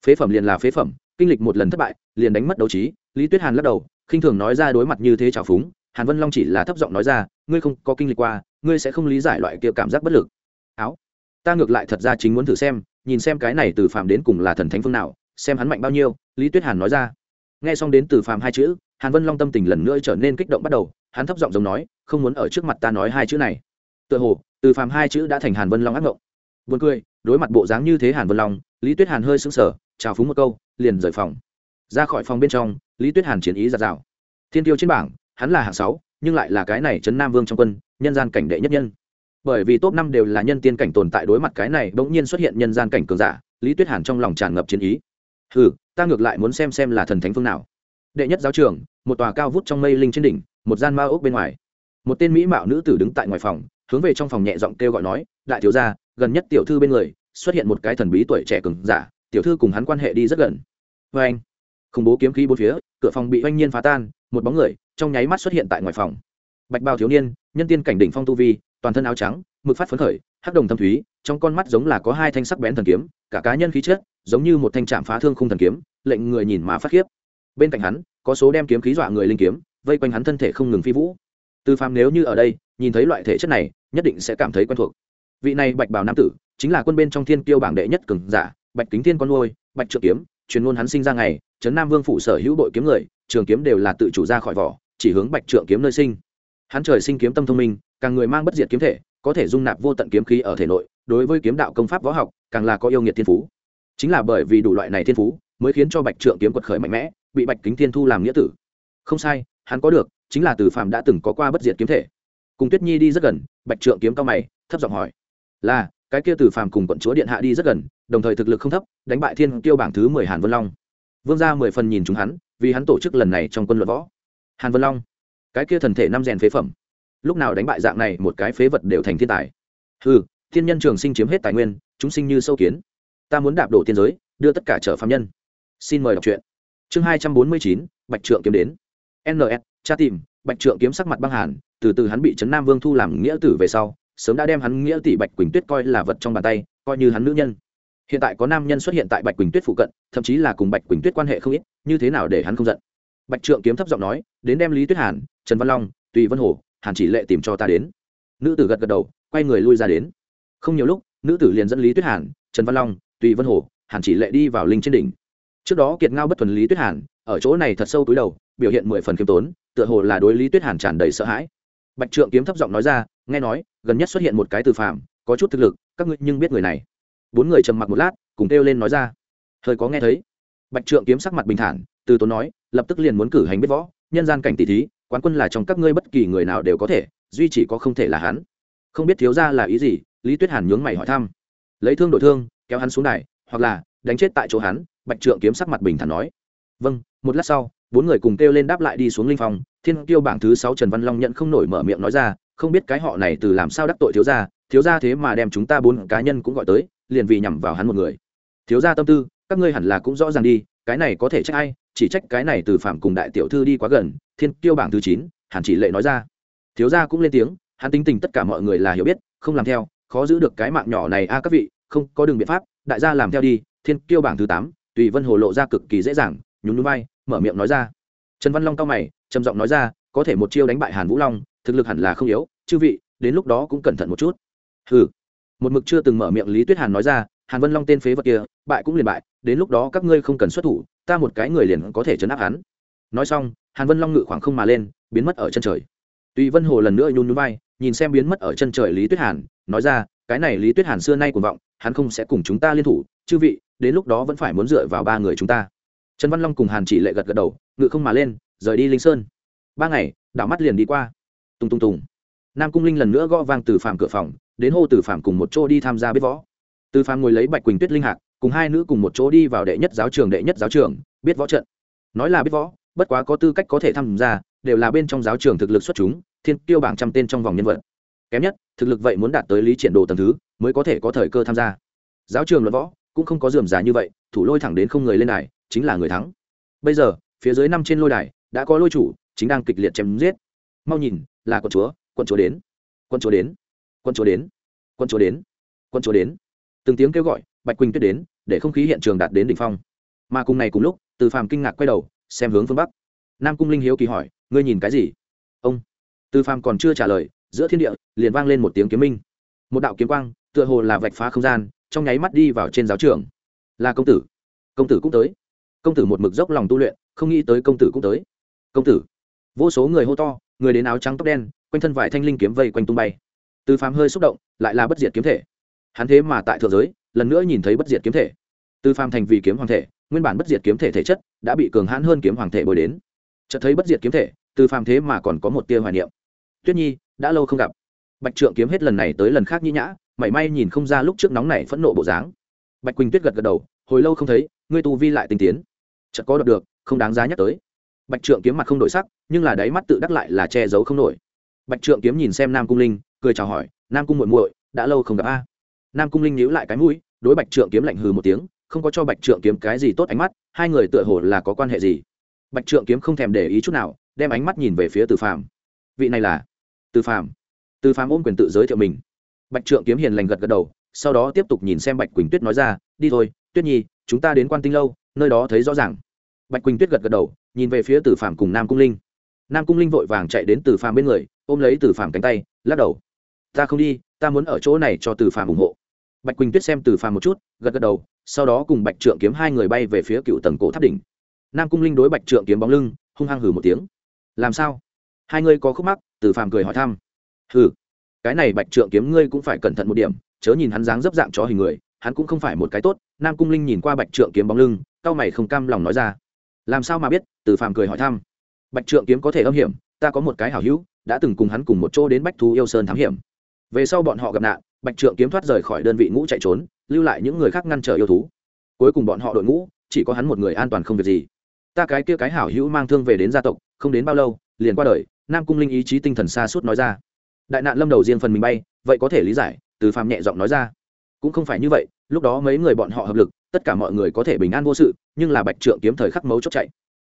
Phế phẩm liền là phế phẩm, kinh lịch một lần thất bại, liền đánh mất đấu trí. Lý tuyết hàn lắc đầu, khinh thường nói ra đối mặt như thế trào phúng, hàn vân long chỉ là thấp giọng nói ra, ngươi không có kinh lịch qua, ngươi sẽ không lý giải loại kia cảm giác bất lực. Áo, ta ngược lại thật ra chính muốn thử xem, nhìn xem cái này từ phạm đến cùng là thần thánh phương nào, xem hắn mạnh bao nhiêu, lý tuyết hàn nói ra nghe xong đến từ phạm hai chữ, hàn vân long tâm tình lần nữa trở nên kích động bắt đầu, hắn thấp giọng giống nói, không muốn ở trước mặt ta nói hai chữ này. Tựa hồ, từ phạm hai chữ đã thành hàn vân long ác ngộng. Vườn cười, đối mặt bộ dáng như thế hàn vân long, lý tuyết hàn hơi sững sờ, chào phúng một câu, liền rời phòng. Ra khỏi phòng bên trong, lý tuyết hàn chiến ý giạt rào. Thiên tiêu trên bảng, hắn là hạng sáu, nhưng lại là cái này trấn nam vương trong quân, nhân gian cảnh đệ nhất nhân. Bởi vì top năm đều là nhân tiên cảnh tồn tại đối mặt cái này, bỗng nhiên xuất hiện nhân gian cảnh cường giả, lý tuyết hàn trong lòng tràn ngập chiến ý ừ ta ngược lại muốn xem xem là thần thánh phương nào. Đệ nhất giáo trường, một tòa cao vút trong mây linh trên đỉnh, một gian ma ốc bên ngoài. Một tên mỹ mạo nữ tử đứng tại ngoài phòng, hướng về trong phòng nhẹ giọng kêu gọi nói, đại thiếu gia, gần nhất tiểu thư bên người, xuất hiện một cái thần bí tuổi trẻ cường giả, tiểu thư cùng hắn quan hệ đi rất gần. Vê anh, khủng bố kiếm khí bốn phía, cửa phòng bị oanh nhiên phá tan, một bóng người, trong nháy mắt xuất hiện tại ngoài phòng. Bạch bao thiếu niên, nhân tiên cảnh đỉnh phong tu vi, toàn thân áo trắng, mực phát phấn khởi, hắc đồng thâm thúy, trong con mắt giống là có hai thanh sắc bén thần kiếm cả cá nhân khí chất, giống như một thanh trạm phá thương khung thần kiếm, lệnh người nhìn mà phát khiếp. Bên cạnh hắn, có số đem kiếm khí dọa người linh kiếm, vây quanh hắn thân thể không ngừng phi vũ. Tư phàm nếu như ở đây, nhìn thấy loại thể chất này, nhất định sẽ cảm thấy quen thuộc. Vị này bạch bảo nam tử, chính là quân bên trong thiên kiêu bảng đệ nhất cường giả, bạch kính thiên con nuôi, bạch trượng kiếm truyền ngôn hắn sinh ra ngày, trấn nam vương phủ sở hữu đội kiếm người, trường kiếm đều là tự chủ ra khỏi vỏ, chỉ hướng bạch trượng kiếm nơi sinh. Hắn trời sinh kiếm tâm thông minh, càng người mang bất diệt kiếm thể có thể dung nạp vô tận kiếm khí ở thể nội, đối với kiếm đạo công pháp võ học, càng là có yêu nghiệt thiên phú. Chính là bởi vì đủ loại này thiên phú, mới khiến cho bạch trượng kiếm quật khởi mạnh mẽ, bị bạch kính thiên thu làm nghĩa tử. Không sai, hắn có được, chính là từ phạm đã từng có qua bất diệt kiếm thể. Cùng tuyết nhi đi rất gần, bạch trượng kiếm cao mày, thấp giọng hỏi, là, cái kia từ phàm cùng quận chúa điện hạ đi rất gần, đồng thời thực lực không thấp, đánh bại thiên tiêu bảng thứ mười hàn vân long. Vương ra mười phần nhìn chúng hắn, vì hắn tổ chức lần này trong quân luận võ. Hàn vân long, cái kia thần thể năm rèn phế phẩm lúc nào đánh bại dạng này một cái phế vật đều thành thiên tài. Ừ thiên nhân trường sinh chiếm hết tài nguyên, chúng sinh như sâu kiến. Ta muốn đạp đổ tiên giới, đưa tất cả trở phạm nhân. Xin mời đọc truyện. Chương hai trăm bốn mươi chín, bạch trượng kiếm đến. Ns cha tìm, bạch trượng kiếm sắc mặt băng hàn, từ từ hắn bị trấn nam vương thu làm nghĩa tử về sau, sớm đã đem hắn nghĩa tỷ bạch quỳnh tuyết coi là vật trong bàn tay, coi như hắn nữ nhân. Hiện tại có nam nhân xuất hiện tại bạch quỳnh tuyết phụ cận, thậm chí là cùng bạch quỳnh tuyết quan hệ không ít, như thế nào để hắn không giận? Bạch trượng kiếm thấp giọng nói, đến đem lý tuyết hàn, trần văn long, tùy vân hổ hàn chỉ lệ tìm cho ta đến. Nữ tử gật gật đầu, quay người lui ra đến. Không nhiều lúc, nữ tử liền dẫn lý tuyết hàn, trần văn long, tùy vân hổ hàn chỉ lệ đi vào linh trên đỉnh. Trước đó kiệt ngao bất thuần lý tuyết hàn, ở chỗ này thật sâu túi đầu, biểu hiện mười phần khiêm tốn, tựa hồ là đối lý tuyết hàn tràn đầy sợ hãi. Bạch trượng kiếm thấp giọng nói ra, nghe nói, gần nhất xuất hiện một cái từ phạm có chút thực lực, các ngươi nhưng biết người này. Bốn người trầm mặc một lát, cùng kêu lên nói ra. Hơi có nghe thấy. Bạch trượng kiếm sắc mặt bình thản, từ tốn nói, lập tức liền muốn cử hành biết võ, nhân gian cảnh tỷ thí quán quân là trong các ngươi bất kỳ người nào đều có thể, duy chỉ có không thể là hắn. Không biết thiếu ra là ý gì, lý tuyết hàn nhướng mày hỏi thăm. Lấy thương đổi thương, kéo hắn xuống đài, hoặc là đánh chết tại chỗ hắn, bạch trượng kiếm sắc mặt bình thản nói. Vâng một lát sau, bốn người cùng kêu lên đáp lại đi xuống linh phòng. thiên kiêu bảng thứ sáu trần văn long nhận không nổi mở miệng nói ra, không biết cái họ này từ làm sao đắc tội thiếu gia thiếu gia thế mà đem chúng ta bốn cá nhân cũng gọi tới, liền vì nhằm vào hắn một người. Thiếu gia tâm tư, các ngươi hẳn là cũng rõ ràng đi cái này có thể trách ai, chỉ trách cái này từ phạm cùng đại tiểu thư đi quá gần, thiên tiêu bảng thứ chín, hàn chỉ lệ nói ra. Thiếu gia cũng lên tiếng, hắn tính tình tất cả mọi người là hiểu biết, không làm theo, khó giữ được cái mạng nhỏ này a à, các vị, không, có đường biện pháp, đại gia làm theo đi, thiên tiêu bảng thứ tám, tùy vân hồ lộ ra cực kỳ dễ dàng, nhún núi bay mở miệng nói ra. Trần văn long cao mày, trầm giọng nói ra, có thể một chiêu đánh bại hàn vũ long, thực lực hẳn là không yếu, chư vị, đến lúc đó cũng cẩn thận một chút. Hừ. Một mực chưa từng mở miệng lý tuyết hàn nói ra hàn vân long tên phế vật kia, bại cũng liền bại, đến lúc đó các ngươi không cần xuất thủ, ta một cái người liền có thể chấn áp hắn. Nói xong, hàn vân long ngự khoảng không mà lên, biến mất ở chân trời. Tùy vân hồ lần nữa nhún núi bay nhìn xem biến mất ở chân trời lý tuyết hàn, nói ra, cái này lý tuyết hàn xưa nay cuồng vọng, hắn không sẽ cùng chúng ta liên thủ, chư vị, đến lúc đó vẫn phải muốn dựa vào ba người chúng ta. Trần văn long cùng hàn chỉ lệ gật gật đầu, ngự không mà lên, rời đi linh sơn. Ba ngày, đảo mắt liền đi qua. Tùng tùng tùng. Nam cung linh lần nữa gõ vang từ phạm cửa phòng, đến hô từ phạm cùng một chỗ đi tham gia biết võ từ phàm ngồi lấy bạch quỳnh tuyết linh hạc, cùng hai nữ cùng một chỗ đi vào đệ nhất giáo trường, đệ nhất giáo trường, biết võ trận. Nói là biết võ, bất quá có tư cách có thể tham gia, đều là bên trong giáo trường thực lực xuất chúng, thiên tiêu bảng trăm tên trong vòng nhân vật. Kém nhất, thực lực vậy muốn đạt tới lý triển đồ tầng thứ, mới có thể có thời cơ tham gia. Giáo trường luận võ, cũng không có dườm giá như vậy, thủ lôi thẳng đến không người lên đài, chính là người thắng. Bây giờ, phía dưới năm trên lôi đài, đã có lôi chủ, chính đang kịch liệt chém giết. Mau nhìn, là quận chúa quân chúa đến. Quân chúa đến. Quân chúa đến. Quân chúa đến. Quân chúa đến từng tiếng kêu gọi, bạch quỳnh tuyết đến, để không khí hiện trường đạt đến đỉnh phong. Mà cùng ngày cùng lúc, từ phàm kinh ngạc quay đầu, xem hướng phương bắc. Nam cung linh hiếu kỳ hỏi, ngươi nhìn cái gì? Ông. Từ phàm còn chưa trả lời, giữa thiên địa, liền vang lên một tiếng kiếm minh. Một đạo kiếm quang, tựa hồ là vạch phá không gian, trong nháy mắt đi vào trên giáo trường. Là công tử. Công tử cũng tới. Công tử một mực dốc lòng tu luyện, không nghĩ tới công tử cũng tới. Công tử. Vô số người hô to, người đến áo trắng tóc đen, quanh thân vải thanh linh kiếm vây quanh tung bay. Từ phàm hơi xúc động, lại là bất diệt kiếm thể hắn thế mà tại thượng giới, lần nữa nhìn thấy bất diệt kiếm thể. Từ phàm thành vì kiếm hoàng thể, nguyên bản bất diệt kiếm thể thể chất đã bị cường hãn hơn kiếm hoàng thể bồi đến. Chợt thấy bất diệt kiếm thể, từ phàm thế mà còn có một tia hoài niệm. Tuyết nhi, đã lâu không gặp. Bạch trượng kiếm hết lần này tới lần khác nhĩ nhã, mảy may nhìn không ra lúc trước nóng này phẫn nộ bộ dáng. Bạch quỳnh tuyết gật gật đầu, hồi lâu không thấy, ngươi tu vi lại tinh tiến. Chợt có đọc được, không đáng giá nhắc tới. Bạch trượng kiếm mặt không đổi sắc, nhưng là đáy mắt tự đắc lại là che giấu không nổi. Bạch trượng kiếm nhìn xem nam cung linh, cười chào hỏi, nam cung muội muội, đã lâu không gặp a nam cung linh nhíu lại cái mũi, đối bạch trượng kiếm lạnh hừ một tiếng, không có cho bạch trượng kiếm cái gì tốt ánh mắt, hai người tựa hồ là có quan hệ gì? Bạch trượng kiếm không thèm để ý chút nào, đem ánh mắt nhìn về phía từ phàm. Vị này là từ phàm. Từ phàm ôm quyền tự giới thiệu mình. Bạch trượng kiếm hiền lành gật gật đầu, sau đó tiếp tục nhìn xem bạch quỳnh tuyết nói ra, đi thôi, tuyết nhi, chúng ta đến quan tinh lâu, nơi đó thấy rõ ràng. Bạch quỳnh tuyết gật gật đầu, nhìn về phía từ phàm cùng nam cung linh. Nam cung linh vội vàng chạy đến từ phàm bên người, ôm lấy từ phàm cánh tay, lắc đầu. Ta không đi, ta muốn ở chỗ này cho từ phàm ủng hộ bạch quỳnh tuyết xem từ phàm một chút, gật gật đầu, sau đó cùng bạch trượng kiếm hai người bay về phía cựu tầng cổ tháp đỉnh. Nam cung linh đối bạch trượng kiếm bóng lưng, hung hăng hừ một tiếng. Làm sao? Hai ngươi có khúc mắc, từ phàm cười hỏi thăm. Hừ, cái này bạch trượng kiếm ngươi cũng phải cẩn thận một điểm, chớ nhìn hắn dáng dấp dạng chó hình người, hắn cũng không phải một cái tốt. Nam cung linh nhìn qua bạch trượng kiếm bóng lưng cao mày không cam lòng nói ra. Làm sao mà biết? Từ phàm cười hỏi thăm. Bạch trượng kiếm có thể âm hiểm, ta có một cái hảo hữu, đã từng cùng hắn cùng một chỗ đến bách thú yêu sơn thám hiểm. Về sau bọn họ gặp nạn bạch trượng kiếm thoát rời khỏi đơn vị ngũ chạy trốn, lưu lại những người khác ngăn trở yêu thú. Cuối cùng bọn họ đội ngũ, chỉ có hắn một người an toàn không việc gì. Ta cái kia cái hảo hữu mang thương về đến gia tộc, không đến bao lâu, liền qua đời, nam cung linh ý chí tinh thần xa suốt nói ra. Đại nạn lâm đầu riêng phần mình bay, vậy có thể lý giải, từ phàm nhẹ giọng nói ra. Cũng không phải như vậy, lúc đó mấy người bọn họ hợp lực, tất cả mọi người có thể bình an vô sự, nhưng là bạch trượng kiếm thời khắc mấu chốc chạy.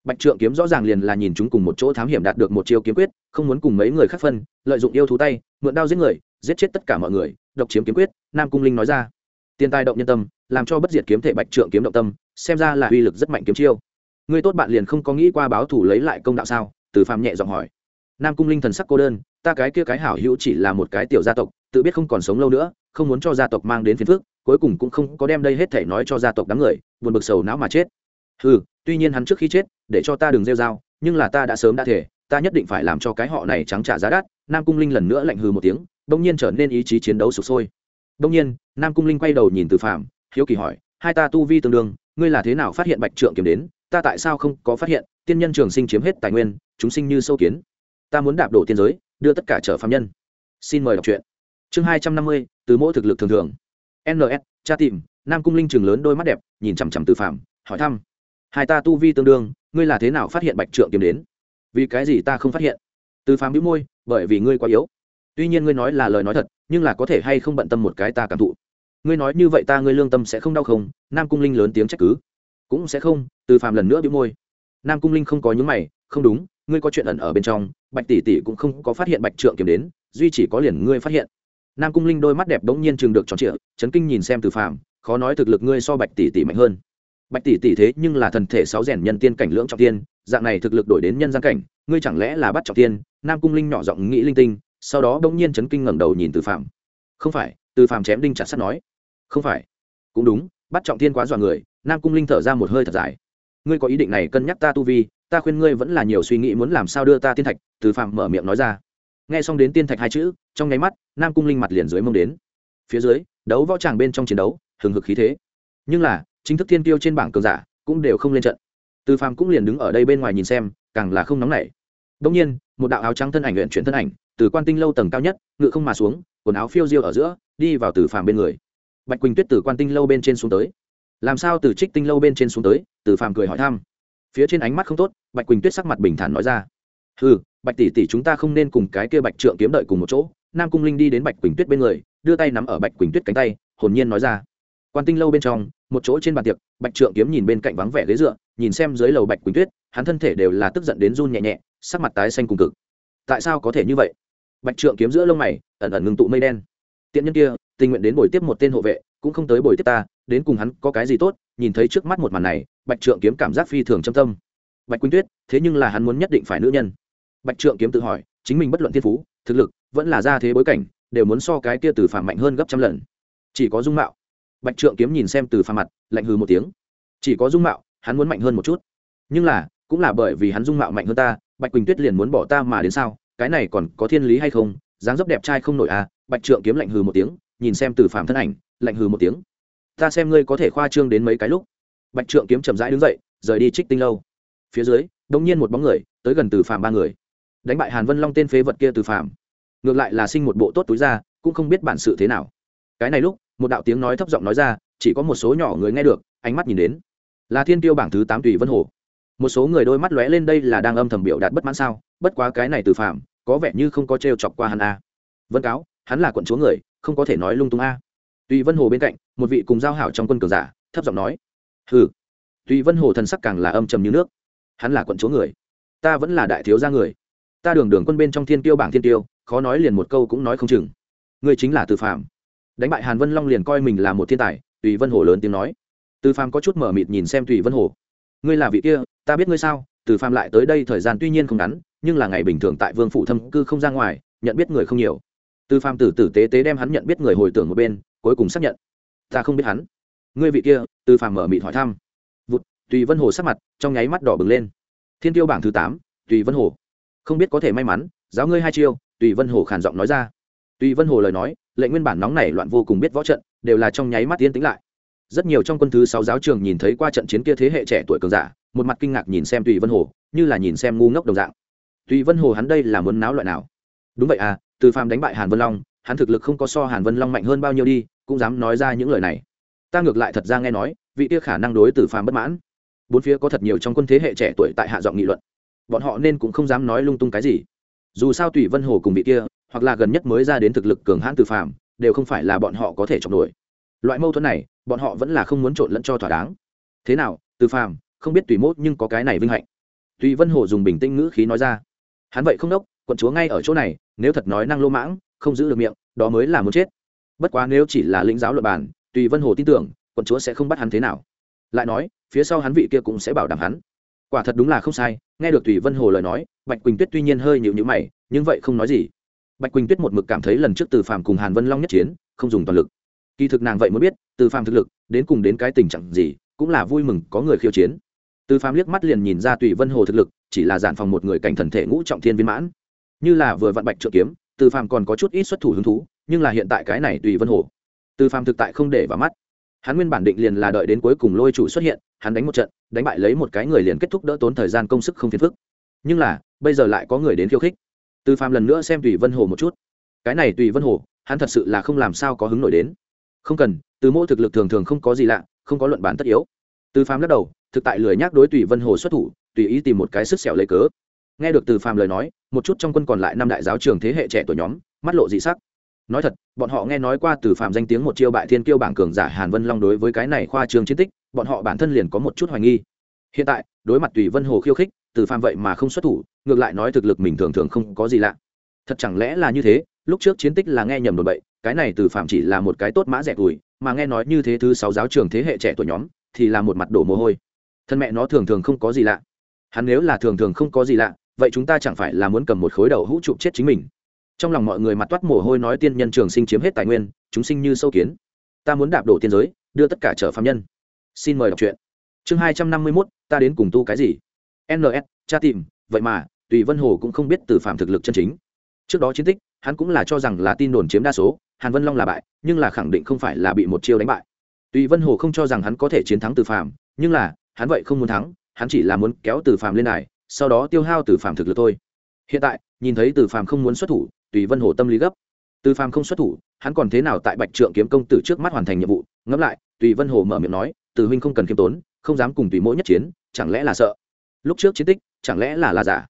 Bạch trượng kiếm rõ ràng liền là nhìn chúng cùng một chỗ thám hiểm đạt được một chiêu kiếm quyết, không muốn cùng mấy người khác phân, lợi dụng yêu thú tay, mượn đao giết người, giết chết tất cả mọi người độc chiếm kiếm quyết, nam cung linh nói ra. Tiền tài động nhân tâm, làm cho bất diệt kiếm thể bạch trượng kiếm động tâm, xem ra là uy lực rất mạnh kiếm chiêu. Người tốt bạn liền không có nghĩ qua báo thủ lấy lại công đạo sao? Từ phàm nhẹ giọng hỏi. Nam cung linh thần sắc cô đơn, ta cái kia cái hảo hữu chỉ là một cái tiểu gia tộc, tự biết không còn sống lâu nữa, không muốn cho gia tộc mang đến phiền phức, cuối cùng cũng không có đem đây hết thể nói cho gia tộc đám người, buồn bực sầu não mà chết. Ừ tuy nhiên hắn trước khi chết, để cho ta đừng rêu dao nhưng là ta đã sớm đã thể, ta nhất định phải làm cho cái họ này trắng trả giá đắt, nam cung linh lần nữa lạnh hừ một tiếng đông nhiên trở nên ý chí chiến đấu sụp sôi. Đông nhiên, nam cung linh quay đầu nhìn từ phạm hiếu kỳ hỏi, hai ta tu vi tương đương, ngươi là thế nào phát hiện bạch trượng kiếm đến? Ta tại sao không có phát hiện? Tiên nhân trường sinh chiếm hết tài nguyên, chúng sinh như sâu kiến. Ta muốn đạp đổ tiên giới, đưa tất cả trở phạm nhân. Xin mời đọc truyện. Chương hai trăm năm mươi, từ mỗi thực lực thường thường. Ns cha tìm, nam cung linh trường lớn đôi mắt đẹp, nhìn chằm chằm từ phạm hỏi thăm, hai ta tu vi tương đương, ngươi là thế nào phát hiện bạch trượng kiếm đến? Vì cái gì ta không phát hiện? Từ phàm bĩu môi, bởi vì ngươi quá yếu tuy nhiên ngươi nói là lời nói thật, nhưng là có thể hay không bận tâm một cái ta cảm thụ. Ngươi nói như vậy ta ngươi lương tâm sẽ không đau không? Nam cung linh lớn tiếng trách cứ. Cũng sẽ không, từ phàm lần nữa bị môi. Nam cung linh không có những mày, không đúng, ngươi có chuyện ẩn ở bên trong, bạch tỷ tỷ cũng không có phát hiện bạch trượng kiếm đến, duy chỉ có liền ngươi phát hiện. Nam cung linh đôi mắt đẹp bỗng nhiên chừng được tròn trịa, chấn kinh nhìn xem từ phàm, khó nói thực lực ngươi so bạch tỷ tỷ mạnh hơn. Bạch tỷ tỷ thế nhưng là thần thể sáu rèn nhân tiên cảnh lưỡng trọng tiên, dạng này thực lực đổi đến nhân gian cảnh, ngươi chẳng lẽ là bắt trọng tiên? Nam cung linh nhỏ giọng nghĩ linh tinh sau đó đông nhiên chấn kinh ngẩng đầu nhìn từ phạm không phải, từ phạm chém đinh chặt sắt nói. Không phải. Cũng đúng, bắt trọng thiên quá dọa người, nam cung linh thở ra một hơi thật dài. Ngươi có ý định này cân nhắc ta tu vi, ta khuyên ngươi vẫn là nhiều suy nghĩ muốn làm sao đưa ta tiên thạch, từ phạm mở miệng nói ra. Nghe xong đến tiên thạch hai chữ, trong nháy mắt, nam cung linh mặt liền dưới mông đến. Phía dưới, đấu võ tràng bên trong chiến đấu, hừng hực khí thế. Nhưng là, chính thức thiên tiêu trên bảng cường giả cũng đều không lên trận. Từ phàm cũng liền đứng ở đây bên ngoài nhìn xem, càng là không nóng nảy. Đông nhiên một đạo áo trắng thân ảnh luyện chuyển thân ảnh, từ quan tinh lâu tầng cao nhất, ngự không mà xuống, quần áo phiêu diêu ở giữa, đi vào từ phàm bên người. Bạch quỳnh tuyết từ quan tinh lâu bên trên xuống tới. Làm sao từ trích tinh lâu bên trên xuống tới? Từ phàm cười hỏi thăm. Phía trên ánh mắt không tốt, bạch quỳnh tuyết sắc mặt bình thản nói ra. Ừ bạch tỷ tỷ chúng ta không nên cùng cái kia bạch trượng kiếm đợi cùng một chỗ. Nam cung linh đi đến bạch quỳnh tuyết bên người, đưa tay nắm ở bạch quỳnh tuyết cánh tay, hồn nhiên nói ra. Quan tinh lâu bên trong, một chỗ trên bàn tiệc, bạch trượng kiếm nhìn bên cạnh vắng vẻ ghế dựa nhìn xem dưới lầu bạch quỳnh tuyết, hắn thân thể đều là tức giận đến run nhẹ nhẹ, sắc mặt tái xanh cùng cực. Tại sao có thể như vậy? Bạch trượng kiếm giữa lông mày, ẩn ẩn ngưng tụ mây đen. Tiện nhân kia, tình nguyện đến buổi tiếp một tên hộ vệ, cũng không tới buổi tiếp ta, đến cùng hắn có cái gì tốt? Nhìn thấy trước mắt một màn này, bạch trượng kiếm cảm giác phi thường châm tâm. Bạch quỳnh tuyết, thế nhưng là hắn muốn nhất định phải nữ nhân. Bạch trượng kiếm tự hỏi, chính mình bất luận thiên phú, thực lực, vẫn là ra thế bối cảnh, đều muốn so cái kia từ phàm mạnh hơn gấp trăm lần. Chỉ có dung mạo. Bạch trượng kiếm nhìn xem từ phàm mặt, lạnh hừ một tiếng. Chỉ có dung mạo hắn muốn mạnh hơn một chút. Nhưng là, cũng là bởi vì hắn dung mạo mạnh hơn ta, bạch quỳnh tuyết liền muốn bỏ ta mà đến sao? Cái này còn có thiên lý hay không? Dáng dấp đẹp trai không nổi à? Bạch trượng kiếm lạnh hừ một tiếng, nhìn xem từ phàm thân ảnh, lạnh hừ một tiếng. Ta xem ngươi có thể khoa trương đến mấy cái lúc. Bạch trượng kiếm chậm rãi đứng dậy, rời đi trích tinh lâu. Phía dưới đông nhiên một bóng người, tới gần từ phàm ba người. Đánh bại hàn vân long tên phế vật kia từ phàm. Ngược lại là sinh một bộ tốt túi ra, cũng không biết bản sự thế nào. Cái này lúc, một đạo tiếng nói thấp giọng nói ra, chỉ có một số nhỏ người nghe được, ánh mắt nhìn đến là thiên tiêu bảng thứ tám tùy vân hồ. Một số người đôi mắt lóe lên đây là đang âm thầm biểu đạt bất mãn sao, bất quá cái này từ phạm có vẻ như không có t r e o chọc qua hắn a. Vân cáo, hắn là quận chúa người, không có thể nói lung tung a. Tùy vân hồ bên cạnh, một vị cùng giao hảo trong quân cường giả, thấp giọng nói, hừ. Tùy vân hồ thần sắc càng là âm trầm như nước. Hắn là quận chúa người, ta vẫn là đại thiếu gia người. Ta đường đường quân bên trong thiên tiêu bảng thiên tiêu, khó nói liền một câu cũng nói không chừng. Người chính là từ phạm đánh bại hàn vân long liền coi mình là một thiên tài, tùy vân hồ lớn tiếng nói từ phàm có chút mở mịt nhìn xem tùy vân hồ. Ngươi là vị kia, ta biết ngươi sao? Từ phàm lại tới đây thời gian tuy nhiên không ngắn, nhưng là ngày bình thường tại vương phủ thâm cư không ra ngoài, nhận biết người không nhiều. Từ phàm tử tử tế tế đem hắn nhận biết người hồi tưởng một bên, cuối cùng xác nhận. Ta không biết hắn. Ngươi vị kia? Từ phàm mở mịt hỏi thăm. Vụt, tùy vân hồ sắc mặt trong nháy mắt đỏ bừng lên. Thiên tiêu bảng thứ tám, tùy vân hồ. Không biết có thể may mắn, giáo ngươi hai chiêu, tùy vân hồ khản giọng nói ra. Tùy vân hồ lời nói, lệnh nguyên bản nóng này loạn vô cùng biết võ trận, đều là trong nháy mắt tiến tính lại rất nhiều trong quân thứ sáu giáo trường nhìn thấy qua trận chiến kia thế hệ trẻ tuổi cường giả, một mặt kinh ngạc nhìn xem tùy vân hồ, như là nhìn xem ngu ngốc đồng dạng. Tùy vân hồ hắn đây là muốn náo loại nào? Đúng vậy à từ phàm đánh bại hàn vân long, hắn thực lực không có so hàn vân long mạnh hơn bao nhiêu đi, cũng dám nói ra những lời này. Ta ngược lại thật ra nghe nói, vị kia khả năng đối từ phàm bất mãn. Bốn phía có thật nhiều trong quân thế hệ trẻ tuổi tại hạ giọng nghị luận. Bọn họ nên cũng không dám nói lung tung cái gì. Dù sao tùy vân hồ cùng vị kia, hoặc là gần nhất mới ra đến thực lực cường hãn từ phàm, đều không phải là bọn họ có thể chọn nổi loại mâu thuẫn này, bọn họ vẫn là không muốn trộn lẫn cho thỏa đáng. Thế nào, từ phàm, không biết tùy mốt nhưng có cái này vinh hạnh. Tùy vân hồ dùng bình tĩnh ngữ khí nói ra. Hắn vậy không đốc, quận chúa ngay ở chỗ này, nếu thật nói năng lô mãng, không giữ được miệng, đó mới là muốn chết. Bất quá nếu chỉ là lĩnh giáo luật bản, tùy vân hồ tin tưởng, quận chúa sẽ không bắt hắn thế nào. Lại nói, phía sau hắn vị kia cũng sẽ bảo đảm hắn. Quả thật đúng là không sai, nghe được tùy vân hồ lời nói, bạch quỳnh tuyết tuy nhiên hơi nhịu nhữ mày, nhưng vậy không nói gì. Bạch quỳnh tuyết một mực cảm thấy lần trước từ phàm cùng hàn vân long nhất chiến, không dùng toàn lực kỳ thực nàng vậy muốn biết, từ phàm thực lực, đến cùng đến cái tình trạng gì, cũng là vui mừng có người khiêu chiến. Từ phàm liếc mắt liền nhìn ra tùy vân hồ thực lực, chỉ là giản phòng một người cảnh thần thể ngũ trọng thiên viên mãn. Như là vừa vặn bạch trợ kiếm, từ phàm còn có chút ít xuất thủ hứng thú, nhưng là hiện tại cái này tùy vân hồ, từ phàm thực tại không để vào mắt. Hắn nguyên bản định liền là đợi đến cuối cùng lôi chủ xuất hiện, hắn đánh một trận, đánh bại lấy một cái người liền kết thúc đỡ tốn thời gian công sức không phiền phức. Nhưng là, bây giờ lại có người đến khiêu khích. Từ phàm lần nữa xem tùy vân hồ một chút. Cái này tùy vân hồ, hắn thật sự là không làm sao có hứng nổi đến không cần, từ mô thực lực thường thường không có gì lạ, không có luận bản tất yếu. Từ phàm lắc đầu, thực tại lười nhắc đối tùy vân hồ xuất thủ, tùy ý tìm một cái sức xẻo lấy cớ. Nghe được từ phàm lời nói, một chút trong quân còn lại năm đại giáo trường thế hệ trẻ tuổi nhóm, mắt lộ dị sắc. Nói thật, bọn họ nghe nói qua từ phàm danh tiếng một chiêu bại thiên kiêu bảng cường giả hàn vân long đối với cái này khoa trường chiến tích, bọn họ bản thân liền có một chút hoài nghi. Hiện tại, đối mặt tùy vân hồ khiêu khích, từ phàm vậy mà không xuất thủ, ngược lại nói thực lực mình thường thường không có gì lạ. Thật chẳng lẽ là như thế? Lúc trước chiến tích là nghe nhầm đồn bậy cái này từ phạm chỉ là một cái tốt mã rẻ tuổi, mà nghe nói như thế thứ sáu giáo trường thế hệ trẻ tuổi nhóm, thì là một mặt đổ mồ hôi. Thân mẹ nó thường thường không có gì lạ. Hắn nếu là thường thường không có gì lạ, vậy chúng ta chẳng phải là muốn cầm một khối đầu hũ trụ chết chính mình. Trong lòng mọi người mặt toát mồ hôi nói tiên nhân trường sinh chiếm hết tài nguyên, chúng sinh như sâu kiến. Ta muốn đạp đổ tiên giới, đưa tất cả trở phạm nhân. Xin mời đọc truyện. Chương hai trăm năm mươi mốt, ta đến cùng tu cái gì? Ns cha tìm, vậy mà, tùy vân hồ cũng không biết từ phạm thực lực chân chính. Trước đó chiến tích, hắn cũng là cho rằng là tin đồn chiếm đa số hàn vân long là bại, nhưng là khẳng định không phải là bị một chiêu đánh bại. Tùy vân hồ không cho rằng hắn có thể chiến thắng từ phạm nhưng là, hắn vậy không muốn thắng, hắn chỉ là muốn kéo từ phạm lên này sau đó tiêu hao từ phạm thực lực thôi. Hiện tại, nhìn thấy từ phạm không muốn xuất thủ, tùy vân hồ tâm lý gấp. Từ phạm không xuất thủ, hắn còn thế nào tại bạch trượng kiếm công tử trước mắt hoàn thành nhiệm vụ? Ngẫm lại, tùy vân hồ mở miệng nói, từ huynh không cần khiêm tốn, không dám cùng tùy mỗi nhất chiến, chẳng lẽ là sợ? Lúc trước chiến tích, chẳng lẽ là là giả?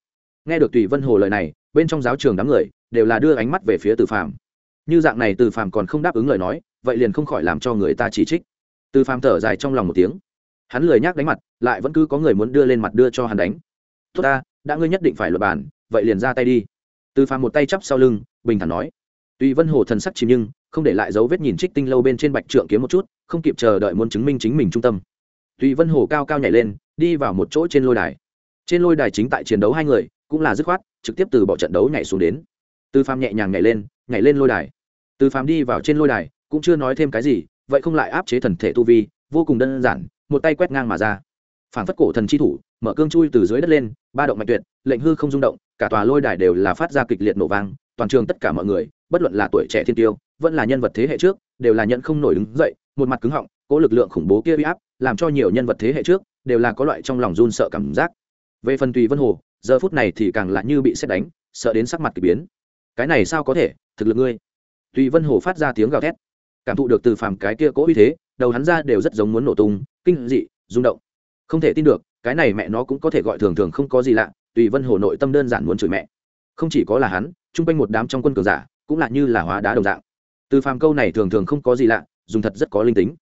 Nghe được tùy vân hồ lời này, bên trong giáo trường đám người đều là đưa ánh mắt về phía từ phàm như dạng này từ phàm còn không đáp ứng lời nói, vậy liền không khỏi làm cho người ta chỉ trích. Từ phàm thở dài trong lòng một tiếng. Hắn lười nhác đánh mặt, lại vẫn cứ có người muốn đưa lên mặt đưa cho hắn đánh. Tốt ta, đã ngươi nhất định phải luật bàn vậy liền ra tay đi. Từ phàm một tay chắp sau lưng, bình thản nói. Tuy vân hồ thần sắc chìm nhưng, không để lại dấu vết nhìn trích tinh lâu bên trên bạch trượng kiếm một chút, không kịp chờ đợi muốn chứng minh chính mình trung tâm. Tuy vân hồ cao cao nhảy lên, đi vào một chỗ trên lôi đài. Trên lôi đài chính tại chiến đấu hai người, cũng là dứt khoát, trực tiếp từ bỏ trận đấu nhảy xuống đến. Từ phàm nhẹ nhàng nhảy lên nhảy lên lôi đài. Từ phàm đi vào trên lôi đài, cũng chưa nói thêm cái gì, vậy không lại áp chế thần thể tu vi, vô cùng đơn giản, một tay quét ngang mà ra. Phản phất cổ thần chi thủ, mở cương chui từ dưới đất lên, ba động mạch tuyệt, lệnh hư không rung động, cả tòa lôi đài đều là phát ra kịch liệt nổ vang, toàn trường tất cả mọi người, bất luận là tuổi trẻ thiên tiêu, vẫn là nhân vật thế hệ trước, đều là nhận không nổi đứng dậy, một mặt cứng họng cỗ lực lượng khủng bố kia uy áp, làm cho nhiều nhân vật thế hệ trước, đều là có loại trong lòng run sợ cảm giác. Về phần tùy vân hồ, giờ phút này thì càng là như bị xét đánh, sợ đến sắc mặt k ỳ biến. Cái này sao có thể? Thực lực ngươi. Tùy vân hồ phát ra tiếng gào thét, cảm thụ được từ phàm cái kia cố uy thế, đầu hắn ra đều rất giống muốn nổ tung, kinh dị, rung động. Không thể tin được, cái này mẹ nó cũng có thể gọi thường thường không có gì lạ, tùy vân hồ nội tâm đơn giản muốn chửi mẹ. Không chỉ có là hắn, chung quanh một đám trong quân cường giả, cũng là như là hóa đá đồng dạng. Từ phàm câu này thường thường không có gì lạ, dùng thật rất có linh tính.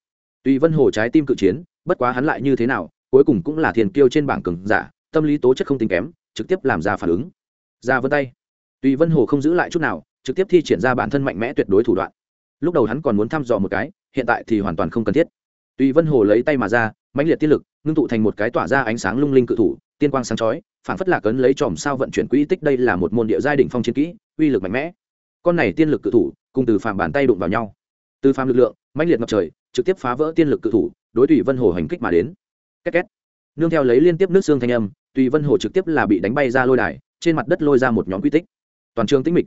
Tùy vân hồ trái tim cự chiến, bất quá hắn lại như thế nào, cuối cùng cũng là thiền kiêu trên bảng cường giả, tâm lý tố chất không tính kém, trực tiếp làm ra phản ứng. Ra vân tay. Tùy vân hồ không giữ lại chút nào trực tiếp thi triển ra bản thân mạnh mẽ tuyệt đối thủ đoạn. Lúc đầu hắn còn muốn thăm dò một cái, hiện tại thì hoàn toàn không cần thiết. Tùy vân hồ lấy tay mà ra, mãnh liệt tiết lực, ngưng tụ thành một cái tỏa ra ánh sáng lung linh cự thủ, tiên quang sáng chói, phản phất lạc ấn lấy chòm sao vận chuyển quỹ tích đây là một môn địa giai đỉnh phong chiến kỹ, uy lực mạnh mẽ. Con này tiên lực cự thủ, cùng từ phàm bàn tay đụng vào nhau. Từ phàm lực lượng, mãnh liệt ngập trời, trực tiếp phá vỡ tiên lực cự thủ, đối tùy vân hồ hành kích mà đến. Két két. Nương theo lấy liên tiếp nước xương thanh âm, tùy vân hồ trực tiếp là bị đánh bay ra lôi đài, trên mặt đất lôi ra một nhóm quy tích. Toàn trường tĩnh mịch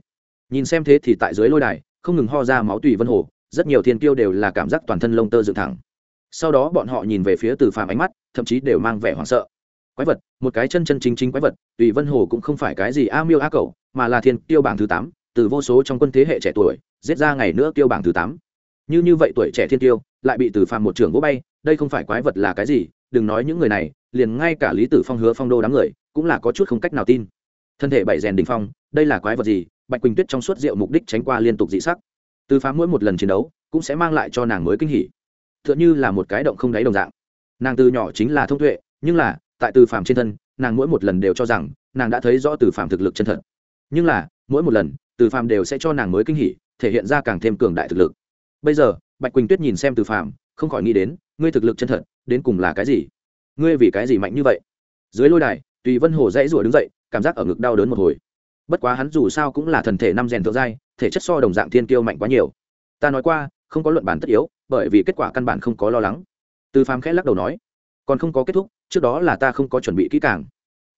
nhìn xem thế thì tại dưới lôi đài, không ngừng ho ra máu tùy vân hồ, rất nhiều thiên tiêu đều là cảm giác toàn thân lông tơ dựng thẳng. Sau đó bọn họ nhìn về phía từ phàm ánh mắt, thậm chí đều mang vẻ hoảng sợ. Quái vật, một cái chân chân chính chính quái vật, tùy vân hồ cũng không phải cái gì a miêu a cầu mà là thiên tiêu bảng thứ tám, từ vô số trong quân thế hệ trẻ tuổi, giết ra ngày nữa tiêu bảng thứ tám. Như như vậy tuổi trẻ thiên tiêu lại bị từ phàm một trưởng vỗ bay, đây không phải quái vật là cái gì, đừng nói những người này, liền ngay cả lý tử phong hứa phong đô đám người, cũng là có chút không cách nào tin. Thân thể bảy rèn đình phong, đây là quái vật gì bạch quỳnh tuyết trong suốt rượu mục đích tránh qua liên tục dị sắc. Từ phá mỗi một lần chiến đấu, cũng sẽ mang lại cho nàng mới kinh hỉ. T h ư ợ n như là một cái động không đáy đồng dạng. Nàng từ nhỏ chính là thông tuệ, nhưng là, tại từ phàm trên thân, nàng mỗi một lần đều cho rằng, nàng đã thấy rõ từ phàm thực lực chân thật. Nhưng là, mỗi một lần, từ phàm đều sẽ cho nàng mới kinh hỉ, thể hiện ra càng thêm cường đại thực lực. Bây giờ, bạch quỳnh tuyết nhìn xem từ phàm, không khỏi nghĩ đến, ngươi thực lực chân thật, đến cùng là cái gì? Ngươi vì cái gì mạnh như vậy? Dưới lôi đài, tùy vân hồ dãy rủa đứng dậy, cảm giác ở ngực đau đớn một hồi bất quá hắn dù sao cũng là thần thể năm rèn thượng giai, thể chất so đồng dạng thiên kiêu mạnh quá nhiều. Ta nói qua, không có luận bản tất yếu, bởi vì kết quả căn bản không có lo lắng. Từ phàm khẽ lắc đầu nói, còn không có kết thúc, trước đó là ta không có chuẩn bị kỹ càng.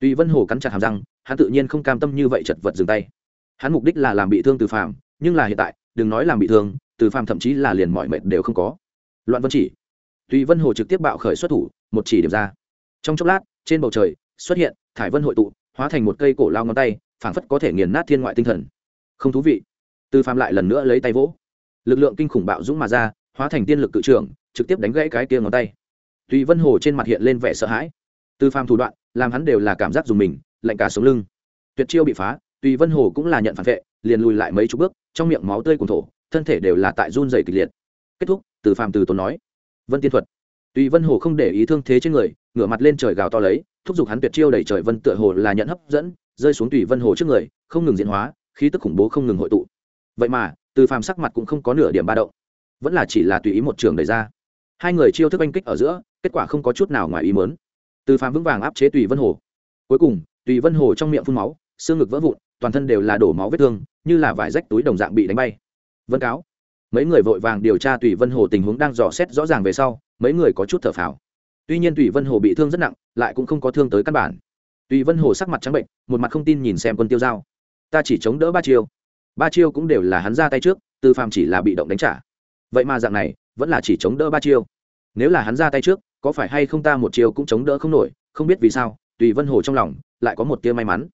Tùy vân hồ cắn chặt hàm răng, hắn tự nhiên không cam tâm như vậy chật vật dừng tay. Hắn mục đích là làm bị thương từ phàm, nhưng là hiện tại, đừng nói làm bị thương, từ phàm thậm chí là liền mọi mệnh đều không có. Loạn vân chỉ. Tùy vân hồ trực tiếp bạo khởi xuất thủ, một chỉ điểm ra. Trong chốc lát, trên bầu trời, xuất hiện thải vân hội tụ, hóa thành một cây cổ lao ngón tay phảng phất có thể nghiền nát thiên ngoại tinh thần. Không thú vị. Từ phàm lại lần nữa lấy tay vỗ. Lực lượng kinh khủng bạo dũng mà ra, hóa thành tiên lực cự trưởng, trực tiếp đánh gãy cái kia ngón tay. Tùy vân hồ trên mặt hiện lên vẻ sợ hãi. Từ phàm thủ đoạn, làm hắn đều là cảm giác dùng mình, lạnh cả sống lưng. Tuyệt chiêu bị phá, tùy vân hồ cũng là nhận phản vệ, liền lùi lại mấy chục bước, trong miệng máu tươi cùng thổ, thân thể đều là tại run dày kịch liệt. Kết thúc từ phàm từ tốn nói. Vân tiên thuật. Tùy vân hồ không để ý thương thế trên người, ngửa mặt lên trời gào to lấy, thúc giục hắn tuyệt chiêu đẩy trời vân tựa hồ là nhận hấp dẫn rơi xuống tùy vân hồ trước người, không ngừng diễn hóa, khí tức khủng bố không ngừng hội tụ. Vậy mà, từ phàm sắc mặt cũng không có nửa điểm ba động, vẫn là chỉ là tùy ý một trường đẩy ra. Hai người chiêu thức oanh kích ở giữa, kết quả không có chút nào ngoài ý mớn từ phàm vững vàng áp chế tùy vân hồ. Cuối cùng, tùy vân hồ trong miệng phun máu, xương ngực vỡ vụn, toàn thân đều là đổ máu vết thương, như là vải rách túi đồng dạng bị đánh bay. Vân cáo. Mấy người vội vàng điều tra tùy vân hồ tình huống đang dò xét rõ ràng về sau, mấy người có chút thở phào. Tuy nhiên tùy vân hồ bị thương rất nặng, lại cũng không có thương tới căn bản tùy vân hồ sắc mặt trắng bệnh, một mặt không tin nhìn xem quân tiêu giao. Ta chỉ chống đỡ ba chiêu. Ba chiêu cũng đều là hắn ra tay trước, tư phàm chỉ là bị động đánh trả. Vậy mà dạng này, vẫn là chỉ chống đỡ ba chiêu. Nếu là hắn ra tay trước, có phải hay không ta một chiêu cũng chống đỡ không nổi, không biết vì sao, tùy vân hồ trong lòng lại có một tia may mắn.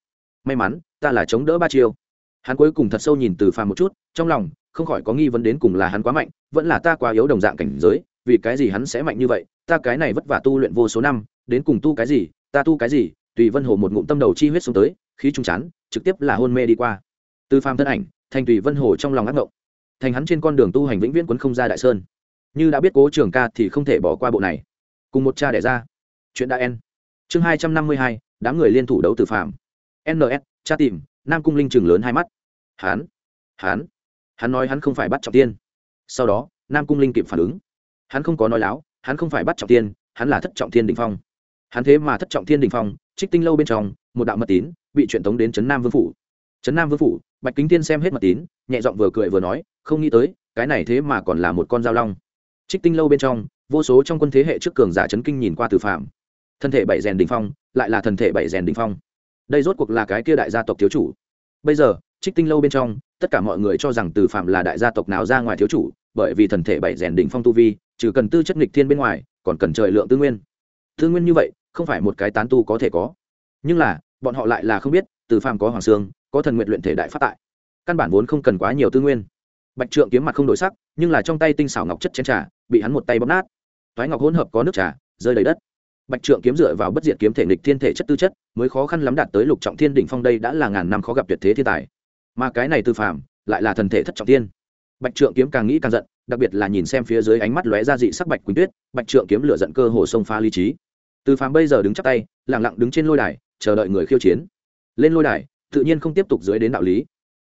May mắn, ta là chống đỡ ba chiêu. Hắn cuối cùng thật sâu nhìn từ phàm một chút, trong lòng không khỏi có nghi vấn đến cùng là hắn quá mạnh, vẫn là ta quá yếu đồng dạng cảnh giới, vì cái gì hắn sẽ mạnh như vậy, ta cái này vất vả tu luyện vô số năm, đến cùng tu cái gì, ta tu cái gì tùy vân hồ một ngụm tâm đầu chi huyết xuống tới, khí trung chán, trực tiếp là hôn mê đi qua. Từ phàm thân ảnh, thành tùy vân hồ trong lòng ác ngộng. Thành hắn trên con đường tu hành vĩnh viễn quấn không ra đại sơn. Như đã biết cố trường ca thì không thể bỏ qua bộ này. Cùng một cha đẻ ra. Chuyện đã en chương hai trăm năm mươi hai, đám người liên thủ đấu từ phạm ns cha tìm, nam cung linh trường lớn hai mắt. Hán hán hắn nói hắn không phải bắt trọng tiên. Sau đó, nam cung linh kịp phản ứng. Hắn không có nói láo, hắn không phải bắt trọng tiên, hắn là thất trọng thiên h phong hắn thế mà thất trọng thiên đình phong, trích tinh lâu bên trong, một đạo mật tín, bị truyền tống đến trấn nam vương phủ. Trấn nam vương phủ, bạch kính tiên xem hết mật tín, nhẹ giọng vừa cười vừa nói, không nghĩ tới, cái này thế mà còn là một con dao long. Trích tinh lâu bên trong, vô số trong quân thế hệ trước cường giả chấn kinh nhìn qua từ phạm thân thể bảy rèn đình phong, lại là thần thể bảy rèn đình phong. Đây rốt cuộc là cái kia đại gia tộc thiếu chủ. Bây giờ, trích tinh lâu bên trong, tất cả mọi người cho rằng từ phạm là đại gia tộc nào ra ngoài thiếu chủ, bởi vì thần thể bảy rèn đỉnh phong tu vi, trừ cần tư chất nghịch thiên bên ngoài, còn cần trời lượng tư nguyên. Tư nguyên như vậy không phải một cái tán tu có thể có. Nhưng là, bọn họ lại là không biết, từ phạm có hoàng sương, có thần nguyện luyện thể đại phát tại. Căn bản vốn không cần quá nhiều tư nguyên. Bạch trượng kiếm mặt không đổi sắc, nhưng là trong tay tinh xảo ngọc chất chén trà, bị hắn một tay bóp nát. Toái ngọc hỗn hợp có nước trà, rơi đầy đất. Bạch trượng kiếm dựa vào bất diệt kiếm thể nghịch thiên thể chất tư chất, mới khó khăn lắm đạt tới lục trọng thiên đỉnh phong đây đã là ngàn năm khó gặp tuyệt thế thiên tài. Mà cái này tư phàm, lại là thần thể thất trọng thiên. Bạch trượng kiếm càng nghĩ càng giận, đặc biệt là nhìn xem phía dưới ánh mắt lóe ra dị sắc bạch quỳnh tuyết, bạch trượng kiếm lửa giận cơ hồ sông pha lý trí tư phàm bây giờ đứng chắp tay lẳng lặng đứng trên lôi đài, chờ đợi người khiêu chiến. Lên lôi đài, tự nhiên không tiếp tục dưới đến đạo lý.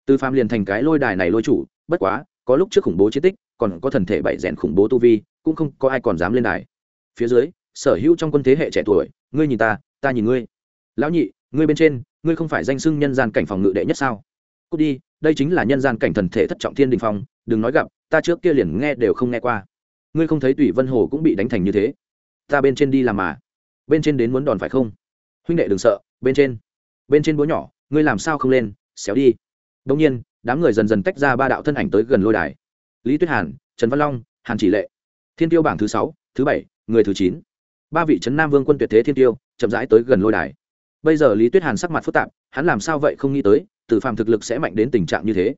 Tư phàm liền thành cái lôi đài này lôi chủ, bất quá, có lúc trước khủng bố chiến tích, còn có thần thể bảy rèn khủng bố tu vi, cũng không có ai còn dám lên đài. Phía dưới, sở hữu trong quân thế hệ trẻ tuổi, ngươi nhìn ta ta nhìn ngươi. Lão nhị, ngươi bên trên, ngươi không phải danh xưng nhân gian cảnh phòng ngự đệ nhất sao? Cút đi, đây chính là nhân gian cảnh thần thể thất trọng thiên đình phong, đừng nói gặp, ta trước kia liền nghe đều không nghe qua. Ngươi không thấy tùy vân hồ cũng bị đánh thành như thế. Ta bên trên đi làm mà bên trên đến muốn đòn phải không? Huynh đệ đừng sợ, bên trên. Bên trên búa nhỏ, ngươi làm sao không lên, xéo đi. Đông nhiên, đám người dần dần tách ra ba đạo thân ảnh tới gần lôi đài. Lý tuyết hàn, trần văn long, hàn chỉ lệ. Thiên tiêu bảng thứ sáu, thứ bảy, người thứ chín. Ba vị trấn nam vương quân tuyệt thế thiên tiêu, chậm rãi tới gần lôi đài. Bây giờ lý tuyết hàn sắc mặt phức tạp, hắn làm sao vậy không nghĩ tới, tử phàm thực lực sẽ mạnh đến tình trạng như thế.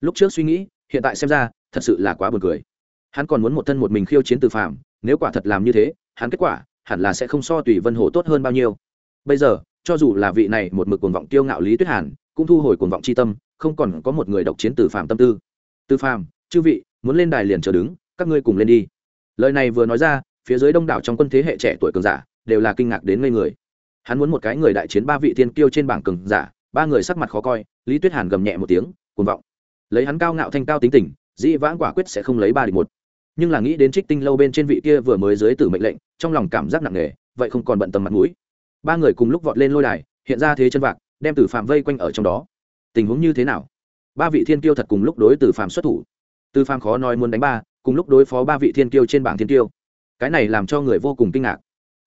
Lúc trước suy nghĩ, hiện tại xem ra, thật sự là quá buồn cười. Hắn còn muốn một thân một mình khiêu chiến tử phàm, nếu quả thật làm như thế, hắn kết quả hẳn là sẽ không so tùy vân hồ tốt hơn bao nhiêu. Bây giờ, cho dù là vị này một mực cuồng vọng tiêu ngạo lý tuyết hàn, cũng thu hồi cuồng vọng c h i tâm, không còn có một người độc chiến tử phàm tâm tư. Từ phàm, chư vị, muốn lên đài liền chờ đứng, các ngươi cùng lên đi. Lời này vừa nói ra, phía dưới đông đảo trong quân thế hệ trẻ tuổi cường giả đều là kinh ngạc đến ngây người. Hắn muốn một cái người đại chiến ba vị tiên kiêu trên bảng cường giả, ba người sắc mặt khó coi, lý tuyết hàn gầm nhẹ một tiếng, cuồng vọng. Lấy hắn cao ngạo thanh cao tính tình, dĩ vãng quả quyết sẽ không lấy ba địch một. Nhưng là nghĩ đến trích tinh lâu bên trên vị kia vừa mới dưới tử mệnh lệnh trong lòng cảm giác nặng nề, vậy không còn bận tâm mặt mũi. Ba người cùng lúc vọt lên lôi đài, hiện ra thế chân vạc, đem tử phạm vây quanh ở trong đó. Tình huống như thế nào? Ba vị thiên kiêu thật cùng lúc đối tử phạm xuất thủ. Tử phạm khó nói muốn đánh ba, cùng lúc đối phó ba vị thiên kiêu trên bảng thiên kiêu. Cái này làm cho người vô cùng kinh ngạc.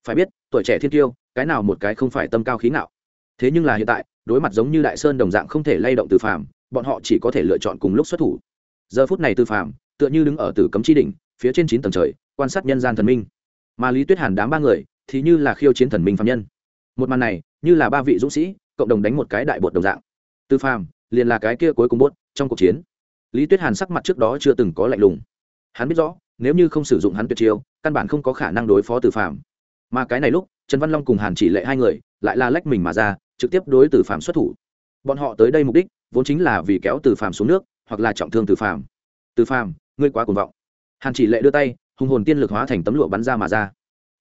Phải biết, tuổi trẻ thiên kiêu, cái nào một cái không phải tâm cao khí ngạo. Thế nhưng là hiện tại, đối mặt giống như đại sơn đồng dạng không thể lay động từ phàm bọn họ chỉ có thể lựa chọn cùng lúc xuất thủ. Giờ phút này từ phàm tựa như đứng ở tử cấm chi đỉnh, phía trên chín tầng trời, quan sát nhân gian thần minh mà lý tuyết hàn đám ba người thì như là khiêu chiến thần minh phạm nhân. Một màn này, như là ba vị dũng sĩ, cộng đồng đánh một cái đại bột đồng dạng. Tư phàm liền là cái kia cuối cùng bốt trong cuộc chiến. Lý tuyết hàn sắc mặt trước đó chưa từng có lạnh lùng. Hắn biết rõ, nếu như không sử dụng hắn tuyệt chiêu, căn bản không có khả năng đối phó Tử Phạm. mà cái này lúc, trần văn long cùng hàn chỉ lệ hai người lại là lách mình mà ra, trực tiếp đối Tử Phạm xuất thủ. Bọn họ tới đây mục đích, vốn chính là vì kéo Tử Phạm xuống nước, hoặc là trọng thương Tử Phạm. Tử Phạm ngươi quá cuồng vọng. Hàn chỉ lệ đưa tay hùng hồn tiên lực hóa thành tấm lụa bắn ra mà ra.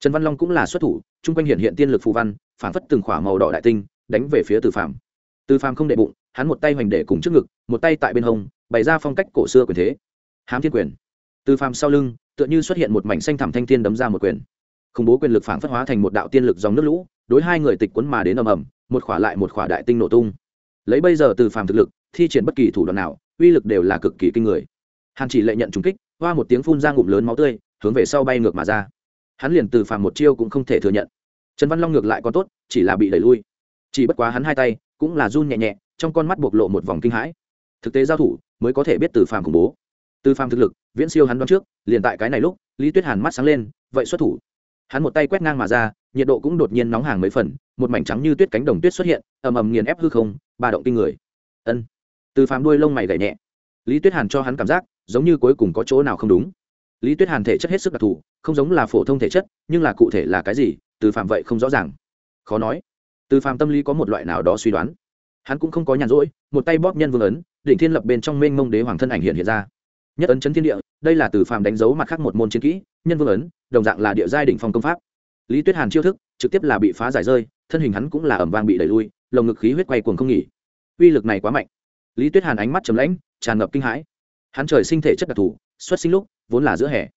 Trần văn long cũng là xuất thủ, chung quanh hiện hiện tiên lực phù văn, phản phất từng khỏa màu đỏ đại tinh, đánh về phía từ Phạm. từ Phạm không đệ bụng, hắn một tay hoành để cùng trước ngực, một tay tại bên hông, bày ra phong cách cổ xưa quyền thế. Hám thiên quyền. Từ Phạm sau lưng, tựa như xuất hiện một mảnh xanh thảm thanh thiên đấm ra một quyền. Khủng bố quyền lực phản phất hóa thành một đạo tiên lực dòng nước lũ, đối hai người tịch quấn mà đến ầm ầm, một khỏa lại một khỏa đại tinh nổ tung. Lấy bây giờ từ phàm thực lực, thi triển bất kỳ thủ đoạn nào, uy lực đều là cực kỳ kinh người. Hàn chỉ lệ nhận trùng kích hoa một tiếng phun ra ngụm lớn máu tươi, hướng về sau bay ngược mà ra. Hắn liền từ phàm một chiêu cũng không thể thừa nhận. Trần văn long ngược lại còn tốt, chỉ là bị đẩy lui. Chỉ bất quá hắn hai tay cũng là run nhẹ nhẹ, trong con mắt bộc lộ một vòng kinh hãi. Thực tế giao thủ mới có thể biết từ phàm khủng bố. Từ phàm thực lực, viễn siêu hắn đoán trước, liền tại cái này lúc, lý tuyết hàn mắt sáng lên, vậy xuất thủ. Hắn một tay quét ngang mà ra, nhiệt độ cũng đột nhiên nóng hàng mấy phần, một mảnh trắng như tuyết cánh đồng tuyết xuất hiện, ầm ầm nghiền ép hư không, ba động kinh người. Ân. Từ phàm đuôi lông mày gảy nhẹ. Lý tuyết hàn cho hắn cảm giác giống như cuối cùng có chỗ nào không đúng. Lý tuyết hàn thể chất hết sức đặc thù, không giống là phổ thông thể chất, nhưng là cụ thể là cái gì, từ phạm vậy không rõ ràng. Khó nói. Từ phạm tâm lý có một loại nào đó suy đoán. Hắn cũng không có nhàn rỗi, một tay bóp nhân vương ấn định thiên lập bên trong mênh mông đế hoàng thân ảnh hiện hiện ra. Nhất ấn chấn thiên địa, đây là từ phạm đánh dấu mặt khác một môn chiến kỹ, nhân vương ấn, đồng dạng là địa giai đỉnh phong công pháp. Lý tuyết hàn chiêu thức, trực tiếp là bị phá giải rơi, thân hình hắn cũng là ẩm vang bị đẩy lui, lồng ngực khí huyết quay cuồng không nghỉ. Uy lực này quá mạnh. Lý tuyết hàn ánh mắt chấm lãnh, tràn ngập kinh hãi hắn trời sinh thể chất đặc thù, xuất sinh lúc vốn là giữa hè,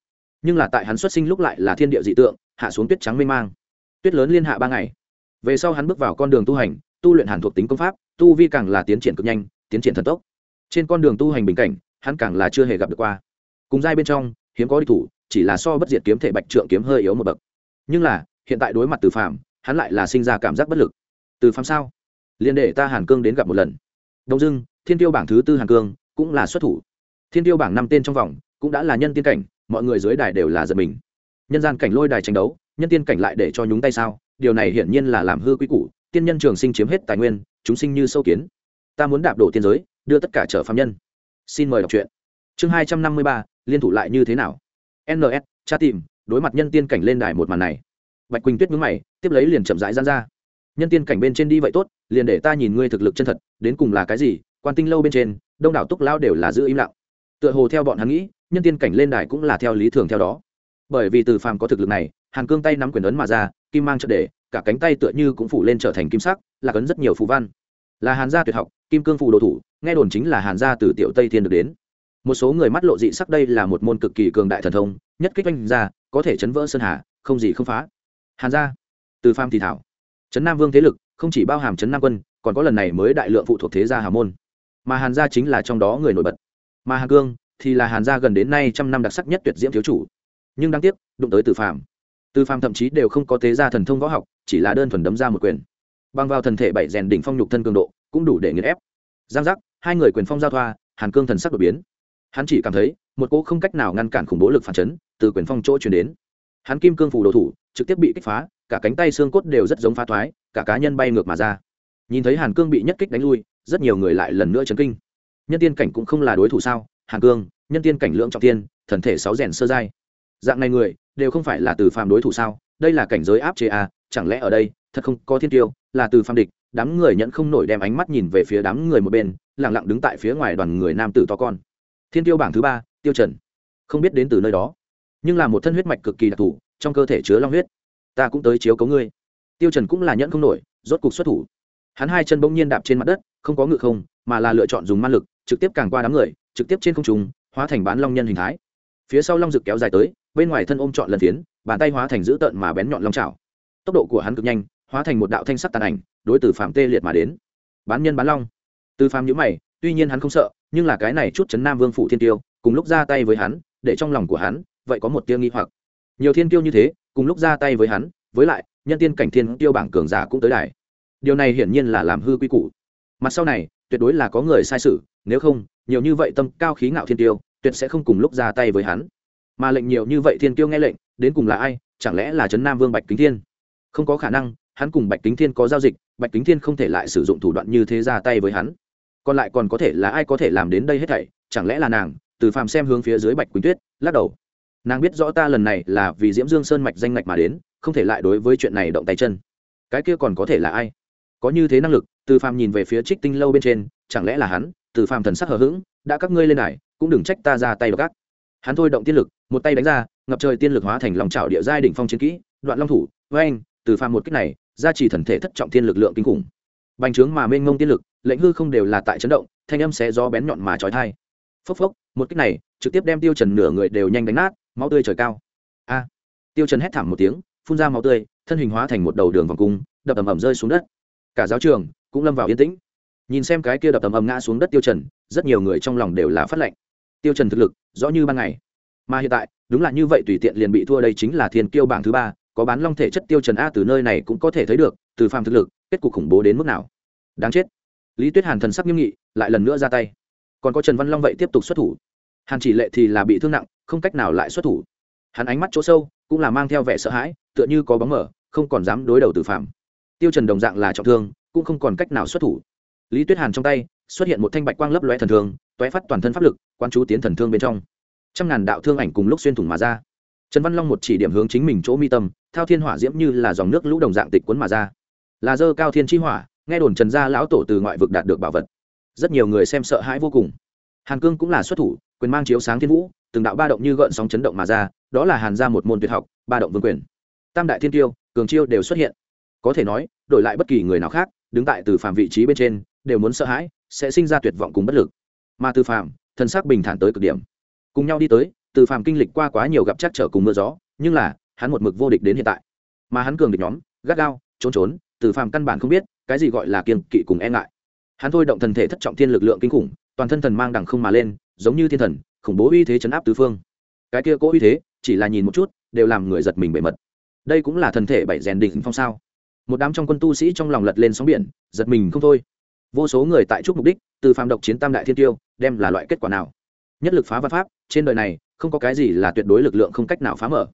nhưng là tại hắn xuất sinh lúc lại là thiên địa dị tượng, hạ xuống tuyết trắng mênh mang. Tuyết lớn liên hạ ba ngày. Về sau hắn bước vào con đường tu hành, tu luyện hàn thuộc tính công pháp, tu vi càng là tiến triển cực nhanh, tiến triển thần tốc. Trên con đường tu hành bình cảnh, hắn càng là chưa hề gặp được qua. Cùng giai bên trong, hiếm có đi thủ, chỉ là so bất diệt kiếm thể bạch trượng kiếm hơi yếu một bậc. Nhưng là, hiện tại đối mặt từ phạm hắn lại là sinh ra cảm giác bất lực. Từ phạm sao? Liên đệ ta hàn cương đến gặp một lần. Đông dưng thiên tiêu bảng thứ tư hàn cương, cũng là xuất thủ thiên tiêu bảng năm tên trong vòng, cũng đã là nhân tiên cảnh, mọi người dưới đài đều là giật mình. Nhân gian cảnh lôi đài tranh đấu, nhân tiên cảnh lại để cho nhúng tay sao? Điều này hiển nhiên là làm hư quý củ, tiên nhân trường sinh chiếm hết tài nguyên, chúng sinh như sâu kiến. Ta muốn đạp đổ tiên giới, đưa tất cả trở phạm nhân. Xin mời đọc truyện. Chương hai trăm năm mươi ba, liên thủ lại như thế nào? Ns tra tìm, đối mặt nhân tiên cảnh lên đài một màn này. Bạch quỳnh tuyết mướn mày, tiếp lấy liền chậm rãi gian ra. Nhân tiên cảnh bên trên đi vậy tốt, liền để ta nhìn ngươi thực lực chân thật, đến cùng là cái gì? Quan tinh lâu bên trên, đông đảo túc lao đều là giữ im lặng tựa hồ theo bọn hắn nghĩ, nhân tiên cảnh lên đài cũng là theo lý thường theo đó. Bởi vì từ phàm có thực lực này, hàn cương tay nắm quyền ấn mà ra, kim mang trợ để, cả cánh tay tựa như cũng phủ lên trở thành kim sắc, là cấn rất nhiều phù văn. Là hàn gia tuyệt học, kim cương phù đồ thủ, nghe đồn chính là hàn gia từ tiểu tây thiên được đến. Một số người mắt lộ dị sắc đây là một môn cực kỳ cường đại thần thông, nhất kích oanh ra, có thể chấn vỡ sơn hà, không gì không phá. Hàn gia, từ phàm thì thảo. Trấn nam vương thế lực, không chỉ bao hàm trấn nam quân, còn có lần này mới đại lượng phụ thuộc thế gia hà môn. Mà hàn gia chính là trong đó người nổi bật mà hàn cương thì là hàn gia gần đến nay trăm năm đặc sắc nhất tuyệt diễm thiếu chủ. Nhưng đáng tiếc, đụng tới từ phàm. Từ phàm thậm chí đều không có tế gia thần thông võ học, chỉ là đơn thuần đấm ra một quyền. Bằng vào thần thể bảy rèn đỉnh phong nhục thân cường độ, cũng đủ để nghiền ép. Giang giác, hai người quyền phong giao thoa, hàn cương thần sắc đột biến. Hắn chỉ cảm thấy, một cỗ không cách nào ngăn cản khủng bố lực phản chấn từ quyền phong chỗ chuyển đến. Hắn kim cương phủ đồ thủ, trực tiếp bị kích phá, cả cánh tay xương cốt đều rất giống phá thoái, cả cá nhân bay ngược mà ra. Nhìn thấy hàn cương bị nhất kích đánh lui, rất nhiều người lại lần nữa chấn kinh nhân tiên cảnh cũng không là đối thủ sao? Hàn cương nhân tiên cảnh lượng trọng tiên thần thể sáu rèn sơ giai. Dạng này người đều không phải là từ phàm đối thủ sao? Đây là cảnh giới áp chế à, chẳng lẽ ở đây thật không có thiên tiêu là từ phàm địch? Đám người nhận không nổi đem ánh mắt nhìn về phía đám người một bên lẳng lặng đứng tại phía ngoài đoàn người nam tử to con. Thiên tiêu bảng thứ ba tiêu trần. Không biết đến từ nơi đó nhưng là một thân huyết mạch cực kỳ đặc thù trong cơ thể chứa long huyết. Ta cũng tới chiếu cấu ngươi. Tiêu trần cũng là nhẫn không nổi rốt cục xuất thủ. Hắn hai chân bỗng nhiên đạp trên mặt đất không có ngự không mà là lựa chọn dùng ma lực, trực tiếp càng qua đám người, trực tiếp trên không trung, hóa thành bán long nhân hình thái. Phía sau long rực kéo dài tới, bên ngoài thân ôm trọn lần tiến bàn tay hóa thành dữ tợn mà bén nhọn long chảo. Tốc độ của hắn cực nhanh, hóa thành một đạo thanh sắc tàn ảnh, đối tử phạm tê liệt mà đến. Bán nhân bán long. Từ phạm nhữ mày, tuy nhiên hắn không sợ, nhưng là cái này chút chấn nam vương phủ thiên tiêu, cùng lúc ra tay với hắn, để trong lòng của hắn, vậy có một tiêu nghi hoặc. Nhiều thiên tiêu như thế, cùng lúc ra tay với hắn, với lại, nhân tiên cảnh thiên tiêu bảng cường giả cũng tới đài. Điều này hiển nhiên là làm hư quy củ. Mặt sau này tuyệt đối là có người sai sự, nếu không, nhiều như vậy tâm cao khí ngạo thiên tiêu, tuyệt sẽ không cùng lúc ra tay với hắn. Mà lệnh nhiều như vậy thiên tiêu nghe lệnh, đến cùng là ai, chẳng lẽ là trấn nam vương bạch kính thiên? Không có khả năng, hắn cùng bạch kính thiên có giao dịch, bạch kính thiên không thể lại sử dụng thủ đoạn như thế ra tay với hắn. Còn lại còn có thể là ai có thể làm đến đây hết thảy, chẳng lẽ là nàng? Từ phàm xem hướng phía dưới bạch quỳnh tuyết, lắc đầu. Nàng biết rõ ta lần này là vì diễm dương sơn mạch danh ngạch mà đến, không thể lại đối với chuyện này động tay chân. Cái kia còn có thể là ai? Có như thế năng lực từ phàm nhìn về phía trích tinh lâu bên trên, chẳng lẽ là hắn? Từ phàm thần sắc hờ hững, đã các ngươi lên này cũng đừng trách ta ra tay đ gác. hắn thôi động tiên lực, một tay đánh ra, ngập trời tiên lực hóa thành lòng trào địa giai đỉnh phong chiến kỹ, đoạn long thủ với anh từ phàm một cách này, gia trì thần thể thất trọng tiên lực lượng kinh khủng. Bành trướng mà mênh ngông tiên lực, lệnh hư không đều là tại chấn động, thanh âm sẽ do bén nhọn mà trói thai phốc phốc, một cách này, trực tiếp đem tiêu trần nửa người đều nhanh đánh nát, máu tươi trời cao. A! Tiêu trần hét thảm một tiếng, phun ra máu tươi, thân hình hóa thành một đầu đường vòng cung, đập ầm ầm rơi xuống đất. Cả giáo trường cũng lâm vào yên tĩnh. Nhìn xem cái kia đập tầm ầm ngã xuống đất tiêu trần, rất nhiều người trong lòng đều là phát lệnh. Tiêu trần thực lực, rõ như ban ngày. Mà hiện tại, đúng là như vậy tùy tiện liền bị thua đây chính là thiên kiêu bảng thứ ba, có bán long thể chất tiêu trần a từ nơi này cũng có thể thấy được, từ phàm thực lực, kết cục khủng bố đến mức nào. Đáng chết. Lý tuyết hàn thần sắc nghiêm nghị, lại lần nữa ra tay. Còn có trần văn long vậy tiếp tục xuất thủ. Hàn chỉ lệ thì là bị thương nặng, không cách nào lại xuất thủ. Hắn ánh mắt chỗ sâu, cũng là mang theo vẻ sợ hãi, tựa như có bóng mở không còn dám đối đầu từ phàm. Tiêu trần đồng dạng là trọng thương cũng không còn cách nào xuất thủ. Lý tuyết hàn trong tay xuất hiện một thanh bạch quang lấp lóe thần thương toé phát toàn thân pháp lực quan chú tiến thần thương bên trong. Trăm ngàn đạo thương ảnh cùng lúc xuyên thủng mà ra. Trần văn long một chỉ điểm hướng chính mình chỗ mi tâm, thao thiên hỏa diễm như là dòng nước lũ đồng dạng tịch cuốn mà ra. Là dơ cao thiên chi hỏa, nghe đồn trần gia lão tổ từ ngoại vực đạt được bảo vật. Rất nhiều người xem sợ hãi vô cùng. Hàn cương cũng là xuất thủ, quyền mang chiếu sáng thiên vũ, từng đạo ba động như gợn sóng chấn động mà ra, đó là hàn ra một môn tuyệt học, ba động vương quyền. Tam đại thiên tiêu, cường chiêu đều xuất hiện. Có thể nói, đổi lại bất kỳ người nào khác đứng tại từ phạm vị trí bên trên, đều muốn sợ hãi, sẽ sinh ra tuyệt vọng cùng bất lực. Mà từ phạm thân xác bình thản tới cực điểm. Cùng nhau đi tới, từ phạm kinh lịch qua quá nhiều gặp chắc trở cùng mưa gió, nhưng là, hắn một mực vô địch đến hiện tại. Mà hắn cường địch nhóm, gắt gao, trốn trốn, từ phạm căn bản không biết, cái gì gọi là kiên kỵ cùng e ngại. Hắn thôi động thần thể thất trọng thiên lực lượng kinh khủng, toàn thân thần mang đằng không mà lên, giống như thiên thần, khủng bố uy thế chấn áp tứ phương. Cái kia cố uy thế, chỉ là nhìn một chút, đều làm người giật mình bề mật. Đây cũng là thần thể bảy rèn đỉnh phong sao? Một đám trong quân tu sĩ trong lòng lật lên sóng biển, giật mình không thôi. Vô số người tại chúc mục đích, từ phàm độc chiến tam đại thiên tiêu, đem là loại kết quả nào? Nhất lực phá văn pháp, trên đời này, không có cái gì là tuyệt đối lực lượng không cách nào phá mở.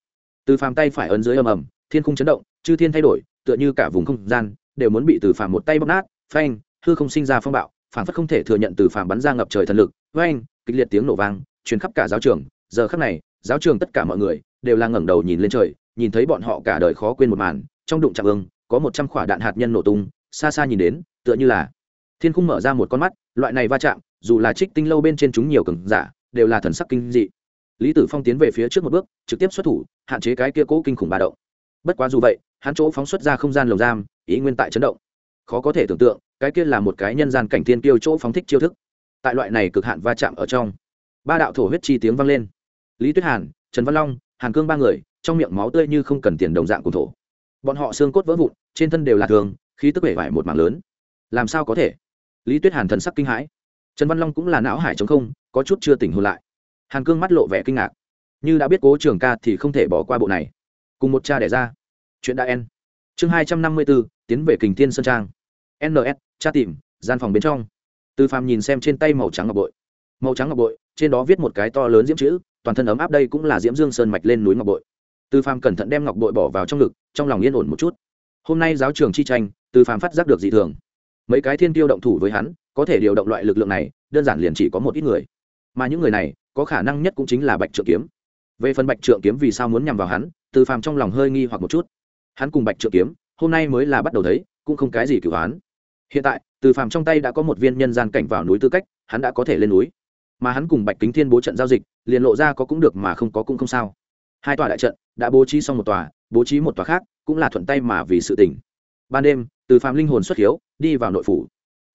Từ phàm tay phải ấn dưới ầm ầm, thiên khung chấn động, chư thiên thay đổi, tựa như cả vùng không gian, đều muốn bị từ phàm một tay bóc nát, phanh, hư không sinh ra phong bạo phản phất không thể thừa nhận từ phàm bắn ra ngập trời thần lực, phanh, kịch liệt tiếng nổ vang, truyền khắp cả giáo trường. Giờ khắc này, giáo trường tất cả mọi người đều là ngẩng đầu nhìn lên trời, nhìn thấy bọn họ cả đời khó quên một màn, trong đụng chạm ương có một trăm quả đạn hạt nhân nổ tung, xa xa nhìn đến, tựa như là thiên khung mở ra một con mắt, loại này va chạm, dù là trích tinh lâu bên trên chúng nhiều cường giả, đều là thần sắc kinh dị. Lý tử phong tiến về phía trước một bước, trực tiếp xuất thủ, hạn chế cái kia cố kinh khủng ba động. Bất quá dù vậy, hắn chỗ phóng xuất ra không gian lồng giam, ý nguyên tại chấn động. Khó có thể tưởng tượng, cái kia là một cái nhân gian cảnh thiên tiêu chỗ phóng thích chiêu thức. Tại loại này cực hạn va chạm ở trong, ba đạo thổ huyết chi tiếng vang lên. Lý tuyết hàn, trần văn long, hàn cương ba người, trong miệng máu tươi như không cần tiền đồng dạng cùng thổ bọn họ xương cốt vỡ vụn, trên thân đều là thường khí tức bể vải một mảng lớn. Làm sao có thể? Lý tuyết hàn thần sắc kinh hãi. Trần văn long cũng là não hải chống không, có chút chưa tỉnh hồn lại. Hàn cương mắt lộ vẻ kinh ngạc. Như đã biết cố trường ca thì không thể bỏ qua bộ này. Cùng một cha đẻ ra. Chuyện đã en. Chương hai trăm năm mươi bốn tiến về kình thiên sơn trang. Ns cha tìm, gian phòng bên trong. Tư phàm nhìn xem trên tay màu trắng ngọc bội. Màu trắng ngọc bội, trên đó viết một cái to lớn diễm chữ, toàn thân ấm áp đây cũng là diễm dương sơn mạch lên núi ngọc bội. Từ phàm cẩn thận đem ngọc bội bỏ vào trong ngực, trong lòng yên ổn một chút. Hôm nay giáo trường chi tranh, Từ phàm phát giác được dị thường. Mấy cái thiên tiêu động thủ với hắn, có thể điều động loại lực lượng này, đơn giản liền chỉ có một ít người. Mà những người này, có khả năng nhất cũng chính là bạch trượng kiếm. Về phần bạch trượng kiếm vì sao muốn nhằm vào hắn, Từ phàm trong lòng hơi nghi hoặc một chút. Hắn cùng bạch trượng kiếm, hôm nay mới là bắt đầu thấy, cũng không cái gì cửu hắn hiện tại, từ phàm trong tay đã có một viên nhân gian cảnh vào núi tư cách, hắn đã có thể lên núi. Mà hắn cùng bạch kính thiên bố trận giao dịch, liền lộ ra có cũng được mà không có cũng không sao. Hai tòa đại trận đã bố trí xong một tòa, bố trí một tòa khác cũng là thuận tay mà vì sự tỉnh ban đêm, từ phàm linh hồn xuất hiếu, đi vào nội phủ.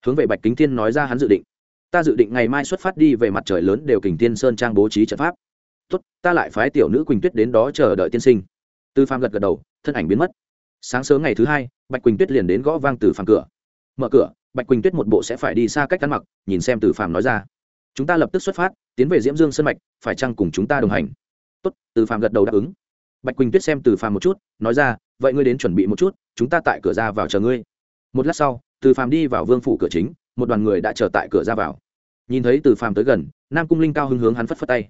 Hướng về bạch kính thiên nói ra hắn dự định. Ta dự định ngày mai xuất phát đi về mặt trời lớn đều kình tiên sơn trang bố trí trận pháp. Tốt, ta lại phái tiểu nữ quỳnh tuyết đến đó chờ đợi tiên sinh. Từ phàm gật gật đầu, thân ảnh biến mất. Sáng sớm ngày thứ hai, bạch quỳnh tuyết liền đến gõ vang từ phàm cửa. Mở cửa, bạch quỳnh tuyết một bộ sẽ phải đi xa cách ăn mặc, nhìn xem từ phàm nói ra. Chúng ta lập tức xuất phát, tiến về diễm dương sân mạch, phải chăng cùng chúng ta đồng hành? Tốt, từ phàm gật đầu đáp ứng bạch quỳnh tuyết xem từ phàm một chút, nói ra, vậy ngươi đến chuẩn bị một chút, chúng ta tại cửa ra vào chờ ngươi. Một lát sau, từ phàm đi vào vương phủ cửa chính, một đoàn người đã chờ tại cửa ra vào. Nhìn thấy từ phàm tới gần, nam cung linh cao hưng hướng hắn phất phất tay.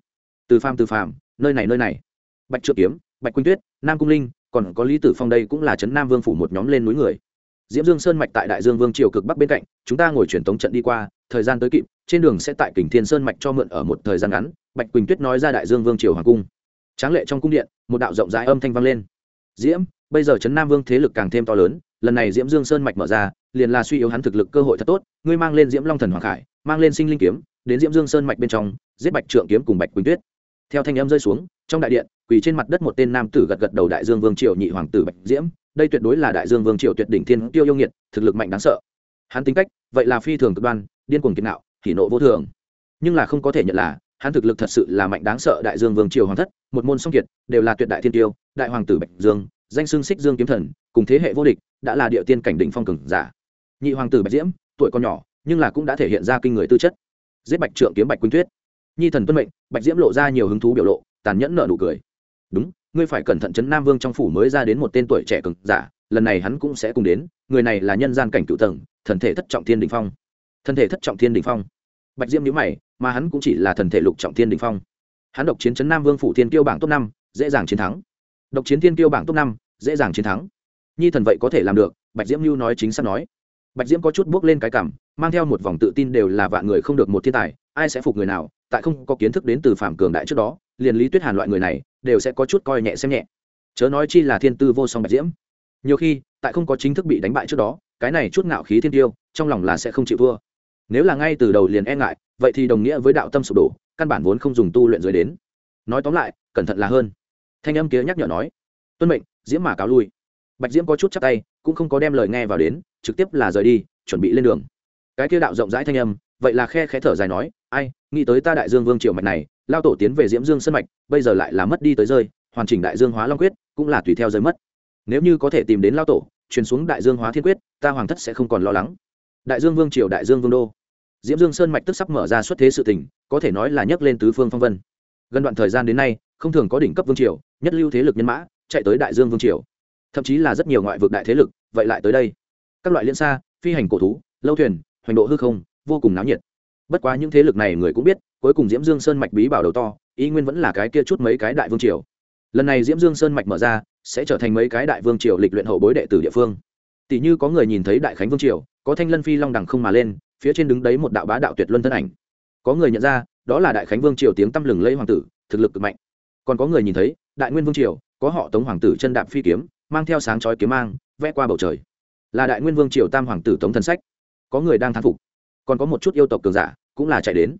Từ phàm từ phàm, nơi này nơi này. Bạch trượng kiếm, bạch quỳnh tuyết, nam cung linh, còn có lý tử phong đây cũng là trấn nam vương phủ một nhóm lên núi người. Diễm dương sơn mạch tại đại dương vương triều cực bắc bên cạnh, chúng ta ngồi truyền tống trận đi qua, thời gian tới kịp, trên đường sẽ tại kình thiên sơn mạch cho mượn ở một thời gian ngắn. Bạch quỳnh tuyết nói ra đại dương vương triều hoàng cung tráng lệ trong cung điện, một đạo rộng rãi âm thanh vang lên. Diễm, bây giờ trấn nam vương thế lực càng thêm to lớn, lần này diễm dương sơn mạch mở ra, liền là suy yếu hắn thực lực cơ hội thật tốt, ngươi mang lên diễm long thần hoàng khải, mang lên sinh linh kiếm, đến diễm dương sơn mạch bên trong, giết bạch trượng kiếm cùng bạch quỳnh tuyết. Theo thanh âm rơi xuống, trong đại điện, quỳ trên mặt đất một tên nam tử gật gật đầu đại dương vương triều nhị hoàng tử bạch diễm, đây tuyệt đối là đại dương vương triều tuyệt đỉnh thiên tiêu yêu nghiệt, thực lực mạnh đáng sợ. Hắn tính cách, vậy là phi thường cực đoan, điên cuồng kiệt nạo hỉ nộ vô thường. Nhưng là không có thể nhận là hắn thực lực thật sự là mạnh đáng sợ, đại dương vương triều hoàng thất, một môn song kiệt, đều là tuyệt đại thiên tiêu, đại hoàng tử bạch dương, danh xưng xích dương kiếm thần, cùng thế hệ vô địch, đã là địa tiên cảnh đỉnh phong cường giả. Nhị hoàng tử bạch diễm, tuổi còn nhỏ, nhưng là cũng đã thể hiện ra kinh người tư chất. Giết bạch trượng kiếm bạch quynh tuyết. Nhi thần tuân mệnh, bạch diễm lộ ra nhiều hứng thú biểu lộ, tàn nhẫn nợ nụ cười. Đúng, ngươi phải cẩn thận chấn nam vương trong phủ mới ra đến một tên tuổi trẻ cường giả, lần này hắn cũng sẽ cùng đến, người này là nhân gian cảnh cựu tầng, thần thể thất trọng thiên đình phong. Thần thể thất trọng thiên đình phong bạch diêm nhữ mày, mà hắn cũng chỉ là thần thể lục trọng thiên đình phong. Hắn độc chiến chấn nam vương phủ thiên tiêu bảng top năm, dễ dàng chiến thắng. Độc chiến thiên tiêu bảng top năm, dễ dàng chiến thắng. Nhi thần vậy có thể làm được, bạch diễm lưu nói chính xác nói. Bạch diễm có chút bước lên cái cảm, mang theo một vòng tự tin đều là vạn người không được một thiên tài, ai sẽ phục người nào, tại không có kiến thức đến từ phạm cường đại trước đó, liền lý tuyết hàn loại người này, đều sẽ có chút coi nhẹ xem nhẹ. Chớ nói chi là thiên tư vô song bạch diễm. Nhiều khi, tại không có chính thức bị đánh bại trước đó, cái này chút ngạo khí thiên tiêu, trong lòng là sẽ không chịu thua nếu là ngay từ đầu liền e ngại, vậy thì đồng nghĩa với đạo tâm sụp đổ, căn bản vốn không dùng tu luyện dưới đến. Nói tóm lại, cẩn thận là hơn. Thanh âm kia nhắc nhở nói, tuân mệnh, diễm mà cáo lui. Bạch diễm có chút chắc tay, cũng không có đem lời nghe vào đến, trực tiếp là rời đi, chuẩn bị lên đường. Cái kia đạo rộng rãi thanh âm, vậy là khe khẽ thở dài nói, ai, nghĩ tới ta đại dương vương triều mạch này, lao tổ tiến về diễm dương sân mạch, bây giờ lại là mất đi tới rơi, hoàn chỉnh đại dương hóa long quyết, cũng là tùy theo rơi mất. Nếu như có thể tìm đến lao tổ, truyền xuống đại dương hóa thiên quyết, ta hoàng thất sẽ không còn lo lắng đại dương vương triều đại dương vương đô. Diễm dương sơn mạch tức sắp mở ra xuất thế sự tình, có thể nói là nhấc lên tứ phương phong vân. Gần đoạn thời gian đến nay, không thường có đỉnh cấp vương triều, nhất lưu thế lực nhân mã, chạy tới đại dương vương triều. Thậm chí là rất nhiều ngoại vực đại thế lực, vậy lại tới đây. Các loại liên xa, phi hành cổ thú, lâu thuyền, hoành độ hư không, vô cùng náo nhiệt. Bất quá những thế lực này người cũng biết, cuối cùng diễm dương sơn mạch bí bảo đầu to, ý nguyên vẫn là cái kia chút mấy cái đại vương triều. Lần này diễm dương sơn mạch mở ra, sẽ trở thành mấy cái đại vương triều lịch luyện hậu bối đệ tử địa phương tỷ như có người nhìn thấy đại khánh vương triều, có thanh lân phi long đằng không mà lên, phía trên đứng đấy một đạo bá đạo tuyệt luân thân ảnh. Có người nhận ra, đó là đại khánh vương triều tiếng tăm lừng lẫy hoàng tử, thực lực cực mạnh. Còn có người nhìn thấy, đại nguyên vương triều, có họ tống hoàng tử chân đạp phi kiếm, mang theo sáng chói kiếm mang, vẽ qua bầu trời. Là đại nguyên vương triều tam hoàng tử tống thân sách. Có người đang thán phục. Còn có một chút yêu tộc cường giả, cũng là chạy đến.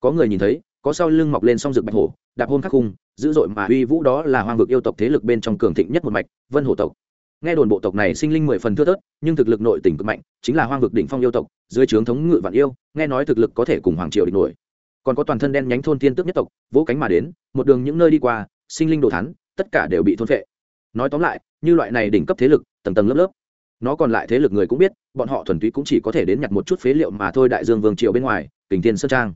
Có người nhìn thấy, có sau lưng mọc lên song rực bạch hổ, đạp hôn khắc khung, dữ dội mà uy vũ đó là hoang vực yêu tộc thế lực bên trong cường thịnh nhất một mạch, vân hổ tộc nghe đồn bộ tộc này sinh linh mười phần thưa thớt, nhưng thực lực nội tỉnh cực mạnh, chính là hoang vực đỉnh phong yêu tộc, dưới trướng thống ngự vạn yêu, nghe nói thực lực có thể cùng hoàng triều địch nổi. Còn có toàn thân đen nhánh thôn tiên tước nhất tộc, vỗ cánh mà đến, một đường những nơi đi qua, sinh linh đồ thắn tất cả đều bị thôn phệ. Nói tóm lại, như loại này đỉnh cấp thế lực, tầng tầng lớp lớp. Nó còn lại thế lực người cũng biết, bọn họ thuần túy cũng chỉ có thể đến nhặt một chút phế liệu mà thôi đại dương vương triều bên ngoài, kình thiên sơn trang.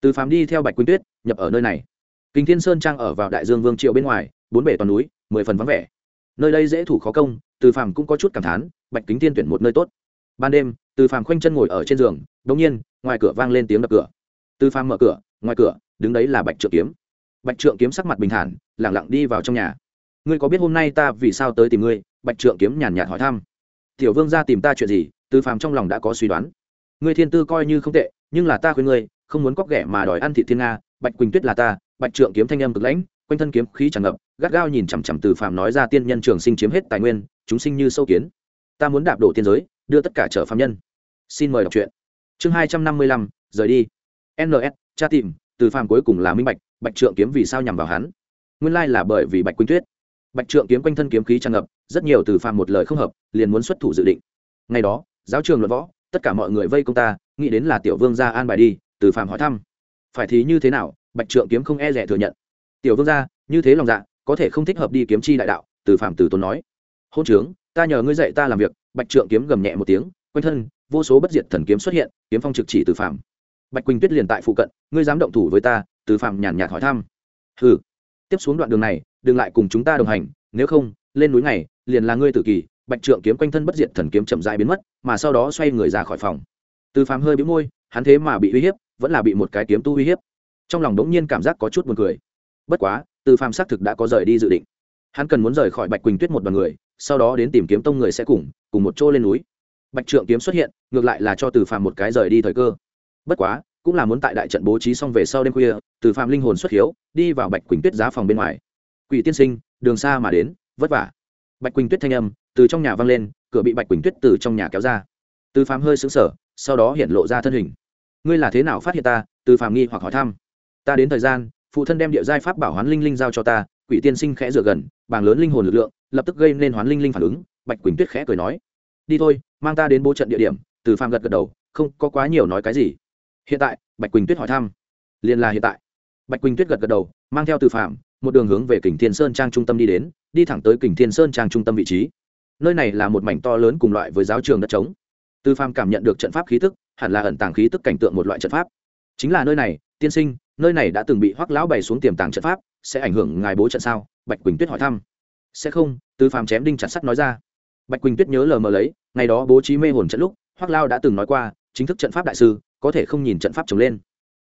Từ phàm đi theo bạch quyên tuyết, nhập ở nơi này. Kình thiên sơn trang ở vào đại dương vương triều bên ngoài, bốn bể toàn núi, mười phần vắng vẻ nơi đây dễ thủ khó công, từ phàm cũng có chút cảm thán, bạch kính thiên tuyển một nơi tốt. Ban đêm, từ phàm khoanh chân ngồi ở trên giường đống nhiên, ngoài cửa vang lên tiếng đập cửa. Từ phàm mở cửa, ngoài cửa, đứng đấy là bạch trượng kiếm. Bạch trượng kiếm sắc mặt bình thản lẳng lặng đi vào trong nhà. Ngươi có biết hôm nay ta vì sao tới tìm ngươi? Bạch trượng kiếm nhàn nhạt hỏi thăm. Tiểu vương ra tìm ta chuyện gì? Từ phàm trong lòng đã có suy đoán. Ngươi thiên tư coi như không tệ, nhưng là ta khuyên ngươi, không muốn cóc ghẻ mà đòi ăn thị thiên nga, bạch quỳnh tuyết là ta. Bạch trượng kiếm thanh âm cực lãnh quanh thân kiếm khí tràn ngập, gắt gao nhìn chằm chằm từ phàm nói ra tiên nhân trường sinh chiếm hết tài nguyên, chúng sinh như sâu kiến. Ta muốn đạp đổ tiên giới, đưa tất cả trở phạm nhân. Xin mời đọc truyện. Chương hai trăm năm mươi lăm, rời đi. Ns tra tìm, từ phàm cuối cùng là minh bạch bạch trượng kiếm vì sao nhằm vào hắn. Nguyên lai là bởi vì bạch quynh tuyết. Bạch trượng kiếm quanh thân kiếm khí tràn ngập, rất nhiều từ phàm một lời không hợp, liền muốn xuất thủ dự định. Ngày đó, giáo trường luận võ, tất cả mọi người vây công ta, nghĩ đến là tiểu vương gia an bài đi, từ phàm hỏi thăm. Phải thì như thế nào, bạch trượng kiếm không e rẻ thừa nhận tiểu vương gia, như thế lòng dạ có thể không thích hợp đi kiếm chi đại đạo, từ Phạm từ tốn nói. Hôn trướng, ta nhờ ngươi dạy ta làm việc, bạch trượng kiếm gầm nhẹ một tiếng, quanh thân, vô số bất diệt thần kiếm xuất hiện, kiếm phong trực chỉ từ Phạm. bạch quỳnh tuyết liền tại phụ cận, ngươi dám động thủ với ta, từ Phạm nhàn nhạt hỏi thăm. Hừ. Tiếp xuống đoạn đường này, đừng lại cùng chúng ta đồng hành, nếu không, lên núi này, liền là ngươi tự kỳ, bạch trượng kiếm quanh thân bất diệt thần kiếm chậm rãi biến mất, mà sau đó xoay người ra khỏi phòng. Từ Phạm hơi bĩu môi, hắn thế mà bị uy hiếp, vẫn là bị một cái kiếm tu uy hiếp. Trong lòng đống nhiên cảm giác có chút buồn cười bất quá, từ phàm xác thực đã có rời đi dự định. Hắn cần muốn rời khỏi bạch quỳnh tuyết một đoàn người, sau đó đến tìm kiếm tông người sẽ cùng cùng một chỗ lên núi. Bạch trượng kiếm xuất hiện, ngược lại là cho từ phàm một cái rời đi thời cơ. Bất quá, cũng là muốn tại đại trận bố trí xong về sau đêm khuya, từ phàm linh hồn xuất hiếu, đi vào bạch quỳnh tuyết giá phòng bên ngoài. Quỷ tiên sinh, đường xa mà đến, vất vả. Bạch quỳnh tuyết thanh âm từ trong nhà vang lên, cửa bị bạch quỳnh tuyết từ trong nhà kéo ra. Từ phàm hơi xứng sở sau đó hiện lộ ra thân hình. Ngươi là thế nào phát hiện ta? Từ phàm nghi hoặc hỏi thăm. Ta đến thời gian phụ thân đem địa giai pháp bảo hoán linh linh giao cho ta, quỷ tiên sinh khẽ dựa gần, bàng lớn linh hồn lực lượng, lập tức gây nên hoán linh linh phản ứng, bạch quỳnh tuyết khẽ cười nói. Đi thôi, mang ta đến bố trận địa điểm, từ phàm gật gật đầu, không có quá nhiều nói cái gì. Hiện tại, bạch quỳnh tuyết hỏi thăm. Liền là hiện tại. Bạch quỳnh tuyết gật gật đầu, mang theo từ Phàm, một đường hướng về kình thiên sơn trang trung tâm đi đến, đi thẳng tới kình thiên sơn trang trung tâm vị trí. Nơi này là một mảnh to lớn cùng loại với giáo trường đất trống. Từ Phàm cảm nhận được trận pháp khí tức, hẳn là ẩn tàng khí tức cảnh tượng một loại trận pháp. Chính là nơi này, tiên sinh nơi này đã từng bị hoắc lão bày xuống tiềm tàng trận pháp, sẽ ảnh hưởng ngài bố trận sao? Bạch quỳnh tuyết hỏi thăm. Sẽ không, từ phàm chém đinh chặt sắt nói ra. Bạch quỳnh tuyết nhớ lờ mờ lấy, ngày đó bố trí mê hồn trận lúc hoắc lao đã từng nói qua, chính thức trận pháp đại sư, có thể không nhìn trận pháp trồng lên.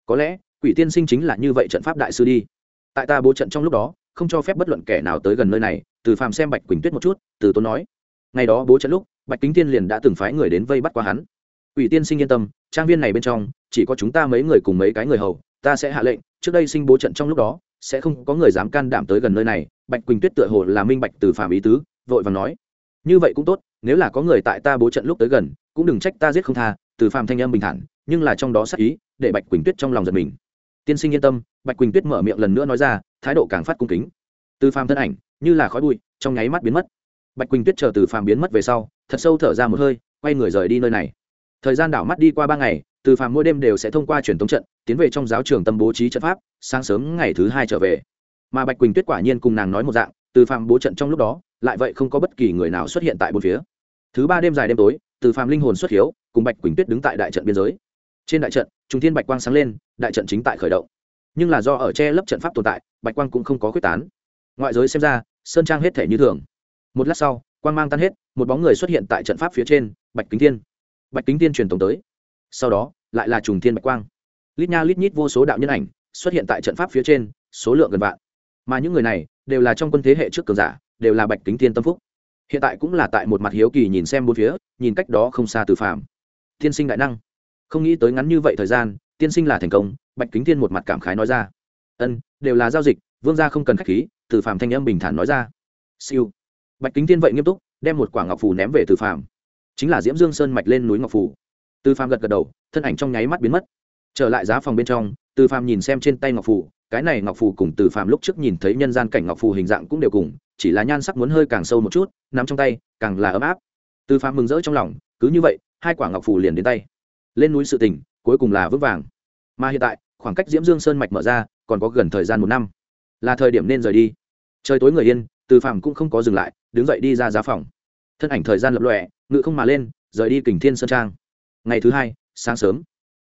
Có lẽ, quỷ tiên sinh chính là như vậy trận pháp đại sư đi. Tại ta bố trận trong lúc đó, không cho phép bất luận kẻ nào tới gần nơi này, từ phàm xem bạch quỳnh tuyết một chút, từ tốn nói. Ngày đó bố trận lúc, bạch kính tiên liền đã từng phái người đến vây bắt qua hắn. Quỷ tiên sinh yên tâm, trang viên này bên trong, chỉ có chúng ta mấy người cùng mấy cái người hầu ta sẽ hạ lệnh, trước đây sinh bố trận trong lúc đó, sẽ không có người dám can đảm tới gần nơi này, bạch quỳnh tuyết tựa hồ là minh bạch từ Phạm ý tứ, vội vàng nói. Như vậy cũng tốt, nếu là có người tại ta bố trận lúc tới gần, cũng đừng trách ta giết không tha, từ Phạm thanh âm bình thản, nhưng là trong đó sắc ý, để bạch quỳnh tuyết trong lòng giật mình. Tiên sinh yên tâm, bạch quỳnh tuyết mở miệng lần nữa nói ra, thái độ càng phát cung kính. Từ Phạm thân ảnh, như là khói bụi, trong nháy mắt biến mất. Bạch quỳnh tuyết chờ từ Phạm biến mất về sau, thật sâu thở ra một hơi, quay người rời đi nơi này. Thời gian đảo mắt đi qua ba ngày từ phàm mỗi đêm đều sẽ thông qua truyền thống trận, tiến về trong giáo trường tâm bố trí trận pháp, sáng sớm ngày thứ hai trở về. Mà bạch quỳnh tuyết quả nhiên cùng nàng nói một dạng, từ phàm bố trận trong lúc đó, lại vậy không có bất kỳ người nào xuất hiện tại bốn phía. Thứ ba đêm dài đêm tối, từ phàm linh hồn xuất hiếu, cùng bạch quỳnh tuyết đứng tại đại trận biên giới. Trên đại trận trung thiên bạch quang sáng lên, đại trận chính tại khởi động. Nhưng là do ở che lấp trận pháp tồn tại, bạch quang cũng không có quyết tán. Ngoại giới xem ra, sơn trang hết thể như thường. Một lát sau, quang mang tan hết, một bóng người xuất hiện tại trận pháp phía trên, bạch kính thiên. Bạch kính thiên truyền tổng tới sau đó, lại là trùng thiên bạch quang. Lít nha lít nhít vô số đạo nhân ảnh xuất hiện tại trận pháp phía trên, số lượng gần vạn. Mà những người này đều là trong quân thế hệ trước cường giả, đều là bạch kính thiên tâm phúc. Hiện tại cũng là tại một mặt hiếu kỳ nhìn xem bốn phía, nhìn cách đó không xa từ phàm. Tiên sinh đại năng. Không nghĩ tới ngắn như vậy thời gian, tiên sinh là thành công, bạch kính thiên một mặt cảm khái nói ra. Ân, đều là giao dịch, vương gia không cần khách khí, từ phàm thanh âm bình thản nói ra. Siêu. Bạch kính thiên vậy nghiêm túc, đem một quả ngọc phù ném về từ phàm. Chính là diễm dương sơn mạch lên núi ngọc phù từ phàm gật gật đầu, thân ảnh trong nháy mắt biến mất. Trở lại giá phòng bên trong từ phàm nhìn xem trên tay ngọc phù, cái này ngọc phù cùng từ phàm lúc trước nhìn thấy nhân gian cảnh ngọc phù hình dạng cũng đều cùng, chỉ là nhan sắc muốn hơi càng sâu một chút nằm trong tay, càng là ấm áp. Từ phàm mừng rỡ trong lòng, cứ như vậy, hai quả ngọc phù liền đến tay. Lên núi sự tình, cuối cùng là vững vàng. Mà hiện tại, khoảng cách diễm dương sơn mạch mở ra, còn có gần thời gian một năm. Là thời điểm nên rời đi. Trời tối người yên từ phàm cũng không có dừng lại, đứng dậy đi ra giá phòng. Thân ảnh thời gian lập lọe ngự không mà lên, rời đi kình thiên sơn trang ngày thứ hai, sáng sớm.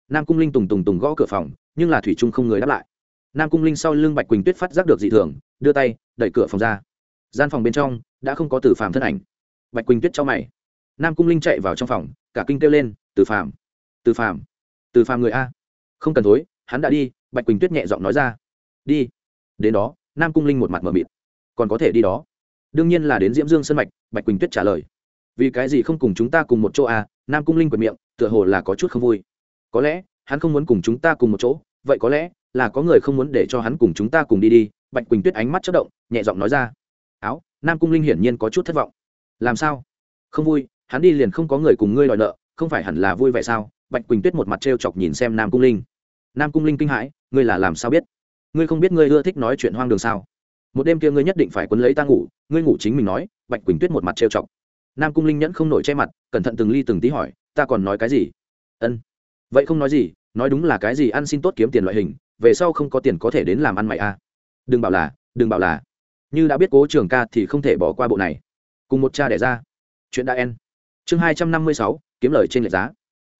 Nam cung linh tùng tùng tùng gõ cửa phòng, nhưng là thủy trung không người đáp lại. Nam cung linh sau lưng bạch quỳnh tuyết phát giác được dị thường, đưa tay, đẩy cửa phòng ra. Gian phòng bên trong, đã không có Tử phàm thân ảnh. Bạch quỳnh tuyết cho mày. Nam cung linh chạy vào trong phòng, cả kinh kêu lên Tử phàm Tử phàm Tử phàm người a. Không cần thối, hắn đã đi, bạch quỳnh tuyết nhẹ giọng nói ra. Đi. Đến đó, nam cung linh một mặt m ở mịt. Còn có thể đi đó. Đương nhiên là đến diễm dương sân mạch, bạch quỳnh tuyết trả lời. Vì cái gì không cùng chúng ta cùng một chỗ a? Nam cung linh quệt miệng, tựa hồ là có chút không vui. Có lẽ, hắn không muốn cùng chúng ta cùng một chỗ, vậy có lẽ là có người không muốn để cho hắn cùng chúng ta cùng đi đi, bạch quỳnh tuyết ánh mắt chất động, nhẹ giọng nói ra. Áo, nam cung linh hiển nhiên có chút thất vọng. Làm sao? Không vui, hắn đi liền không có người cùng ngươi đòi nợ, không phải hẳn là vui vậy sao? Bạch quỳnh tuyết một mặt t r e o chọc nhìn xem nam cung linh. Nam cung linh kinh hãi, ngươi là làm sao biết? Ngươi không biết ngươi ưa thích nói chuyện hoang đường sao? Một đêm kia ngươi nhất định phải quấn lấy ta ngủ, ngươi ngủ chính mình nói, bạch quỳnh tuyết một mặt t r e o chọc nam cung linh nhẫn không nổi che mặt, cẩn thận từng ly từng tí hỏi, ta còn nói cái gì? Ân. Vậy không nói gì, nói đúng là cái gì ăn xin tốt kiếm tiền loại hình, về sau không có tiền có thể đến làm ăn mày à. đừng bảo là, đừng bảo là. Như đã biết cố trường ca thì không thể bỏ qua bộ này. Cùng một cha đẻ ra. Chuyện đã en. Chương hai trăm năm mươi sáu, kiếm lời trên lệ giá.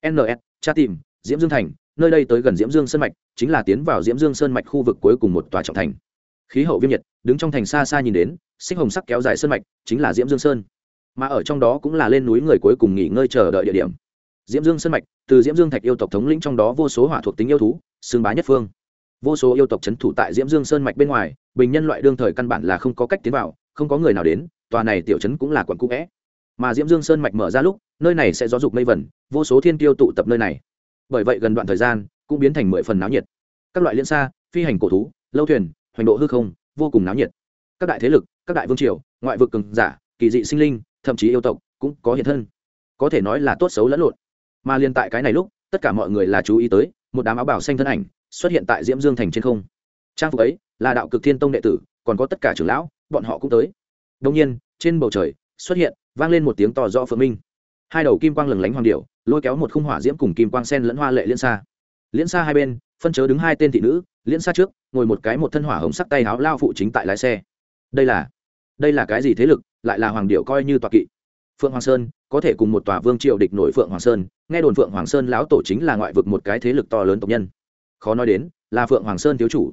Ns cha tìm, diễm dương thành, nơi đây tới gần diễm dương sơn mạch, chính là tiến vào diễm dương sơn mạch khu vực cuối cùng một tòa trọng thành. Khí hậu viêm nhiệt, đứng trong thành xa xa nhìn đến, xích hồng sắc kéo dài sơn mạch, chính là diễm dương sơn mà ở trong đó cũng là lên núi người cuối cùng nghỉ ngơi chờ đợi địa điểm. Diễm dương sơn mạch, từ diễm dương thạch yêu tộc thống lĩnh trong đó vô số hỏa thuộc tính yêu thú xương bá nhất phương. Vô số yêu tộc c h ấ n thủ tại diễm dương sơn mạch bên ngoài, bình nhân loại đương thời căn bản là không có cách tiến vào, không có người nào đến, tòa này tiểu trấn cũng là quận cũ vẽ. Mà diễm dương sơn mạch mở ra lúc, nơi này sẽ gió dục mây vẩn vô số thiên tiêu tụ tập nơi này. Bởi vậy gần đoạn thời gian, cũng biến thành mười phần náo nhiệt. Các loại liên xa, phi hành cổ thú, lâu thuyền, hoành độ hư không, vô cùng náo nhiệt. Các đại thế lực, các đại vương triều, ngoại vực cường giả, kỳ dị sinh linh thậm chí yêu tộc cũng có hiện thân. Có thể nói là tốt xấu lẫn lộn. Mà liên tại cái này lúc, tất cả mọi người là chú ý tới, một đám áo bảo xanh thân ảnh xuất hiện tại diễm dương thành trên không. Trang phục ấy là đạo cực thiên tông đệ tử, còn có tất cả trưởng lão, bọn họ cũng tới. Đông nhiên, trên bầu trời xuất hiện, vang lên một tiếng to rõ phượng minh. Hai đầu kim quang lừng lánh hoàng điệu lôi kéo một khung hỏa diễm cùng kim quang sen lẫn hoa lệ liên xa. Liễn xa hai bên, phân chớ đứng hai tên thị nữ liễn xa trước, ngồi một cái một thân hỏa hồng sắc tay áo lao phụ chính tại lái xe. Đây là đây là cái gì thế lực? Lại là hoàng điệu coi như tọa kỵ. Phượng hoàng sơn, có thể cùng một tòa vương triều địch nổi phượng hoàng sơn, nghe đồn phượng hoàng sơn lão tổ chính là ngoại vực một cái thế lực to lớn tộc nhân. Khó nói đến, là phượng hoàng sơn thiếu chủ.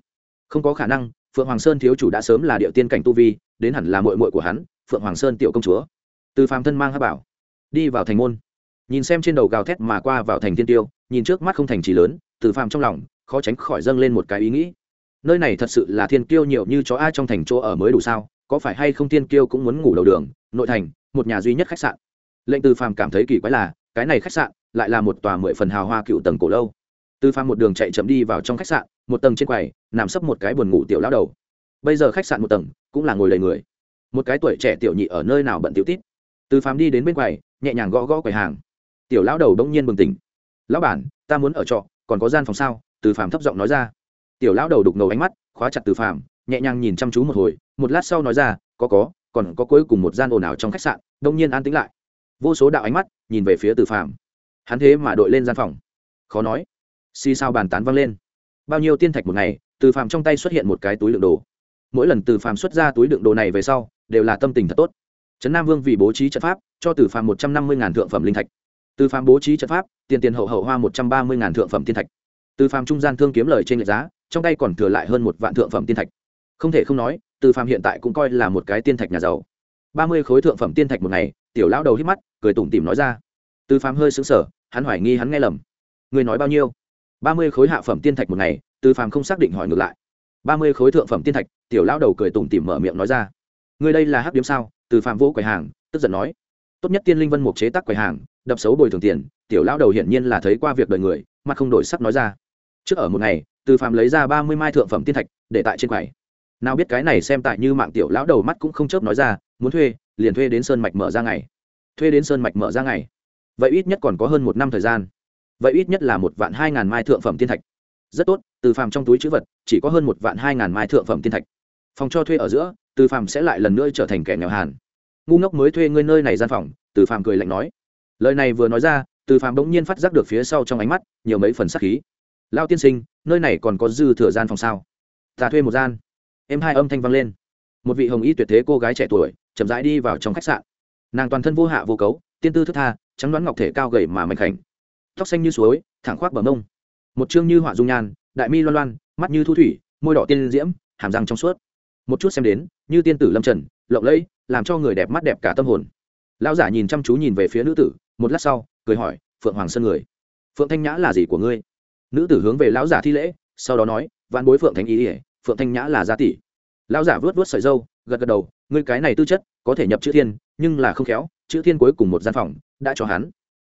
Không có khả năng, phượng hoàng sơn thiếu chủ đã sớm là điệu tiên cảnh tu vi, đến hẳn là mội mội của hắn, phượng hoàng sơn tiểu công chúa. Từ phàm thân mang hát bảo, đi vào thành môn. Nhìn xem trên đầu gào thét mà qua vào thành tiên tiêu, nhìn trước mắt không thành trì lớn, từ phàm trong lòng, khó tránh khỏi dâng lên một cái ý nghĩ. Nơi này thật sự là thiên kiêu nhiều như chó ai trong thành chỗ ở mới đủ sao? Có phải hay không tiên kiêu cũng muốn ngủ đầu đường, nội thành, một nhà duy nhất khách sạn. Lệnh từ phàm cảm thấy kỳ quái là, cái này khách sạn lại là một tòa mười phần hào hoa cựu tầng cổ lâu. Từ phàm một đường chạy chậm đi vào trong khách sạn, một tầng trên quầy, nằm sấp một cái buồn ngủ tiểu lão đầu. Bây giờ khách sạn một tầng, cũng là ngồi đầy người. Một cái tuổi trẻ tiểu nhị ở nơi nào bận tiểu tít. Từ phàm đi đến bên quầy, nhẹ nhàng gõ gõ quầy hàng. Tiểu lão đầu bỗng nhiên bừng tỉnh. Lão bản, ta muốn ở trọ, còn có gian phòng sao? Từ phàm thấp giọng nói ra. Tiểu lão đầu đục ngầu ánh mắt, khóa chặt từ phàm nhẹ nhàng nhìn chăm chú một hồi, một lát sau nói ra, có có, còn có cuối cùng một gian ồn ào trong khách sạn, đông nhiên an tĩnh lại. Vô số đạo ánh mắt nhìn về phía từ phàm. Hắn thế mà đội lên gian phòng. Khó nói, xì sao bàn tán vang lên. Bao nhiêu tiên thạch một ngày, từ phàm trong tay xuất hiện một cái túi đựng đồ. Mỗi lần từ phàm xuất ra túi đựng đồ này về sau, đều là tâm tình thật tốt. Trấn nam vương vì bố trí trận pháp, cho từ phàm một trăm năm mươi ngàn thượng phẩm linh thạch. Từ phàm bố trí trận pháp, tiền tiền hậu hậu hoa một trăm ba mươi ngàn thượng phẩm tiên thạch. Từ phàm trung gian thương kiếm lời trên lệch giá, trong tay còn thừa lại hơn một vạn thượng phẩm tiên thạch không thể không nói, từ phàm hiện tại cũng coi là một cái tiên thạch nhà giàu. Ba mươi khối thượng phẩm tiên thạch một ngày, tiểu lão đầu hít mắt, cười tủm tỉm nói ra. Từ phàm hơi xứng sở hắn hoài nghi hắn nghe lầm. Người nói bao nhiêu? Ba mươi khối hạ phẩm tiên thạch một ngày, từ phàm không xác định hỏi ngược lại. Ba mươi khối thượng phẩm tiên thạch, tiểu lão đầu cười tủm tỉm mở miệng nói ra. Người đây là hắc điếm sao? Từ phàm vỗ quầy hàng, tức giận nói. Tốt nhất tiên linh vân mục chế tác quầy hàng, đập xấu bồi thường tiền, tiểu lão đầu hiển nhiên là thấy qua việc đời người, mặt không đổi sắc nói ra. Trước ở một ngày, từ phàm lấy ra ba mươi mai thượng phẩm tiên thạch, để tại trên quầy nào biết cái này xem tại như mạng tiểu lão đầu mắt cũng không chớp nói ra, muốn thuê, liền thuê đến sơn mạch mở ra ngày. Thuê đến sơn mạch mở ra ngày. Vậy ít nhất còn có hơn một năm thời gian. Vậy ít nhất là một vạn hai ngàn mai thượng phẩm tiên thạch. Rất tốt, từ phàm trong túi chữ vật, chỉ có hơn một vạn hai ngàn mai thượng phẩm tiên thạch. Phòng cho thuê ở giữa, từ phàm sẽ lại lần nữa trở thành kẻ nghèo hàn. Ngu ngốc mới thuê ngươi nơi này gian phòng, từ phàm cười lạnh nói. Lời này vừa nói ra, từ phàm bỗng nhiên phát giác được phía sau trong ánh mắt, nhiều mấy phần sắc khí. Lao tiên sinh, nơi này còn có dư thừa gian phòng sao? Ta thuê một gian em hai âm thanh vang lên. Một vị hồng y tuyệt thế cô gái trẻ tuổi, chậm rãi đi vào trong khách sạn. Nàng toàn thân vô hạ vô cấu, tiên tư thức tha, trắng đoán ngọc thể cao gầy mà mảnh khảnh. Tóc xanh như suối, thẳng khoác bờ mông. Một chương như họa dung nhan, đại mi loan loan, mắt như thu thủy, môi đỏ tiên diễm, hàm răng trong suốt. Một chút xem đến, như tiên tử lâm trần, lộng lẫy, làm cho người đẹp mắt đẹp cả tâm hồn. Lão giả nhìn chăm chú nhìn về phía nữ tử, một lát sau, cười hỏi, phượng hoàng sơn người, phượng thanh nhã là gì của ngươi? Nữ tử hướng về lão giả thi lễ, sau đó nói, vạn bối phượng thanh ý ỉa phượng thanh nhã là gia tỷ. Lão giả vớt vớt sợi dâu gật gật đầu, ngươi cái này tư chất, có thể nhập chữ thiên, nhưng là không khéo, chữ thiên cuối cùng một gian phòng, đã cho hắn.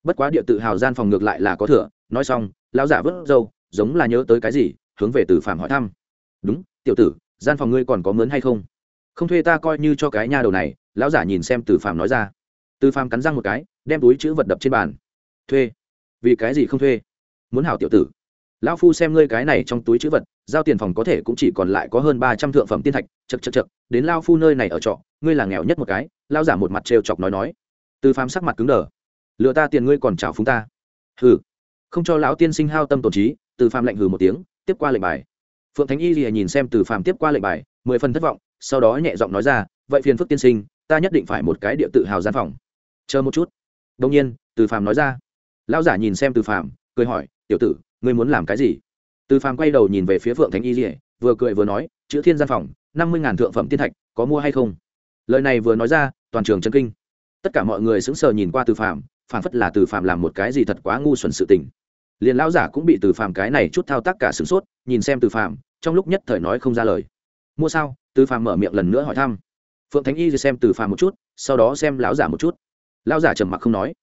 Bất quá địa tự hào gian phòng ngược lại là có thừa, nói xong, lão giả vớt dâu giống là nhớ tới cái gì, hướng về từ phạm hỏi thăm. Đúng, tiểu tử, gian phòng ngươi còn có mướn hay không? Không thuê ta coi như cho cái nha đầu này, lão giả nhìn xem từ phạm nói ra. Từ phạm cắn răng một cái, đem túi chữ vật đập trên bàn. Thuê? Vì cái gì không thuê? Muốn hảo tiểu tử lão phu xem ngươi cái này trong túi chữ vật, giao tiền phòng có thể cũng chỉ còn lại có hơn ba trăm thượng phẩm tiên thạch chật chật chật đến lao phu nơi này ở trọ, ngươi là nghèo nhất một cái lao giả một mặt trêu chọc nói nói. Từ phàm sắc mặt cứng đờ. Lựa ta tiền ngươi còn chào phúng ta. Hừ. Không cho lão tiên sinh hao tâm tổn trí, từ phàm lạnh hừ một tiếng, tiếp qua lệnh bài. Phượng thánh y lìa nhìn xem từ phàm tiếp qua lệnh bài, mười phần thất vọng, sau đó nhẹ giọng nói ra, vậy phiền phức tiên sinh, ta nhất định phải một cái địa tự hào gian phòng. Chờ một chút. Đông nhiên, từ phàm nói ra. Lão giả nhìn xem từ phàm, cười hỏi, tiểu tử ngươi muốn làm cái gì? Từ phàm quay đầu nhìn về phía phượng thánh y lìa, vừa cười vừa nói, chữ thiên gian phòng, năm mươi ngàn thượng phẩm tiên thạch, có mua hay không? Lời này vừa nói ra, toàn trường chân kinh. Tất cả mọi người sững sờ nhìn qua từ phàm phản phất là từ phàm làm một cái gì thật quá ngu xuẩn sự tình. Liền lão giả cũng bị từ phàm cái này chút thao tác cả sửng sốt, nhìn xem từ phàm, trong lúc nhất thời nói không ra lời. Mua sao? Từ phàm mở miệng lần nữa hỏi thăm. Phượng thánh y xem từ phàm một chút, sau đó xem lão giả một chút. Lão giả trầm mặc không nói.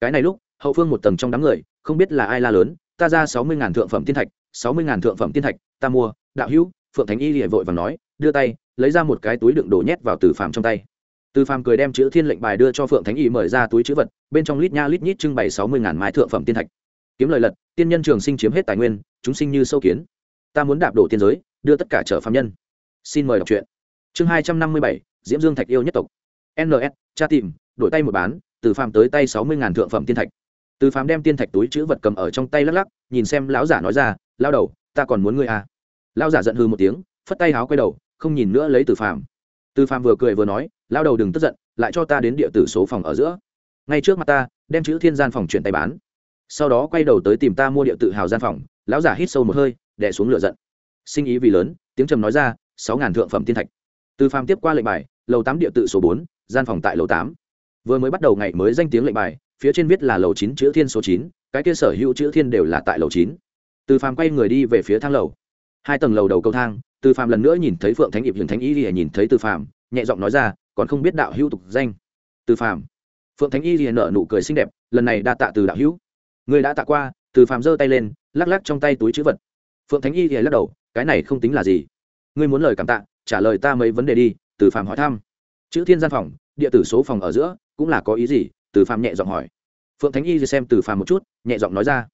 Cái này lúc, hậu phương một tầng trong đám người, không biết là ai la lớn ta ra sáu mươi ngàn thượng phẩm tiên thạch, sáu mươi ngàn thượng phẩm tiên thạch, ta mua. Đạo hữu, phượng thánh y lìa vội và nói, đưa tay, lấy ra một cái túi đựng đồ nhét vào từ phàm trong tay. Từ phàm cười đem chữ thiên lệnh bài đưa cho phượng thánh y mở ra túi chữ vật, bên trong lít nha lít nhít trưng bày sáu mươi ngàn mái thượng phẩm tiên thạch. Kiếm lời lật, tiên nhân trường sinh chiếm hết tài nguyên, chúng sinh như sâu kiến. Ta muốn đạp đổ tiên giới, đưa tất cả trở phạm nhân. Xin mời đọc truyện. Chương hai trăm năm mươi bảy, diễm dương thạch yêu nhất tộc. Ns cha tìm, đổi tay một bán, từ phàm tới tay sáu mươi ngàn thượng phẩm tiên thạch từ phàm đem tiên thạch túi chữ vật cầm ở trong tay lắc lắc, nhìn xem lão giả nói ra, lao đầu, ta còn muốn ngươi à? Lão giả giận hư một tiếng, phất tay háo quay đầu, không nhìn nữa lấy từ phàm. Từ phàm vừa cười vừa nói, lao đầu đừng tức giận, lại cho ta đến địa tử số phòng ở giữa. Ngay trước mặt ta, đem chữ thiên gian phòng chuyển tay bán. Sau đó quay đầu tới tìm ta mua địa tự hào gian phòng. Lão giả hít sâu một hơi đẻ xuống lửa giận. Sinh ý vì lớn, tiếng trầm nói ra, sáu ngàn thượng phẩm tiên thạch. Từ phàm tiếp qua lệnh bài, lầu tám địa tự số bốn, gian phòng tại lầu tám. Vừa mới bắt đầu ngày mới danh tiếng lệnh bài phía trên viết là lầu chín chữ thiên số chín, cái kia sở hữu chữ thiên đều là tại lầu chín. Từ phàm quay người đi về phía thang lầu. Hai tầng lầu đầu cầu thang, từ phàm lần nữa nhìn thấy phượng thánh hiệp hiền thánh y thì nhìn thấy từ phàm, nhẹ giọng nói ra, còn không biết đạo hữu tục danh. Từ phàm. Phượng thánh y thì nợ nụ cười xinh đẹp, lần này đa tạ từ đạo hữu. Người đã tạ qua. Từ phàm giơ tay lên, lắc lắc trong tay túi chữ vật. Phượng thánh y thì lắc đầu, cái này không tính là gì. Ngươi muốn lời cảm tạ, trả lời ta mấy vấn đề đi. Từ phàm hỏi thăm. Chữ thiên gian phòng, địa tử số phòng ở giữa, cũng là có ý gì? Từ phàm nhẹ giọng hỏi phượng thánh y thì xem từ phàm một chút, nhẹ giọng nói ra.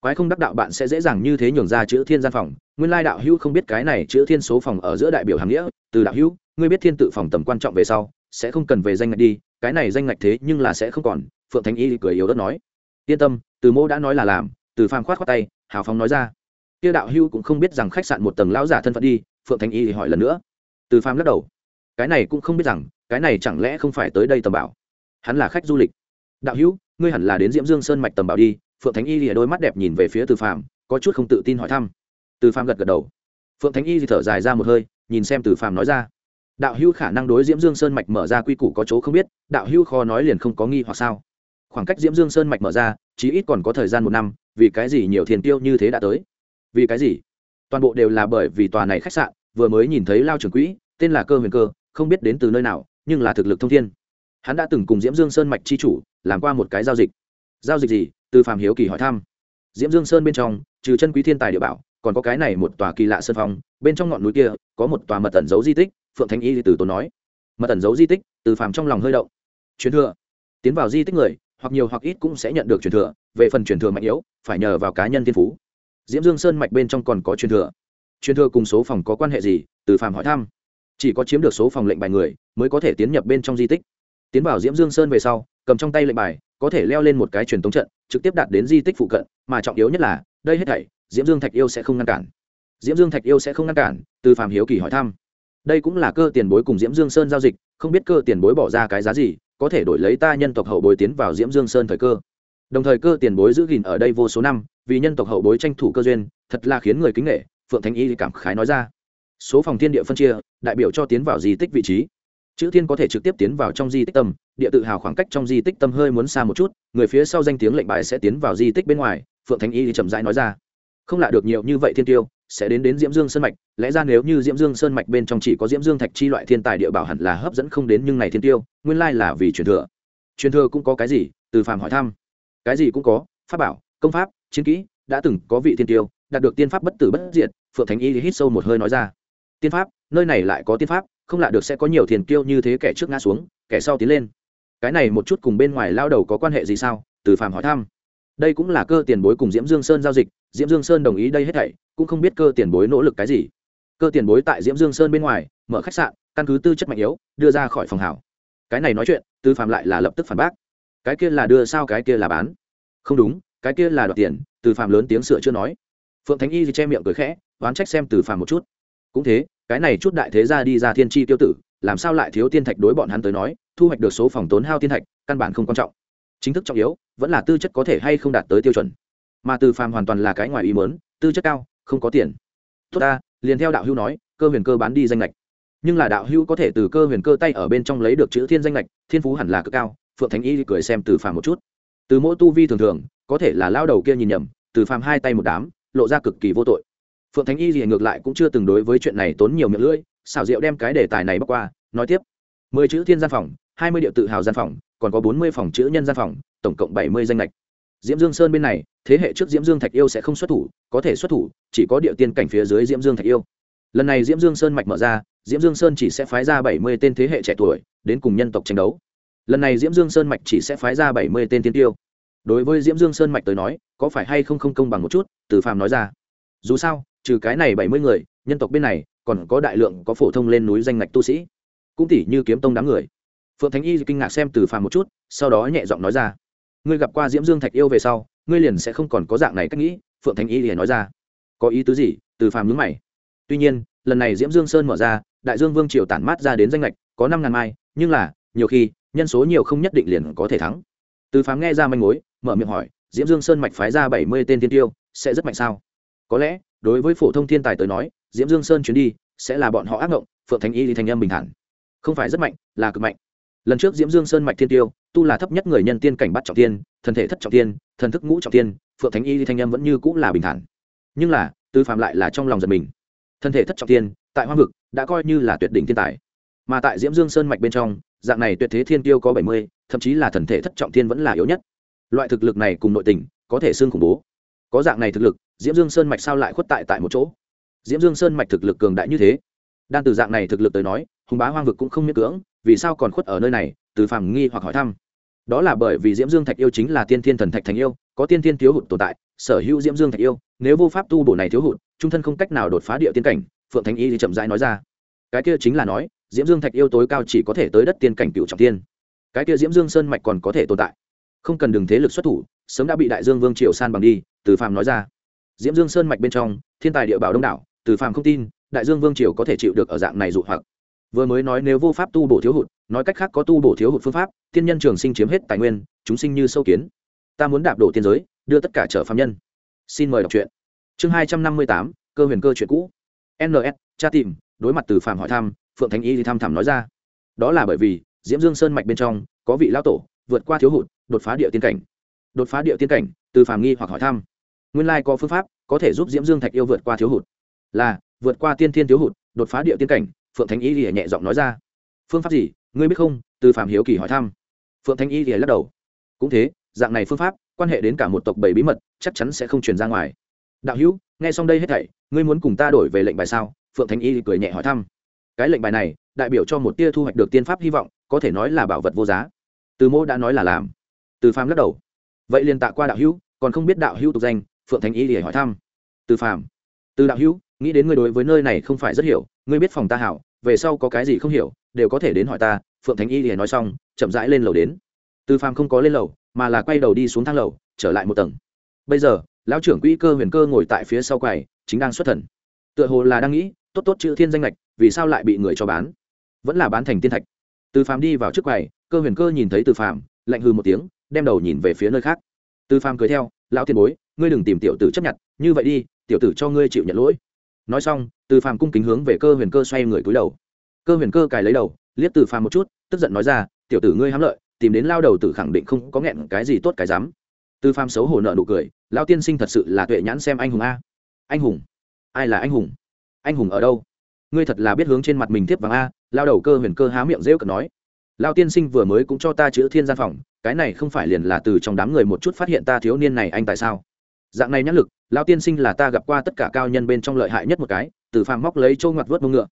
Quái không đắc đạo bạn sẽ dễ dàng như thế nhường ra chữ thiên gian phòng. Nguyên lai đạo hữu không biết cái này chữ thiên số phòng ở giữa đại biểu hàm nghĩa. Từ đạo hữu, ngươi biết thiên tự phòng tầm quan trọng về sau, sẽ không cần về danh ngạch đi. Cái này danh ngạch thế nhưng là sẽ không còn, phượng thánh y cười yếu đất nói. Yên tâm, từ mô đã nói là làm. Từ phàm khoát khoát tay, hào phóng nói ra. Tiêu đạo hữu cũng không biết rằng khách sạn một tầng lão giả thân phận đi, phượng thánh y hỏi lần nữa. Từ phàm lắc đầu. Cái này cũng không biết rằng, cái này chẳng lẽ không phải tới đây tầm bảo? Hắn là khách du lịch. Đạo hữu ngươi hẳn là đến diễm dương sơn mạch tầm bảo đi, phượng thánh y thì đôi mắt đẹp nhìn về phía từ phàm, có chút không tự tin hỏi thăm. Từ phàm gật gật đầu. Phượng thánh y thì thở dài ra một hơi, nhìn xem từ phàm nói ra. Đạo Hưu khả năng đối diễm dương sơn mạch mở ra quy củ có chỗ không biết, đạo Hưu kho nói liền không có nghi hoặc sao. Khoảng cách diễm dương sơn mạch mở ra, chí ít còn có thời gian một năm, vì cái gì nhiều thiền tiêu như thế đã tới? Vì cái gì? Toàn bộ đều là bởi vì tòa này khách sạn, vừa mới nhìn thấy lao trưởng quỹ, tên là cơ huyền cơ, không biết đến từ nơi nào, nhưng là thực lực thông thiên hắn đã từng cùng diễm dương sơn mạch chi chủ làm qua một cái giao dịch. Giao dịch gì? Từ Phạm hiếu kỳ hỏi thăm. Diễm dương sơn bên trong, trừ chân quý thiên tài địa bảo, còn có cái này một tòa kỳ lạ sơn phong, bên trong ngọn núi kia có một tòa mật tẩn giấu di tích, phượng Thanh y từ tốn nói. Mật tẩn giấu di tích, từ Phạm trong lòng hơi động. Truyền thừa. Tiến vào di tích người, hoặc nhiều hoặc ít cũng sẽ nhận được truyền thừa, về phần truyền thừa mạnh yếu, phải nhờ vào cá nhân thiên phú. Diễm dương sơn mạch bên trong còn có truyền thừa. Truyền thừa cùng số phòng có quan hệ gì? Từ Phạm hỏi thăm. Chỉ có chiếm được số phòng lệnh bài người, mới có thể tiến nhập bên trong di tích tiến vào diễm dương sơn về sau, cầm trong tay lệnh bài, có thể leo lên một cái truyền tống trận, trực tiếp đạt đến di tích phụ cận, mà trọng yếu nhất là, đây hết thảy, diễm dương thạch yêu sẽ không ngăn cản. Diễm dương thạch yêu sẽ không ngăn cản, từ phàm hiếu kỳ hỏi thăm. Đây cũng là cơ tiền bối cùng diễm dương sơn giao dịch, không biết cơ tiền bối bỏ ra cái giá gì, có thể đổi lấy ta nhân tộc hậu bối tiến vào diễm dương sơn thời cơ. Đồng thời cơ tiền bối giữ gìn ở đây vô số năm, vì nhân tộc hậu bối tranh thủ cơ duyên, thật là khiến người kính nghệ phượng thánh y cảm khái nói ra. Số phòng thiên địa phân chia, đại biểu cho tiến vào di tích vị trí chữ thiên có thể trực tiếp tiến vào trong di tích tâm, địa tự hào khoảng cách trong di tích tâm hơi muốn xa một chút, người phía sau danh tiếng lệnh bài sẽ tiến vào di tích bên ngoài, phượng thánh y chậm rãi nói ra. Không lạ được nhiều như vậy thiên tiêu, sẽ đến đến diễm dương sơn mạch, lẽ ra nếu như diễm dương sơn mạch bên trong chỉ có diễm dương thạch chi loại thiên tài địa bảo hẳn là hấp dẫn không đến nhưng này thiên tiêu, nguyên lai là vì truyền thừa. Truyền thừa cũng có cái gì? Từ phàm hỏi thăm. Cái gì cũng có, pháp bảo, công pháp, chiến kỹ, đã từng có vị thiên tiêu, đạt được tiên pháp bất tử bất diệt, phượng thánh y hít sâu một hơi nói ra. Tiên pháp, nơi này lại có tiên pháp không lạ được sẽ có nhiều thiền kiêu như thế kẻ trước ngã xuống, kẻ sau tiến lên. Cái này một chút cùng bên ngoài lao đầu có quan hệ gì sao? Từ phàm hỏi thăm. Đây cũng là cơ tiền bối cùng diễm dương sơn giao dịch, diễm dương sơn đồng ý đây hết thảy, cũng không biết cơ tiền bối nỗ lực cái gì. Cơ tiền bối tại diễm dương sơn bên ngoài, mở khách sạn, căn cứ tư chất mạnh yếu, đưa ra khỏi phòng hảo. Cái này nói chuyện, từ phàm lại là lập tức phản bác. Cái kia là đưa sao, cái kia là bán. Không đúng, cái kia là đoạt tiền, từ phàm lớn tiếng sửa chưa nói. Phượng thánh y thì che miệng cười khẽ, oán trách xem từ phàm một chút cũng thế, cái này chút đại thế gia đi ra thiên tri tiêu tử, làm sao lại thiếu tiên thạch đối bọn hắn tới nói, thu hoạch được số phòng tốn hao tiên thạch, căn bản không quan trọng. Chính thức trọng yếu, vẫn là tư chất có thể hay không đạt tới tiêu chuẩn. Mà từ phàm hoàn toàn là cái ngoài ý mớn tư chất cao, không có tiền. Tốt ta, liền theo đạo hữu nói, cơ huyền cơ bán đi danh lệch nhưng là đạo hữu có thể từ cơ huyền cơ tay ở bên trong lấy được chữ thiên danh lệch thiên phú hẳn là cực cao, phượng thánh y cười xem từ phàm một chút. Từ mỗi tu vi thường thường, có thể là lao đầu kia nhìn nhầm, từ phàm hai tay một đám, lộ ra cực kỳ vô tội phượng thánh y gì ngược lại cũng chưa từng đối với chuyện này tốn nhiều miệng lưỡi, xảo diệu đem cái đề tài này bắc qua, nói tiếp. Mười chữ thiên gian phòng, hai mươi điệu tự hào gian phòng, còn có bốn mươi phòng chữ nhân gian phòng, tổng cộng bảy mươi danh lệch diễm dương sơn bên này, thế hệ trước diễm dương thạch yêu sẽ không xuất thủ, có thể xuất thủ, chỉ có địa tiên cảnh phía dưới diễm dương thạch yêu. Lần này diễm dương sơn mạch mở ra, diễm dương sơn chỉ sẽ phái ra bảy mươi tên thế hệ trẻ tuổi, đến cùng nhân tộc tranh đấu. Lần này diễm dương sơn mạch chỉ sẽ phái ra bảy mươi tên tiên tiêu. Đối với diễm dương sơn mạch tới nói, có phải hay không không công bằng một chút, từ phàm nói ra. Dù sao trừ cái này bảy mươi người, nhân tộc bên này, còn có đại lượng có phổ thông lên núi danh ngạch tu sĩ. Cũng tỉ như kiếm tông đám người. Phượng thánh y kinh ngạc xem từ phàm một chút, sau đó nhẹ giọng nói ra. Ngươi gặp qua diễm dương thạch yêu về sau, ngươi liền sẽ không còn có dạng này cách nghĩ, phượng thánh y liền nói ra. Có ý tứ gì? Từ phàm nhướng mày. Tuy nhiên, lần này diễm dương sơn mở ra, đại dương vương triều tản mát ra đến danh lệch có năm ngàn mai, nhưng là, nhiều khi, nhân số nhiều không nhất định liền có thể thắng. Từ phàm nghe ra manh mối, mở miệng hỏi, diễm dương sơn mạch phái ra bảy mươi tên tiên tiêu, sẽ rất mạnh sao? Có lẽ đối với phổ thông thiên tài tới nói, diễm dương sơn chuyến đi sẽ là bọn họ ác ngộng, phượng thánh y thì thành âm bình thản. Không phải rất mạnh, là cực mạnh. Lần trước diễm dương sơn mạch thiên tiêu, tu là thấp nhất người nhân tiên cảnh bắt trọng tiên thân thể thất trọng tiên, thần thức ngũ trọng tiên, phượng thánh y thì thanh âm vẫn như cũng là bình thản. Nhưng là tư phạm lại là trong lòng giật mình. Thân thể thất trọng tiên, tại hoa vực, đã coi như là tuyệt đỉnh thiên tài. Mà tại diễm dương sơn mạch bên trong, dạng này tuyệt thế thiên tiêu có bảy mươi, thậm chí là thần thể thất trọng tiên vẫn là yếu nhất. Loại thực lực này cùng nội tình, có thể xương khủng bố. Có dạng này thực lực diễm dương sơn mạch sao lại khuất tại tại một chỗ? Diễm dương sơn mạch thực lực cường đại như thế, đan từ dạng này thực lực tới nói, hùng bá hoang vực cũng không miễn cưỡng, vì sao còn khuất ở nơi này? Từ phàm nghi hoặc hỏi thăm. Đó là bởi vì diễm dương thạch yêu chính là tiên thiên thần thạch thành yêu, có tiên thiên thiếu hụt tồn tại, sở hữu diễm dương thạch yêu, nếu vô pháp tu bổ này thiếu hụt, trung thân không cách nào đột phá địa tiên cảnh, phượng thánh y thì chậm rãi nói ra. Cái kia chính là nói, diễm dương thạch yêu tối cao chỉ có thể tới đất tiên cảnh cựu trọng tiên. Cái kia diễm dương sơn mạch còn có thể tồn tại. Không cần đường thế lực xuất thủ, sớm đã bị đại dương vương triều san bằng đi, từ phàm nói ra diễm dương sơn mạch bên trong, thiên tài địa bảo đông đảo, từ phàm không tin, đại dương vương triều có thể chịu được ở dạng này dụ hoặc. Vừa mới nói nếu vô pháp tu bổ thiếu hụt, nói cách khác có tu bổ thiếu hụt phương pháp thiên nhân trường sinh chiếm hết tài nguyên, chúng sinh như sâu kiến. Ta muốn đạp đổ tiên giới, đưa tất cả trở phạm nhân. Xin mời đọc truyện. Chương hai trăm năm mươi tám, cơ huyền cơ chuyện cũ. Ns cha tìm, đối mặt từ phạm hỏi thăm, phượng thánh y thì thăm thẳm nói ra. Đó là bởi vì, diễm dương sơn mạch bên trong, có vị lao tổ, vượt qua thiếu hụt, đột phá địa tiên cảnh. Đột phá địa tiên cảnh, từ phàm nghi hoặc hỏi thăm nguyên lai có phương pháp, có thể giúp diễm dương thạch yêu vượt qua thiếu hụt. Là, vượt qua tiên thiên thiếu hụt, đột phá địa tiên cảnh, phượng thánh y lìa nhẹ giọng nói ra. Phương pháp gì? Ngươi biết không? Từ phạm hiếu kỳ hỏi thăm. Phượng thánh y lìa lắc đầu. Cũng thế, dạng này phương pháp, quan hệ đến cả một tộc bảy bí mật, chắc chắn sẽ không truyền ra ngoài. Đạo hữu, nghe xong đây hết thảy, ngươi muốn cùng ta đổi về lệnh bài sao? Phượng thánh y cười nhẹ hỏi thăm. Cái lệnh bài này, đại biểu cho một tia thu hoạch được tiên pháp hy vọng, có thể nói là bảo vật vô giá. Từ mô đã nói là làm. Từ phàm lắc đầu. Vậy liền tạ qua đạo hữu, còn không biết đạo hữu tục danh phượng thánh y để hỏi thăm. Từ phàm, từ đạo hữu, nghĩ đến ngươi đối với nơi này không phải rất hiểu, ngươi biết phòng ta hảo, về sau có cái gì không hiểu, đều có thể đến hỏi ta, phượng thánh y để nói xong, chậm rãi lên lầu đến. Từ phàm không có lên lầu, mà là quay đầu đi xuống thang lầu, trở lại một tầng. Bây giờ, lão trưởng quỹ cơ huyền cơ ngồi tại phía sau quầy, chính đang xuất thần. Tựa hồ là đang nghĩ, tốt tốt chữ thiên danh lệch vì sao lại bị người cho bán? Vẫn là bán thành tiên thạch. Từ phàm đi vào trước quầy, cơ huyền cơ nhìn thấy từ phàm, lạnh hư một tiếng, đem đầu nhìn về phía nơi khác. Từ phàm cười theo, lão tiền bối ngươi đừng tìm tiểu tử chấp nhận, như vậy đi, tiểu tử cho ngươi chịu nhận lỗi. Nói xong, từ phàm cung kính hướng về cơ huyền cơ xoay người cúi đầu. Cơ huyền cơ cài lấy đầu, liếc từ phàm một chút, tức giận nói ra, tiểu tử ngươi hám lợi, tìm đến lao đầu tử khẳng định không có nghẹn cái gì tốt cái dám. Từ phàm xấu hổ nợ nụ cười lao tiên sinh thật sự là tuệ nhãn xem anh hùng a. Anh hùng? Ai là anh hùng? Anh hùng ở đâu? Ngươi thật là biết hướng trên mặt mình tiếp vàng a. Lao đầu cơ huyền cơ há miệng rêu cợt nói. Lao tiên sinh vừa mới cũng cho ta chữ thiên gian phòng, cái này không phải liền là từ trong đám người một chút phát hiện ta thiếu niên này anh tại sao? Dạng này nhãn lực lao tiên sinh là ta gặp qua tất cả cao nhân bên trong lợi hại nhất một cái, từ phàm móc lấy trâu ngoặt vớt mông ngựa.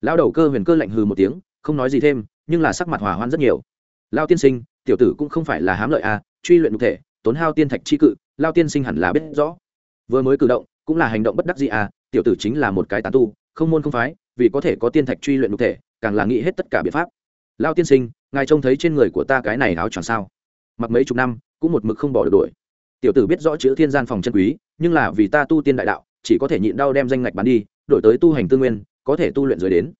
Lao đầu cơ huyền cơ lạnh hừ một tiếng, không nói gì thêm, nhưng là sắc mặt hòa hoan rất nhiều. Lao tiên sinh, tiểu tử cũng không phải là hám lợi à truy luyện nhục thể, tốn hao tiên thạch chi cự lao tiên sinh hẳn là biết rõ. Vừa mới cử động, cũng là hành động bất đắc gì à tiểu tử chính là một cái tán tu, không môn không phái, vì có thể có tiên thạch truy luyện nhục thể, càng là nghĩ hết tất cả biện pháp. Lao tiên sinh, ngài trông thấy trên người của ta cái này áo choàng sao? Mặc mấy chục năm, cũng một mực không bỏ được đuổi tiểu tử biết rõ chữ thiên gian phòng chân quý, nhưng là vì ta tu tiên đại đạo, chỉ có thể nhịn đau đem danh ngạch bán đi, đổi tới tu hành tư nguyên, có thể tu luyện dưới đến.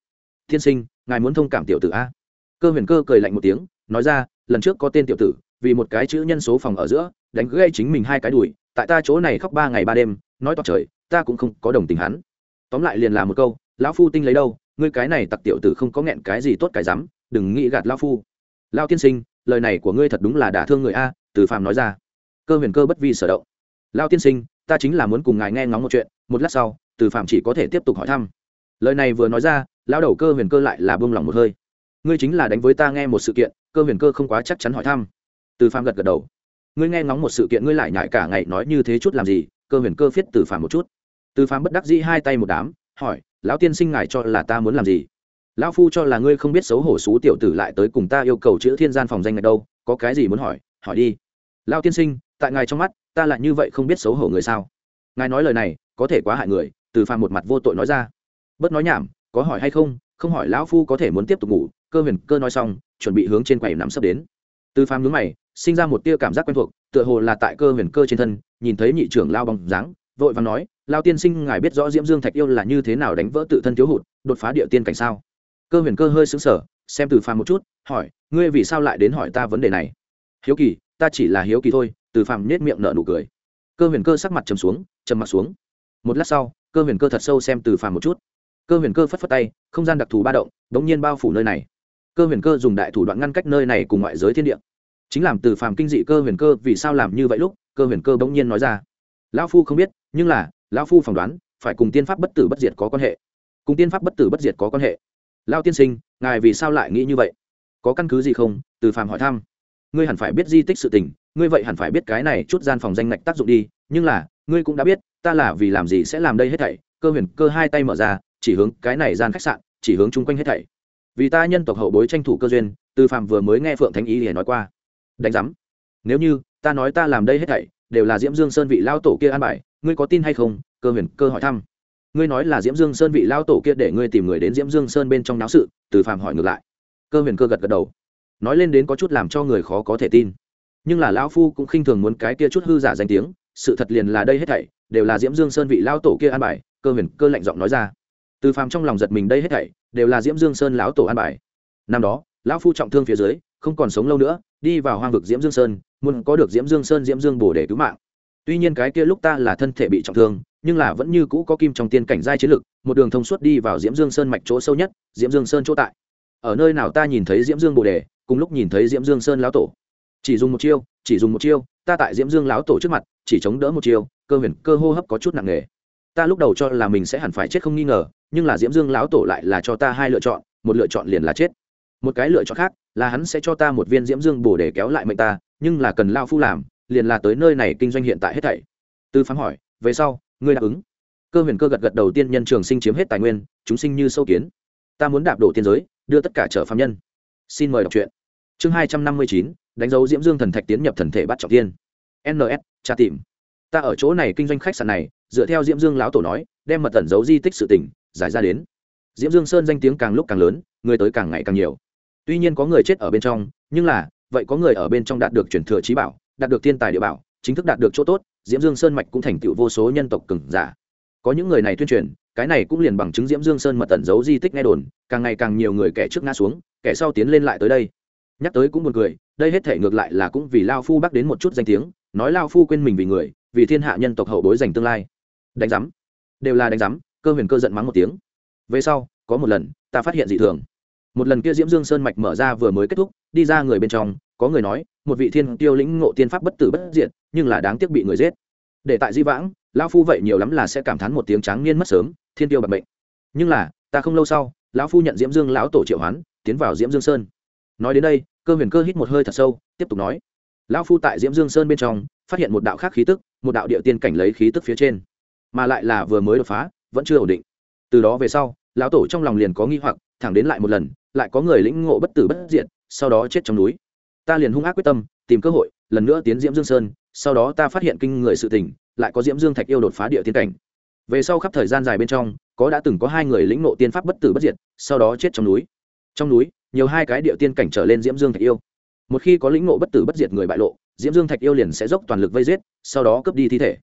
Tiên sinh, ngài muốn thông cảm tiểu tử a? Cơ huyền cơ cười lạnh một tiếng, nói ra, lần trước có tên tiểu tử, vì một cái chữ nhân số phòng ở giữa, đánh gây chính mình hai cái đùi, tại ta chỗ này khóc ba ngày ba đêm, nói to trời, ta cũng không có đồng tình hắn. Tóm lại liền là một câu, lão phu tinh lấy đâu, ngươi cái này tặc tiểu tử không có nghẹn cái gì tốt cái rắm đừng nghĩ gạt lão phu. Lao tiên sinh, lời này của ngươi thật đúng là đả thương người a, từ phàm nói ra cơ huyền cơ bất vi sở động. Lao tiên sinh, ta chính là muốn cùng ngài nghe ngóng một chuyện, một lát sau, từ phạm chỉ có thể tiếp tục hỏi thăm. Lời này vừa nói ra lao đầu cơ huyền cơ lại là bông lòng một hơi. Ngươi chính là đánh với ta nghe một sự kiện, cơ huyền cơ không quá chắc chắn hỏi thăm. Từ phạm gật gật đầu. Ngươi nghe ngóng một sự kiện ngươi lại nhại cả ngày nói như thế chút làm gì, cơ huyền cơ viết từ phạm một chút. Từ phạm bất đắc dĩ hai tay một đám, hỏi, lão tiên sinh ngài cho là ta muốn làm gì? Lão phu cho là ngươi không biết xấu hổ xú tiểu tử lại tới cùng ta yêu cầu chữ thiên gian phòng danh ngạch đâu, có cái gì muốn hỏi? Hỏi đi. Lão tiên sinh tại ngài trong mắt, ta lại như vậy không biết xấu hổ người sao? Ngài nói lời này, có thể quá hại người, từ phàm một mặt vô tội nói ra. Bớt nói nhảm, có hỏi hay không không hỏi lão phu có thể muốn tiếp tục ngủ, cơ huyền cơ nói xong, chuẩn bị hướng trên quầy nắm sắp đến. Từ phàm nhướng mày, sinh ra một tia cảm giác quen thuộc, tựa hồ là tại cơ huyền cơ trên thân, nhìn thấy nhị trưởng lao bóng dáng, vội vàng nói, lao tiên sinh, ngài biết rõ diễm dương thạch yêu là như thế nào đánh vỡ tự thân thiếu hụt, đột phá địa tiên cảnh sao? Cơ huyền cơ hơi xứng sở xem từ phàm một chút, hỏi, ngươi vì sao lại đến hỏi ta vấn đề này? Hiếu kỳ, ta chỉ là hiếu kỳ thôi từ phàm nết miệng nở nụ cười. Cơ huyền cơ sắc mặt trầm xuống, trầm mặt xuống. Một lát sau, cơ huyền cơ thật sâu xem từ phàm một chút. Cơ huyền cơ phất phất tay, không gian đặc thù ba động đ ố n g nhiên bao phủ nơi này. Cơ huyền cơ dùng đại thủ đoạn ngăn cách nơi này cùng ngoại giới thiên địa. Chính làm từ phàm kinh dị cơ huyền cơ vì sao làm như vậy lúc, cơ huyền cơ bỗng nhiên nói ra. Lão phu không biết, nhưng là, lão phu phỏng đoán, phải cùng tiên pháp bất tử bất diệt có quan hệ. Cùng tiên pháp bất tử bất diệt có quan hệ. Lao tiên sinh, ngài vì sao lại nghĩ như vậy? Có căn cứ gì không? Từ phàm hỏi thăm. Ngươi hẳn phải biết di tích sự tình ngươi vậy hẳn phải biết cái này chút gian phòng danh ngạch tác dụng đi, nhưng là, ngươi cũng đã biết, ta là vì làm gì sẽ làm đây hết thảy. Cơ huyền cơ hai tay mở ra, chỉ hướng cái này gian khách sạn, chỉ hướng chung quanh hết thảy. Vì ta nhân tộc hậu bối tranh thủ cơ duyên tư phạm vừa mới nghe phượng thánh ý để nói qua. Đánh giám. Nếu như, ta nói ta làm đây hết thảy, đều là diễm dương sơn vị lao tổ kia an bài, ngươi có tin hay không? Cơ huyền cơ hỏi thăm. Ngươi nói là diễm dương sơn vị lao tổ kia để ngươi tìm người đến diễm dương sơn bên trong náo sự, từ phạm hỏi ngược lại. Cơ huyền cơ gật gật đầu. Nói lên đến có chút làm cho người khó có thể tin nhưng là lão phu cũng khinh thường muốn cái kia chút hư giả danh tiếng, sự thật liền là đây hết thảy, đều là diễm dương sơn vị lão tổ kia an bài, cơ huyền, cơ lạnh giọng nói ra. Từ phàm trong lòng giật mình đây hết thảy, đều là diễm dương sơn lão tổ an bài. Năm đó, lão phu trọng thương phía dưới, không còn sống lâu nữa, đi vào hoang vực diễm dương sơn, muốn có được diễm dương sơn, diễm dương bổ để cứu mạng. Tuy nhiên cái kia lúc ta là thân thể bị trọng thương, nhưng là vẫn như cũ có kim trong tiên cảnh giai chiến lực, một đường thông suốt đi vào diễm dương sơn mạch chỗ sâu nhất, diễm dương sơn chỗ tại. Ở nơi nào ta nhìn thấy diễm dương bồ đề, cùng lúc nhìn thấy diễm dương sơn lão tổ chỉ dùng một chiêu, chỉ dùng một chiêu, ta tại diễm dương lão tổ trước mặt, chỉ chống đỡ một chiêu, cơ huyền, cơ hô hấp có chút nặng nề. Ta lúc đầu cho là mình sẽ hẳn phải chết không nghi ngờ, nhưng là diễm dương lão tổ lại là cho ta hai lựa chọn, một lựa chọn liền là chết. Một cái lựa chọn khác là hắn sẽ cho ta một viên diễm dương bổ để kéo lại mệnh ta, nhưng là cần lao phu làm, liền là tới nơi này kinh doanh hiện tại hết thảy. Tư phán hỏi, về sau, ngươi đáp ứng? Cơ huyền cơ gật gật đầu, tiên nhân trường sinh chiếm hết tài nguyên, chúng sinh như sâu kiến. Ta muốn đạp đổ tiên giới, đưa tất cả trở phạm nhân. Xin mời đọc truyện. Chương hai trăm năm mươi chín đánh dấu diễm dương thần thạch tiến nhập thần thể bắt trọng tiên ns tra tìm. Ta ở chỗ này kinh doanh khách sạn này, dựa theo diễm dương lão tổ nói, đem mật tẩn giấu di tích sự tỉnh giải ra đến. Diễm dương sơn danh tiếng càng lúc càng lớn, người tới càng ngày càng nhiều. Tuy nhiên có người chết ở bên trong, nhưng là, vậy có người ở bên trong đạt được chuyển thừa trí bảo, đạt được thiên tài địa bảo, chính thức đạt được chỗ tốt, diễm dương sơn mạch cũng thành tựu vô số nhân tộc cừng giả. Có những người này tuyên truyền, cái này cũng liền bằng chứng diễm dương sơn mật tẩn giấu di tích nghe đồn, càng ngày càng nhiều người kẻ trước ngã xuống, kẻ sau tiến lên lại tới đây nhắc tới cũng buồn cười, đây hết thể ngược lại là cũng vì lao phu bắc đến một chút danh tiếng, nói lao phu quên mình vì người, vì thiên hạ nhân tộc hậu bối dành tương lai. Đánh giám. Đều là đánh giám, cơ huyền cơ giận mắng một tiếng. Về sau, có một lần, ta phát hiện dị thường. Một lần kia diễm dương sơn mạch mở ra vừa mới kết thúc, đi ra người bên trong, có người nói, một vị thiên tiêu lĩnh ngộ tiên pháp bất tử bất diệt, nhưng là đáng tiếc bị người giết. Để tại di vãng, lao phu vậy nhiều lắm là sẽ cảm thán một tiếng tráng niên mất sớm, thiên tiêu bạc bệnh nhưng là, ta không lâu sau, lão phu nhận diễm dương lão tổ triệu hoán, tiến vào diễm dương sơn. Nói đến đây cơ huyền cơ hít một hơi thật sâu, tiếp tục nói. Lão phu tại diễm dương sơn bên trong, phát hiện một đạo khác khí tức, một đạo địa tiên cảnh lấy khí tức phía trên. Mà lại là vừa mới đột phá, vẫn chưa ổn định. Từ đó về sau, lão tổ trong lòng liền có nghi hoặc, thẳng đến lại một lần, lại có người lĩnh ngộ bất tử bất diện sau đó chết trong núi. Ta liền hung ác quyết tâm, tìm cơ hội, lần nữa tiến diễm dương sơn, sau đó ta phát hiện kinh người sự tình, lại có diễm dương thạch yêu đột phá địa tiên cảnh. Về sau khắp thời gian dài bên trong, có đã từng có hai người lĩnh ngộ tiên pháp bất tử bất diệt, sau đó chết trong núi. Trong núi nhiều hai cái địa tiên cảnh trở lên diễm dương thạch yêu. Một khi có lĩnh ngộ bất tử bất diệt người bại lộ, diễm dương thạch yêu liền sẽ dốc toàn lực vây giết, sau đó cướp đi thi thể.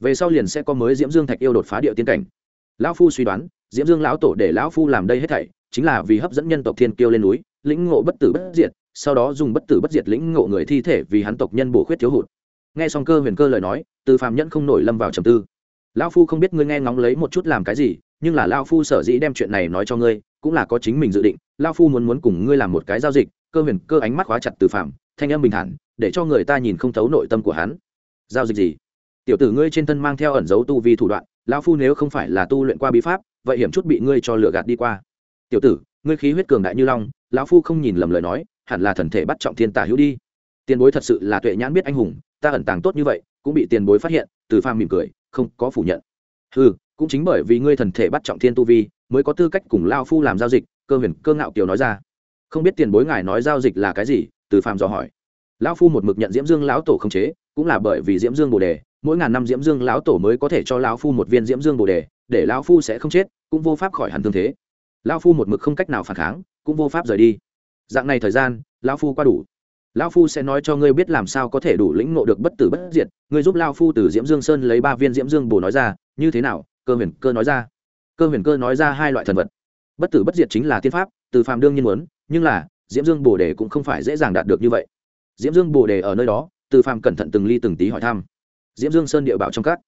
Về sau liền sẽ có mới diễm dương thạch yêu đột phá địa tiên cảnh. Lão phu suy đoán, diễm dương lão tổ để lão phu làm đây hết thảy, chính là vì hấp dẫn nhân tộc thiên kiêu lên núi, lĩnh ngộ bất tử bất diệt, sau đó dùng bất tử bất diệt lĩnh ngộ người thi thể vì hắn tộc nhân bổ khuyết thiếu hụt. Nghe xong cơ huyền cơ lời nói, từ phàm nhẫn không nổi lâm vào trầm tư. Lão phu không biết ngươi nghe ngóng lấy một chút làm cái gì nhưng là lão phu sở dĩ đem chuyện này nói cho ngươi, cũng là có chính mình dự định. Lão phu muốn muốn cùng ngươi làm một cái giao dịch, cơ huyền, cơ ánh mắt khóa chặt từ phàm, thanh âm bình thản, để cho người ta nhìn không thấu nội tâm của hắn. Giao dịch gì? Tiểu tử ngươi trên thân mang theo ẩn dấu tu vi thủ đoạn lão phu nếu không phải là tu luyện qua bí pháp, vậy hiểm chút bị ngươi cho lừa gạt đi qua. Tiểu tử, ngươi khí huyết cường đại như long lão phu không nhìn lầm lời nói, hẳn là thần thể bắt trọng thiên tả hữu đi. Tiền bối thật sự là tuệ nhãn biết anh hùng, ta ẩn tàng tốt như vậy, cũng bị tiền bối phát hiện, từ phàm mỉm cười, không có phủ nhận. Ừ cũng chính bởi vì ngươi thần thể bắt trọng thiên tu vi, mới có tư cách cùng lao phu làm giao dịch, cơ huyền, cơ ngạo kiều nói ra. Không biết tiền bối ngài nói giao dịch là cái gì? Từ phàm dò hỏi. Lão phu một mực nhận diễm dương lão tổ không chế, cũng là bởi vì diễm dương bồ đề, mỗi ngàn năm diễm dương lão tổ mới có thể cho lão phu một viên diễm dương bồ đề, để lão phu sẽ không chết, cũng vô pháp khỏi hẳn thương thế. Lão phu một mực không cách nào phản kháng, cũng vô pháp rời đi. Dạng này thời gian lão phu qua đủ. Lão phu sẽ nói cho ngươi biết làm sao có thể đủ lĩnh ngộ được bất tử bất diệt. Ngươi giúp lao phu từ diễm dương sơn lấy ba viên diễm dương bồ nói ra, như thế nào? Cơ huyền cơ nói ra. Cơ huyền cơ nói ra hai loại thần vật. Bất tử bất diệt chính là tiên pháp, từ phàm đương nhiên muốn, nhưng là, diễm dương bồ đề cũng không phải dễ dàng đạt được như vậy. Diễm dương bồ đề ở nơi đó, từ phàm cẩn thận từng ly từng tí hỏi thăm. Diễm dương sơn địa bảo trong các.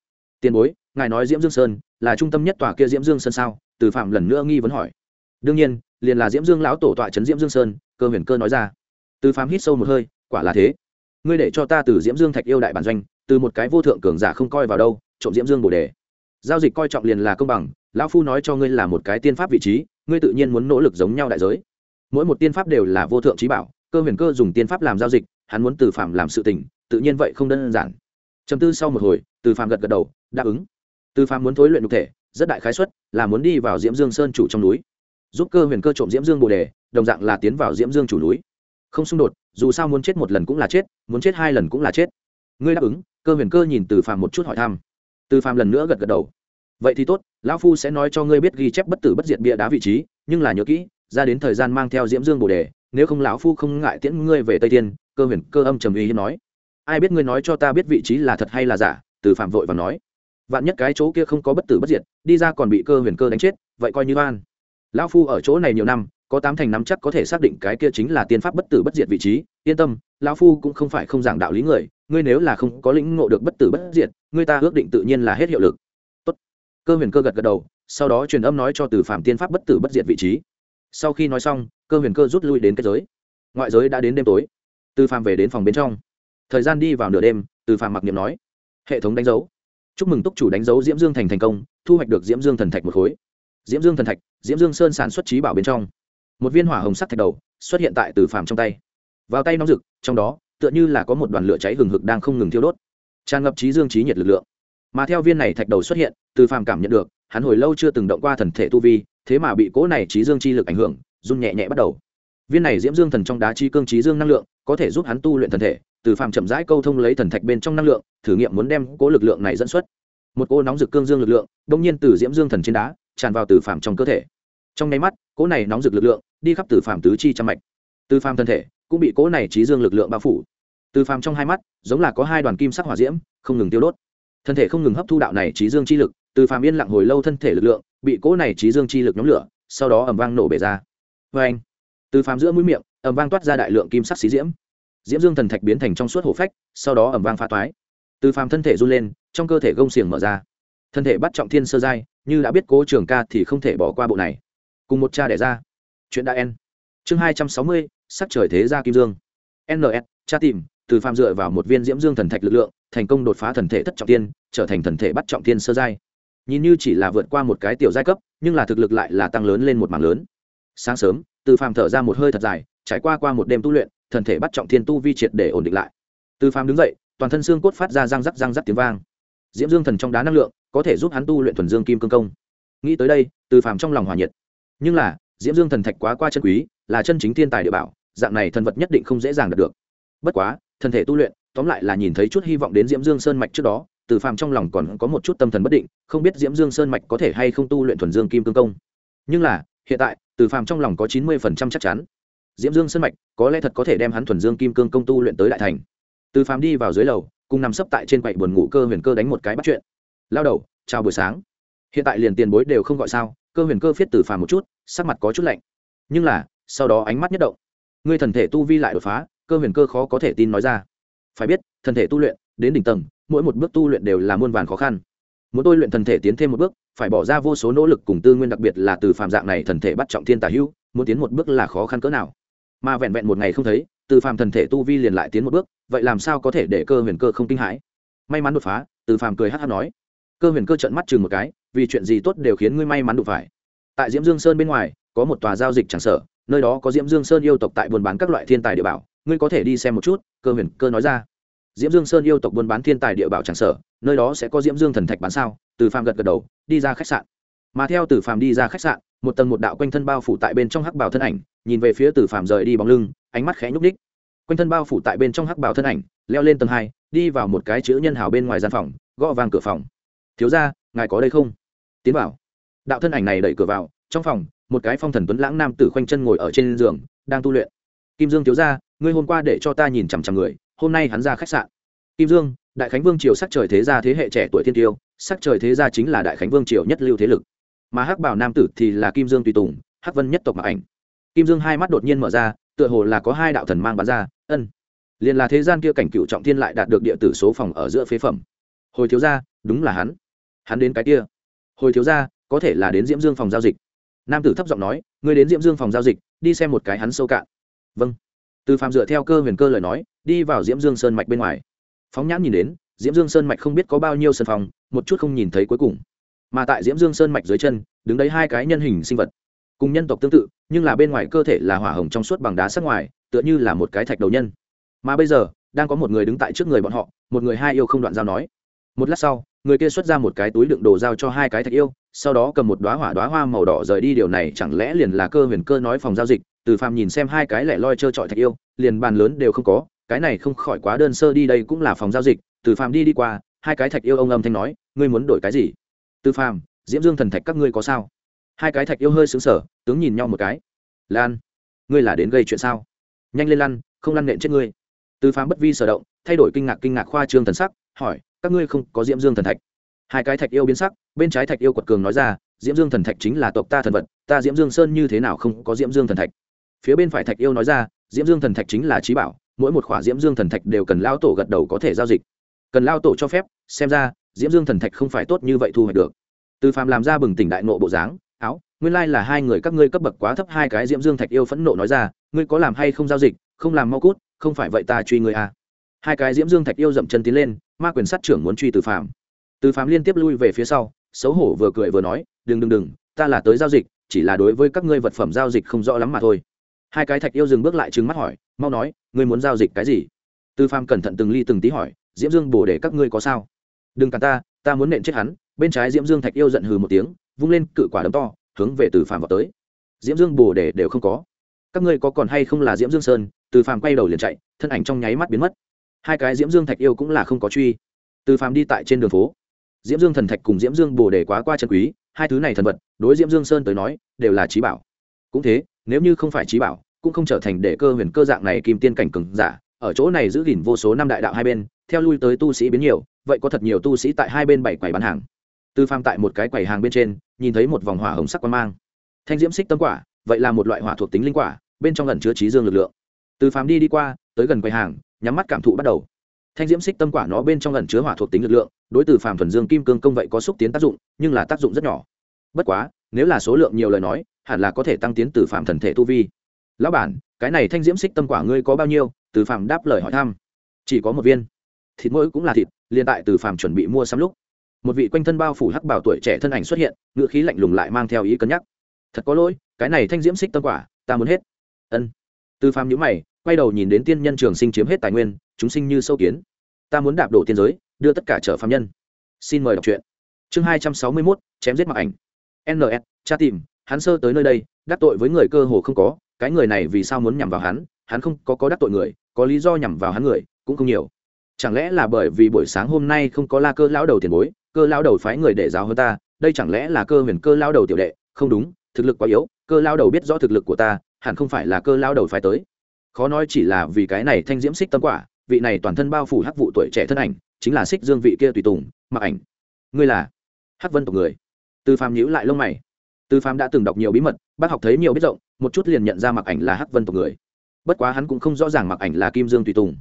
Tiền bối, ngài nói diễm dương sơn là trung tâm nhất tòa kia diễm dương sơn sao? Từ phạm lần nữa nghi vấn hỏi. Đương nhiên, liền là diễm dương lão tổ tọa trấn diễm dương sơn, cơ huyền cơ nói ra. Từ phạm hít sâu một hơi, quả là thế. Ngươi để cho ta từ diễm dương thạch yêu đại bản doanh, từ một cái vô thượng cường giả không coi vào đâu, trộm diễm dương bồ đề giao dịch coi trọng liền là công bằng, lão phu nói cho ngươi là một cái tiên pháp vị trí, ngươi tự nhiên muốn nỗ lực giống nhau đại giới. Mỗi một tiên pháp đều là vô thượng trí bảo, cơ huyền cơ dùng tiên pháp làm giao dịch, hắn muốn từ phạm làm sự tình, tự nhiên vậy không đơn giản. Chấm tư sau một hồi, từ phạm gật gật đầu, đáp ứng. Từ phạm muốn thối luyện nhục thể, rất đại khái suất, là muốn đi vào diễm dương sơn chủ trong núi, giúp cơ huyền cơ trộm diễm dương bồ đề, đồng dạng là tiến vào diễm dương chủ núi. Không xung đột, dù sao muốn chết một lần cũng là chết, muốn chết hai lần cũng là chết. Ngươi đáp ứng, cơ huyền cơ nhìn từ phàm một chút hỏi thăm từ phàm lần nữa gật gật đầu. Vậy thì tốt, lão phu sẽ nói cho ngươi biết ghi chép bất tử bất diệt bia đá vị trí, nhưng là nhớ kỹ, ra đến thời gian mang theo diễm dương bồ đề, nếu không lão phu không ngại tiễn ngươi về tây tiên, cơ huyền, cơ âm trầm uy hiếm nói. Ai biết ngươi nói cho ta biết vị trí là thật hay là giả, từ phạm vội và nói. Vạn nhất cái chỗ kia không có bất tử bất diệt, đi ra còn bị cơ huyền, cơ đánh chết, vậy coi như an lão phu ở chỗ này nhiều năm có tám thành nắm chắc có thể xác định cái kia chính là tiên pháp bất tử bất diệt vị trí. Yên tâm, lão phu cũng không phải không giảng đạo lý người, ngươi nếu là không có lĩnh ngộ được bất tử bất diệt, ngươi ta ước định tự nhiên là hết hiệu lực. Tốt. cơ huyền cơ gật gật đầu, sau đó truyền âm nói cho từ phạm tiên pháp bất tử bất diệt vị trí. Sau khi nói xong, cơ huyền cơ rút lui đến kết giới. Ngoại giới đã đến đêm tối. Từ phạm về đến phòng bên trong. Thời gian đi vào nửa đêm, từ phạm mặc niệm nói, hệ thống đánh dấu. Chúc mừng túc chủ đánh dấu diễm dương thành thành công, thu hoạch được diễm dương thần thạch một khối. Diễm dương thần thạch, diễm dương sơn sản xuất trí bảo bên trong một viên hỏa hồng sắc thạch đầu xuất hiện tại từ phàm trong tay. Vào tay nóng rực, trong đó, tựa như là có một đoàn lửa cháy hừng hực đang không ngừng thiêu đốt. Tràn ngập trí dương trí nhiệt lực lượng. Mà theo viên này thạch đầu xuất hiện, từ phàm cảm nhận được, hắn hồi lâu chưa từng động qua thần thể tu vi, thế mà bị cỗ này trí dương chi lực ảnh hưởng, run nhẹ nhẹ bắt đầu. Viên này diễm dương thần trong đá chi cương trí dương năng lượng, có thể giúp hắn tu luyện thần thể, từ phàm chậm rãi câu thông lấy thần thạch bên trong năng lượng, thử nghiệm muốn đem cố lực lượng này dẫn xuất. Một cỗ nóng rực cương dương lực lượng, đông nhiên từ diễm dương thần trên đá, tràn vào từ phàm trong cơ thể trong nháy mắt, cỗ này nóng rực lực lượng đi khắp từ phàm tứ chi trăm mạch. Từ phàm thân thể cũng bị cỗ này trí dương lực lượng bao phủ. Từ phàm trong hai mắt, giống là có hai đoàn kim sắc hỏa diễm, không ngừng tiêu đốt. Thân thể không ngừng hấp thu đạo này trí dương chi lực, từ phàm yên lặng hồi lâu thân thể lực lượng, bị cỗ này trí dương chi lực nhóm lửa, sau đó ẩm vang nổ bể ra. Vê anh từ phàm giữa mũi miệng ẩm vang toát ra đại lượng kim sắc xí diễm. Diễm dương thần thạch biến thành trong suốt hổ phách, sau đó ẩm vang phá toái. Từ phàm thân thể run lên, trong cơ thể gông xiềng mở ra. Thân thể bắt trọng thiên sơ giai, như đã biết cố trường ca thì không thể bỏ qua bộ này cùng một cha đẻ ra. Chuyện đã en chương hai trăm sáu mươi, sắc trời thế gia kim dương. Ns cha tìm, từ phàm dựa vào một viên diễm dương thần thạch lực lượng, thành công đột phá thần thể thất trọng tiên, trở thành thần thể bắt trọng tiên sơ giai. Nhìn như chỉ là vượt qua một cái tiểu giai cấp, nhưng là thực lực lại là tăng lớn lên một mảng lớn. Sáng sớm, từ phàm thở ra một hơi thật dài, trải qua qua một đêm tu luyện, thần thể bắt trọng thiên tu vi triệt để ổn định lại. Từ phàm đứng dậy, toàn thân xương cốt phát ra răng rắc răng rắc tiếng vang. Diễm dương thần trong đá năng lượng, có thể giúp hắn tu luyện thuần dương kim cương công. Nghĩ tới đây, từ phàm trong lòng hòa nhiệt nhưng là, diễm dương thần thạch quá qua chân quý, là chân chính thiên tài địa bảo, dạng này thần vật nhất định không dễ dàng đạt được. Bất quá, thần thể tu luyện, tóm lại là nhìn thấy chút hy vọng đến diễm dương sơn mạch trước đó, từ phàm trong lòng còn có một chút tâm thần bất định, không biết diễm dương sơn mạch có thể hay không tu luyện thuần dương kim cương công. Nhưng là, hiện tại, từ phàm trong lòng có chín mươi phần trăm chắc chắn. Diễm dương sơn mạch, có lẽ thật có thể đem hắn thuần dương kim cương công tu luyện tới đại thành. Từ phàm đi vào dưới lầu, cùng nằm sấp tại trên quậy buồn ngủ cơ huyền cơ đánh một cái bắt chuyện. Lao đầu, chào buổi sáng. Hiện tại liền tiền bối đều không gọi sao? Cơ huyền cơ phiết từ phàm một chút, sắc mặt có chút lạnh. Nhưng là, sau đó ánh mắt nhất động. Ngươi thần thể tu vi lại đột phá, cơ huyền cơ khó có thể tin nói ra. Phải biết, thần thể tu luyện, đến đỉnh tầng, mỗi một bước tu luyện đều là muôn vàn khó khăn. Muốn tôi luyện thần thể tiến thêm một bước, phải bỏ ra vô số nỗ lực cùng tư nguyên đặc biệt là từ phàm dạng này thần thể bắt trọng thiên tà hữu, muốn tiến một bước là khó khăn cỡ nào. Mà vẹn vẹn một ngày không thấy, từ phàm thần thể tu vi liền lại tiến một bước, vậy làm sao có thể để cơ huyền cơ không kinh hãi? May mắn đột phá, từ phàm cười hát hát nói. Cơ huyền cơ trợn mắt chừng một cái vì chuyện gì tốt đều khiến ngươi may mắn đụng phải. Tại diễm dương sơn bên ngoài, có một tòa giao dịch chẳng sở, nơi đó có diễm dương sơn yêu tộc tại buôn bán các loại thiên tài địa bảo, ngươi có thể đi xem một chút, cơ huyền, cơ nói ra. Diễm dương sơn yêu tộc buôn bán thiên tài địa bảo chẳng sở, nơi đó sẽ có diễm dương thần thạch bán sao? Từ phàm gật gật đầu, đi ra khách sạn. Mà theo từ phàm đi ra khách sạn, một tầng một đạo quanh thân bao phủ tại bên trong hắc bảo thân ảnh, nhìn về phía từ phàm rời đi bóng lưng, ánh mắt khẽ nhúc ních quanh thân bao phủ tại bên trong hắc bảo thân ảnh, leo lên tầng hai, đi vào một cái chữ nhân hào bên ngoài gian phòng, gõ vàng cửa phòng. Thiếu ra ngài có đây không? Tiến vào. Đạo thân ảnh này đẩy cửa vào, trong phòng, một cái phong thần tuấn lãng nam tử khoanh chân ngồi ở trên giường, đang tu luyện. Kim dương thiếu ra ngươi hôm qua để cho ta nhìn chằm chằm người, hôm nay hắn ra khách sạn. Kim dương, đại khánh vương triều sắc trời thế gia thế hệ trẻ tuổi thiên tiêu, sắc trời thế gia chính là đại khánh vương triều nhất lưu thế lực. Mà hắc bảo nam tử thì là kim dương tùy tùng, hắc vân nhất tộc mặc ảnh. Kim dương hai mắt đột nhiên mở ra, tựa hồ là có hai đạo thần mang bán ra, ân. Liền là thế gian kia cảnh cựu trọng thiên lại đạt được địa tử số phòng ở giữa phế phẩm. Hồi thiếu gia, đúng là hắn. Hắn đến cái kia hồi thiếu gia, có thể là đến diễm dương phòng giao dịch. Nam tử thấp giọng nói, ngươi đến diễm dương phòng giao dịch, đi xem một cái hắn sâu cạn. Vâng. Từ phạm dựa theo cơ huyền cơ lời nói, đi vào diễm dương sơn mạch bên ngoài. Phóng nhãn nhìn đến, diễm dương sơn mạch không biết có bao nhiêu sân phòng, một chút không nhìn thấy cuối cùng. Mà tại diễm dương sơn mạch dưới chân, đứng đấy hai cái nhân hình sinh vật. Cùng nhân tộc tương tự, nhưng là bên ngoài cơ thể là hỏa hồng trong suốt bằng đá sắc ngoài, tựa như là một cái thạch đầu nhân. Mà bây giờ, đang có một người đứng tại trước người bọn họ, một người hai yêu không đoạn giao nói. Một lát sau người kia xuất ra một cái túi đựng đồ giao cho hai cái thạch yêu, sau đó cầm một đoá hỏa đoá hoa màu đỏ rời đi, điều này chẳng lẽ liền là cơ huyền cơ nói phòng giao dịch, từ phàm nhìn xem hai cái lẻ loi trơ trọi thạch yêu, liền bàn lớn đều không có, cái này không khỏi quá đơn sơ đi, đây cũng là phòng giao dịch, từ phàm đi đi qua, hai cái thạch yêu ông âm thanh nói, ngươi muốn đổi cái gì? Từ phàm, diễm dương thần thạch các ngươi có sao? Hai cái thạch yêu hơi xứng sở tướng nhìn nhau một cái. Lan, ngươi là đến gây chuyện sao? Nhanh lên lăn, không lăn nện chết ngươi. Từ phàm bất vi sở động, thay đổi kinh ngạc kinh ngạc khoa trương thần sắc, hỏi các ngươi không có diễm dương thần thạch. Hai cái thạch yêu biến sắc, bên trái thạch yêu quật cường nói ra, diễm dương thần thạch chính là tộc ta thần vật, ta diễm dương sơn như thế nào không có diễm dương thần thạch? Phía bên phải thạch yêu nói ra, diễm dương thần thạch chính là trí bảo, mỗi một khỏa diễm dương thần thạch đều cần lao tổ gật đầu có thể giao dịch. Cần lao tổ cho phép, xem ra, diễm dương thần thạch không phải tốt như vậy thu hoạch được. Từ phàm làm ra bừng tỉnh đại nộ bộ dáng, áo, nguyên lai là hai người các ngươi cấp bậc quá thấp hai cái diễm dương thạch yêu phẫn nộ nói ra, ngươi có làm hay không giao dịch, không làm mau cút, không phải vậy ta truy ngươi à hai cái diễm dương thạch yêu dậm chân tiến lên, ma quyền sát trưởng muốn truy từ phàm. Từ phàm liên tiếp lui về phía sau, xấu hổ vừa cười vừa nói, đừng đừng đừng, ta là tới giao dịch, chỉ là đối với các ngươi vật phẩm giao dịch không rõ lắm mà thôi. Hai cái thạch yêu dừng bước lại trừng mắt hỏi, mau nói, ngươi muốn giao dịch cái gì? Từ phàm cẩn thận từng ly từng tí hỏi, diễm dương bổ để các ngươi có sao? Đừng cả ta ta muốn nện chết hắn. Bên trái diễm dương thạch yêu giận hừ một tiếng, vung lên cự quả đấm to, hướng về từ phàm vào tới. Diễm dương bổ để đều không có. Các ngươi có còn hay không là diễm dương sơn? Từ phàm quay đầu liền chạy, thân ảnh trong nháy mắt biến mất hai cái diễm dương thạch yêu cũng là không có truy. Từ phàm đi tại trên đường phố, diễm dương thần thạch cùng diễm dương bồ đề quá qua chân quý, hai thứ này thần vật, đối diễm dương sơn tới nói, đều là trí bảo. Cũng thế, nếu như không phải trí bảo, cũng không trở thành để cơ huyền cơ dạng này kim tiên cảnh cừng giả. Ở chỗ này giữ gìn vô số năm đại đạo hai bên, theo lui tới tu sĩ biến nhiều, vậy có thật nhiều tu sĩ tại hai bên bảy quầy bán hàng. Tư pham tại một cái quầy hàng bên trên, nhìn thấy một vòng hỏa hồng sắc quan mang. Thanh diễm xích tâm quả, vậy là một loại hỏa thuộc tính linh quả, bên trong ẩn chứa trí dương lực lượng. Từ phàm đi đi qua, tới gần quầy hàng nhắm mắt cảm thụ bắt đầu. Thanh diễm xích tâm quả nó bên trong ẩn chứa hỏa thuộc tính lực lượng, đối từ phàm thuần dương kim cương công vậy có xúc tiến tác dụng, nhưng là tác dụng rất nhỏ. Bất quá, nếu là số lượng nhiều lời nói, hẳn là có thể tăng tiến từ phàm thần thể tu vi. Lão bản, cái này thanh diễm xích tâm quả ngươi có bao nhiêu? Từ phàm đáp lời hỏi thăm. Chỉ có một viên. Thịt mỗi cũng là thịt, liền tại từ phàm chuẩn bị mua sắm lúc. Một vị quanh thân bao phủ hắc bảo tuổi trẻ thân ảnh xuất hiện, ngựa khí lạnh lùng lại mang theo ý cân nhắc. Thật có lỗi, cái này thanh diễm xích tâm quả, ta muốn hết. Ân. Từ phàm nhữ mày quay đầu nhìn đến tiên nhân trường sinh chiếm hết tài nguyên, chúng sinh như sâu kiến. Ta muốn đạp đổ tiên giới, đưa tất cả trở phạm nhân. Xin mời đọc truyện. Chương hai trăm sáu mươi mốt, chém giết mặc ảnh. Ns cha tìm, hắn sơ tới nơi đây, đắc tội với người cơ hồ không có, cái người này vì sao muốn nhằm vào hắn hắn không có có đắc tội người, có lý do nhằm vào hắn người, cũng không nhiều. Chẳng lẽ là bởi vì buổi sáng hôm nay không có la cơ lão đầu tiền bối, cơ lão đầu phái người để giáo hơn ta, đây chẳng lẽ là cơ huyền cơ lão đầu tiểu đệ? Không đúng, thực lực quá yếu, cơ lão đầu biết rõ thực lực của ta, hẳn không phải là cơ lão đầu phái tới khó nói chỉ là vì cái này thanh diễm xích tâm quả, vị này toàn thân bao phủ hắc vụ tuổi trẻ thân ảnh, chính là xích dương vị kia tùy tùng, mặc ảnh. Ngươi là hắc vân tộc người. Từ phàm nhíu lại lông mày. Từ phàm đã từng đọc nhiều bí mật, bác học thấy nhiều biết rộng, một chút liền nhận ra mặc ảnh là hắc vân tộc người. Bất quá hắn cũng không rõ ràng mặc ảnh là kim dương tùy tùng.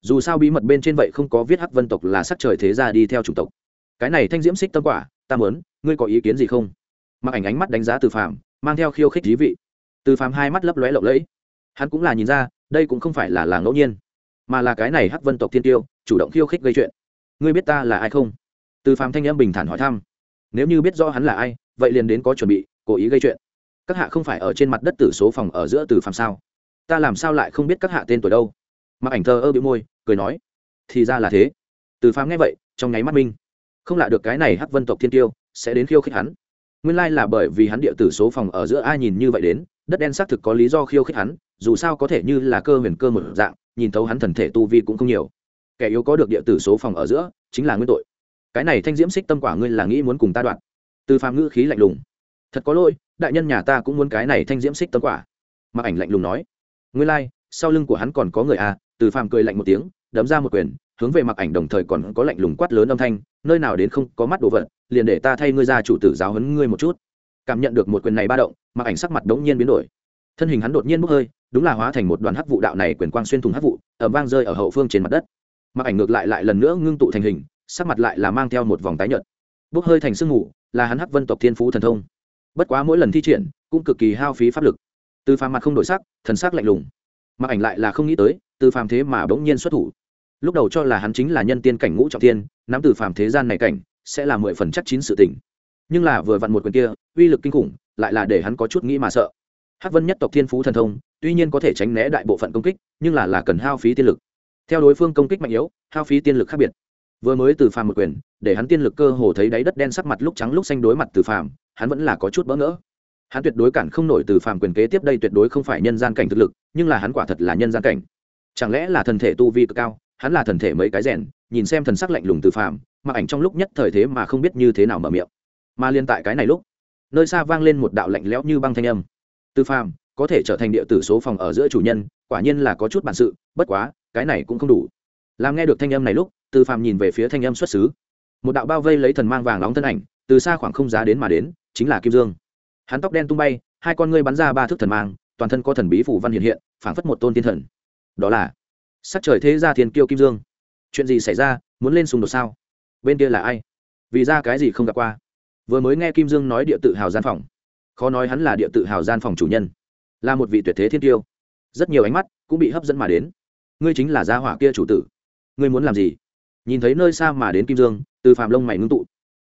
Dù sao bí mật bên trên vậy không có viết hắc vân tộc là sắc trời thế ra đi theo chủng tộc. Cái này thanh diễm xích tâm quả, ta mớn ngươi có ý kiến gì không? Mặc ảnh ánh mắt đánh giá từ phàm, mang theo khiêu khích thí vị. Từ phàm hai mắt lấp lóe lộng lẫy hắn cũng là nhìn ra, đây cũng không phải là là ngẫu nhiên, mà là cái này hắc vân tộc thiên tiêu chủ động khiêu khích gây chuyện. Ngươi biết ta là ai không? Từ phàm thanh em bình thản hỏi thăm. Nếu như biết rõ hắn là ai, vậy liền đến có chuẩn bị, cố ý gây chuyện. Các hạ không phải ở trên mặt đất tử số phòng ở giữa từ phàm sao? Ta làm sao lại không biết các hạ tên tuổi đâu? Mặc ảnh thơ ơ bị môi, cười nói. Thì ra là thế. Từ phàm nghe vậy, trong nháy mắt minh. Không lạ được cái này hắc vân tộc thiên tiêu sẽ đến khiêu khích hắn. Nguyên lai là bởi vì hắn địa tử số phòng ở giữa ai nhìn như vậy đến đất đen xác thực có lý do khiêu khích hắn dù sao có thể như là cơ huyền cơ một dạng nhìn thấu hắn thần thể tu vi cũng không nhiều. Kẻ yếu có được địa tử số phòng ở giữa chính là nguyên tội. Cái này thanh diễm xích tâm quả ngươi là nghĩ muốn cùng ta đoạn. Từ phàm ngữ khí lạnh lùng. Thật có lỗi đại nhân nhà ta cũng muốn cái này thanh diễm xích tâm quả. Mặc ảnh lạnh lùng nói. Ngươi lai、like, sau lưng của hắn còn có người à từ phàm cười lạnh một tiếng đấm ra một quyền hướng về mặc ảnh đồng thời còn có lạnh lùng quát lớn âm thanh nơi nào đến không có mắt đồ vật liền để ta thay ngươi ra chủ tử giáo huấn ngươi một chút cảm nhận được một quyền này ba động mặc ảnh sắc mặt đống nhiên biến đổi. Thân hình hắn đột nhiên bốc hơi, đúng là hóa thành một đoàn hắc vụ đạo này quyền quang xuyên thùng hắc vụ ẩm vang rơi ở hậu phương trên mặt đất. Mặc ảnh ngược lại lại lần nữa ngưng tụ thành hình, sắc mặt lại là mang theo một vòng tái nhợt. Bốc hơi thành sương mù, là hắn hắc vân tộc thiên phú thần thông. Bất quá mỗi lần thi triển, cũng cực kỳ hao phí pháp lực. Từ phàm mặt không đổi sắc, thần sắc lạnh lùng. Mặc ảnh lại là không nghĩ tới, từ phàm thế mà bỗng nhiên xuất thủ. Lúc đầu cho là hắn chính là nhân tiên cảnh ngũ trọng tiên nắm từ phàm thế gian này cảnh, sẽ là mười phần chắc chín sự tỉnh nhưng là vừa vặn một quyền kia, uy lực kinh khủng, lại là để hắn có chút nghĩ mà sợ. Hắc vân nhất tộc thiên phú thần thông, tuy nhiên có thể tránh né đại bộ phận công kích, nhưng là là cần hao phí tiên lực. Theo đối phương công kích mạnh yếu, hao phí tiên lực khác biệt. Vừa mới từ phàm một quyền, để hắn tiên lực cơ hồ thấy đáy đất đen sắc mặt lúc trắng lúc xanh đối mặt từ phàm, hắn vẫn là có chút bỡ ngỡ. Hắn tuyệt đối cản không nổi từ phàm quyền kế tiếp đây tuyệt đối không phải nhân gian cảnh thực lực, nhưng là hắn quả thật là nhân gian cảnh. Chẳng lẽ là thần thể tu vi cực cao, hắn là thần thể mấy cái rèn, nhìn xem thần sắc lạnh lùng từ phàm mặc ảnh trong lúc nhất thời thế mà không biết như thế nào mở miệng mà liên tại cái này lúc, nơi xa vang lên một đạo lạnh lẽo như băng thanh âm. Từ phàm, có thể trở thành địa tử số phòng ở giữa chủ nhân, quả nhiên là có chút bản sự, bất quá, cái này cũng không đủ. Làm nghe được thanh âm này lúc, từ phàm nhìn về phía thanh âm xuất xứ. Một đạo bao vây lấy thần mang vàng nóng thân ảnh, từ xa khoảng không giá đến mà đến, chính là kim dương. Hắn tóc đen tung bay, hai con ngươi bắn ra ba thước thần mang, toàn thân có thần bí phủ văn hiện hiện, phảng phất một tôn tiên thần. Đó là, sắc trời thế gia thiên kiêu kim dương. Chuyện gì xảy ra, muốn lên xung đột sao? Bên kia là ai? Vì ra cái gì không gặp qua? Vừa mới nghe kim dương nói địa tự hào gian phòng. Khó nói hắn là địa tự hào gian phòng chủ nhân. Là một vị tuyệt thế thiên tiêu. Rất nhiều ánh mắt cũng bị hấp dẫn mà đến. Ngươi chính là gia hỏa kia chủ tử. Ngươi muốn làm gì? Nhìn thấy nơi xa mà đến kim dương, từ phạm lông mày ngưng tụ.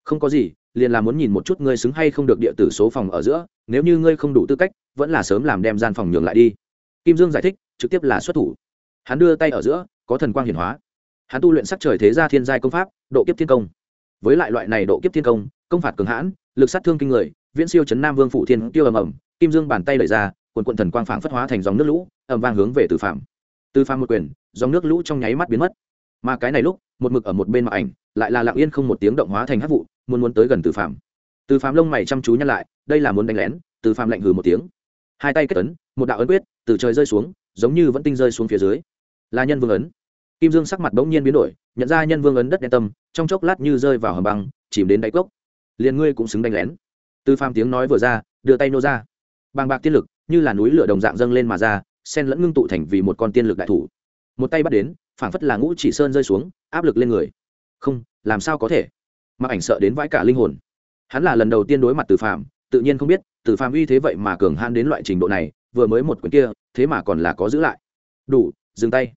Không có gì, liền là muốn nhìn một chút ngươi xứng hay không được địa tử số phòng ở giữa, nếu như ngươi không đủ tư cách, vẫn là sớm làm đem gian phòng nhường lại đi. Kim dương giải thích, trực tiếp là xuất thủ. Hắn đưa tay ở giữa, có thần quang hiển hóa. Hắn tu luyện sắc trời thế gia thiên giai công pháp, độ kiếp thiên công. Với lại loại này độ kiếp thiên công công phạt cường hãn, lực sát thương kinh người, viễn siêu chấn nam vương phụ thiên tiêu ầm ầm, kim dương bàn tay đẩy ra, quần quận thần quang phảng phất hóa thành dòng nước lũ, ầm vang hướng về từ phạm từ phạm một quyền, dòng nước lũ trong nháy mắt biến mất. Mà cái này lúc, một mực ở một bên mặt ảnh, lại là lặng yên không một tiếng động hóa thành hát vụ, muốn muốn tới gần từ phạm từ phạm lông mày chăm chú nhăn lại, đây là muốn đánh lén, từ phạm lạnh hừ một tiếng. Hai tay kết ấn, một đạo ấn quyết, từ trời rơi xuống, giống như vẫn tinh rơi xuống phía dưới. Là nhân vương ấn. Kim dương sắc mặt bỗng nhiên biến đổi, nhận ra nhân vương ấn đất đen tâm, trong chốc lát như rơi vào hầm băng, chìm đến đáy cốc liền ngươi cũng xứng đánh lén. Từ phàm tiếng nói vừa ra, đưa tay nô ra. Bàng bạc tiên lực, như là núi lửa đồng dạng dâng lên mà ra sen lẫn ngưng tụ thành vì một con tiên lực đại thủ. Một tay bắt đến, phảng phất là ngũ chỉ sơn rơi xuống, áp lực lên người. Không, làm sao có thể? Mặc ảnh sợ đến vãi cả linh hồn. Hắn là lần đầu tiên đối mặt từ phàm, tự nhiên không biết, từ phàm uy thế vậy mà cường han đến loại trình độ này, vừa mới một quyển kia, thế mà còn là có giữ lại. Đủ, dừng tay.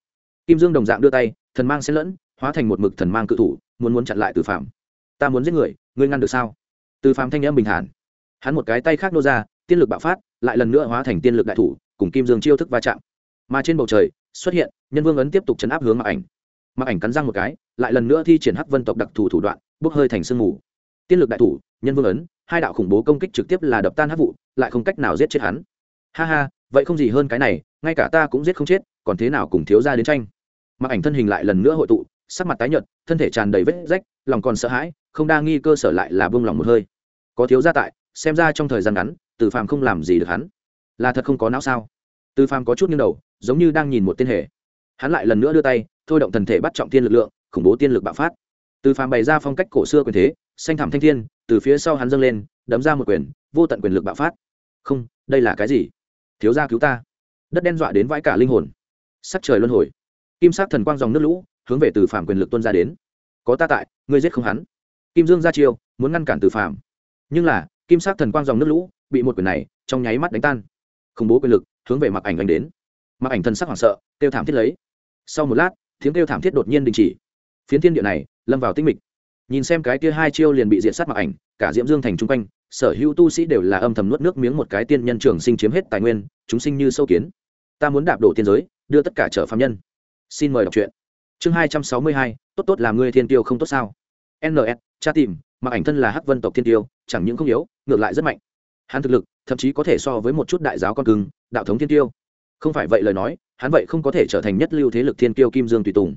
Kim dương đồng dạng đưa tay, thần mang xen lẫn, hóa thành một mực thần mang cự thủ, muốn muốn chặn lại từ phàm ta muốn giết người, ngươi ngăn được sao? Từ phàm thanh âm bình thản. Hắn một cái tay khác nô ra, tiên lực bạo phát, lại lần nữa hóa thành tiên lực đại thủ, cùng kim dương chiêu thức va chạm. Mà trên bầu trời, xuất hiện, nhân vương ấn tiếp tục chấn áp hướng mặc ảnh. Mặc ảnh cắn răng một cái, lại lần nữa thi triển hắc vân tộc đặc thù thủ đoạn, bốc hơi thành sương mù. Tiên lực đại thủ, nhân vương ấn, hai đạo khủng bố công kích trực tiếp là đập tan hắc vụ, lại không cách nào giết chết hắn. Ha ha, vậy không gì hơn cái này, ngay cả ta cũng giết không chết, còn thế nào cùng thiếu ra đến tranh? Mặc ảnh thân hình lại lần nữa hội tụ, sắc mặt tái nhợt, thân thể tràn đầy vết rách, lòng còn sợ hãi không đa nghi cơ sở lại là bông lòng một hơi. Có thiếu gia tại, xem ra trong thời gian ngắn, từ phàm không làm gì được hắn. Là thật không có não sao? Từ phàm có chút nghiêng đầu, giống như đang nhìn một tiên hệ hắn lại lần nữa đưa tay, thôi động thần thể bắt trọng tiên lực lượng, khủng bố tiên lực bạo phát. Từ phàm bày ra phong cách cổ xưa quyền thế, xanh thảm thanh thiên, từ phía sau hắn dâng lên, đấm ra một quyền, vô tận quyền lực bạo phát. Không, đây là cái gì? Thiếu gia cứu ta. Đất đen dọa đến vãi cả linh hồn. Sắc trời luân hồi. Kim sắc thần quang dòng nước lũ, hướng về từ phàm quyền lực tuân ra đến. Có ta tại, ngươi giết không hắn kim dương ra chiêu muốn ngăn cản từ Phạm, nhưng là kim sắc thần quang dòng nước lũ bị một quyền này trong nháy mắt đánh tan. Khủng bố quyền lực hướng về mặc ảnh đánh đến. Mặc ảnh thần sắc hoảng sợ kêu thảm thiết lấy. Sau một lát tiếng kêu thảm thiết đột nhiên đình chỉ. Phiến thiên địa này lâm vào tinh mịch. Nhìn xem cái kia hai chiêu liền bị diện sát mặc ảnh cả diễm dương thành chung quanh sở hữu tu sĩ đều là âm thầm nuốt nước miếng một cái tiên nhân trường sinh chiếm hết tài nguyên chúng sinh như sâu kiến. Ta muốn đạp đổ tiên giới đưa tất cả trở phạm nhân. Xin mời đọc truyện. Chương hai trăm sáu mươi hai tốt tốt làm ngươi thiên tiêu không tốt sao? Ns cha tìm mặc ảnh thân là hắc vân tộc thiên tiêu, chẳng những không yếu, ngược lại rất mạnh. Hắn thực lực, thậm chí có thể so với một chút đại giáo con cưng, đạo thống thiên tiêu. Không phải vậy lời nói, hắn vậy không có thể trở thành nhất lưu thế lực thiên tiêu kim dương tùy tùng.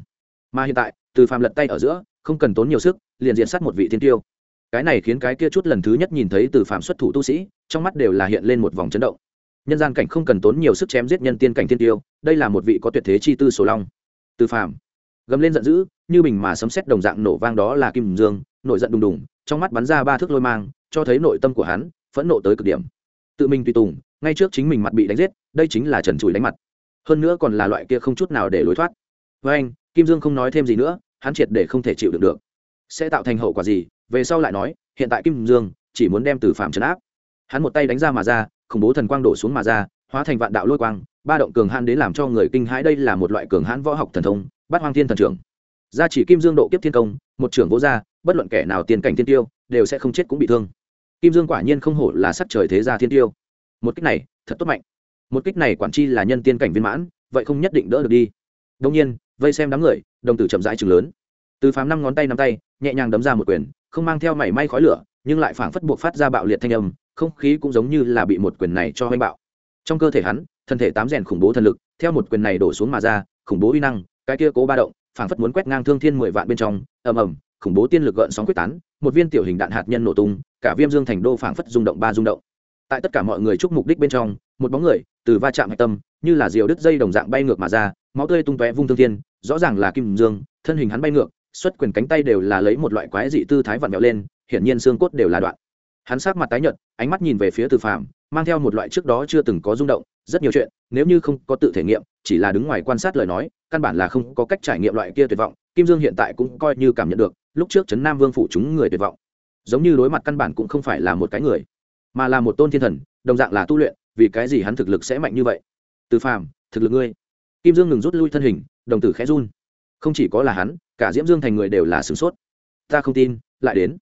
Mà hiện tại, từ phàm lật tay ở giữa, không cần tốn nhiều sức, liền diện sát một vị thiên tiêu. Cái này khiến cái kia chút lần thứ nhất nhìn thấy từ phàm xuất thủ tu sĩ, trong mắt đều là hiện lên một vòng chấn động. Nhân gian cảnh không cần tốn nhiều sức chém giết nhân tiên cảnh thiên tiêu, đây là một vị có tuyệt thế chi tư sổ long. Từ phàm, gầm lên giận dữ, như bình mà sấm xét đồng dạng nổ vang đó là kim dương nổi giận đùng đùng, trong mắt bắn ra ba thước lôi mang, cho thấy nội tâm của hắn phẫn nộ tới cực điểm. Tự mình tùy tùng, ngay trước chính mình mặt bị đánh giết, đây chính là trần trụi đánh mặt. Hơn nữa còn là loại kia không chút nào để lối thoát. Với anh, kim dương không nói thêm gì nữa, hắn triệt để không thể chịu được được. Sẽ tạo thành hậu quả gì, về sau lại nói, hiện tại kim dương chỉ muốn đem từ phạm trấn áp. Hắn một tay đánh ra mà ra, khủng bố thần quang đổ xuống mà ra, hóa thành vạn đạo lôi quang, ba động cường hãn đến làm cho người kinh hãi đây là một loại cường hãn võ học thần thông, bắt hoang thiên thần trưởng. Gia chỉ kim dương độ kiếp thiên công, một trưởng vô gia bất luận kẻ nào tiền cảnh thiên tiêu, đều sẽ không chết cũng bị thương. Kim dương quả nhiên không hổ là sắc trời thế gia thiên tiêu. Một kích này, thật tốt mạnh. Một kích này quản chi là nhân tiên cảnh viên mãn, vậy không nhất định đỡ được đi. Đông nhiên, vây xem đám người, đồng tử chậm rãi chừng lớn. Từ phám năm ngón tay nắm tay, nhẹ nhàng đấm ra một quyền, không mang theo mảy may khói lửa, nhưng lại phảng phất buộc phát ra bạo liệt thanh âm, không khí cũng giống như là bị một quyền này cho hoanh bạo. Trong cơ thể hắn, thân thể tám rèn khủng bố thần lực, theo một quyền này đổ xuống mà ra, khủng bố uy năng, cái kia cố ba động, phảng phất muốn quét ngang thương thiên mười vạn bên trong, ầm ầm khủng bố tiên lực gợn sóng quyết tán, một viên tiểu hình đạn hạt nhân nổ tung, cả viêm dương thành đô phảng phất rung động ba rung động. Tại tất cả mọi người chúc mục đích bên trong, một bóng người, từ va chạm hạch tâm, như là diều đứt dây đồng dạng bay ngược mà ra, máu tươi tung tóe vung thương thiên, rõ ràng là kim dương, thân hình hắn bay ngược, xuất quyền cánh tay đều là lấy một loại quái dị tư thái vặn vẹo lên, hiển nhiên xương cốt đều là đoạn. Hắn sát mặt tái nhợt, ánh mắt nhìn về phía từ phàm, mang theo một loại trước đó chưa từng có rung động, rất nhiều chuyện, nếu như không có tự thể nghiệm, chỉ là đứng ngoài quan sát lời nói, căn bản là không có cách trải nghiệm loại kia tuyệt vọng kim dương hiện tại cũng coi như cảm nhận được, lúc trước trấn nam vương phủ chúng người tuyệt vọng. Giống như đối mặt căn bản cũng không phải là một cái người, mà là một tôn thiên thần, đồng dạng là tu luyện, vì cái gì hắn thực lực sẽ mạnh như vậy? Từ phàm, thực lực ngươi. Kim dương ngừng rút lui thân hình, đồng tử khẽ run. Không chỉ có là hắn, cả diễm dương thành người đều là sửng sốt. Ta không tin, lại đến.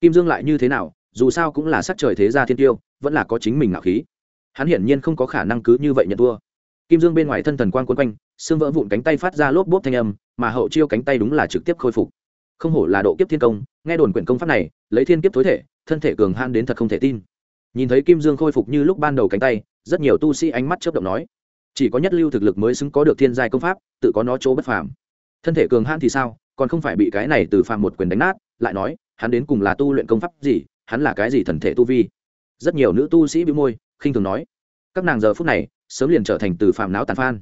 Kim dương lại như thế nào, dù sao cũng là sắc trời thế gia thiên tiêu, vẫn là có chính mình ngạo khí. Hắn hiển nhiên không có khả năng cứ như vậy nhận thua kim dương bên ngoài thân thần quang quấn quanh, xương vỡ vụn cánh tay phát ra lốp bốp thanh âm, mà hậu chiêu cánh tay đúng là trực tiếp khôi phục. Không hổ là độ kiếp thiên công, nghe đồn quyển công pháp này, lấy thiên kiếp tối thể, thân thể cường han đến thật không thể tin. Nhìn thấy kim dương khôi phục như lúc ban đầu cánh tay, rất nhiều tu sĩ ánh mắt chớp động nói, chỉ có nhất lưu thực lực mới xứng có được thiên giai công pháp, tự có nó chỗ bất phàm. Thân thể cường han thì sao, còn không phải bị cái này từ phàm một quyền đánh nát, lại nói, hắn đến cùng là tu luyện công pháp gì, hắn là cái gì thần thể tu vi? Rất nhiều nữ tu sĩ bị môi, khinh thường nói, các nàng giờ phút này sớm liền trở thành từ phàm não tàn phan.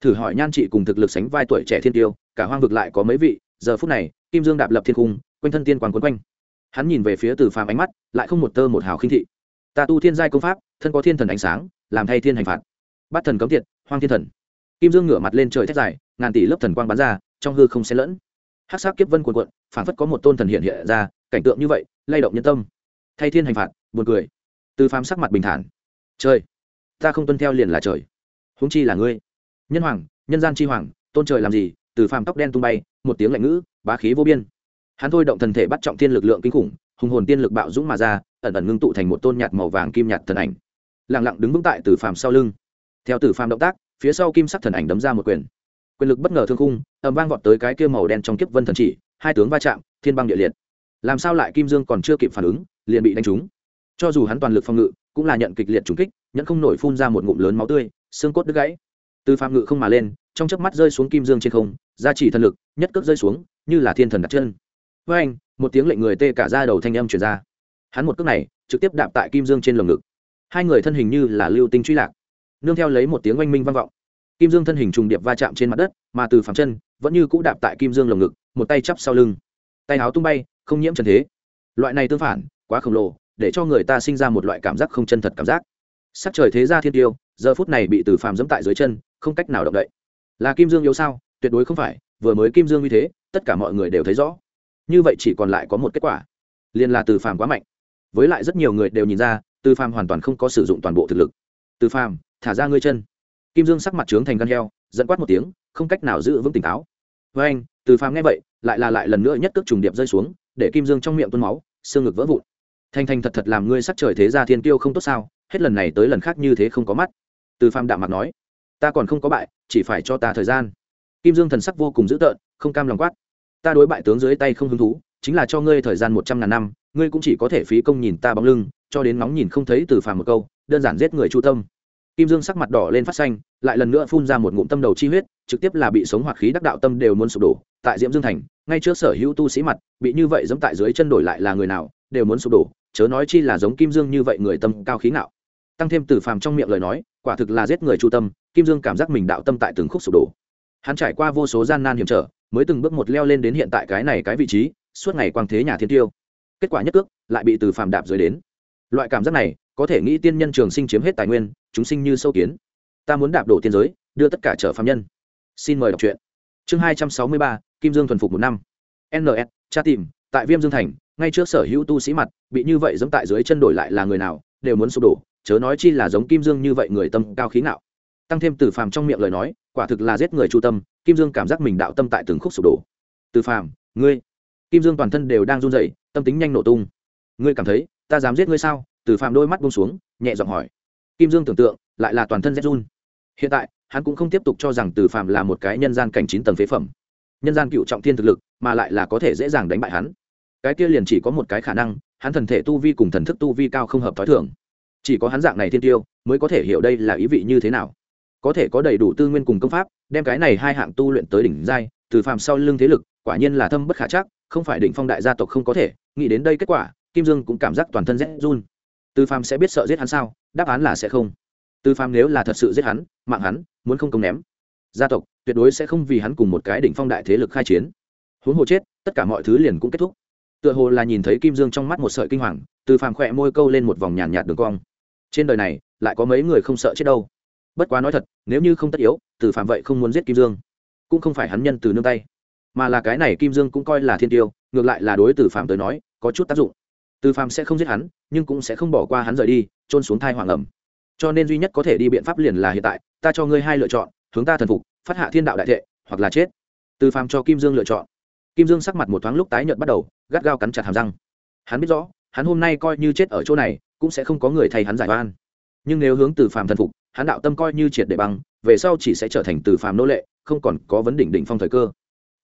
Thử hỏi nhan trị cùng thực lực sánh vai tuổi trẻ thiên tiêu, cả hoang vực lại có mấy vị, giờ phút này, kim dương đạp lập thiên cung, quanh thân tiên quán quấn quanh. Hắn nhìn về phía từ phàm ánh mắt, lại không một tơ một hào khinh thị. Ta tu thiên giai công pháp, thân có thiên thần ánh sáng, làm thay thiên hành phạt. Bắt thần cấm tiệt, hoang thiên thần. Kim dương ngửa mặt lên trời thét dài, ngàn tỷ lớp thần quang bắn ra, trong hư không xen lẫn. Hát sắc kiếp vân cuộn cuộn phản phất có một tôn thần hiện hiện ra, cảnh tượng như vậy, lay động nhân tâm. Thay thiên hành phạt, buồn cười. Từ phàm sắc mặt bình thản. Trời ta không tuân theo liền là trời. Huống chi là ngươi. Nhân hoàng, nhân gian chi hoàng, tôn trời làm gì, từ phàm tóc đen tung bay, một tiếng lạnh ngữ, bá khí vô biên. Hắn thôi động thần thể bắt trọng thiên lực lượng kinh khủng, hùng hồn tiên lực bạo dũng mà ra, ẩn ẩn ngưng tụ thành một tôn nhạt màu vàng kim nhạt thần ảnh. Lặng lặng đứng vững tại từ phàm sau lưng. Theo từ phàm động tác, phía sau kim sắc thần ảnh đấm ra một quyền. Quyền lực bất ngờ thương khung, ầm vang vọt tới cái kia màu đen trong kiếp vân thần chỉ, hai tướng va chạm, thiên băng địa liệt. Làm sao lại kim dương còn chưa kịp phản ứng, liền bị đánh trúng. Cho dù hắn toàn lực phòng ngự, cũng là nhận kịch liệt trúng kích Nhẫn không nổi phun ra một ngụm lớn máu tươi, xương cốt đứt gãy. Từ phạm ngự không mà lên, trong chớp mắt rơi xuống kim dương trên không gia trì thần lực, nhất cước rơi xuống, như là thiên thần đặt chân. Với anh, một tiếng lệnh người tê cả ra đầu thanh âm truyền ra. Hắn một cước này, trực tiếp đạp tại kim dương trên lồng ngực. Hai người thân hình như là lưu tinh truy lạc, nương theo lấy một tiếng oanh minh vang vọng. Kim dương thân hình trùng điệp va chạm trên mặt đất, mà từ phạm chân vẫn như cũ đạp tại kim dương lồng ngực, một tay chắp sau lưng. Tay áo tung bay, không nhiễm trần thế. Loại này tương phản, quá khổng lồ, để cho người ta sinh ra một loại cảm giác không chân thật cảm giác sắc trời thế ra thiên tiêu, giờ phút này bị từ phàm dẫm tại dưới chân, không cách nào động đậy. Là kim dương yếu sao? Tuyệt đối không phải, vừa mới kim dương như thế, tất cả mọi người đều thấy rõ. Như vậy chỉ còn lại có một kết quả. Liền là từ phàm quá mạnh. Với lại rất nhiều người đều nhìn ra, từ phàm hoàn toàn không có sử dụng toàn bộ thực lực. Từ phàm, thả ra ngươi chân. Kim dương sắc mặt trướng thành gan heo dẫn quát một tiếng, không cách nào giữ vững tỉnh táo. Với anh, từ phàm nghe vậy, lại là lại lần nữa nhất cước trùng điệp rơi xuống, để kim dương trong miệng tuôn máu, xương ngực vỡ vụn. Thành thành thật thật làm ngươi sắc trời thế ra thiên tiêu không tốt sao? Hết lần này tới lần khác như thế không có mắt. Từ phàm đạm mặt nói, ta còn không có bại, chỉ phải cho ta thời gian. Kim dương thần sắc vô cùng dữ tợn, không cam lòng quát, ta đối bại tướng dưới tay không hứng thú, chính là cho ngươi thời gian một trăm ngàn năm, ngươi cũng chỉ có thể phí công nhìn ta bóng lưng, cho đến nóng nhìn không thấy từ phàm một câu, đơn giản giết người chu tâm. Kim dương sắc mặt đỏ lên phát xanh, lại lần nữa phun ra một ngụm tâm đầu chi huyết, trực tiếp là bị sống hoạt khí đắc đạo tâm đều muốn sụp đổ. Tại diễm dương thành, ngay trước sở hữu tu sĩ mặt, bị như vậy dẫm tại dưới chân đổi lại là người nào, đều muốn sụp đổ. Chớ nói chi là giống kim dương như vậy người tâm cao khí ngạo tăng thêm từ phàm trong miệng lời nói, quả thực là giết người chu tâm, kim dương cảm giác mình đạo tâm tại từng khúc sụp đổ. Hắn trải qua vô số gian nan hiểm trở, mới từng bước một leo lên đến hiện tại cái này cái vị trí, suốt ngày quang thế nhà thiên tiêu. Kết quả nhất cước, lại bị từ phàm đạp dưới đến. Loại cảm giác này, có thể nghĩ tiên nhân trường sinh chiếm hết tài nguyên, chúng sinh như sâu kiến. Ta muốn đạp đổ tiên giới, đưa tất cả trở phạm nhân. Xin mời đọc truyện. Chương hai trăm sáu mươi ba, kim dương thuần phục một năm. Ns cha tìm, tại viêm dương thành, ngay trước sở hữu tu sĩ mặt, bị như vậy dẫm tại dưới chân đổi lại là người nào, đều muốn sụp đổ chớ nói chi là giống kim dương như vậy người tâm cao khí ngạo. Tăng thêm từ phàm trong miệng lời nói, quả thực là giết người chu tâm, kim dương cảm giác mình đạo tâm tại từng khúc sụp đổ. Từ phàm, ngươi, kim dương toàn thân đều đang run rẩy, tâm tính nhanh nổ tung. Ngươi cảm thấy, ta dám giết ngươi sao? Từ phàm đôi mắt buông xuống, nhẹ giọng hỏi. Kim dương tưởng tượng, lại là toàn thân rét run. Hiện tại, hắn cũng không tiếp tục cho rằng từ phàm là một cái nhân gian cảnh chín tầng phế phẩm. Nhân gian cựu trọng thiên thực lực, mà lại là có thể dễ dàng đánh bại hắn. Cái kia liền chỉ có một cái khả năng, hắn thần thể tu vi cùng thần thức tu vi cao không hợp t h ó i thường chỉ có hắn dạng này thiên tiêu, mới có thể hiểu đây là ý vị như thế nào. Có thể có đầy đủ tư nguyên cùng công pháp, đem cái này hai hạng tu luyện tới đỉnh giai, từ phàm sau lưng thế lực, quả nhiên là thâm bất khả chắc, không phải đỉnh phong đại gia tộc không có thể. Nghĩ đến đây kết quả, kim dương cũng cảm giác toàn thân rét run. Từ phàm sẽ biết sợ giết hắn sao? Đáp án là sẽ không. Từ phàm nếu là thật sự giết hắn, mạng hắn, muốn không công ném. Gia tộc, tuyệt đối sẽ không vì hắn cùng một cái đỉnh phong đại thế lực khai chiến. Huống hồ chết, tất cả mọi thứ liền cũng kết thúc. Tựa hồ là nhìn thấy kim dương trong mắt một sợi kinh hoàng, từ phàm khỏe môi câu lên một vòng nhàn nhạt đường cong trên đời này, lại có mấy người không sợ chết đâu. Bất quá nói thật, nếu như không tất yếu, từ phàm vậy không muốn giết kim dương. Cũng không phải hắn nhân từ nương tay, mà là cái này kim dương cũng coi là thiên tiêu, ngược lại là đối từ phàm tới nói, có chút tác dụng. Từ phàm sẽ không giết hắn, nhưng cũng sẽ không bỏ qua hắn rời đi trôn xuống thai hoàng ẩm. Cho nên duy nhất có thể đi biện pháp liền là hiện tại, ta cho ngươi hai lựa chọn, hướng ta thần phục, phát hạ thiên đạo đại thệ, hoặc là chết. Từ phàm cho kim dương lựa chọn. Kim dương sắc mặt một thoáng lúc tái nhợt bắt đầu, gắt gao cắn chặt hàm răng. Hắn biết rõ, hắn hôm nay coi như chết ở chỗ này cũng sẽ không có người thay hắn giải oan. Nhưng nếu hướng từ phàm thần phục, hắn đạo tâm coi như triệt để băng, về sau chỉ sẽ trở thành từ phàm nô lệ, không còn có vấn đỉnh đỉnh phong thời cơ.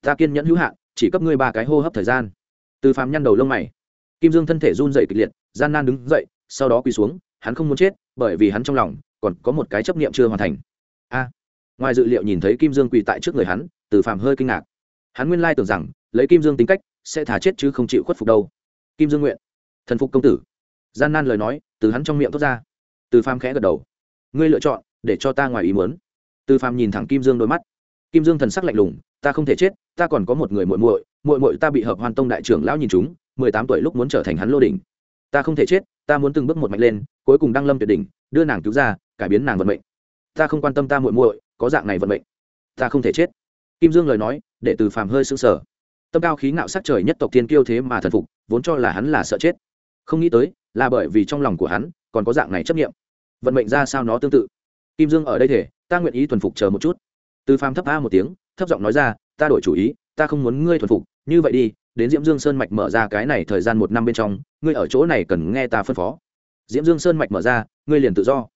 Ta kiên nhẫn hữu hạn, chỉ cấp ngươi ba cái hô hấp thời gian. Từ phàm nhăn đầu lông mày. Kim dương thân thể run dậy kịch liệt, gian nan đứng dậy, sau đó quỳ xuống, hắn không muốn chết, bởi vì hắn trong lòng còn có một cái chấp niệm chưa hoàn thành. A. Ngoài dự liệu nhìn thấy kim dương quỳ tại trước người hắn, từ phàm hơi kinh ngạc. Hắn nguyên lai tưởng rằng, lấy kim dương tính cách, sẽ thả chết chứ không chịu khuất phục đâu. Kim dương nguyện. Thần phục công tử gian nan lời nói, từ hắn trong miệng thốt ra. Từ phàm khẽ gật đầu. Ngươi lựa chọn, để cho ta ngoài ý muốn. Từ phàm nhìn thẳng kim dương đôi mắt. Kim dương thần sắc lạnh lùng, ta không thể chết, ta còn có một người muội muội muội muội ta bị hợp hoàn tông đại trưởng lão nhìn chúng mười tám tuổi lúc muốn trở thành hắn lô đỉnh. Ta không thể chết, ta muốn từng bước một mạnh lên, cuối cùng đăng lâm tuyệt đỉnh, đưa nàng cứu ra, cải biến nàng vận mệnh. Ta không quan tâm ta muội muội, có dạng này vận mệnh. Ta không thể chết. Kim dương lời nói, để từ phàm hơi sững sờ. Tâm cao khí ngạo sắc trời nhất tộc thiên kiêu thế mà thần phục, vốn cho là hắn là sợ chết. Không nghĩ tới là bởi vì trong lòng của hắn còn có dạng này chấp nghiệm. Vận mệnh ra sao nó tương tự. Kim dương ở đây thể, ta nguyện ý thuần phục chờ một chút. Từ phàm thấp a một tiếng, thấp giọng nói ra, ta đổi chủ ý, ta không muốn ngươi thuần phục, như vậy đi, đến diễm dương sơn mạch mở ra cái này thời gian một năm bên trong, ngươi ở chỗ này cần nghe ta phân phó. Diễm dương sơn mạch mở ra, ngươi liền tự do.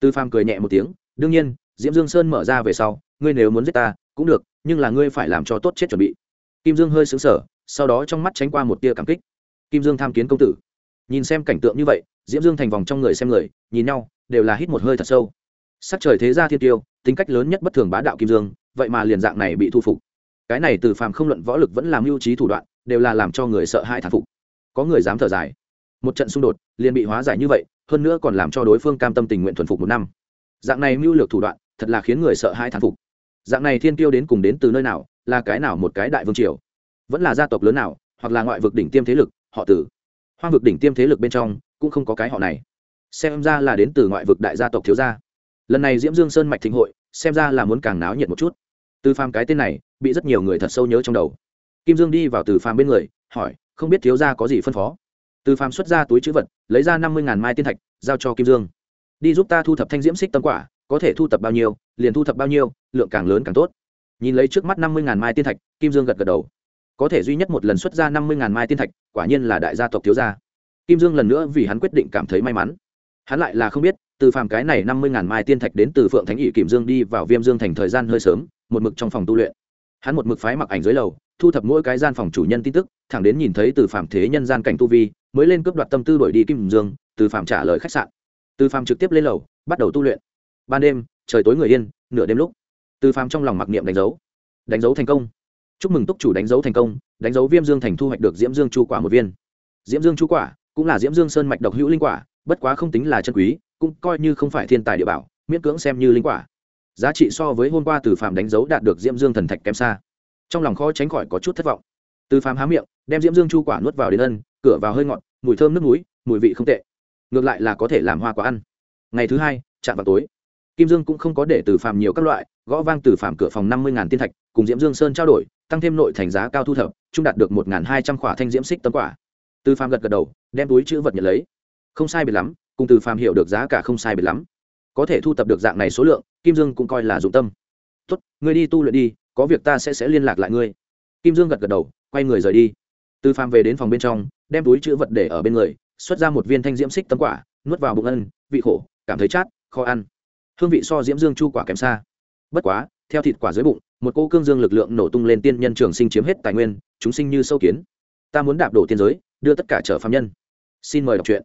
Tư phàm cười nhẹ một tiếng, đương nhiên, diễm dương sơn mở ra về sau, ngươi nếu muốn giết ta, cũng được, nhưng là ngươi phải làm cho tốt chết chuẩn bị. Kim dương hơi xứng sở sau đó trong mắt tránh qua một tia cảm kích. Kim dương tham kiến công tử nhìn xem cảnh tượng như vậy, diễm dương thành vòng trong người xem người, nhìn nhau, đều là hít một hơi thật sâu. Sắc trời thế gia thiên tiêu, tính cách lớn nhất bất thường bá đạo kim dương, vậy mà liền dạng này bị thu phục. Cái này từ phàm không luận võ lực vẫn làm mưu trí thủ đoạn, đều là làm cho người sợ hãi thản phục. Có người dám thở dài. Một trận xung đột, liền bị hóa giải như vậy, hơn nữa còn làm cho đối phương cam tâm tình nguyện thuần phục một năm. Dạng này mưu lược thủ đoạn, thật là khiến người sợ hãi thán phục. Dạng này thiên tiêu đến cùng đến từ nơi nào, là cái nào một cái đại vương triều? Vẫn là gia tộc lớn nào, hoặc là ngoại vực đỉnh tiêm thế lực, họ tử hoang vực đỉnh tiêm thế lực bên trong, cũng không có cái họ này. Xem ra là đến từ ngoại vực đại gia tộc thiếu gia. Lần này diễm dương sơn mạch thịnh hội, xem ra là muốn càng náo nhiệt một chút. Từ phàm cái tên này, bị rất nhiều người thật sâu nhớ trong đầu. Kim dương đi vào từ phàm bên người, hỏi, không biết thiếu gia có gì phân phó? Từ phàm xuất ra túi chữ vật, lấy ra năm mươi mai tiên thạch, giao cho kim dương. Đi giúp ta thu thập thanh diễm xích tâm quả, có thể thu thập bao nhiêu, liền thu thập bao nhiêu, lượng càng lớn càng tốt. Nhìn lấy trước mắt năm mươi mai tiên thạch, kim dương gật gật đầu có thể duy nhất một lần xuất ra năm mươi mai tiên thạch, quả nhiên là đại gia tộc thiếu gia. Kim dương lần nữa vì hắn quyết định cảm thấy may mắn. Hắn lại là không biết, từ phàm cái này năm mươi mai tiên thạch đến từ phượng thánh ỵ kim dương đi vào viêm dương thành thời gian hơi sớm, một mực trong phòng tu luyện. Hắn một mực phái mặc ảnh dưới lầu, thu thập mỗi cái gian phòng chủ nhân tin tức, thẳng đến nhìn thấy từ Phàm thế nhân gian cảnh tu vi, mới lên cướp đoạt tâm tư đổi đi kim dương, từ Phàm trả lời khách sạn. Từ Phàm trực tiếp lên lầu, bắt đầu tu luyện. Ban đêm, trời tối người yên, nửa đêm lúc, từ Phàm trong lòng mặc niệm đánh dấu. Đánh dấu thành công chúc mừng túc chủ đánh dấu thành công, đánh dấu viêm dương thành thu hoạch được diễm dương chu quả một viên. Diễm dương chu quả cũng là diễm dương sơn mạch độc hữu linh quả, bất quá không tính là chân quý, cũng coi như không phải thiên tài địa bảo, miễn cưỡng xem như linh quả. Giá trị so với hôm qua từ phạm đánh dấu đạt được diễm dương thần thạch kém xa. Trong lòng khó tránh khỏi có chút thất vọng. Từ phạm há miệng, đem diễm dương chu quả nuốt vào đến ân, cửa vào hơi ngọt, mùi thơm nước núi, mùi vị không tệ. Ngược lại là có thể làm hoa quả ăn. Ngày thứ hai, chạm vào tối. Kim dương cũng không có để từ phạm nhiều các loại, gõ vang từ phạm cửa phòng năm mươi tiên thạch, cùng diễm dương sơn trao đổi tăng thêm nội thành giá cao thu thập trung đạt được một hai trăm khỏa thanh diễm xích tấm quả. Từ phàm gật gật đầu, đem túi chữ vật nhận lấy. Không sai biệt lắm, cùng từ phàm hiểu được giá cả không sai biệt lắm. Có thể thu thập được dạng này số lượng, kim dương cũng coi là dụng tâm. Tốt, ngươi đi tu luyện đi, có việc ta sẽ sẽ liên lạc lại ngươi. Kim dương gật gật đầu, quay người rời đi. Từ phàm về đến phòng bên trong, đem túi chữ vật để ở bên người, xuất ra một viên thanh diễm xích tấm quả, nuốt vào bụng ân, vị khổ, cảm thấy chát, khó ăn. Hương vị so diễm dương chu quả kém xa. Bất quá, theo thịt quả dưới bụng một cô cương dương lực lượng nổ tung lên tiên nhân trường sinh chiếm hết tài nguyên, chúng sinh như sâu kiến. Ta muốn đạp đổ tiên giới, đưa tất cả trở phạm nhân. Xin mời đọc truyện.